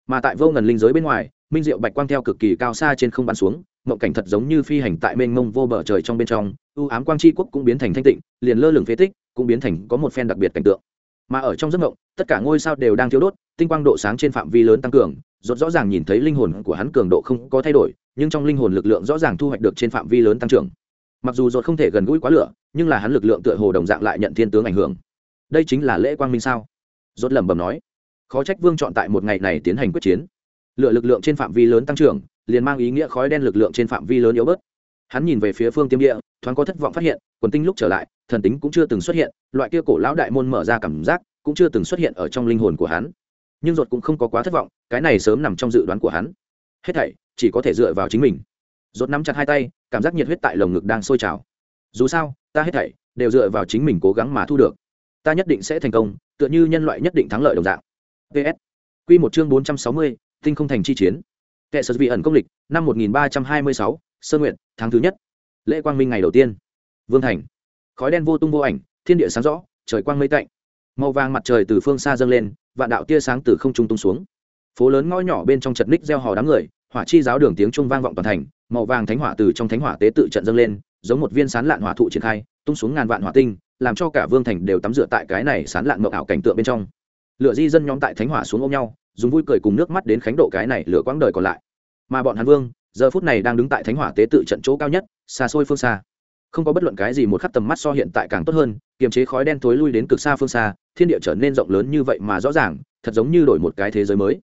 Mà tại vô ngần linh giới bên ngoài minh diệu bạch quang theo cực kỳ cao xa trên không bắn xuống, mộng cảnh thật giống như phi hành tại mênh mông vô bờ trời trong bên trong ưu ám quang tri quốc cũng biến thành thanh tịnh, liền lơ lửng phế tích cũng biến thành có một phen đặc biệt cảnh tượng. Mà ở trong giấc mộng, tất cả ngôi sao đều đang thiếu đốt, tinh quang độ sáng trên phạm vi lớn tăng cường, rốt rõ ràng nhìn thấy linh hồn của hắn cường độ không có thay đổi, nhưng trong linh hồn lực lượng rõ ràng thu hoạch được trên phạm vi lớn tăng trưởng. Mặc dù rốt không thể gần gũi quá lửa, nhưng là hắn lực lượng tựa hồ đồng dạng lại nhận thiên tướng ảnh hưởng. Đây chính là lễ quang minh sao? Rốt lẩm bẩm nói. Khó trách vương chọn tại một ngày này tiến hành quyết chiến lựa lực lượng trên phạm vi lớn tăng trưởng, liền mang ý nghĩa khói đen lực lượng trên phạm vi lớn yếu bớt. Hắn nhìn về phía phương tiêm địa, thoáng có thất vọng phát hiện, quần tinh lúc trở lại, thần tính cũng chưa từng xuất hiện, loại kia cổ lão đại môn mở ra cảm giác cũng chưa từng xuất hiện ở trong linh hồn của hắn. Nhưng ruột cũng không có quá thất vọng, cái này sớm nằm trong dự đoán của hắn. Hết thảy chỉ có thể dựa vào chính mình. Ruột nắm chặt hai tay, cảm giác nhiệt huyết tại lồng ngực đang sôi trào. Dù sao, ta hết thảy đều dựa vào chính mình cố gắng mà thu được. Ta nhất định sẽ thành công, tựa như nhân loại nhất định thắng lợi đồng dạng. Ps q một chương bốn trăm sáu mươi tinh không thành chi chiến. Kệ sở vị ẩn công lịch, năm một nghìn ba trăm hai mươi sáu, sơ nguyện tháng thứ nhất. Lễ quang minh ngày đầu tiên. Vương thành. Khói đen vô tung vô ảnh, thiên địa sáng rõ, trời quang mây tạnh. Màu vàng mặt trời từ phương xa dâng lên, vạn đạo tia sáng từ không trung tung xuống. Phố lớn ngõ nhỏ bên trong chật ních gieo hò đám người, hỏa chi giáo đường tiếng trung vang vọng toàn thành, màu vàng thánh hỏa từ trong thánh hỏa tế tự trận dâng lên, giống một viên sán lạn hỏa thụ triển khai, tung xuống ngàn vạn hỏa tinh, làm cho cả vương thành đều tắm rửa tại cái này sán lạn mộng ảo cảnh tượng bên trong. Lựa di dân nhóm tại thánh hỏa xuống ôm nhau dùng vui cười cùng nước mắt đến khánh độ cái này lửa quãng đời còn lại. Mà bọn hàn vương, giờ phút này đang đứng tại thánh hỏa tế tự trận chỗ cao nhất, xa xôi phương xa. Không có bất luận cái gì một khắc tầm mắt so hiện tại càng tốt hơn, kiềm chế khói đen thối lui đến cực xa phương xa, thiên địa trở nên rộng lớn như vậy mà rõ ràng, thật giống như đổi một cái thế giới mới.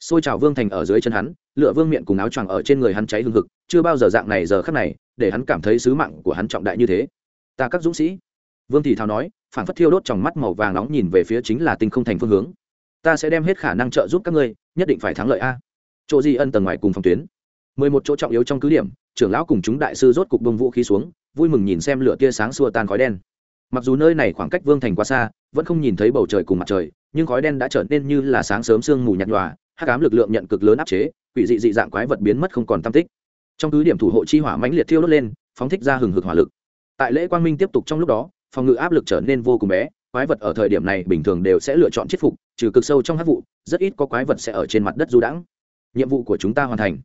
Xôi trào vương thành ở dưới chân hắn lựa vương miệng cùng áo choàng ở trên người hắn cháy hương hực, chưa bao giờ dạng này giờ khắc này, để hắn cảm thấy sứ mạng của hắn trọng đại như thế. Ta các dũng sĩ. Vương thì thào nói phản phất thiêu đốt trong mắt màu vàng nóng nhìn về phía chính là tinh không thành phương hướng ta sẽ đem hết khả năng trợ giúp các ngươi, nhất định phải thắng lợi a. Chỗ di ân tầng ngoài cùng phòng tuyến. Mười một chỗ trọng yếu trong cứ điểm, trưởng lão cùng chúng đại sư rốt cục bông vũ khí xuống, vui mừng nhìn xem lửa tia sáng xua tan khói đen. Mặc dù nơi này khoảng cách vương thành quá xa, vẫn không nhìn thấy bầu trời cùng mặt trời, nhưng khói đen đã trở nên như là sáng sớm sương mù nhạt nhòa, hắc ám lực lượng nhận cực lớn áp chế, quỷ dị dị dạng quái vật biến mất không còn tam tích. Trong cứ điểm thủ hộ chi hỏa mãnh liệt thiêu đốt lên, phóng thích ra hừng hực hỏa lực. Tại lễ quang minh tiếp tục trong lúc đó, phòng ngự áp lực trở nên vô cùng bé quái vật ở thời điểm này bình thường đều sẽ lựa chọn chết phục, trừ cực sâu trong hát vụ, rất ít có quái vật sẽ ở trên mặt đất du đãng. Nhiệm vụ của chúng ta hoàn thành.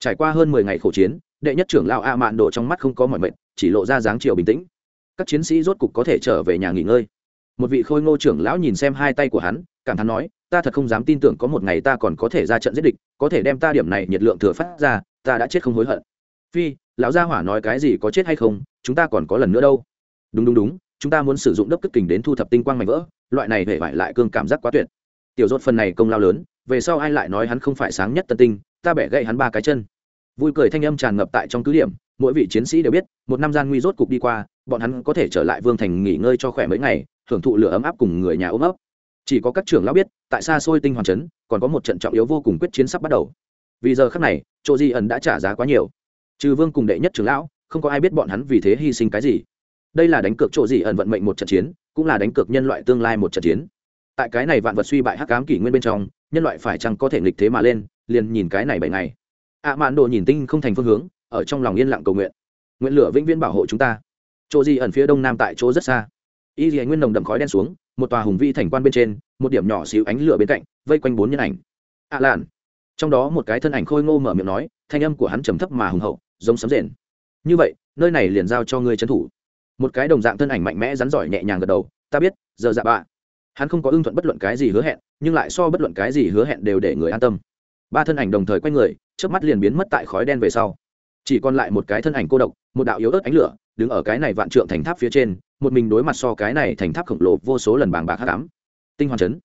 Trải qua hơn mười ngày khổ chiến, đệ nhất trưởng lão a mạn độ trong mắt không có mọi mệnh chỉ lộ ra dáng chiều bình tĩnh. Các chiến sĩ rốt cục có thể trở về nhà nghỉ ngơi. Một vị khôi ngô trưởng lão nhìn xem hai tay của hắn, cảm thán nói, ta thật không dám tin tưởng có một ngày ta còn có thể ra trận giết địch, có thể đem ta điểm này nhiệt lượng thừa phát ra, ta đã chết không hối hận. Phi, lão gia hỏa nói cái gì có chết hay không, chúng ta còn có lần nữa đâu. Đúng đúng đúng chúng ta muốn sử dụng đốc cất kình đến thu thập tinh quang mảnh vỡ, loại này hề vải lại cương cảm giác quá tuyệt. Tiểu dốt phần này công lao lớn, về sau ai lại nói hắn không phải sáng nhất tân tinh, ta bẻ gậy hắn ba cái chân. Vui cười thanh âm tràn ngập tại trong cứ điểm, mỗi vị chiến sĩ đều biết, một năm gian nguy rốt cục đi qua, bọn hắn có thể trở lại vương thành nghỉ ngơi cho khỏe mấy ngày hưởng thụ lửa ấm áp cùng người nhà ôm ấp. Chỉ có các trưởng lão biết, tại xa xôi tinh hoàn chấn, còn có một trận trọng yếu vô cùng quyết chiến sắp bắt đầu. Vì giờ khắc này, chỗ di ẩn đã trả giá quá nhiều. Trừ vương cùng đệ nhất trưởng lão, không có ai biết bọn hắn vì thế hy sinh cái gì đây là đánh cược chỗ gì ẩn vận mệnh một trận chiến, cũng là đánh cược nhân loại tương lai một trận chiến. Tại cái này vạn vật suy bại hắc ám kỷ nguyên bên trong, nhân loại phải chăng có thể nghịch thế mà lên, liền nhìn cái này bảy ngày. Ạ mạn đồ nhìn tinh không thành phương hướng, ở trong lòng yên lặng cầu nguyện. Nguyện lửa vĩnh viễn bảo hộ chúng ta. Chỗ gì ẩn phía đông nam tại chỗ rất xa. Y dì nguyên nồng đậm khói đen xuống, một tòa hùng vĩ thành quan bên trên, một điểm nhỏ xíu ánh lửa bên cạnh, vây quanh bốn nhân ảnh. Ạ à lạn. Trong đó một cái thân ảnh khôi ngô mở miệng nói, thanh âm của hắn trầm thấp mà hùng hậu, giống sấm rền. Như vậy, nơi này liền giao cho ngươi trấn thủ một cái đồng dạng thân ảnh mạnh mẽ rắn giỏi nhẹ nhàng gật đầu, ta biết, giờ dạ bạ. Hắn không có ưng thuận bất luận cái gì hứa hẹn, nhưng lại so bất luận cái gì hứa hẹn đều để người an tâm. Ba thân ảnh đồng thời quay người trước mắt liền biến mất tại khói đen về sau. Chỉ còn lại một cái thân ảnh cô độc, một đạo yếu ớt ánh lửa, đứng ở cái này vạn trượng thành tháp phía trên, một mình đối mặt so cái này thành tháp khổng lồ vô số lần bàng bạc hắc ám. Tinh hoàn chấn.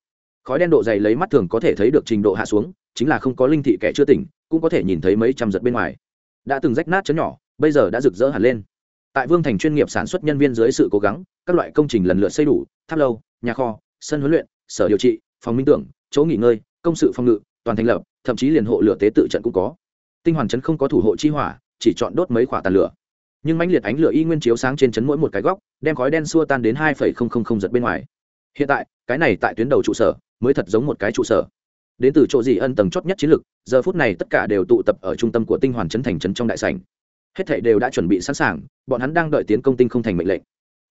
Khói đen độ dày lấy mắt thường có thể thấy được trình độ hạ xuống, chính là không có linh thị kẻ chưa tỉnh, cũng có thể nhìn thấy mấy trăm giật bên ngoài. Đã từng rách nát chấn nhỏ, bây giờ đã rực rỡ hẳn lên tại vương thành chuyên nghiệp sản xuất nhân viên dưới sự cố gắng, các loại công trình lần lượt xây đủ, tháp lâu, nhà kho, sân huấn luyện, sở điều trị, phòng minh tưởng, chỗ nghỉ ngơi, công sự phòng ngự, toàn thành lập, thậm chí liền hộ lửa tế tự trận cũng có. Tinh hoàn chấn không có thủ hộ chi hỏa, chỉ chọn đốt mấy quả tàn lửa. Nhưng mãnh liệt ánh lửa y nguyên chiếu sáng trên chấn mỗi một cái góc, đem khói đen xua tan đến hai giật bên ngoài. Hiện tại, cái này tại tuyến đầu trụ sở, mới thật giống một cái trụ sở. Đến từ chỗ gì ân tầng chót nhất chiến lược, giờ phút này tất cả đều tụ tập ở trung tâm của tinh hoàn chấn thành trấn trong đại sảnh hết thảy đều đã chuẩn bị sẵn sàng, bọn hắn đang đợi tiến công tinh không thành mệnh lệnh.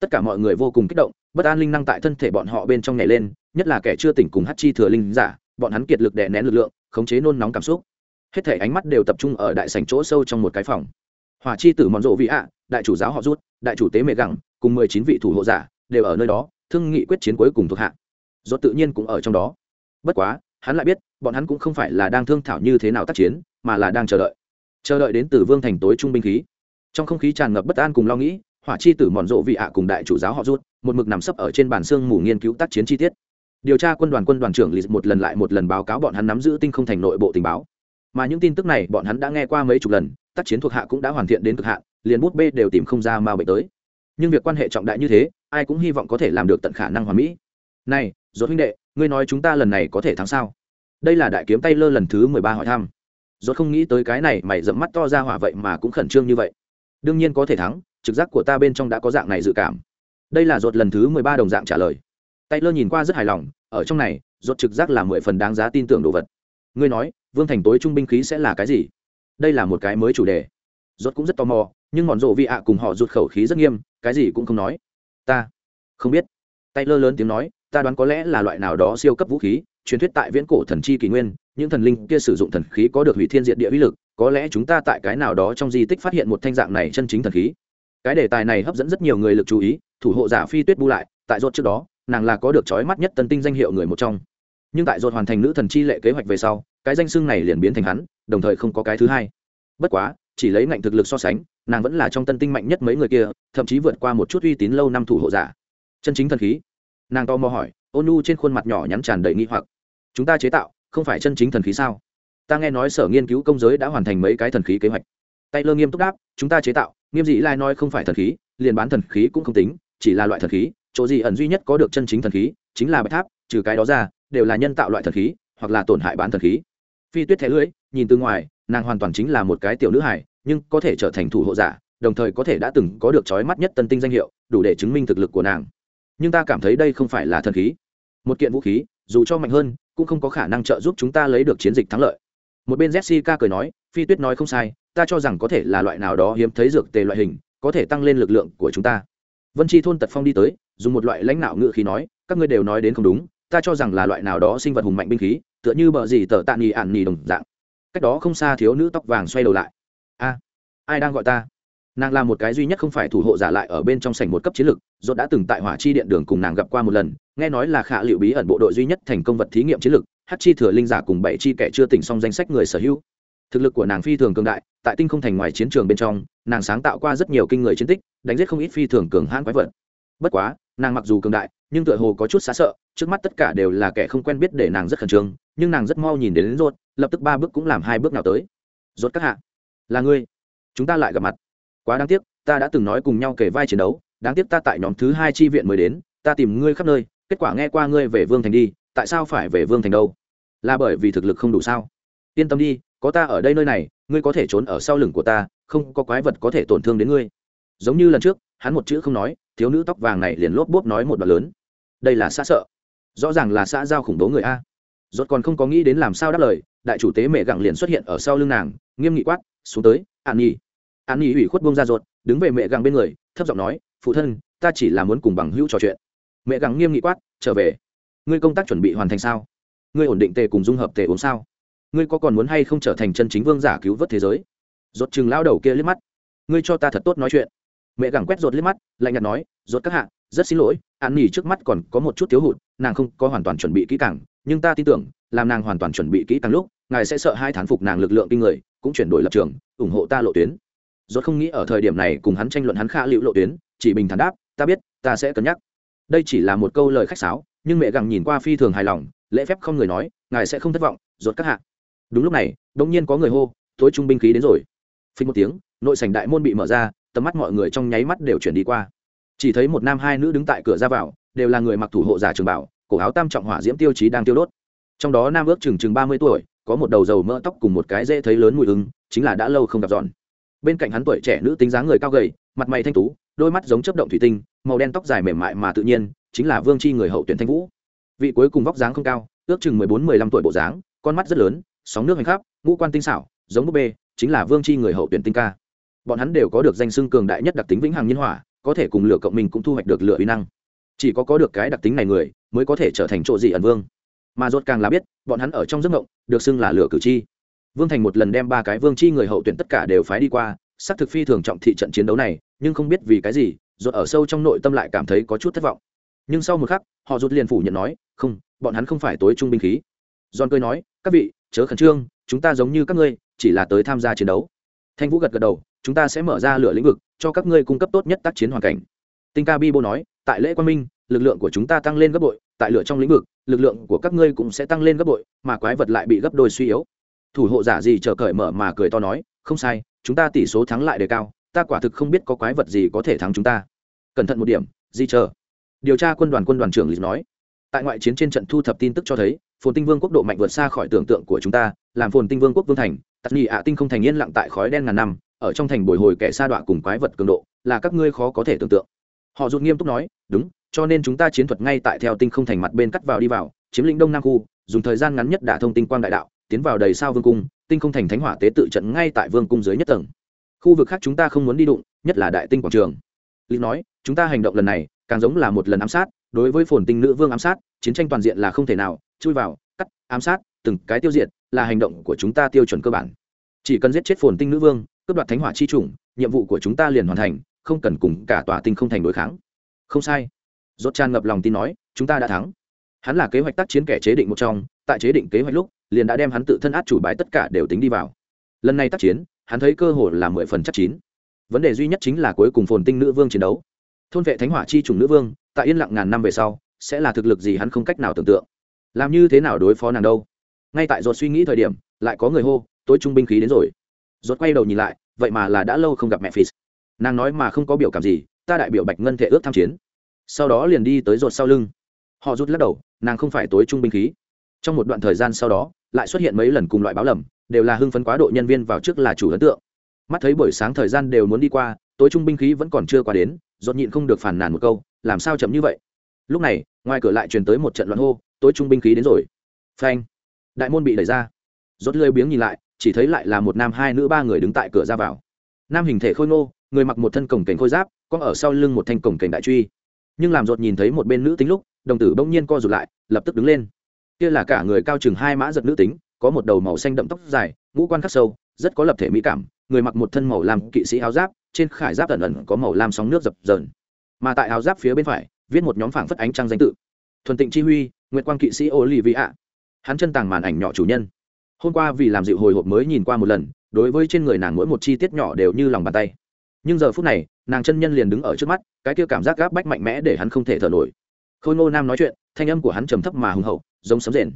Tất cả mọi người vô cùng kích động, bất an linh năng tại thân thể bọn họ bên trong nhảy lên, nhất là kẻ chưa tỉnh cùng hát chi thừa linh giả, bọn hắn kiệt lực đè nén lực lượng, khống chế nôn nóng cảm xúc. Hết thảy ánh mắt đều tập trung ở đại sảnh chỗ sâu trong một cái phòng. Hỏa chi tử mòn rộ vị ạ, đại chủ giáo họ rút, đại chủ tế mẹ gẳng, cùng mười chín vị thủ hộ giả đều ở nơi đó, thương nghị quyết chiến cuối cùng thuộc hạ. Do tự nhiên cũng ở trong đó. Bất quá, hắn lại biết, bọn hắn cũng không phải là đang thương thảo như thế nào tác chiến, mà là đang chờ đợi chờ đợi đến từ vương thành tối trung binh khí. Trong không khí tràn ngập bất an cùng lo nghĩ, hỏa chi tử mòn rộ vị ạ cùng đại chủ giáo họ rút, một mực nằm sấp ở trên bàn xương mù nghiên cứu tác chiến chi tiết. Điều tra quân đoàn quân đoàn trưởng lì một lần lại một lần báo cáo bọn hắn nắm giữ tinh không thành nội bộ tình báo. Mà những tin tức này bọn hắn đã nghe qua mấy chục lần, tác chiến thuộc hạ cũng đã hoàn thiện đến cực hạn, liền bút bê đều tìm không ra ma bệnh tới. Nhưng việc quan hệ trọng đại như thế, ai cũng hy vọng có thể làm được tận khả năng hoàn mỹ. Này dốt huynh đệ, ngươi nói chúng ta lần này có thể thắng sao? Đây là đại kiếm tay lơ lần thứ mười ba hỏi thăm. Rốt không nghĩ tới cái này mày dẫm mắt to ra hỏa vậy mà cũng khẩn trương như vậy. Đương nhiên có thể thắng, trực giác của ta bên trong đã có dạng này dự cảm. Đây là rốt lần thứ mười ba đồng dạng trả lời. Taylor lơ nhìn qua rất hài lòng, ở trong này, rốt trực giác là mười phần đáng giá tin tưởng đồ vật. Ngươi nói, vương thành tối trung binh khí sẽ là cái gì? Đây là một cái mới chủ đề. Rốt cũng rất tò mò, nhưng mòn rộ vị ạ cùng họ rụt khẩu khí rất nghiêm, cái gì cũng không nói. Ta không biết. Taylor lơ lớn tiếng nói, ta đoán có lẽ là loại nào đó siêu cấp vũ khí truyền thuyết tại viễn cổ thần chi kỷ nguyên, những thần linh kia sử dụng thần khí có được hủy thiên diện địa uy lực, có lẽ chúng ta tại cái nào đó trong di tích phát hiện một thanh dạng này chân chính thần khí. Cái đề tài này hấp dẫn rất nhiều người lực chú ý, thủ hộ giả phi tuyết bu lại, tại rốt trước đó, nàng là có được trói mắt nhất tân tinh danh hiệu người một trong. Nhưng tại rốt hoàn thành nữ thần chi lệ kế hoạch về sau, cái danh xưng này liền biến thành hắn, đồng thời không có cái thứ hai. Bất quá, chỉ lấy ngạnh thực lực so sánh, nàng vẫn là trong tân tinh mạnh nhất mấy người kia, thậm chí vượt qua một chút uy tín lâu năm thủ hộ giả. Chân chính thần khí? Nàng to mò hỏi, ôn nu trên khuôn mặt nhỏ nhắn tràn đầy nghi hoặc chúng ta chế tạo, không phải chân chính thần khí sao? Ta nghe nói sở nghiên cứu công giới đã hoàn thành mấy cái thần khí kế hoạch. Tay lơ nghiêm túc đáp, chúng ta chế tạo, nghiêm dị lai nói không phải thần khí, liền bán thần khí cũng không tính, chỉ là loại thần khí, chỗ gì ẩn duy nhất có được chân chính thần khí, chính là bạch tháp, trừ cái đó ra, đều là nhân tạo loại thần khí, hoặc là tổn hại bán thần khí. Phi tuyết thẻ lưỡi, nhìn từ ngoài, nàng hoàn toàn chính là một cái tiểu nữ hải nhưng có thể trở thành thủ hộ giả, đồng thời có thể đã từng có được trói mắt nhất tân tinh danh hiệu, đủ để chứng minh thực lực của nàng. Nhưng ta cảm thấy đây không phải là thần khí. Một kiện vũ khí, dù cho mạnh hơn cũng không có khả năng trợ giúp chúng ta lấy được chiến dịch thắng lợi. Một bên jessica cười nói phi tuyết nói không sai ta cho rằng có thể là loại nào đó hiếm thấy dược tề loại hình có thể tăng lên lực lượng của chúng ta. Vân chi thôn tật phong đi tới dùng một loại lãnh đạo ngự khí nói các ngươi đều nói đến không đúng ta cho rằng là loại nào đó sinh vật hùng mạnh binh khí tựa như bờ gì tờ tạ nghỉ ạn nghỉ đồng dạng. Cách đó không xa thiếu nữ tóc vàng xoay đầu lại. A ai đang gọi ta? Nàng là một cái duy nhất không phải thủ hộ giả lại ở bên trong sảnh một cấp chiến lực, dốt đã từng tại hỏa chi điện đường cùng nàng gặp qua một lần nghe nói là khả liệu bí ẩn bộ đội duy nhất thành công vật thí nghiệm chiến lược hát chi thừa linh giả cùng bảy chi kẻ chưa tỉnh xong danh sách người sở hữu. Thực lực của nàng phi thường cường đại tại tinh không thành ngoài chiến trường bên trong nàng sáng tạo qua rất nhiều kinh người chiến tích đánh giết không ít phi thường cường hãn quái vật. Bất quá nàng mặc dù cường đại nhưng tựa hồ có chút xá sợ trước mắt tất cả đều là kẻ không quen biết để nàng rất khẩn trương nhưng nàng rất mau nhìn đến, đến rốt lập tức ba bước cũng làm hai bước nào tới. Rốt các hạ là ngươi. Chúng ta lại gặp mặt. Quá đáng tiếc ta đã từng nói cùng nhau kể vai chiến đấu đáng tiếc ta tại nhóm thứ hai chi viện mới đến ta tìm ngươi khắp nơi kết quả nghe qua ngươi về vương thành đi, tại sao phải về vương thành đâu? Là bởi vì thực lực không đủ sao? Yên tâm đi, có ta ở đây nơi này, ngươi có thể trốn ở sau lưng của ta, không có quái vật có thể tổn thương đến ngươi. Giống như lần trước, hắn một chữ không nói, thiếu nữ tóc vàng này liền lốp bốp nói một đoạn lớn. Đây là xã sợ. Rõ ràng là xã giao khủng bố người a. Rốt còn không có nghĩ đến làm sao đáp lời, đại chủ tế mẹ gặng liền xuất hiện ở sau lưng nàng, nghiêm nghị quát, xuống tới, an nhi. An nhi ủy khuất buông ra rột, đứng về mẹ gặng bên người, thấp giọng nói, phụ thân, ta chỉ là muốn cùng bằng hữu trò chuyện mẹ gặng nghiêm nghị quát, trở về. Ngươi công tác chuẩn bị hoàn thành sao? Ngươi ổn định tề cùng dung hợp tề uống sao? Ngươi có còn muốn hay không trở thành chân chính vương giả cứu vớt thế giới? Rột chừng lao đầu kia liếc mắt. Ngươi cho ta thật tốt nói chuyện. Mẹ gẳng quét rột liếc mắt, lạnh nhạt nói rột các hạ, rất xin lỗi, an nỉ trước mắt còn có một chút thiếu hụt, nàng không có hoàn toàn chuẩn bị kỹ càng, nhưng ta tin tưởng, làm nàng hoàn toàn chuẩn bị kỹ càng lúc, ngài sẽ sợ hai thán phục nàng lực lượng kinh người, cũng chuyển đổi lập trường, ủng hộ ta lộ tuyến. Rốt không nghĩ ở thời điểm này cùng hắn tranh luận hắn khả liệu lộ tuyến, chỉ bình thản đáp, ta biết, ta sẽ cân nhắc đây chỉ là một câu lời khách sáo, nhưng mẹ gặng nhìn qua phi thường hài lòng, lễ phép không người nói, ngài sẽ không thất vọng rốt các hạ. Đúng lúc này, đột nhiên có người hô tối trung binh khí đến rồi. Phình một tiếng, nội sảnh đại môn bị mở ra, tầm mắt mọi người trong nháy mắt đều chuyển đi qua. Chỉ thấy một nam hai nữ đứng tại cửa ra vào, đều là người mặc thủ hộ giả trường bảo, cổ áo tam trọng hỏa diễm tiêu chí đang tiêu đốt. Trong đó nam ước chừng chừng ba mươi tuổi, có một đầu dầu mỡ tóc cùng một cái dễ thấy lớn mùi ứng chính là đã lâu không gặp dọn. Bên cạnh hắn tuổi trẻ nữ tính dáng người cao gầy, mặt mày thanh tú đôi mắt giống chấp động thủy tinh, màu đen tóc dài mềm mại mà tự nhiên, chính là vương c h i người hậu tuyển thanh vũ. Vị cuối cùng vóc dáng không cao, ước chừng mười bốn, mười lăm tuổi bộ dáng, con mắt rất lớn, sóng nước hành khắp, ngũ quan tinh xảo, giống búp bê, chính là vương c h i người hậu tuyển tinh ca. Bọn hắn đều có được danh xưng cường đại nhất đặc tính vĩnh hằng nhân hỏa, có thể cùng lửa cộng mình cũng thu hoạch được lửa uy năng. Chỉ có có được cái đặc tính này người, mới có thể trở thành chỗ dị ẩn vương. Mà rốt càng là biết, bọn hắn ở trong giấc mộng, được xưng là lửa cử tri. vương thành một lần đem ba cái vương chi người hậu tuyển tất cả đều phái đi qua xác thực phi thường trọng thị trận chiến đấu này, nhưng không biết vì cái gì rột ở sâu trong nội tâm lại cảm thấy có chút thất vọng. Nhưng sau một khắc, họ rụt liền phủ nhận nói, không, bọn hắn không phải tối trung binh khí. Giòn cười nói, các vị, chớ khẩn trương, chúng ta giống như các ngươi, chỉ là tới tham gia chiến đấu. Thanh vũ gật gật đầu, chúng ta sẽ mở ra lửa lĩnh vực, cho các ngươi cung cấp tốt nhất tác chiến hoàn cảnh. Tinh ca bi bô nói, tại lễ quan minh, lực lượng của chúng ta tăng lên gấp bội, tại lửa trong lĩnh vực, lực lượng của các ngươi cũng sẽ tăng lên gấp bội, mà quái vật lại bị gấp đôi suy yếu. Thủ hộ giả gì chờ cởi mở mà cười to nói, không sai chúng ta tỷ số thắng lại đề cao, ta quả thực không biết có quái vật gì có thể thắng chúng ta. Cẩn thận một điểm, di chờ điều tra quân đoàn quân đoàn trưởng lịch nói. Tại ngoại chiến trên trận thu thập tin tức cho thấy, phồn tinh vương quốc độ mạnh vượt xa khỏi tưởng tượng của chúng ta, làm phồn tinh vương quốc vương thành tặc nhị ạ tinh không thành yên lặng tại khói đen ngàn năm, ở trong thành bồi hồi kẻ sa đọa cùng quái vật cường độ, là các ngươi khó có thể tưởng tượng. Họ rụt nghiêm túc nói, đúng, cho nên chúng ta chiến thuật ngay tại theo tinh không thành mặt bên cắt vào đi vào, chiếm lĩnh đông nam khu, dùng thời gian ngắn nhất đả thông tinh quang đại đạo, tiến vào đầy sao vương cung tinh không thành thánh hỏa tế tự trận ngay tại vương cung dưới nhất tầng. Khu vực khác chúng ta không muốn đi đụng, nhất là đại tinh quảng trường. Lý nói, chúng ta hành động lần này, càng giống là một lần ám sát, đối với phồn tinh nữ vương ám sát, chiến tranh toàn diện là không thể nào, chui vào, cắt, ám sát, từng cái tiêu diệt, là hành động của chúng ta tiêu chuẩn cơ bản. Chỉ cần giết chết phồn tinh nữ vương, cướp đoạt thánh hỏa chi chủng, nhiệm vụ của chúng ta liền hoàn thành, không cần cùng cả tòa tinh không thành đối kháng. Không sai. Rốt tràn ngập lòng tin nói, chúng ta đã thắng. Hắn là kế hoạch tác chiến kẻ chế định một trong, tại chế định kế hoạch lúc liền đã đem hắn tự thân át chủ bài tất cả đều tính đi vào. Lần này tác chiến, hắn thấy cơ hội là mười phần chắc chín. Vấn đề duy nhất chính là cuối cùng phồn tinh nữ vương chiến đấu. Thôn vệ thánh hỏa chi trùng nữ vương, tại yên lặng ngàn năm về sau, sẽ là thực lực gì hắn không cách nào tưởng tượng. Làm như thế nào đối phó nàng đâu? Ngay tại ruột suy nghĩ thời điểm, lại có người hô, tối trung binh khí đến rồi. Ruột quay đầu nhìn lại, vậy mà là đã lâu không gặp mẹ phì. Nàng nói mà không có biểu cảm gì, ta đại biểu bạch ngân thể ước tham chiến. Sau đó liền đi tới ruột sau lưng. Họ rút lắc đầu, nàng không phải tối trung binh khí. Trong một đoạn thời gian sau đó lại xuất hiện mấy lần cùng loại báo lầm, đều là hưng phấn quá độ nhân viên vào trước là chủ ấn tượng. Mắt thấy buổi sáng thời gian đều muốn đi qua, tối trung binh khí vẫn còn chưa qua đến dột nhịn không được phản nàn một câu, làm sao chậm như vậy? Lúc này, ngoài cửa lại truyền tới một trận loạn hô, tối trung binh khí đến rồi. Phanh! Đại môn bị đẩy ra. Dột lười biếng nhìn lại, chỉ thấy lại là một nam hai nữ ba người đứng tại cửa ra vào. Nam hình thể khôi ngô, người mặc một thân cổng cảnh khôi giáp, có ở sau lưng một thanh cổng cảnh đại truy. Nhưng làm dột nhìn thấy một bên nữ tính lúc, đồng tử bỗng nhiên co rụt lại, lập tức đứng lên kia là cả người cao chừng hai mã giật nữ tính, có một đầu màu xanh đậm tóc dài, ngũ quan khắc sâu, rất có lập thể mỹ cảm, người mặc một thân màu lam kỵ sĩ áo giáp, trên khải giáp ẩn ẩn có màu lam sóng nước dập dờn. Mà tại áo giáp phía bên phải, viết một nhóm phảng phất ánh trăng danh tự. Thuần tịnh chi huy, nguyệt quang kỵ sĩ ô lì vị ạ hắn chân tàng màn ảnh nhỏ chủ nhân. Hôm qua vì làm dịu hồi hộp mới nhìn qua một lần, đối với trên người nàng mỗi một chi tiết nhỏ đều như lòng bàn tay. Nhưng giờ phút này, nàng chân nhân liền đứng ở trước mắt, cái kia cảm giác gáp bách mạnh mẽ để hắn không thể thở nổi. Khôi ngô nam nói chuyện, thanh âm của hắn trầm thấp mà hùng hậu giống sấm rền.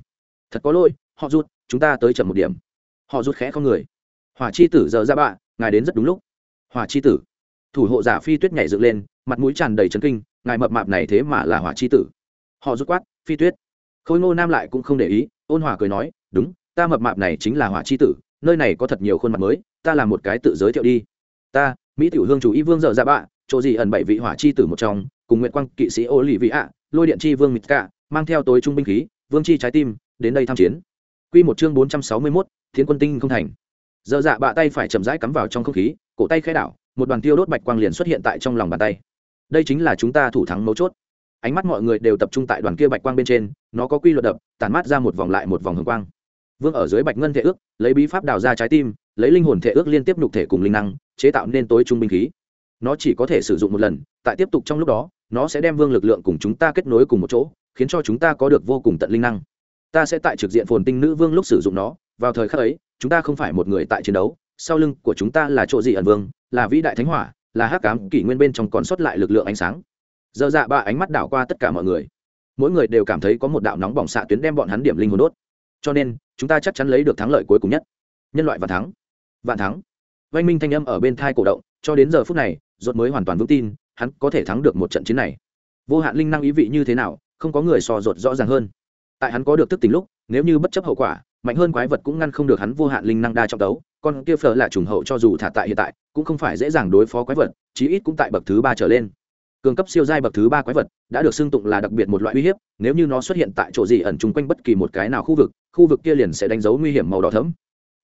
Thật có lỗi, họ rút chúng ta tới chậm một điểm. Họ rút khẽ con người. Hỏa chi tử giờ ra bạ, ngài đến rất đúng lúc. Hỏa chi tử. Thủ hộ giả phi tuyết nhảy dựng lên, mặt mũi tràn đầy trấn kinh, ngài mập mạp này thế mà là hỏa chi tử. Họ rút quát, phi tuyết. Khôi ngô nam lại cũng không để ý, ôn hòa cười nói, đúng, ta mập mạp này chính là hỏa chi tử, nơi này có thật nhiều khuôn mặt mới, ta làm một cái tự giới thiệu đi. Ta, mỹ tiểu hương chủ y vương dở ra bạ, chỗ gì ẩn bảy vị hỏa chi tử một trong, cùng nguyện quang, kỵ sĩ ô lì vị ạ lôi điện chi vương mịt cả, mang theo tối trung binh khí vương chi trái tim đến đây tham chiến. Quy một chương bốn trăm sáu mươi 461, thiên quân tinh không thành. Giờ dạ bạ tay phải chậm rãi cắm vào trong không khí cổ tay khẽ đảo một đoàn tiêu đốt bạch quang liền xuất hiện tại trong lòng bàn tay. Đây chính là chúng ta thủ thắng mấu chốt. Ánh mắt mọi người đều tập trung tại đoàn kia bạch quang bên trên nó có quy luật đập tản mát ra một vòng lại một vòng hồng quang. Vương ở dưới bạch ngân thể ước lấy bí pháp đào ra trái tim lấy linh hồn thể ước liên tiếp nhục thể cùng linh năng chế tạo nên tối trung binh khí. Nó chỉ có thể sử dụng một lần tại tiếp tục trong lúc đó nó sẽ đem vương lực lượng cùng chúng ta kết nối cùng một chỗ khiến cho chúng ta có được vô cùng tận linh năng. Ta sẽ tại trực diện phồn tinh nữ vương lúc sử dụng nó, vào thời khắc ấy, chúng ta không phải một người tại chiến đấu, sau lưng của chúng ta là chỗ gì ẩn vương, là vĩ đại thánh hỏa, là hắc cám kỷ nguyên bên trong còn sót lại lực lượng ánh sáng. Dơ dạ ba ánh mắt đảo qua tất cả mọi người. Mỗi người đều cảm thấy có một đạo nóng bỏng xạ tuyến đem bọn hắn điểm linh hồn đốt. Cho nên, chúng ta chắc chắn lấy được thắng lợi cuối cùng nhất. Nhân loại vạn thắng. Vạn thắng. Vanh minh thanh âm ở bên thai cổ động, cho đến giờ phút này, rốt mới hoàn toàn vững tin, hắn có thể thắng được một trận chiến này. Vô hạn linh năng ý vị như thế nào không có người so rột rõ ràng hơn. Tại hắn có được thức tính lúc, nếu như bất chấp hậu quả, mạnh hơn quái vật cũng ngăn không được hắn vô hạn linh năng đa trọng đấu con kia phở là trùng hậu cho dù thả tại hiện tại, cũng không phải dễ dàng đối phó quái vật, chí ít cũng tại bậc thứ ba trở lên. Cường cấp siêu giai bậc thứ ba quái vật đã được xưng tụng là đặc biệt một loại uy hiếp, nếu như nó xuất hiện tại chỗ gì ẩn chung quanh bất kỳ một cái nào khu vực khu vực kia liền sẽ đánh dấu nguy hiểm màu đỏ thẫm.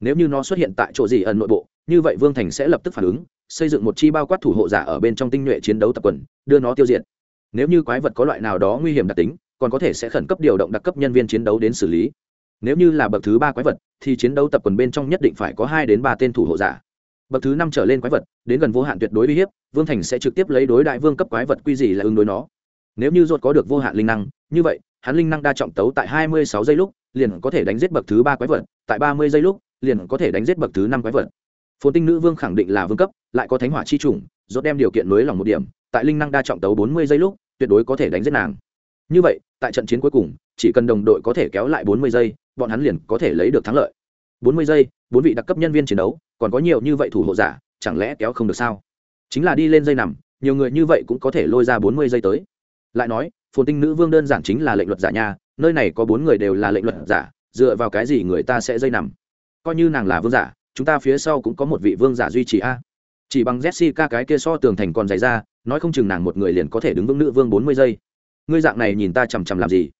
Nếu như nó xuất hiện tại chỗ gì ẩn nội bộ, như vậy vương thành sẽ lập tức phản ứng, xây dựng một chi bao quát thủ hộ giả ở bên trong tinh nhuệ chiến đấu tập quần, đưa nó tiêu diệt nếu như quái vật có loại nào đó nguy hiểm đặc tính, còn có thể sẽ khẩn cấp điều động đặc cấp nhân viên chiến đấu đến xử lý. Nếu như là bậc thứ ba quái vật, thì chiến đấu tập quần bên trong nhất định phải có hai đến ba tên thủ hộ giả. Bậc thứ năm trở lên quái vật, đến gần vô hạn tuyệt đối uy hiếp, vương thành sẽ trực tiếp lấy đối đại vương cấp quái vật quy gì là ứng đối nó. Nếu như ruột có được vô hạn linh năng, như vậy, hắn linh năng đa trọng tấu tại hai mươi sáu giây lúc, liền có thể đánh giết bậc thứ ba quái vật, tại ba mươi giây lúc, liền có thể đánh giết bậc thứ năm quái vật. Phồn tinh nữ vương khẳng định là vương cấp, lại có thánh hỏa chi trùng rốt đem điều kiện nối lòng một điểm, tại linh năng đa trọng tấu bốn mươi giây lúc tuyệt đối có thể đánh giết nàng. Như vậy, tại trận chiến cuối cùng, chỉ cần đồng đội có thể kéo lại bốn mươi giây, bọn hắn liền có thể lấy được thắng lợi. Bốn mươi giây, bốn vị đặc cấp nhân viên chiến đấu, còn có nhiều như vậy thủ hộ giả, chẳng lẽ kéo không được sao? Chính là đi lên dây nằm, nhiều người như vậy cũng có thể lôi ra bốn mươi giây tới. Lại nói, phồn tinh nữ vương đơn giản chính là lệnh luật giả nha, nơi này có bốn người đều là lệnh luật giả, dựa vào cái gì người ta sẽ dây nằm? Coi như nàng là vương giả, chúng ta phía sau cũng có một vị vương giả duy trì a. Chỉ bằng jessica cái kia so tường thành còn dày ra nói không chừng nàng một người liền có thể đứng vững nữ vương bốn mươi giây. Ngươi dạng này nhìn ta chằm chằm làm gì?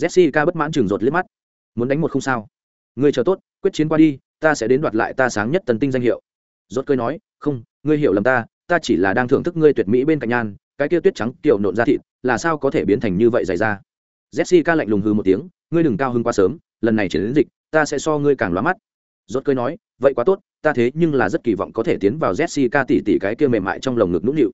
Jessica bất mãn chừng rột liếc mắt. Muốn đánh một không sao. Ngươi chờ tốt, quyết chiến qua đi, ta sẽ đến đoạt lại ta sáng nhất tần tinh danh hiệu. Rốt cười nói, không, ngươi hiểu lầm ta ta chỉ là đang thưởng thức ngươi tuyệt mỹ bên cạnh nhan, cái kia tuyết trắng tiểu nộn ra thịt, là sao có thể biến thành như vậy dày ra jessica lạnh lùng hừ một tiếng, ngươi đừng cao hưng quá sớm, lần này chuyển đến dịch, ta sẽ so ngươi càng lóa mắt. Rốt cười nói, vậy quá tốt, ta thế nhưng là rất kỳ vọng có thể tiến vào jessica tỷ tỷ cái kia mềm mại trong lồng ngực nũng nịu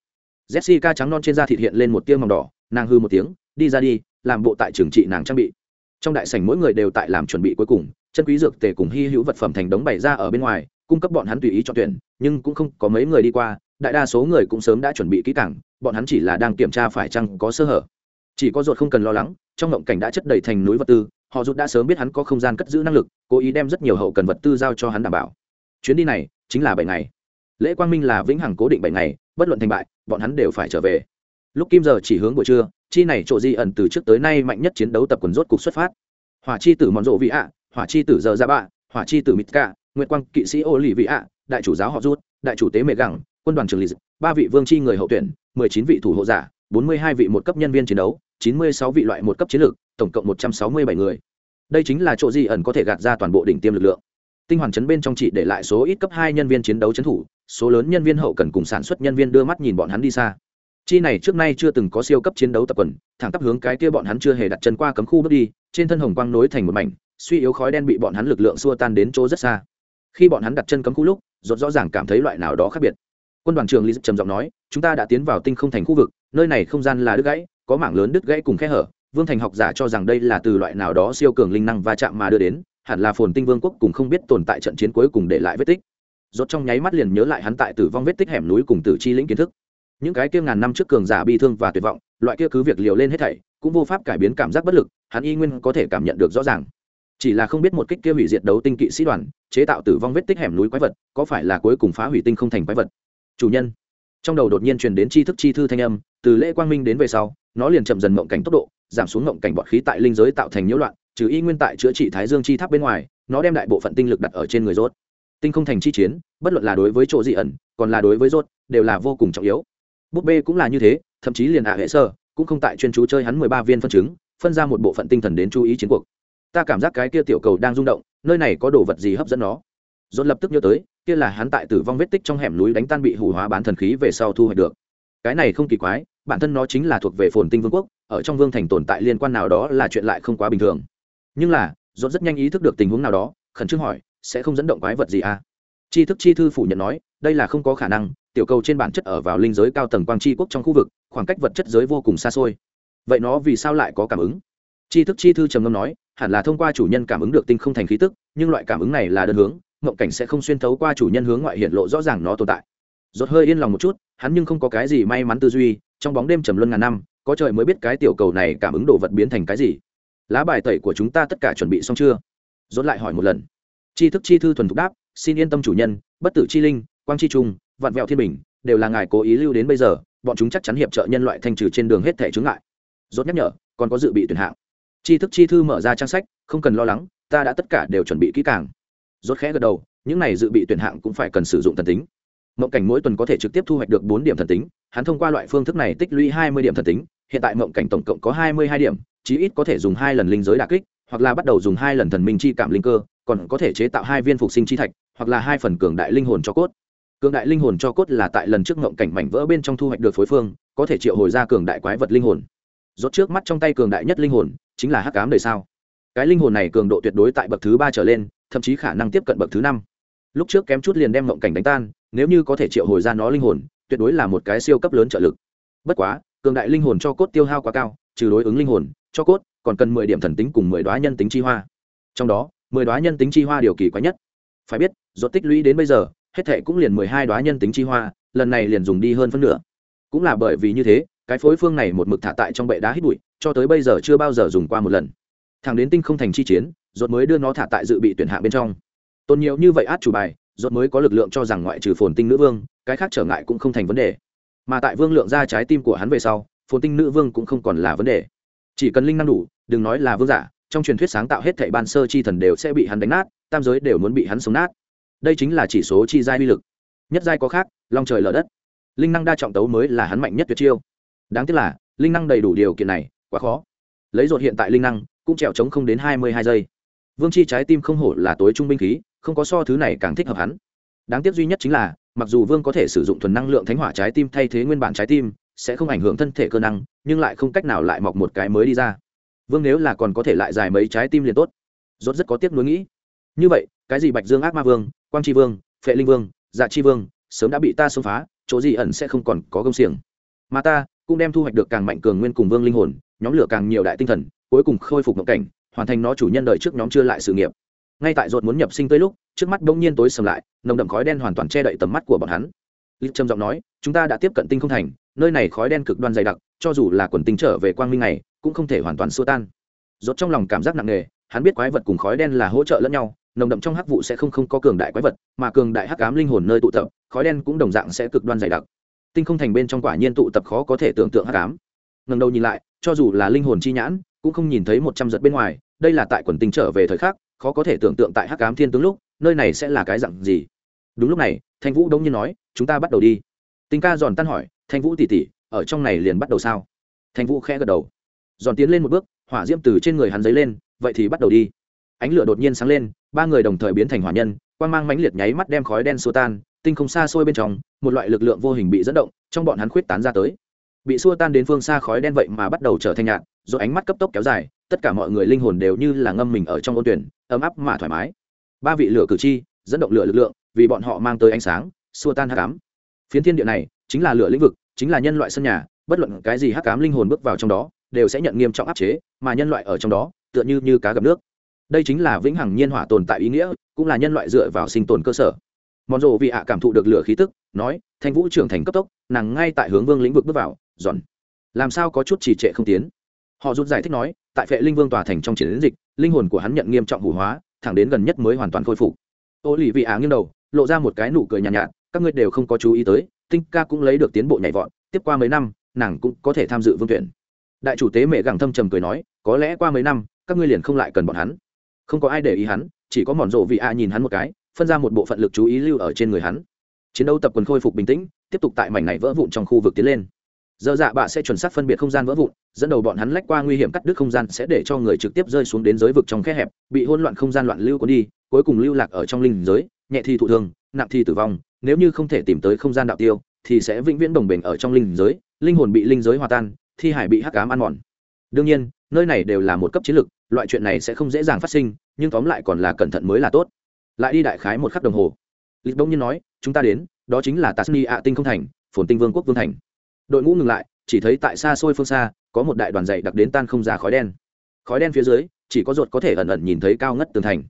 jessica trắng non trên da thịt hiện lên một tia màu đỏ, nàng hư một tiếng, đi ra đi, làm bộ tại trường trị nàng trang bị. Trong đại sảnh mỗi người đều tại làm chuẩn bị cuối cùng, chân quý dược tề cùng hy hữu vật phẩm thành đống bày ra ở bên ngoài, cung cấp bọn hắn tùy ý cho tuyển, nhưng cũng không có mấy người đi qua, đại đa số người cũng sớm đã chuẩn bị kỹ càng, bọn hắn chỉ là đang kiểm tra phải chăng có sơ hở. Chỉ có ruột không cần lo lắng, trong ngộng cảnh đã chất đầy thành núi vật tư, họ rút đã sớm biết hắn có không gian cất giữ năng lực, cố ý đem rất nhiều hậu cần vật tư giao cho hắn đảm bảo. Chuyến đi này chính là bảy ngày. Lễ quang minh là vĩnh hằng cố định bảy ngày bất luận thành bại, bọn hắn đều phải trở về. Lúc kim giờ chỉ hướng buổi trưa, chi này trộ di ẩn từ trước tới nay mạnh nhất chiến đấu tập quần rốt cục xuất phát. Hỏa chi tử mòn rộ vị ạ, hỏa chi tử giờ ra bạ, hỏa chi tử mít cả nguyệt quang kỵ sĩ ô lì vị ạ đại chủ giáo họ rút, đại chủ tế mẹ gẳng, quân đoàn trường lì ba vị vương chi người hậu tuyển, mười chín vị thủ hộ giả, bốn mươi hai vị một cấp nhân viên chiến đấu, chín mươi sáu vị loại một cấp chiến lược, tổng cộng một trăm sáu mươi bảy người. Đây chính là chỗ di ẩn có thể gạt ra toàn bộ đỉnh tiêm lực lượng tinh hoàn chấn bên trong chỉ để lại số ít cấp hai nhân viên chiến đấu chấn thủ, số lớn nhân viên hậu cần cùng sản xuất nhân viên đưa mắt nhìn bọn hắn đi xa. Chi này trước nay chưa từng có siêu cấp chiến đấu tập quần, thẳng tắp hướng cái kia bọn hắn chưa hề đặt chân qua cấm khu bước đi, trên thân hồng quang nối thành một mảnh, suy yếu khói đen bị bọn hắn lực lượng xua tan đến chỗ rất xa. Khi bọn hắn đặt chân cấm khu lúc, rốt rõ ràng cảm thấy loại nào đó khác biệt. Quân đoàn trưởng lý trầm giọng nói, chúng ta đã tiến vào tinh không thành khu vực, nơi này không gian là đứt gãy, có mảng lớn đứt gãy cùng khe hở, vương thành học giả cho rằng đây là từ loại nào đó siêu cường linh năng va chạm mà đưa đến hẳn là phồn tinh vương quốc cùng không biết tồn tại trận chiến cuối cùng để lại vết tích. Rốt trong nháy mắt liền nhớ lại hắn tại tử vong vết tích hẻm núi cùng tử chi lĩnh kiến thức. Những cái kia ngàn năm trước cường giả bi thương và tuyệt vọng, loại kia cứ việc liều lên hết thảy, cũng vô pháp cải biến cảm giác bất lực, hắn y nguyên có thể cảm nhận được rõ ràng. Chỉ là không biết một kích kia hủy diệt đấu tinh kỵ sĩ đoàn, chế tạo tử vong vết tích hẻm núi quái vật, có phải là cuối cùng phá hủy tinh không thành quái vật? Chủ nhân. Trong đầu đột nhiên truyền đến tri thức chi thư thanh âm, từ lễ quang minh đến về sau, nó liền chậm dần mộng cảnh tốc độ, giảm xuống mộng cảnh bọt khí tại linh giới tạo thành nhiễu loạn trừ y nguyên tại chữa trị thái dương chi tháp bên ngoài, nó đem đại bộ phận tinh lực đặt ở trên người rốt. Tinh không thành chi chiến, bất luận là đối với chỗ dị ẩn, còn là đối với rốt, đều là vô cùng trọng yếu. Búp bê cũng là như thế, thậm chí liền hạ hệ sơ, cũng không tại chuyên chú chơi hắn mười ba viên phân chứng, phân ra một bộ phận tinh thần đến chú ý chiến cuộc. Ta cảm giác cái kia tiểu cầu đang rung động, nơi này có đồ vật gì hấp dẫn nó? Rốt lập tức nhớ tới, kia là hắn tại tử vong vết tích trong hẻm núi đánh tan bị hủ hóa bán thần khí về sau thu hoạch được. Cái này không kỳ quái, bản thân nó chính là thuộc về phồn tinh vương quốc, ở trong vương thành tồn tại liên quan nào đó là chuyện lại không quá bình thường nhưng là dốt rất nhanh ý thức được tình huống nào đó, khẩn trương hỏi, sẽ không dẫn động quái vật gì à? Chi thức chi thư phủ nhận nói, đây là không có khả năng, tiểu cầu trên bản chất ở vào linh giới cao tầng quang tri quốc trong khu vực, khoảng cách vật chất giới vô cùng xa xôi. Vậy nó vì sao lại có cảm ứng? Chi thức chi thư trầm ngâm nói, hẳn là thông qua chủ nhân cảm ứng được tinh không thành khí tức, nhưng loại cảm ứng này là đơn hướng, mộng cảnh sẽ không xuyên thấu qua chủ nhân hướng ngoại hiện lộ rõ ràng nó tồn tại. Dốt hơi yên lòng một chút, hắn nhưng không có cái gì may mắn tư duy, trong bóng đêm trầm luân ngàn năm, có trời mới biết cái tiểu cầu này cảm ứng đồ vật biến thành cái gì lá bài tẩy của chúng ta tất cả chuẩn bị xong chưa? Rốt lại hỏi một lần. Tri thức chi thư thuần thục đáp, xin yên tâm chủ nhân, bất tử chi linh, quang chi trung, vạn vẹo thiên bình, đều là ngài cố ý lưu đến bây giờ, bọn chúng chắc chắn hiệp trợ nhân loại thanh trừ trên đường hết thể chướng ngại. Rốt nhắc nhở, còn có dự bị tuyển hạng. Tri thức chi thư mở ra trang sách, không cần lo lắng, ta đã tất cả đều chuẩn bị kỹ càng. Rốt khẽ gật đầu, những này dự bị tuyển hạng cũng phải cần sử dụng thần tính. Mộng cảnh mỗi tuần có thể trực tiếp thu hoạch được bốn điểm thần tính, hắn thông qua loại phương thức này tích lũy hai mươi điểm thần tính hiện tại mộng cảnh tổng cộng có hai mươi hai điểm, chí ít có thể dùng hai lần linh giới đà kích, hoặc là bắt đầu dùng hai lần thần minh chi cảm linh cơ, còn có thể chế tạo hai viên phục sinh chi thạch, hoặc là hai phần cường đại linh hồn cho cốt. Cường đại linh hồn cho cốt là tại lần trước ngộng cảnh mảnh vỡ bên trong thu hoạch được phối phương, có thể triệu hồi ra cường đại quái vật linh hồn. Rốt trước mắt trong tay cường đại nhất linh hồn, chính là hắc ám đời sao. Cái linh hồn này cường độ tuyệt đối tại bậc thứ ba trở lên, thậm chí khả năng tiếp cận bậc thứ năm. Lúc trước kém chút liền đem ngộng cảnh đánh tan, nếu như có thể triệu hồi ra nó linh hồn, tuyệt đối là một cái siêu cấp lớn trợ lực. Bất quá cường đại linh hồn cho cốt tiêu hao quá cao, trừ đối ứng linh hồn, cho cốt, còn cần mười điểm thần tính cùng mười đoá nhân tính chi hoa. Trong đó, mười đoá nhân tính chi hoa điều kỳ quái nhất. Phải biết, rốt tích lũy đến bây giờ, hết thệ cũng liền mười hai đoá nhân tính chi hoa, lần này liền dùng đi hơn phân nửa. Cũng là bởi vì như thế, cái phối phương này một mực thả tại trong bệ đá hít bụi, cho tới bây giờ chưa bao giờ dùng qua một lần. Thằng đến tinh không thành chi chiến, rốt mới đưa nó thả tại dự bị tuyển hạ bên trong. Tôn nhiều như vậy át chủ bài, rốt mới có lực lượng cho rằng ngoại trừ phồn tinh nữ vương, cái khác trở ngại cũng không thành vấn đề mà tại vương lượng ra trái tim của hắn về sau, phồn tinh nữ vương cũng không còn là vấn đề. Chỉ cần linh năng đủ, đừng nói là vương giả, trong truyền thuyết sáng tạo hết thảy ban sơ chi thần đều sẽ bị hắn đánh nát, tam giới đều muốn bị hắn sống nát. Đây chính là chỉ số chi giai uy lực. Nhất giai có khác, long trời lở đất. Linh năng đa trọng tấu mới là hắn mạnh nhất tuyệt chiêu. Đáng tiếc là, linh năng đầy đủ điều kiện này, quá khó. Lấy ruột hiện tại linh năng, cũng trèo trống không đến hai mươi hai giây. Vương chi trái tim không hổ là tối trung binh khí, không có so thứ này càng thích hợp hắn. Đáng tiếc duy nhất chính là mặc dù vương có thể sử dụng thuần năng lượng thánh hỏa trái tim thay thế nguyên bản trái tim, sẽ không ảnh hưởng thân thể cơ năng, nhưng lại không cách nào lại mọc một cái mới đi ra. Vương nếu là còn có thể lại dài mấy trái tim liền tốt. Rốt rất có tiếc nuối nghĩ. Như vậy, cái gì bạch dương, ác ma vương, quang tri vương, phệ linh vương dạ chi vương, sớm đã bị ta xông phá, chỗ gì ẩn sẽ không còn có công xiềng. Mà ta cũng đem thu hoạch được càng mạnh cường nguyên cùng vương linh hồn, nhóm lửa càng nhiều đại tinh thần, cuối cùng khôi phục mộng cảnh, hoàn thành nó chủ nhân đời trước nhóm chưa lại sự nghiệp ngay tại ruột muốn nhập sinh tới lúc, trước mắt bỗng nhiên tối sầm lại, nồng đậm khói đen hoàn toàn che đậy tầm mắt của bọn hắn. Lịch trầm giọng nói, chúng ta đã tiếp cận tinh không thành, nơi này khói đen cực đoan dày đặc, cho dù là quần tinh trở về quang minh này, cũng không thể hoàn toàn xua tan. Rốt trong lòng cảm giác nặng nề, hắn biết quái vật cùng khói đen là hỗ trợ lẫn nhau, nồng đậm trong hắc vụ sẽ không không có cường đại quái vật, mà cường đại hắc ám linh hồn nơi tụ tập, khói đen cũng đồng dạng sẽ cực đoan dày đặc. Tinh không thành bên trong quả nhiên tụ tập khó có thể tưởng tượng hắc ám. Ngần đầu nhìn lại, cho dù là linh hồn chi nhãn, cũng không nhìn thấy một trăm giật bên ngoài, đây là tại quần tinh trở về thời khắc khó có thể tưởng tượng tại hắc ám thiên tướng lúc, nơi này sẽ là cái dạng gì. Đúng lúc này, thanh vũ đông nhiên nói, chúng ta bắt đầu đi. Tinh ca giòn tan hỏi, thanh vũ tỉ tỉ ở trong này liền bắt đầu sao? Thanh vũ khẽ gật đầu. Giòn tiến lên một bước, hỏa diễm từ trên người hắn dấy lên, vậy thì bắt đầu đi. Ánh lửa đột nhiên sáng lên, ba người đồng thời biến thành hỏa nhân quan g mang mãnh liệt nháy mắt đem khói đen xua tan, tinh không xa xôi bên trong, một loại lực lượng vô hình bị dẫn động, trong bọn hắn khuyết tán ra tới. Bị xua tan đến phương xa khói đen vậy mà bắt đầu trở thành nhạt, rồi ánh mắt cấp tốc kéo dài, tất cả mọi người linh hồn đều như là ngâm mình ở trong ô tuyển ấm áp mà thoải mái. Ba vị lửa cử tri dẫn động lửa lực lượng vì bọn họ mang tới ánh sáng, xua tan hắc ám. Phiến thiên địa này chính là lửa lĩnh vực, chính là nhân loại sân nhà, bất luận cái gì hắc ám linh hồn bước vào trong đó, đều sẽ nhận nghiêm trọng áp chế, mà nhân loại ở trong đó, tựa như như cá gặp nước. Đây chính là vĩnh hằng nhiên hỏa tồn tại ý nghĩa, cũng là nhân loại dựa vào sinh tồn cơ sở. Mòn rộ vị ạ cảm thụ được lửa khí tức, nói, thanh vũ trưởng thành cấp tốc, nàng ngay tại hướng vương lĩnh vực bước vào, giòn. Làm sao có chút trì trệ không tiến? Họ rút giải thích nói, tại phệ linh vương tòa thành trong chiến dịch linh hồn của hắn nhận nghiêm trọng hủ hóa thẳng đến gần nhất mới hoàn toàn khôi phục. Ô lì vị á nghiêng đầu lộ ra một cái nụ cười nhàn nhạt, nhạt các ngươi đều không có chú ý tới tinh ca cũng lấy được tiến bộ nhảy vọt tiếp qua mấy năm nàng cũng có thể tham dự vương tuyển. Đại chủ tế mẹ gẳng thâm trầm cười nói có lẽ qua mấy năm các ngươi liền không lại cần bọn hắn. Không có ai để ý hắn chỉ có mòn rộ vị a nhìn hắn một cái phân ra một bộ phận lực chú ý lưu ở trên người hắn. Chiến đấu tập quần khôi phục bình tĩnh tiếp tục tại mảnh này vỡ vụn trong khu vực tiến lên giờ dạ bạ sẽ chuẩn xác phân biệt không gian vỡ vụn, dẫn đầu bọn hắn lách qua nguy hiểm cắt đứt không gian sẽ để cho người trực tiếp rơi xuống đến giới vực trong khe hẹp, bị hỗn loạn không gian loạn lưu cuốn đi, cuối cùng lưu lạc ở trong linh giới, nhẹ thì thụ thương, nặng thì tử vong, nếu như không thể tìm tới không gian đạo tiêu, thì sẽ vĩnh viễn đồng bền ở trong linh giới, linh hồn bị linh giới hòa tan, thi hải bị hắc ám ăn mòn. Đương nhiên, nơi này đều là một cấp chiến lược, loại chuyện này sẽ không dễ dàng phát sinh, nhưng tóm lại còn là cẩn thận mới là tốt. Lại đi đại khái một khắc đồng hồ. Lịch bỗng nhiên nói, chúng ta đến, đó chính là tasni ạ tinh không thành, phồn tinh vương quốc vương thành đội ngũ ngừng lại, chỉ thấy tại xa xôi phương xa, có một đại đoàn dày đặc đến tan không ra khói đen. Khói đen phía dưới, chỉ có ruột có thể ẩn ẩn nhìn thấy cao ngất tường thành.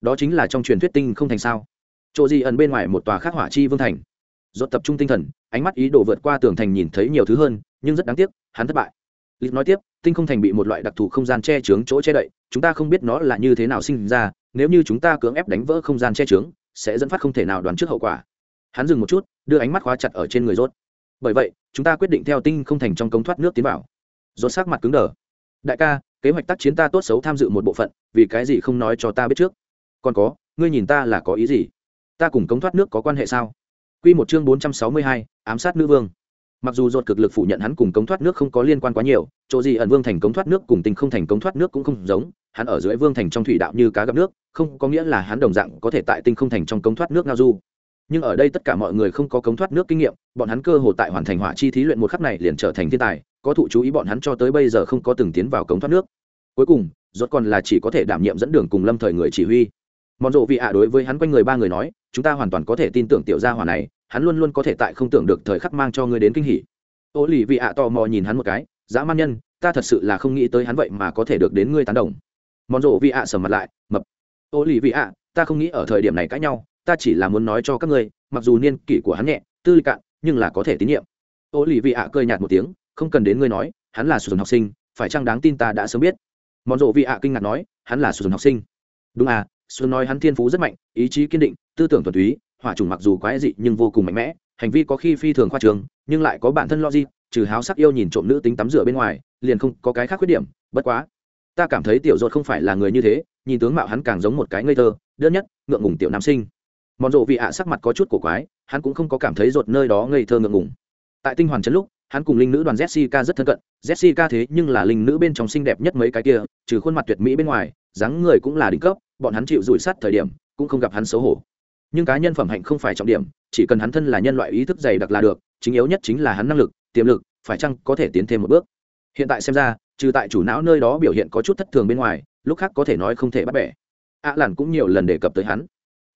Đó chính là trong truyền thuyết tinh không thành sao. Chỗ gì ẩn bên ngoài một tòa khắc hỏa chi vương thành. Ruột tập trung tinh thần, ánh mắt ý đồ vượt qua tường thành nhìn thấy nhiều thứ hơn, nhưng rất đáng tiếc, hắn thất bại. Lịch nói tiếp, tinh không thành bị một loại đặc thù không gian che chướng chỗ che đậy, chúng ta không biết nó là như thế nào sinh ra, nếu như chúng ta cưỡng ép đánh vỡ không gian che chướng, sẽ dẫn phát không thể nào đoán trước hậu quả. Hắn dừng một chút, đưa ánh mắt khóa chặt ở trên người rốt bởi vậy chúng ta quyết định theo tinh không thành trong cống thoát nước tiến vào. Rốt sắc mặt cứng đờ. Đại ca kế hoạch tác chiến ta tốt xấu tham dự một bộ phận vì cái gì không nói cho ta biết trước? Còn có ngươi nhìn ta là có ý gì? Ta cùng cống thoát nước có quan hệ sao? Quy một chương bốn trăm sáu mươi hai, ám sát nữ vương. Mặc dù dột cực lực phủ nhận hắn cùng cống thoát nước không có liên quan quá nhiều chỗ gì ẩn vương thành cống thoát nước cùng tình không thành cống thoát nước cũng không giống hắn ở dưới vương thành trong thủy đạo như cá gặp nước không có nghĩa là hắn đồng dạng có thể tại tinh không thành trong cống thoát nước ngao du nhưng ở đây tất cả mọi người không có cống thoát nước kinh nghiệm, bọn hắn cơ hồ tại hoàn thành hỏa chi thí luyện một khắc này liền trở thành thiên tài, có thụ chú ý bọn hắn cho tới bây giờ không có từng tiến vào cống thoát nước. Cuối cùng, rốt còn là chỉ có thể đảm nhiệm dẫn đường cùng lâm thời người chỉ huy. Mòn rộ vị ạ đối với hắn quanh người ba người nói, chúng ta hoàn toàn có thể tin tưởng tiểu gia hỏa này, hắn luôn luôn có thể tại không tưởng được thời khắc mang cho ngươi đến kinh hỉ. Ô lì vị ạ tò mò nhìn hắn một cái, dã man nhân, ta thật sự là không nghĩ tới hắn vậy mà có thể được đến ngươi tán đồng. Mòn rộ vị ạ sầm mặt lại, mập. Ô lì vị ạ, ta không nghĩ ở thời điểm này cãi nhau ta chỉ là muốn nói cho các ngươi, mặc dù niên kỷ của hắn nhẹ, tư lịch cạn, nhưng là có thể tín nhiệm. Ô lì vị ạ cười nhạt một tiếng, không cần đến ngươi nói, hắn là sử dụng học sinh, phải chăng đáng tin ta đã sớm biết? Mòn rộ vị ạ kinh ngạc nói, hắn là sử dụng học sinh. Đúng à xuân nói hắn thiên phú rất mạnh, ý chí kiên định, tư tưởng thuần túy, hỏa trùng mặc dù quái dị nhưng vô cùng mạnh mẽ, hành vi có khi phi thường khoa trường nhưng lại có bản thân logic, trừ háo sắc yêu nhìn trộm nữ tính tắm rửa bên ngoài, liền không có cái khác khuyết điểm, bất quá. Ta cảm thấy tiểu dột không phải là người như thế, nhìn tướng mạo hắn càng giống một cái ngây thơ, đơn nhất, ngượng ngùng tiểu nam sinh mòn rộ vị ạ sắc mặt có chút cổ quái, hắn cũng không có cảm thấy rột nơi đó ngây thơ ngượng ngùng. Tại tinh hoàn chấn lúc, hắn cùng linh nữ đoàn jessica rất thân cận, jessica thế nhưng là linh nữ bên trong xinh đẹp nhất mấy cái kia, trừ khuôn mặt tuyệt mỹ bên ngoài, dáng người cũng là đỉnh cấp, bọn hắn chịu rủi sắt thời điểm, cũng không gặp hắn xấu hổ. Nhưng cá nhân phẩm hạnh không phải trọng điểm, chỉ cần hắn thân là nhân loại ý thức dày đặc là được, chính yếu nhất chính là hắn năng lực, tiềm lực, phải chăng có thể tiến thêm một bước. Hiện tại xem ra, trừ tại chủ não nơi đó biểu hiện có chút thất thường bên ngoài, lúc khác có thể nói không thể bắt bẻ. Ạ à làn cũng nhiều lần đề cập tới hắn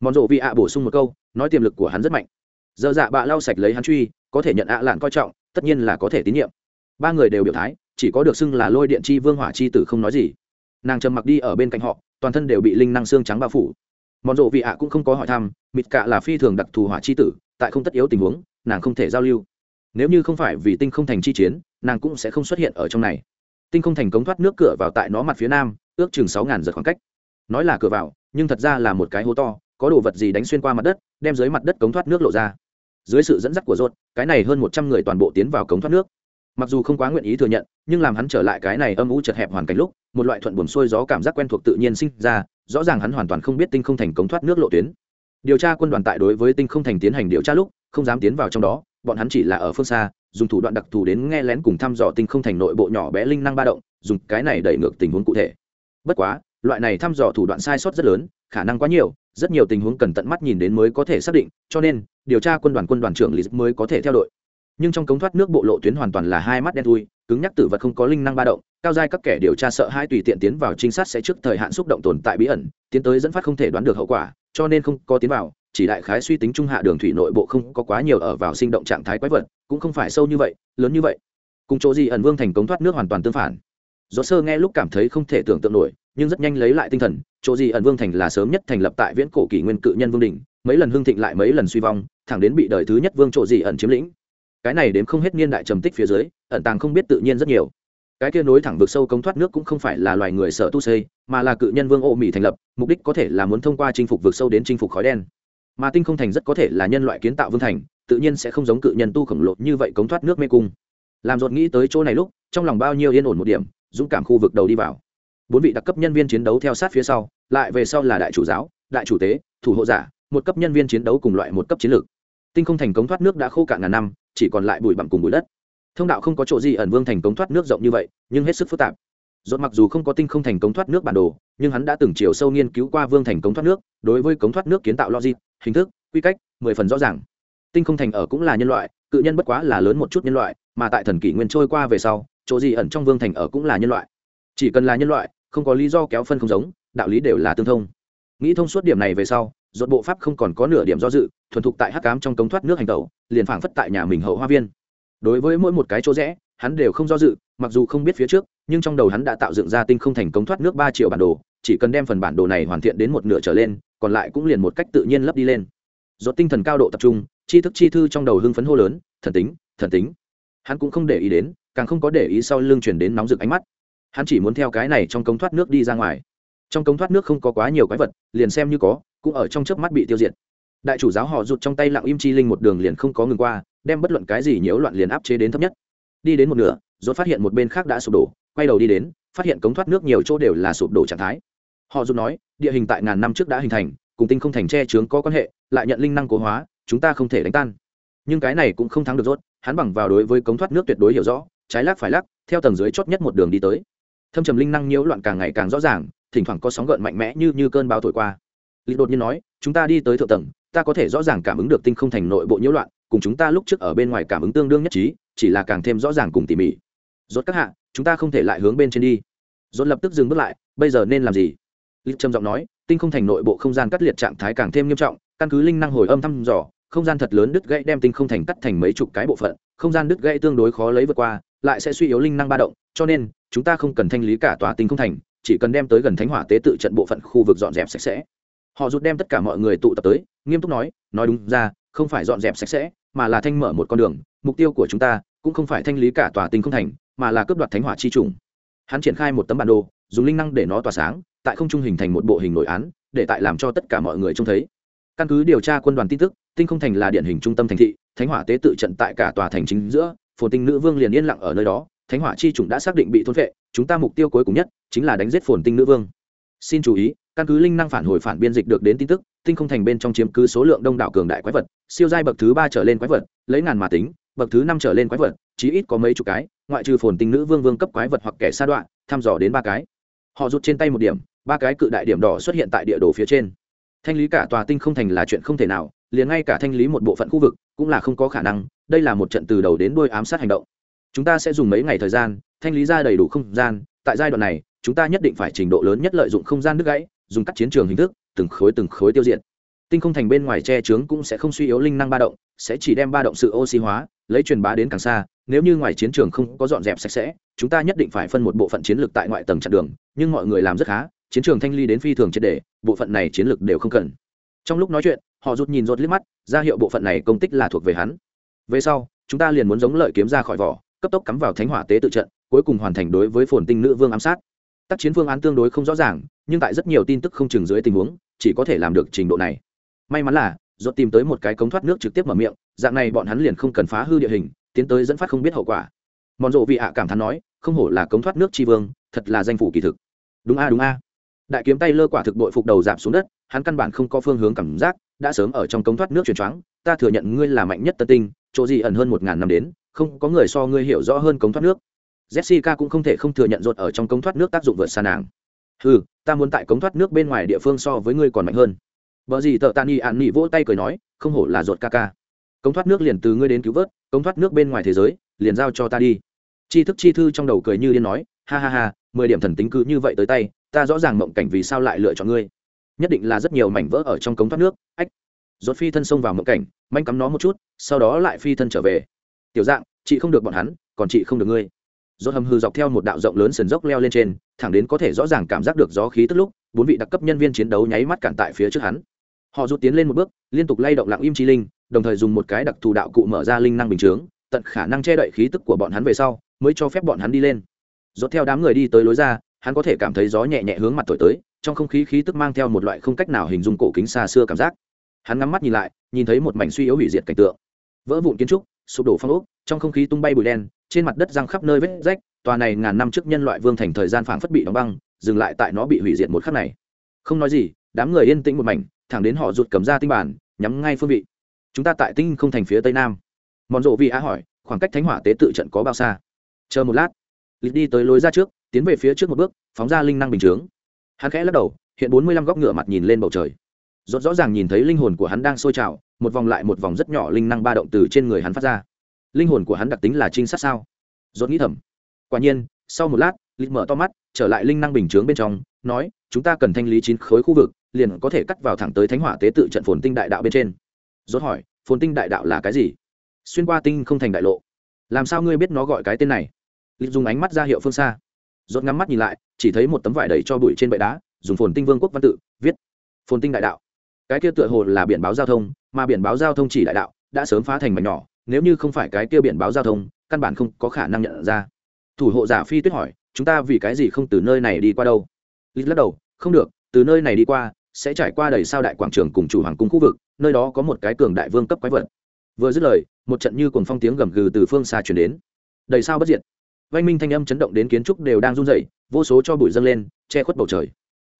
mòn rộ vị ạ bổ sung một câu, nói tiềm lực của hắn rất mạnh. Giờ dạ bạ lau sạch lấy hắn truy, có thể nhận ạ à làn coi trọng, tất nhiên là có thể tín nhiệm. Ba người đều biểu thái, chỉ có được xưng là lôi điện chi vương hỏa chi tử không nói gì. Nàng trầm mặc đi ở bên cạnh họ, toàn thân đều bị linh năng xương trắng bao phủ. Mòn rộ vị ạ cũng không có hỏi thăm, mịt cạ là phi thường đặc thù hỏa chi tử, tại không tất yếu tình huống, nàng không thể giao lưu. Nếu như không phải vì tinh không thành chi chiến, nàng cũng sẽ không xuất hiện ở trong này. Tinh không thành cống thoát nước cửa vào tại nó mặt phía nam, ước chừng sáu ngàn giật khoảng cách. Nói là cửa vào, nhưng thật ra là một cái hố to có đồ vật gì đánh xuyên qua mặt đất, đem dưới mặt đất cống thoát nước lộ ra. Dưới sự dẫn dắt của rốt, cái này hơn một trăm người toàn bộ tiến vào cống thoát nước. Mặc dù không quá nguyện ý thừa nhận, nhưng làm hắn trở lại cái này âm u chật hẹp hoàn cảnh lúc, một loại thuận buồn xuôi gió cảm giác quen thuộc tự nhiên sinh ra, rõ ràng hắn hoàn toàn không biết tinh không thành cống thoát nước lộ tuyến. Điều tra quân đoàn tại đối với tinh không thành tiến hành điều tra lúc, không dám tiến vào trong đó, bọn hắn chỉ là ở phương xa, dùng thủ đoạn đặc thù đến nghe lén cùng thăm dò tinh không thành nội bộ nhỏ bé linh năng ba động, dùng cái này đẩy ngược tình huống cụ thể. Bất quá, loại này thăm dò thủ đoạn sai sót rất lớn, khả năng quá nhiều rất nhiều tình huống cần tận mắt nhìn đến mới có thể xác định, cho nên, điều tra quân đoàn quân đoàn trưởng lý mới có thể theo đội nhưng trong cống thoát nước bộ lộ tuyến hoàn toàn là hai mắt đen thui, cứng nhắc tử vật không có linh năng ba động, cao giai các kẻ điều tra sợ hai tùy tiện tiến vào trinh sát sẽ trước thời hạn xúc động tồn tại bí ẩn, tiến tới dẫn phát không thể đoán được hậu quả, cho nên không có tiến vào, chỉ đại khái suy tính trung hạ đường thủy nội bộ không có quá nhiều ở vào sinh động trạng thái quái vật, cũng không phải sâu như vậy, lớn như vậy. Cùng chỗ gì ẩn vương thành cống thoát nước hoàn toàn tương phản. Do sơ nghe lúc cảm thấy không thể tưởng tượng nổi nhưng rất nhanh lấy lại tinh thần, chỗ gì ẩn vương thành là sớm nhất thành lập tại viễn cổ kỷ nguyên cự nhân vương đình, mấy lần hưng thịnh lại mấy lần suy vong, thẳng đến bị đời thứ nhất vương chỗ gì ẩn chiếm lĩnh. Cái này đếm không hết niên đại trầm tích phía dưới, ẩn tàng không biết tự nhiên rất nhiều. Cái kia nối thẳng vực sâu cống thoát nước cũng không phải là loài người sợ tu xây, mà là cự nhân vương ô mỹ thành lập, mục đích có thể là muốn thông qua chinh phục vực sâu đến chinh phục khói đen. Mà tinh không thành rất có thể là nhân loại kiến tạo vương thành, tự nhiên sẽ không giống cự nhân tu khổng lồ như vậy cống thoát nước mê cung. Làm ruột nghĩ tới chỗ này lúc, trong lòng bao nhiêu yên ổn một điểm, dũng cảm khu vực đầu đi vào bốn vị đặc cấp nhân viên chiến đấu theo sát phía sau, lại về sau là đại chủ giáo, đại chủ tế, thủ hộ giả, một cấp nhân viên chiến đấu cùng loại một cấp chiến lược. Tinh không thành cống thoát nước đã khô cạn ngàn năm, chỉ còn lại bụi bặm cùng bụi đất. Thông đạo không có chỗ gì ẩn vương thành cống thoát nước rộng như vậy, nhưng hết sức phức tạp. Dốt mặc dù không có tinh không thành cống thoát nước bản đồ, nhưng hắn đã từng chiều sâu nghiên cứu qua vương thành cống thoát nước, đối với cống thoát nước kiến tạo logic, hình thức, quy cách, mười phần rõ ràng. Tinh không thành ở cũng là nhân loại, cự nhân bất quá là lớn một chút nhân loại, mà tại thần kỷ nguyên trôi qua về sau, chỗ gì ẩn trong vương thành ở cũng là nhân loại chỉ cần là nhân loại, không có lý do kéo phân không giống, đạo lý đều là tương thông. Nghĩ thông suốt điểm này về sau dột bộ pháp không còn có nửa điểm do dự, thuần thục tại hắc cám trong cống thoát nước hành tẩu, liền phảng phất tại nhà mình hậu hoa viên. Đối với mỗi một cái chỗ rẽ, hắn đều không do dự, mặc dù không biết phía trước, nhưng trong đầu hắn đã tạo dựng ra tinh không thành cống thoát nước ba triệu bản đồ, chỉ cần đem phần bản đồ này hoàn thiện đến một nửa trở lên, còn lại cũng liền một cách tự nhiên lấp đi lên. Dột tinh thần cao độ tập trung chi thức chi thư trong đầu hưng phấn hô lớn, thần tính thần tính. Hắn cũng không để ý đến, càng không có để ý sau lưng chuyển đến nóng rực ánh mắt hắn chỉ muốn theo cái này trong cống thoát nước đi ra ngoài. Trong cống thoát nước không có quá nhiều quái vật, liền xem như có, cũng ở trong chớp mắt bị tiêu diệt. Đại chủ giáo họ rụt trong tay lặng im chi linh một đường liền không có ngừng qua, đem bất luận cái gì nhiễu loạn liền áp chế đến thấp nhất. Đi đến một nửa, rốt phát hiện một bên khác đã sụp đổ, quay đầu đi đến, phát hiện cống thoát nước nhiều chỗ đều là sụp đổ trạng thái. Họ rụt nói, địa hình tại ngàn năm trước đã hình thành, cùng tinh không thành che chướng có quan hệ, lại nhận linh năng cố hóa, chúng ta không thể đánh tan. Nhưng cái này cũng không thắng được rốt, hắn bằng vào đối với cống thoát nước tuyệt đối hiểu rõ, trái lắc phải lắc theo tầng dưới chót nhất một đường đi tới thâm trầm linh năng nhiễu loạn càng ngày càng rõ ràng, thỉnh thoảng có sóng gợn mạnh mẽ như như cơn bão thổi qua. Lý đột nhiên nói, chúng ta đi tới thượng tầng, ta có thể rõ ràng cảm ứng được tinh không thành nội bộ nhiễu loạn, cùng chúng ta lúc trước ở bên ngoài cảm ứng tương đương nhất trí, chỉ là càng thêm rõ ràng cùng tỉ mỉ. Rốt các hạ, chúng ta không thể lại hướng bên trên đi. Rốt lập tức dừng bước lại, bây giờ nên làm gì? Lý trầm giọng nói, tinh không thành nội bộ không gian cắt liệt trạng thái càng thêm nghiêm trọng, căn cứ linh năng hồi âm thăm dò, không gian thật lớn đứt gãy đem tinh không thành cắt thành mấy chục cái bộ phận, không gian đứt gãy tương đối khó lấy vượt qua lại sẽ suy yếu linh năng ba động, cho nên, chúng ta không cần thanh lý cả tòa tinh không thành, chỉ cần đem tới gần thánh hỏa tế tự trận bộ phận khu vực dọn dẹp sạch sẽ. Họ rút đem tất cả mọi người tụ tập tới, nghiêm túc nói nói đúng ra, không phải dọn dẹp sạch sẽ, mà là thanh mở một con đường, mục tiêu của chúng ta cũng không phải thanh lý cả tòa tinh không thành, mà là cướp đoạt thánh hỏa chi trùng. Hắn triển khai một tấm bản đồ, dùng linh năng để nó tỏa sáng, tại không trung hình thành một bộ hình nội án, để tại làm cho tất cả mọi người trông thấy. Căn cứ điều tra quân đoàn tin tức, tinh không thành là điển hình trung tâm thành thị, thánh hỏa tế tự trận tại cả tòa thành chính giữa phồn tinh nữ vương liền yên lặng ở nơi đó, thánh hỏa chi chủng đã xác định bị thôn vệ chúng ta mục tiêu cuối cùng nhất chính là đánh giết phồn tinh nữ vương. Xin chú ý, căn cứ linh năng phản hồi phản biên dịch được đến tin tức, tinh không thành bên trong chiếm cứ số lượng đông đảo cường đại quái vật, siêu giai bậc thứ ba trở lên quái vật, lấy ngàn mà tính, bậc thứ năm trở lên quái vật, chí ít có mấy chục cái, ngoại trừ phồn tinh nữ vương vương cấp quái vật hoặc kẻ sa đoạn thăm dò đến ba cái. Họ rút trên tay một điểm, ba cái cự đại điểm đỏ xuất hiện tại địa đồ phía trên. Thanh lý cả tòa tinh không thành là chuyện không thể nào, liền ngay cả thanh lý một bộ phận khu vực cũng là không có khả năng đây là một trận từ đầu đến đuôi ám sát hành động. Chúng ta sẽ dùng mấy ngày thời gian, thanh lý ra đầy đủ không gian, tại giai đoạn này, chúng ta nhất định phải trình độ lớn nhất lợi dụng không gian đứt gãy, dùng các chiến trường hình thức, từng khối từng khối tiêu diệt. Tinh không thành bên ngoài che chướng cũng sẽ không suy yếu linh năng ba động, sẽ chỉ đem ba động sự oxy hóa, lấy truyền bá đến càng xa, nếu như ngoài chiến trường không có dọn dẹp sạch sẽ, chúng ta nhất định phải phân một bộ phận chiến lược tại ngoại tầng chặn đường, nhưng mọi người làm rất khá, chiến trường thanh ly đến phi thường triệt đề bộ phận này chiến lược đều không cần. Trong lúc nói chuyện, họ rút nhìn rột liếc mắt, ra hiệu bộ phận này công tích là thuộc về hắn về sau, chúng ta liền muốn giống lợi kiếm ra khỏi vỏ, cấp tốc cắm vào thánh hỏa tế tự trận, cuối cùng hoàn thành đối với phồn tinh nữ vương ám sát. Tác chiến phương án tương đối không rõ ràng, nhưng tại rất nhiều tin tức không chừng dưới tình huống, chỉ có thể làm được trình độ này. May mắn là do tìm tới một cái cống thoát nước trực tiếp mở miệng, dạng này bọn hắn liền không cần phá hư địa hình, tiến tới dẫn phát không biết hậu quả. Mòn rộ vị ạ cảm thán nói, không hổ là cống thoát nước tri vương, thật là danh phủ kỳ thực. Đúng a đúng a. Đại kiếm tay lơ quả thực đội phục đầu giảm xuống đất, hắn căn bản không có phương hướng cảm giác, đã sớm ở trong cống thoát nước chuyển choáng, ta thừa nhận ngươi là mạnh nhất tân tinh chỗ gì ẩn hơn một ngàn năm đến, không có người so ngươi hiểu rõ hơn cống thoát nước. Jessica cũng không thể không thừa nhận rột ở trong cống thoát nước tác dụng vượt xa nàng. Ừ ta muốn tại cống thoát nước bên ngoài địa phương so với ngươi còn mạnh hơn. Vợ gì tợ tàn y ạn nị vỗ tay cười nói, không hổ là rột ca ca. Cống thoát nước liền từ ngươi đến cứu vớt, cống thoát nước bên ngoài thế giới, liền giao cho ta đi. Chi thức chi thư trong đầu cười như điên nói, ha ha ha, mười điểm thần tính cứ như vậy tới tay, ta rõ ràng mộng cảnh vì sao lại lựa chọn ngươi. Nhất định là rất nhiều mảnh vỡ ở trong cống thoát nước, ách Rốt phi thân xông vào mộng cảnh, manh cắm nó một chút, sau đó lại phi thân trở về. Tiểu dạng, chị không được bọn hắn, còn chị không được ngươi. Rốt hầm hư dọc theo một đạo rộng lớn sườn dốc leo lên trên, thẳng đến có thể rõ ràng cảm giác được gió khí tức lúc, bốn vị đặc cấp nhân viên chiến đấu nháy mắt cản tại phía trước hắn. Họ rút tiến lên một bước, liên tục lay động lặng im chi linh, đồng thời dùng một cái đặc thù đạo cụ mở ra linh năng bình chướng, tận khả năng che đậy khí tức của bọn hắn về sau, mới cho phép bọn hắn đi lên. Rốt theo đám người đi tới lối ra, hắn có thể cảm thấy gió nhẹ nhẹ hướng mặt thổi tới, trong không khí khí tức mang theo một loại không cách nào hình dung cổ kính xa xưa cảm giác hắn ngắm mắt nhìn lại, nhìn thấy một mảnh suy yếu hủy diệt cảnh tượng. Vỡ vụn kiến trúc, sụp đổ phong ốc, trong không khí tung bay bụi đen, trên mặt đất răng khắp nơi vết rách, tòa này ngàn năm trước nhân loại vương thành thời gian phảng phất bị đóng băng, dừng lại tại nó bị hủy diệt một khắc này. Không nói gì, đám người yên tĩnh một mảnh, thẳng đến họ rụt cầm ra tinh bản, nhắm ngay phương vị. Chúng ta tại tinh không thành phía tây nam. Mòn rộ vị á hỏi, khoảng cách thánh hỏa tế tự trận có bao xa? Chờ một lát. Lịch đi tới lối ra trước, tiến về phía trước một bước, phóng ra linh năng bình chướng. Hắn khẽ lắc đầu, hiện bốn mươi lăm góc ngựa mặt nhìn lên bầu trời rốt rõ ràng nhìn thấy linh hồn của hắn đang sôi trào, một vòng lại một vòng rất nhỏ linh năng ba động từ trên người hắn phát ra. Linh hồn của hắn đặc tính là trinh sát sao? Rốt nghĩ thầm. Quả nhiên, sau một lát lịch mở to mắt, trở lại linh năng bình chướng bên trong, nói, chúng ta cần thanh lý chín khối khu vực, liền có thể cắt vào thẳng tới thánh hỏa tế tự trận phồn tinh đại đạo bên trên. Rốt hỏi, phồn tinh đại đạo là cái gì? Xuyên qua tinh không thành đại lộ. Làm sao ngươi biết nó gọi cái tên này? Lịch dùng ánh mắt ra hiệu phương xa. Rốt ngắm mắt nhìn lại, chỉ thấy một tấm vải đầy cho bụi trên bệ đá, dùng phồn tinh vương quốc văn tự, viết, phồn tinh đại đạo cái kia tựa hồ là biển báo giao thông, mà biển báo giao thông chỉ đại đạo, đã sớm phá thành mảnh nhỏ, nếu như không phải cái kia biển báo giao thông, căn bản không có khả năng nhận ra. Thủ hộ giả phi tuyết hỏi, chúng ta vì cái gì không từ nơi này đi qua đâu? Lít lắc đầu, không được, từ nơi này đi qua, sẽ trải qua đầy sao đại quảng trường cùng chủ hoàng cung khu vực, nơi đó có một cái cường đại vương cấp quái vật. Vừa dứt lời, một trận như cuồng phong tiếng gầm gừ từ phương xa chuyển đến. Đầy sao bất diệt. Vanh minh thanh âm chấn động đến kiến trúc đều đang run rẩy, vô số cho bụi dâng lên, che khuất bầu trời.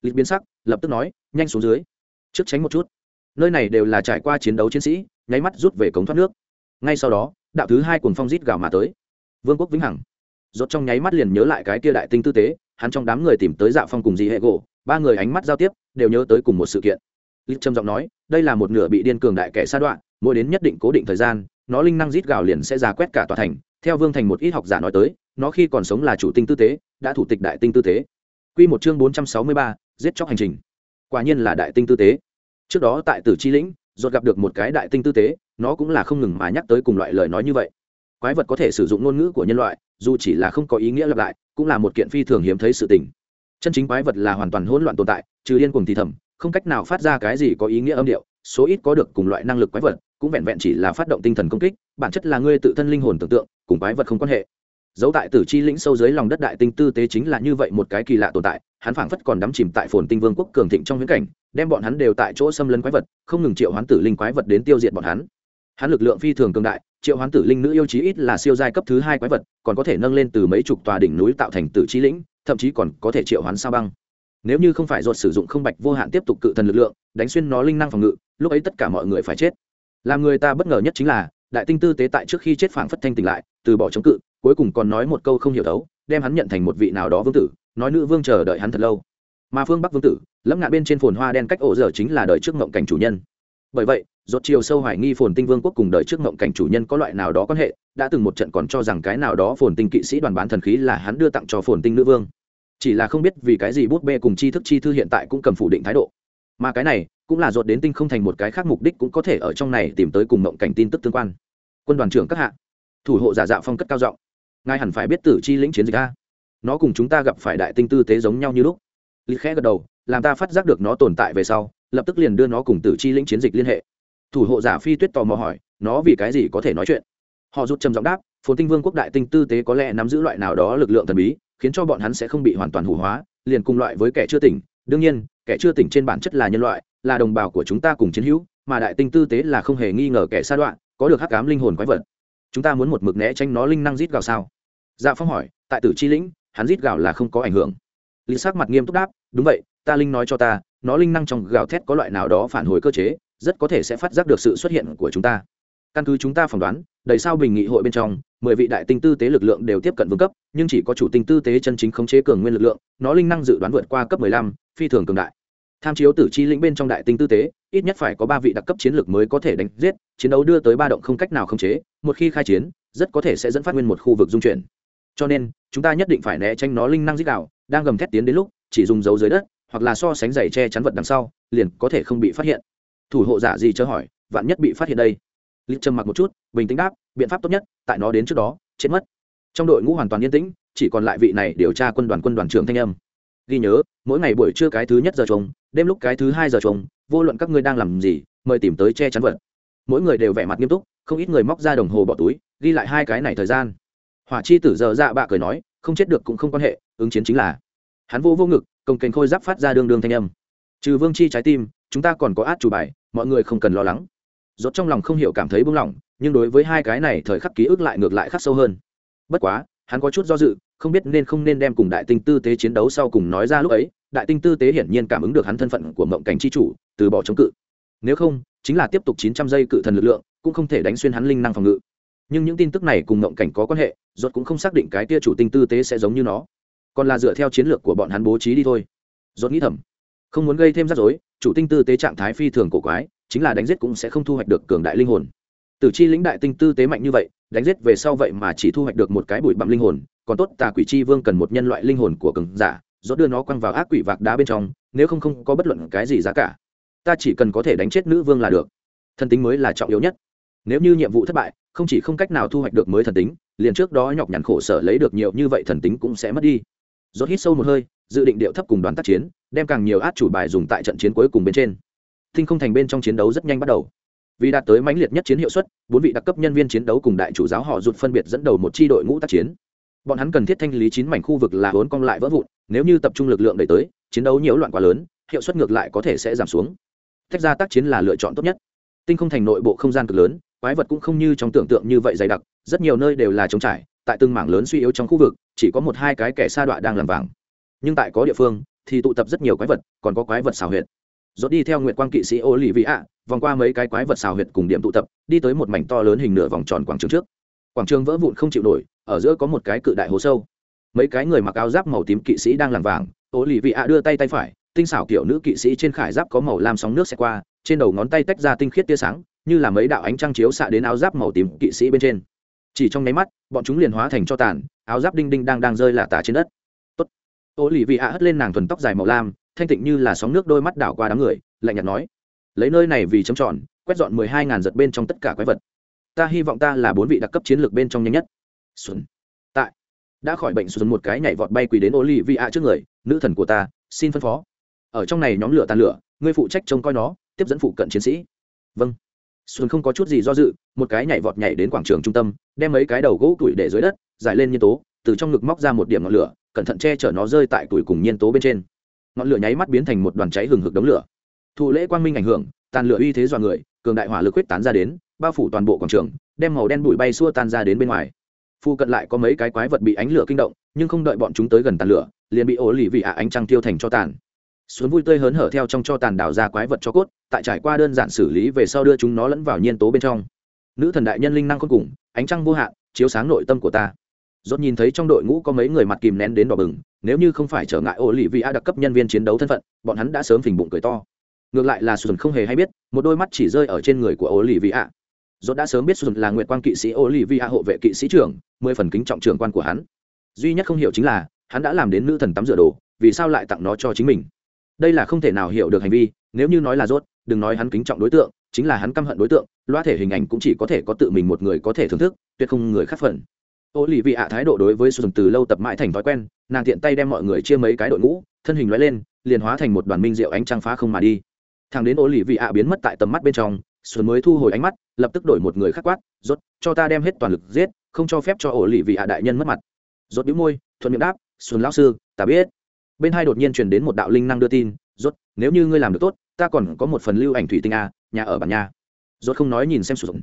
Lịch biến sắc, lập tức nói, nhanh xuống dưới trước tránh một chút. Nơi này đều là trải qua chiến đấu chiến sĩ nháy mắt rút về cống thoát nước. Ngay sau đó đạo thứ hai cuồng phong rít gào mà tới. Vương quốc vĩnh hằng. Rốt trong nháy mắt liền nhớ lại cái kia đại tinh tư tế hắn trong đám người tìm tới dạ phong cùng dị hệ gỗ ba người ánh mắt giao tiếp đều nhớ tới cùng một sự kiện. Lít trầm giọng nói đây là một nửa bị điên cường đại kẻ sa đoạn mỗi đến nhất định cố định thời gian nó linh năng rít gào liền sẽ ra quét cả tòa thành. Theo vương thành một ít học giả nói tới nó khi còn sống là chủ tinh tư tế đã thủ tịch đại tinh tư tế. Quy một chương bốn trăm sáu mươi ba, giết chóc hành trình quả nhiên là đại tinh tư tế. Trước đó tại tử chi lĩnh ruột gặp được một cái đại tinh tư tế, nó cũng là không ngừng mà nhắc tới cùng loại lời nói như vậy. Quái vật có thể sử dụng ngôn ngữ của nhân loại, dù chỉ là không có ý nghĩa lặp lại, cũng là một kiện phi thường hiếm thấy sự tình. Chân chính quái vật là hoàn toàn hỗn loạn tồn tại, trừ điên cùng thì thầm, không cách nào phát ra cái gì có ý nghĩa âm điệu, số ít có được cùng loại năng lực quái vật, cũng vẹn vẹn chỉ là phát động tinh thần công kích, bản chất là ngươi tự thân linh hồn tưởng tượng, cùng quái vật không quan hệ dấu tại tử chi lĩnh sâu dưới lòng đất đại tinh tư tế chính là như vậy một cái kỳ lạ tồn tại, hắn phảng phất còn đắm chìm tại phồn tinh vương quốc cường thịnh trong viễn cảnh, đem bọn hắn đều tại chỗ xâm lấn quái vật, không ngừng triệu hoán tử linh quái vật đến tiêu diệt bọn hắn. Hắn lực lượng phi thường cường đại, triệu hoán tử linh nữ yêu chí ít là siêu giai cấp thứ hai quái vật, còn có thể nâng lên từ mấy chục tòa đỉnh núi tạo thành tử chi lĩnh, thậm chí còn có thể triệu hoán sao băng. Nếu như không phải ruột sử dụng không bạch vô hạn tiếp tục cự thần lực lượng, đánh xuyên nó linh năng phòng ngự, lúc ấy tất cả mọi người phải chết. Làm người ta bất ngờ nhất chính là, đại tinh tư tế tại trước khi chết phảng phất thanh tỉnh lại, từ bỏ chống cự cuối cùng còn nói một câu không hiểu thấu, đem hắn nhận thành một vị nào đó vương tử, nói nữ vương chờ đợi hắn thật lâu. Mà phương bắc vương tử lẫm ngạn bên trên phồn hoa đen cách ổ dở chính là đời trước ngộng cảnh chủ nhân. Bởi vậy, rốt chiều sâu hoài nghi phồn tinh vương quốc cùng đời trước ngộng cảnh chủ nhân có loại nào đó quan hệ, đã từng một trận còn cho rằng cái nào đó phồn tinh kỵ sĩ đoàn bán thần khí là hắn đưa tặng cho phồn tinh nữ vương. Chỉ là không biết vì cái gì bút bê cùng chi thức chi thư hiện tại cũng cầm phủ định thái độ. Mà cái này, cũng là rốt đến tinh không thành một cái khác mục đích cũng có thể ở trong này tìm tới cùng ngộng cảnh tin tức tương quan. Quân đoàn trưởng các hạ, thủ hộ giả dạo phong cất cao giọng ngài hẳn phải biết tử chi lĩnh chiến dịch a. Nó cùng chúng ta gặp phải đại tinh tư tế giống nhau như lúc. Lịch khẽ gật đầu, làm ta phát giác được nó tồn tại về sau, lập tức liền đưa nó cùng tử chi lĩnh chiến dịch liên hệ. Thủ hộ giả phi tuyết tò mò hỏi, nó vì cái gì có thể nói chuyện? Họ rút trầm giọng đáp, phồn tinh vương quốc đại tinh tư tế có lẽ nắm giữ loại nào đó lực lượng thần bí, khiến cho bọn hắn sẽ không bị hoàn toàn hủ hóa, liền cùng loại với kẻ chưa tỉnh. Đương nhiên, kẻ chưa tỉnh trên bản chất là nhân loại, là đồng bào của chúng ta cùng chiến hữu, mà đại tinh tư tế là không hề nghi ngờ kẻ sa đoạn, có được hắc cám linh hồn quái vật chúng ta muốn một mực né tránh nó linh năng rít gào sao? Dạ phong hỏi, tại tử chi lĩnh, hắn rít gào là không có ảnh hưởng. Lý sắc mặt nghiêm túc đáp, đúng vậy, ta linh nói cho ta, nó linh năng trong gào thét có loại nào đó phản hồi cơ chế, rất có thể sẽ phát giác được sự xuất hiện của chúng ta. Căn cứ chúng ta phỏng đoán, đầy sao bình nghị hội bên trong, mười vị đại tinh tư tế lực lượng đều tiếp cận vương cấp, nhưng chỉ có chủ tinh tư tế chân chính khống chế cường nguyên lực lượng, nó linh năng dự đoán vượt qua cấp mười lăm, phi thường cường đại. Tham chiếu tử chi lĩnh bên trong đại tinh tư tế ít nhất phải có ba vị đặc cấp chiến lược mới có thể đánh giết, chiến đấu đưa tới ba động không cách nào khống chế, một khi khai chiến, rất có thể sẽ dẫn phát nguyên một khu vực dung chuyển. Cho nên, chúng ta nhất định phải né tránh nó linh năng dích đạo đang gầm thét tiến đến lúc, chỉ dùng dấu dưới đất, hoặc là so sánh giày che chắn vật đằng sau, liền có thể không bị phát hiện. Thủ hộ giả gì Chớ hỏi, vạn nhất bị phát hiện đây. Lý trầm mặc một chút, bình tĩnh đáp, biện pháp tốt nhất, tại nó đến trước đó, chết mất. Trong đội ngũ hoàn toàn yên tĩnh, chỉ còn lại vị này điều tra quân đoàn quân đoàn trưởng thanh âm. Ghi nhớ, mỗi ngày buổi trưa cái thứ nhất giờ trống đêm lúc cái thứ hai giờ trống, vô luận các ngươi đang làm gì, mời tìm tới che chắn vật. Mỗi người đều vẻ mặt nghiêm túc, không ít người móc ra đồng hồ bỏ túi, ghi lại hai cái này thời gian. Hỏa chi tử giờ dạ bạ cười nói, không chết được cũng không quan hệ, ứng chiến chính là. Hắn vô vô ngực công kênh khôi giáp phát ra đương đương thanh âm. Trừ vương chi trái tim, chúng ta còn có át chủ bài, mọi người không cần lo lắng. Rốt trong lòng không hiểu cảm thấy buông lỏng, nhưng đối với hai cái này thời khắc ký ức lại ngược lại khắc sâu hơn. Bất quá, hắn có chút do dự, không biết nên không nên đem cùng đại tinh tư tế chiến đấu sau cùng nói ra lúc ấy đại tinh tư tế hiển nhiên cảm ứng được hắn thân phận của mộng cảnh chi chủ, từ bỏ chống cự. Nếu không, chính là tiếp tục chín trăm giây cự thần lực lượng, cũng không thể đánh xuyên hắn linh năng phòng ngự. Nhưng những tin tức này cùng mộng cảnh có quan hệ, rốt cũng không xác định cái tia chủ tinh tư tế sẽ giống như nó. Còn là dựa theo chiến lược của bọn hắn bố trí đi thôi. Rốt nghĩ thầm, không muốn gây thêm rắc rối, chủ tinh tư tế trạng thái phi thường cổ quái, chính là đánh giết cũng sẽ không thu hoạch được cường đại linh hồn. Tử chi lĩnh đại tinh tư tế mạnh như vậy, đánh giết về sau vậy mà chỉ thu hoạch được một cái bụi bặm linh hồn, còn tốt tà quỷ chi vương cần một nhân loại linh hồn của cường giả rốt đưa nó quăng vào ác quỷ vạc đá bên trong, nếu không không có bất luận cái gì giá cả. Ta chỉ cần có thể đánh chết nữ vương là được. Thần tính mới là trọng yếu nhất. Nếu như nhiệm vụ thất bại, không chỉ không cách nào thu hoạch được mới thần tính, liền trước đó nhọc nhằn khổ sở lấy được nhiều như vậy thần tính cũng sẽ mất đi. Rốt hít sâu một hơi, dự định điệu thấp cùng đoàn tác chiến, đem càng nhiều át chủ bài dùng tại trận chiến cuối cùng bên trên. Tinh không thành bên trong chiến đấu rất nhanh bắt đầu. Vì đạt tới mãnh liệt nhất chiến hiệu suất, bốn vị đặc cấp nhân viên chiến đấu cùng đại chủ giáo họ rụt phân biệt dẫn đầu một chi đội ngũ tác chiến bọn hắn cần thiết thanh lý chín mảnh khu vực là vốn cong lại vỡ vụn, nếu như tập trung lực lượng đẩy tới, chiến đấu nhiễu loạn quá lớn, hiệu suất ngược lại có thể sẽ giảm xuống. Tách ra tác chiến là lựa chọn tốt nhất. Tinh không thành nội bộ không gian cực lớn, quái vật cũng không như trong tưởng tượng như vậy dày đặc, rất nhiều nơi đều là trống trải, tại từng mảng lớn suy yếu trong khu vực, chỉ có một hai cái kẻ sa đọa đang làm vàng. Nhưng tại có địa phương, thì tụ tập rất nhiều quái vật, còn có quái vật xào huyệt. Dốt đi theo nguyện quang kỵ sĩ ô lì Vĩ ạ vòng qua mấy cái quái vật xào huyệt cùng điểm tụ tập, đi tới một mảnh to lớn hình nửa vòng tròn quảng trường trước quảng trường vỡ vụn không chịu nổi, ở giữa có một cái cự đại hố sâu. Mấy cái người mặc áo giáp màu tím kỵ sĩ đang làm vàng ô lì vị ạ đưa tay tay phải, tinh xảo kiểu nữ kỵ sĩ trên khải giáp có màu lam sóng nước xẹt qua, trên đầu ngón tay tách ra tinh khiết tia sáng, như là mấy đạo ánh trăng chiếu xạ đến áo giáp màu tím kỵ sĩ bên trên. Chỉ trong nháy mắt, bọn chúng liền hóa thành cho tàn, áo giáp đinh đinh đang đang rơi lả tả trên đất. Tốt. Ô lì vị ạ hất lên nàng thuần tóc dài màu lam, thanh tịnh như là sóng nước đôi mắt đảo qua đám người, lạnh nhạt nói. Lấy nơi này vì chấm tròn quét dọn mười hai ngàn giật bên trong tất cả quái vật ta hy vọng ta là bốn vị đặc cấp chiến lược bên trong nhanh nhất. Xuân. Tại. Đã khỏi bệnh xuân một cái nhảy vọt bay quỳ đến olivia trước người, nữ thần của ta, xin phân phó. Ở trong này nhóm lửa tàn lửa, ngươi phụ trách trông coi nó, tiếp dẫn phụ cận chiến sĩ. Vâng. Xuân không có chút gì do dự, một cái nhảy vọt nhảy đến quảng trường trung tâm, đem mấy cái đầu gỗ tuổi để dưới đất, giải lên nhiên tố, từ trong ngực móc ra một điểm ngọn lửa, cẩn thận che chở nó rơi tại tuổi cùng nhiên tố bên trên. Ngọn lửa nháy mắt biến thành một đoàn cháy hừng hực đống lửa. Thụ lễ quang minh ảnh hưởng, tàn lửa uy thế dọa người, cường đại hỏa lực quyết tán ra đến bao phủ toàn bộ quảng trường, đem màu đen bụi bay xua tan ra đến bên ngoài. Phu cận lại có mấy cái quái vật bị ánh lửa kinh động, nhưng không đợi bọn chúng tới gần tàn lửa, liền bị ổ lì vị ạ ánh trăng tiêu thành cho tàn. Xuống vui tươi hớn hở theo trong cho tàn đảo ra quái vật cho cốt, tại trải qua đơn giản xử lý về sau đưa chúng nó lẫn vào nhiên tố bên trong. Nữ thần đại nhân linh năng cuối cùng, ánh trăng vô hạn, chiếu sáng nội tâm của ta. Dốt nhìn thấy trong đội ngũ có mấy người mặt kìm nén đến đỏ bừng, nếu như không phải trở ngại ổ lì vị a đặc cấp nhân viên chiến đấu thân phận, bọn hắn đã sớm phình bụng cười to. Ngược lại là sùn không hề hay biết, một đôi mắt chỉ rơi ở trên người của ổ lì vị a dốt đã sớm biết sùn là nguyệt quan kỵ sĩ Olivia hộ vệ kỵ sĩ trưởng, mười phần kính trọng trưởng quan của hắn. Duy nhất không hiểu chính là, hắn đã làm đến nữ thần tắm rửa đồ, vì sao lại tặng nó cho chính mình? Đây là không thể nào hiểu được hành vi, nếu như nói là rốt, đừng nói hắn kính trọng đối tượng, chính là hắn căm hận đối tượng, loa thể hình ảnh cũng chỉ có thể có tự mình một người có thể thưởng thức, tuyệt không người khác phần. Ô lì vị ạ thái độ đối với xuân từ lâu tập mãi thành thói quen, nàng tiện tay đem mọi người chia mấy cái đội ngũ, thân hình loại lên, liền hóa thành một đoàn minh rượu ánh trăng phá không mà đi. Thằng đến ô lì vị ạ biến mất tại tầm mắt bên trong xuân mới thu hồi ánh mắt, lập tức đổi một người khắc quát, rốt, cho ta đem hết toàn lực giết, không cho phép cho ổ lì vị hạ đại nhân mất mặt. Rốt bĩu môi, thuận miệng đáp, xuân lão sư, ta biết. Bên hai đột nhiên truyền đến một đạo linh năng đưa tin, rốt, nếu như ngươi làm được tốt, ta còn có một phần lưu ảnh thủy tinh a, nhà ở bản nhà. Rốt không nói nhìn xem sử dụng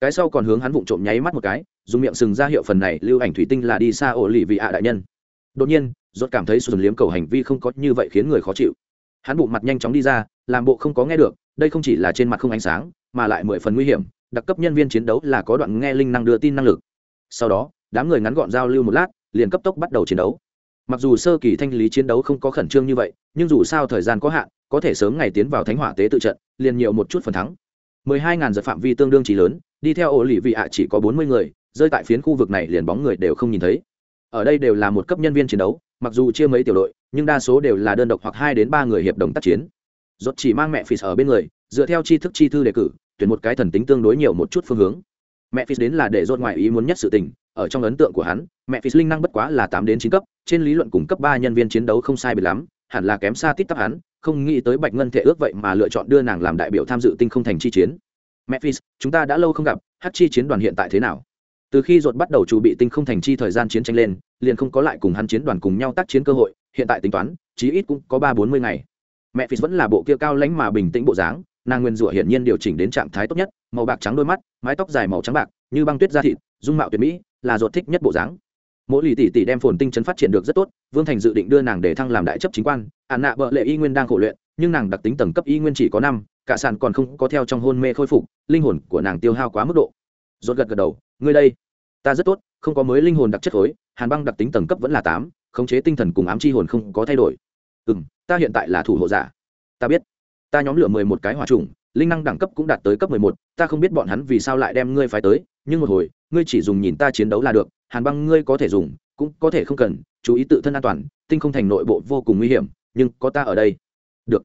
cái sau còn hướng hắn vụng trộm nháy mắt một cái, dùng miệng sừng ra hiệu phần này, lưu ảnh thủy tinh là đi xa ổ lì vị ạ đại nhân. Đột nhiên, rốt cảm thấy sùn liếm cầu hành vi không có như vậy khiến người khó chịu. Hắn bụng mặt nhanh chóng đi ra, làm bộ không có nghe được, đây không chỉ là trên mặt không ánh sáng mà lại mười phần nguy hiểm, đặc cấp nhân viên chiến đấu là có đoạn nghe linh năng đưa tin năng lực. Sau đó, đám người ngắn gọn giao lưu một lát, liền cấp tốc bắt đầu chiến đấu. Mặc dù sơ kỳ thanh lý chiến đấu không có khẩn trương như vậy, nhưng dù sao thời gian có hạn, có thể sớm ngày tiến vào thánh hỏa tế tự trận, liền nhiều một chút phần thắng. mười hai ngàn giật phạm vi tương đương chỉ lớn, đi theo ổ lì vị ạ chỉ có bốn mươi người, rơi tại phiến khu vực này liền bóng người đều không nhìn thấy. Ở đây đều là một cấp nhân viên chiến đấu, mặc dù chia mấy tiểu đội, nhưng đa số đều là đơn độc hoặc hai đến ba người hiệp đồng tác chiến. Rốt chỉ mang mẹ phì ở bên người dựa theo tri thức chi thư đề cử tuyển một cái thần tính tương đối nhiều một chút phương hướng mẹ phì đến là để dốt ngoài ý muốn nhất sự tình ở trong ấn tượng của hắn mẹ phì linh năng bất quá là tám đến chín cấp trên lý luận cùng cấp ba nhân viên chiến đấu không sai biệt lắm hẳn là kém xa tít tắp hắn không nghĩ tới bạch ngân thể ước vậy mà lựa chọn đưa nàng làm đại biểu tham dự tinh không thành chi chiến Mẹ Memphis, chúng ta đã lâu không gặp, Hắc chi chiến đoàn hiện tại thế nào? Từ khi ruột bắt đầu chuẩn bị tinh không thành chi thời gian chiến tranh lên, liền không có lại cùng hắn chiến đoàn cùng nhau tác chiến cơ hội, hiện tại tính toán, chí ít cũng có ba bốn mươi ngày. Mẹ Memphis vẫn là bộ kia cao lãnh mà bình tĩnh bộ dáng, nàng nguyên rủa hiển nhiên điều chỉnh đến trạng thái tốt nhất, màu bạc trắng đôi mắt, mái tóc dài màu trắng bạc, như băng tuyết da thịt, dung mạo tuyệt mỹ, là ruột thích nhất bộ dáng. Mỗi lì tỷ tỷ đem phồn tinh chấn phát triển được rất tốt, Vương Thành dự định đưa nàng để thăng làm đại chấp chính quan, ạn nạ bợ lệ y nguyên đang khổ luyện, nhưng nàng đặc tính tầng cấp y nguyên chỉ có năm, cả sàn còn không có theo trong hôn mê khôi phục linh hồn của nàng tiêu hao quá mức độ. Rốt gật gật đầu ngươi đây ta rất tốt không có mới linh hồn đặc chất khối hàn băng đặc tính tầng cấp vẫn là tám khống chế tinh thần cùng ám chi hồn không có thay đổi. Ừ m ta hiện tại là thủ hộ giả. Ta biết ta nhóm lửa mười một cái hỏa trùng linh năng đẳng cấp cũng đạt tới cấp mười một, ta không biết bọn hắn vì sao lại đem ngươi phái tới, nhưng một hồi, ngươi chỉ dùng nhìn ta chiến đấu là được, hàn băng ngươi có thể dùng, cũng có thể không cần, chú ý tự thân an toàn, tinh không thành nội bộ vô cùng nguy hiểm, nhưng có ta ở đây. Được.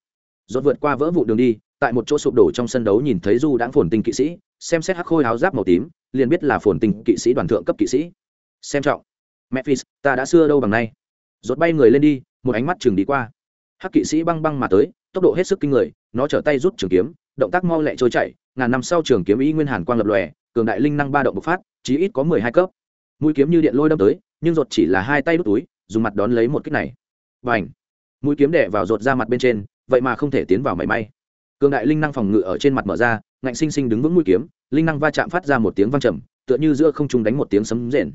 Dốt vượt qua vỡ vụ đường đi, tại một chỗ sụp đổ trong sân đấu nhìn thấy du đãng phồn tinh kỵ sĩ, xem xét hắc khôi áo giáp màu tím, liền biết là phồn tinh kỵ sĩ đoàn thượng cấp kỵ sĩ. Xem trọng. Memphis, ta đã xưa đâu bằng nay. Rốt bay người lên đi, một ánh mắt chừng đi qua. Hắc kỵ sĩ băng băng mà tới tốc độ hết sức kinh người, nó trở tay rút trường kiếm, động tác mau lẹ trôi chảy, ngàn năm sau trường kiếm ý nguyên hàn quang lập lòe, cường đại linh năng ba động bộc phát, chí ít có mười hai cấp. Mũi kiếm như điện lôi đâm tới, nhưng rột chỉ là hai tay đút túi, dùng mặt đón lấy một kích này. Và ảnh mũi kiếm đẻ vào rột ra mặt bên trên, vậy mà không thể tiến vào mảy may. Cường đại linh năng phòng ngự ở trên mặt mở ra, ngạnh sinh sinh đứng vững mũi kiếm, linh năng va chạm phát ra một tiếng vang trầm, tựa như giữa không trung đánh một tiếng sấm rền.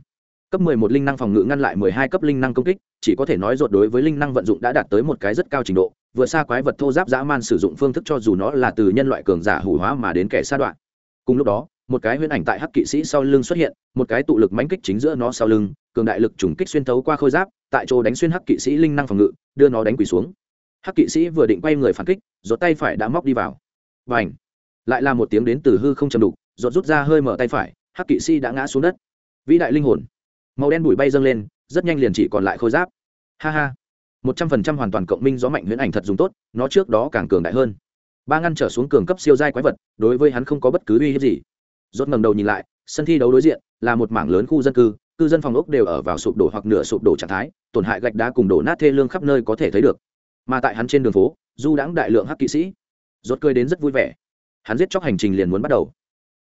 Cấp 11 linh năng phòng ngự ngăn lại 12 cấp linh năng công kích, chỉ có thể nói ruột đối với linh năng vận dụng đã đạt tới một cái rất cao trình độ vừa xa quái vật thô giáp dã man sử dụng phương thức cho dù nó là từ nhân loại cường giả hủ hóa mà đến kẻ sa đoạn. Cùng lúc đó, một cái huyễn ảnh tại hắc kỵ sĩ sau lưng xuất hiện, một cái tụ lực mãnh kích chính giữa nó sau lưng, cường đại lực trùng kích xuyên thấu qua khôi giáp, tại chỗ đánh xuyên hắc kỵ sĩ linh năng phòng ngự, đưa nó đánh quỳ xuống. Hắc kỵ sĩ vừa định quay người phản kích rột tay phải đã móc đi vào. Và ảnh lại là một tiếng đến từ hư không chầm đục rột rút ra hơi mở tay phải, hắc kỵ sĩ đã ngã xuống đất. Vĩ đại linh hồn! Màu đen bụi bay dâng lên, rất nhanh liền chỉ còn lại khôi giáp. Ha ha! Một trăm phần trăm hoàn toàn cộng minh gió mạnh huyễn ảnh thật dùng tốt, nó trước đó càng cường đại hơn. Ba ngăn trở xuống cường cấp siêu giai quái vật, đối với hắn không có bất cứ uy hiếp gì. Rốt ngẩng đầu nhìn lại, sân thi đấu đối diện, là một mảng lớn khu dân cư cư dân phòng ốc đều ở vào sụp đổ hoặc nửa sụp đổ trạng thái, tổn hại gạch đá cùng đổ nát thê lương khắp nơi có thể thấy được. Mà tại hắn trên đường phố, du đãng đại lượng hắc kỵ sĩ. Rốt cười đến rất vui vẻ. Hắn giết chóc hành trình liền muốn bắt đầu.